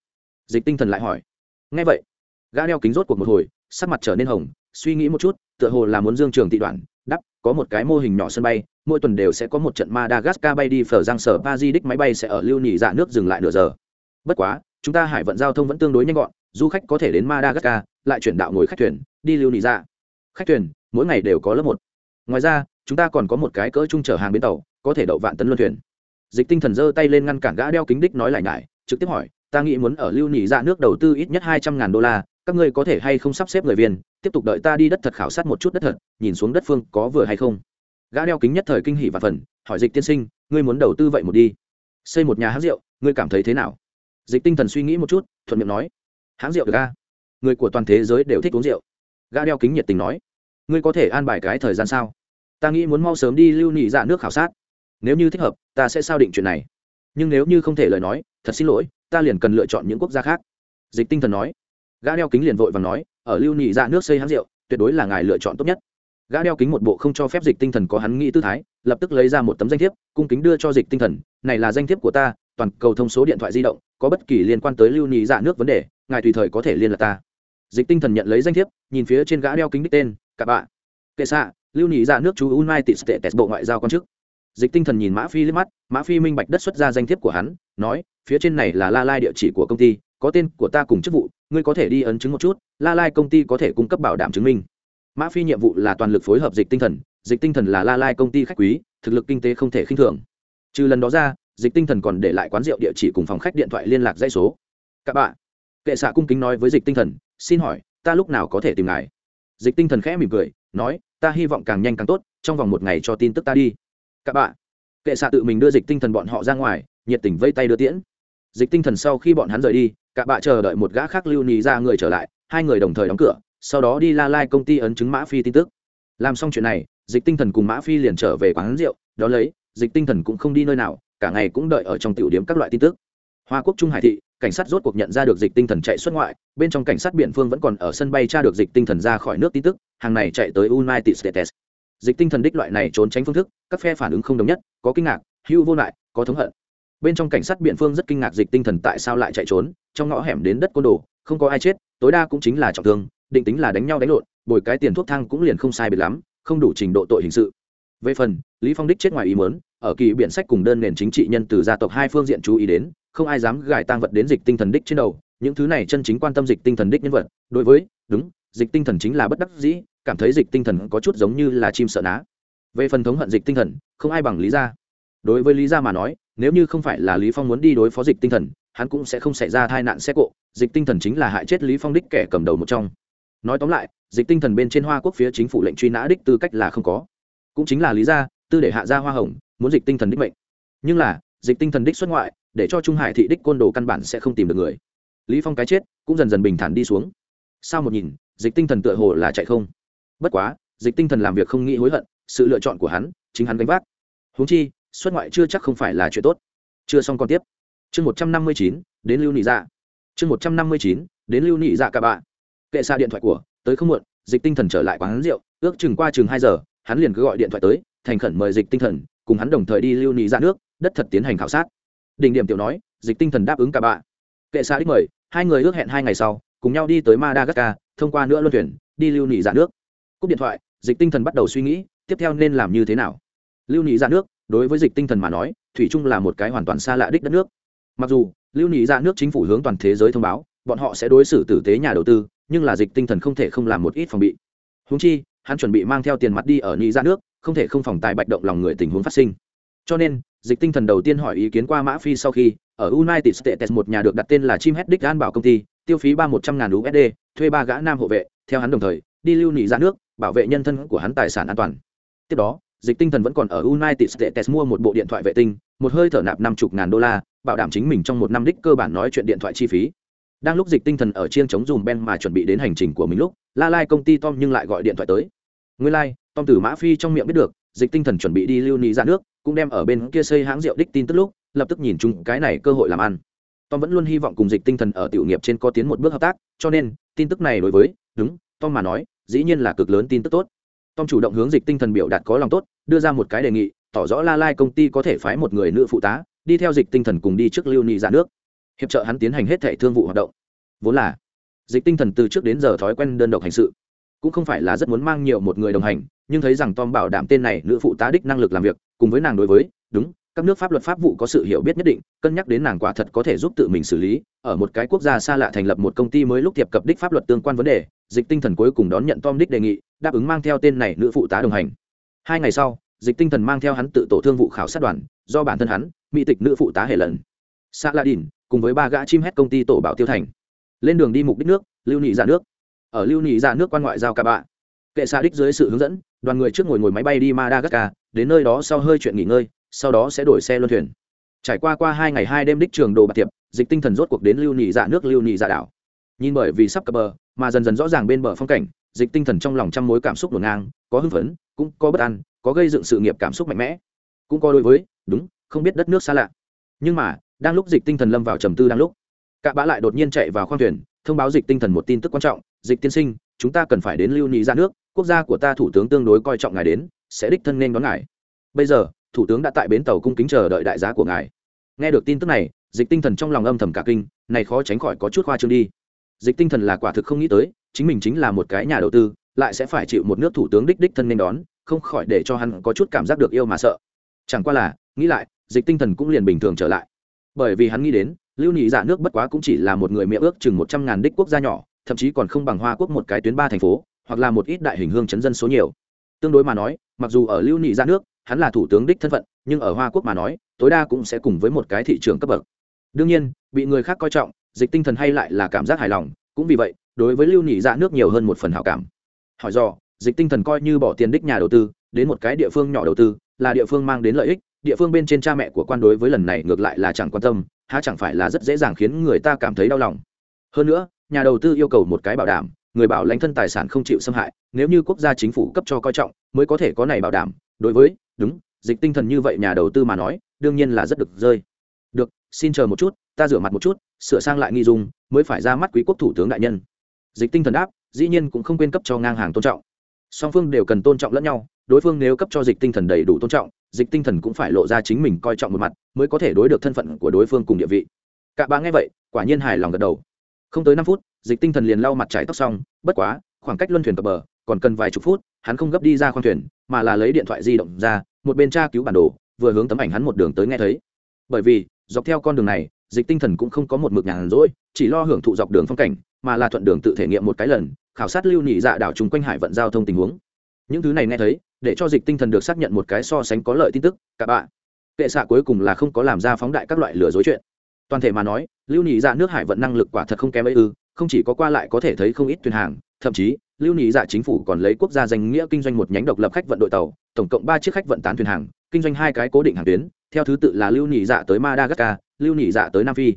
[SPEAKER 1] Dịch tinh thần lại hỏi. Ngay vậy, gã đeo kính rốt cuộc một hồi, sắc mặt trở nên hồng, suy nghĩ một chút, tựa hồ là muốn dương trường thị đoạn, đắp, có một cái mô hình nhỏ sân bay, mỗi tuần đều sẽ có một trận madagascar bay đi, phở giang sở pa di đích máy bay sẽ ở lưu nhị dạ nước dừng lại nửa giờ. Bất quá chúng ta hải vận giao thông vẫn tương đối nhanh gọn, du khách có thể đến madagascar, lại chuyển đạo ngồi khách thuyền, đi lưu nị ra khách thuyền, mỗi ngày đều có lớp một. Ngoài ra, chúng ta còn có một cái cỡ chung chở hàng bến tàu, có thể đậu vạn tấn luân thuyền. Dịch tinh thần giơ tay lên ngăn cản gã đeo kính đích nói lại ngại trực tiếp hỏi, ta nghĩ muốn ở lưu nị ra nước đầu tư ít nhất hai trăm ngàn đô la, các ngươi có thể hay không sắp xếp người viên, tiếp tục đợi ta đi đất thật khảo sát một chút đất thật, nhìn xuống đất phương có vừa hay không? Gã đeo kính nhất thời kinh hỉ và phần, hỏi dịch tiên sinh, ngươi muốn đầu tư vậy một đi? Xây một nhà hát rượu, ngươi cảm thấy thế nào? Dịch tinh thần suy nghĩ một chút, thuận miệng nói, hãng rượu được ga người của toàn thế giới đều thích uống rượu. Gã đeo kính nhiệt tình nói, ngươi có thể an bài cái thời gian sao? Ta nghĩ muốn mau sớm đi lưu nị dạ nước khảo sát. Nếu như thích hợp, ta sẽ sao định chuyện này. Nhưng nếu như không thể lời nói, thật xin lỗi, ta liền cần lựa chọn những quốc gia khác. Dịch tinh thần nói. Gã đeo kính liền vội và nói, ở lưu nị dạ nước xây hãng rượu, tuyệt đối là ngài lựa chọn tốt nhất. Gã đeo kính một bộ không cho phép dịch tinh thần có hắn nghĩ tư thái, lập tức lấy ra một tấm danh thiếp, cung kính đưa cho dịch tinh thần, này là danh thiếp của ta, toàn cầu thông số điện thoại di động có bất kỳ liên quan tới lưu nhị dạ nước vấn đề, ngài tùy thời có thể liên lạc ta. Dịch tinh thần nhận lấy danh thiếp, nhìn phía trên gã đeo kính đích tên cả bạn kệ xạ, lưu nhị dạ nước chú united states bộ ngoại giao quan chức. Dịch tinh thần nhìn mã phi liếc mắt, mã phi minh bạch đất xuất ra danh thiếp của hắn, nói, phía trên này là la lai địa chỉ của công ty, có tên của ta cùng chức vụ, ngươi có thể đi ấn chứng một chút, la lai công ty có thể cung cấp bảo đảm chứng minh. Mã phi nhiệm vụ là toàn lực phối hợp dịch tinh thần, dịch tinh thần là la lai công ty khách quý, thực lực kinh tế không thể khinh thường. Trừ lần đó ra dịch tinh thần còn để lại quán rượu địa chỉ cùng phòng khách điện thoại liên lạc dây số. Các bạn, kệ xạ cung kính nói với dịch tinh thần, xin hỏi, ta lúc nào có thể tìm ngài? Dịch tinh thần khẽ mỉm cười, nói, ta hy vọng càng nhanh càng tốt, trong vòng một ngày cho tin tức ta đi. Các bạn, kệ xạ tự mình đưa dịch tinh thần bọn họ ra ngoài, nhiệt tình vây tay đưa tiễn. Dịch tinh thần sau khi bọn hắn rời đi cả bạn chờ đợi một gã khác lưu nhì ra người trở lại, hai người đồng thời đóng cửa, sau đó đi la lai công ty ấn chứng mã phi tin tức. Làm xong chuyện này, dịch tinh thần cùng mã phi liền trở về quán rượu đó lấy, dịch tinh thần cũng không đi nơi nào cả ngày cũng đợi ở trong tiểu điểm các loại tin tức. Hoa quốc trung hải thị, cảnh sát rốt cuộc nhận ra được dịch tinh thần chạy xuất ngoại, bên trong cảnh sát biển phương vẫn còn ở sân bay tra được dịch tinh thần ra khỏi nước tin tức, hàng này chạy tới united states. Dịch tinh thần đích loại này trốn tránh phương thức, các phe phản ứng không đồng nhất, có kinh ngạc, hưu vô lại có thống hận. Bên trong cảnh sát biện phương rất kinh ngạc dịch tinh thần tại sao lại chạy trốn, trong ngõ hẻm đến đất côn đồ, không có ai chết, tối đa cũng chính là trọng thương, định tính là đánh nhau đánh lộn, bồi cái tiền thuốc thang cũng liền không sai biệt lắm, không đủ trình độ tội hình sự. Về phần, lý phong đích chết ngoài ý muốn ở kỳ biện sách cùng đơn nền chính trị nhân từ gia tộc hai phương diện chú ý đến, không ai dám gài tang vật đến dịch tinh thần đích trên đầu, những thứ này chân chính quan tâm dịch tinh thần đích nhân vật. Đối với, đúng, dịch tinh thần chính là bất đắc dĩ, cảm thấy dịch tinh thần có chút giống như là chim sợ ná. Về phần thống hận dịch tinh thần, không ai bằng lý gia. Đối với lý gia mà nói, nếu như không phải là lý phong muốn đi đối phó dịch tinh thần, hắn cũng sẽ không xảy ra tai nạn xe cộ. Dịch tinh thần chính là hại chết lý phong đích kẻ cầm đầu một trong. Nói tóm lại, dịch tinh thần bên trên hoa quốc phía chính phủ lệnh truy nã đích tư cách là không có. Cũng chính là lý gia, tư để hạ gia hoa hồng muốn dịch tinh thần đích mệnh. Nhưng là, dịch tinh thần đích xuất ngoại, để cho trung hải thị đích côn đồ căn bản sẽ không tìm được người. Lý phong cái chết, cũng dần dần bình thản đi xuống. Sau một nhìn, dịch tinh thần tựa hồ là chạy không? Bất quá, dịch tinh thần làm việc không nghĩ hối hận, sự lựa chọn của hắn, chính hắn gánh vác. Huống chi, xuất ngoại chưa chắc không phải là chuyện tốt. Chưa xong còn tiếp. Chương một trăm năm mươi chín, đến lưu nị dạ. Chương một trăm năm mươi chín, đến lưu nị dạ cả bạn. Kệ xa điện thoại của, tới không muộn, dịch tinh thần trở lại quán rượu, ước chừng qua chừng hai giờ, hắn liền cứ gọi điện thoại tới, thành khẩn mời dịch tinh thần cùng hắn đồng thời đi lưu nị ra nước, đất thật tiến hành khảo sát. Đỉnh điểm tiểu nói, dịch tinh thần đáp ứng cả bạ. Kệ xa đích mời, hai người ước hẹn hai ngày sau, cùng nhau đi tới madagascar, thông qua nữa luân thuyền, đi lưu nị ra nước. Cúp điện thoại, dịch tinh thần bắt đầu suy nghĩ, tiếp theo nên làm như thế nào? Lưu nị ra nước, đối với dịch tinh thần mà nói, thủy trung là một cái hoàn toàn xa lạ đích đất nước. Mặc dù, lưu nị ra nước chính phủ hướng toàn thế giới thông báo, bọn họ sẽ đối xử tử tế nhà đầu tư, nhưng là dịch tinh thần không thể không làm một ít phòng bị. Húng chi, hắn chuẩn bị mang theo tiền mặt đi ở nị ra nước không thể không phòng tài bạch động lòng người tình huống phát sinh. Cho nên dịch tinh thần đầu tiên hỏi ý kiến qua mã phi sau khi ở united states một nhà được đặt tên là chim hết đích an bảo công ty tiêu phí ba một trăm ngàn usd thuê ba gã nam hộ vệ theo hắn đồng thời đi lưu nị ra nước bảo vệ nhân thân của hắn tài sản an toàn. Tiếp đó dịch tinh thần vẫn còn ở united states mua một bộ điện thoại vệ tinh một hơi thở nạp năm chục ngàn đô la bảo đảm chính mình trong một năm đích cơ bản nói chuyện điện thoại chi phí. Đang lúc dịch tinh thần ở chiêng chống dùm ben mà chuẩn bị đến hành trình của mình lúc la lai công ty tom nhưng lại gọi điện thoại tới. Nguyên lai、like, tom từ mã phi trong miệng biết được, dịch tinh thần chuẩn bị đi lưu nị ra nước, cũng đem ở bên kia xây hãng rượu đích tin tức lúc, lập tức nhìn chung cái này cơ hội làm ăn. Tom vẫn luôn hy vọng cùng dịch tinh thần ở tiểu nghiệp trên có tiến một bước hợp tác, cho nên, tin tức này đối với, đúng, tom mà nói, dĩ nhiên là cực lớn tin tức tốt. Tom chủ động hướng dịch tinh thần biểu đạt có lòng tốt, đưa ra một cái đề nghị, tỏ rõ la lai công ty có thể phái một người nữ phụ tá, đi theo dịch tinh thần cùng đi trước lưu ni ra dạ nước. Hiệp trợ hắn tiến hành hết thẻ thương vụ hoạt động. Vốn là, dịch tinh thần từ trước đến giờ thói quen đơn độc hành sự, cũng không phải là rất muốn mang nhiều một người đồng hành nhưng thấy rằng tom bảo đảm tên này nữ phụ tá đích năng lực làm việc, cùng với nàng đối với, đúng, các nước pháp luật pháp vụ có sự hiểu biết nhất định, cân nhắc đến nàng quả thật có thể giúp tự mình xử lý, ở một cái quốc gia xa lạ thành lập một công ty mới lúc tiệp cập đích pháp luật tương quan vấn đề, dịch tinh thần cuối cùng đón nhận tom đích đề nghị, đáp ứng mang theo tên này nữ phụ tá đồng hành. Hai ngày sau, dịch tinh thần mang theo hắn tự tổ thương vụ khảo sát đoàn, do bản thân hắn, mỹ tịch nữ phụ tá hệ lần xa la đình cùng với ba gã chim hét công ty tổ bảo tiêu thành. Lên đường đi mục đích nước, lưu nhị ra nước. Ở lưu nhị ra nước quan ngoại giao cả bạ kệ xa đích dưới sự hướng dẫn, đoàn người trước ngồi ngồi máy bay đi madagascar, đến nơi đó sau hơi chuyện nghỉ ngơi, sau đó sẽ đổi xe luân thuyền. Trải qua qua hai ngày hai đêm đích trường đồ bạc tiệp, dịch tinh thần rốt cuộc đến lưu nhị dạ nước lưu nhị dạ đảo. Nhìn bởi vì sắp cập bờ, mà dần dần rõ ràng bên bờ phong cảnh, dịch tinh thần trong lòng trăm mối cảm xúc ngổn ngang, có hưng phấn, cũng có bất an, có gây dựng sự nghiệp cảm xúc mạnh mẽ. Cũng có đối với, đúng, không biết đất nước xa lạ. Nhưng mà, đang lúc dịch tinh thần lâm vào trầm tư đang lúc, cạ bã lại đột nhiên chạy vào khoang thuyền, thông báo dịch tinh thần một tin tức quan trọng, dịch tiên sinh, chúng ta cần phải đến lưu nhị ra nước quốc gia của ta thủ tướng tương đối coi trọng ngài đến, sẽ đích thân nên đón ngài. Bây giờ, thủ tướng đã tại bến tàu cung kính chờ đợi đại giá của ngài. Nghe được tin tức này, dịch tinh thần trong lòng âm thầm cả kinh, này khó tránh khỏi có chút khoa trương đi. Dịch tinh thần là quả thực không nghĩ tới, chính mình chính là một cái nhà đầu tư, lại sẽ phải chịu một nước thủ tướng đích đích thân nên đón, không khỏi để cho hắn có chút cảm giác được yêu mà sợ. Chẳng qua là, nghĩ lại, dịch tinh thần cũng liền bình thường trở lại. Bởi vì hắn nghĩ đến, lưu nhị dạ nước bất quá cũng chỉ là một người miệng ước chừng một trăm ngàn đích quốc gia nhỏ, thậm chí còn không bằng hoa quốc một cái tuyến ba thành phố hoặc là một ít đại hình hương chấn dân số nhiều. Tương đối mà nói, mặc dù ở lưu nị ra nước, hắn là thủ tướng đích thân phận, nhưng ở hoa quốc mà nói, tối đa cũng sẽ cùng với một cái thị trường cấp bậc. Đương nhiên, bị người khác coi trọng, dịch tinh thần hay lại là cảm giác hài lòng, cũng vì vậy, đối với lưu nị ra nước nhiều hơn một phần hảo cảm. Hỏi do, dịch tinh thần coi như bỏ tiền đích nhà đầu tư, đến một cái địa phương nhỏ đầu tư, là địa phương mang đến lợi ích, địa phương bên trên cha mẹ của quan đối với lần này ngược lại là chẳng quan tâm, há chẳng phải là rất dễ dàng khiến người ta cảm thấy đau lòng. Hơn nữa, nhà đầu tư yêu cầu một cái bảo đảm người bảo lãnh thân tài sản không chịu xâm hại, nếu như quốc gia chính phủ cấp cho coi trọng, mới có thể có này bảo đảm. Đối với, đúng, dịch tinh thần như vậy nhà đầu tư mà nói, đương nhiên là rất được rơi. Được, xin chờ một chút, ta rửa mặt một chút, sửa sang lại nghi dung, mới phải ra mắt quý quốc thủ tướng đại nhân. Dịch tinh thần đáp, dĩ nhiên cũng không quên cấp cho ngang hàng tôn trọng. Song phương đều cần tôn trọng lẫn nhau, đối phương nếu cấp cho dịch tinh thần đầy đủ tôn trọng, dịch tinh thần cũng phải lộ ra chính mình coi trọng một mặt, mới có thể đối được thân phận của đối phương cùng địa vị. Cả ba nghe vậy, quả nhiên hài lòng gật đầu không tới năm phút, dịch tinh thần liền lau mặt trái tóc xong, bất quá, khoảng cách luân thuyền cập bờ, còn cần vài chục phút, hắn không gấp đi ra khoang thuyền, mà là lấy điện thoại di động ra, một bên tra cứu bản đồ, vừa hướng tấm ảnh hắn một đường tới nghe thấy. Bởi vì, dọc theo con đường này, dịch tinh thần cũng không có một mực nhàn rỗi, chỉ lo hưởng thụ dọc đường phong cảnh, mà là thuận đường tự thể nghiệm một cái lần, khảo sát lưu nhị dạ đảo chung quanh hải vận giao thông tình huống. Những thứ này nghe thấy, để cho dịch tinh thần được xác nhận một cái so sánh có lợi tin tức cả bạn. Kệ xạ cuối cùng là không có làm ra phóng đại các loại lừa dối chuyện toàn thể mà nói, lưu nhị dạ nước hải vận năng lực quả thật không kém ấy ư, không chỉ có qua lại có thể thấy không ít thuyền hàng, thậm chí, lưu nhị dạ chính phủ còn lấy quốc gia danh nghĩa kinh doanh một nhánh độc lập khách vận đội tàu, tổng cộng ba chiếc khách vận tán thuyền hàng, kinh doanh hai cái cố định hàng tuyến, theo thứ tự là lưu nhị dạ tới madagascar, lưu nhị dạ tới nam phi.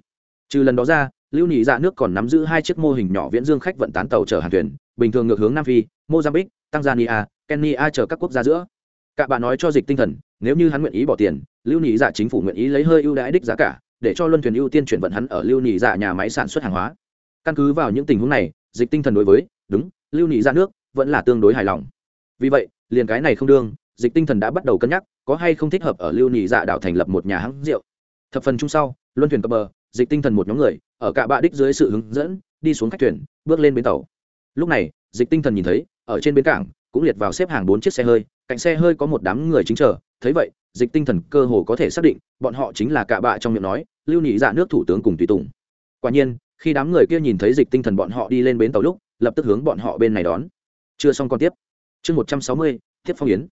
[SPEAKER 1] Trừ lần đó ra, lưu nhị dạ nước còn nắm giữ hai chiếc mô hình nhỏ viễn dương khách vận tán tàu chở hàng thuyền, bình thường ngược hướng nam phi, mozambique, tanzania, kenya chở các quốc gia giữa. Cả bạn nói cho dịch tinh thần, nếu như hắn nguyện ý bỏ tiền, lưu nhị dạ chính phủ nguyện ý lấy hơi ưu đãi đích giá cả để cho luân thuyền ưu tiên chuyển vận hắn ở lưu nhị dạ nhà máy sản xuất hàng hóa. Căn cứ vào những tình huống này, dịch tinh thần đối với, đúng, lưu nhị dạ nước vẫn là tương đối hài lòng. Vì vậy, liền cái này không đương, dịch tinh thần đã bắt đầu cân nhắc có hay không thích hợp ở lưu nhị dạ đảo thành lập một nhà hãng rượu. Thập phần chung sau, luân thuyền cập bờ, dịch tinh thần một nhóm người, ở cả bạ đích dưới sự hướng dẫn, đi xuống khách thuyền, bước lên bến tàu. Lúc này, dịch tinh thần nhìn thấy, ở trên bến cảng, cũng liệt vào xếp hàng bốn chiếc xe hơi, cạnh xe hơi có một đám người chính chờ. Thấy vậy, dịch tinh thần cơ hồ có thể xác định, bọn họ chính là cả bạ trong miệng nói lưu nhị dạ nước thủ tướng cùng tùy tùng. Quả nhiên, khi đám người kia nhìn thấy dịch tinh thần bọn họ đi lên bến tàu lúc, lập tức hướng bọn họ bên này đón. Chưa xong còn tiếp. Chương một trăm sáu mươi, tiếp phong yến.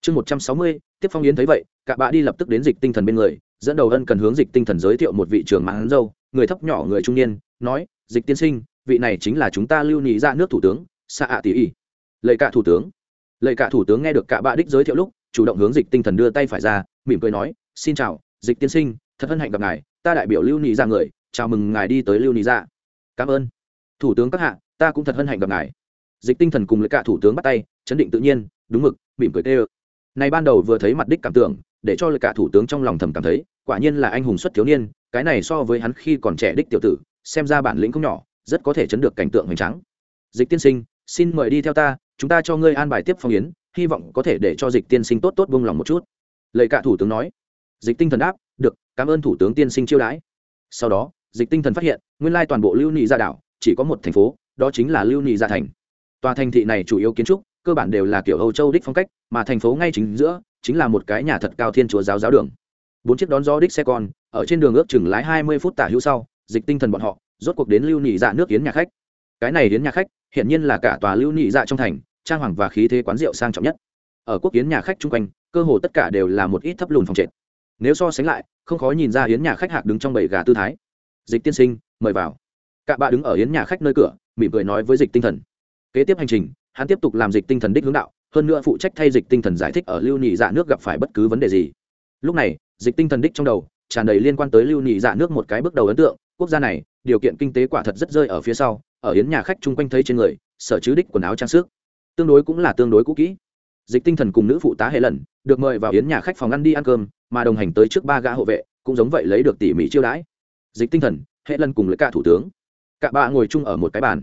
[SPEAKER 1] Chương một trăm sáu mươi, tiếp phong yến thấy vậy, cả bạ đi lập tức đến dịch tinh thần bên người, dẫn đầu ân cần hướng dịch tinh thần giới thiệu một vị trưởng mãn dâu, người thấp nhỏ người trung niên, nói, dịch tiên sinh, vị này chính là chúng ta lưu nhị ra dạ nước thủ tướng xa ạ tỷ y lệ cả thủ tướng. Lệ cả thủ tướng nghe được cả bạ đích giới thiệu lúc, chủ động hướng dịch tinh thần đưa tay phải ra, mỉm cười nói, xin chào, dịch tiên sinh, thật hân hạnh gặp ngài ta đại biểu lưu nị ra người, chào mừng ngài đi tới lưu nị ra cảm ơn. Thủ tướng các hạ, ta cũng thật hân hạnh gặp ngài. Dịch tinh thần cùng lấy cả thủ tướng bắt tay, chấn định tự nhiên, đúng mực, mỉm cười tê ơ. Này ban đầu vừa thấy mặt đích cảm tưởng, để cho lệ cả thủ tướng trong lòng thầm cảm thấy, quả nhiên là anh hùng xuất thiếu niên, cái này so với hắn khi còn trẻ đích tiểu tử, xem ra bản lĩnh không nhỏ, rất có thể chấn được cảnh tượng hoành tráng. Dịch tiên sinh, xin mời đi theo ta, chúng ta cho ngươi an bài tiếp phong yến, hy vọng có thể để cho dịch tiên sinh tốt tốt vung lòng một chút. Lời cả thủ tướng nói. Dịch tinh thần đáp được, cảm ơn thủ tướng tiên sinh chiêu đãi. Sau đó, dịch tinh thần phát hiện, nguyên lai toàn bộ lưu nị gia đảo, chỉ có một thành phố, đó chính là lưu nị gia thành. Tòa thành thị này chủ yếu kiến trúc, cơ bản đều là kiểu âu châu đích phong cách, mà thành phố ngay chính giữa, chính là một cái nhà thật cao thiên chúa giáo giáo đường. Bốn chiếc đón gió đích xe con, ở trên đường ước chừng lái hai mươi phút tả hữu sau, dịch tinh thần bọn họ, rốt cuộc đến lưu nhị dạ nước yến nhà khách. Cái này đến nhà khách hiện nhiên là cả tòa lưu nhị dạ trong thành, trang hoàng và khí thế quán rượu sang trọng nhất. Ở quốc kiến nhà khách chung quanh, cơ hồ tất cả đều là một ít thấp lùn phòng trệt nếu so sánh lại, không khó nhìn ra yến nhà khách hạc đứng trong bầy gà tư thái. Dịch tiên sinh, mời vào. Cả bạ đứng ở yến nhà khách nơi cửa, mỉm cười nói với dịch tinh thần. Kế tiếp hành trình, hắn tiếp tục làm dịch tinh thần đích hướng đạo, hơn nữa phụ trách thay dịch tinh thần giải thích ở lưu nhị dạ nước gặp phải bất cứ vấn đề gì. Lúc này, dịch tinh thần đích trong đầu, tràn đầy liên quan tới lưu nhị dạ nước một cái bước đầu ấn tượng, quốc gia này, điều kiện kinh tế quả thật rất rơi ở phía sau, ở yến nhà khách chung quanh thấy trên người, sở chứ đích quần áo trang sức. Tương đối cũng là tương đối cũ kỹ dịch tinh thần cùng nữ phụ tá hệ lần, được mời vào yến nhà khách phòng ăn đi ăn cơm, mà đồng hành tới trước ba gã hộ vệ, cũng giống vậy lấy được tỉ mỉ chiêu đãi. Dịch tinh thần, hệ lần cùng lấy cả thủ tướng. Cả ba ngồi chung ở một cái bàn.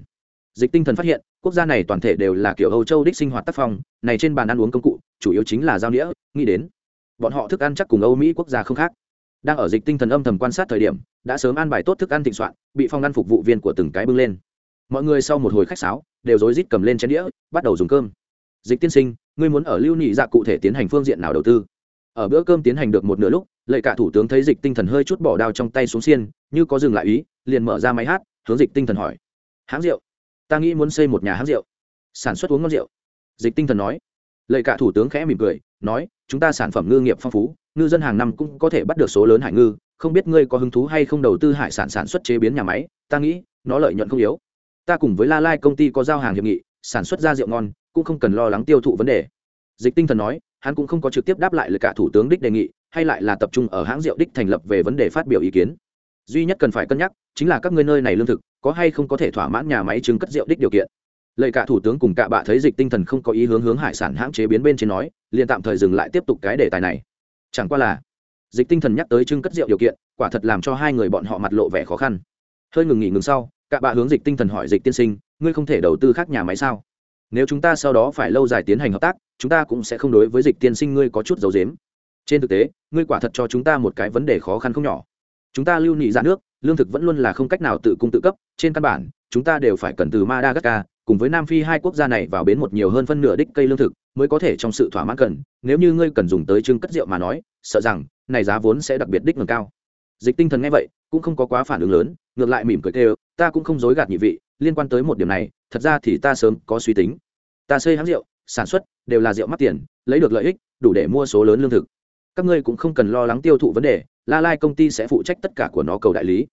[SPEAKER 1] Dịch tinh thần phát hiện, quốc gia này toàn thể đều là kiểu âu châu đích sinh hoạt tác phong, này trên bàn ăn uống công cụ, chủ yếu chính là giao nghĩa nghĩ đến, bọn họ thức ăn chắc cùng âu mỹ quốc gia không khác. Đang ở dịch tinh thần âm thầm quan sát thời điểm, đã sớm ăn bài tốt thức ăn thịnh soạn, bị phong ăn phục vụ viên của từng cái bưng lên. Mọi người sau một hồi khách sáo, đều rối rít cầm lên chén đĩa, bắt đầu dùng cơm. Dịch tiên sinh ngươi muốn ở lưu nhị dạ cụ thể tiến hành phương diện nào đầu tư? Ở bữa cơm tiến hành được một nửa lúc, lệ cả thủ tướng thấy dịch tinh thần hơi chút bỏ đao trong tay xuống xiên, như có dừng lại ý, liền mở ra máy hát, hướng dịch tinh thần hỏi. Hãng rượu? Ta nghĩ muốn xây một nhà hãng rượu. Sản xuất uống ngon rượu. Dịch tinh thần nói. Lệ cả thủ tướng khẽ mỉm cười, nói, chúng ta sản phẩm ngư nghiệp phong phú, ngư dân hàng năm cũng có thể bắt được số lớn hải ngư. Không biết ngươi có hứng thú hay không đầu tư hải sản sản xuất chế biến nhà máy? Ta nghĩ, nó lợi nhuận không yếu. Ta cùng với la lai công ty có giao hàng hiệp nghị, sản xuất ra rượu ngon cũng không cần lo lắng tiêu thụ vấn đề. Dịch tinh thần nói, hắn cũng không có trực tiếp đáp lại lời cả thủ tướng đích đề nghị, hay lại là tập trung ở hãng rượu đích thành lập về vấn đề phát biểu ý kiến. Duy nhất cần phải cân nhắc, chính là các ngươi nơi này lương thực, có hay không có thể thỏa mãn nhà máy trứng cất rượu đích điều kiện. Lời cả thủ tướng cùng cả bạ thấy dịch tinh thần không có ý hướng hướng hải sản hãng chế biến bên trên nói, liền tạm thời dừng lại tiếp tục cái đề tài này. Chẳng qua là, dịch tinh thần nhắc tới trưng cất rượu điều kiện, quả thật làm cho hai người bọn họ mặt lộ vẻ khó khăn. Hơi ngừng nghỉ ngừng sau, cả bạ hướng dịch tinh thần hỏi dịch tiên sinh, ngươi không thể đầu tư khác nhà máy sao? Nếu chúng ta sau đó phải lâu dài tiến hành hợp tác, chúng ta cũng sẽ không đối với dịch tiên sinh ngươi có chút dấu dếm. Trên thực tế, ngươi quả thật cho chúng ta một cái vấn đề khó khăn không nhỏ. Chúng ta lưu nhị ra dạ nước, lương thực vẫn luôn là không cách nào tự cung tự cấp, trên căn bản, chúng ta đều phải cần từ madagascar, cùng với nam phi hai quốc gia này vào bến một nhiều hơn phân nửa đích cây lương thực, mới có thể trong sự thỏa mãn cần. Nếu như ngươi cần dùng tới trưng cất rượu mà nói, sợ rằng, này giá vốn sẽ đặc biệt đích ngừng cao. Dịch tinh thần nghe vậy, cũng không có quá phản ứng lớn, ngược lại mỉm cười tê ta cũng không dối gạt nhị vị, liên quan tới một điểm này, thật ra thì ta sớm có suy tính ta xây hãng rượu, sản xuất đều là rượu mắc tiền, lấy được lợi ích, đủ để mua số lớn lương thực. Các ngươi cũng không cần lo lắng tiêu thụ vấn đề, la lai công ty sẽ phụ trách tất cả của nó cầu đại lý.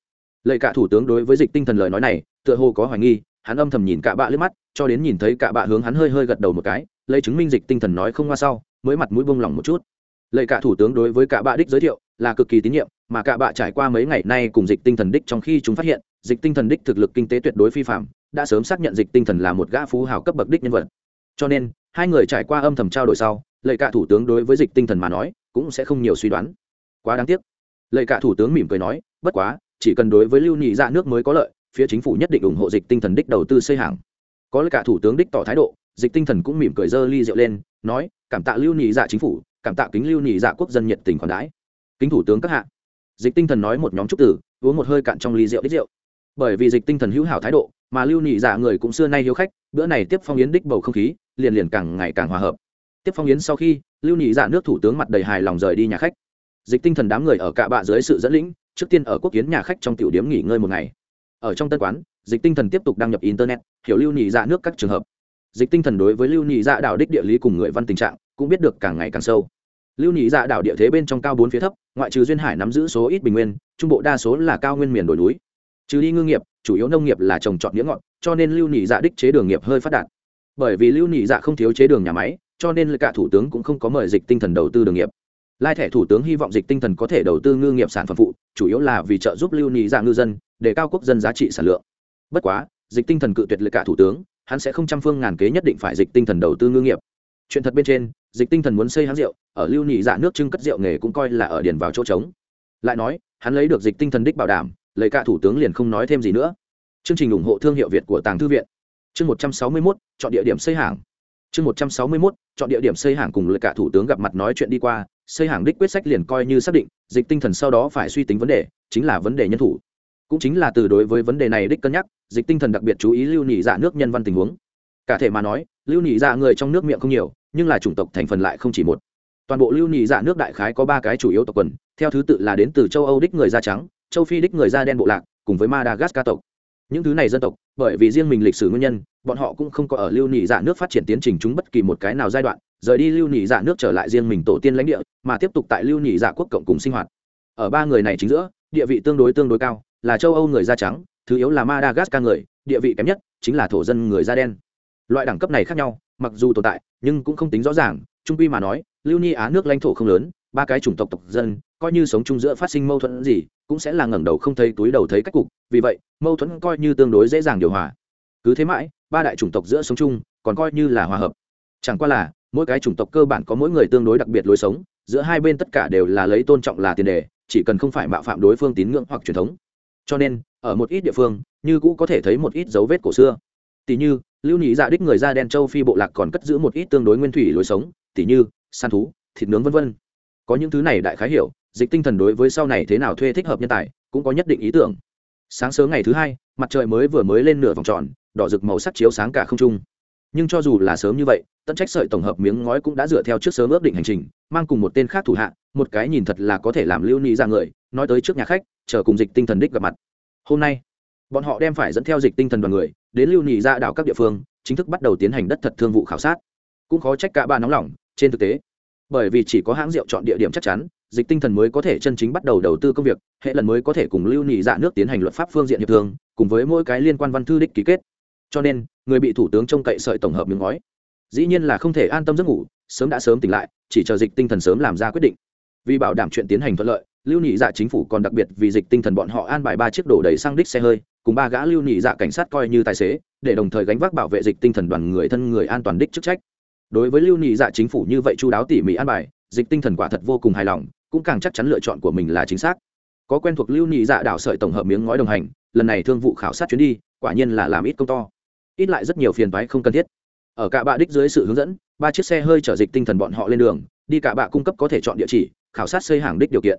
[SPEAKER 1] Lệ cả thủ tướng đối với dịch tinh thần lời nói này, tựa hồ có hoài nghi, hắn âm thầm nhìn cả bạ lướt mắt, cho đến nhìn thấy cả bạ hướng hắn hơi hơi gật đầu một cái, lấy chứng minh dịch tinh thần nói không qua sau, mới mặt mũi bông lỏng một chút. Lệ cả thủ tướng đối với cả bạ đích giới thiệu là cực kỳ tín nhiệm, mà cả bạ trải qua mấy ngày nay cùng dịch tinh thần đích trong khi chúng phát hiện, dịch tinh thần đích thực lực kinh tế tuyệt đối phi phạm, đã sớm xác nhận dịch tinh thần là một gã phú hào cấp bậc đích nhân vật cho nên, hai người trải qua âm thầm trao đổi sau, lệ cả thủ tướng đối với dịch tinh thần mà nói, cũng sẽ không nhiều suy đoán. Quá đáng tiếc. Lệ cả thủ tướng mỉm cười nói, bất quá, chỉ cần đối với lưu nhị dạ nước mới có lợi, phía chính phủ nhất định ủng hộ dịch tinh thần đích đầu tư xây hàng. Có lệ cả thủ tướng đích tỏ thái độ, dịch tinh thần cũng mỉm cười dơ ly rượu lên, nói, cảm tạ lưu nhị dạ chính phủ, cảm tạ kính lưu nhị dạ quốc dân nhiệt tình còn đãi. Kính thủ tướng các hạ. Dịch tinh thần nói một nhóm trúc tử uống một hơi cạn trong ly rượu đích rượu. Bởi vì dịch tinh thần hữu hảo thái độ, mà lưu nhị dạ người cũng xưa nay hiếu khách, bữa này tiếp phong yến đích bầu không khí liền liền càng ngày càng hòa hợp. Tiếp phong yến sau khi, lưu nhị dạ nước thủ tướng mặt đầy hài lòng rời đi nhà khách. Dịch tinh thần đám người ở cạ bạ dưới sự dẫn lĩnh, trước tiên ở quốc kiến nhà khách trong tiểu điếm nghỉ ngơi một ngày. Ở trong tân quán, dịch tinh thần tiếp tục đăng nhập internet, hiểu lưu nhị dạ nước các trường hợp. Dịch tinh thần đối với lưu nhị dạ đảo đích địa lý cùng người văn tình trạng, cũng biết được càng ngày càng sâu. Lưu nhị dạ đảo địa thế bên trong cao bốn phía thấp, ngoại trừ duyên hải nắm giữ số ít bình nguyên, trung bộ đa số là cao nguyên miền đồi núi. Trừ đi ngư nghiệp, chủ yếu nông nghiệp là trồng trọt nghĩa ngọn cho nên lưu nhị dạ đích chế đường nghiệp hơi phát đạt bởi vì lưu nhị dạ không thiếu chế đường nhà máy, cho nên cả thủ tướng cũng không có mời dịch tinh thần đầu tư đường nghiệp. Lai thẻ thủ tướng hy vọng dịch tinh thần có thể đầu tư ngư nghiệp sản phẩm phụ, chủ yếu là vì trợ giúp lưu nhị dạ ngư dân, để cao quốc dân giá trị sản lượng. Bất quá, dịch tinh thần cự tuyệt lệ cả thủ tướng, hắn sẽ không trăm phương ngàn kế nhất định phải dịch tinh thần đầu tư ngư nghiệp. Chuyện thật bên trên, dịch tinh thần muốn xây hãng rượu, ở lưu nhị dạ nước trưng cất rượu nghề cũng coi là ở điền vào chỗ trống. Lại nói, hắn lấy được dịch tinh thần đích bảo đảm, lấy cả thủ tướng liền không nói thêm gì nữa. Chương trình ủng hộ thương hiệu việt của tàng thư viện chương một trăm sáu mươi mốt, chọn địa điểm xây hàng. Chương một trăm sáu mươi mốt, chọn địa điểm xây hàng cùng lợi cả thủ tướng gặp mặt nói chuyện đi qua, xây hàng đích quyết sách liền coi như xác định, dịch tinh thần sau đó phải suy tính vấn đề, chính là vấn đề nhân thủ. Cũng chính là từ đối với vấn đề này đích cân nhắc, dịch tinh thần đặc biệt chú ý lưu nhị dạ nước nhân văn tình huống. Cả thể mà nói, lưu nhị dạ người trong nước miệng không nhiều, nhưng là chủng tộc thành phần lại không chỉ một. Toàn bộ lưu nhị dạ nước đại khái có ba cái chủ yếu tộc quần, theo thứ tự là đến từ châu âu đích người da trắng, châu phi đích người da đen bộ lạc, cùng với madagascar tộc những thứ này dân tộc, bởi vì riêng mình lịch sử nguyên nhân, bọn họ cũng không có ở lưu nhị dạ nước phát triển tiến trình chúng bất kỳ một cái nào giai đoạn, rời đi lưu nhị dạ nước trở lại riêng mình tổ tiên lãnh địa, mà tiếp tục tại lưu nhị dạ quốc cộng cùng sinh hoạt. Ở ba người này chính giữa, địa vị tương đối tương đối cao, là châu âu người da trắng, thứ yếu là madagascar người, địa vị kém nhất chính là thổ dân người da đen. Loại đẳng cấp này khác nhau, mặc dù tồn tại, nhưng cũng không tính rõ ràng trung quy mà nói, lưu ni á nước lãnh thổ không lớn, ba cái chủng tộc tộc dân coi như sống chung giữa phát sinh mâu thuẫn gì, cũng sẽ là ngẩng đầu không thấy túi đầu thấy cách cục, vì vậy, mâu thuẫn coi như tương đối dễ dàng điều hòa. Cứ thế mãi, ba đại chủng tộc giữa sống chung, còn coi như là hòa hợp. Chẳng qua là, mỗi cái chủng tộc cơ bản có mỗi người tương đối đặc biệt lối sống, giữa hai bên tất cả đều là lấy tôn trọng là tiền đề, chỉ cần không phải mạo phạm đối phương tín ngưỡng hoặc truyền thống. Cho nên, ở một ít địa phương, như cũ có thể thấy một ít dấu vết cổ xưa. Tỷ như, lưu nhị dạ đích người da đen châu phi bộ lạc còn cất giữ một ít tương đối nguyên thủy lối sống tỷ như, săn thú, thịt nướng vân vân. Có những thứ này đại khái hiểu dịch tinh thần đối với sau này thế nào thuê thích hợp nhân tài, cũng có nhất định ý tưởng. Sáng sớm ngày thứ hai, mặt trời mới vừa mới lên nửa vòng tròn, đỏ rực màu sắc chiếu sáng cả không trung. Nhưng cho dù là sớm như vậy tận trách sợi tổng hợp miếng ngói cũng đã dựa theo trước sớm ước định hành trình, mang cùng một tên khác thủ hạ, một cái nhìn thật là có thể làm lưu ni ra người, nói tới trước nhà khách, chờ cùng dịch tinh thần đích gặp mặt. Hôm nay, bọn họ đem phải dẫn theo dịch tinh thần đoàn người, đến lưu nhị ra đảo các địa phương, chính thức bắt đầu tiến hành đất thật thương vụ khảo sát. Cũng khó trách cả ba nóng lỏng trên thực tế, bởi vì chỉ có hãng rượu chọn địa điểm chắc chắn dịch tinh thần mới có thể chân chính bắt đầu đầu tư công việc, hệ lần mới có thể cùng lưu nhị dạ nước tiến hành luật pháp phương diện hiệp thương, cùng với mỗi cái liên quan văn thư đích ký kết. Cho nên, người bị thủ tướng trông cậy sợi tổng hợp miếng ngói. Dĩ nhiên là không thể an tâm giấc ngủ, sớm đã sớm tỉnh lại, chỉ chờ dịch tinh thần sớm làm ra quyết định. Vì bảo đảm chuyện tiến hành thuận lợi, lưu nhị dạ chính phủ còn đặc biệt vì dịch tinh thần bọn họ an bài ba chiếc đổ đầy sang đích xe hơi, cùng ba gã lưu nhị dạ cảnh sát coi như tài xế, để đồng thời gánh vác bảo vệ dịch tinh thần đoàn người thân người an toàn đích chức trách. Đối với lưu nhị dạ chính phủ như vậy chu đáo tỉ mỉ an bài, dịch tinh thần quả thật vô cùng hài lòng cũng càng chắc chắn lựa chọn của mình là chính xác. Có quen thuộc lưu nhị dạ đảo sợi tổng hợp miếng ngói đồng hành, lần này thương vụ khảo sát chuyến đi, quả nhiên là làm ít công to. Ít lại rất nhiều phiền toái không cần thiết. Ở cả bạ đích dưới sự hướng dẫn, ba chiếc xe hơi chở dịch tinh thần bọn họ lên đường, đi cả bạ cung cấp có thể chọn địa chỉ, khảo sát xây hàng đích điều kiện.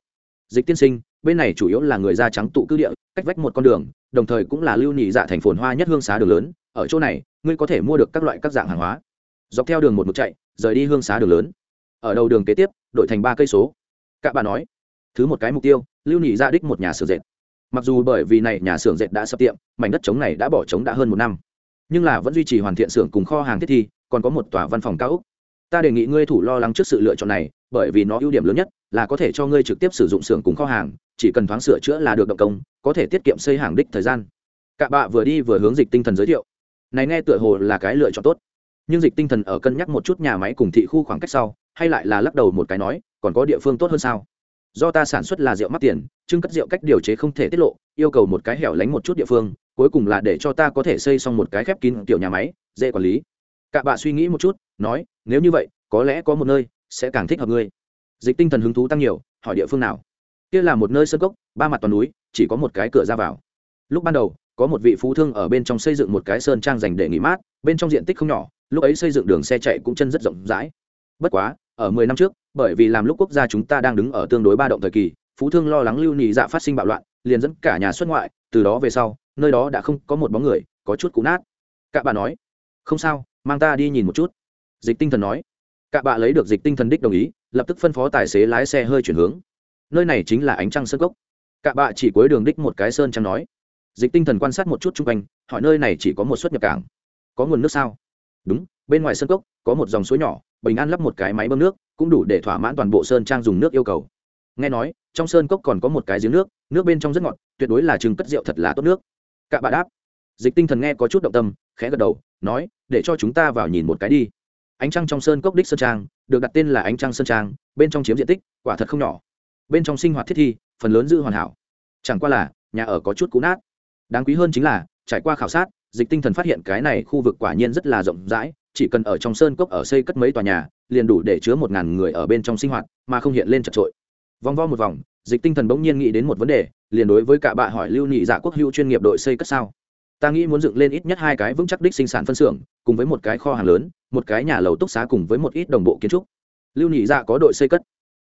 [SPEAKER 1] Dịch tiên sinh, bên này chủ yếu là người da trắng tụ cư địa, cách vách một con đường, đồng thời cũng là lưu nhị dạ thành phồn hoa nhất hương xá đường lớn. Ở chỗ này, ngươi có thể mua được các loại các dạng hàng hóa. Dọc theo đường một mực chạy, rời đi hương xá đường lớn. Ở đầu đường kế tiếp, đổi thành ba cây số. Cả bà nói, thứ một cái mục tiêu, lưu nhị ra đích một nhà xưởng dệt. Mặc dù bởi vì này nhà xưởng dệt đã sập tiệm, mảnh đất trống này đã bỏ trống đã hơn một năm. Nhưng là vẫn duy trì hoàn thiện xưởng cùng kho hàng thiết thi, còn có một tòa văn phòng cao ốc. Ta đề nghị ngươi thủ lo lắng trước sự lựa chọn này, bởi vì nó ưu điểm lớn nhất là có thể cho ngươi trực tiếp sử dụng xưởng cùng kho hàng, chỉ cần thoáng sửa chữa là được động công, có thể tiết kiệm xây hàng đích thời gian. Cả bạ vừa đi vừa hướng dịch tinh thần giới thiệu. Này nghe tựa hồ là cái lựa chọn tốt nhưng dịch tinh thần ở cân nhắc một chút nhà máy cùng thị khu khoảng cách sau, hay lại là lắc đầu một cái nói, còn có địa phương tốt hơn sao? Do ta sản xuất là rượu mắc tiền, trưng cất rượu cách điều chế không thể tiết lộ, yêu cầu một cái hẻo lánh một chút địa phương, cuối cùng là để cho ta có thể xây xong một cái khép kín kiểu nhà máy, dễ quản lý. Cả bạ suy nghĩ một chút, nói, nếu như vậy, có lẽ có một nơi sẽ càng thích hợp ngươi. Dịch tinh thần hứng thú tăng nhiều, hỏi địa phương nào? Kia là một nơi sơ cốc, ba mặt toàn núi, chỉ có một cái cửa ra vào. Lúc ban đầu, có một vị phú thương ở bên trong xây dựng một cái sơn trang dành để nghỉ mát, bên trong diện tích không nhỏ lúc ấy xây dựng đường xe chạy cũng chân rất rộng rãi. Bất quá, ở mười năm trước, bởi vì làm lúc quốc gia chúng ta đang đứng ở tương đối ba động thời kỳ, phú thương lo lắng lưu nhị dạ phát sinh bạo loạn, liền dẫn cả nhà xuất ngoại, từ đó về sau, nơi đó đã không có một bóng người, có chút cũ nát. Cạ bà nói, không sao, mang ta đi nhìn một chút. Dịch tinh thần nói. Cạ bà lấy được dịch tinh thần đích đồng ý, lập tức phân phó tài xế lái xe hơi chuyển hướng. Nơi này chính là ánh trăng sơn cốc. Cạ bà chỉ cuối đường đích một cái sơn trăng nói. Dịch tinh thần quan sát một chút chung quanh, hỏi nơi này chỉ có một suất nhập cảng. Có nguồn nước sao? Đúng, bên ngoài sân cốc, có một dòng suối nhỏ, bình an lắp một cái máy bơm nước, cũng đủ để thỏa mãn toàn bộ sơn trang dùng nước yêu cầu. Nghe nói, trong sơn cốc còn có một cái giếng nước nước bên trong rất ngọt, tuyệt đối là chừng cất rượu thật là tốt nước. Cả bà đáp. Dịch tinh thần nghe có chút động tâm, khẽ gật đầu, nói, để cho chúng ta vào nhìn một cái đi. Ánh trăng trong sơn cốc đích sơn trang, được đặt tên là ánh trăng sơn trang, bên trong chiếm diện tích, quả thật không nhỏ. Bên trong sinh hoạt thiết thi, phần lớn giữ hoàn hảo. Chẳng qua là, nhà ở có chút cũ nát. Đáng quý hơn chính là, trải qua khảo sát dịch tinh thần phát hiện cái này khu vực quả nhiên rất là rộng rãi, chỉ cần ở trong sơn cốc ở xây cất mấy tòa nhà, liền đủ để chứa một ngàn người ở bên trong sinh hoạt, mà không hiện lên chật trội. Vòng vo một vòng, dịch tinh thần bỗng nhiên nghĩ đến một vấn đề, liền đối với cả bạ hỏi lưu nhị dạ quốc hữu chuyên nghiệp đội xây cất sao? Ta nghĩ muốn dựng lên ít nhất hai cái vững chắc đích sinh sản phân xưởng, cùng với một cái kho hàng lớn, một cái nhà lầu túc xá cùng với một ít đồng bộ kiến trúc. Lưu nhị dạ có đội xây cất.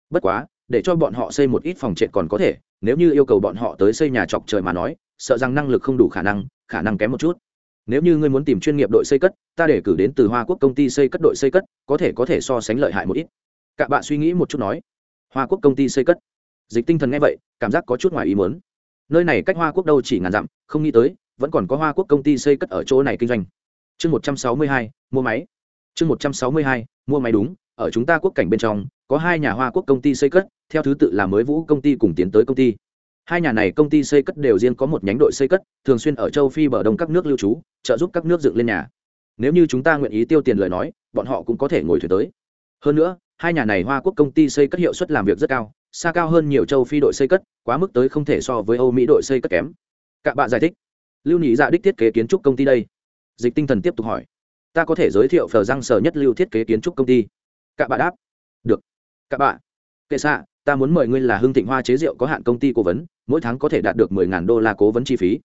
[SPEAKER 1] Bất quá, để cho bọn họ xây một ít phòng trệt còn có thể, nếu như yêu cầu bọn họ tới xây nhà chọc trời mà nói, sợ rằng năng lực không đủ khả năng khả năng kém một chút nếu như ngươi muốn tìm chuyên nghiệp đội xây cất, ta để cử đến từ hoa quốc công ty xây cất đội xây cất, có thể có thể so sánh lợi hại một ít. Cả bạn suy nghĩ một chút nói. Hoa quốc công ty xây cất. Dịch tinh thần nghe vậy, cảm giác có chút ngoài ý muốn. Nơi này cách hoa quốc đâu chỉ ngàn dặm, không nghĩ tới, vẫn còn có hoa quốc công ty xây cất ở chỗ này kinh doanh. Chương một trăm sáu mươi hai, mua máy. Chương một trăm sáu mươi hai, mua máy đúng, ở chúng ta quốc cảnh bên trong, có hai nhà hoa quốc công ty xây cất, theo thứ tự là mới vũ công ty cùng tiến tới công ty hai nhà này công ty xây cất đều riêng có một nhánh đội xây cất, thường xuyên ở châu phi bờ đông các nước lưu trú, trợ giúp các nước dựng lên nhà. Nếu như chúng ta nguyện ý tiêu tiền lời nói, bọn họ cũng có thể ngồi thuyền tới. Hơn nữa, hai nhà này hoa quốc công ty xây cất hiệu suất làm việc rất cao, xa cao hơn nhiều châu phi đội xây cất, quá mức tới không thể so với âu mỹ đội xây cất kém. Cạ bạ giải thích. Lưu nhị dạ đích thiết kế kiến trúc công ty đây. Dịch tinh thần tiếp tục hỏi. Ta có thể giới thiệu phờ răng sở nhất lưu thiết kế kiến trúc công ty. Cạ bạ đáp. Được. Cạ bạ. Kệ xạ ta muốn mời ngươi là hưng thịnh hoa chế rượu có hạn công ty cố vấn, mỗi tháng có thể đạt được mười ngàn đô la cố vấn chi phí.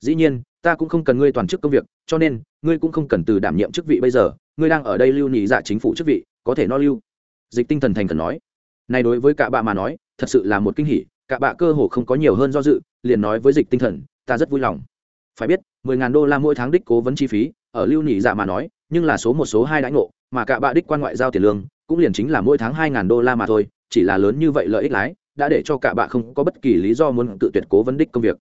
[SPEAKER 1] Dĩ nhiên, ta cũng không cần ngươi toàn chức công việc, cho nên, ngươi cũng không cần từ đảm nhiệm chức vị bây giờ, ngươi đang ở đây lưu nhị dạ chính phủ chức vị, có thể no lưu. Dịch tinh thần thành thần nói. Này đối với cả bạ mà nói, thật sự là một kinh hỉ, cả bạ cơ hồ không có nhiều hơn do dự, liền nói với dịch tinh thần, ta rất vui lòng. Phải biết, mười ngàn đô la mỗi tháng đích cố vấn chi phí, ở lưu nhị dạ mà nói, nhưng là số một, số hai đãi ngộ, mà cả bạ đích quan ngoại giao tiền lương, cũng liền chính là mỗi tháng hai ngàn đô la mà thôi chỉ là lớn như vậy lợi ích lái, đã để cho cả bạ không có bất kỳ lý do muốn tự tuyệt cố vấn đích công việc.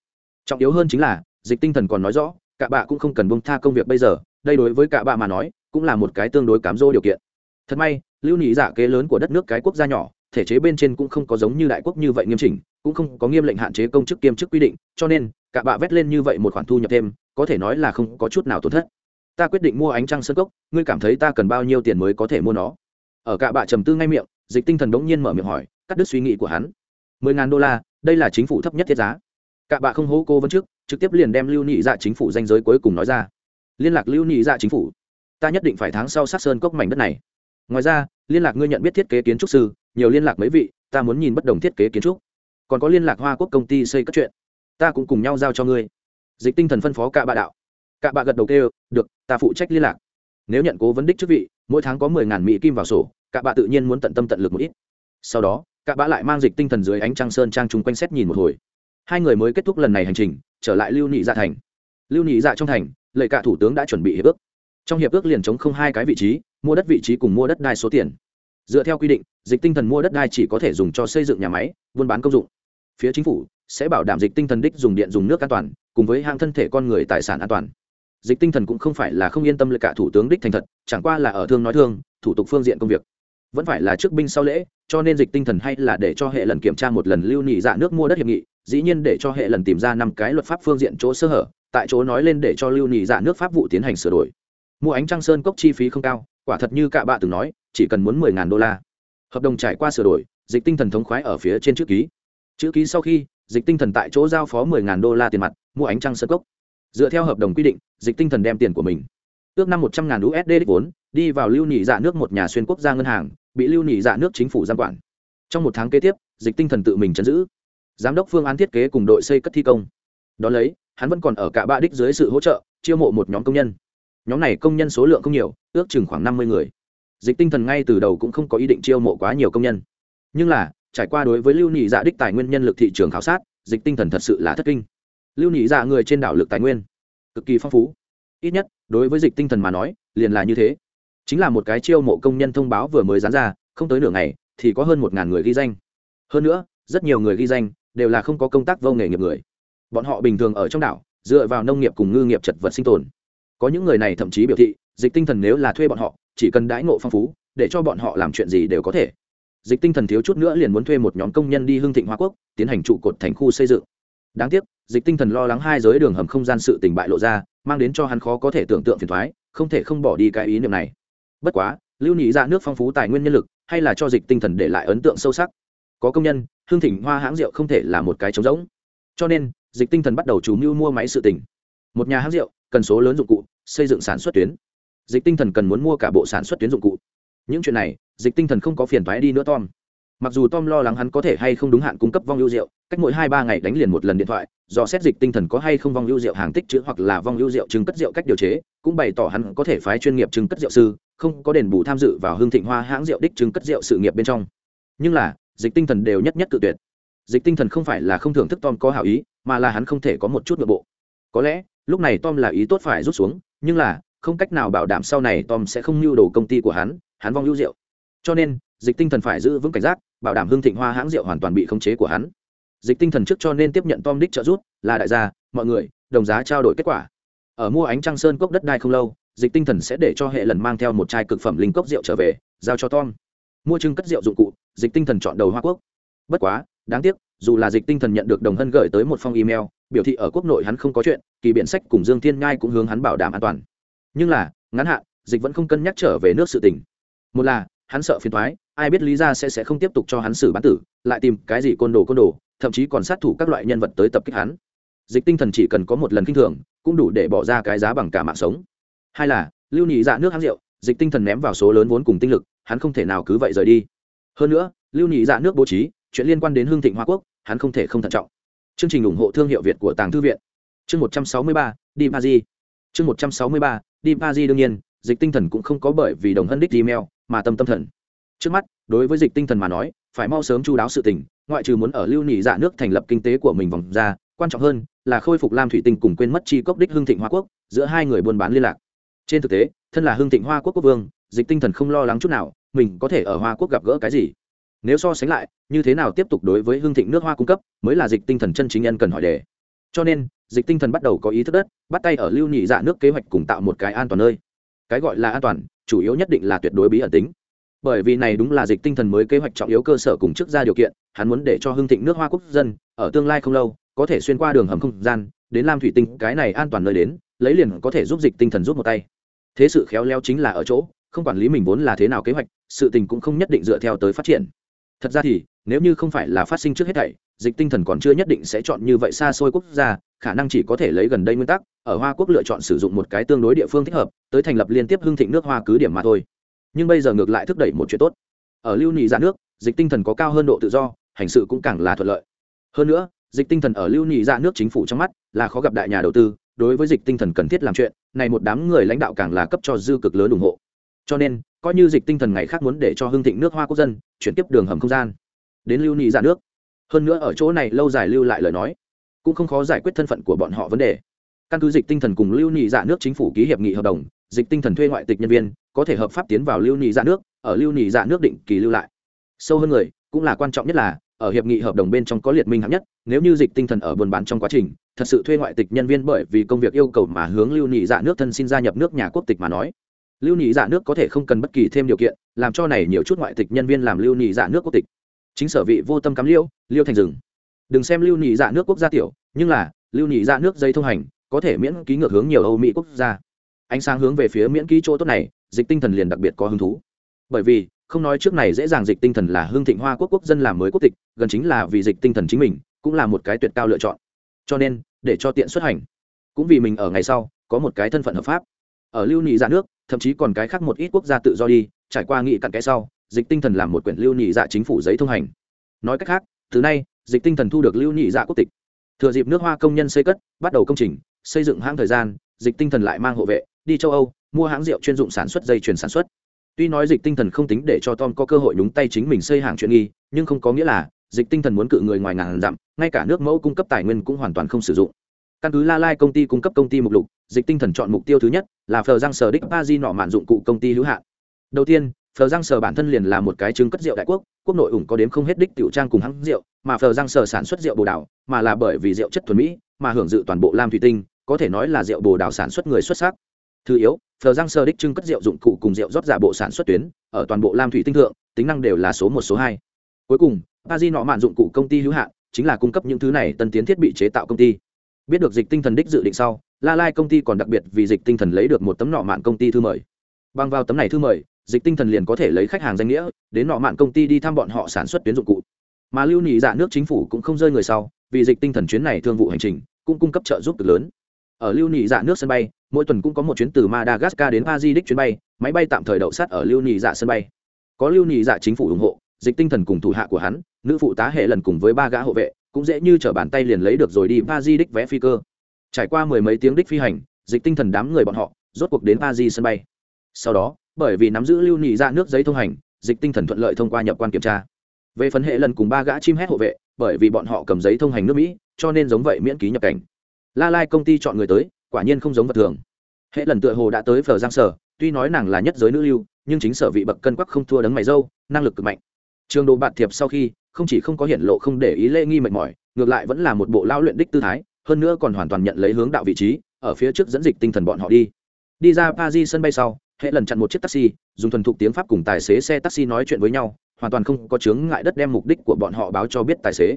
[SPEAKER 1] Trọng yếu hơn chính là, dịch tinh thần còn nói rõ, cả bạ cũng không cần bông tha công việc bây giờ, đây đối với cả bạ mà nói, cũng là một cái tương đối cám dỗ điều kiện. Thật may, lưu nhị giả kế lớn của đất nước cái quốc gia nhỏ, thể chế bên trên cũng không có giống như đại quốc như vậy nghiêm chỉnh, cũng không có nghiêm lệnh hạn chế công chức kiêm chức quy định, cho nên, cả bạ vét lên như vậy một khoản thu nhập thêm, có thể nói là không có chút nào tổn thất. Ta quyết định mua ánh trăng sơ cốc, ngươi cảm thấy ta cần bao nhiêu tiền mới có thể mua nó? Ở cả bạ trầm tư ngay miệng dịch tinh thần đống nhiên mở miệng hỏi, cắt đứt suy nghĩ của hắn. Mười ngàn đô la, đây là chính phủ thấp nhất thiết giá. Cả bạ không hố cô vấn trước, trực tiếp liền đem lưu nhị dạ chính phủ danh giới cuối cùng nói ra. Liên lạc lưu nhị dạ chính phủ. Ta nhất định phải tháng sau sát sơn cốc mảnh đất này. Ngoài ra, liên lạc ngươi nhận biết thiết kế kiến trúc sư, nhiều liên lạc mấy vị, ta muốn nhìn bất đồng thiết kế kiến trúc. Còn có liên lạc hoa quốc công ty xây các chuyện. Ta cũng cùng nhau giao cho ngươi. Dịch tinh thần phân phó cả bạ đạo. Cả bạ gật đầu kêu, được, ta phụ trách liên lạc. Nếu nhận cố vấn đích chức vị, mỗi tháng có mười ngàn mỹ kim vào sổ cả bạ tự nhiên muốn tận tâm tận lực một ít. Sau đó cả bạ lại mang dịch tinh thần dưới ánh trăng sơn trang chung quanh xét nhìn một hồi. Hai người mới kết thúc lần này hành trình, trở lại lưu nhị dạ thành. Lưu nhị dạ trong thành, lệ cả thủ tướng đã chuẩn bị hiệp ước. Trong hiệp ước liền chống không hai cái vị trí, mua đất vị trí cùng mua đất đai số tiền. Dựa theo quy định, dịch tinh thần mua đất đai chỉ có thể dùng cho xây dựng nhà máy, buôn bán công dụng. Phía chính phủ sẽ bảo đảm dịch tinh thần đích dùng điện dùng nước an toàn, cùng với hạng thân thể con người tài sản an toàn. Dịch tinh thần cũng không phải là không yên tâm lệ cả thủ tướng đích thành thật, chẳng qua là ở thương nói thương, thủ tục phương diện công việc vẫn phải là trước binh sau lễ, cho nên dịch tinh thần hay là để cho hệ lần kiểm tra một lần lưu nhị dạ nước mua đất hiệp nghị, dĩ nhiên để cho hệ lần tìm ra năm cái luật pháp phương diện chỗ sơ hở, tại chỗ nói lên để cho lưu nhị dạ nước pháp vụ tiến hành sửa đổi. Mua ánh trăng sơn cốc chi phí không cao, quả thật như cả bạ từng nói, chỉ cần muốn mười ngàn đô la. Hợp đồng trải qua sửa đổi, dịch tinh thần thống khoái ở phía trên chữ ký. Chữ ký sau khi, dịch tinh thần tại chỗ giao phó mười ngàn đô la tiền mặt, mua ánh trăng sơn cốc. Dựa theo hợp đồng quy định, dịch tinh thần đem tiền của mình. Ước năm một trăm ngàn usd đích vốn đi vào lưu nhị dạ nước một nhà xuyên quốc gia ngân hàng, bị lưu nhị dạ nước chính phủ giam quản. Trong một tháng kế tiếp, dịch tinh thần tự mình chấn giữ. Giám đốc phương án thiết kế cùng đội xây cất thi công. Đón lấy, hắn vẫn còn ở cả ba đích dưới sự hỗ trợ, chiêu mộ một nhóm công nhân. Nhóm này công nhân số lượng không nhiều, ước chừng khoảng năm mươi người. Dịch tinh thần ngay từ đầu cũng không có ý định chiêu mộ quá nhiều công nhân. Nhưng là, trải qua đối với lưu nhị dạ đích tài nguyên nhân lực thị trường khảo sát, dịch tinh thần thật sự là thất kinh. Lưu nhị dạ người trên đảo lực tài nguyên cực kỳ phong phú. Ít nhất, đối với dịch tinh thần mà nói, liền là như thế chính là một cái chiêu mộ công nhân thông báo vừa mới dán ra, không tới nửa ngày thì có hơn một ngàn người ghi danh. Hơn nữa, rất nhiều người ghi danh đều là không có công tác vô nghề nghiệp người. Bọn họ bình thường ở trong đảo, dựa vào nông nghiệp cùng ngư nghiệp chật vật sinh tồn. Có những người này thậm chí biểu thị, dịch tinh thần nếu là thuê bọn họ, chỉ cần đãi ngộ phong phú, để cho bọn họ làm chuyện gì đều có thể. Dịch tinh thần thiếu chút nữa liền muốn thuê một nhóm công nhân đi hưng thịnh hoa quốc, tiến hành trụ cột thành khu xây dựng. Đáng tiếc, dịch tinh thần lo lắng hai giới đường hầm không gian sự tình bại lộ ra, mang đến cho hắn khó có thể tưởng tượng phiền thoái không thể không bỏ đi cái ý niệm này bất quá, lưu nhị ra nước phong phú tài nguyên nhân lực, hay là cho dịch tinh thần để lại ấn tượng sâu sắc. Có công nhân, hương thịnh hoa hãng rượu không thể là một cái trống rỗng. Cho nên, dịch tinh thần bắt đầu chủ mưu mua máy sự tỉnh. Một nhà hãng rượu, cần số lớn dụng cụ, xây dựng sản xuất tuyến. Dịch tinh thần cần muốn mua cả bộ sản xuất tuyến dụng cụ. Những chuyện này, dịch tinh thần không có phiền thoái đi nữa tom. Mặc dù tom lo lắng hắn có thể hay không đúng hạn cung cấp vong lưu rượu, cách mỗi hai ba ngày đánh liền một lần điện thoại, do xét dịch tinh thần có hay không vong lưu rượu hàng tích chữ hoặc là vong lưu rượu chứng cất rượu cách điều chế, cũng bày tỏ hắn có thể phái chuyên nghiệp chứng cất rượu sư không có đền bù tham dự vào hương thịnh hoa hãng rượu đích chứng cất rượu sự nghiệp bên trong. Nhưng là, dịch tinh thần đều nhất nhất tự tuyệt. Dịch tinh thần không phải là không thưởng thức tom có hảo ý, mà là hắn không thể có một chút nội bộ. Có lẽ, lúc này tom là ý tốt phải rút xuống, nhưng là, không cách nào bảo đảm sau này tom sẽ không lưu đồ công ty của hắn hắn vong lưu rượu. Cho nên, dịch tinh thần phải giữ vững cảnh giác, bảo đảm hương thịnh hoa hãng rượu hoàn toàn bị khống chế của hắn. Dịch tinh thần trước cho nên tiếp nhận tom đích trợ giúp, là đại gia, mọi người, đồng giá trao đổi kết quả. Ở mua ánh trăng sơn cốc đất đai không lâu dịch tinh thần sẽ để cho hệ lần mang theo một chai cực phẩm linh cốc rượu trở về, giao cho tom. Mua trưng cất rượu dụng cụ, dịch tinh thần chọn đầu hoa quốc. Bất quá, đáng tiếc, dù là dịch tinh thần nhận được đồng hân gửi tới một phong email, biểu thị ở quốc nội hắn không có chuyện, kỳ biện sách cùng dương thiên ngai cũng hướng hắn bảo đảm an toàn. Nhưng là, ngắn hạn, dịch vẫn không cân nhắc trở về nước sự tỉnh một là, hắn sợ phiền thoái ai biết lý ra sẽ sẽ không tiếp tục cho hắn xử bán tử, lại tìm cái gì côn đồ côn đồ, thậm chí còn sát thủ các loại nhân vật tới tập kích hắn. Dịch tinh thần chỉ cần có một lần kinh thường, cũng đủ để bỏ ra cái giá bằng cả mạng sống hai là, lưu nhị dạ nước hãng rượu, dịch tinh thần ném vào số lớn vốn cùng tinh lực, hắn không thể nào cứ vậy rời đi. Hơn nữa, lưu nhị dạ nước bố trí, chuyện liên quan đến hương thịnh hoa quốc, hắn không thể không thận trọng. Chương trình ủng hộ thương hiệu việt của tàng thư viện. Chương một trăm sáu mươi ba đi pa di. Chương một trăm sáu mươi ba đi pa di đương nhiên, dịch tinh thần cũng không có bởi vì đồng hân đích email mà tâm tâm thần. Trước mắt, đối với dịch tinh thần mà nói, phải mau sớm chú đáo sự tình, ngoại trừ muốn ở lưu nhị dạ nước thành lập kinh tế của mình vòng ra, quan trọng hơn là khôi phục lam thủy tinh cùng quên mất chi cốc đích hương thịnh hoa quốc, giữa hai người buôn bán liên lạc trên thực tế, thân là hương thịnh hoa quốc quốc vương, dịch tinh thần không lo lắng chút nào, mình có thể ở hoa quốc gặp gỡ cái gì? Nếu so sánh lại, như thế nào tiếp tục đối với hương thịnh nước hoa cung cấp mới là dịch tinh thần chân chính nhân cần hỏi đề. Cho nên, dịch tinh thần bắt đầu có ý thức đất, bắt tay ở lưu nhị dạ nước kế hoạch cùng tạo một cái an toàn nơi. Cái gọi là an toàn, chủ yếu nhất định là tuyệt đối bí ẩn tính. Bởi vì này đúng là dịch tinh thần mới kế hoạch trọng yếu cơ sở cùng trước ra điều kiện, hắn muốn để cho hưng thịnh nước hoa quốc dân ở tương lai không lâu, có thể xuyên qua đường hầm không gian, đến lam thủy tinh, cái này an toàn nơi đến, lấy liền có thể giúp dịch tinh thần giúp một tay thế sự khéo léo chính là ở chỗ, không quản lý mình vốn là thế nào kế hoạch, sự tình cũng không nhất định dựa theo tới phát triển. Thật ra thì, nếu như không phải là phát sinh trước hết thảy, dịch tinh thần còn chưa nhất định sẽ chọn như vậy xa xôi quốc gia, khả năng chỉ có thể lấy gần đây nguyên tắc, ở hoa quốc lựa chọn sử dụng một cái tương đối địa phương thích hợp, tới thành lập liên tiếp hưng thịnh nước hoa cứ điểm mà thôi. Nhưng bây giờ ngược lại thúc đẩy một chuyện tốt. Ở lưu nhị dạ nước, dịch tinh thần có cao hơn độ tự do, hành sự cũng càng là thuận lợi. Hơn nữa, dịch tinh thần ở lưu nhị dạ nước chính phủ trong mắt là khó gặp đại nhà đầu tư đối với dịch tinh thần cần thiết làm chuyện, này một đám người lãnh đạo càng là cấp cho dư cực lớn ủng hộ. Cho nên, coi như dịch tinh thần ngày khác muốn để cho hưng thịnh nước hoa quốc dân, chuyển tiếp đường hầm không gian, đến lưu nhị dạ nước. Hơn nữa ở chỗ này lâu dài lưu lại lời nói, cũng không khó giải quyết thân phận của bọn họ vấn đề. Căn cứ dịch tinh thần cùng lưu nhị dạ nước chính phủ ký hiệp nghị hợp đồng, dịch tinh thần thuê ngoại tịch nhân viên, có thể hợp pháp tiến vào lưu nhị dạ nước, ở lưu nhị dạ nước định kỳ lưu lại. Sâu hơn người, cũng là quan trọng nhất là ở hiệp nghị hợp đồng bên trong có liệt minh hạng nhất, nếu như dịch tinh thần ở buôn bán trong quá trình, thật sự thuê ngoại tịch nhân viên bởi vì công việc yêu cầu mà hướng lưu nhị dạ nước thân xin gia nhập nước nhà quốc tịch mà nói. Lưu nhị dạ nước có thể không cần bất kỳ thêm điều kiện, làm cho này nhiều chút ngoại tịch nhân viên làm lưu nhị dạ nước quốc tịch. Chính sở vị vô tâm cắm liêu liêu thành rừng đừng xem lưu nhị dạ nước quốc gia tiểu, nhưng là, lưu nhị dạ nước dây thông hành, có thể miễn ký ngược hướng nhiều âu mỹ quốc gia. Ánh sáng hướng về phía miễn ký chỗ tốt này, dịch tinh thần liền đặc biệt có hứng thú. Bởi vì không nói trước này dễ dàng dịch tinh thần là hương thịnh hoa quốc quốc dân làm mới quốc tịch, gần chính là vì dịch tinh thần chính mình, cũng là một cái tuyệt cao lựa chọn. Cho nên, để cho tiện xuất hành. Cũng vì mình ở ngày sau, có một cái thân phận hợp pháp. Ở lưu nhị dạ nước, thậm chí còn cái khác một ít quốc gia tự do đi, trải qua nghị cặn cái sau, dịch tinh thần làm một quyển lưu nhị dạ chính phủ giấy thông hành. Nói cách khác, từ nay, dịch tinh thần thu được lưu nhị dạ quốc tịch. Thừa dịp nước hoa công nhân xây cất, bắt đầu công trình, xây dựng hãng thời gian, dịch tinh thần lại mang hộ vệ, đi châu âu, mua hãng rượu chuyên dụng sản xuất, dây chuyền sản xuất tuy nói dịch tinh thần không tính để cho tom có cơ hội nhúng tay chính mình xây hàng chuyện nghi, nhưng không có nghĩa là dịch tinh thần muốn cự người ngoài ngàn dặm, ngay cả nước mẫu cung cấp tài nguyên cũng hoàn toàn không sử dụng. Căn cứ la lai công ty cung cấp công ty mục lục, dịch tinh thần chọn mục tiêu thứ nhất là phờ giang sở đích ba di nọ mạn dụng cụ công ty hữu hạn. Đầu tiên, phờ giang sở bản thân liền là một cái chứng cất rượu đại quốc quốc nội ủng có đếm không hết đích tiểu trang cùng hãng rượu, mà phờ giang sở sản xuất rượu bồ đào, mà là bởi vì rượu chất thuần mỹ, mà hưởng dự toàn bộ lam thủy tinh, có thể nói là rượu bồ đào sản xuất người xuất sắc. Thứ yếu thờ giang sơ đích trưng cất rượu dụng cụ cùng rượu rót giả bộ sản xuất tuyến, ở toàn bộ lam thủy tinh thượng, tính năng đều là số một, số hai. Cuối cùng ba di nọ mạn dụng cụ công ty hữu hạn, chính là cung cấp những thứ này tân tiến thiết bị chế tạo công ty. Biết được dịch tinh thần đích dự định sau, la lai công ty còn đặc biệt vì dịch tinh thần lấy được một tấm nọ mạn công ty thư mời. Bằng vào tấm này thư mời, dịch tinh thần liền có thể lấy khách hàng danh nghĩa, đến nọ mạn công ty đi thăm bọn họ sản xuất tuyến dụng cụ. Mà lưu nhị dạ nước chính phủ cũng không rơi người sau, vì dịch tinh thần chuyến này thương vụ hành trình, cũng cung cấp trợ giúp cực lớn ở lưu nị dạ nước sân bay, mỗi tuần cũng có một chuyến từ madagascar đến paris đích chuyến bay, máy bay tạm thời đậu sát ở lưu nị dạ sân bay. Có lưu nị dạ chính phủ ủng hộ, dịch tinh thần cùng thủ hạ của hắn, nữ phụ tá hệ lần cùng với ba gã hộ vệ, cũng dễ như t bàn tay liền lấy được rồi đi paris đích vé phi cơ. Trải qua mười mấy tiếng đích phi hành, dịch tinh thần đám người bọn họ rốt cuộc đến paris sân bay. Sau đó, bởi vì nắm giữ lưu nị dạ nước giấy thông hành, dịch tinh thần thuận lợi thông qua nhập quan kiểm tra. Về phần hệ lần cùng ba gã chim hét hộ vệ, bởi vì bọn họ cầm giấy thông hành nước mỹ, cho nên giống vậy miễn ký nhập cảnh la lai công ty chọn người tới, quả nhiên không giống vật thường. Hệ lần tựa hồ đã tới phờ giang sở, tuy nói nàng là nhất giới nữ lưu, nhưng chính sở vị bậc cân quắc không thua đấng mày dâu, năng lực cực mạnh. Trường đồ bạt thiệp sau khi, không chỉ không có hiện lộ không để ý lễ nghi mệt mỏi, ngược lại vẫn là một bộ lao luyện đích tư thái, hơn nữa còn hoàn toàn nhận lấy hướng đạo vị trí, ở phía trước dẫn dịch tinh thần bọn họ đi. Đi ra paris sân bay sau, hệ lần chặn một chiếc taxi, dùng thuần thục tiếng pháp cùng tài xế xe taxi nói chuyện với nhau, hoàn toàn không có chướng ngại đất đem mục đích của bọn họ báo cho biết tài xế.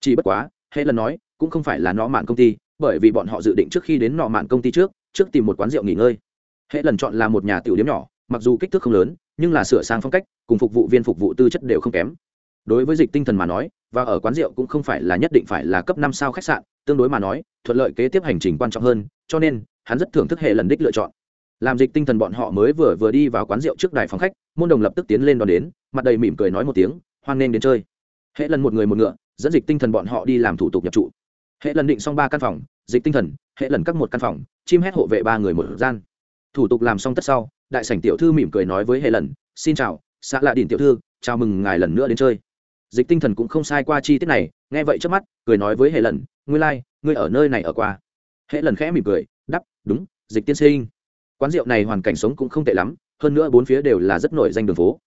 [SPEAKER 1] Chỉ bất quá, hệ lần nói, cũng không phải là nó mạn công ty bởi vì bọn họ dự định trước khi đến nọ mạn công ty trước trước tìm một quán rượu nghỉ ngơi. Hệ lần chọn là một nhà tiểu điếm nhỏ, mặc dù kích thước không lớn, nhưng là sửa sang phong cách, cùng phục vụ viên phục vụ tư chất đều không kém. Đối với dịch tinh thần mà nói, và ở quán rượu cũng không phải là nhất định phải là cấp năm sao khách sạn, tương đối mà nói, thuận lợi kế tiếp hành trình quan trọng hơn, cho nên, hắn rất thưởng thức hệ lần đích lựa chọn. Làm dịch tinh thần bọn họ mới vừa vừa đi vào quán rượu trước đài phòng khách, môn đồng lập tức tiến lên đón đến, mặt đầy mỉm cười nói một tiếng, hoan nghênh đến chơi. Hệ lần một người một ngựa, dẫn dịch tinh thần bọn họ đi làm thủ tục nhập trụ. Hệ lần định xong ba căn phòng dịch tinh thần hệ lần các một căn phòng chim hét hộ vệ ba người một gian. Thủ tục làm xong tất sau đại sảnh tiểu thư mỉm cười nói với hệ lần xin chào xã lạ đình tiểu thư chào mừng ngài lần nữa đến chơi. Dịch tinh thần cũng không sai qua chi tiết này nghe vậy trước mắt cười nói với hệ lần ngươi lai、like, ngươi ở nơi này ở qua. Hệ lần khẽ mỉm cười đắp đúng dịch tiên sinh. Quán rượu này hoàn cảnh sống cũng không tệ lắm hơn nữa bốn phía đều là rất nổi danh đường phố.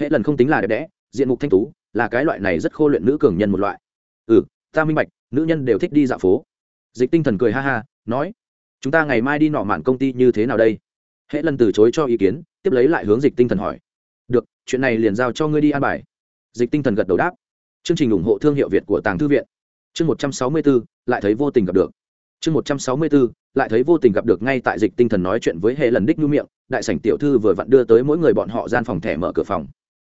[SPEAKER 1] Hệ lần không tính là đẹp đẽ diện mục thanh tú là cái loại này rất khô luyện nữ cường nhân một loại. Ừ ta minh bạch nữ nhân đều thích đi dạo phố dịch tinh thần cười ha ha, nói, chúng ta ngày mai đi nọ mạn công ty như thế nào đây? Hễ lần từ chối cho ý kiến, tiếp lấy lại hướng dịch tinh thần hỏi, được, chuyện này liền giao cho ngươi đi an bài. Dịch tinh thần gật đầu đáp, chương trình ủng hộ thương hiệu việt của tàng thư viện. Chương một trăm sáu mươi bốn, lại thấy vô tình gặp được. Chương một trăm sáu mươi bốn, lại thấy vô tình gặp được ngay tại dịch tinh thần nói chuyện với hệ lần đích nhu miệng, đại sảnh tiểu thư vừa vặn đưa tới mỗi người bọn họ gian phòng thẻ mở cửa phòng.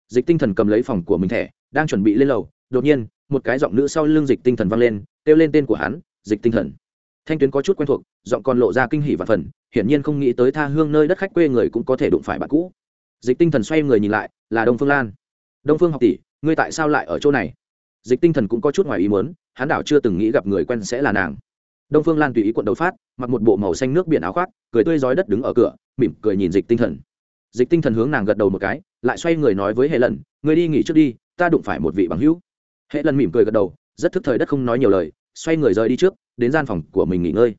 [SPEAKER 1] Dịch tinh thần cầm lấy phòng của mình thẻ, đang chuẩn bị lên lầu, đột nhiên, một cái giọng nữ sau lưng dịch tinh thần vang lên, kêu lên tên của hắn dịch tinh thần. Thanh tuyến có chút quen thuộc, giọng còn lộ ra kinh hỉ và phần, hiển nhiên không nghĩ tới tha hương nơi đất khách quê người cũng có thể đụng phải bạn cũ. Dịch tinh thần xoay người nhìn lại, là đông phương lan. Đông phương học tỷ, ngươi tại sao lại ở chỗ này? Dịch tinh thần cũng có chút ngoài ý muốn, hắn đảo chưa từng nghĩ gặp người quen sẽ là nàng. Đông phương lan tùy ý quận đầu phát, mặc một bộ màu xanh nước biển áo khoác, cười tươi rói đất đứng ở cửa, mỉm cười nhìn dịch tinh thần. Dịch tinh thần hướng nàng gật đầu một cái, lại xoay người nói với hệ lần người đi nghỉ trước đi, ta đụng phải một vị bằng hữu. Hệ lần mỉm cười gật đầu, rất thức thời đất không nói nhiều lời xoay người rời đi trước, đến gian phòng của mình nghỉ ngơi.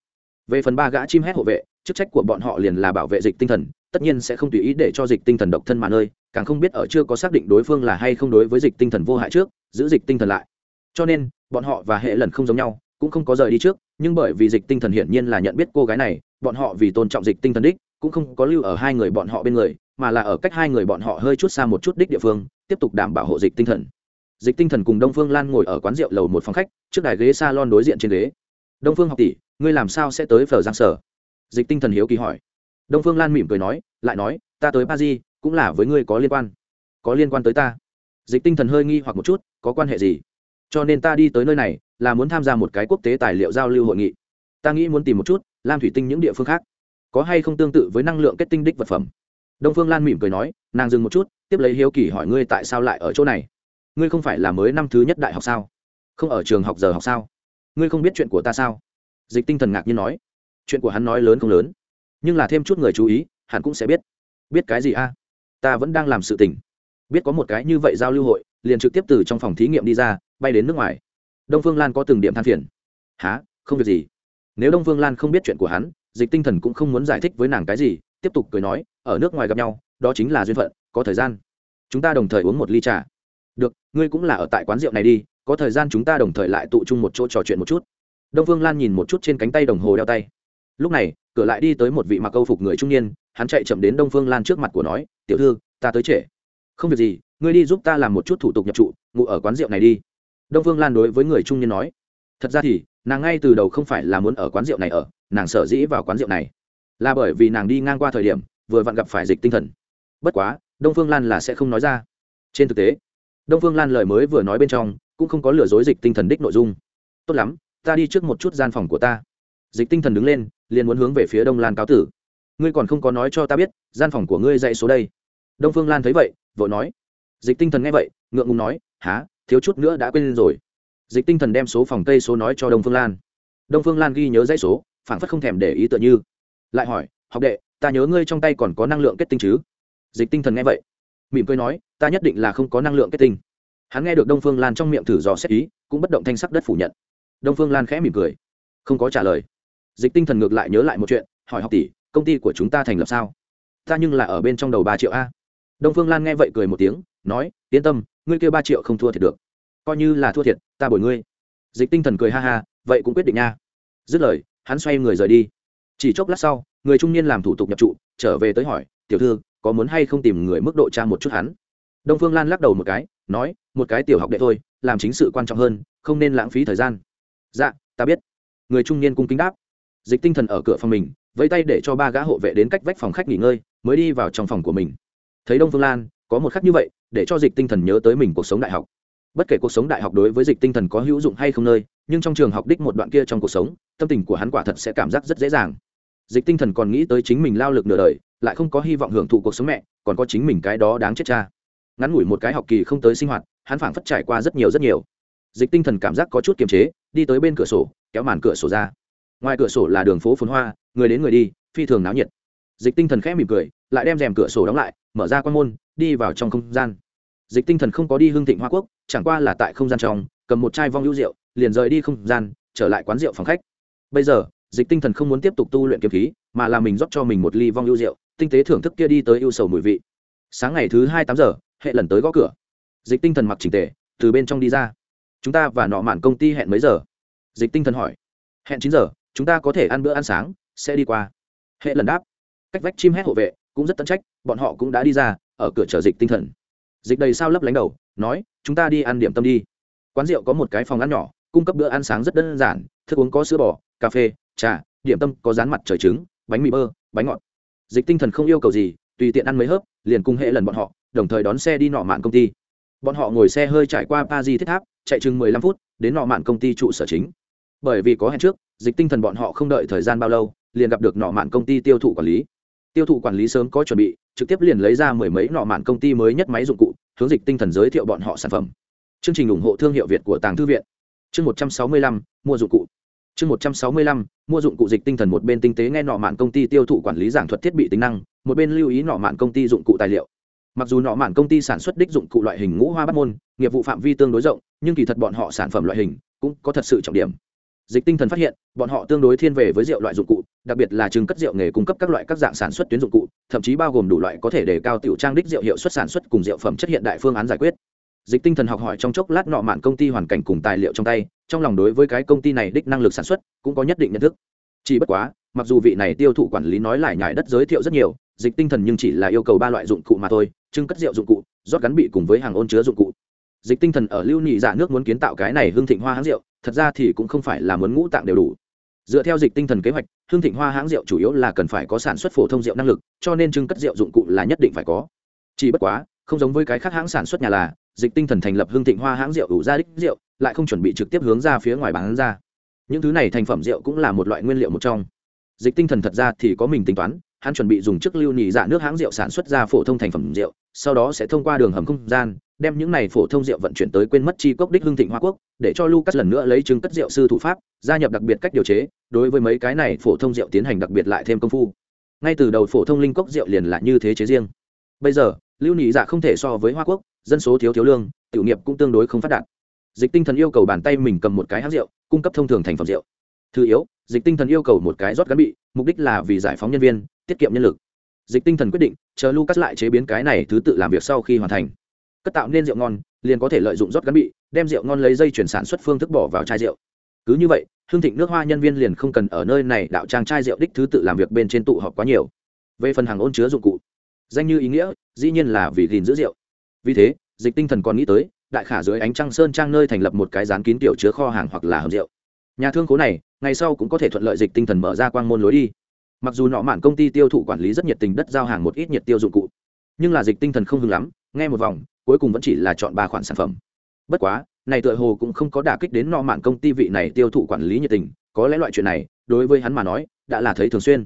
[SPEAKER 1] Về phần ba gã chim hét hộ vệ, chức trách của bọn họ liền là bảo vệ dịch tinh thần, tất nhiên sẽ không tùy ý để cho dịch tinh thần độc thân mà nơi, càng không biết ở chưa có xác định đối phương là hay không đối với dịch tinh thần vô hại trước, giữ dịch tinh thần lại. Cho nên, bọn họ và hệ lần không giống nhau, cũng không có rời đi trước, nhưng bởi vì dịch tinh thần hiển nhiên là nhận biết cô gái này, bọn họ vì tôn trọng dịch tinh thần đích, cũng không có lưu ở hai người bọn họ bên người, mà là ở cách hai người bọn họ hơi chút xa một chút đích địa phương, tiếp tục đảm bảo hộ dịch tinh thần dịch tinh thần cùng đông phương lan ngồi ở quán rượu lầu một phòng khách, trước đài ghế s a lon đối diện trên ghế. Đông phương học tỷ, ngươi làm sao sẽ tới phở giang sở? Dịch tinh thần hiếu kỳ hỏi. Đông phương lan mỉm cười nói, lại nói, ta tới pa di cũng là với ngươi có liên quan. Có liên quan tới ta? Dịch tinh thần hơi nghi hoặc một chút, có quan hệ gì? Cho nên ta đi tới nơi này, là muốn tham gia một cái quốc tế tài liệu giao lưu hội nghị. Ta nghĩ muốn tìm một chút, lam thủy tinh những địa phương khác. Có hay không tương tự với năng lượng kết tinh đích vật phẩm? Đông phương lan mỉm cười nói, nàng dừng một chút, tiếp lấy hiếu kỳ hỏi ngươi tại sao lại ở chỗ này ngươi không phải là mới năm thứ nhất đại học sao? Không ở trường học giờ học sao? Ngươi không biết chuyện của ta sao? Dịch tinh thần ngạc nhiên nói. Chuyện của hắn nói lớn không lớn, nhưng là thêm chút người chú ý, hắn cũng sẽ biết. Biết cái gì a? Ta vẫn đang làm sự tình. Biết có một cái như vậy giao lưu hội, liền trực tiếp từ trong phòng thí nghiệm đi ra, bay đến nước ngoài. Đông phương lan có từng điểm than phiền. Há không việc gì. Nếu đông phương lan không biết chuyện của hắn, dịch tinh thần cũng không muốn giải thích với nàng cái gì, tiếp tục cười nói, ở nước ngoài gặp nhau, đó chính là duyên phận, có thời gian. Chúng ta đồng thời uống một ly trà được, ngươi cũng là ở tại quán rượu này đi, có thời gian chúng ta đồng thời lại tụ chung một chỗ trò chuyện một chút. Đông phương lan nhìn một chút trên cánh tay đồng hồ đeo tay. Lúc này, cửa lại đi tới một vị mặc câu phục người trung niên, hắn chạy chậm đến đông phương lan trước mặt của nói, tiểu thư, ta tới trễ. Không việc gì, ngươi đi giúp ta làm một chút thủ tục nhập trụ, ngủ ở quán rượu này đi. Đông phương lan đối với người trung niên nói. Thật ra thì, nàng ngay từ đầu không phải là muốn ở quán rượu này ở, nàng sở dĩ vào quán rượu này là bởi vì nàng đi ngang qua thời điểm, vừa vặn gặp phải dịch tinh thần. Bất quá, đông phương lan là sẽ không nói ra. Trên thực tế đông phương lan lời mới vừa nói bên trong, cũng không có lừa dối dịch tinh thần đích nội dung. Tốt lắm, ta đi trước một chút gian phòng của ta. Dịch tinh thần đứng lên, liền muốn hướng về phía đông lan cáo tử. Ngươi còn không có nói cho ta biết, gian phòng của ngươi dạy số đây. Đông phương lan thấy vậy, vội nói. Dịch tinh thần nghe vậy, ngượng ngùng nói há thiếu chút nữa đã quên rồi. Dịch tinh thần đem số phòng tây số nói cho đông phương lan. Đông phương lan ghi nhớ dãy số phản phất không thèm để ý tựa như. Lại hỏi, học đệ, ta nhớ ngươi trong tay còn có năng lượng kết tinh chứ? Dịch tinh thần nghe vậy mỉm cười nói, ta nhất định là không có năng lượng kết tinh. Hắn nghe được đông phương lan trong miệng thử dò xét ý, cũng bất động thanh sắc đất phủ nhận. Đông phương lan khẽ mỉm cười. Không có trả lời. Dịch tinh thần ngược lại nhớ lại một chuyện, hỏi học tỷ, công ty của chúng ta thành lập sao? Ta nhưng là ở bên trong đầu ba triệu a. Đông phương lan nghe vậy cười một tiếng, nói, yên tâm, ngươi kêu ba triệu không thua thiệt được. Coi như là thua thiệt, ta bồi ngươi. Dịch tinh thần cười ha ha, vậy cũng quyết định nha. Dứt lời, hắn xoay người rời đi. Chỉ chốc lát sau người trung niên làm thủ tục nhập trụ, trở về tới hỏi, tiểu thư, có muốn hay không tìm người mức độ cha một chút hắn? Đông phương lan lắc đầu một cái, nói, một cái tiểu học đệ thôi, làm chính sự quan trọng hơn, không nên lãng phí thời gian. Dạ ta biết. Người trung niên cung kính đáp. Dịch tinh thần ở cửa phòng mình, vẫy tay để cho ba gã hộ vệ đến cách vách phòng khách nghỉ ngơi, mới đi vào trong phòng của mình. Thấy đông phương lan, có một khắc như vậy, để cho dịch tinh thần nhớ tới mình cuộc sống đại học. Bất kể cuộc sống đại học đối với dịch tinh thần có hữu dụng hay không nơi, nhưng trong trường học đích một đoạn kia trong cuộc sống, tâm tình của hắn quả thật sẽ cảm giác rất dễ dàng dịch tinh thần còn nghĩ tới chính mình lao lực nửa đời, lại không có hy vọng hưởng thụ cuộc sống mẹ, còn có chính mình cái đó đáng chết cha. Ngắn ngủi một cái học kỳ không tới sinh hoạt, hắn phảng phất trải qua rất nhiều rất nhiều. Dịch tinh thần cảm giác có chút kiềm chế, đi tới bên cửa sổ, kéo màn cửa sổ ra. Ngoài cửa sổ là đường phố phồn hoa, người đến người đi, phi thường náo nhiệt. Dịch tinh thần khẽ mỉm cười, lại đem rèm cửa sổ đóng lại, mở ra quan môn, đi vào trong không gian. Dịch tinh thần không có đi hương thịnh hoa quốc, chẳng qua là tại không gian trong, cầm một chai vong hữu rượu, liền rời đi không gian, trở lại quán rượu phòng khách. Bây giờ dịch tinh thần không muốn tiếp tục tu luyện kiếm khí, mà là mình rót cho mình một ly vong ưu rượu, tinh tế thưởng thức kia đi tới ưu sầu mùi vị. Sáng ngày thứ hai tám giờ, hệ lần tới gõ cửa. Dịch tinh thần mặc trình tề, từ bên trong đi ra. Chúng ta và nọ mạn công ty hẹn mấy giờ? Dịch tinh thần hỏi. Hẹn chín giờ, chúng ta có thể ăn bữa ăn sáng, sẽ đi qua. Hệ lần đáp. Cách vách chim hét hộ vệ, cũng rất tận trách, bọn họ cũng đã đi ra, ở cửa chở dịch tinh thần. Dịch đầy sao lấp lánh đầu, nói, chúng ta đi ăn điểm tâm đi. Quán rượu có một cái phòng ăn nhỏ, cung cấp bữa ăn sáng rất đơn giản, thức uống có sữa bò, cà phê trà điểm tâm có rán mặt trời trứng, bánh mì bơ, bánh ngọt. Dịch tinh thần không yêu cầu gì, tùy tiện ăn mấy hớp, liền cùng hệ lần bọn họ, đồng thời đón xe đi nọ mạn công ty. Bọn họ ngồi xe hơi trải qua pa di thiết tháp, chạy chừng mười lăm phút, đến nọ mạn công ty trụ sở chính. Bởi vì có hẹn trước, dịch tinh thần bọn họ không đợi thời gian bao lâu, liền gặp được nọ mạn công ty tiêu thụ quản lý. Tiêu thụ quản lý sớm có chuẩn bị, trực tiếp liền lấy ra mười mấy nọ mạn công ty mới nhất máy dụng cụ, hướng dịch tinh thần giới thiệu bọn họ sản phẩm. Chương trình ủng hộ thương hiệu việt của tàng thư viện. Chương một trăm sáu mươi lăm, mua dụng cụ chương một trăm sáu mươi lăm, mua dụng cụ dịch tinh thần một bên tinh tế nghe nọ mạn công ty tiêu thụ quản lý giảng thuật thiết bị tính năng, một bên lưu ý nọ mạn công ty dụng cụ tài liệu. Mặc dù nọ mạn công ty sản xuất đích dụng cụ loại hình ngũ hoa bắt môn, nghiệp vụ phạm vi tương đối rộng, nhưng kỳ thật bọn họ sản phẩm loại hình cũng có thật sự trọng điểm. Dịch tinh thần phát hiện, bọn họ tương đối thiên về với rượu loại dụng cụ, đặc biệt là trứng cất rượu nghề cung cấp các loại các dạng sản xuất tuyến dụng cụ, thậm chí bao gồm đủ loại có thể để cao tiểu trang đích rượu hiệu suất sản xuất cùng rượu phẩm chất hiện đại phương án giải quyết. Dịch tinh thần học hỏi trong chốc lát nọ mạn công ty hoàn cảnh cùng tài liệu trong tay trong lòng đối với cái công ty này đích năng lực sản xuất cũng có nhất định nhận thức. Chỉ bất quá, mặc dù vị này tiêu thụ quản lý nói lại nhải đất giới thiệu rất nhiều, dịch tinh thần nhưng chỉ là yêu cầu ba loại dụng cụ mà thôi, trưng cất rượu dụng cụ, rót gắn bị cùng với hàng ôn chứa dụng cụ. Dịch tinh thần ở lưu nhị dạ nước muốn kiến tạo cái này hương thịnh hoa hãng rượu, thật ra thì cũng không phải là muốn ngũ tạng đều đủ. Dựa theo dịch tinh thần kế hoạch hương thịnh hoa hãng rượu chủ yếu là cần phải có sản xuất phổ thông rượu năng lực, cho nên trưng cất rượu dụng cụ là nhất định phải có. Chỉ bất quá, không giống với cái khác hãng sản xuất nhà là, dịch tinh thần thành lập hương thịnh hoa hãng rượu đủ ra đích rượu lại không chuẩn bị trực tiếp hướng ra phía ngoài bán ra. Những thứ này thành phẩm rượu cũng là một loại nguyên liệu một trong. Dịch tinh thần thật ra thì có mình tính toán, hắn chuẩn bị dùng chức lưu nỉ dạ nước hãng rượu sản xuất ra phổ thông thành phẩm rượu, sau đó sẽ thông qua đường hầm không gian, đem những này phổ thông rượu vận chuyển tới quên mất chi cốc đích hương thịnh hoa quốc, để cho lucas lần nữa lấy chứng cất rượu sư thủ pháp, gia nhập đặc biệt cách điều chế, đối với mấy cái này phổ thông rượu tiến hành đặc biệt lại thêm công phu. Ngay từ đầu phổ thông linh cốc rượu liền là như thế chế riêng. Bây giờ, lưu nỉ dạ không thể so với hoa quốc, dân số thiếu thiếu lương, tiểu nghiệp cũng tương đối không phát đạt dịch tinh thần yêu cầu bàn tay mình cầm một cái hát rượu, cung cấp thông thường thành phẩm rượu. Thứ yếu, dịch tinh thần yêu cầu một cái rót gắn bị, mục đích là vì giải phóng nhân viên, tiết kiệm nhân lực. Dịch tinh thần quyết định, chờ lucas lại chế biến cái này thứ tự làm việc sau khi hoàn thành. Cất tạo nên rượu ngon, liền có thể lợi dụng rót gắn bị, đem rượu ngon lấy dây chuyển sản xuất phương thức bỏ vào chai rượu. Cứ như vậy, hương thịnh nước hoa nhân viên liền không cần ở nơi này đạo trang chai rượu đích thứ tự làm việc bên trên tụ họp quá nhiều. Về phần hàng ôn chứa dụng cụ, danh như ý nghĩa, dĩ nhiên là vì gìn giữ rượu. Vì thế, dịch tinh thần còn nghĩ tới đại khả dưới ánh trăng sơn trang nơi thành lập một cái rán kín tiểu chứa kho hàng hoặc là hầm rượu. Nhà thương cố này, ngày sau cũng có thể thuận lợi dịch tinh thần mở ra quang môn lối đi. Mặc dù nọ mạn công ty tiêu thụ quản lý rất nhiệt tình đất giao hàng một ít nhiệt tiêu dụng cụ, nhưng là dịch tinh thần không hưng lắm, nghe một vòng, cuối cùng vẫn chỉ là chọn ba khoản sản phẩm. Bất quá, này tựa hồ cũng không có đả kích đến nọ mạn công ty vị này tiêu thụ quản lý nhiệt tình, có lẽ loại chuyện này, đối với hắn mà nói, đã là thấy thường xuyên.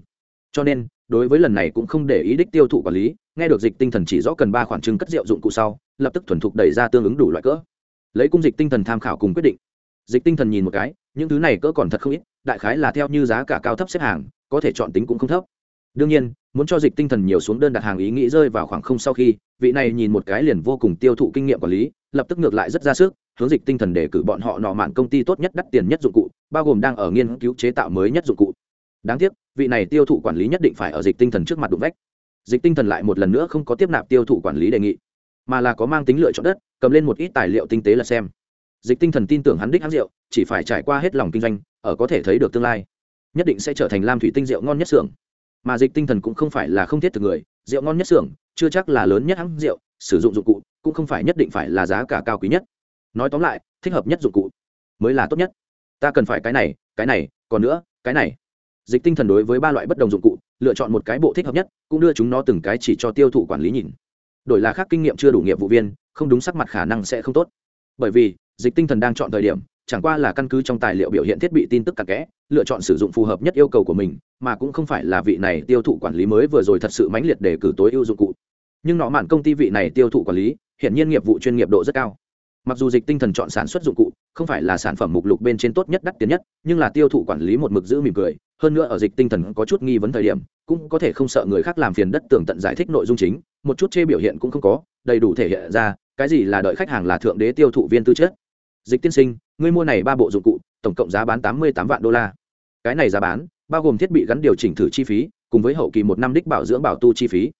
[SPEAKER 1] Cho nên đối với lần này cũng không để ý đích tiêu thụ quản lý, nghe được dịch tinh thần chỉ rõ cần ba khoản trưng cất rượu dụng cụ sau, lập tức thuần thục đẩy ra tương ứng đủ loại cỡ. Lấy cung dịch tinh thần tham khảo cùng quyết định. Dịch tinh thần nhìn một cái, những thứ này cỡ còn thật không ít, đại khái là theo như giá cả cao thấp xếp hàng, có thể chọn tính cũng không thấp. Đương nhiên, muốn cho dịch tinh thần nhiều xuống đơn đặt hàng ý nghĩ rơi vào khoảng không sau khi, vị này nhìn một cái liền vô cùng tiêu thụ kinh nghiệm quản lý, lập tức ngược lại rất ra sức, hướng dịch tinh thần để cử bọn họ nọ mạn công ty tốt nhất đắt tiền nhất dụng cụ, bao gồm đang ở nghiên cứu chế tạo mới nhất dụng cụ đáng tiếc, vị này tiêu thụ quản lý nhất định phải ở dịch tinh thần trước mặt đụng vách. Dịch tinh thần lại một lần nữa không có tiếp nạp tiêu thụ quản lý đề nghị, mà là có mang tính lựa chọn đất, cầm lên một ít tài liệu tinh tế là xem. Dịch tinh thần tin tưởng hắn đích hãng rượu, chỉ phải trải qua hết lòng kinh doanh, ở có thể thấy được tương lai, nhất định sẽ trở thành lam thủy tinh rượu ngon nhất xưởng. Mà dịch tinh thần cũng không phải là không thiết thực người, rượu ngon nhất xưởng, chưa chắc là lớn nhất hãng rượu, sử dụng dụng cụ cũng không phải nhất định phải là giá cả cao quý nhất. Nói tóm lại, thích hợp nhất dụng cụ mới là tốt nhất. Ta cần phải cái này cái này, còn nữa, cái này dịch tinh thần đối với ba loại bất đồng dụng cụ, lựa chọn một cái bộ thích hợp nhất, cũng đưa chúng nó từng cái chỉ cho tiêu thụ quản lý nhìn. Đổi là khác kinh nghiệm chưa đủ nghiệp vụ viên, không đúng sắc mặt khả năng sẽ không tốt. Bởi vì, dịch tinh thần đang chọn thời điểm, chẳng qua là căn cứ trong tài liệu biểu hiện thiết bị tin tức cặn kẽ, lựa chọn sử dụng phù hợp nhất yêu cầu của mình, mà cũng không phải là vị này tiêu thụ quản lý mới vừa rồi thật sự mãnh liệt để cử tối ưu dụng cụ. Nhưng nọ mạn công ty vị này tiêu thụ quản lý hiện nhiên nghiệp vụ chuyên nghiệp độ rất cao mặc dù dịch tinh thần chọn sản xuất dụng cụ, không phải là sản phẩm mục lục bên trên tốt nhất đắt tiền nhất, nhưng là tiêu thụ quản lý một mực giữ mỉm cười. Hơn nữa ở dịch tinh thần có chút nghi vấn thời điểm, cũng có thể không sợ người khác làm phiền đất tường tận giải thích nội dung chính, một chút chê biểu hiện cũng không có, đầy đủ thể hiện ra, cái gì là đợi khách hàng là thượng đế tiêu thụ viên tư chất. Dịch tiên sinh người mua này ba bộ dụng cụ, tổng cộng giá bán tám mươi tám vạn đô la. Cái này giá bán, bao gồm thiết bị gắn điều chỉnh thử chi phí, cùng với hậu kỳ một năm đích bảo dưỡng bảo tu chi phí.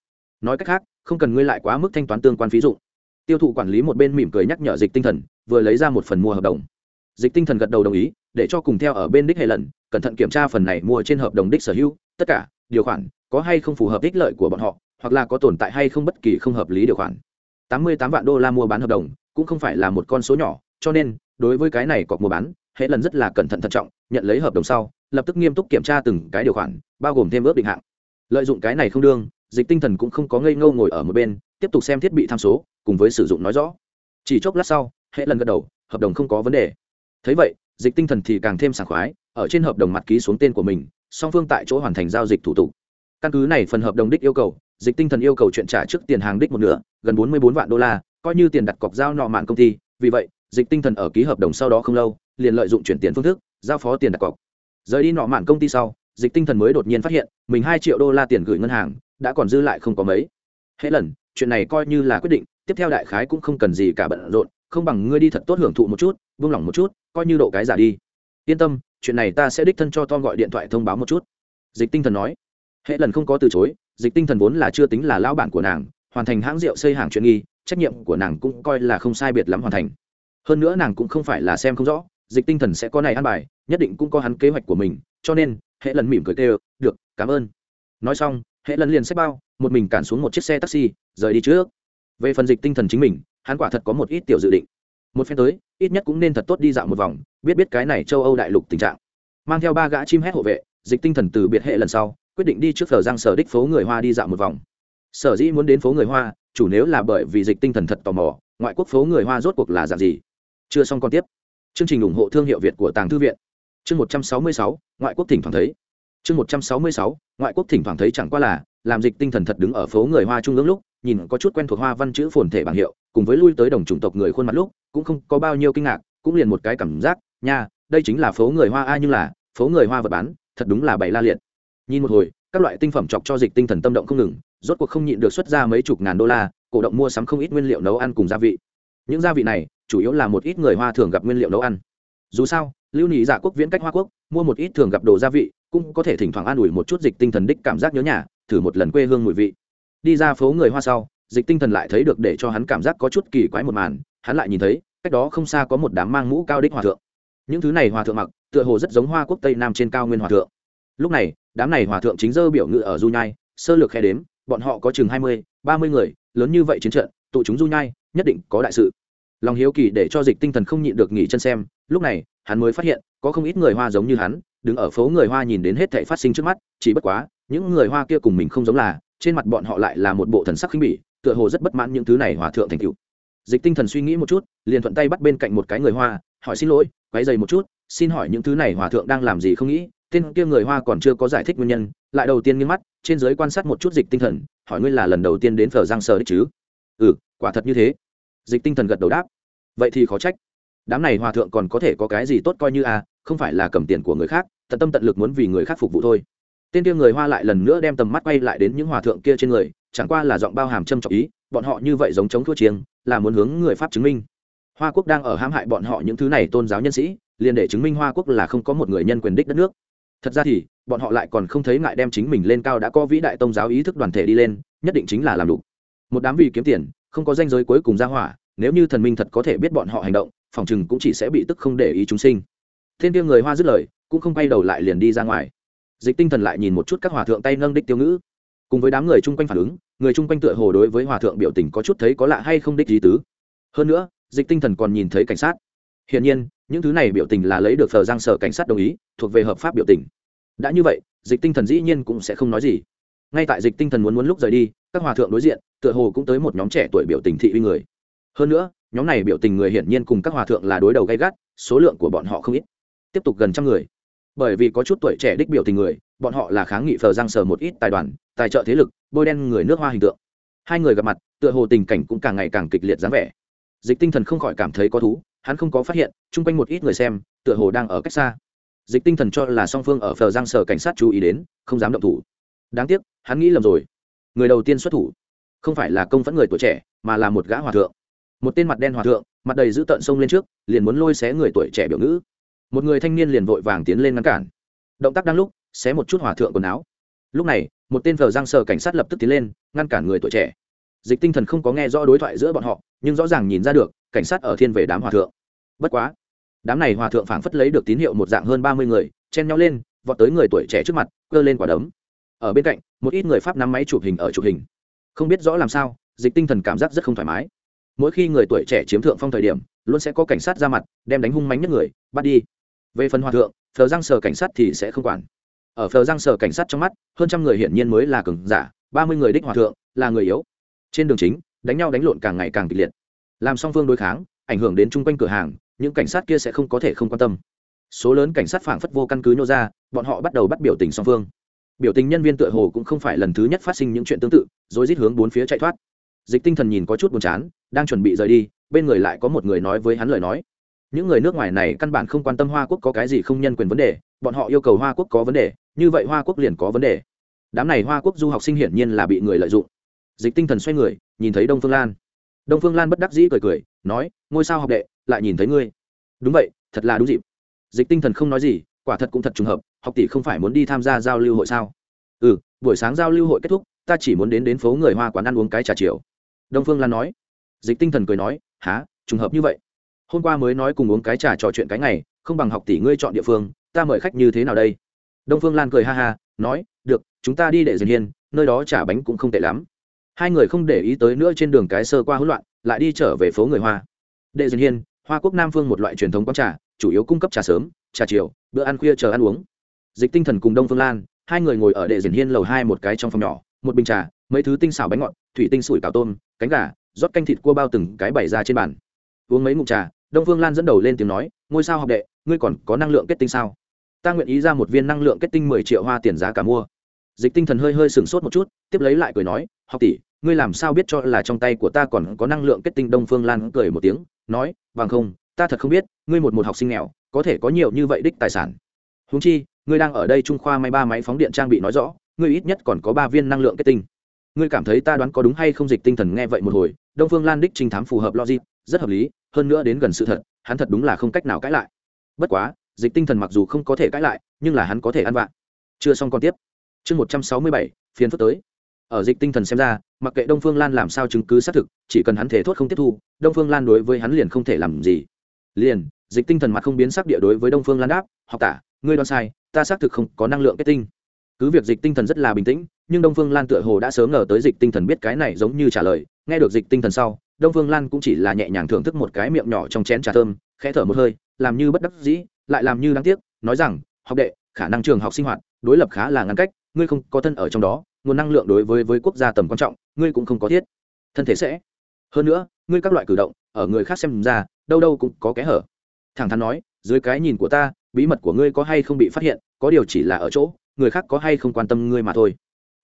[SPEAKER 1] Nói cách khác, không cần ngươi lại quá mức thanh toán tương quan phí dụng tiêu thụ quản lý một bên mỉm cười nhắc nhở dịch tinh thần, vừa lấy ra một phần mua hợp đồng. Dịch tinh thần gật đầu đồng ý, để cho cùng theo ở bên đích hệ lần, cẩn thận kiểm tra phần này mua trên hợp đồng đích sở hữu, tất cả, điều khoản, có hay không phù hợp ích lợi của bọn họ, hoặc là có tồn tại hay không bất kỳ không hợp lý điều khoản. Tám mươi tám vạn đô la mua bán hợp đồng, cũng không phải là một con số nhỏ, cho nên, đối với cái này cọc mua bán, hệ lần rất là cẩn thận thận trọng, nhận lấy hợp đồng sau, lập tức nghiêm túc kiểm tra từng cái điều khoản, bao gồm thêm ước định hạng. Lợi dụng cái này không đương, dịch tinh thần cũng không có ngây ngâu ngồi ở một bên tiếp tục xem thiết bị tham số, cùng với sử dụng nói rõ. Chỉ chốc lát sau, hệ lần gật đầu, hợp đồng không có vấn đề. Thấy vậy, dịch tinh thần thì càng thêm sảng khoái, ở trên hợp đồng mặt ký xuống tên của mình, song phương tại chỗ hoàn thành giao dịch thủ tục. Căn cứ này phần hợp đồng đích yêu cầu, dịch tinh thần yêu cầu chuyện trả trước tiền hàng đích một nửa, gần bốn mươi bốn vạn đô la, coi như tiền đặt cọc giao nọ mạng công ty. Vì vậy, dịch tinh thần ở ký hợp đồng sau đó không lâu, liền lợi dụng chuyển tiền phương thức, giao phó tiền đặt cọc. Rời đi nọ mạng công ty sau, dịch tinh thần mới đột nhiên phát hiện, mình hai triệu đô la tiền gửi ngân hàng, đã còn dư lại không có mấy hệ lần, chuyện này coi như là quyết định, tiếp theo đại khái cũng không cần gì cả bận rộn, không bằng ngươi đi thật tốt hưởng thụ một chút vung lòng một chút, coi như độ cái giả đi. Yên tâm, chuyện này ta sẽ đích thân cho tom gọi điện thoại thông báo một chút. Dịch tinh thần nói. Hệ lần không có từ chối, dịch tinh thần vốn là chưa tính là lão bản của nàng, hoàn thành hãng rượu xây hàng chuyện nghi, trách nhiệm của nàng cũng coi là không sai biệt lắm hoàn thành. Hơn nữa nàng cũng không phải là xem không rõ, dịch tinh thần sẽ có này ăn bài, nhất định cũng có hắn kế hoạch của mình, cho nên hệ lần mỉm cười kêu, được, cảm ơn. Nói xong hệ lần liền xếp bao một mình cản xuống một chiếc xe taxi, rời đi trước. Về phần dịch tinh thần chính mình, hắn quả thật có một ít tiểu dự định. Một phen tới, ít nhất cũng nên thật tốt đi dạo một vòng, biết biết cái này châu âu đại lục tình trạng. Mang theo ba gã chim hét hộ vệ, dịch tinh thần từ biệt hệ lần sau, quyết định đi trước phở giang sở đích phố người hoa đi dạo một vòng. Sở dĩ muốn đến phố người hoa, chủ nếu là bởi vì dịch tinh thần thật tò mò, ngoại quốc phố người hoa rốt cuộc là dạng gì? Chưa xong còn tiếp. Chương trình ủng hộ thương hiệu việt của tàng thư viện. Chương một trăm sáu mươi sáu, ngoại quốc thỉnh thoảng thấy. Chương một trăm sáu mươi sáu, ngoại quốc thỉnh thoảng thấy chẳng qua là làm dịch tinh thần thật đứng ở phố người hoa trung ương lúc, nhìn có chút quen thuộc hoa văn chữ phồn thể bảng hiệu, cùng với lui tới đồng chủng tộc người khuôn mặt lúc, cũng không có bao nhiêu kinh ngạc, cũng liền một cái cảm giác, nha, đây chính là phố người hoa a nhưng là, phố người hoa vật bán, thật đúng là bảy la liệt. Nhìn một hồi, các loại tinh phẩm chọc cho dịch tinh thần tâm động không ngừng, rốt cuộc không nhịn được xuất ra mấy chục ngàn đô la, cổ động mua sắm không ít nguyên liệu nấu ăn cùng gia vị. Những gia vị này, chủ yếu là một ít người hoa thường gặp nguyên liệu nấu ăn. Dù sao, lưu nhị giả quốc viễn cách hoa quốc, mua một ít thường gặp đồ gia vị, cũng có thể thỉnh thoảng an ủi một chút dịch tinh thần đích cảm giác nhớ nhà thử một lần quê hương mùi vị. Đi ra phố người hoa sau, dịch tinh thần lại thấy được để cho hắn cảm giác có chút kỳ quái một màn, hắn lại nhìn thấy, cách đó không xa có một đám mang mũ cao đích hòa thượng. Những thứ này hòa thượng mặc, tựa hồ rất giống hoa quốc tây nam trên cao nguyên hòa thượng. Lúc này, đám này hòa thượng chính dơ biểu ngự ở du nhai, sơ lược khe đếm, bọn họ có chừng hai mươi, ba mươi người, lớn như vậy chiến trận, tụ chúng du nhai, nhất định có đại sự. Lòng hiếu kỳ để cho dịch tinh thần không nhịn được nghỉ chân xem, lúc này, hắn mới phát hiện, có không ít người hoa giống như hắn, đứng ở phố người hoa nhìn đến hết thảy phát sinh trước mắt, chỉ bất quá những người hoa kia cùng mình không giống là trên mặt bọn họ lại là một bộ thần sắc khinh bỉ tựa hồ rất bất mãn những thứ này hòa thượng thành cựu dịch tinh thần suy nghĩ một chút liền thuận tay bắt bên cạnh một cái người hoa hỏi xin lỗi quáy dày một chút xin hỏi những thứ này hòa thượng đang làm gì không nghĩ tên kia người hoa còn chưa có giải thích nguyên nhân lại đầu tiên nghiêng mắt trên giới quan sát một chút dịch tinh thần hỏi ngươi là lần đầu tiên đến phở giang sờ đấy chứ? Ừ quả thật như thế. Dịch tinh thần gật đầu đáp. Vậy thì khó trách. Đám này hòa thượng còn có thể có cái gì tốt coi như a à, không phải là cầm tiền của người khác tận tâm tận lực muốn vì người khác phục vụ thôi tên kia người hoa lại lần nữa đem tầm mắt quay lại đến những hòa thượng kia trên người, chẳng qua là giọng bao hàm châm trọng ý, bọn họ như vậy giống chống thua chiêng, là muốn hướng người pháp chứng minh. Hoa quốc đang ở hãm hại bọn họ những thứ này tôn giáo nhân sĩ, liền để chứng minh hoa quốc là không có một người nhân quyền đích đất nước. Thật ra thì, bọn họ lại còn không thấy ngại đem chính mình lên cao đã có vĩ đại tôn giáo ý thức đoàn thể đi lên, nhất định chính là làm đủ. Một đám vì kiếm tiền, không có danh giới cuối cùng ra hỏa, nếu như thần minh thật có thể biết bọn họ hành động, phòng chừng cũng chỉ sẽ bị tức không để ý chúng sinh. Thiên tiêu người hoa dứt lời, cũng không quay đầu lại liền đi ra ngoài dịch tinh thần lại nhìn một chút các hòa thượng tay nâng đích tiêu ngữ. Cùng với đám người chung quanh phản ứng, người chung quanh tựa hồ đối với hòa thượng biểu tình có chút thấy có lạ hay không đích gì tứ. Hơn nữa, dịch tinh thần còn nhìn thấy cảnh sát. Hiển nhiên, những thứ này biểu tình là lấy được thờ giang sở cảnh sát đồng ý, thuộc về hợp pháp biểu tình. Đã như vậy, dịch tinh thần dĩ nhiên cũng sẽ không nói gì. Ngay tại dịch tinh thần muốn muốn lúc rời đi, các hòa thượng đối diện, tựa hồ cũng tới một nhóm trẻ tuổi biểu tình thị uy người. Hơn nữa, nhóm này biểu tình người hiển nhiên cùng các hòa thượng là đối đầu gay gắt, số lượng của bọn họ không ít. Tiếp tục gần trăm người bởi vì có chút tuổi trẻ đích biểu tình người, bọn họ là kháng nghị phờ giang sờ một ít tài đoàn, tài trợ thế lực, bôi đen người nước hoa hình tượng. Hai người gặp mặt, tựa hồ tình cảnh cũng càng ngày càng kịch liệt dáng vẻ. Dịch tinh thần không khỏi cảm thấy có thú, hắn không có phát hiện, chung quanh một ít người xem, tựa hồ đang ở cách xa. Dịch tinh thần cho là song phương ở phờ giang sở cảnh sát chú ý đến, không dám động thủ. Đáng tiếc, hắn nghĩ lầm rồi. Người đầu tiên xuất thủ, không phải là công phẫn người tuổi trẻ, mà là một gã hòa thượng. Một tên mặt đen hòa thượng, mặt đầy giữ tận sông lên trước, liền muốn lôi xé người tuổi trẻ biểu ngữ một người thanh niên liền vội vàng tiến lên ngăn cản. Động tác đang lúc, xé một chút hòa thượng quần áo. Lúc này, một tên vờ giang sờ cảnh sát lập tức tiến lên, ngăn cản người tuổi trẻ. Dịch tinh thần không có nghe rõ đối thoại giữa bọn họ, nhưng rõ ràng nhìn ra được, cảnh sát ở thiên về đám hòa thượng. Bất quá, đám này hòa thượng phảng phất lấy được tín hiệu một dạng hơn ba mươi người, chen nhau lên, vọt tới người tuổi trẻ trước mặt, cơ lên quả đấm. Ở bên cạnh, một ít người pháp nắm máy chụp hình ở chụp hình. Không biết rõ làm sao, dịch tinh thần cảm giác rất không thoải mái. Mỗi khi người tuổi trẻ chiếm thượng phong thời điểm, luôn sẽ có cảnh sát ra mặt, đem đánh hung mánh nhất người, bắt đi về phần hòa thượng, phờ giang sở cảnh sát thì sẽ không quản. Ở phờ giang sở cảnh sát trong mắt, hơn trăm người hiển nhiên mới là cường giả, ba mươi người đích hòa thượng là người yếu. Trên đường chính, đánh nhau đánh lộn càng ngày càng kịch liệt. Làm song phương đối kháng, ảnh hưởng đến chung quanh cửa hàng, những cảnh sát kia sẽ không có thể không quan tâm. Số lớn cảnh sát phảng phất vô căn cứ nhô ra, bọn họ bắt đầu bắt biểu tình song phương. Biểu tình nhân viên tựa hồ cũng không phải lần thứ nhất phát sinh những chuyện tương tự, rồi rít hướng bốn phía chạy thoát. Dịch tinh thần nhìn có chút buồn chán, đang chuẩn bị rời đi, bên người lại có một người nói với hắn lời nói những người nước ngoài này căn bản không quan tâm hoa quốc có cái gì không nhân quyền vấn đề, bọn họ yêu cầu hoa quốc có vấn đề, như vậy hoa quốc liền có vấn đề. Đám này hoa quốc du học sinh hiển nhiên là bị người lợi dụng. Dịch tinh thần xoay người, nhìn thấy đông phương lan. Đông phương lan bất đắc dĩ cười cười, nói, ngôi sao học đệ, lại nhìn thấy ngươi. Đúng vậy, thật là đúng dịp. Dịch tinh thần không nói gì, quả thật cũng thật trùng hợp, học tỷ không phải muốn đi tham gia giao lưu hội sao? Ừ buổi sáng giao lưu hội kết thúc, ta chỉ muốn đến đến phố người hoa quán ăn uống cái trà chiều. Đông phương lan nói. Dịch tinh thần cười nói há trùng hợp như vậy? Hôm qua mới nói cùng uống cái trà trò chuyện cái ngày, không bằng học tỷ ngươi chọn địa phương, ta mời khách như thế nào đây? Đông phương lan cười ha ha, nói, được, chúng ta đi đệ diền hiên, nơi đó trả bánh cũng không tệ lắm. Hai người không để ý tới nữa trên đường cái sơ qua hỗn loạn, lại đi trở về phố người hoa. Đệ diền hiên, hoa quốc nam phương một loại truyền thống quán trà, chủ yếu cung cấp trà sớm, trà chiều, bữa ăn khuya chờ ăn uống. Dịch tinh thần cùng đông phương lan, hai người ngồi ở đệ diền hiên lầu hai một cái trong phòng nhỏ, một bình trà, mấy thứ tinh xảo bánh ngọt, thủy tinh sủi cào tôm, cánh gà, rót canh thịt cua bao từng cái bày ra trên bàn uống mấy ngụm trà, đông phương lan dẫn đầu lên tiếng nói, ngôi sao học đệ, ngươi còn có năng lượng kết tinh sao? Ta nguyện ý ra một viên năng lượng kết tinh mười triệu hoa tiền giá cả mua. Dịch tinh thần hơi hơi sửng sốt một chút, tiếp lấy lại cười nói, học tỷ, ngươi làm sao biết cho là trong tay của ta còn có năng lượng kết tinh? Đông phương lan cười một tiếng, nói bằng không, ta thật không biết, ngươi một một học sinh nghèo, có thể có nhiều như vậy đích tài sản. Húng chi, ngươi đang ở đây trung khoa may ba máy phóng điện trang bị nói rõ, ngươi ít nhất còn có ba viên năng lượng kết tinh. Ngươi cảm thấy ta đoán có đúng hay không? Dịch tinh thần nghe vậy một hồi, đông phương lan đích trình thám phù hợp logic rất hợp lý, hơn nữa đến gần sự thật, hắn thật đúng là không cách nào cãi lại. Bất quá, dịch tinh thần mặc dù không có thể cãi lại, nhưng là hắn có thể ăn vạ. Chưa xong còn tiếp. Chương một trăm sáu mươi bảy phiến phức tới. Ở dịch tinh thần xem ra, mặc kệ đông phương lan làm sao chứng cứ xác thực, chỉ cần hắn thể thốt không tiếp thu, đông phương lan đối với hắn liền không thể làm gì. Liền, dịch tinh thần mặt không biến sắc địa đối với đông phương lan đáp, học tả, ngươi đoán sai, ta xác thực không có năng lượng kết tinh. Cứ việc dịch tinh thần rất là bình tĩnh, nhưng đông phương lan tựa hồ đã sớm ngờ tới dịch tinh thần biết cái này giống như trả lời, nghe được dịch tinh thần sau đông phương lan cũng chỉ là nhẹ nhàng thưởng thức một cái miệng nhỏ trong chén trà thơm, khẽ thở một hơi, làm như bất đắc dĩ, lại làm như đáng tiếc, nói rằng, học đệ, khả năng trường học sinh hoạt đối lập khá là ngăn cách, ngươi không có thân ở trong đó, nguồn năng lượng đối với với quốc gia tầm quan trọng, ngươi cũng không có thiết. Thân thể sẽ. Hơn nữa, ngươi các loại cử động, ở người khác xem ra, đâu đâu cũng có kẽ hở. Thẳng thắn nói, dưới cái nhìn của ta, bí mật của ngươi có hay không bị phát hiện, có điều chỉ là ở chỗ, người khác có hay không quan tâm ngươi mà thôi.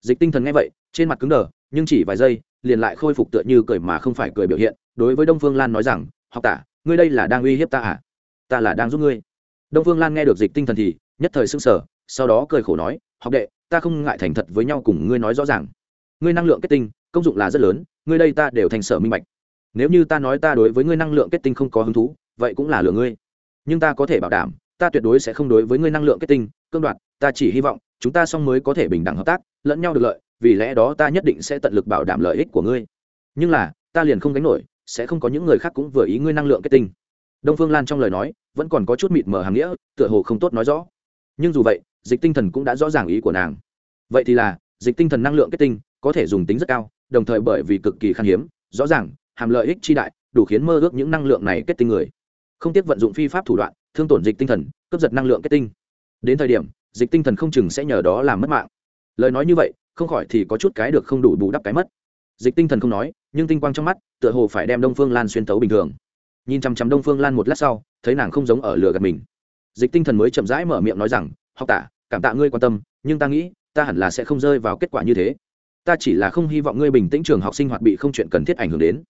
[SPEAKER 1] Dịch tinh thần nghe vậy, trên mặt cứng đờ nhưng chỉ vài giây, liền lại khôi phục tựa như cười mà không phải cười biểu hiện, đối với đông phương lan nói rằng, học tả, ngươi đây là đang uy hiếp ta à? Ta là đang giúp ngươi. Đông phương lan nghe được dịch tinh thần thì nhất thời sững sở sau đó cười khổ nói, học đệ, ta không ngại thành thật với nhau cùng ngươi nói rõ ràng. Ngươi năng lượng kết tinh, công dụng là rất lớn, ngươi đây ta đều thành sở minh bạch. Nếu như ta nói ta đối với ngươi năng lượng kết tinh không có hứng thú, vậy cũng là lừa ngươi. Nhưng ta có thể bảo đảm, ta tuyệt đối sẽ không đối với ngươi năng lượng kết tinh, cương đoạt, ta chỉ hy vọng chúng ta song mới có thể bình đẳng hợp tác, lẫn nhau được lợi vì lẽ đó ta nhất định sẽ tận lực bảo đảm lợi ích của ngươi. Nhưng là, ta liền không gánh nổi, sẽ không có những người khác cũng vừa ý ngươi năng lượng kết tinh. Đông phương lan trong lời nói, vẫn còn có chút mịt mờ hàng nghĩa, tựa hồ không tốt nói rõ. Nhưng dù vậy, dịch tinh thần cũng đã rõ ràng ý của nàng. Vậy thì là, dịch tinh thần năng lượng kết tinh có thể dùng tính rất cao, đồng thời bởi vì cực kỳ khan hiếm, rõ ràng, hàm lợi ích chi đại, đủ khiến mơ ước những năng lượng này kết tinh người. Không tiếc vận dụng phi pháp thủ đoạn, thương tổn dịch tinh thần, cướp giật năng lượng kết tinh. Đến thời điểm, dịch tinh thần không chừng sẽ nhờ đó làm mất mạng. Lời nói như vậy không khỏi thì có chút cái được không đủ bù đắp cái mất. Dịch tinh thần không nói, nhưng tinh quang trong mắt, tựa hồ phải đem đông phương lan xuyên tấu bình thường. Nhìn chằm chằm đông phương lan một lát sau, thấy nàng không giống ở lửa gạt mình. Dịch tinh thần mới chậm rãi mở miệng nói rằng, học tả, cảm tạ ngươi quan tâm, nhưng ta nghĩ, ta hẳn là sẽ không rơi vào kết quả như thế. Ta chỉ là không hy vọng ngươi bình tĩnh trường học sinh hoạt bị không chuyện cần thiết ảnh hưởng đến.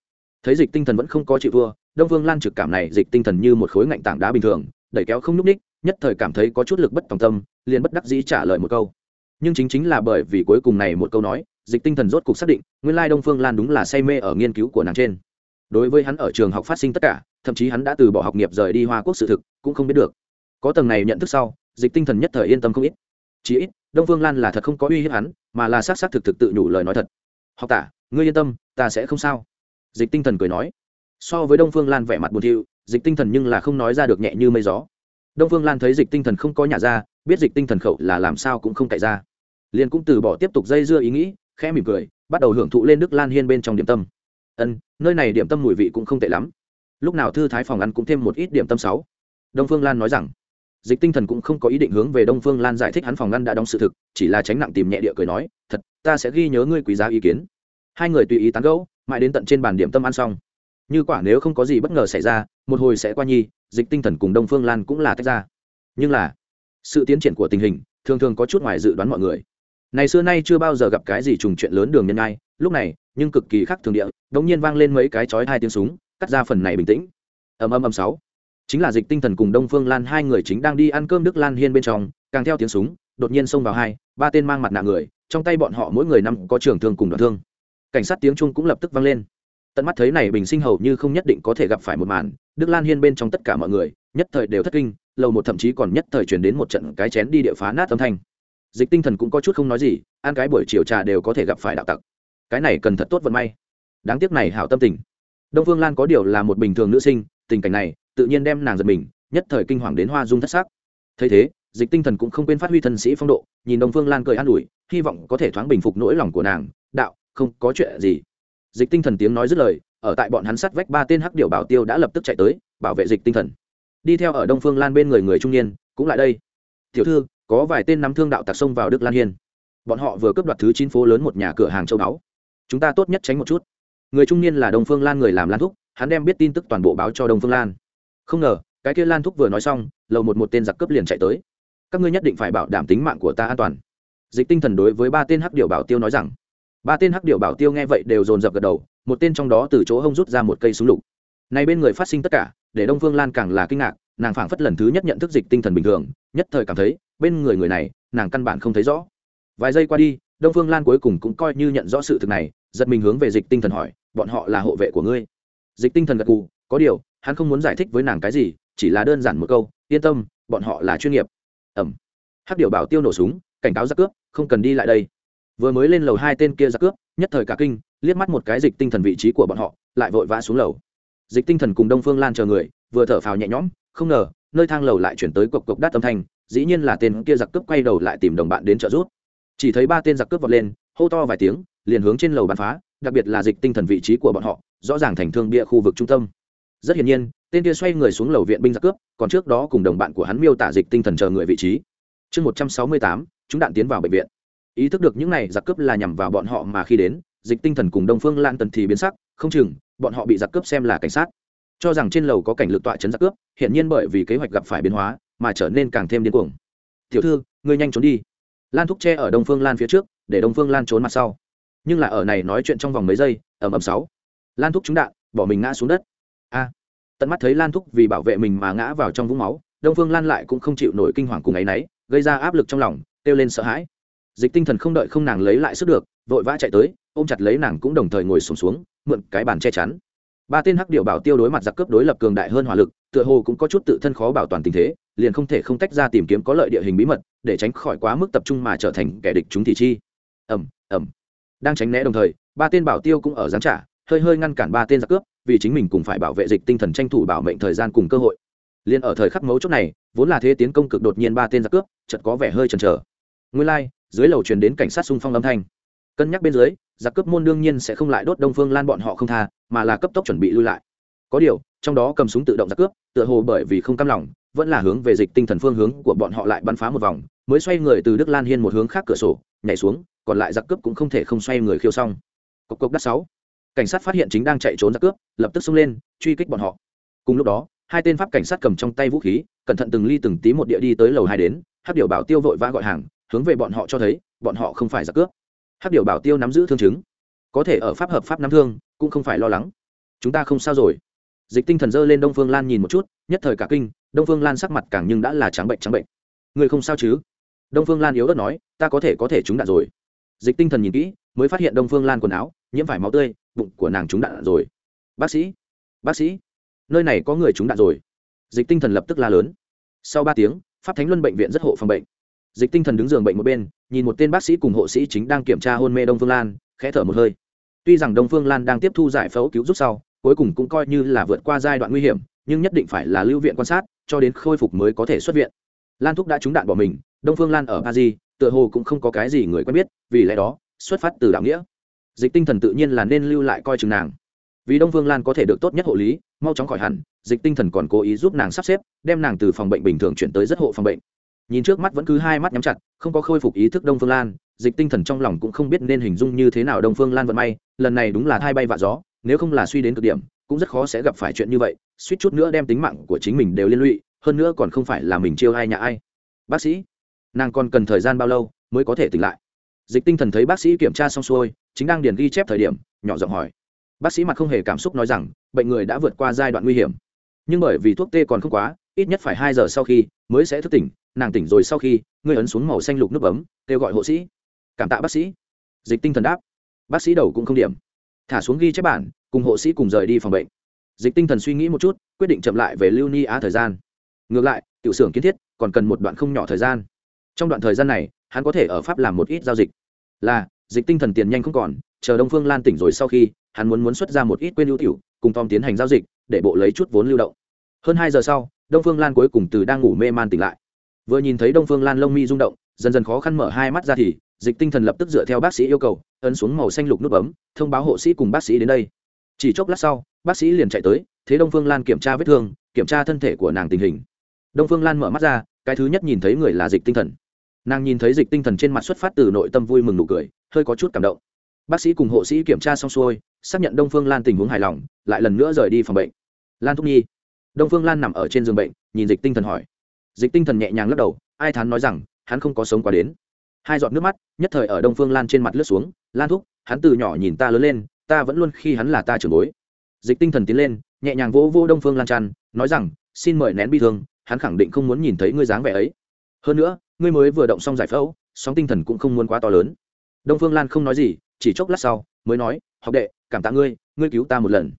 [SPEAKER 1] Thấy dịch tinh thần vẫn không có chịu vua đông vương lan trực cảm này dịch tinh thần như một khối ngạnh tảng đá bình thường, đẩy kéo không n ú c ních nhất thời cảm thấy có chút lực bất tòng tâm, liền bất đắc dĩ trả lời một câu nhưng chính chính là bởi vì cuối cùng này một câu nói, dịch tinh thần rốt cục xác định, nguyên lai đông phương lan đúng là say mê ở nghiên cứu của nàng trên. Đối với hắn ở trường học phát sinh tất cả, thậm chí hắn đã từ bỏ học nghiệp rời đi hoa quốc sự thực, cũng không biết được. Có tầng này nhận thức sau, dịch tinh thần nhất thời yên tâm không ít. Chí ít, đông phương lan là thật không có uy hiếp hắn, mà là s á c s á c thực thực tự nhủ lời nói thật. Học tả, ngươi yên tâm, ta sẽ không sao. Dịch tinh thần cười nói. So với đông phương lan vẻ mặt buồn thiu, dịch tinh thần nhưng là không nói ra được nhẹ như mây gió. Đông phương lan thấy dịch tinh thần không có nhà ra, biết dịch tinh thần khẩu là làm sao cũng không cậy ra liền cũng từ bỏ tiếp tục dây dưa ý nghĩ, khẽ mỉm cười, bắt đầu hưởng thụ lên đức lan hiên bên trong điểm tâm. Ân, nơi này điểm tâm mùi vị cũng không tệ lắm. Lúc nào thư thái phòng ăn cũng thêm một ít điểm tâm sáu. Đông phương lan nói rằng, dịch tinh thần cũng không có ý định hướng về đông phương lan giải thích hắn phòng ngăn đã đóng sự thực, chỉ là tránh nặng tìm nhẹ địa cười nói, thật, ta sẽ ghi nhớ ngươi quý giá ý kiến. Hai người tùy ý tán gẫu, mãi đến tận trên bàn điểm tâm ăn xong. Như quả nếu không có gì bất ngờ xảy ra, một hồi sẽ qua nhi, dịch tinh thần cùng đông phương lan cũng là tách ra. Nhưng là, sự tiến triển của tình hình, thường thường có chút ngoài dự đoán mọi người này xưa nay chưa bao giờ gặp cái gì trùng chuyện lớn đường nhân ai lúc này, nhưng cực kỳ khác thường địa đống nhiên vang lên mấy cái chói hai tiếng súng, cắt ra phần này bình tĩnh. Ầm ầm ầm sáu. Chính là dịch tinh thần cùng đông phương lan hai người chính đang đi ăn cơm đức lan hiên bên trong, càng theo tiếng súng, đột nhiên xông vào hai, ba tên mang mặt nạ người, trong tay bọn họ mỗi người năm có trường thương cùng đoạn thương. Cảnh sát tiếng chuông cũng lập tức vang lên. Tận mắt thấy này bình sinh hầu như không nhất định có thể gặp phải một màn, đức lan hiên bên trong tất cả mọi người, nhất thời đều thất kinh, lầu một thậm chí còn nhất thời chuyển đến một trận cái chén đi địa phá nát âm thanh dịch tinh thần cũng có chút không nói gì, ăn cái buổi chiều trà đều có thể gặp phải đạo tặc. Cái này cần thật tốt vận may. Đáng tiếc này hảo tâm tình. Đông phương lan có điều là một bình thường nữ sinh, tình cảnh này, tự nhiên đem nàng giật mình, nhất thời kinh hoàng đến hoa dung thất sắc. Thấy thế, dịch tinh thần cũng không quên phát huy thân sĩ phong độ, nhìn đông phương lan cười an ủi, hy vọng có thể thoáng bình phục nỗi lòng của nàng. Đạo, không có chuyện gì. Dịch tinh thần tiếng nói dứt lời, ở tại bọn hắn sắt vách ba tên hắc điệu bảo tiêu đã lập tức chạy tới, bảo vệ dịch tinh thần. Đi theo ở đông phương lan bên người người trung niên, cũng lại đây. Tiểu thư có vài tên nắm thương đạo tặc xông vào đức lan hiên. Bọn họ vừa cướp đoạt thứ chín phố lớn một nhà cửa hàng châu báu. Chúng ta tốt nhất tránh một chút. Người trung niên là đông phương lan người làm lan thúc, hắn đem biết tin tức toàn bộ báo cho đông phương lan. Không ngờ, cái kia lan thúc vừa nói xong, lầu một một tên giặc cướp liền chạy tới. Các ngươi nhất định phải bảo đảm tính mạng của ta an toàn. Dịch tinh thần đối với ba tên hắc điệu bảo tiêu nói rằng. Ba tên hắc điệu bảo tiêu nghe vậy đều dồn dập gật đầu, một tên trong đó từ chỗ hông rút ra một cây súng lục. Này bên người phát sinh tất cả, để đông phương lan càng là kinh ngạc, nàng phảng phất lần thứ nhất nhận thức dịch tinh thần bình thường nhất thời cảm thấy, bên người người này, nàng căn bản không thấy rõ. Vài giây qua đi, đông phương lan cuối cùng cũng coi như nhận rõ sự thực này, giật mình hướng về dịch tinh thần hỏi, bọn họ là hộ vệ của ngươi? Dịch tinh thần gật cù có điều, hắn không muốn giải thích với nàng cái gì, chỉ là đơn giản một câu, yên tâm, bọn họ là chuyên nghiệp. Ẩm. Hắc điều bảo tiêu nổ súng, cảnh cáo giặc cướp, không cần đi lại đây. Vừa mới lên lầu hai tên kia giặc cướp, nhất thời cả kinh, liếc mắt một cái dịch tinh thần vị trí của bọn họ, lại vội vã xuống lầu. Dịch tinh thần cùng đông phương lan chờ người, vừa thở phào nhẹ nhõm, không ngờ nơi thang lầu lại chuyển tới cộc cộc đắt âm thanh, dĩ nhiên là tên kia giặc cướp quay đầu lại tìm đồng bạn đến trợ giúp. Chỉ thấy ba tên giặc cướp vọt lên, hô to vài tiếng, liền hướng trên lầu bắn phá, đặc biệt là dịch tinh thần vị trí của bọn họ, rõ ràng thành thương bia khu vực trung tâm. Rất hiển nhiên, tên kia xoay người xuống lầu viện binh giặc cướp, còn trước đó cùng đồng bạn của hắn miêu tả dịch tinh thần chờ người vị trí. Chương một trăm sáu mươi tám, chúng đạn tiến vào bệnh viện. Ý thức được những này giặc cướp là nhằm vào bọn họ mà khi đến, dịch tinh thần cùng đông phương lan tần thì biến sắc, không chừng, bọn họ bị giặc cướp xem là cảnh sát cho rằng trên lầu có cảnh lực tọa chấn giặc cướp hiện nhiên bởi vì kế hoạch gặp phải biến hóa mà trở nên càng thêm điên cuồng. Tiểu thư ngươi nhanh trốn đi. Lan thúc tre ở đông phương lan phía trước để đông phương lan trốn mặt sau. Nhưng là ở này nói chuyện trong vòng mấy giây ẩm ẩm sáu. Lan thúc trúng đạn bỏ mình ngã xuống đất. A! Tận mắt thấy lan thúc vì bảo vệ mình mà ngã vào trong vũng máu đông phương lan lại cũng không chịu nổi kinh hoàng cùng ấ y náy gây ra áp lực trong lòng kêu lên sợ hãi. Dịch tinh thần không đợi không nàng lấy lại sức được vội vã chạy tới ôm chặt lấy nàng cũng đồng thời ngồi sùng xuống, xuống mượn cái bàn che chắn ba tên hắc điệu bảo tiêu đối mặt giặc cướp đối lập cường đại hơn hỏa lực tựa hồ cũng có chút tự thân khó bảo toàn tình thế liền không thể không tách ra tìm kiếm có lợi địa hình bí mật để tránh khỏi quá mức tập trung mà trở thành kẻ địch chúng thị chi. Ẩm ẩm đang tránh né đồng thời ba tên bảo tiêu cũng ở giáng trả hơi hơi ngăn cản ba tên giặc cướp vì chính mình cũng phải bảo vệ dịch tinh thần tranh thủ bảo mệnh thời gian cùng cơ hội. Liền ở thời khắc mấu chốt này vốn là thế tiến công cực đột nhiên ba tên giặc cướp chợt có vẻ hơi chần chờ. Nguyên lai、like, dưới lầu truyền đến cảnh sát xung phong âm thanh cân nhắc bên dưới, giặc cướp môn đương nhiên sẽ không lại đốt đông phương lan bọn họ không tha, mà là cấp tốc chuẩn bị lui lại. Có điều, trong đó cầm súng tự động giặc cướp, tựa hồ bởi vì không cam lòng, vẫn là hướng về dịch tinh thần phương hướng của bọn họ lại bắn phá một vòng, mới xoay người từ đức lan hiên một hướng khác cửa sổ, nhảy xuống, còn lại giặc cướp cũng không thể không xoay người khiêu xong. Cộc cộc đắt sáu. Cảnh sát phát hiện chính đang chạy trốn giặc cướp, lập tức xông lên, truy kích bọn họ. Cùng lúc đó, hai tên pháp cảnh sát cầm trong tay vũ khí, cẩn thận từng ly từng tí một địa đi tới lầu hai đến hát điều bảo tiêu vội vã gọi hàng, hướng về bọn họ cho thấy, bọn họ không phải giặc cướp hát điều bảo tiêu nắm giữ thương chứng. Có thể ở pháp hợp pháp nắm thương, cũng không phải lo lắng. Chúng ta không sao rồi. Dịch tinh thần dơ lên đông phương lan nhìn một chút, nhất thời cả kinh, đông phương lan sắc mặt càng nhưng đã là trắng bệnh trắng bệnh. Người không sao chứ? Đông phương lan yếu ớt nói, ta có thể có thể trúng đạn rồi. Dịch tinh thần nhìn kỹ, mới phát hiện đông phương lan quần áo, nhiễm phải máu tươi, bụng của nàng trúng đạn rồi. Bác sĩ bác sĩ, nơi này có người trúng đạn rồi. Dịch tinh thần lập tức la lớn. Sau ba tiếng, pháp thánh luân bệnh viện rất hộ phòng bệnh dịch tinh thần đứng giường bệnh một bên, nhìn một tên bác sĩ cùng hộ sĩ chính đang kiểm tra hôn mê đông phương lan, khẽ thở một hơi. Tuy rằng đông phương lan đang tiếp thu giải phẫu cứu giúp sau, cuối cùng cũng coi như là vượt qua giai đoạn nguy hiểm, nhưng nhất định phải là lưu viện quan sát, cho đến khôi phục mới có thể xuất viện. Lan thúc đã trúng đạn bỏ mình, đông phương lan ở paris, tựa hồ cũng không có cái gì người quen biết, vì lẽ đó, xuất phát từ đạo nghĩa. Dịch tinh thần tự nhiên là nên lưu lại coi chừng nàng. Vì đông phương lan có thể được tốt nhất hộ lý, mau chóng khỏi hẳn, dịch tinh thần còn cố ý giúp nàng sắp xếp, đem nàng từ phòng bệnh bình thường chuyển tới rất hộ phòng bệnh nhìn trước mắt vẫn cứ hai mắt nhắm chặt, không có khôi phục ý thức đông phương lan, dịch tinh thần trong lòng cũng không biết nên hình dung như thế nào đông phương lan vận may, lần này đúng là thai bay vạ gió, nếu không là suy đến cực điểm, cũng rất khó sẽ gặp phải chuyện như vậy, suýt chút nữa đem tính mạng của chính mình đều liên lụy, hơn nữa còn không phải là mình chiêu ai nhà ai. Bác sĩ, nàng còn cần thời gian bao lâu mới có thể tỉnh lại? Dịch tinh thần thấy bác sĩ kiểm tra xong xuôi, chính đang điền ghi chép thời điểm, nhỏ giọng hỏi. Bác sĩ mặt không hề cảm xúc nói rằng, bệnh người đã vượt qua giai đoạn nguy hiểm. Nhưng bởi vì thuốc tê còn không quá, ít nhất phải hai giờ sau khi mới sẽ thức tỉnh nàng tỉnh rồi sau khi, ngươi ấn xuống màu xanh lục nước ấm kêu gọi hộ sĩ. Cảm tạ bác sĩ. Dịch tinh thần đáp. Bác sĩ đầu cũng không điểm. Thả xuống ghi chép bản, cùng hộ sĩ cùng rời đi phòng bệnh. Dịch tinh thần suy nghĩ một chút, quyết định chậm lại về lưu ni á thời gian. Ngược lại, tiểu xưởng kiến thiết, còn cần một đoạn không nhỏ thời gian. Trong đoạn thời gian này, hắn có thể ở pháp làm một ít giao dịch. Là, dịch tinh thần tiền nhanh không còn, chờ đông phương lan tỉnh rồi sau khi, hắn muốn muốn xuất ra một ít quên ưu tiểu, cùng tom tiến hành giao dịch, để bộ lấy chút vốn lưu động. Hơn hai giờ sau, đông phương lan cuối cùng từ đang ngủ mê man tỉnh lại vừa nhìn thấy đông phương lan lông mi rung động, dần dần khó khăn mở hai mắt ra thì, dịch tinh thần lập tức dựa theo bác sĩ yêu cầu, ấn xuống màu xanh lục nút bấm, thông báo hộ sĩ cùng bác sĩ đến đây. Chỉ chốc lát sau, bác sĩ liền chạy tới, thế đông phương lan kiểm tra vết thương, kiểm tra thân thể của nàng tình hình. Đông phương lan mở mắt ra, cái thứ nhất nhìn thấy người là dịch tinh thần. Nàng nhìn thấy dịch tinh thần trên mặt xuất phát từ nội tâm vui mừng nụ cười, hơi có chút cảm động. Bác sĩ cùng hộ sĩ kiểm tra xong xuôi, xác nhận đông phương lan tình huống hài lòng, lại lần nữa rời đi phòng bệnh. Lan thúc nhi. Đông phương lan nằm ở trên giường bệnh, nhìn dịch tinh thần hỏi dịch tinh thần nhẹ nhàng lắc đầu, ai thán nói rằng, hắn không có sống quá đến. Hai giọt nước mắt, nhất thời ở đông phương lan trên mặt lướt xuống, lan thúc, hắn từ nhỏ nhìn ta lớn lên, ta vẫn luôn khi hắn là ta trưởng bối. Dịch tinh thần tiến lên, nhẹ nhàng vỗ vô đông phương lan tràn nói rằng, xin mời nén bi thương, hắn khẳng định không muốn nhìn thấy ngươi dáng vẻ ấy. Hơn nữa, ngươi mới vừa động xong giải phẫu, sóng tinh thần cũng không muốn quá to lớn. Đông phương lan không nói gì, chỉ chốc lát sau, mới nói, học đệ, cảm tạ ngươi ngươi cứu ta một lần.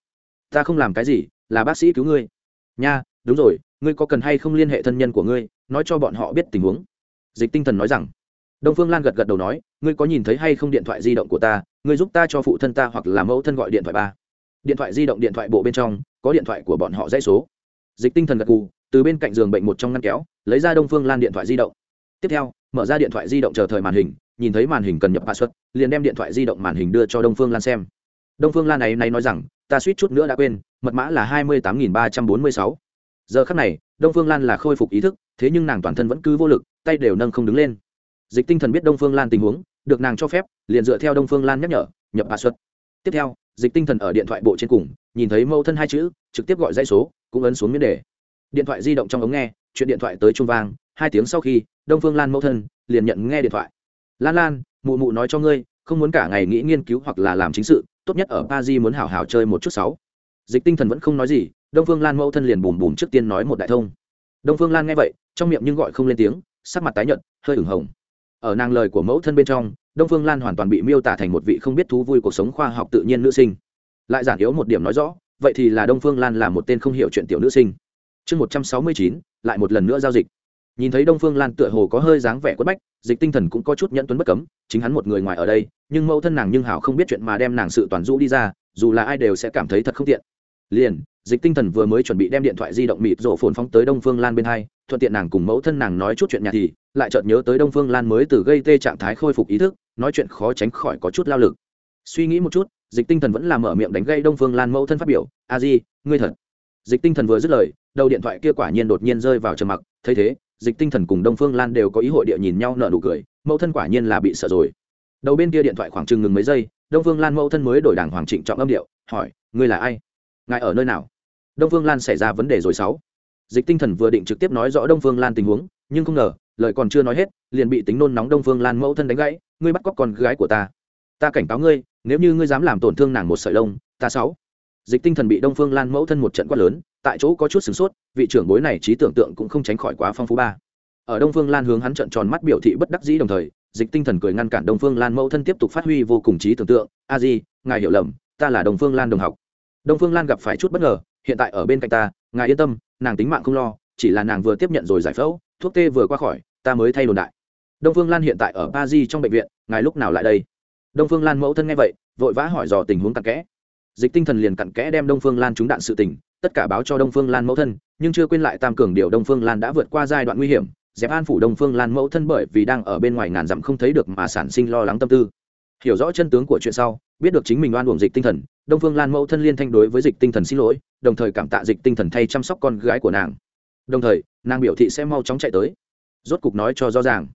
[SPEAKER 1] Ta không làm cái gì, là bác sĩ cứu ngươi. Nha, đúng rồi ngươi có cần hay không liên hệ thân nhân của ngươi, nói cho bọn họ biết tình huống. Dịch tinh thần nói rằng. Đông phương lan gật gật đầu nói, ngươi có nhìn thấy hay không điện thoại di động của ta, ngươi giúp ta cho phụ thân ta hoặc là mẫu thân gọi điện thoại ba. Điện thoại di động điện thoại bộ bên trong, có điện thoại của bọn họ dãy số. Dịch tinh thần gật cù từ bên cạnh giường bệnh một trong ngăn kéo, lấy ra đông phương lan điện thoại di động. Tiếp theo, mở ra điện thoại di động chờ thời màn hình, nhìn thấy màn hình cần nhập password, liền đem điện thoại di động màn hình đưa cho đông phương lan xem. Đông phương lan này nay nói rằng, ta suýt chút nữa đã quên, mật mã là hai mươi tám nghìn ba trăm bốn mươi sáu giờ khắc này, đông phương lan là khôi phục ý thức, thế nhưng nàng toàn thân vẫn cứ vô lực, tay đều nâng không đứng lên. Dịch tinh thần biết đông phương lan tình huống, được nàng cho phép, liền dựa theo đông phương lan nhắc nhở, nhập password tiếp theo, dịch tinh thần ở điện thoại bộ trên cùng, nhìn thấy mẫu thân hai chữ, trực tiếp gọi dãy số, cũng ấn xuống miếng đề. Điện thoại di động trong ống nghe, chuyện điện thoại tới trung vang, hai tiếng sau khi, đông phương lan mẫu thân, liền nhận nghe điện thoại. Lan lan, mụ mụ nói cho ngươi, không muốn cả ngày nghĩ nghiên cứu hoặc là làm chính sự, tốt nhất ở pa di muốn hảo hảo chơi một chút sáu. Dịch tinh thần vẫn không nói gì đông phương lan mẫu thân liền bùm bùm trước tiên nói một đại thông. Đông phương lan nghe vậy, trong miệng nhưng gọi không lên tiếng, sắc mặt tái nhợt, hơi ửng hồng. Ở nàng lời của mẫu thân bên trong, đông phương lan hoàn toàn bị miêu tả thành một vị không biết thú vui cuộc sống khoa học tự nhiên nữ sinh. Lại giản yếu một điểm nói rõ, vậy thì là đông phương lan là một tên không hiểu chuyện tiểu nữ sinh. Chương một trăm sáu mươi chín, lại một lần nữa giao dịch. Nhìn thấy đông phương lan tựa hồ có hơi dáng vẻ quất bách, dịch tinh thần cũng có chút nhẫn tuấn bất cấm, chính hắn một người ngoài ở đây, nhưng mẫu thân nàng nhưng hảo không biết chuyện mà đem nàng sự toàn rũ đi ra, dù là ai đều sẽ cảm thấy thật không tiện. Liền dịch tinh thần vừa mới chuẩn bị đem điện thoại di động mịt rổ phồn phóng tới đông phương lan bên hai, thuận tiện nàng cùng mẫu thân nàng nói chút chuyện nhà thì, lại chợt nhớ tới đông phương lan mới từ gây tê trạng thái khôi phục ý thức, nói chuyện khó tránh khỏi có chút lao lực. Suy nghĩ một chút, dịch tinh thần vẫn làm mở miệng đánh gây đông phương lan mẫu thân phát biểu, a di, ngươi thật. Dịch tinh thần vừa dứt lời, đầu điện thoại kia quả nhiên đột nhiên rơi vào trầm mặc, thấy thế, dịch tinh thần cùng đông phương lan đều có ý hội địa nhìn nhau nở nụ cười, mẫu thân quả nhiên là bị sợ rồi. Đầu bên kia điện thoại khoảng chừng ngừng mấy giây, đông phương lan mẫu thân mới đổi đảng hoàng trịnh trọng âm điệu, hỏi, ngươi là ai? Ngài ở nơi nào? Đông phương lan xảy ra vấn đề rồi sáu. Dịch tinh thần vừa định trực tiếp nói rõ đông phương lan tình huống, nhưng không ngờ, lời còn chưa nói hết, liền bị tính nôn nóng đông phương lan mẫu thân đánh gãy, ngươi bắt cóc con gái của ta. Ta cảnh cáo ngươi, nếu như ngươi dám làm tổn thương nàng một sợi lông, ta sáu. Dịch tinh thần bị đông phương lan mẫu thân một trận quát lớn, tại chỗ có chút sửng sốt, vị trưởng bối này trí tưởng tượng cũng không tránh khỏi quá phong phú ba. Ở đông phương lan hướng hắn trận tròn mắt biểu thị bất đắc dĩ đồng thời, dịch tinh thần cười ngăn cản đông phương lan mẫu thân tiếp tục phát huy vô cùng trí tưởng tượng. A di, ngài hiểu lầm, ta là đông phương lan đồng học đông phương lan gặp phải chút bất ngờ, hiện tại ở bên cạnh ta, ngài yên tâm, nàng tính mạng không lo, chỉ là nàng vừa tiếp nhận rồi giải phẫu, thuốc tê vừa qua khỏi, ta mới thay đồn đại. Đông phương lan hiện tại ở ba di trong bệnh viện, ngài lúc nào lại đây? Đông phương lan mẫu thân nghe vậy, vội vã hỏi dò tình huống cặn kẽ. Dịch tinh thần liền cặn kẽ đem đông phương lan trúng đạn sự tình, tất cả báo cho đông phương lan mẫu thân, nhưng chưa quên lại tam cường điều đông phương lan đã vượt qua giai đoạn nguy hiểm, dẹp an phủ đông phương lan mẫu thân bởi vì đang ở bên ngoài ngàn dặm không thấy được mà sản sinh lo lắng tâm tư. Hiểu rõ chân tướng của chuyện sau, biết được chính mình oan uổng dịch tinh thần đông phương lan mẫu thân liên thanh đối với dịch tinh thần xin lỗi, đồng thời cảm tạ dịch tinh thần thay chăm sóc con gái của nàng. Đồng thời, nàng biểu thị sẽ mau chóng chạy tới. Rốt cục nói cho rõ ràng.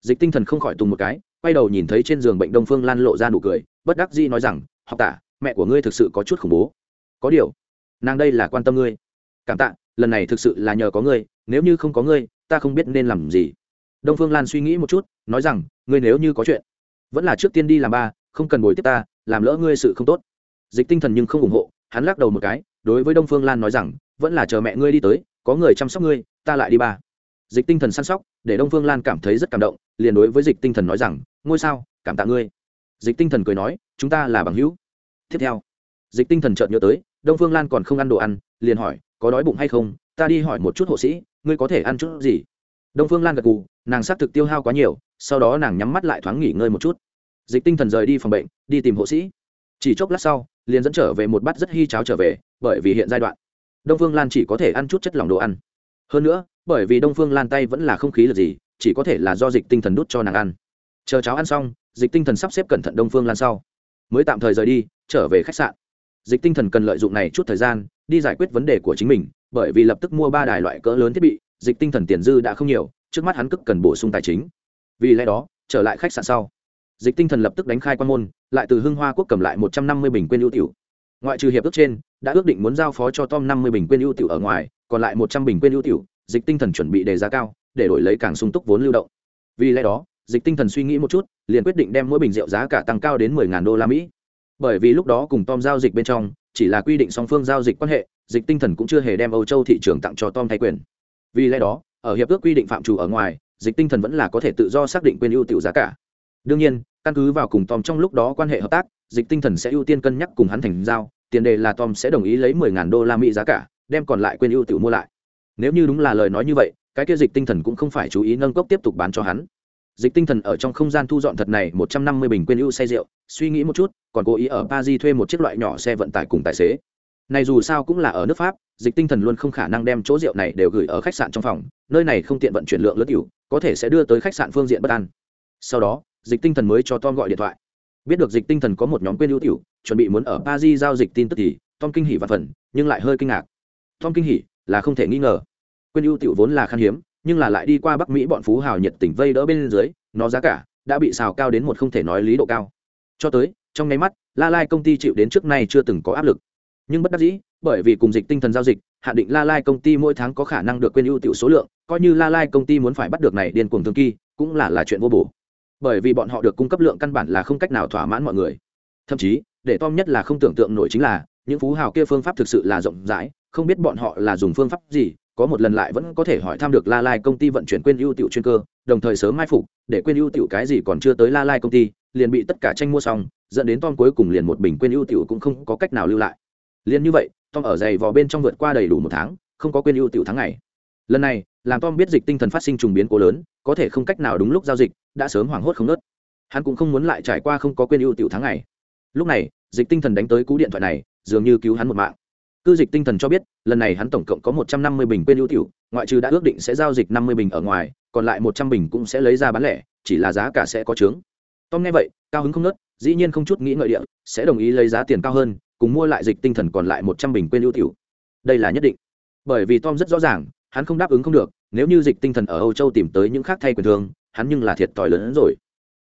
[SPEAKER 1] Dịch tinh thần không khỏi tùng một cái, quay đầu nhìn thấy trên giường bệnh đông phương lan lộ ra nụ cười, bất đắc dĩ nói rằng, học tả, mẹ của ngươi thực sự có chút khủng bố. Có điều, nàng đây là quan tâm ngươi. Cảm tạ, lần này thực sự là nhờ có ngươi, nếu như không có ngươi, ta không biết nên làm gì. Đông phương lan suy nghĩ một chút, nói rằng, ngươi nếu như có chuyện, vẫn là trước tiên đi làm ba, không cần bồi tiếp ta, làm lỡ ngươi sự không tốt dịch tinh thần nhưng không ủng hộ, hắn lắc đầu một cái, đối với đông phương lan nói rằng, vẫn là chờ mẹ ngươi đi tới, có người chăm sóc ngươi, ta lại đi ba. Dịch tinh thần săn sóc, để đông phương lan cảm thấy rất cảm động, liền đối với dịch tinh thần nói rằng, ngôi sao, cảm tạ ngươi. Dịch tinh thần cười nói, chúng ta là bằng hữu. Tiếp theo, dịch tinh thần chợt nhớ tới, đông phương lan còn không ăn đồ ăn, liền hỏi, có đói bụng hay không? Ta đi hỏi một chút hộ sĩ, ngươi có thể ăn chút gì? Đông phương lan gật cù nàng xác thực tiêu hao quá nhiều, sau đó nàng nhắm mắt lại thoáng nghỉ ngơi một chút. Dịch tinh thần rời đi phòng bệnh, đi tìm hộ sĩ. Chỉ chốc lát sau liền dẫn trở về một bát rất hy cháo trở về, bởi vì hiện giai đoạn. Đông phương lan chỉ có thể ăn chút chất lỏng đồ ăn. Hơn nữa, bởi vì đông phương lan tay vẫn là không khí là gì, chỉ có thể là do dịch tinh thần đút cho nàng ăn. Chờ cháo ăn xong, dịch tinh thần sắp xếp cẩn thận đông phương lan sau. Mới tạm thời rời đi, trở về khách sạn. Dịch tinh thần cần lợi dụng này chút thời gian, đi giải quyết vấn đề của chính mình, bởi vì lập tức mua ba đài loại cỡ lớn thiết bị, dịch tinh thần tiền dư đã không nhiều, trước mắt hắn cức cần bổ sung tài chính. Vì lẽ đó, trở lại khách sạn sau dịch tinh thần lập tức đánh khai quan môn, lại từ hưng hoa quốc cầm lại một trăm năm mươi bình quên ưu tiểu. Ngoại trừ hiệp ước trên, đã ước định muốn giao phó cho tom năm mươi bình quên ưu tiểu ở ngoài, còn lại một trăm bình quên ưu tiểu, dịch tinh thần chuẩn bị đề giá cao, để đổi lấy càng sung túc vốn lưu động. Vì lẽ đó, dịch tinh thần suy nghĩ một chút, liền quyết định đem mỗi bình rượu giá cả tăng cao đến mười ngàn đô la mỹ. Bởi vì lúc đó cùng tom giao dịch bên trong, chỉ là quy định song phương giao dịch quan hệ, dịch tinh thần cũng chưa hề đem âu châu thị trường tặng cho tom thay quyền. Vì lẽ đó, ở hiệp ước quy định phạm trù ở ngoài, dịch tinh thần vẫn là có thể tự do xác định quyền ưu tiểu giá cả. Đương nhiên căn cứ vào cùng tom trong lúc đó quan hệ hợp tác, dịch tinh thần sẽ ưu tiên cân nhắc cùng hắn thành giao, tiền đề là tom sẽ đồng ý lấy mười ngàn đô la mỹ giá cả, đem còn lại quên ưu tiểu mua lại. Nếu như đúng là lời nói như vậy, cái kia dịch tinh thần cũng không phải chú ý nâng cốc tiếp tục bán cho hắn. Dịch tinh thần ở trong không gian thu dọn thật này một trăm năm mươi bình quên ưu say rượu, suy nghĩ một chút, còn cố ý ở paris thuê một chiếc loại nhỏ xe vận tải cùng tài xế. Này dù sao cũng là ở nước pháp, dịch tinh thần luôn không khả năng đem chỗ rượu này đều gửi ở khách sạn trong phòng, nơi này không tiện vận chuyển lượng lớn tiểu, có thể sẽ đưa tới khách sạn phương diện bất an. Sau đó dịch tinh thần mới cho tom gọi điện thoại. Biết được dịch tinh thần có một nhóm quên ưu tiểu, chuẩn bị muốn ở paris giao dịch tin tức thì tom kinh hỉ và phần, nhưng lại hơi kinh ngạc. Tom kinh hỉ là không thể nghi ngờ. Quên ưu tiểu vốn là khan hiếm, nhưng là lại đi qua bắc mỹ bọn phú hào nhiệt tình vây đỡ bên dưới, nó giá cả đã bị xào cao đến một không thể nói lý độ cao. Cho tới, trong nháy mắt, la lai công ty chịu đến trước nay chưa từng có áp lực. Nhưng bất đắc dĩ, bởi vì cùng dịch tinh thần giao dịch hạn định la lai công ty mỗi tháng có khả năng được quên ưu tiểu số lượng, coi như la lai công ty muốn phải bắt được này điên cuồng thương kỳ, cũng là là chuyện vô bổ bởi vì bọn họ được cung cấp lượng căn bản là không cách nào thỏa mãn mọi người. Thậm chí, để tom nhất là không tưởng tượng nổi chính là, những phú hào kia phương pháp thực sự là rộng rãi, không biết bọn họ là dùng phương pháp gì, có một lần lại vẫn có thể hỏi thăm được la lai công ty vận chuyển quên ưu tiểu chuyên cơ, đồng thời sớm mai phục, để quên ưu tiểu cái gì còn chưa tới la lai công ty, liền bị tất cả tranh mua xong, dẫn đến tom cuối cùng liền một bình quên ưu tiểu cũng không có cách nào lưu lại. Liền như vậy, tom ở giày vò bên trong vượt qua đầy đủ một tháng, không có quên ưu tiểu tháng ngày lần này, làm tom biết dịch tinh thần phát sinh trùng biến cố lớn, có thể không cách nào đúng lúc giao dịch, đã sớm hoảng hốt không nớt hắn cũng không muốn lại trải qua không có quên ưu tiểu tháng ngày. Lúc này, dịch tinh thần đánh tới cú điện thoại này, dường như cứu hắn một mạng. Cư dịch tinh thần cho biết, lần này hắn tổng cộng có một trăm năm mươi bình quên ưu tiểu, ngoại trừ đã ước định sẽ giao dịch năm mươi bình ở ngoài, còn lại một trăm bình cũng sẽ lấy ra bán lẻ, chỉ là giá cả sẽ có trướng tom nghe vậy, cao hứng không nớt dĩ nhiên không chút nghĩ ngợi địa, sẽ đồng ý lấy giá tiền cao hơn, cùng mua lại dịch tinh thần còn lại một trăm bình quên ưu tiểu. Đây là nhất định. Bởi vì tom rất rõ ràng hắn không đáp ứng không được, nếu như dịch tinh thần ở âu châu tìm tới những khác thay quyền thương, hắn nhưng là thiệt thòi lớn hơn rồi.